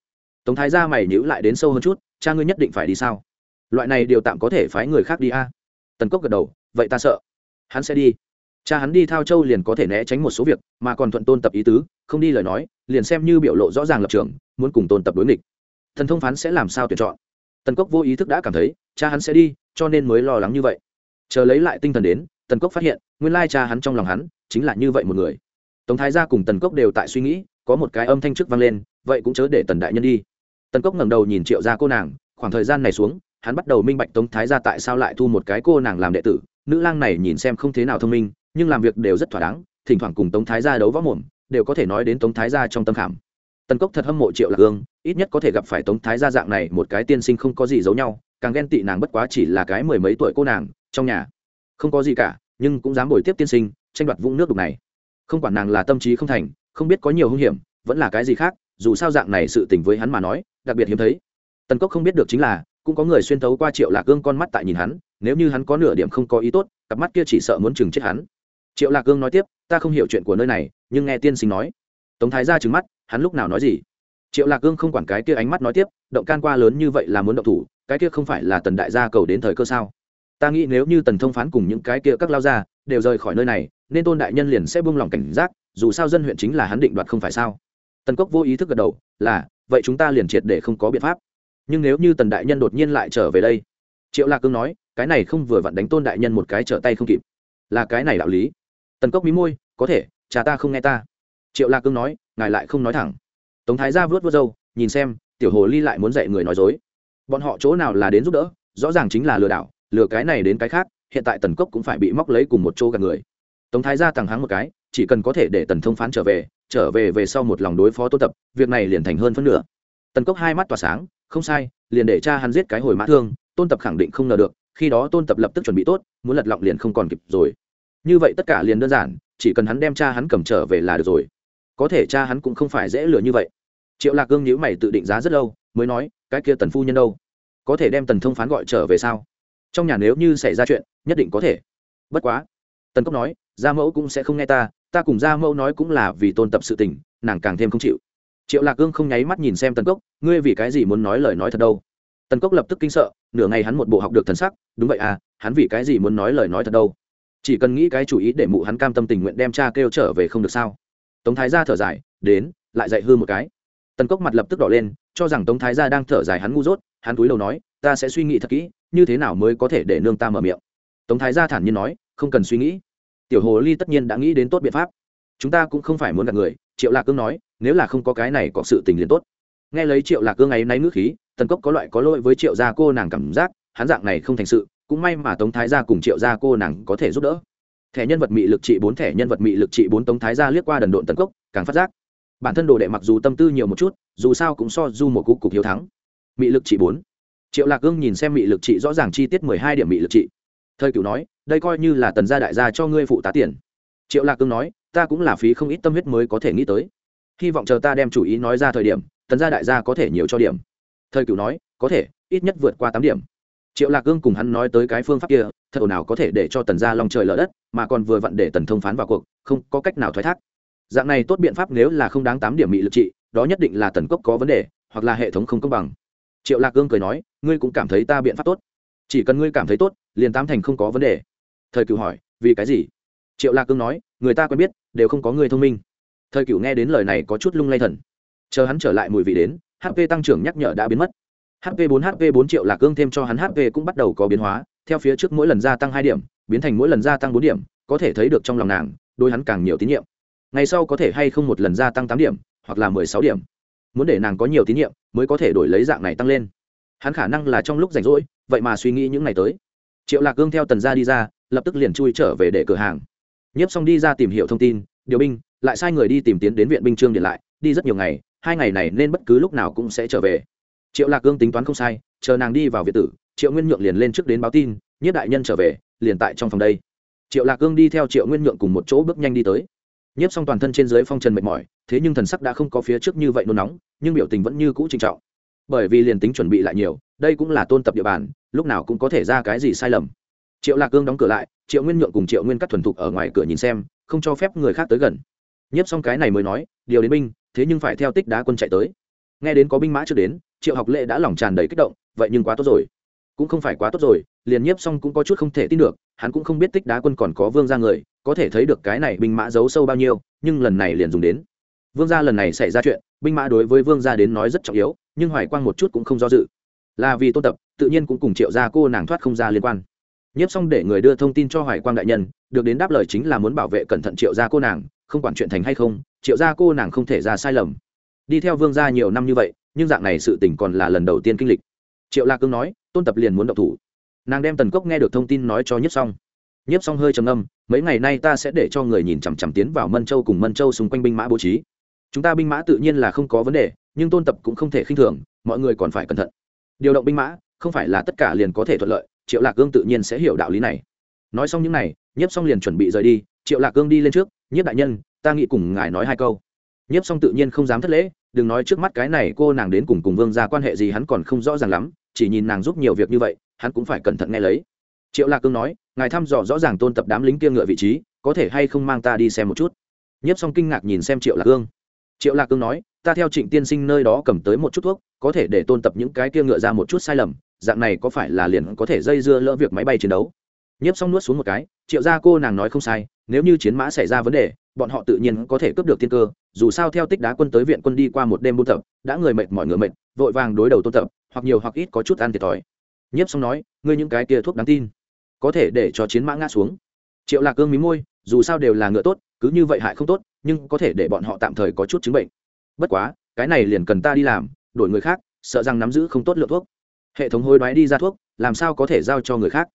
A: Tống thái gia mày nhữ lại đến sâu hơn chút, cha ngươi nhất định phải đi sao? Loại này điều tạm có thể phái người khác đi a. Tần cốc gật đầu, vậy ta sợ. Hắn sẽ đi. Cha hắn đi thao châu liền có thể né tránh một số việc, mà còn thuận tôn tập ý tứ, không đi lời nói, liền xem như biểu lộ rõ ràng lập trường, muốn cùng tôn tập đối nghịch. Thần thông phán sẽ làm sao tuyển chọn? Tần cốc vô ý thức đã cảm thấy, cha hắn sẽ đi, cho nên mới lo lắng như vậy. Chờ lấy lại tinh thần đến, tần cốc phát hiện, nguyên lai cha hắn trong lòng hắn, chính là như vậy một người. Tống thái gia cùng tần cốc đều tại suy nghĩ có một cái âm thanh trước vang lên, vậy cũng chớ để tần đại nhân đi. Tần cốc ngẩng đầu nhìn triệu gia cô nàng, khoảng thời gian này xuống, hắn bắt đầu minh bạch tống thái gia tại sao lại thu một cái cô nàng làm đệ tử, nữ lang này nhìn xem không thế nào thông minh, nhưng làm việc đều rất thỏa đáng, thỉnh thoảng cùng tống thái gia đấu võ mồm, đều có thể nói đến tống thái gia trong tâm khảm. Tần cốc thật hâm mộ triệu lạc hương, ít nhất có thể gặp phải tống thái gia dạng này một cái tiên sinh không có gì giấu nhau, càng ghen tị nàng bất quá chỉ là cái mười mấy tuổi cô nàng, trong nhà không có gì cả, nhưng cũng dám bồi tiếp tiên sinh, tranh đoạt vũng nước đục này. Không quản nàng là tâm trí không thành không biết có nhiều hung hiểm, vẫn là cái gì khác, dù sao dạng này sự tình với hắn mà nói, đặc biệt hiếm thấy. Tần cốc không biết được chính là, cũng có người xuyên tấu qua triệu lạc gương con mắt tại nhìn hắn, nếu như hắn có nửa điểm không có ý tốt, cặp mắt kia chỉ sợ muốn chừng chết hắn. Triệu lạc gương nói tiếp, ta không hiểu chuyện của nơi này, nhưng nghe tiên sinh nói. Tống thái ra trừng mắt, hắn lúc nào nói gì? Triệu lạc gương không quản cái kia ánh mắt nói tiếp, động can qua lớn như vậy là muốn động thủ, cái kia không phải là tần đại gia cầu đến thời cơ sao? Ta nghĩ nếu như tần thông phán cùng những cái kia các lao gia đều rời khỏi nơi này, nên tôn đại nhân liền sẽ buông lỏng cảnh giác dù sao dân huyện chính là hắn định đoạt không phải sao? Tần cốc vô ý thức gật đầu, là, vậy chúng ta liền triệt để không có biện pháp. Nhưng nếu như tần đại nhân đột nhiên lại trở về đây? Triệu lạc cương nói, cái này không vừa vặn đánh tôn đại nhân một cái trở tay không kịp. Là cái này đạo lý. Tần cốc mí môi, có thể, cha ta không nghe ta. Triệu lạc cương nói, ngài lại không nói thẳng. Tống thái ra vớt vớt râu, nhìn xem, tiểu hồ ly lại muốn dạy người nói dối. Bọn họ chỗ nào là đến giúp đỡ, rõ ràng chính là lừa đảo, lừa cái này đến cái khác, hiện tại tần cốc cũng phải bị móc lấy cùng một chỗ gặp người. Tống thái ra thẳng háng một cái chỉ cần có thể để tần thông phán trở về trở về về sau một lòng đối phó tôn tập, việc này liền thành hơn phân nửa. Tần cốc hai mắt tỏa sáng, không sai, liền để cha hắn giết cái hồi mã thương, tôn tập khẳng định không ngờ được, khi đó tôn tập lập tức chuẩn bị tốt, muốn lật lọng liền không còn kịp rồi. Như vậy tất cả liền đơn giản, chỉ cần hắn đem cha hắn cầm trở về là được rồi. Có thể cha hắn cũng không phải dễ lừa như vậy. Triệu lạc gương nhữ mày tự định giá rất lâu, mới nói, cái kia tần phu nhân đâu? Có thể đem tần thông phán gọi trở về sao? Trong nhà nếu như xảy ra chuyện, nhất định có thể. Bất quá, tần cốc nói, gia mẫu cũng sẽ không nghe ta ta cùng gia mẫu nói cũng là vì tôn tập sự tình, nàng càng thêm không chịu. Triệu lạc cương không nháy mắt nhìn xem tần cốc, ngươi vì cái gì muốn nói lời nói thật đâu? Tần cốc lập tức kinh sợ, nửa ngày hắn một bộ học được thần sắc, đúng vậy à hắn vì cái gì muốn nói lời nói thật đâu? Chỉ cần nghĩ cái chủ ý để mụ hắn cam tâm tình nguyện đem cha kêu trở về không được sao? Tống thái gia thở dài, đến, lại dạy hư một cái. Tần cốc mặt lập tức đỏ lên, cho rằng tống thái gia đang thở dài hắn ngu dốt, hắn túi đầu nói, ta sẽ suy nghĩ thật kỹ, như thế nào mới có thể để nương ta mở miệng? Tống thái gia thản nhiên nói, không cần suy nghĩ tiểu hồ ly tất nhiên đã nghĩ đến tốt biện pháp. Chúng ta cũng không phải muốn gặp người, triệu lạc cương nói, nếu là không có cái này có sự tình liền tốt. Nghe lấy triệu lạc cương ấy náy nước khí, tần cốc có loại có lỗi với triệu gia cô nàng cảm giác, hắn dạng này không thành sự, cũng may mà tống thái gia cùng triệu gia cô nàng có thể giúp đỡ. Thẻ nhân vật mị lực trị bốn, thẻ nhân vật mị lực trị bốn tống thái gia liếc qua đần độn tần cốc, càng phát giác, bản thân đồ đệ mặc dù tâm tư nhiều một chút, dù sao cũng so du một cục cục hiếu thắng. Mị lực trị bốn. Triệu lạc Cương nhìn xem mị lực trị rõ ràng chi tiết mười hai điểm mị lực trị. Thời cửu nói đây coi như là tần gia đại gia cho ngươi phụ tá tiền. Triệu lạc cương nói, ta cũng là phí không ít tâm huyết mới có thể nghĩ tới. Hy vọng chờ ta đem chủ ý nói ra thời điểm, tần gia đại gia có thể nhiều cho điểm. Thời cửu nói, có thể, ít nhất vượt qua tám điểm. Triệu lạc cương cùng hắn nói tới cái phương pháp kia, thật ồn nào có thể để cho tần gia lòng trời lở đất, mà còn vừa vặn để tần thông phán vào cuộc, không có cách nào thoái thác. Dạng này tốt biện pháp nếu là không đáng tám điểm bị lực trị, đó nhất định là tần cốc có vấn đề, hoặc là hệ thống không công bằng. Triệu lạc cương cười nói, ngươi cũng cảm thấy ta biện pháp tốt. Chỉ cần ngươi cảm thấy tốt, liền tám thành không có vấn đề thời cựu hỏi, vì cái gì? Triệu lạc cương nói, người ta quen biết, đều không có người thông minh. Thời cựu nghe đến lời này có chút lung lay thần. Chờ hắn trở lại mùi vị đến hp tăng trưởng nhắc nhở đã biến mất. Hp 4 hp 4 triệu lạc cương thêm cho hắn hp cũng bắt đầu có biến hóa, theo phía trước mỗi lần gia tăng hai điểm, biến thành mỗi lần gia tăng bốn điểm, có thể thấy được trong lòng nàng đôi hắn càng nhiều tín nhiệm. Ngày sau có thể hay không một lần gia tăng tám điểm, hoặc là mười sáu điểm. Muốn để nàng có nhiều tín nhiệm, mới có thể đổi lấy dạng này tăng lên. Hắn khả năng là trong lúc rảnh rỗi, vậy mà suy nghĩ những ngày tới. Triệu lạc cương theo tần gia đi ra lập tức liền chui trở về để cửa hàng. Nhiếp xong đi ra tìm hiểu thông tin, điều binh, lại sai người đi tìm tiến đến viện binh trương điện lại, đi rất nhiều ngày, hai ngày này nên bất cứ lúc nào cũng sẽ trở về. Triệu lạc cương tính toán không sai, chờ nàng đi vào việt tử, triệu nguyên nhượng liền lên trước đến báo tin, nhiếp đại nhân trở về, liền tại trong phòng đây. Triệu lạc cương đi theo triệu nguyên nhượng cùng một chỗ bước nhanh đi tới. Nhiếp xong toàn thân trên dưới phong trần mệt mỏi, thế nhưng thần sắc đã không có phía trước như vậy nôn nóng, nhưng biểu tình vẫn như cũ trinh trọng. Bởi vì liền tính chuẩn bị lại nhiều, đây cũng là tôn tập địa bàn, lúc nào cũng có thể ra cái gì sai lầm triệu lạc cương đóng cửa lại, triệu nguyên nhượng cùng triệu nguyên cắt thuần thục ở ngoài cửa nhìn xem, không cho phép người khác tới gần. Nhiếp xong cái này mới nói, điều đến binh, thế nhưng phải theo tích đá quân chạy tới. Nghe đến có binh mã chưa đến, triệu học lệ đã lòng tràn đầy kích động, vậy nhưng quá tốt rồi. Cũng không phải quá tốt rồi, liền nhiếp xong cũng có chút không thể tin được, hắn cũng không biết tích đá quân còn có vương ra người, có thể thấy được cái này binh mã giấu sâu bao nhiêu, nhưng lần này liền dùng đến. Vương gia lần này xảy ra chuyện, binh mã đối với vương gia đến nói rất trọng yếu, nhưng hoài quang một chút cũng không do dự. Là vì tôn tập, tự nhiên cũng cùng triệu gia cô nàng thoát không ra liên quan nhiếp xong để người đưa thông tin cho hoài quang đại nhân, được đến đáp lời chính là muốn bảo vệ cẩn thận triệu gia cô nàng, không quản chuyện thành hay không, triệu gia cô nàng không thể ra sai lầm. Đi theo vương gia nhiều năm như vậy, nhưng dạng này sự tình còn là lần đầu tiên kinh lịch. Triệu lạc cương nói, tôn tập liền muốn động thủ. Nàng đem tần cốc nghe được thông tin nói cho nhiếp xong nhiếp xong hơi trầm âm mấy ngày nay ta sẽ để cho người nhìn chằm chằm tiến vào mân châu cùng mân châu xung quanh binh mã bố trí. Chúng ta binh mã tự nhiên là không có vấn đề, nhưng tôn tập cũng không thể khinh thường, mọi người còn phải cẩn thận. Điều động binh mã, không phải là tất cả liền có thể thuận lợi triệu lạc cương tự nhiên sẽ hiểu đạo lý này. Nói xong những n à y nhiếp xong liền chuẩn bị rời đi. Triệu lạc cương đi lên trước, nhiếp đại nhân, ta nghĩ cùng ngài nói hai câu. Nhiếp xong tự nhiên không dám thất lễ, đừng nói trước mắt cái này cô nàng đến cùng cùng vương ra quan hệ gì hắn còn không rõ ràng lắm, chỉ nhìn nàng giúp nhiều việc như vậy, hắn cũng phải cẩn thận nghe lấy. Triệu lạc cương nói, ngài thăm dò rõ ràng tôn tập đám lính kia ngựa vị trí, có thể hay không mang ta đi xem một chút? Nhiếp xong kinh ngạc nhìn xem triệu lạc cương. Triệu lạc cương nói, ta theo trịnh tiên sinh nơi đó cầm tới một chút thuốc, có thể để tôn tập những cái kia ngựa ra một chút sai lầm dạng này có phải là liền có thể dây dưa lỡ việc máy bay chiến đấu? Nhiếp xong nuốt xuống một cái, triệu gia cô nàng nói không sai, nếu như chiến mã xảy ra vấn đề, bọn họ tự nhiên có thể cướp được tiên cơ, dù sao theo tích đá quân tới viện quân đi qua một đêm buôn tập, đã người mệt mọi ngựa mệt, vội vàng đối đầu tôn tập, hoặc nhiều hoặc ít có chút ăn thiệt thòi. Nhiếp xong nói, ngươi những cái kia thuốc đáng tin, có thể để cho chiến mã ngã xuống. Triệu lạc cương mí môi, dù sao đều là ngựa tốt, cứ như vậy hại không tốt, nhưng có thể để bọn họ tạm thời có chút chứng bệnh. Bất quá, cái này liền cần ta đi làm, đổi người khác, sợ rằng nắm giữ không tốt lượng thuốc hệ thống hối đoái đi ra thuốc, làm sao có thể giao cho người khác?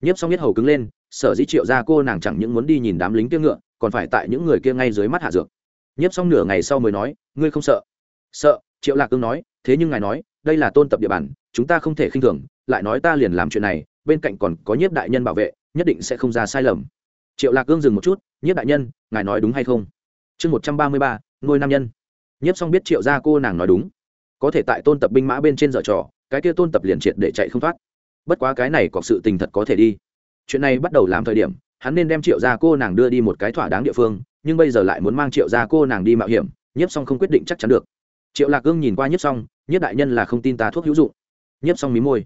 A: Nhiếp xong biết hầu cứng lên, sở dĩ triệu ra cô nàng chẳng những muốn đi nhìn đám lính kia ngựa, còn phải tại những người kia ngay dưới mắt hạ dược. Nhiếp xong nửa ngày sau mới nói, ngươi không sợ? Sợ, triệu lạc cương nói, thế nhưng ngài nói, đây là tôn tập địa bàn, chúng ta không thể khinh thường, lại nói ta liền làm chuyện này, bên cạnh còn có nhiếp đại nhân bảo vệ, nhất định sẽ không ra sai lầm. Triệu lạc cương dừng một chút, nhiếp đại nhân, ngài nói đúng hay không? Chương một trăm ba mươi ba nuôi nam nhân. Nhiếp xong biết triệu gia cô nàng nói đúng. Có thể tại tôn tập binh mã bên trên dở trò cái kia tôn tập liền triệt để chạy không thoát. Bất quá cái này có sự tình thật có thể đi. Chuyện này bắt đầu làm thời điểm, hắn nên đem triệu gia cô nàng đưa đi một cái thỏa đáng địa phương, nhưng bây giờ lại muốn mang triệu gia cô nàng đi mạo hiểm, nhiếp xong không quyết định chắc chắn được. Triệu lạc cương nhìn qua nhiếp xong, nhiếp đại nhân là không tin ta thuốc hữu dụng. Nhiếp xong mí môi.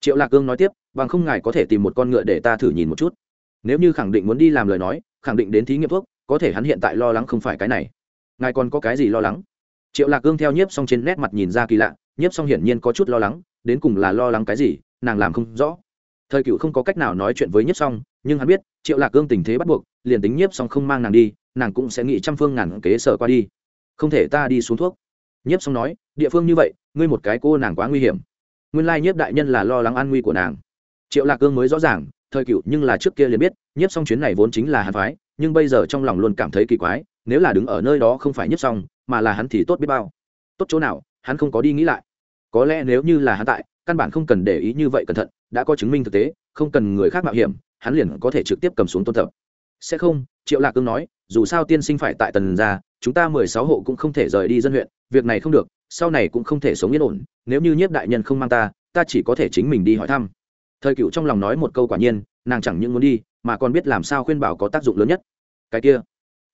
A: Triệu lạc cương nói tiếp, bằng không ngài có thể tìm một con ngựa để ta thử nhìn một chút. Nếu như khẳng định muốn đi làm lời nói, khẳng định đến thí nghiệm thuốc, có thể hắn hiện tại lo lắng không phải cái này. Ngài còn có cái gì lo lắng? Triệu lạc cương theo nhiếp xong trên nét mặt nhìn ra kỳ lạ, nhiếp xong hiển nhiên có chút lo lắng, đến cùng là lo lắng cái gì, nàng làm không rõ. Thời cựu không có cách nào nói chuyện với nhiếp xong nhưng hắn biết, triệu lạc cương tình thế bắt buộc, liền tính nhiếp xong không mang nàng đi, nàng cũng sẽ nghĩ trăm phương ngàn kế sở qua đi. Không thể ta đi xuống thuốc. Nhiếp xong nói, địa phương như vậy, ngươi một cái cô nàng quá nguy hiểm. Nguyên lai nhiếp đại nhân là lo lắng an nguy của nàng. Triệu lạc cương mới rõ ràng, thời cựu nhưng là trước kia liền biết, nhiếp xong chuyến này vốn chính là hắn phái, nhưng bây giờ trong lòng luôn cảm thấy kỳ quái, nếu là đứng ở nơi đó không phải nhiếp xong mà là hắn thì tốt biết bao. Tốt chỗ nào, hắn không có đi nghĩ lại. Có lẽ nếu như là hắn tại, căn bản không cần để ý như vậy cẩn thận, đã có chứng minh thực tế, không cần người khác mạo hiểm, hắn liền có thể trực tiếp cầm xuống tôn tập sẽ không, triệu lạc cương nói, dù sao tiên sinh phải tại tần gia, chúng ta mười sáu hộ cũng không thể rời đi dân huyện, việc này không được, sau này cũng không thể sống yên ổn, nếu như nhiếp đại nhân không mang ta ta chỉ có thể chính mình đi hỏi thăm. Thời cựu trong lòng nói một câu quả nhiên, nàng chẳng những muốn đi, mà còn biết làm sao khuyên bảo có tác dụng lớn nhất. Cái kia,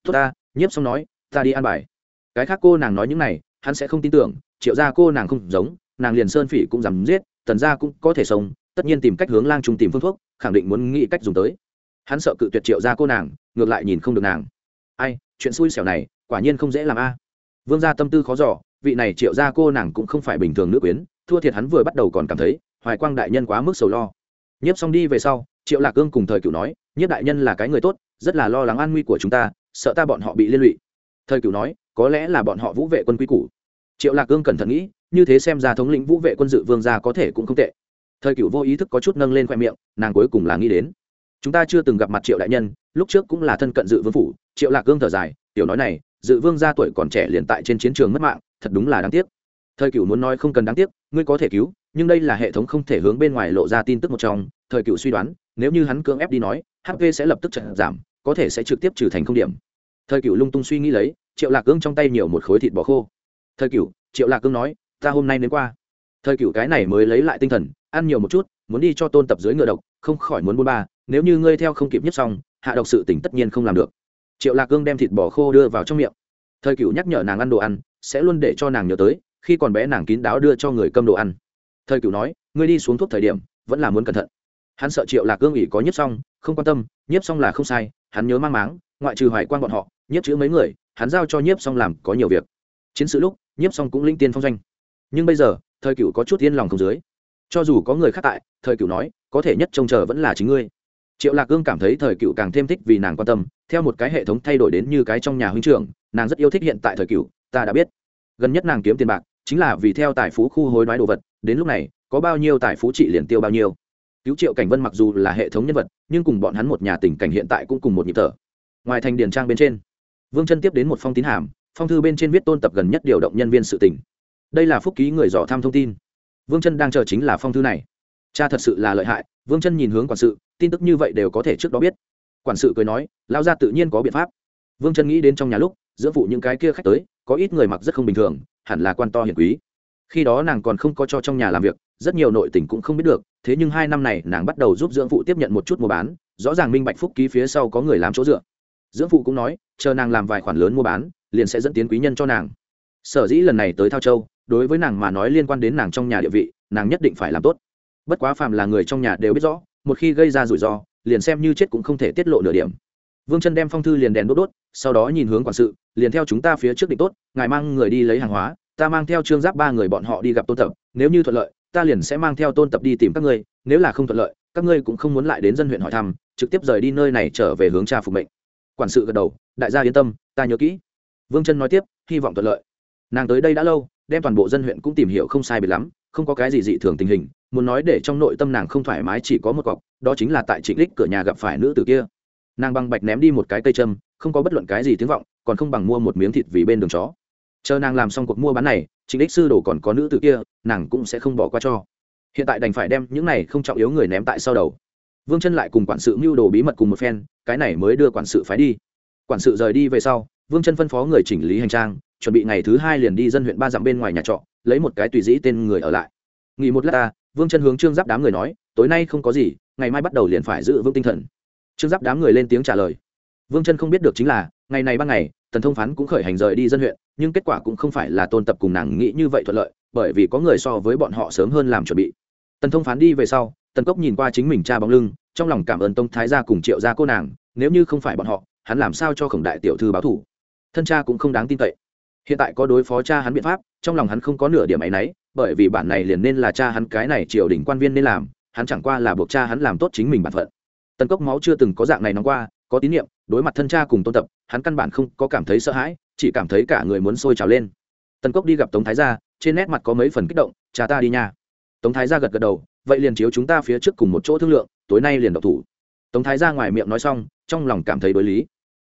A: tốt ta, nhiếp xong nói, ta đi an bài cái khác cô nàng nói những này, hắn sẽ không tin tưởng, triệu gia cô nàng không giống, nàng liền sơn phỉ cũng dám giết, tần gia cũng có thể sống, tất nhiên tìm cách hướng lang trung tìm phương thuốc, khẳng định muốn nghĩ cách dùng tới. Hắn sợ cự tuyệt triệu gia cô nàng, ngược lại nhìn không được nàng. Ai, chuyện xui xẻo này, quả nhiên không dễ làm a. Vương gia tâm tư khó giỏ vị này triệu gia cô nàng cũng không phải bình thường nữ quyến, thua thiệt hắn vừa bắt đầu còn cảm thấy, hoài quang đại nhân quá mức sầu lo. Nhiếp xong đi về sau, triệu lạc cương cùng thời cựu nói, nhiếp đại nhân là cái người tốt, rất là lo lắng an nguy của chúng ta, sợ ta bọn họ bị liên lụy thời cựu nói, có lẽ là bọn họ vũ vệ quân quy củ. Triệu lạc cương cẩn thận nghĩ, như thế xem ra thống lĩnh vũ vệ quân dự vương gia có thể cũng không tệ. Thời cựu vô ý thức có chút nâng lên khoe miệng, nàng cuối cùng là nghĩ đến. Chúng ta chưa từng gặp mặt triệu đại nhân, lúc trước cũng là thân cận dự vương phủ, triệu lạc cương thở dài, tiểu nói này, dự vương gia tuổi còn trẻ liền tại trên chiến trường mất mạng, thật đúng là đáng tiếc. Thời cựu muốn nói không cần đáng tiếc, ngươi có thể cứu, nhưng đây là hệ thống không thể hướng bên ngoài lộ ra tin tức một trong. Thời cựu suy đoán, nếu như hắn cưỡng ép đi nói hp sẽ lập tức trận giảm, có thể sẽ trực tiếp trừ thành không điểm thời cựu lung tung suy nghĩ lấy, triệu lạc cương trong tay nhiều một khối thịt bò khô. Thời cựu triệu lạc cương nói, ta hôm nay đến qua. Thời cựu cái này mới lấy lại tinh thần, ăn nhiều một chút, muốn đi cho tôn tập dưới ngựa độc, không khỏi muốn buôn ba, nếu như ngươi theo không kịp nhất xong, hạ độc sự tỉnh tất nhiên không làm được. Triệu lạc cương đem thịt bò khô đưa vào trong miệng. Thời cựu nhắc nhở nàng ăn đồ ăn, sẽ luôn để cho nàng nhớ tới, khi còn bé nàng kín đáo đưa cho người câm đồ ăn. Thời cựu nói, ngươi đi xuống thuốc thời điểm, vẫn là muốn cẩn thận. Hắn sợ triệu lạc cương ỉ có nhiếp xong, không quan tâm nhiếp xong là không sai, hắn nhớ mang máng, ngoại trừ hoài quan bọn họ nhiếp chữ mấy người, hắn giao cho nhiếp xong làm có nhiều việc. Chiến sự lúc, nhiếp xong cũng linh tiên phong doanh. Nhưng bây giờ, thời cựu có chút yên lòng không dưới. Cho dù có người khác tại, thời cựu nói, có thể nhất trông chờ vẫn là chính ngươi. Triệu lạc cương cảm thấy thời cựu càng thêm thích vì nàng quan tâm, theo một cái hệ thống thay đổi đến như cái trong nhà huynh trưởng, nàng rất yêu thích hiện tại thời cựu ta đã biết. Gần nhất nàng kiếm tiền bạc, chính là vì theo tài phú khu hối đoái đồ vật, đến lúc này, có bao nhiêu tài phú trị liền tiêu bao nhiêu. Cứu triệu cảnh vân mặc dù là hệ thống nhân vật, nhưng cùng bọn hắn một nhà tình cảnh hiện tại cũng cùng một nhịp thở. Ngoài thành điền trang bên trên vương chân tiếp đến một phong tín hàm, phong thư bên trên viết tôn tập gần nhất điều động nhân viên sự tỉnh đây là phúc ký người dò tham thông tin. Vương chân đang chờ chính là phong thư này. Cha thật sự là lợi hại, vương chân nhìn hướng quản sự, tin tức như vậy đều có thể trước đó biết. Quản sự cười nói lao ra tự nhiên có biện pháp. Vương chân nghĩ đến trong nhà lúc, giữa phụ những cái kia khách tới, có ít người mặc rất không bình thường, hẳn là quan to hiền quý. Khi đó nàng còn không có cho trong nhà làm việc, rất nhiều nội tình cũng không biết được, thế nhưng hai năm này nàng bắt đầu giúp dưỡng phụ tiếp nhận một chút mua bán, rõ ràng minh bạch phúc ký phía sau có người làm chỗ dựa dưỡng phụ cũng nói, chờ nàng làm vài khoản lớn mua bán, liền sẽ dẫn tiến quý nhân cho nàng. Sở dĩ lần này tới thao châu, đối với nàng mà nói liên quan đến nàng trong nhà địa vị, nàng nhất định phải làm tốt. Bất quá phàm là người trong nhà đều biết rõ, một khi gây ra rủi ro, liền xem như chết cũng không thể tiết lộ nửa điểm. Vương chân đem phong thư liền đèn đốt đốt, sau đó nhìn hướng quản sự, liền theo chúng ta phía trước định tốt, ngài mang người đi lấy hàng hóa, ta mang theo trương giáp ba người bọn họ đi gặp tôn tập, nếu như thuận lợi, ta liền sẽ mang theo tôn tập đi tìm các ngươi, nếu là không thuận lợi, các ngươi cũng không muốn lại đến dân huyện hỏi thăm, trực tiếp rời đi nơi này trở về hướng cha phục mệnh quản sự gật đầu, đại gia yên tâm, ta nhớ kỹ. Vương chân nói tiếp, hy vọng thuận lợi. Nàng tới đây đã lâu, đem toàn bộ dân huyện cũng tìm hiểu không sai biệt lắm, không có cái gì dị thường tình hình, muốn nói để trong nội tâm nàng không thoải mái chỉ có một cọc, đó chính là tại trịnh lích cửa nhà gặp phải nữ tử kia. Nàng băng bạch ném đi một cái cây châm, không có bất luận cái gì tiếng vọng, còn không bằng mua một miếng thịt vì bên đường chó. Chờ nàng làm xong cuộc mua bán này, trịnh lích sư đồ còn có nữ tử kia, nàng cũng sẽ không bỏ qua cho. Hiện tại đành phải đem những này không trọng yếu người ném tại sau đầu vương chân lại cùng quản sự mưu đồ bí mật cùng một phen, cái này mới đưa quản sự phái đi. Quản sự rời đi về sau, vương chân phân phó người chỉnh lý hành trang, chuẩn bị ngày thứ hai liền đi dân huyện ba dặm bên ngoài nhà trọ, lấy một cái tùy dĩ tên người ở lại. Nghỉ một lát ta, vương chân hướng trương giáp đám người nói, tối nay không có gì, ngày mai bắt đầu liền phải giữ vững tinh thần. Trương giáp đám người lên tiếng trả lời. Vương chân không biết được chính là, ngày này ban ngày, tần thông phán cũng khởi hành rời đi dân huyện, nhưng kết quả cũng không phải là tôn tập cùng nàng nghĩ như vậy thuận lợi, bởi vì có người so với bọn họ sớm hơn làm chuẩn bị. Tần thông phán đi về sau tần cốc nhìn qua chính mình cha bóng lưng, trong lòng cảm ơn tông thái gia cùng triệu gia cô nàng, nếu như không phải bọn họ, hắn làm sao cho khổng đại tiểu thư báo thủ? Thân cha cũng không đáng tin cậy. Hiện tại có đối phó cha hắn biện pháp, trong lòng hắn không có nửa điểm ấy náy, bởi vì bản này liền nên là cha hắn cái này triều đình quan viên nên làm, hắn chẳng qua là buộc cha hắn làm tốt chính mình bản phận. Tần cốc máu chưa từng có dạng này nóng qua, có tín nhiệm đối mặt thân cha cùng tôn tập, hắn căn bản không có cảm thấy sợ hãi, chỉ cảm thấy cả người muốn sôi trào lên. Tần cốc đi gặp tống thái gia, trên nét mặt có mấy phần kích động, cha ta đi nha. Tống thái gia gật gật đầu vậy liền chiếu chúng ta phía trước cùng một chỗ thương lượng, tối nay liền độc thủ. Tống thái gia ngoài miệng nói xong, trong lòng cảm thấy đối lý.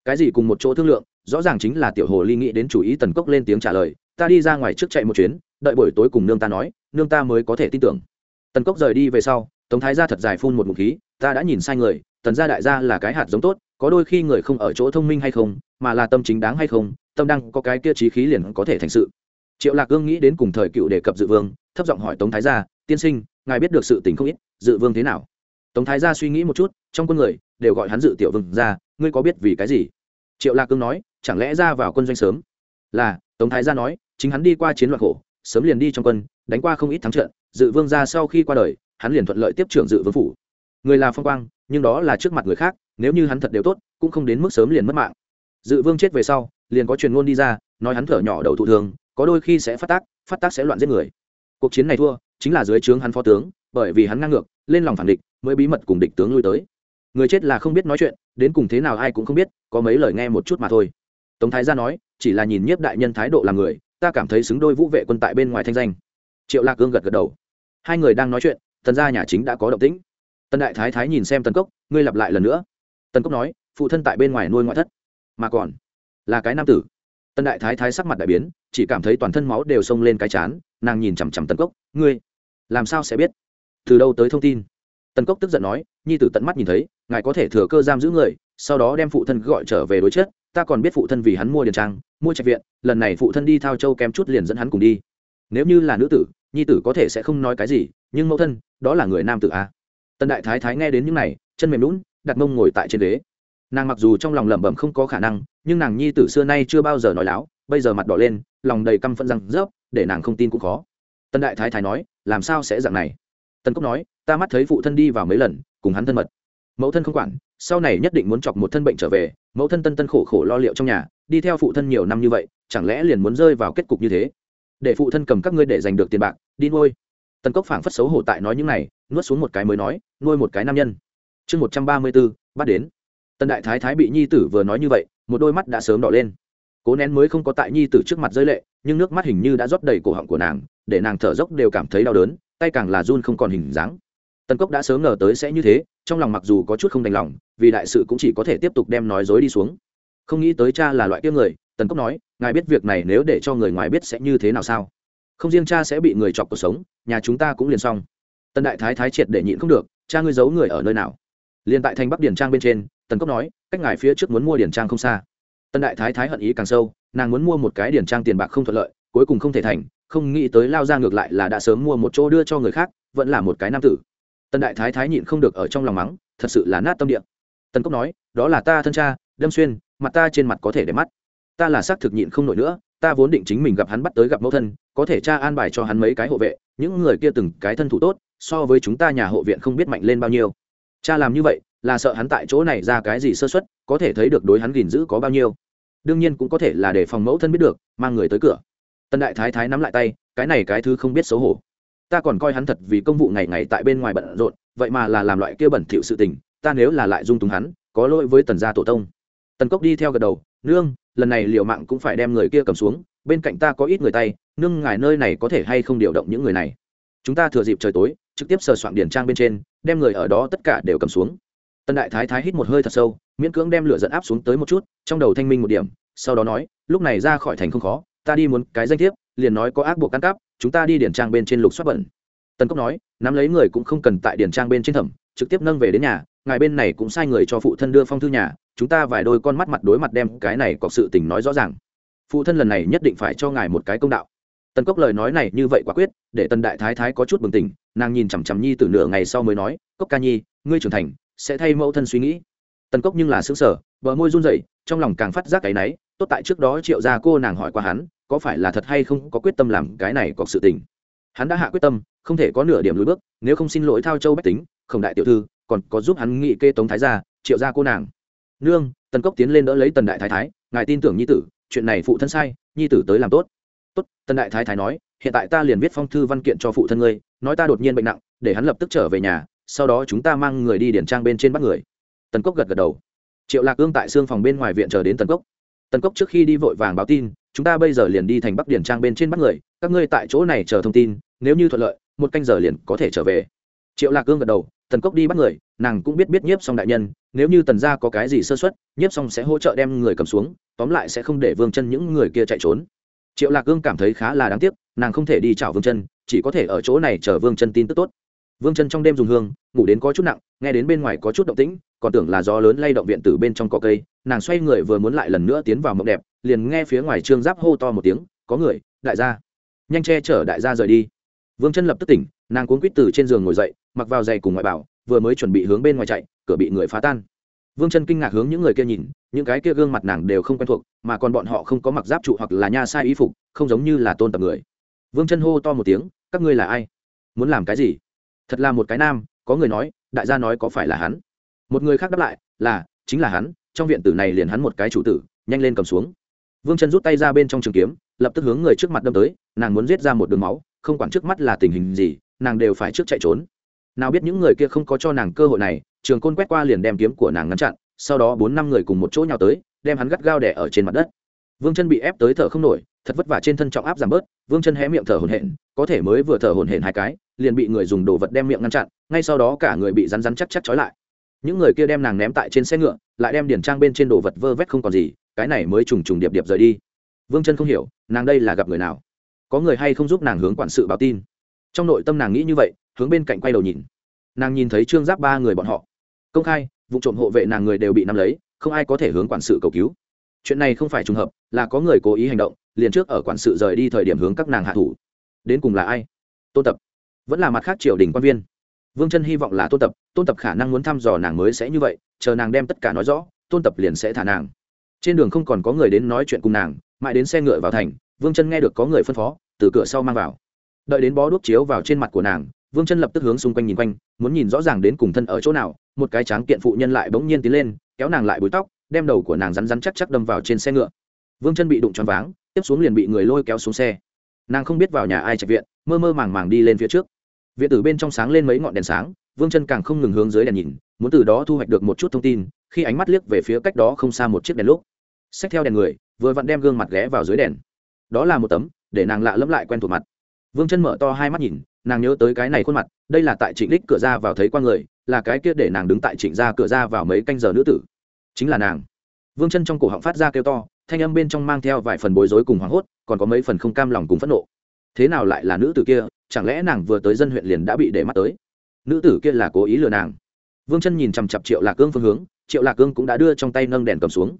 A: Cái gì cùng một chỗ thương lượng? Rõ ràng chính là tiểu hồ ly nghĩ đến chủ ý tần cốc lên tiếng trả lời, ta đi ra ngoài trước chạy một chuyến, đợi buổi tối cùng nương ta nói, nương ta mới có thể tin tưởng. Tần cốc rời đi về sau, tống thái gia thật dài phun một mục khí, ta đã nhìn sai người, tần gia đại gia là cái hạt giống tốt, có đôi khi người không ở chỗ thông minh hay không, mà là tâm chính đáng hay không, tâm đăng có cái kia trí khí liền có thể thành sự. Triệu lạc ương nghĩ đến cùng thời cựu đề cập dự vương, thấp giọng hỏi tống thái gia tiên sinh ngài biết được sự tình không ít, dự vương thế nào? Tống thái gia suy nghĩ một chút, trong quân người đều gọi hắn dự tiểu vương ra ngươi có biết vì cái gì? Triệu lạc cương nói, chẳng lẽ ra vào quân doanh sớm? Là, tống thái gia nói, chính hắn đi qua chiến loạn khổ, sớm liền đi trong quân, đánh qua không ít thắng trận, dự vương ra sau khi qua đời, hắn liền thuận lợi tiếp trưởng dự vương phủ. Người là phong quang, nhưng đó là trước mặt người khác, nếu như hắn thật đều tốt, cũng không đến mức sớm liền mất mạng. Dự vương chết về sau, liền có truyền ngôn đi ra, nói hắn thở nhỏ đầu thụ thường, có đôi khi sẽ phát tác phát tác sẽ loạn giết người. Cuộc chiến này thua chính là dưới trướng hắn phó tướng, bởi vì hắn ngang ngược, lên lòng phản địch, mới bí mật cùng địch tướng lui tới. Người chết là không biết nói chuyện, đến cùng thế nào ai cũng không biết, có mấy lời nghe một chút mà thôi. Tống thái gia nói, chỉ là nhìn nhiếp đại nhân thái độ làm người, ta cảm thấy xứng đôi vũ vệ quân tại bên ngoài thanh danh. Triệu lạc cương gật gật đầu. Hai người đang nói chuyện tần gia nhà chính đã có động tĩnh. Tần đại thái thái nhìn xem tần cốc, ngươi lặp lại lần nữa. Tần cốc nói, phụ thân tại bên ngoài nuôi ngoại thất. Mà còn, là cái nam tử. Tần đại thái thái sắc mặt đại biến, chỉ cảm thấy toàn thân máu đều xông lên cái chán, nàng nhìn chằm chằm tần cốc, ngươi làm sao sẽ biết? Từ đâu tới thông tin? Tần cốc tức giận nói, nhi tử tận mắt nhìn thấy, ngài có thể thừa cơ giam giữ người, sau đó đem phụ thân gọi trở về đối chết, ta còn biết phụ thân vì hắn mua điền trang, mua trạch viện, lần này phụ thân đi thao châu kém chút liền dẫn hắn cùng đi. Nếu như là nữ tử, nhi tử có thể sẽ không nói cái gì, nhưng mẫu thân, đó là người nam tử a tần đại thái thái nghe đến những này, chân mềm lún đặt mông ngồi tại trên ghế. Nàng mặc dù trong lòng lẩm bẩm không có khả năng, nhưng nàng nhi tử xưa nay chưa bao giờ nói láo, bây giờ mặt đỏ lên, lòng đầy căm phẫn răng rớp, để nàng không tin cũng khó. Tần đại thái thái nói làm sao sẽ dạng này? Tần cốc nói, ta mắt thấy phụ thân đi vào mấy lần, cùng hắn thân mật. Mẫu thân không quản, sau này nhất định muốn chọc một thân bệnh trở về, mẫu thân tân tân khổ khổ lo liệu trong nhà, đi theo phụ thân nhiều năm như vậy, chẳng lẽ liền muốn rơi vào kết cục như thế? Để phụ thân cầm các ngươi để giành được tiền bạc, đi nuôi. Tần cốc phảng phất xấu hổ tại nói những này, nuốt xuống một cái mới nói, nuôi một cái nam nhân. Chương một trăm ba mươi bốn, bắt đến. Tần đại thái thái bị nhi tử vừa nói như vậy, một đôi mắt đã sớm đỏ lên. Cố nén mới không có tại nhi tử trước mặt rơi lệ nhưng nước mắt hình như đã rót đầy cổ họng của nàng, để nàng thở dốc đều cảm thấy đau đớn, tay càng là run không còn hình dáng. Tần cốc đã sớm ngờ tới sẽ như thế, trong lòng mặc dù có chút không đành lòng, vì đại sự cũng chỉ có thể tiếp tục đem nói dối đi xuống. Không nghĩ tới cha là loại kia người, tần cốc nói, ngài biết việc này nếu để cho người ngoài biết sẽ như thế nào sao? Không riêng cha sẽ bị người chọc cuộc sống, nhà chúng ta cũng liền xong. Tần đại thái thái triệt để nhịn không được, cha ngươi giấu người ở nơi nào? Liền tại thành bắc điển trang bên trên, tần cốc nói, cách ngài phía trước muốn mua điển trang không xa. Tần đại thái thái hận ý càng sâu nàng muốn mua một cái điển trang tiền bạc không thuận lợi, cuối cùng không thể thành, không nghĩ tới lao ra ngược lại là đã sớm mua một chỗ đưa cho người khác, vẫn là một cái nam tử. Tần đại thái thái nhịn không được ở trong lòng mắng, thật sự là nát tâm địa. Tần cốc nói, đó là ta thân cha, đâm xuyên, mặt ta trên mặt có thể để mắt. Ta là xác thực nhịn không nổi nữa, ta vốn định chính mình gặp hắn bắt tới gặp mẫu thân, có thể cha an bài cho hắn mấy cái hộ vệ, những người kia từng cái thân thủ tốt, so với chúng ta nhà hộ viện không biết mạnh lên bao nhiêu. Cha làm như vậy, là sợ hắn tại chỗ này ra cái gì sơ xuất có thể thấy được đối hắn gìn giữ có bao nhiêu đương nhiên cũng có thể là để phòng mẫu thân biết được, mang người tới cửa. Tân đại thái thái nắm lại tay, cái này cái thứ không biết xấu hổ. Ta còn coi hắn thật vì công vụ ngày ngày tại bên ngoài bận rộn, vậy mà là làm loại kia bẩn thỉu sự tình, ta nếu là lại dung túng hắn, có lỗi với tần gia tổ tông. Tần cốc đi theo gật đầu, nương, lần này liệu mạng cũng phải đem người kia cầm xuống, bên cạnh ta có ít người tay, nương ngài nơi này có thể hay không điều động những người này? Chúng ta thừa dịp trời tối, trực tiếp sờ soạn điển trang bên trên, đem người ở đó tất cả đều cầm xuống tần đại thái thái hít một hơi thật sâu, miễn cưỡng đem lửa dẫn áp xuống tới một chút, trong đầu thanh minh một điểm, sau đó nói, lúc này ra khỏi thành không khó, ta đi muốn cái danh thiếp, liền nói có ác buộc căn cắp chúng ta đi điển trang bên trên lục xoát bẩn. Tần cốc nói, nắm lấy người cũng không cần tại điển trang bên trên thẩm, trực tiếp nâng về đến nhà, ngài bên này cũng sai người cho phụ thân đưa phong thư nhà, chúng ta vài đôi con mắt mặt đối mặt đem cái này có sự tình nói rõ ràng. Phụ thân lần này nhất định phải cho ngài một cái công đạo. Tần cốc lời nói này như vậy quả quyết, để tần đại thái thái có chút bừng tỉnh, nàng nhìn chằm chằm nhi từ nửa ngày sau mới nói, cốc ca nhi, ngươi trưởng thành sẽ thay mẫu thân suy nghĩ. Tần cốc nhưng là xứng sở bờ môi run rẩy, trong lòng càng phát giác cái náy, tốt tại trước đó triệu ra cô nàng hỏi qua hắn, có phải là thật hay không có quyết tâm làm cái này có sự tình. Hắn đã hạ quyết tâm, không thể có nửa điểm lùi bước, nếu không xin lỗi thao châu bách tính, khổng đại tiểu thư, còn có giúp hắn nghị kê tống thái gia, triệu gia cô nàng. Nương, tần cốc tiến lên đỡ lấy tần đại thái thái, ngài tin tưởng nhi tử, chuyện này phụ thân sai, nhi tử tới làm tốt. Tốt, tần đại thái thái nói, hiện tại ta liền viết phong thư văn kiện cho phụ thân ngươi, nói ta đột nhiên bệnh nặng, để hắn lập tức trở về nhà sau đó chúng ta mang người đi điển trang bên trên bắt người. Tần cốc gật gật đầu. Triệu lạc ương tại xương phòng bên ngoài viện chờ đến tần cốc. Tần cốc trước khi đi vội vàng báo tin, chúng ta bây giờ liền đi thành bắc điển trang bên trên bắt người, các ngươi tại chỗ này chờ thông tin, nếu như thuận lợi, một canh giờ liền có thể trở về. Triệu lạc ương gật đầu, tần cốc đi bắt người, nàng cũng biết biết nhiếp xong đại nhân, nếu như tần gia có cái gì sơ xuất nhiếp xong sẽ hỗ trợ đem người cầm xuống, tóm lại sẽ không để vương chân những người kia chạy trốn. Triệu lạc ương cảm thấy khá là đáng tiếc, nàng không thể đi chào vương chân, chỉ có thể ở chỗ này chờ vương chân tin tức tốt vương chân trong đêm dùng hương, ngủ đến có chút nặng, nghe đến bên ngoài có chút động tĩnh, còn tưởng là gió lớn lay động viện từ bên trong cỏ cây, nàng xoay người vừa muốn lại lần nữa tiến vào mộng đẹp, liền nghe phía ngoài trương giáp hô to một tiếng, có người, đại gia, nhanh che chở đại gia rời đi. Vương chân lập tức tỉnh, nàng cuốn quýt từ trên giường ngồi dậy, mặc vào giày cùng ngoại bảo, vừa mới chuẩn bị hướng bên ngoài chạy, cửa bị người phá tan. Vương chân kinh ngạc hướng những người kia nhìn, những cái kia gương mặt nàng đều không quen thuộc, mà còn bọn họ không có mặc giáp trụ hoặc là nha sai y phục, không giống như là tôn tập người. Vương chân hô to một tiếng, các ngươi là ai? Muốn làm cái gì? Thật là một cái nam, có người nói, đại gia nói có phải là hắn? Một người khác đáp lại, là, chính là hắn, trong viện tử này liền hắn một cái chủ tử, nhanh lên cầm xuống. Vương chân rút tay ra bên trong trường kiếm, lập tức hướng người trước mặt đâm tới, nàng muốn giết ra một đường máu, không quản trước mắt là tình hình gì, nàng đều phải trước chạy trốn. Nào biết những người kia không có cho nàng cơ hội này, trường côn quét qua liền đem kiếm của nàng ngăn chặn, sau đó bốn năm người cùng một chỗ nhào tới, đem hắn gắt gao đẻ ở trên mặt đất vương chân bị ép tới thở không nổi, thật vất vả trên thân trọng áp giảm bớt, vương chân hé miệng thở hổn hển, có thể mới vừa thở hổn hển hai cái, liền bị người dùng đồ vật đem miệng ngăn chặn, ngay sau đó cả người bị rắn rắn chắc chắc trói lại. Những người kia đem nàng ném tại trên xe ngựa, lại đem điển trang bên trên đồ vật vơ vét không còn gì, cái này mới trùng trùng điệp điệp rời đi. Vương chân không hiểu, nàng đây là gặp người nào? Có người hay không giúp nàng hướng quản sự báo tin? Trong nội tâm nàng nghĩ như vậy, hướng bên cạnh quay đầu nhìn. Nàng nhìn thấy trương giáp ba người bọn họ. Công khai, vụ trộm hộ vệ nàng người đều bị nắm lấy, không ai có thể hướng quản sự cầu cứu chuyện này không phải trùng hợp, là có người cố ý hành động, liền trước ở quản sự rời đi thời điểm hướng các nàng hạ thủ. Đến cùng là ai? Tôn tập. Vẫn là mặt khác triều đình quan viên. Vương chân hy vọng là tôn tập tôn tập khả năng muốn thăm dò nàng mới sẽ như vậy, chờ nàng đem tất cả nói rõ, tôn tập liền sẽ thả nàng. Trên đường không còn có người đến nói chuyện cùng nàng, mãi đến xe ngựa vào thành, vương chân nghe được có người phân phó, từ cửa sau mang vào. Đợi đến bó đuốc chiếu vào trên mặt của nàng, vương chân lập tức hướng xung quanh nhìn quanh, muốn nhìn rõ ràng đến cùng thân ở chỗ nào, một cái tráng kiện phụ nhân lại bỗng nhiên tiến lên, kéo nàng lại búi tóc đem đầu của nàng rắn rắn chắc chắc đâm vào trên xe ngựa. Vương chân bị đụng choáng váng, tiếp xuống liền bị người lôi kéo xuống xe. Nàng không biết vào nhà ai trạch viện, mơ mơ màng màng đi lên phía trước. Viện tử bên trong sáng lên mấy ngọn đèn sáng, vương chân càng không ngừng hướng dưới đèn nhìn, muốn từ đó thu hoạch được một chút thông tin, khi ánh mắt liếc về phía cách đó không xa một chiếc đèn lúc. Xách theo đèn người, vừa vặn đem gương mặt ghé vào dưới đèn. Đó là một tấm, để nàng lạ lẫm lại quen thuộc mặt. Vương chân mở to hai mắt nhìn, nàng nhớ tới cái này khuôn mặt, đây là tại trịnh đích cửa ra vào thấy qua người, là cái kia để nàng đứng tại trịnh ra cửa ra vào mấy canh giờ nữ tử chính là nàng. Vương chân trong cổ họng phát ra kêu to, thanh âm bên trong mang theo vài phần bối rối cùng hoảng hốt, còn có mấy phần không cam lòng cùng phẫn nộ. Thế nào lại là nữ tử kia, chẳng lẽ nàng vừa tới dân huyện liền đã bị để mắt tới? Nữ tử kia là cố ý lừa nàng. Vương chân nhìn chằm chặp triệu lạc cương phương hướng, triệu lạc cương cũng đã đưa trong tay nâng đèn cầm xuống.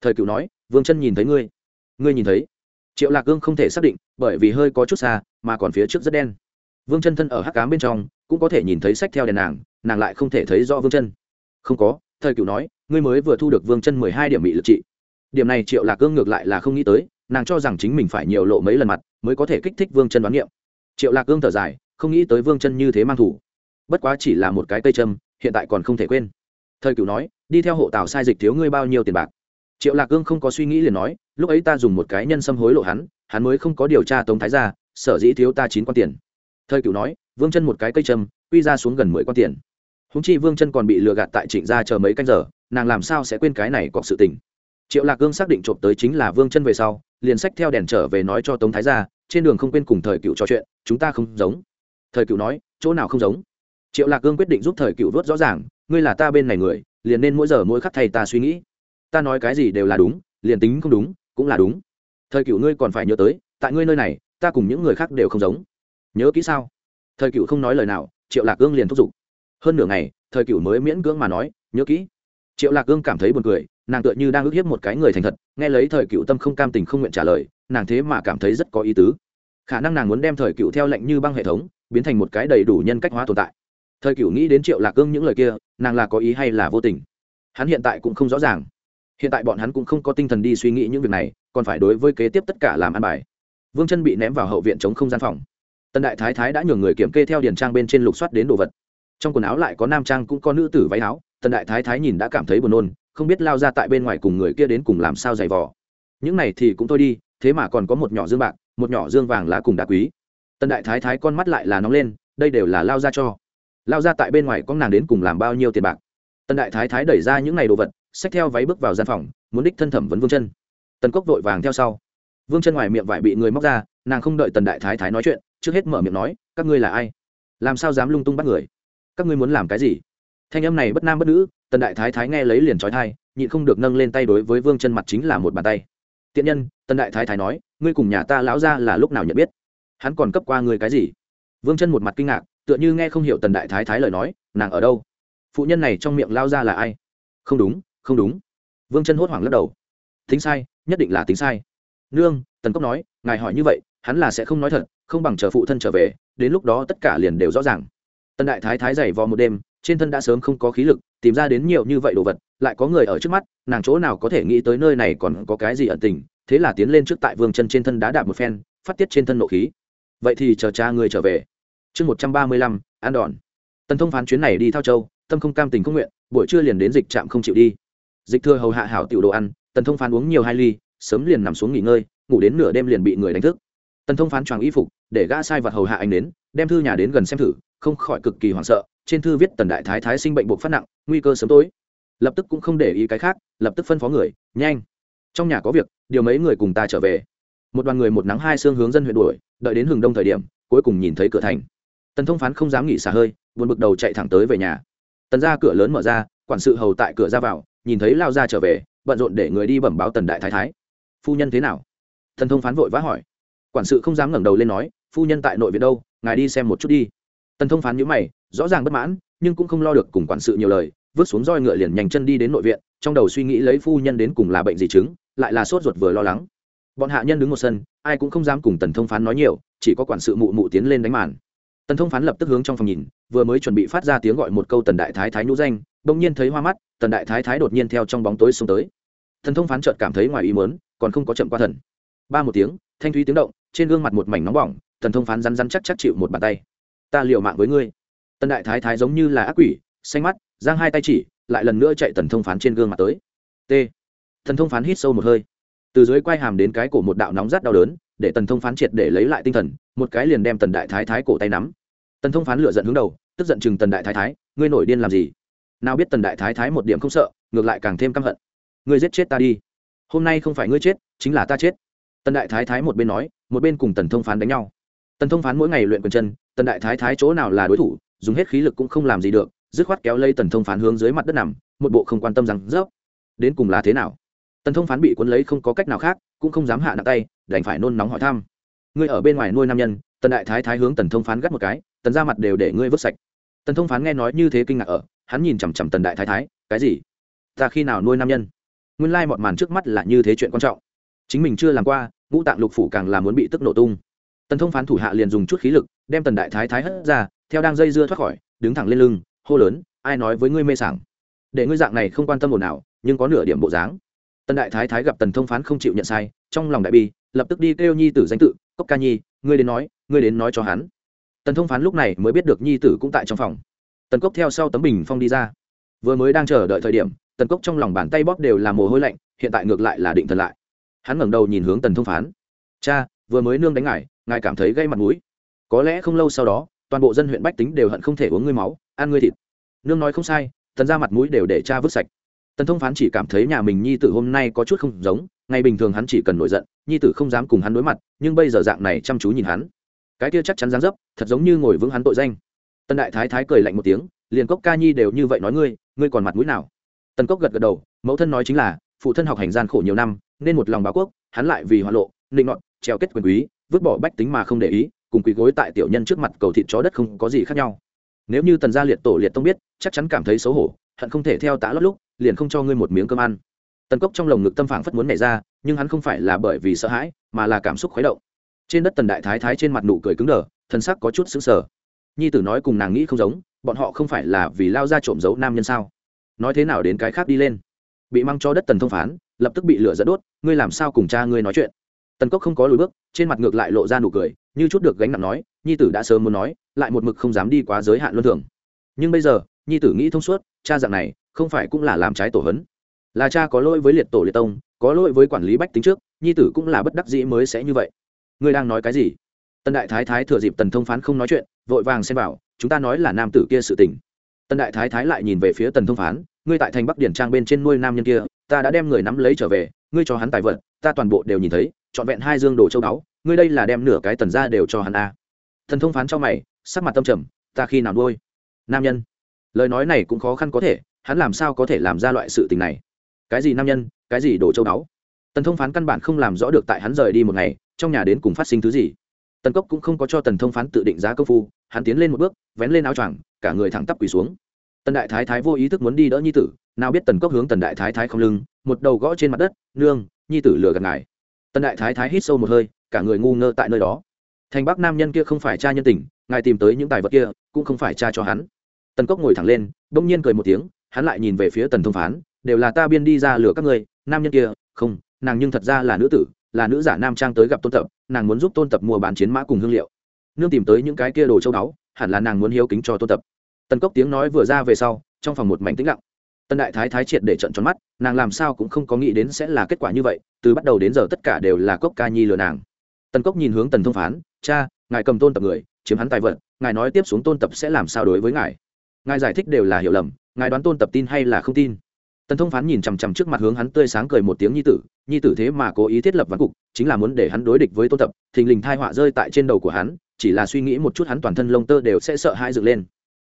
A: Thời cựu nói, vương chân nhìn thấy ngươi. Ngươi nhìn thấy? Triệu lạc cương không thể xác định, bởi vì hơi có chút xa, mà còn phía trước rất đen. Vương chân thân ở hắc cám bên trong, cũng có thể nhìn thấy sách theo đèn nàng nàng lại không thể thấy rõ vương chân. Không có, thời cựu nói ngươi mới vừa thu được vương chân mười hai điểm bị lực trị. Điểm này triệu lạc cương ngược lại là không nghĩ tới, nàng cho rằng chính mình phải nhiều lộ mấy lần mặt mới có thể kích thích vương chân đoán niệm. Triệu lạc cương thở dài, không nghĩ tới vương chân như thế mang thủ. Bất quá chỉ là một cái cây châm, hiện tại còn không thể quên. Thời cựu nói, đi theo hộ tào sai dịch thiếu ngươi bao nhiêu tiền bạc. Triệu lạc cương không có suy nghĩ liền nói, lúc ấy ta dùng một cái nhân xâm hối lộ hắn hắn mới không có điều tra tống thái ra sở dĩ thiếu ta chín quan tiền. Thời cựu nói, vương chân một cái cây châm, quy ra xuống gần mười quan tiền. Húng chi vương chân còn bị lừa gạt tại trịnh gia chờ mấy canh giờ nàng làm sao sẽ quên cái này có sự tình? Triệu lạc cương xác định trộm tới chính là vương chân về sau, liền sách theo đèn trở về nói cho tống thái gia, trên đường không quên cùng thời cựu trò chuyện, chúng ta không giống. Thời cựu nói, chỗ nào không giống? Triệu lạc cương quyết định giúp thời cựu vớt rõ ràng, ngươi là ta bên này người, liền nên mỗi giờ mỗi khắc thay ta suy nghĩ. Ta nói cái gì đều là đúng, liền tính không đúng, cũng là đúng. Thời cựu ngươi còn phải nhớ tới, tại ngươi nơi này, ta cùng những người khác đều không giống. Nhớ kỹ sao? Thời cựu không nói lời nào, triệu lạc cương liền thúc giục. Hơn nửa ngày, thời cựu mới miễn cưỡng mà nói, nhớ kỹ triệu lạc cương cảm thấy buồn cười, nàng tựa như đang ức hiếp một cái người thành thật, nghe lấy thời cựu tâm không cam tình không nguyện trả lời, nàng thế mà cảm thấy rất có ý tứ. Khả năng nàng muốn đem thời cựu theo lệnh như băng hệ thống, biến thành một cái đầy đủ nhân cách hóa tồn tại. Thời cựu nghĩ đến triệu lạc cương những lời kia, nàng là có ý hay là vô tình? Hắn hiện tại cũng không rõ ràng. Hiện tại bọn hắn cũng không có tinh thần đi suy nghĩ những việc này, còn phải đối với kế tiếp tất cả làm ăn bài. Vương chân bị ném vào hậu viện chống không gian phòng. Tần đại thái thái đã nhường người kiểm kê theo điền trang bên trên lục soát đến đồ vật. Trong quần áo lại có nam trang cũng có nữ tử váy áo tần đại thái thái nhìn đã cảm thấy buồn nôn, không biết lao ra tại bên ngoài cùng người kia đến cùng làm sao giày vò. Những này thì cũng thôi đi, thế mà còn có một nhỏ dương bạc, một nhỏ dương vàng lá cùng đá quý. Tần đại thái thái con mắt lại là nóng lên, đây đều là lao ra cho. Lao ra tại bên ngoài có nàng đến cùng làm bao nhiêu tiền bạc? Tần đại thái thái đẩy ra những ngày đồ vật, xách theo váy bước vào gian phòng, muốn đích thân thẩm vấn vương chân. Tần cốc vội vàng theo sau. Vương chân ngoài miệng vải bị người móc ra, nàng không đợi tần đại thái thái nói chuyện, trước hết mở miệng nói, các ngươi là ai? Làm sao dám lung tung bắt người? Các ngươi muốn làm cái gì? Thanh âm này bất nam bất nữ, tần đại thái thái nghe lấy liền trói thai nhịn không được nâng lên tay đối với vương chân mặt chính là một bàn tay. Tiện nhân, tần đại thái thái nói, ngươi cùng nhà ta lão ra là lúc nào nhận biết? Hắn còn cấp qua ngươi cái gì? Vương chân một mặt kinh ngạc, tựa như nghe không hiểu tần đại thái thái lời nói, nàng ở đâu? Phụ nhân này trong miệng lao ra là ai? Không đúng không đúng. Vương chân hốt hoảng lắc đầu. Tính sai, nhất định là tính sai. Nương, tần cốc nói, ngài hỏi như vậy, hắn là sẽ không nói thật, không bằng chờ phụ thân trở về, đến lúc đó tất cả liền đều rõ ràng. Tần đại thái thái dày vò một đêm trên thân đã sớm không có khí lực, tìm ra đến nhiều như vậy đồ vật, lại có người ở trước mắt, nàng chỗ nào có thể nghĩ tới nơi này còn có cái gì ẩn tình, thế là tiến lên trước tại vương chân trên thân đá đạp một phen, phát tiết trên thân nộ khí. Vậy thì chờ cha người trở về. Chương một trăm ba mươi lăm an đòn. Tần thông phán chuyến này đi thao châu, tâm không cam tình không nguyện, buổi trưa liền đến dịch trạm không chịu đi. Dịch thừa hầu hạ hảo tiểu đồ ăn, tần thông phán uống nhiều hai ly, sớm liền nằm xuống nghỉ ngơi, ngủ đến nửa đêm liền bị người đánh thức tần thông phán choàng y phục, để gã sai vật hầu hạ anh đến, đem thư nhà đến gần xem thử, không khỏi cực kỳ hoảng sợ, trên thư viết tần đại thái thái sinh bệnh buộc phát nặng, nguy cơ sớm tối. Lập tức cũng không để ý cái khác, lập tức phân phó người, nhanh, trong nhà có việc, điều mấy người cùng ta trở về. Một đoàn người một nắng hai xương hướng dân huyện đuổi, đợi đến hừng đông thời điểm, cuối cùng nhìn thấy cửa thành. Tần thông phán không dám nghỉ xả hơi, buồn bực đầu chạy thẳng tới về nhà. Tần ra cửa lớn mở ra, quản sự hầu tại cửa ra vào, nhìn thấy lao ra trở về, bận rộn để người đi bẩm báo tần đại thái thái. Phu nhân thế nào? Tần thông phán vội vã hỏi quản sự không dám ngẩng đầu lên nói, phu nhân tại nội viện đâu, ngài đi xem một chút đi. Tần thông phán nhữ mày, rõ ràng bất mãn, nhưng cũng không lo được cùng quản sự nhiều lời, vứt xuống roi ngựa liền nhanh chân đi đến nội viện, trong đầu suy nghĩ lấy phu nhân đến cùng là bệnh gì chứng, lại là sốt ruột vừa lo lắng. Bọn hạ nhân đứng một sân, ai cũng không dám cùng tần thông phán nói nhiều, chỉ có quản sự mụ mụ tiến lên đánh màn. Tần thông phán lập tức hướng trong phòng nhìn, vừa mới chuẩn bị phát ra tiếng gọi một câu tần đại thái thái nhũ danh, bỗng nhiên thấy hoa mắt, tần đại thái thái đột nhiên theo trong bóng tối xuống tới. Tần thông phán chợt cảm thấy ngoài ý mớn còn không có chậm qua thần. Ba một tiếng thanh thúy tiếng động, trên gương mặt một mảnh nóng bỏng, thần thông phán rắn rắn chắc chắc chịu một bàn tay. Ta liều mạng với ngươi. Tần đại thái thái giống như là ác quỷ, xanh mắt, giang hai tay chỉ, lại lần nữa chạy tần thông phán trên gương mặt tới. T. Thần thông phán hít sâu một hơi. Từ dưới quai hàm đến cái cổ một đạo nóng rát đau đớn, để tần thông phán triệt để lấy lại tinh thần, một cái liền đem tần đại thái thái cổ tay nắm. Tần thông phán lựa giận hướng đầu, tức giận chừng tần đại thái thái, ngươi nổi điên làm gì? Nào biết tần đại thái thái một điểm không sợ, ngược lại càng thêm căm hận. Ngươi giết chết ta đi. Hôm nay không phải ngươi chết, chính là ta chết tần đại thái thái một bên nói, một bên cùng tần thông phán đánh nhau. Tần thông phán mỗi ngày luyện quần chân, tần đại thái thái chỗ nào là đối thủ, dùng hết khí lực cũng không làm gì được, dứt khoát kéo lây tần thông phán hướng dưới mặt đất nằm, một bộ không quan tâm rằng rớp đến cùng là thế nào? Tần thông phán bị cuốn lấy không có cách nào khác, cũng không dám hạ nặng tay, đành phải nôn nóng hỏi thăm. Ngươi ở bên ngoài nuôi nam nhân, tần đại thái thái hướng tần thông phán gắt một cái, tần ra mặt đều để ngươi vứt sạch. Tần thông phán nghe nói như thế kinh ngạc ở, hắn nhìn chằm chằm tần đại thái thái, cái gì? Ta khi nào nuôi nam nhân? Nguyên lai mọt màn trước mắt là như thế chuyện quan trọng. Chính mình chưa làm qua ngũ tạng lục phủ càng là muốn bị tức nổ tung. Tần thông phán thủ hạ liền dùng chút khí lực, đem tần đại thái thái hất ra, theo đang dây dưa thoát khỏi, đứng thẳng lên lưng, hô lớn, ai nói với ngươi mê sảng? Để ngươi dạng này không quan tâm ồn nào nhưng có nửa điểm bộ dáng. Tần đại thái thái gặp tần thông phán không chịu nhận sai, trong lòng đại bi, lập tức đi kêu nhi tử danh tự, cốc ca nhi, ngươi đến nói, ngươi đến nói cho hắn. Tần thông phán lúc này mới biết được nhi tử cũng tại trong phòng. Tần cốc theo sau tấm bình phong đi ra. Vừa mới đang chờ đợi thời điểm, tần cốc trong lòng bàn tay bóp đều là mồ hôi lạnh, hiện tại ngược lại là định thần lại hắn ngẩng đầu nhìn hướng tần thông phán. Cha, vừa mới nương đánh ngài ngài cảm thấy gây mặt mũi. Có lẽ không lâu sau đó, toàn bộ dân huyện bách tính đều hận không thể uống ngươi máu, ăn ngươi thịt. Nương nói không sai, tần ra mặt mũi đều để cha vứt sạch. Tần thông phán chỉ cảm thấy nhà mình nhi tử hôm nay có chút không giống, ngày bình thường hắn chỉ cần nổi giận, nhi tử không dám cùng hắn đối mặt, nhưng bây giờ dạng này chăm chú nhìn hắn. Cái kia chắc chắn dáng dấp, thật giống như ngồi vững hắn tội danh. Tần đại thái thái cười lạnh một tiếng, liền cốc ca nhi đều như vậy nói ngươi ngươi còn mặt mũi nào? Tần cốc gật gật đầu, mẫu thân nói chính là, phụ thân học hành gian khổ nhiều năm nên một lòng báo quốc, hắn lại vì hoa lộ, nịnh nọt, treo kết quyền quý, vứt bỏ bách tính mà không để ý, cùng quỳ gối tại tiểu nhân trước mặt cầu thịt chó đất không có gì khác nhau. Nếu như tần gia liệt tổ liệt tông biết, chắc chắn cảm thấy xấu hổ, hận không thể theo tá lót lúc, liền không cho ngươi một miếng cơm ăn. Tần cốc trong lồng ngực tâm phảng phất muốn nảy ra, nhưng hắn không phải là bởi vì sợ hãi, mà là cảm xúc khuấy động. Trên đất tần đại thái thái trên mặt nụ cười cứng đờ, thân sắc có chút sững sờ. Nhi tử nói cùng nàng nghĩ không giống, bọn họ không phải là vì lao ra trộm giấu nam nhân sao? Nói thế nào đến cái khác đi lên? Bị mang cho đất tần thông phán lập tức bị lửa dẫn đốt, ngươi làm sao cùng cha ngươi nói chuyện? Tần cốc không có lùi bước, trên mặt ngược lại lộ ra nụ cười, như chút được gánh nặng nói, nhi tử đã sớm muốn nói, lại một mực không dám đi quá giới hạn luân thường. Nhưng bây giờ, nhi tử nghĩ thông suốt, cha dạng này, không phải cũng là làm trái tổ hấn. Là cha có lỗi với liệt tổ liệt tông, có lỗi với quản lý bách tính trước, nhi tử cũng là bất đắc dĩ mới sẽ như vậy. Ngươi đang nói cái gì? Tần đại thái thái thừa dịp tần thông phán không nói chuyện, vội vàng xem vào, chúng ta nói là nam tử kia sự tình. Tần đại thái thái lại nhìn về phía tần thông phán, ngươi tại thành bắc điển trang bên trên nuôi nam nhân kia ta đã đem người nắm lấy trở về, ngươi cho hắn tài vật, ta toàn bộ đều nhìn thấy, trọn vẹn hai dương đồ châu đáo ngươi đây là đem nửa cái tần ra đều cho hắn a. À. thần thông phán cho mày, sắc mặt tâm trầm, ta khi nào nuôi? Nam nhân. Lời nói này cũng khó khăn có thể, hắn làm sao có thể làm ra loại sự tình này? Cái gì nam nhân, cái gì đồ châu đáo tần thông phán căn bản không làm rõ được tại hắn rời đi một ngày, trong nhà đến cùng phát sinh thứ gì. Tần cốc cũng không có cho tần thông phán tự định giá công phu, hắn tiến lên một bước, vén lên áo choàng, cả người thẳng tắp quỳ xuống tần đại thái thái vô ý thức muốn đi đỡ nhi tử, nào biết tần cốc hướng tần đại thái thái không lưng, một đầu gõ trên mặt đất, nương, nhi tử lừa gạt ngài. Tần đại thái thái hít sâu một hơi, cả người ngu ngơ tại nơi đó. Thành bắc nam nhân kia không phải cha nhân tình, ngài tìm tới những tài vật kia, cũng không phải cha cho hắn. Tần cốc ngồi thẳng lên, bỗng nhiên cười một tiếng, hắn lại nhìn về phía tần thông phán, đều là ta biên đi ra lừa các ngươi, nam nhân kia, không, nàng nhưng thật ra là nữ tử, là nữ giả nam trang tới gặp tôn tập, nàng muốn giúp tôn tập mua bán chiến mã cùng hương liệu. Nương tìm tới những cái kia đồ châu đáo hẳn là nàng muốn hiếu kính cho tôn tập tần cốc tiếng nói vừa ra về sau, trong phòng một mảnh tĩnh lặng. Tần đại thái thái triệt để trận tròn mắt, nàng làm sao cũng không có nghĩ đến sẽ là kết quả như vậy, từ bắt đầu đến giờ tất cả đều là cốc ca nhi lừa nàng. Tần cốc nhìn hướng tần thông phán, cha, ngài cầm tôn tập người, chiếm hắn tài vật, ngài nói tiếp xuống tôn tập sẽ làm sao đối với ngài? Ngài giải thích đều là hiểu lầm, ngài đoán tôn tập tin hay là không tin? Tần thông phán nhìn chằm chằm trước mặt hướng hắn tươi sáng cười một tiếng nhi tử nhi tử thế mà cố ý thiết lập ván cục, chính là muốn để hắn đối địch với tôn tập, thình lình thai họa rơi tại trên đầu của hắn, chỉ là suy nghĩ một chút hắn toàn thân lông tơ đều sẽ sợ hãi dựng lên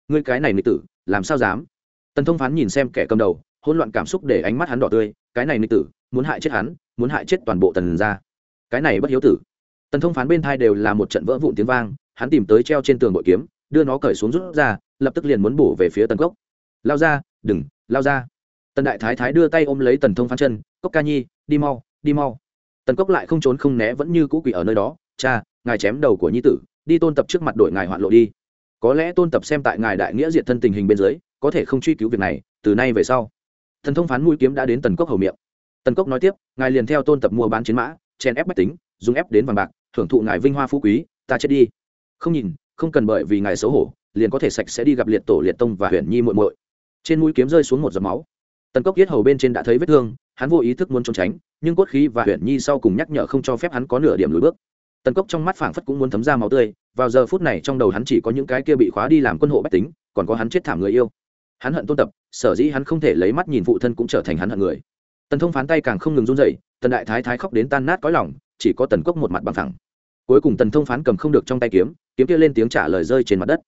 A: ngươi cái này nịch tử, làm sao dám? Tần thông phán nhìn xem kẻ cầm đầu, hỗn loạn cảm xúc để ánh mắt hắn đỏ tươi, cái này nịch tử, muốn hại chết hắn, muốn hại chết toàn bộ tần ra cái này bất hiếu tử. Tần thông phán bên thai đều là một trận vỡ vụn tiếng vang, hắn tìm tới treo trên tường bội kiếm, đưa nó cởi xuống rút ra, lập tức liền muốn bổ về phía tần cốc. Lao ra, đừng, lao ra. Tần đại thái thái đưa tay ôm lấy tần thông phán chân, cốc ca nhi, đi mau đi mau. Tần cốc lại không trốn không né vẫn như cũ quỷ ở nơi đó, cha, ngài chém đầu của nhi tử, đi tôn tập trước mặt đội ngài hoạn lộ đi có lẽ tôn tập xem tại ngài đại nghĩa diện thân tình hình bên dưới, có thể không truy cứu việc này, từ nay về sau, thần thông phán mũi kiếm đã đến tần cốc hầu miệng. Tần cốc nói tiếp, ngài liền theo tôn tập mua bán chiến mã chen ép bách tính, dùng ép đến vàng bạc, thưởng thụ ngài vinh hoa phú quý, ta chết đi. Không nhìn, không cần bởi vì ngài xấu hổ, liền có thể sạch sẽ đi gặp liệt tổ, liệt tông và huyện nhi muội muội. Trên mũi kiếm rơi xuống một giọt máu. Tần cốc yết hầu bên trên đã thấy vết thương, hắn vô ý thức muốn trốn tránh, nhưng cốt khí và huyện nhi sau cùng nhắc nhở không cho phép hắn có nửa điểm lùi bước tần cốc trong mắt phảng phất cũng muốn thấm ra máu tươi, vào giờ phút này trong đầu hắn chỉ có những cái kia bị khóa đi làm quân hộ bách tính, còn có hắn chết thảm người yêu. Hắn hận tôn tập, sở dĩ hắn không thể lấy mắt nhìn phụ thân cũng trở thành hắn hận người. Tần thông phán tay càng không ngừng run dậy tần đại thái thái khóc đến tan nát cõi lòng, chỉ có tần cốc một mặt bằng thẳng cuối cùng tần thông phán cầm không được trong tay kiếm kiếm kia lên tiếng trả lời rơi trên mặt đất.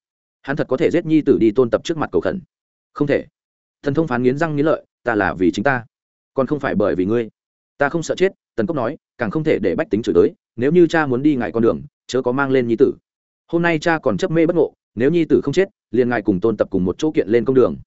A: Hắn thật có thể giết nhi tử đi tôn tập trước mặt cầu khẩn. Không thể. Thần thông phán nghiến răng nghiến lợi, ta là vì chính ta, còn không phải bởi vì ngươi ta không sợ chết, tần cốc nói, càng không thể để bách tính chửi tới, nếu như cha muốn đi ngại con đường, chớ có mang lên nhi tử. Hôm nay cha còn chấp mê bất ngộ, nếu nhi tử không chết, liền ngài cùng tôn tập cùng một chỗ kiện lên công đường.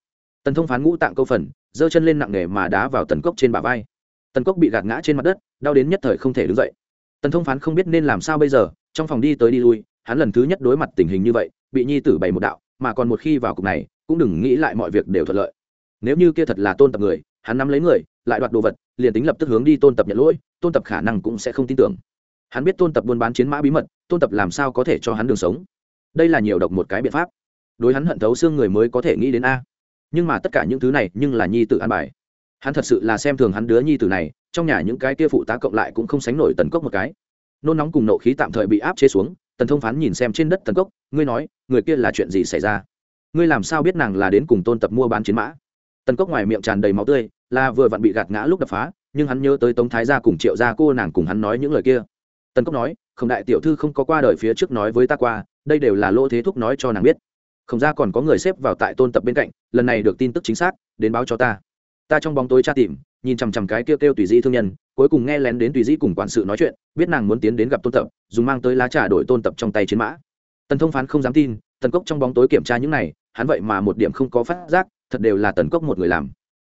A: Tần thông phán ngũ tạng câu phần, giơ chân lên nặng nề mà đá vào tần cốc trên bả vai. Tần cốc bị gạt ngã trên mặt đất, đau đến nhất thời không thể đứng dậy. Tần thông phán không biết nên làm sao bây giờ, trong phòng đi tới đi lui, hắn lần thứ nhất đối mặt tình hình như vậy, bị nhi tử bày một đạo, mà còn một khi vào cục này, cũng đừng nghĩ lại mọi việc đều thuận lợi. Nếu như kia thật là tôn tập người hắn nắm lấy người, lại đoạt đồ vật, liền tính lập tức hướng đi tôn tập nhận lỗi, tôn tập khả năng cũng sẽ không tin tưởng. Hắn biết tôn tập buôn bán chiến mã bí mật, tôn tập làm sao có thể cho hắn đường sống? Đây là nhiều độc một cái biện pháp. Đối hắn hận thấu xương người mới có thể nghĩ đến a. Nhưng mà tất cả những thứ này nhưng là nhi tử an bài. Hắn thật sự là xem thường hắn đứa nhi tử này, trong nhà những cái kia phụ tá cộng lại cũng không sánh nổi tần cốc một cái. Nôn nóng cùng nộ khí tạm thời bị áp chế xuống, tần thông phán nhìn xem trên đất tần cốc, ngươi nói, người kia là chuyện gì xảy ra? Ngươi làm sao biết nàng là đến cùng tôn tập mua bán chiến mã? Tần cốc ngoài miệng tràn đầy máu tươi là vừa vặn bị gạt ngã lúc đập phá, nhưng hắn nhớ tới tống thái gia cùng triệu gia cô nàng cùng hắn nói những lời kia. Tần cốc nói không đại tiểu thư không có qua đời phía trước nói với ta qua, đây đều là lỗ thế thúc nói cho nàng biết. Không gia còn có người xếp vào tại tôn tập bên cạnh, lần này được tin tức chính xác, đến báo cho ta. Ta trong bóng tối tra tìm, nhìn chằm chằm cái kêu kêu tùy dĩ thương nhân, cuối cùng nghe lén đến tùy dĩ cùng quản sự nói chuyện, biết nàng muốn tiến đến gặp tôn tập, dùng mang tới lá trà đổi tôn tập trong tay chiến mã. Tần thông phán không dám tin, tần cốc trong bóng tối kiểm tra những này, hắn vậy mà một điểm không có phát giác thật đều là tần cốc một người làm.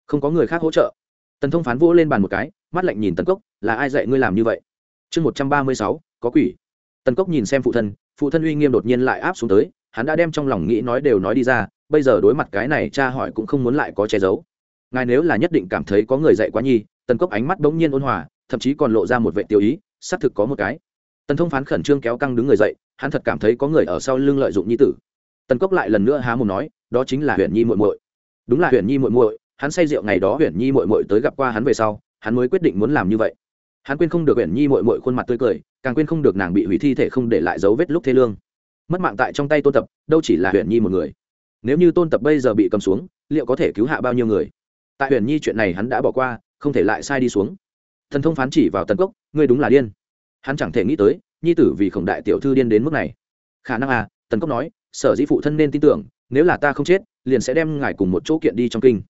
A: Không có người khác hỗ trợ. Tần thông phán vỗ lên bàn một cái, mắt lạnh nhìn tần cốc, là ai dạy ngươi làm như vậy? Chương một trăm ba mươi sáu, có quỷ. Tần cốc nhìn xem phụ thân phụ thân uy nghiêm đột nhiên lại áp xuống tới, hắn đã đem trong lòng nghĩ nói đều nói đi ra, bây giờ đối mặt cái này cha hỏi cũng không muốn lại có che giấu. Ngài nếu là nhất định cảm thấy có người dạy quá nhi, tần cốc ánh mắt bỗng nhiên ôn hòa, thậm chí còn lộ ra một vệ tiêu ý, xác thực có một cái. Tần thông phán khẩn trương kéo căng đứng người dậy, hắn thật cảm thấy có người ở sau lưng lợi dụng nhi tử. Tần cốc lại lần nữa há mồm nói, đó chính là huyện nhi muội muội đúng là Huyền nhi muội muội, hắn say rượu ngày đó Huyền nhi muội muội tới gặp qua hắn về sau, hắn mới quyết định muốn làm như vậy. Hắn quên không được Huyền nhi muội muội khuôn mặt tươi cười, càng quên không được nàng bị hủy thi thể không để lại dấu vết lúc thế lương. Mất mạng tại trong tay tôn tập, đâu chỉ là Huyền nhi một người. Nếu như tôn tập bây giờ bị cầm xuống, liệu có thể cứu hạ bao nhiêu người? Tại Huyền nhi chuyện này hắn đã bỏ qua, không thể lại sai đi xuống. Thần thông phán chỉ vào tần cốc, ngươi đúng là điên. Hắn chẳng thể nghĩ tới, nhi tử vì khổng đại tiểu thư điên đến mức này. Khả năng à tần cốc nói, sở dĩ phụ thân nên tin tưởng nếu là ta không chết, liền sẽ đem ngài cùng một chỗ kiện đi trong kinh.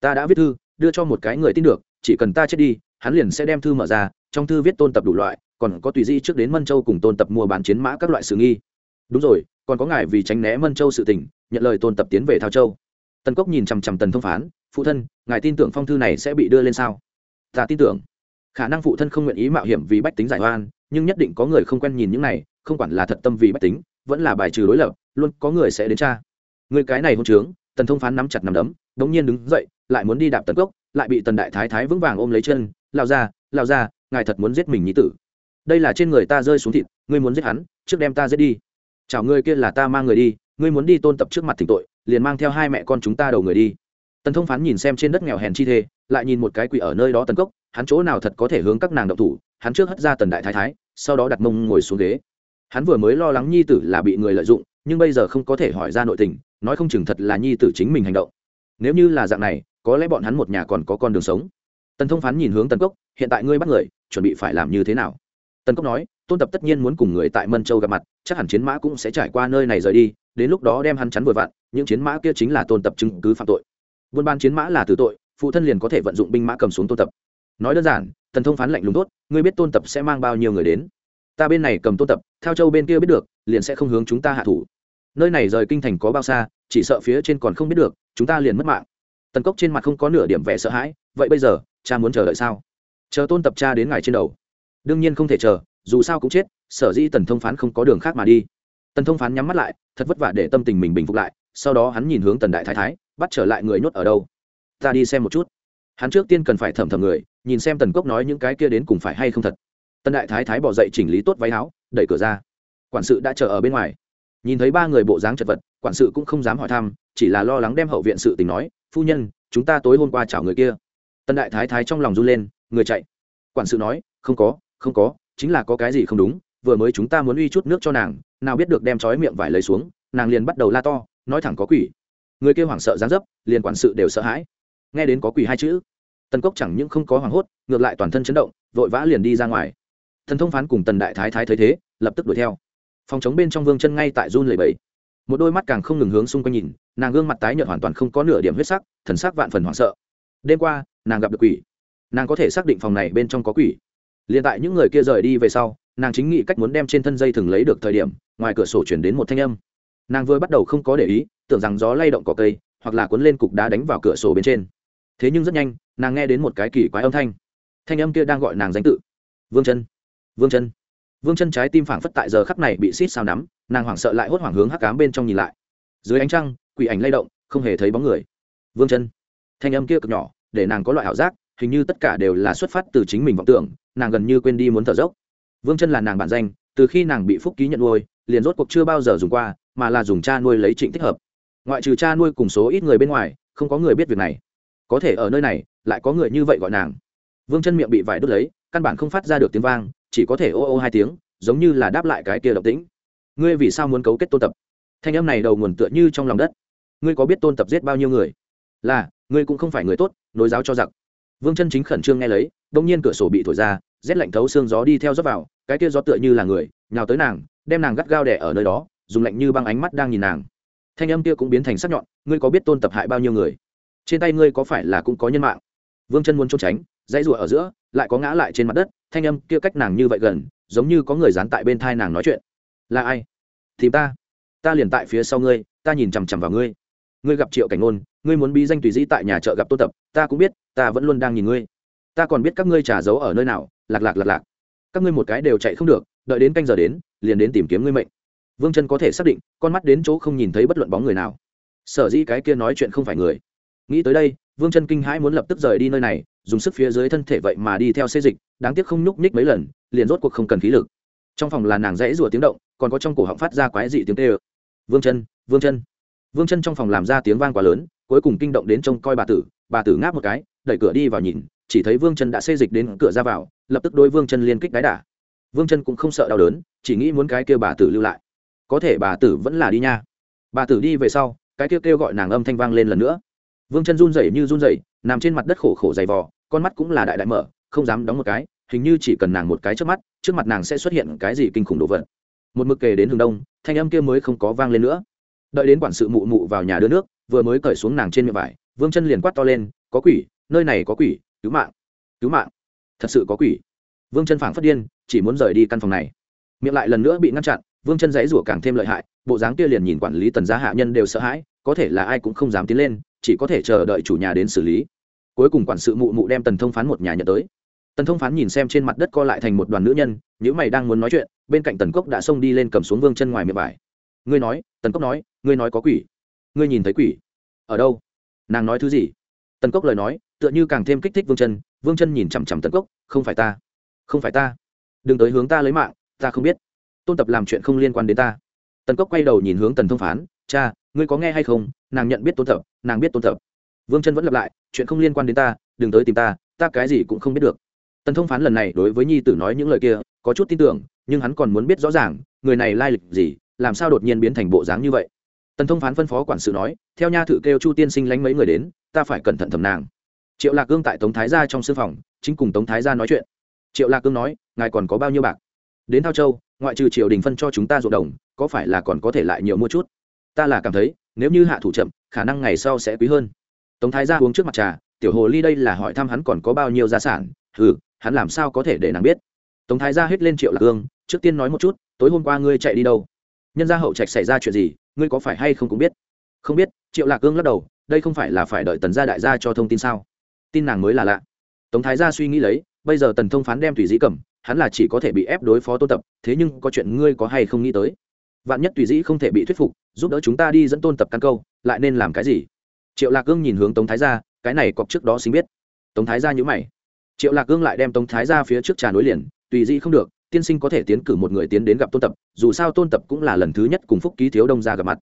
A: Ta đã viết thư, đưa cho một cái người tin được, chỉ cần ta chết đi, hắn liền sẽ đem thư mở ra, trong thư viết tôn tập đủ loại, còn có tùy di trước đến mân châu cùng tôn tập mua bán chiến mã các loại sự nghi. Đúng rồi, còn có ngài vì tránh né mân châu sự tình, nhận lời tôn tập tiến về thao châu. Tần cốc nhìn chằm chằm tần thông phán, phụ thân, ngài tin tưởng phong thư này sẽ bị đưa lên sao? Ta tin tưởng. Khả năng phụ thân không nguyện ý mạo hiểm vì bách tính giải oan, nhưng nhất định có người không quen nhìn những này, không quản là thật tâm vì bách tính, vẫn là bài trừ đối lập, luôn có người sẽ đến cha người cái này hôn trướng, tần thông phán nắm chặt nằm đấm, đống nhiên đứng dậy, lại muốn đi đạp tần cốc, lại bị tần đại thái thái vững vàng ôm lấy chân lao ra lao ra ngài thật muốn giết mình nhí tử. Đây là trên người ta rơi xuống thịt, ngươi muốn giết hắn, trước đem ta giết đi. Chào ngươi kia là ta mang người đi, ngươi muốn đi tôn tập trước mặt thỉnh tội, liền mang theo hai mẹ con chúng ta đầu người đi. Tần thông phán nhìn xem trên đất nghèo hèn chi thê, lại nhìn một cái quỷ ở nơi đó tần cốc, hắn chỗ nào thật có thể hướng các nàng động thủ, hắn trước hất ra tần đại thái thái, sau đó đặt mông ngồi xuống ghế. Hắn vừa mới lo lắng nhi tử là bị người lợi dụng, nhưng bây giờ không có thể hỏi ra nội tình nói không chừng thật là nhi tử chính mình hành động. Nếu như là dạng này, có lẽ bọn hắn một nhà còn có con đường sống. Tần thông phán nhìn hướng tần cốc, hiện tại ngươi bắt người, chuẩn bị phải làm như thế nào? Tần cốc nói, tôn tập tất nhiên muốn cùng người tại mân châu gặp mặt, chắc hẳn chiến mã cũng sẽ trải qua nơi này rời đi, đến lúc đó đem hắn chắn vừa vặn, những chiến mã kia chính là tôn tập chứng cứ phạm tội. Buôn ban chiến mã là tử tội, phụ thân liền có thể vận dụng binh mã cầm xuống tôn tập. Nói đơn giản, tần thông phán lạnh lùng tốt, ngươi biết tôn tập sẽ mang bao nhiêu người đến? Ta bên này cầm tôn tập, theo châu bên kia biết được, liền sẽ không hướng chúng ta hạ thủ. Nơi này rời kinh thành có bao xa chỉ sợ phía trên còn không biết được, chúng ta liền mất mạng. Tần cốc trên mặt không có nửa điểm vẻ sợ hãi, vậy bây giờ, cha muốn chờ đợi sao? Chờ tôn tập cha đến ngày trên đầu. Đương nhiên không thể chờ, dù sao cũng chết, sở dĩ tần thông phán không có đường khác mà đi. Tần thông phán nhắm mắt lại, thật vất vả để tâm tình mình bình phục lại, sau đó hắn nhìn hướng tần đại thái thái, bắt trở lại người nhốt ở đâu? Ta đi xem một chút. Hắn trước tiên cần phải thẩm thẩm người, nhìn xem tần cốc nói những cái kia đến cùng phải hay không thật. Tần đại thái thái bỏ dậy chỉnh lý tốt váy áo, đẩy cửa ra. Quản sự đã chờ ở bên ngoài nhìn thấy ba người bộ dáng chật vật, quản sự cũng không dám hỏi thăm, chỉ là lo lắng đem hậu viện sự tình nói, phu nhân, chúng ta tối hôm qua chào người kia. Tân đại thái thái trong lòng run lên, người chạy? Quản sự nói, không có không có, chính là có cái gì không đúng, vừa mới chúng ta muốn uy chút nước cho nàng, nào biết được đem trói miệng vải lấy xuống, nàng liền bắt đầu la to, nói thẳng có quỷ. Người kia hoảng sợ gián dấp, liền quản sự đều sợ hãi. Nghe đến có quỷ hai chữ, tần cốc chẳng những không có hoảng hốt, ngược lại toàn thân chấn động, vội vã liền đi ra ngoài. Thần thông phán cùng tần đại thái thái thấy thế, lập tức đuổi theo phòng chống bên trong vương chân ngay tại run lầy bẫy một đôi mắt càng không ngừng hướng xung quanh nhìn, nàng gương mặt tái nhợt hoàn toàn không có nửa điểm huyết sắc, thần sắc vạn phần hoảng sợ. Đêm qua, nàng gặp được quỷ. Nàng có thể xác định phòng này bên trong có quỷ. Liền tại những người kia rời đi về sau, nàng chính nghĩ cách muốn đem trên thân dây thừng lấy được thời điểm, ngoài cửa sổ chuyển đến một thanh âm. Nàng vừa bắt đầu không có để ý, tưởng rằng gió lay động cỏ cây, hoặc là cuốn lên cục đá đánh vào cửa sổ bên trên. Thế nhưng rất nhanh, nàng nghe đến một cái kỳ quái âm thanh. Thanh âm kia đang gọi nàng danh tự. Vương chân. Vương chân vương chân trái tim phảng phất tại giờ khắp này bị xít sao nắm, nàng hoảng sợ lại hốt hoảng hướng hắc cám bên trong nhìn lại. Dưới ánh trăng, quỷ ảnh lay động, không hề thấy bóng người. Vương chân, thanh âm kia cực nhỏ, để nàng có loại ảo giác, hình như tất cả đều là xuất phát từ chính mình vọng tưởng, nàng gần như quên đi muốn thở dốc. Vương chân là nàng bản danh, từ khi nàng bị phúc ký nhận nuôi, liền rốt cuộc chưa bao giờ dùng qua, mà là dùng cha nuôi lấy trịnh thích hợp. Ngoại trừ cha nuôi cùng số ít người bên ngoài, không có người biết việc này. Có thể ở nơi này, lại có người như vậy gọi nàng. Vương chân miệng bị vải đốt lấy căn bản không phát ra được tiếng vang, chỉ có thể ô ô hai tiếng, giống như là đáp lại cái kia động tĩnh. Ngươi vì sao muốn cấu kết tôn tập? Thanh âm này đầu nguồn tựa như trong lòng đất. Ngươi có biết tôn tập giết bao nhiêu người? Là, ngươi cũng không phải người tốt, nối giáo cho giặc. Vương chân chính khẩn trương nghe lấy, đông nhiên cửa sổ bị thổi ra, rét lạnh thấu xương gió đi theo gió vào, cái kia gió tựa như là người, nhào tới nàng, đem nàng gắt gao đẻ ở nơi đó, dùng lạnh như băng ánh mắt đang nhìn nàng. Thanh âm kia cũng biến thành sắc nhọn, ngươi có biết tôn tập hại bao nhiêu người? Trên tay ngươi có phải là cũng có nhân mạng? Vương chân muốn trốn tránh dãy rùa ở giữa, lại có ngã lại trên mặt đất, thanh âm kia cách nàng như vậy gần, giống như có người dán tại bên thai nàng nói chuyện. Là ai? Thì ta. Ta liền tại phía sau ngươi, ta nhìn chằm chằm vào ngươi. Ngươi gặp triệu cảnh ngôn, ngươi muốn bí danh tùy dĩ tại nhà chợ gặp tô tập, ta cũng biết, ta vẫn luôn đang nhìn ngươi. Ta còn biết các ngươi trả giấu ở nơi nào, lạc lạc lạc lạc. Các ngươi một cái đều chạy không được, đợi đến canh giờ đến, liền đến tìm kiếm ngươi mệnh. Vương chân có thể xác định, con mắt đến chỗ không nhìn thấy bất luận bóng người nào. Sở dĩ cái kia nói chuyện không phải người. Nghĩ tới đây, vương chân kinh hãi muốn lập tức rời đi nơi này dùng sức phía dưới thân thể vậy mà đi theo xê dịch, đáng tiếc không nhúc nhích mấy lần, liền rốt cuộc không cần khí lực. Trong phòng là nàng rẽ rùa tiếng động, còn có trong cổ họng phát ra quái dị tiếng tê ơ. Vương chân vương chân. Vương chân trong phòng làm ra tiếng vang quá lớn, cuối cùng kinh động đến trông coi bà tử bà tử ngáp một cái, đẩy cửa đi vào nhìn, chỉ thấy vương chân đã xê dịch đến cửa ra vào, lập tức đôi vương chân liên kích đáy đả. Vương chân cũng không sợ đau đớn, chỉ nghĩ muốn cái kia bà tử lưu lại. Có thể bà tử vẫn là đi nha. Bà tử đi về sau, cái kia kêu gọi nàng âm thanh vang lên lần nữa. Vương chân run rẩy như run rẩy nằm trên mặt đất khổ khổ dày vò, con mắt cũng là đại đại mở, không dám đóng một cái, hình như chỉ cần nàng một cái trước mắt, trước mặt nàng sẽ xuất hiện cái gì kinh khủng đồ vật. Một mực kề đến hướng đông, thanh âm kia mới không có vang lên nữa. Đợi đến quản sự mụ mụ vào nhà đưa nước, vừa mới cởi xuống nàng trên miệng vải, vương chân liền quát to lên, có quỷ, nơi này có quỷ, cứu mạng cứu mạng, thật sự có quỷ. Vương chân phảng phất điên, chỉ muốn rời đi căn phòng này. Miệng lại lần nữa bị ngăn chặn, vương chân dãy rủa càng thêm lợi hại, bộ dáng kia liền nhìn quản lý tần gia hạ nhân đều sợ hãi, có thể là ai cũng không dám tiến lên, chỉ có thể chờ đợi chủ nhà đến xử lý cuối cùng quản sự mụ mụ đem tần thông phán một nhà nhận tới. Tần thông phán nhìn xem trên mặt đất co lại thành một đoàn nữ nhân nếu mày đang muốn nói chuyện, bên cạnh tần cốc đã xông đi lên cầm xuống vương chân ngoài miệng vải ngươi nói, tần cốc nói, ngươi nói có quỷ. Ngươi nhìn thấy quỷ? Ở đâu? Nàng nói thứ gì? Tần cốc lời nói, tựa như càng thêm kích thích vương chân vương chân nhìn chằm chằm tần cốc, không phải ta. Không phải ta. Đừng tới hướng ta lấy mạng, ta không biết. Tôn tập làm chuyện không liên quan đến ta. Tần cốc quay đầu nhìn hướng tần thông phán, cha, ngươi có nghe hay không? Nàng nhận biết tôn tập, nàng biết tôn tập vương chân vẫn lặp lại, chuyện không liên quan đến ta, đừng tới tìm ta ta cái gì cũng không biết được. Tần thông phán lần này đối với nhi tử nói những lời kia, có chút tin tưởng, nhưng hắn còn muốn biết rõ ràng, người này lai lịch gì, làm sao đột nhiên biến thành bộ dáng như vậy. Tần thông phán phân phó quản sự nói, theo nha thự kêu chu tiên sinh lánh mấy người đến, ta phải cẩn thận thầm nàng triệu lạc cương tại tống thái gia trong sư phòng, chính cùng tống thái gia nói chuyện. Triệu lạc cương nói, ngài còn có bao nhiêu bạc? Đến thao châu, ngoại trừ triều đình phân cho chúng ta ruộng đồng, có phải là còn có thể lại nhiều mua chút? Ta là cảm thấy, nếu như hạ thủ chậm, khả năng ngày sau sẽ quý hơn tống thái gia uống trước mặt trà tiểu hồ ly đây là hỏi thăm hắn còn có bao nhiêu gia sản? Ừ hắn làm sao có thể để nàng biết? Tống thái gia hết lên triệu lạc hương, trước tiên nói một chút tối hôm qua ngươi chạy đi đâu? Nhân gia hậu trạch xảy ra chuyện gì ngươi có phải hay không cũng biết? Không biết triệu lạc hương lắc đầu đây không phải là phải đợi tần gia đại gia cho thông tin sao? Tin nàng mới là lạ. Tống thái gia suy nghĩ lấy bây giờ tần thông phán đem thủy dĩ cầm hắn là chỉ có thể bị ép đối phó tôn tập thế nhưng có chuyện ngươi có hay không nghĩ tới? Vạn nhất tùy dĩ không thể bị thuyết phục giúp đỡ chúng ta đi dẫn tôn tập căn câu lại nên làm cái gì? Triệu lạc cương nhìn hướng tống thái gia, cái này cọc trước đó xin biết. Tống thái gia nhữ mày. Triệu lạc cương lại đem tống thái gia phía trước trà nối liền, tùy dĩ không được, tiên sinh có thể tiến cử một người tiến đến gặp tôn tập, dù sao tôn tập cũng là lần thứ nhất cùng phúc ký thiếu đông ra gặp mặt.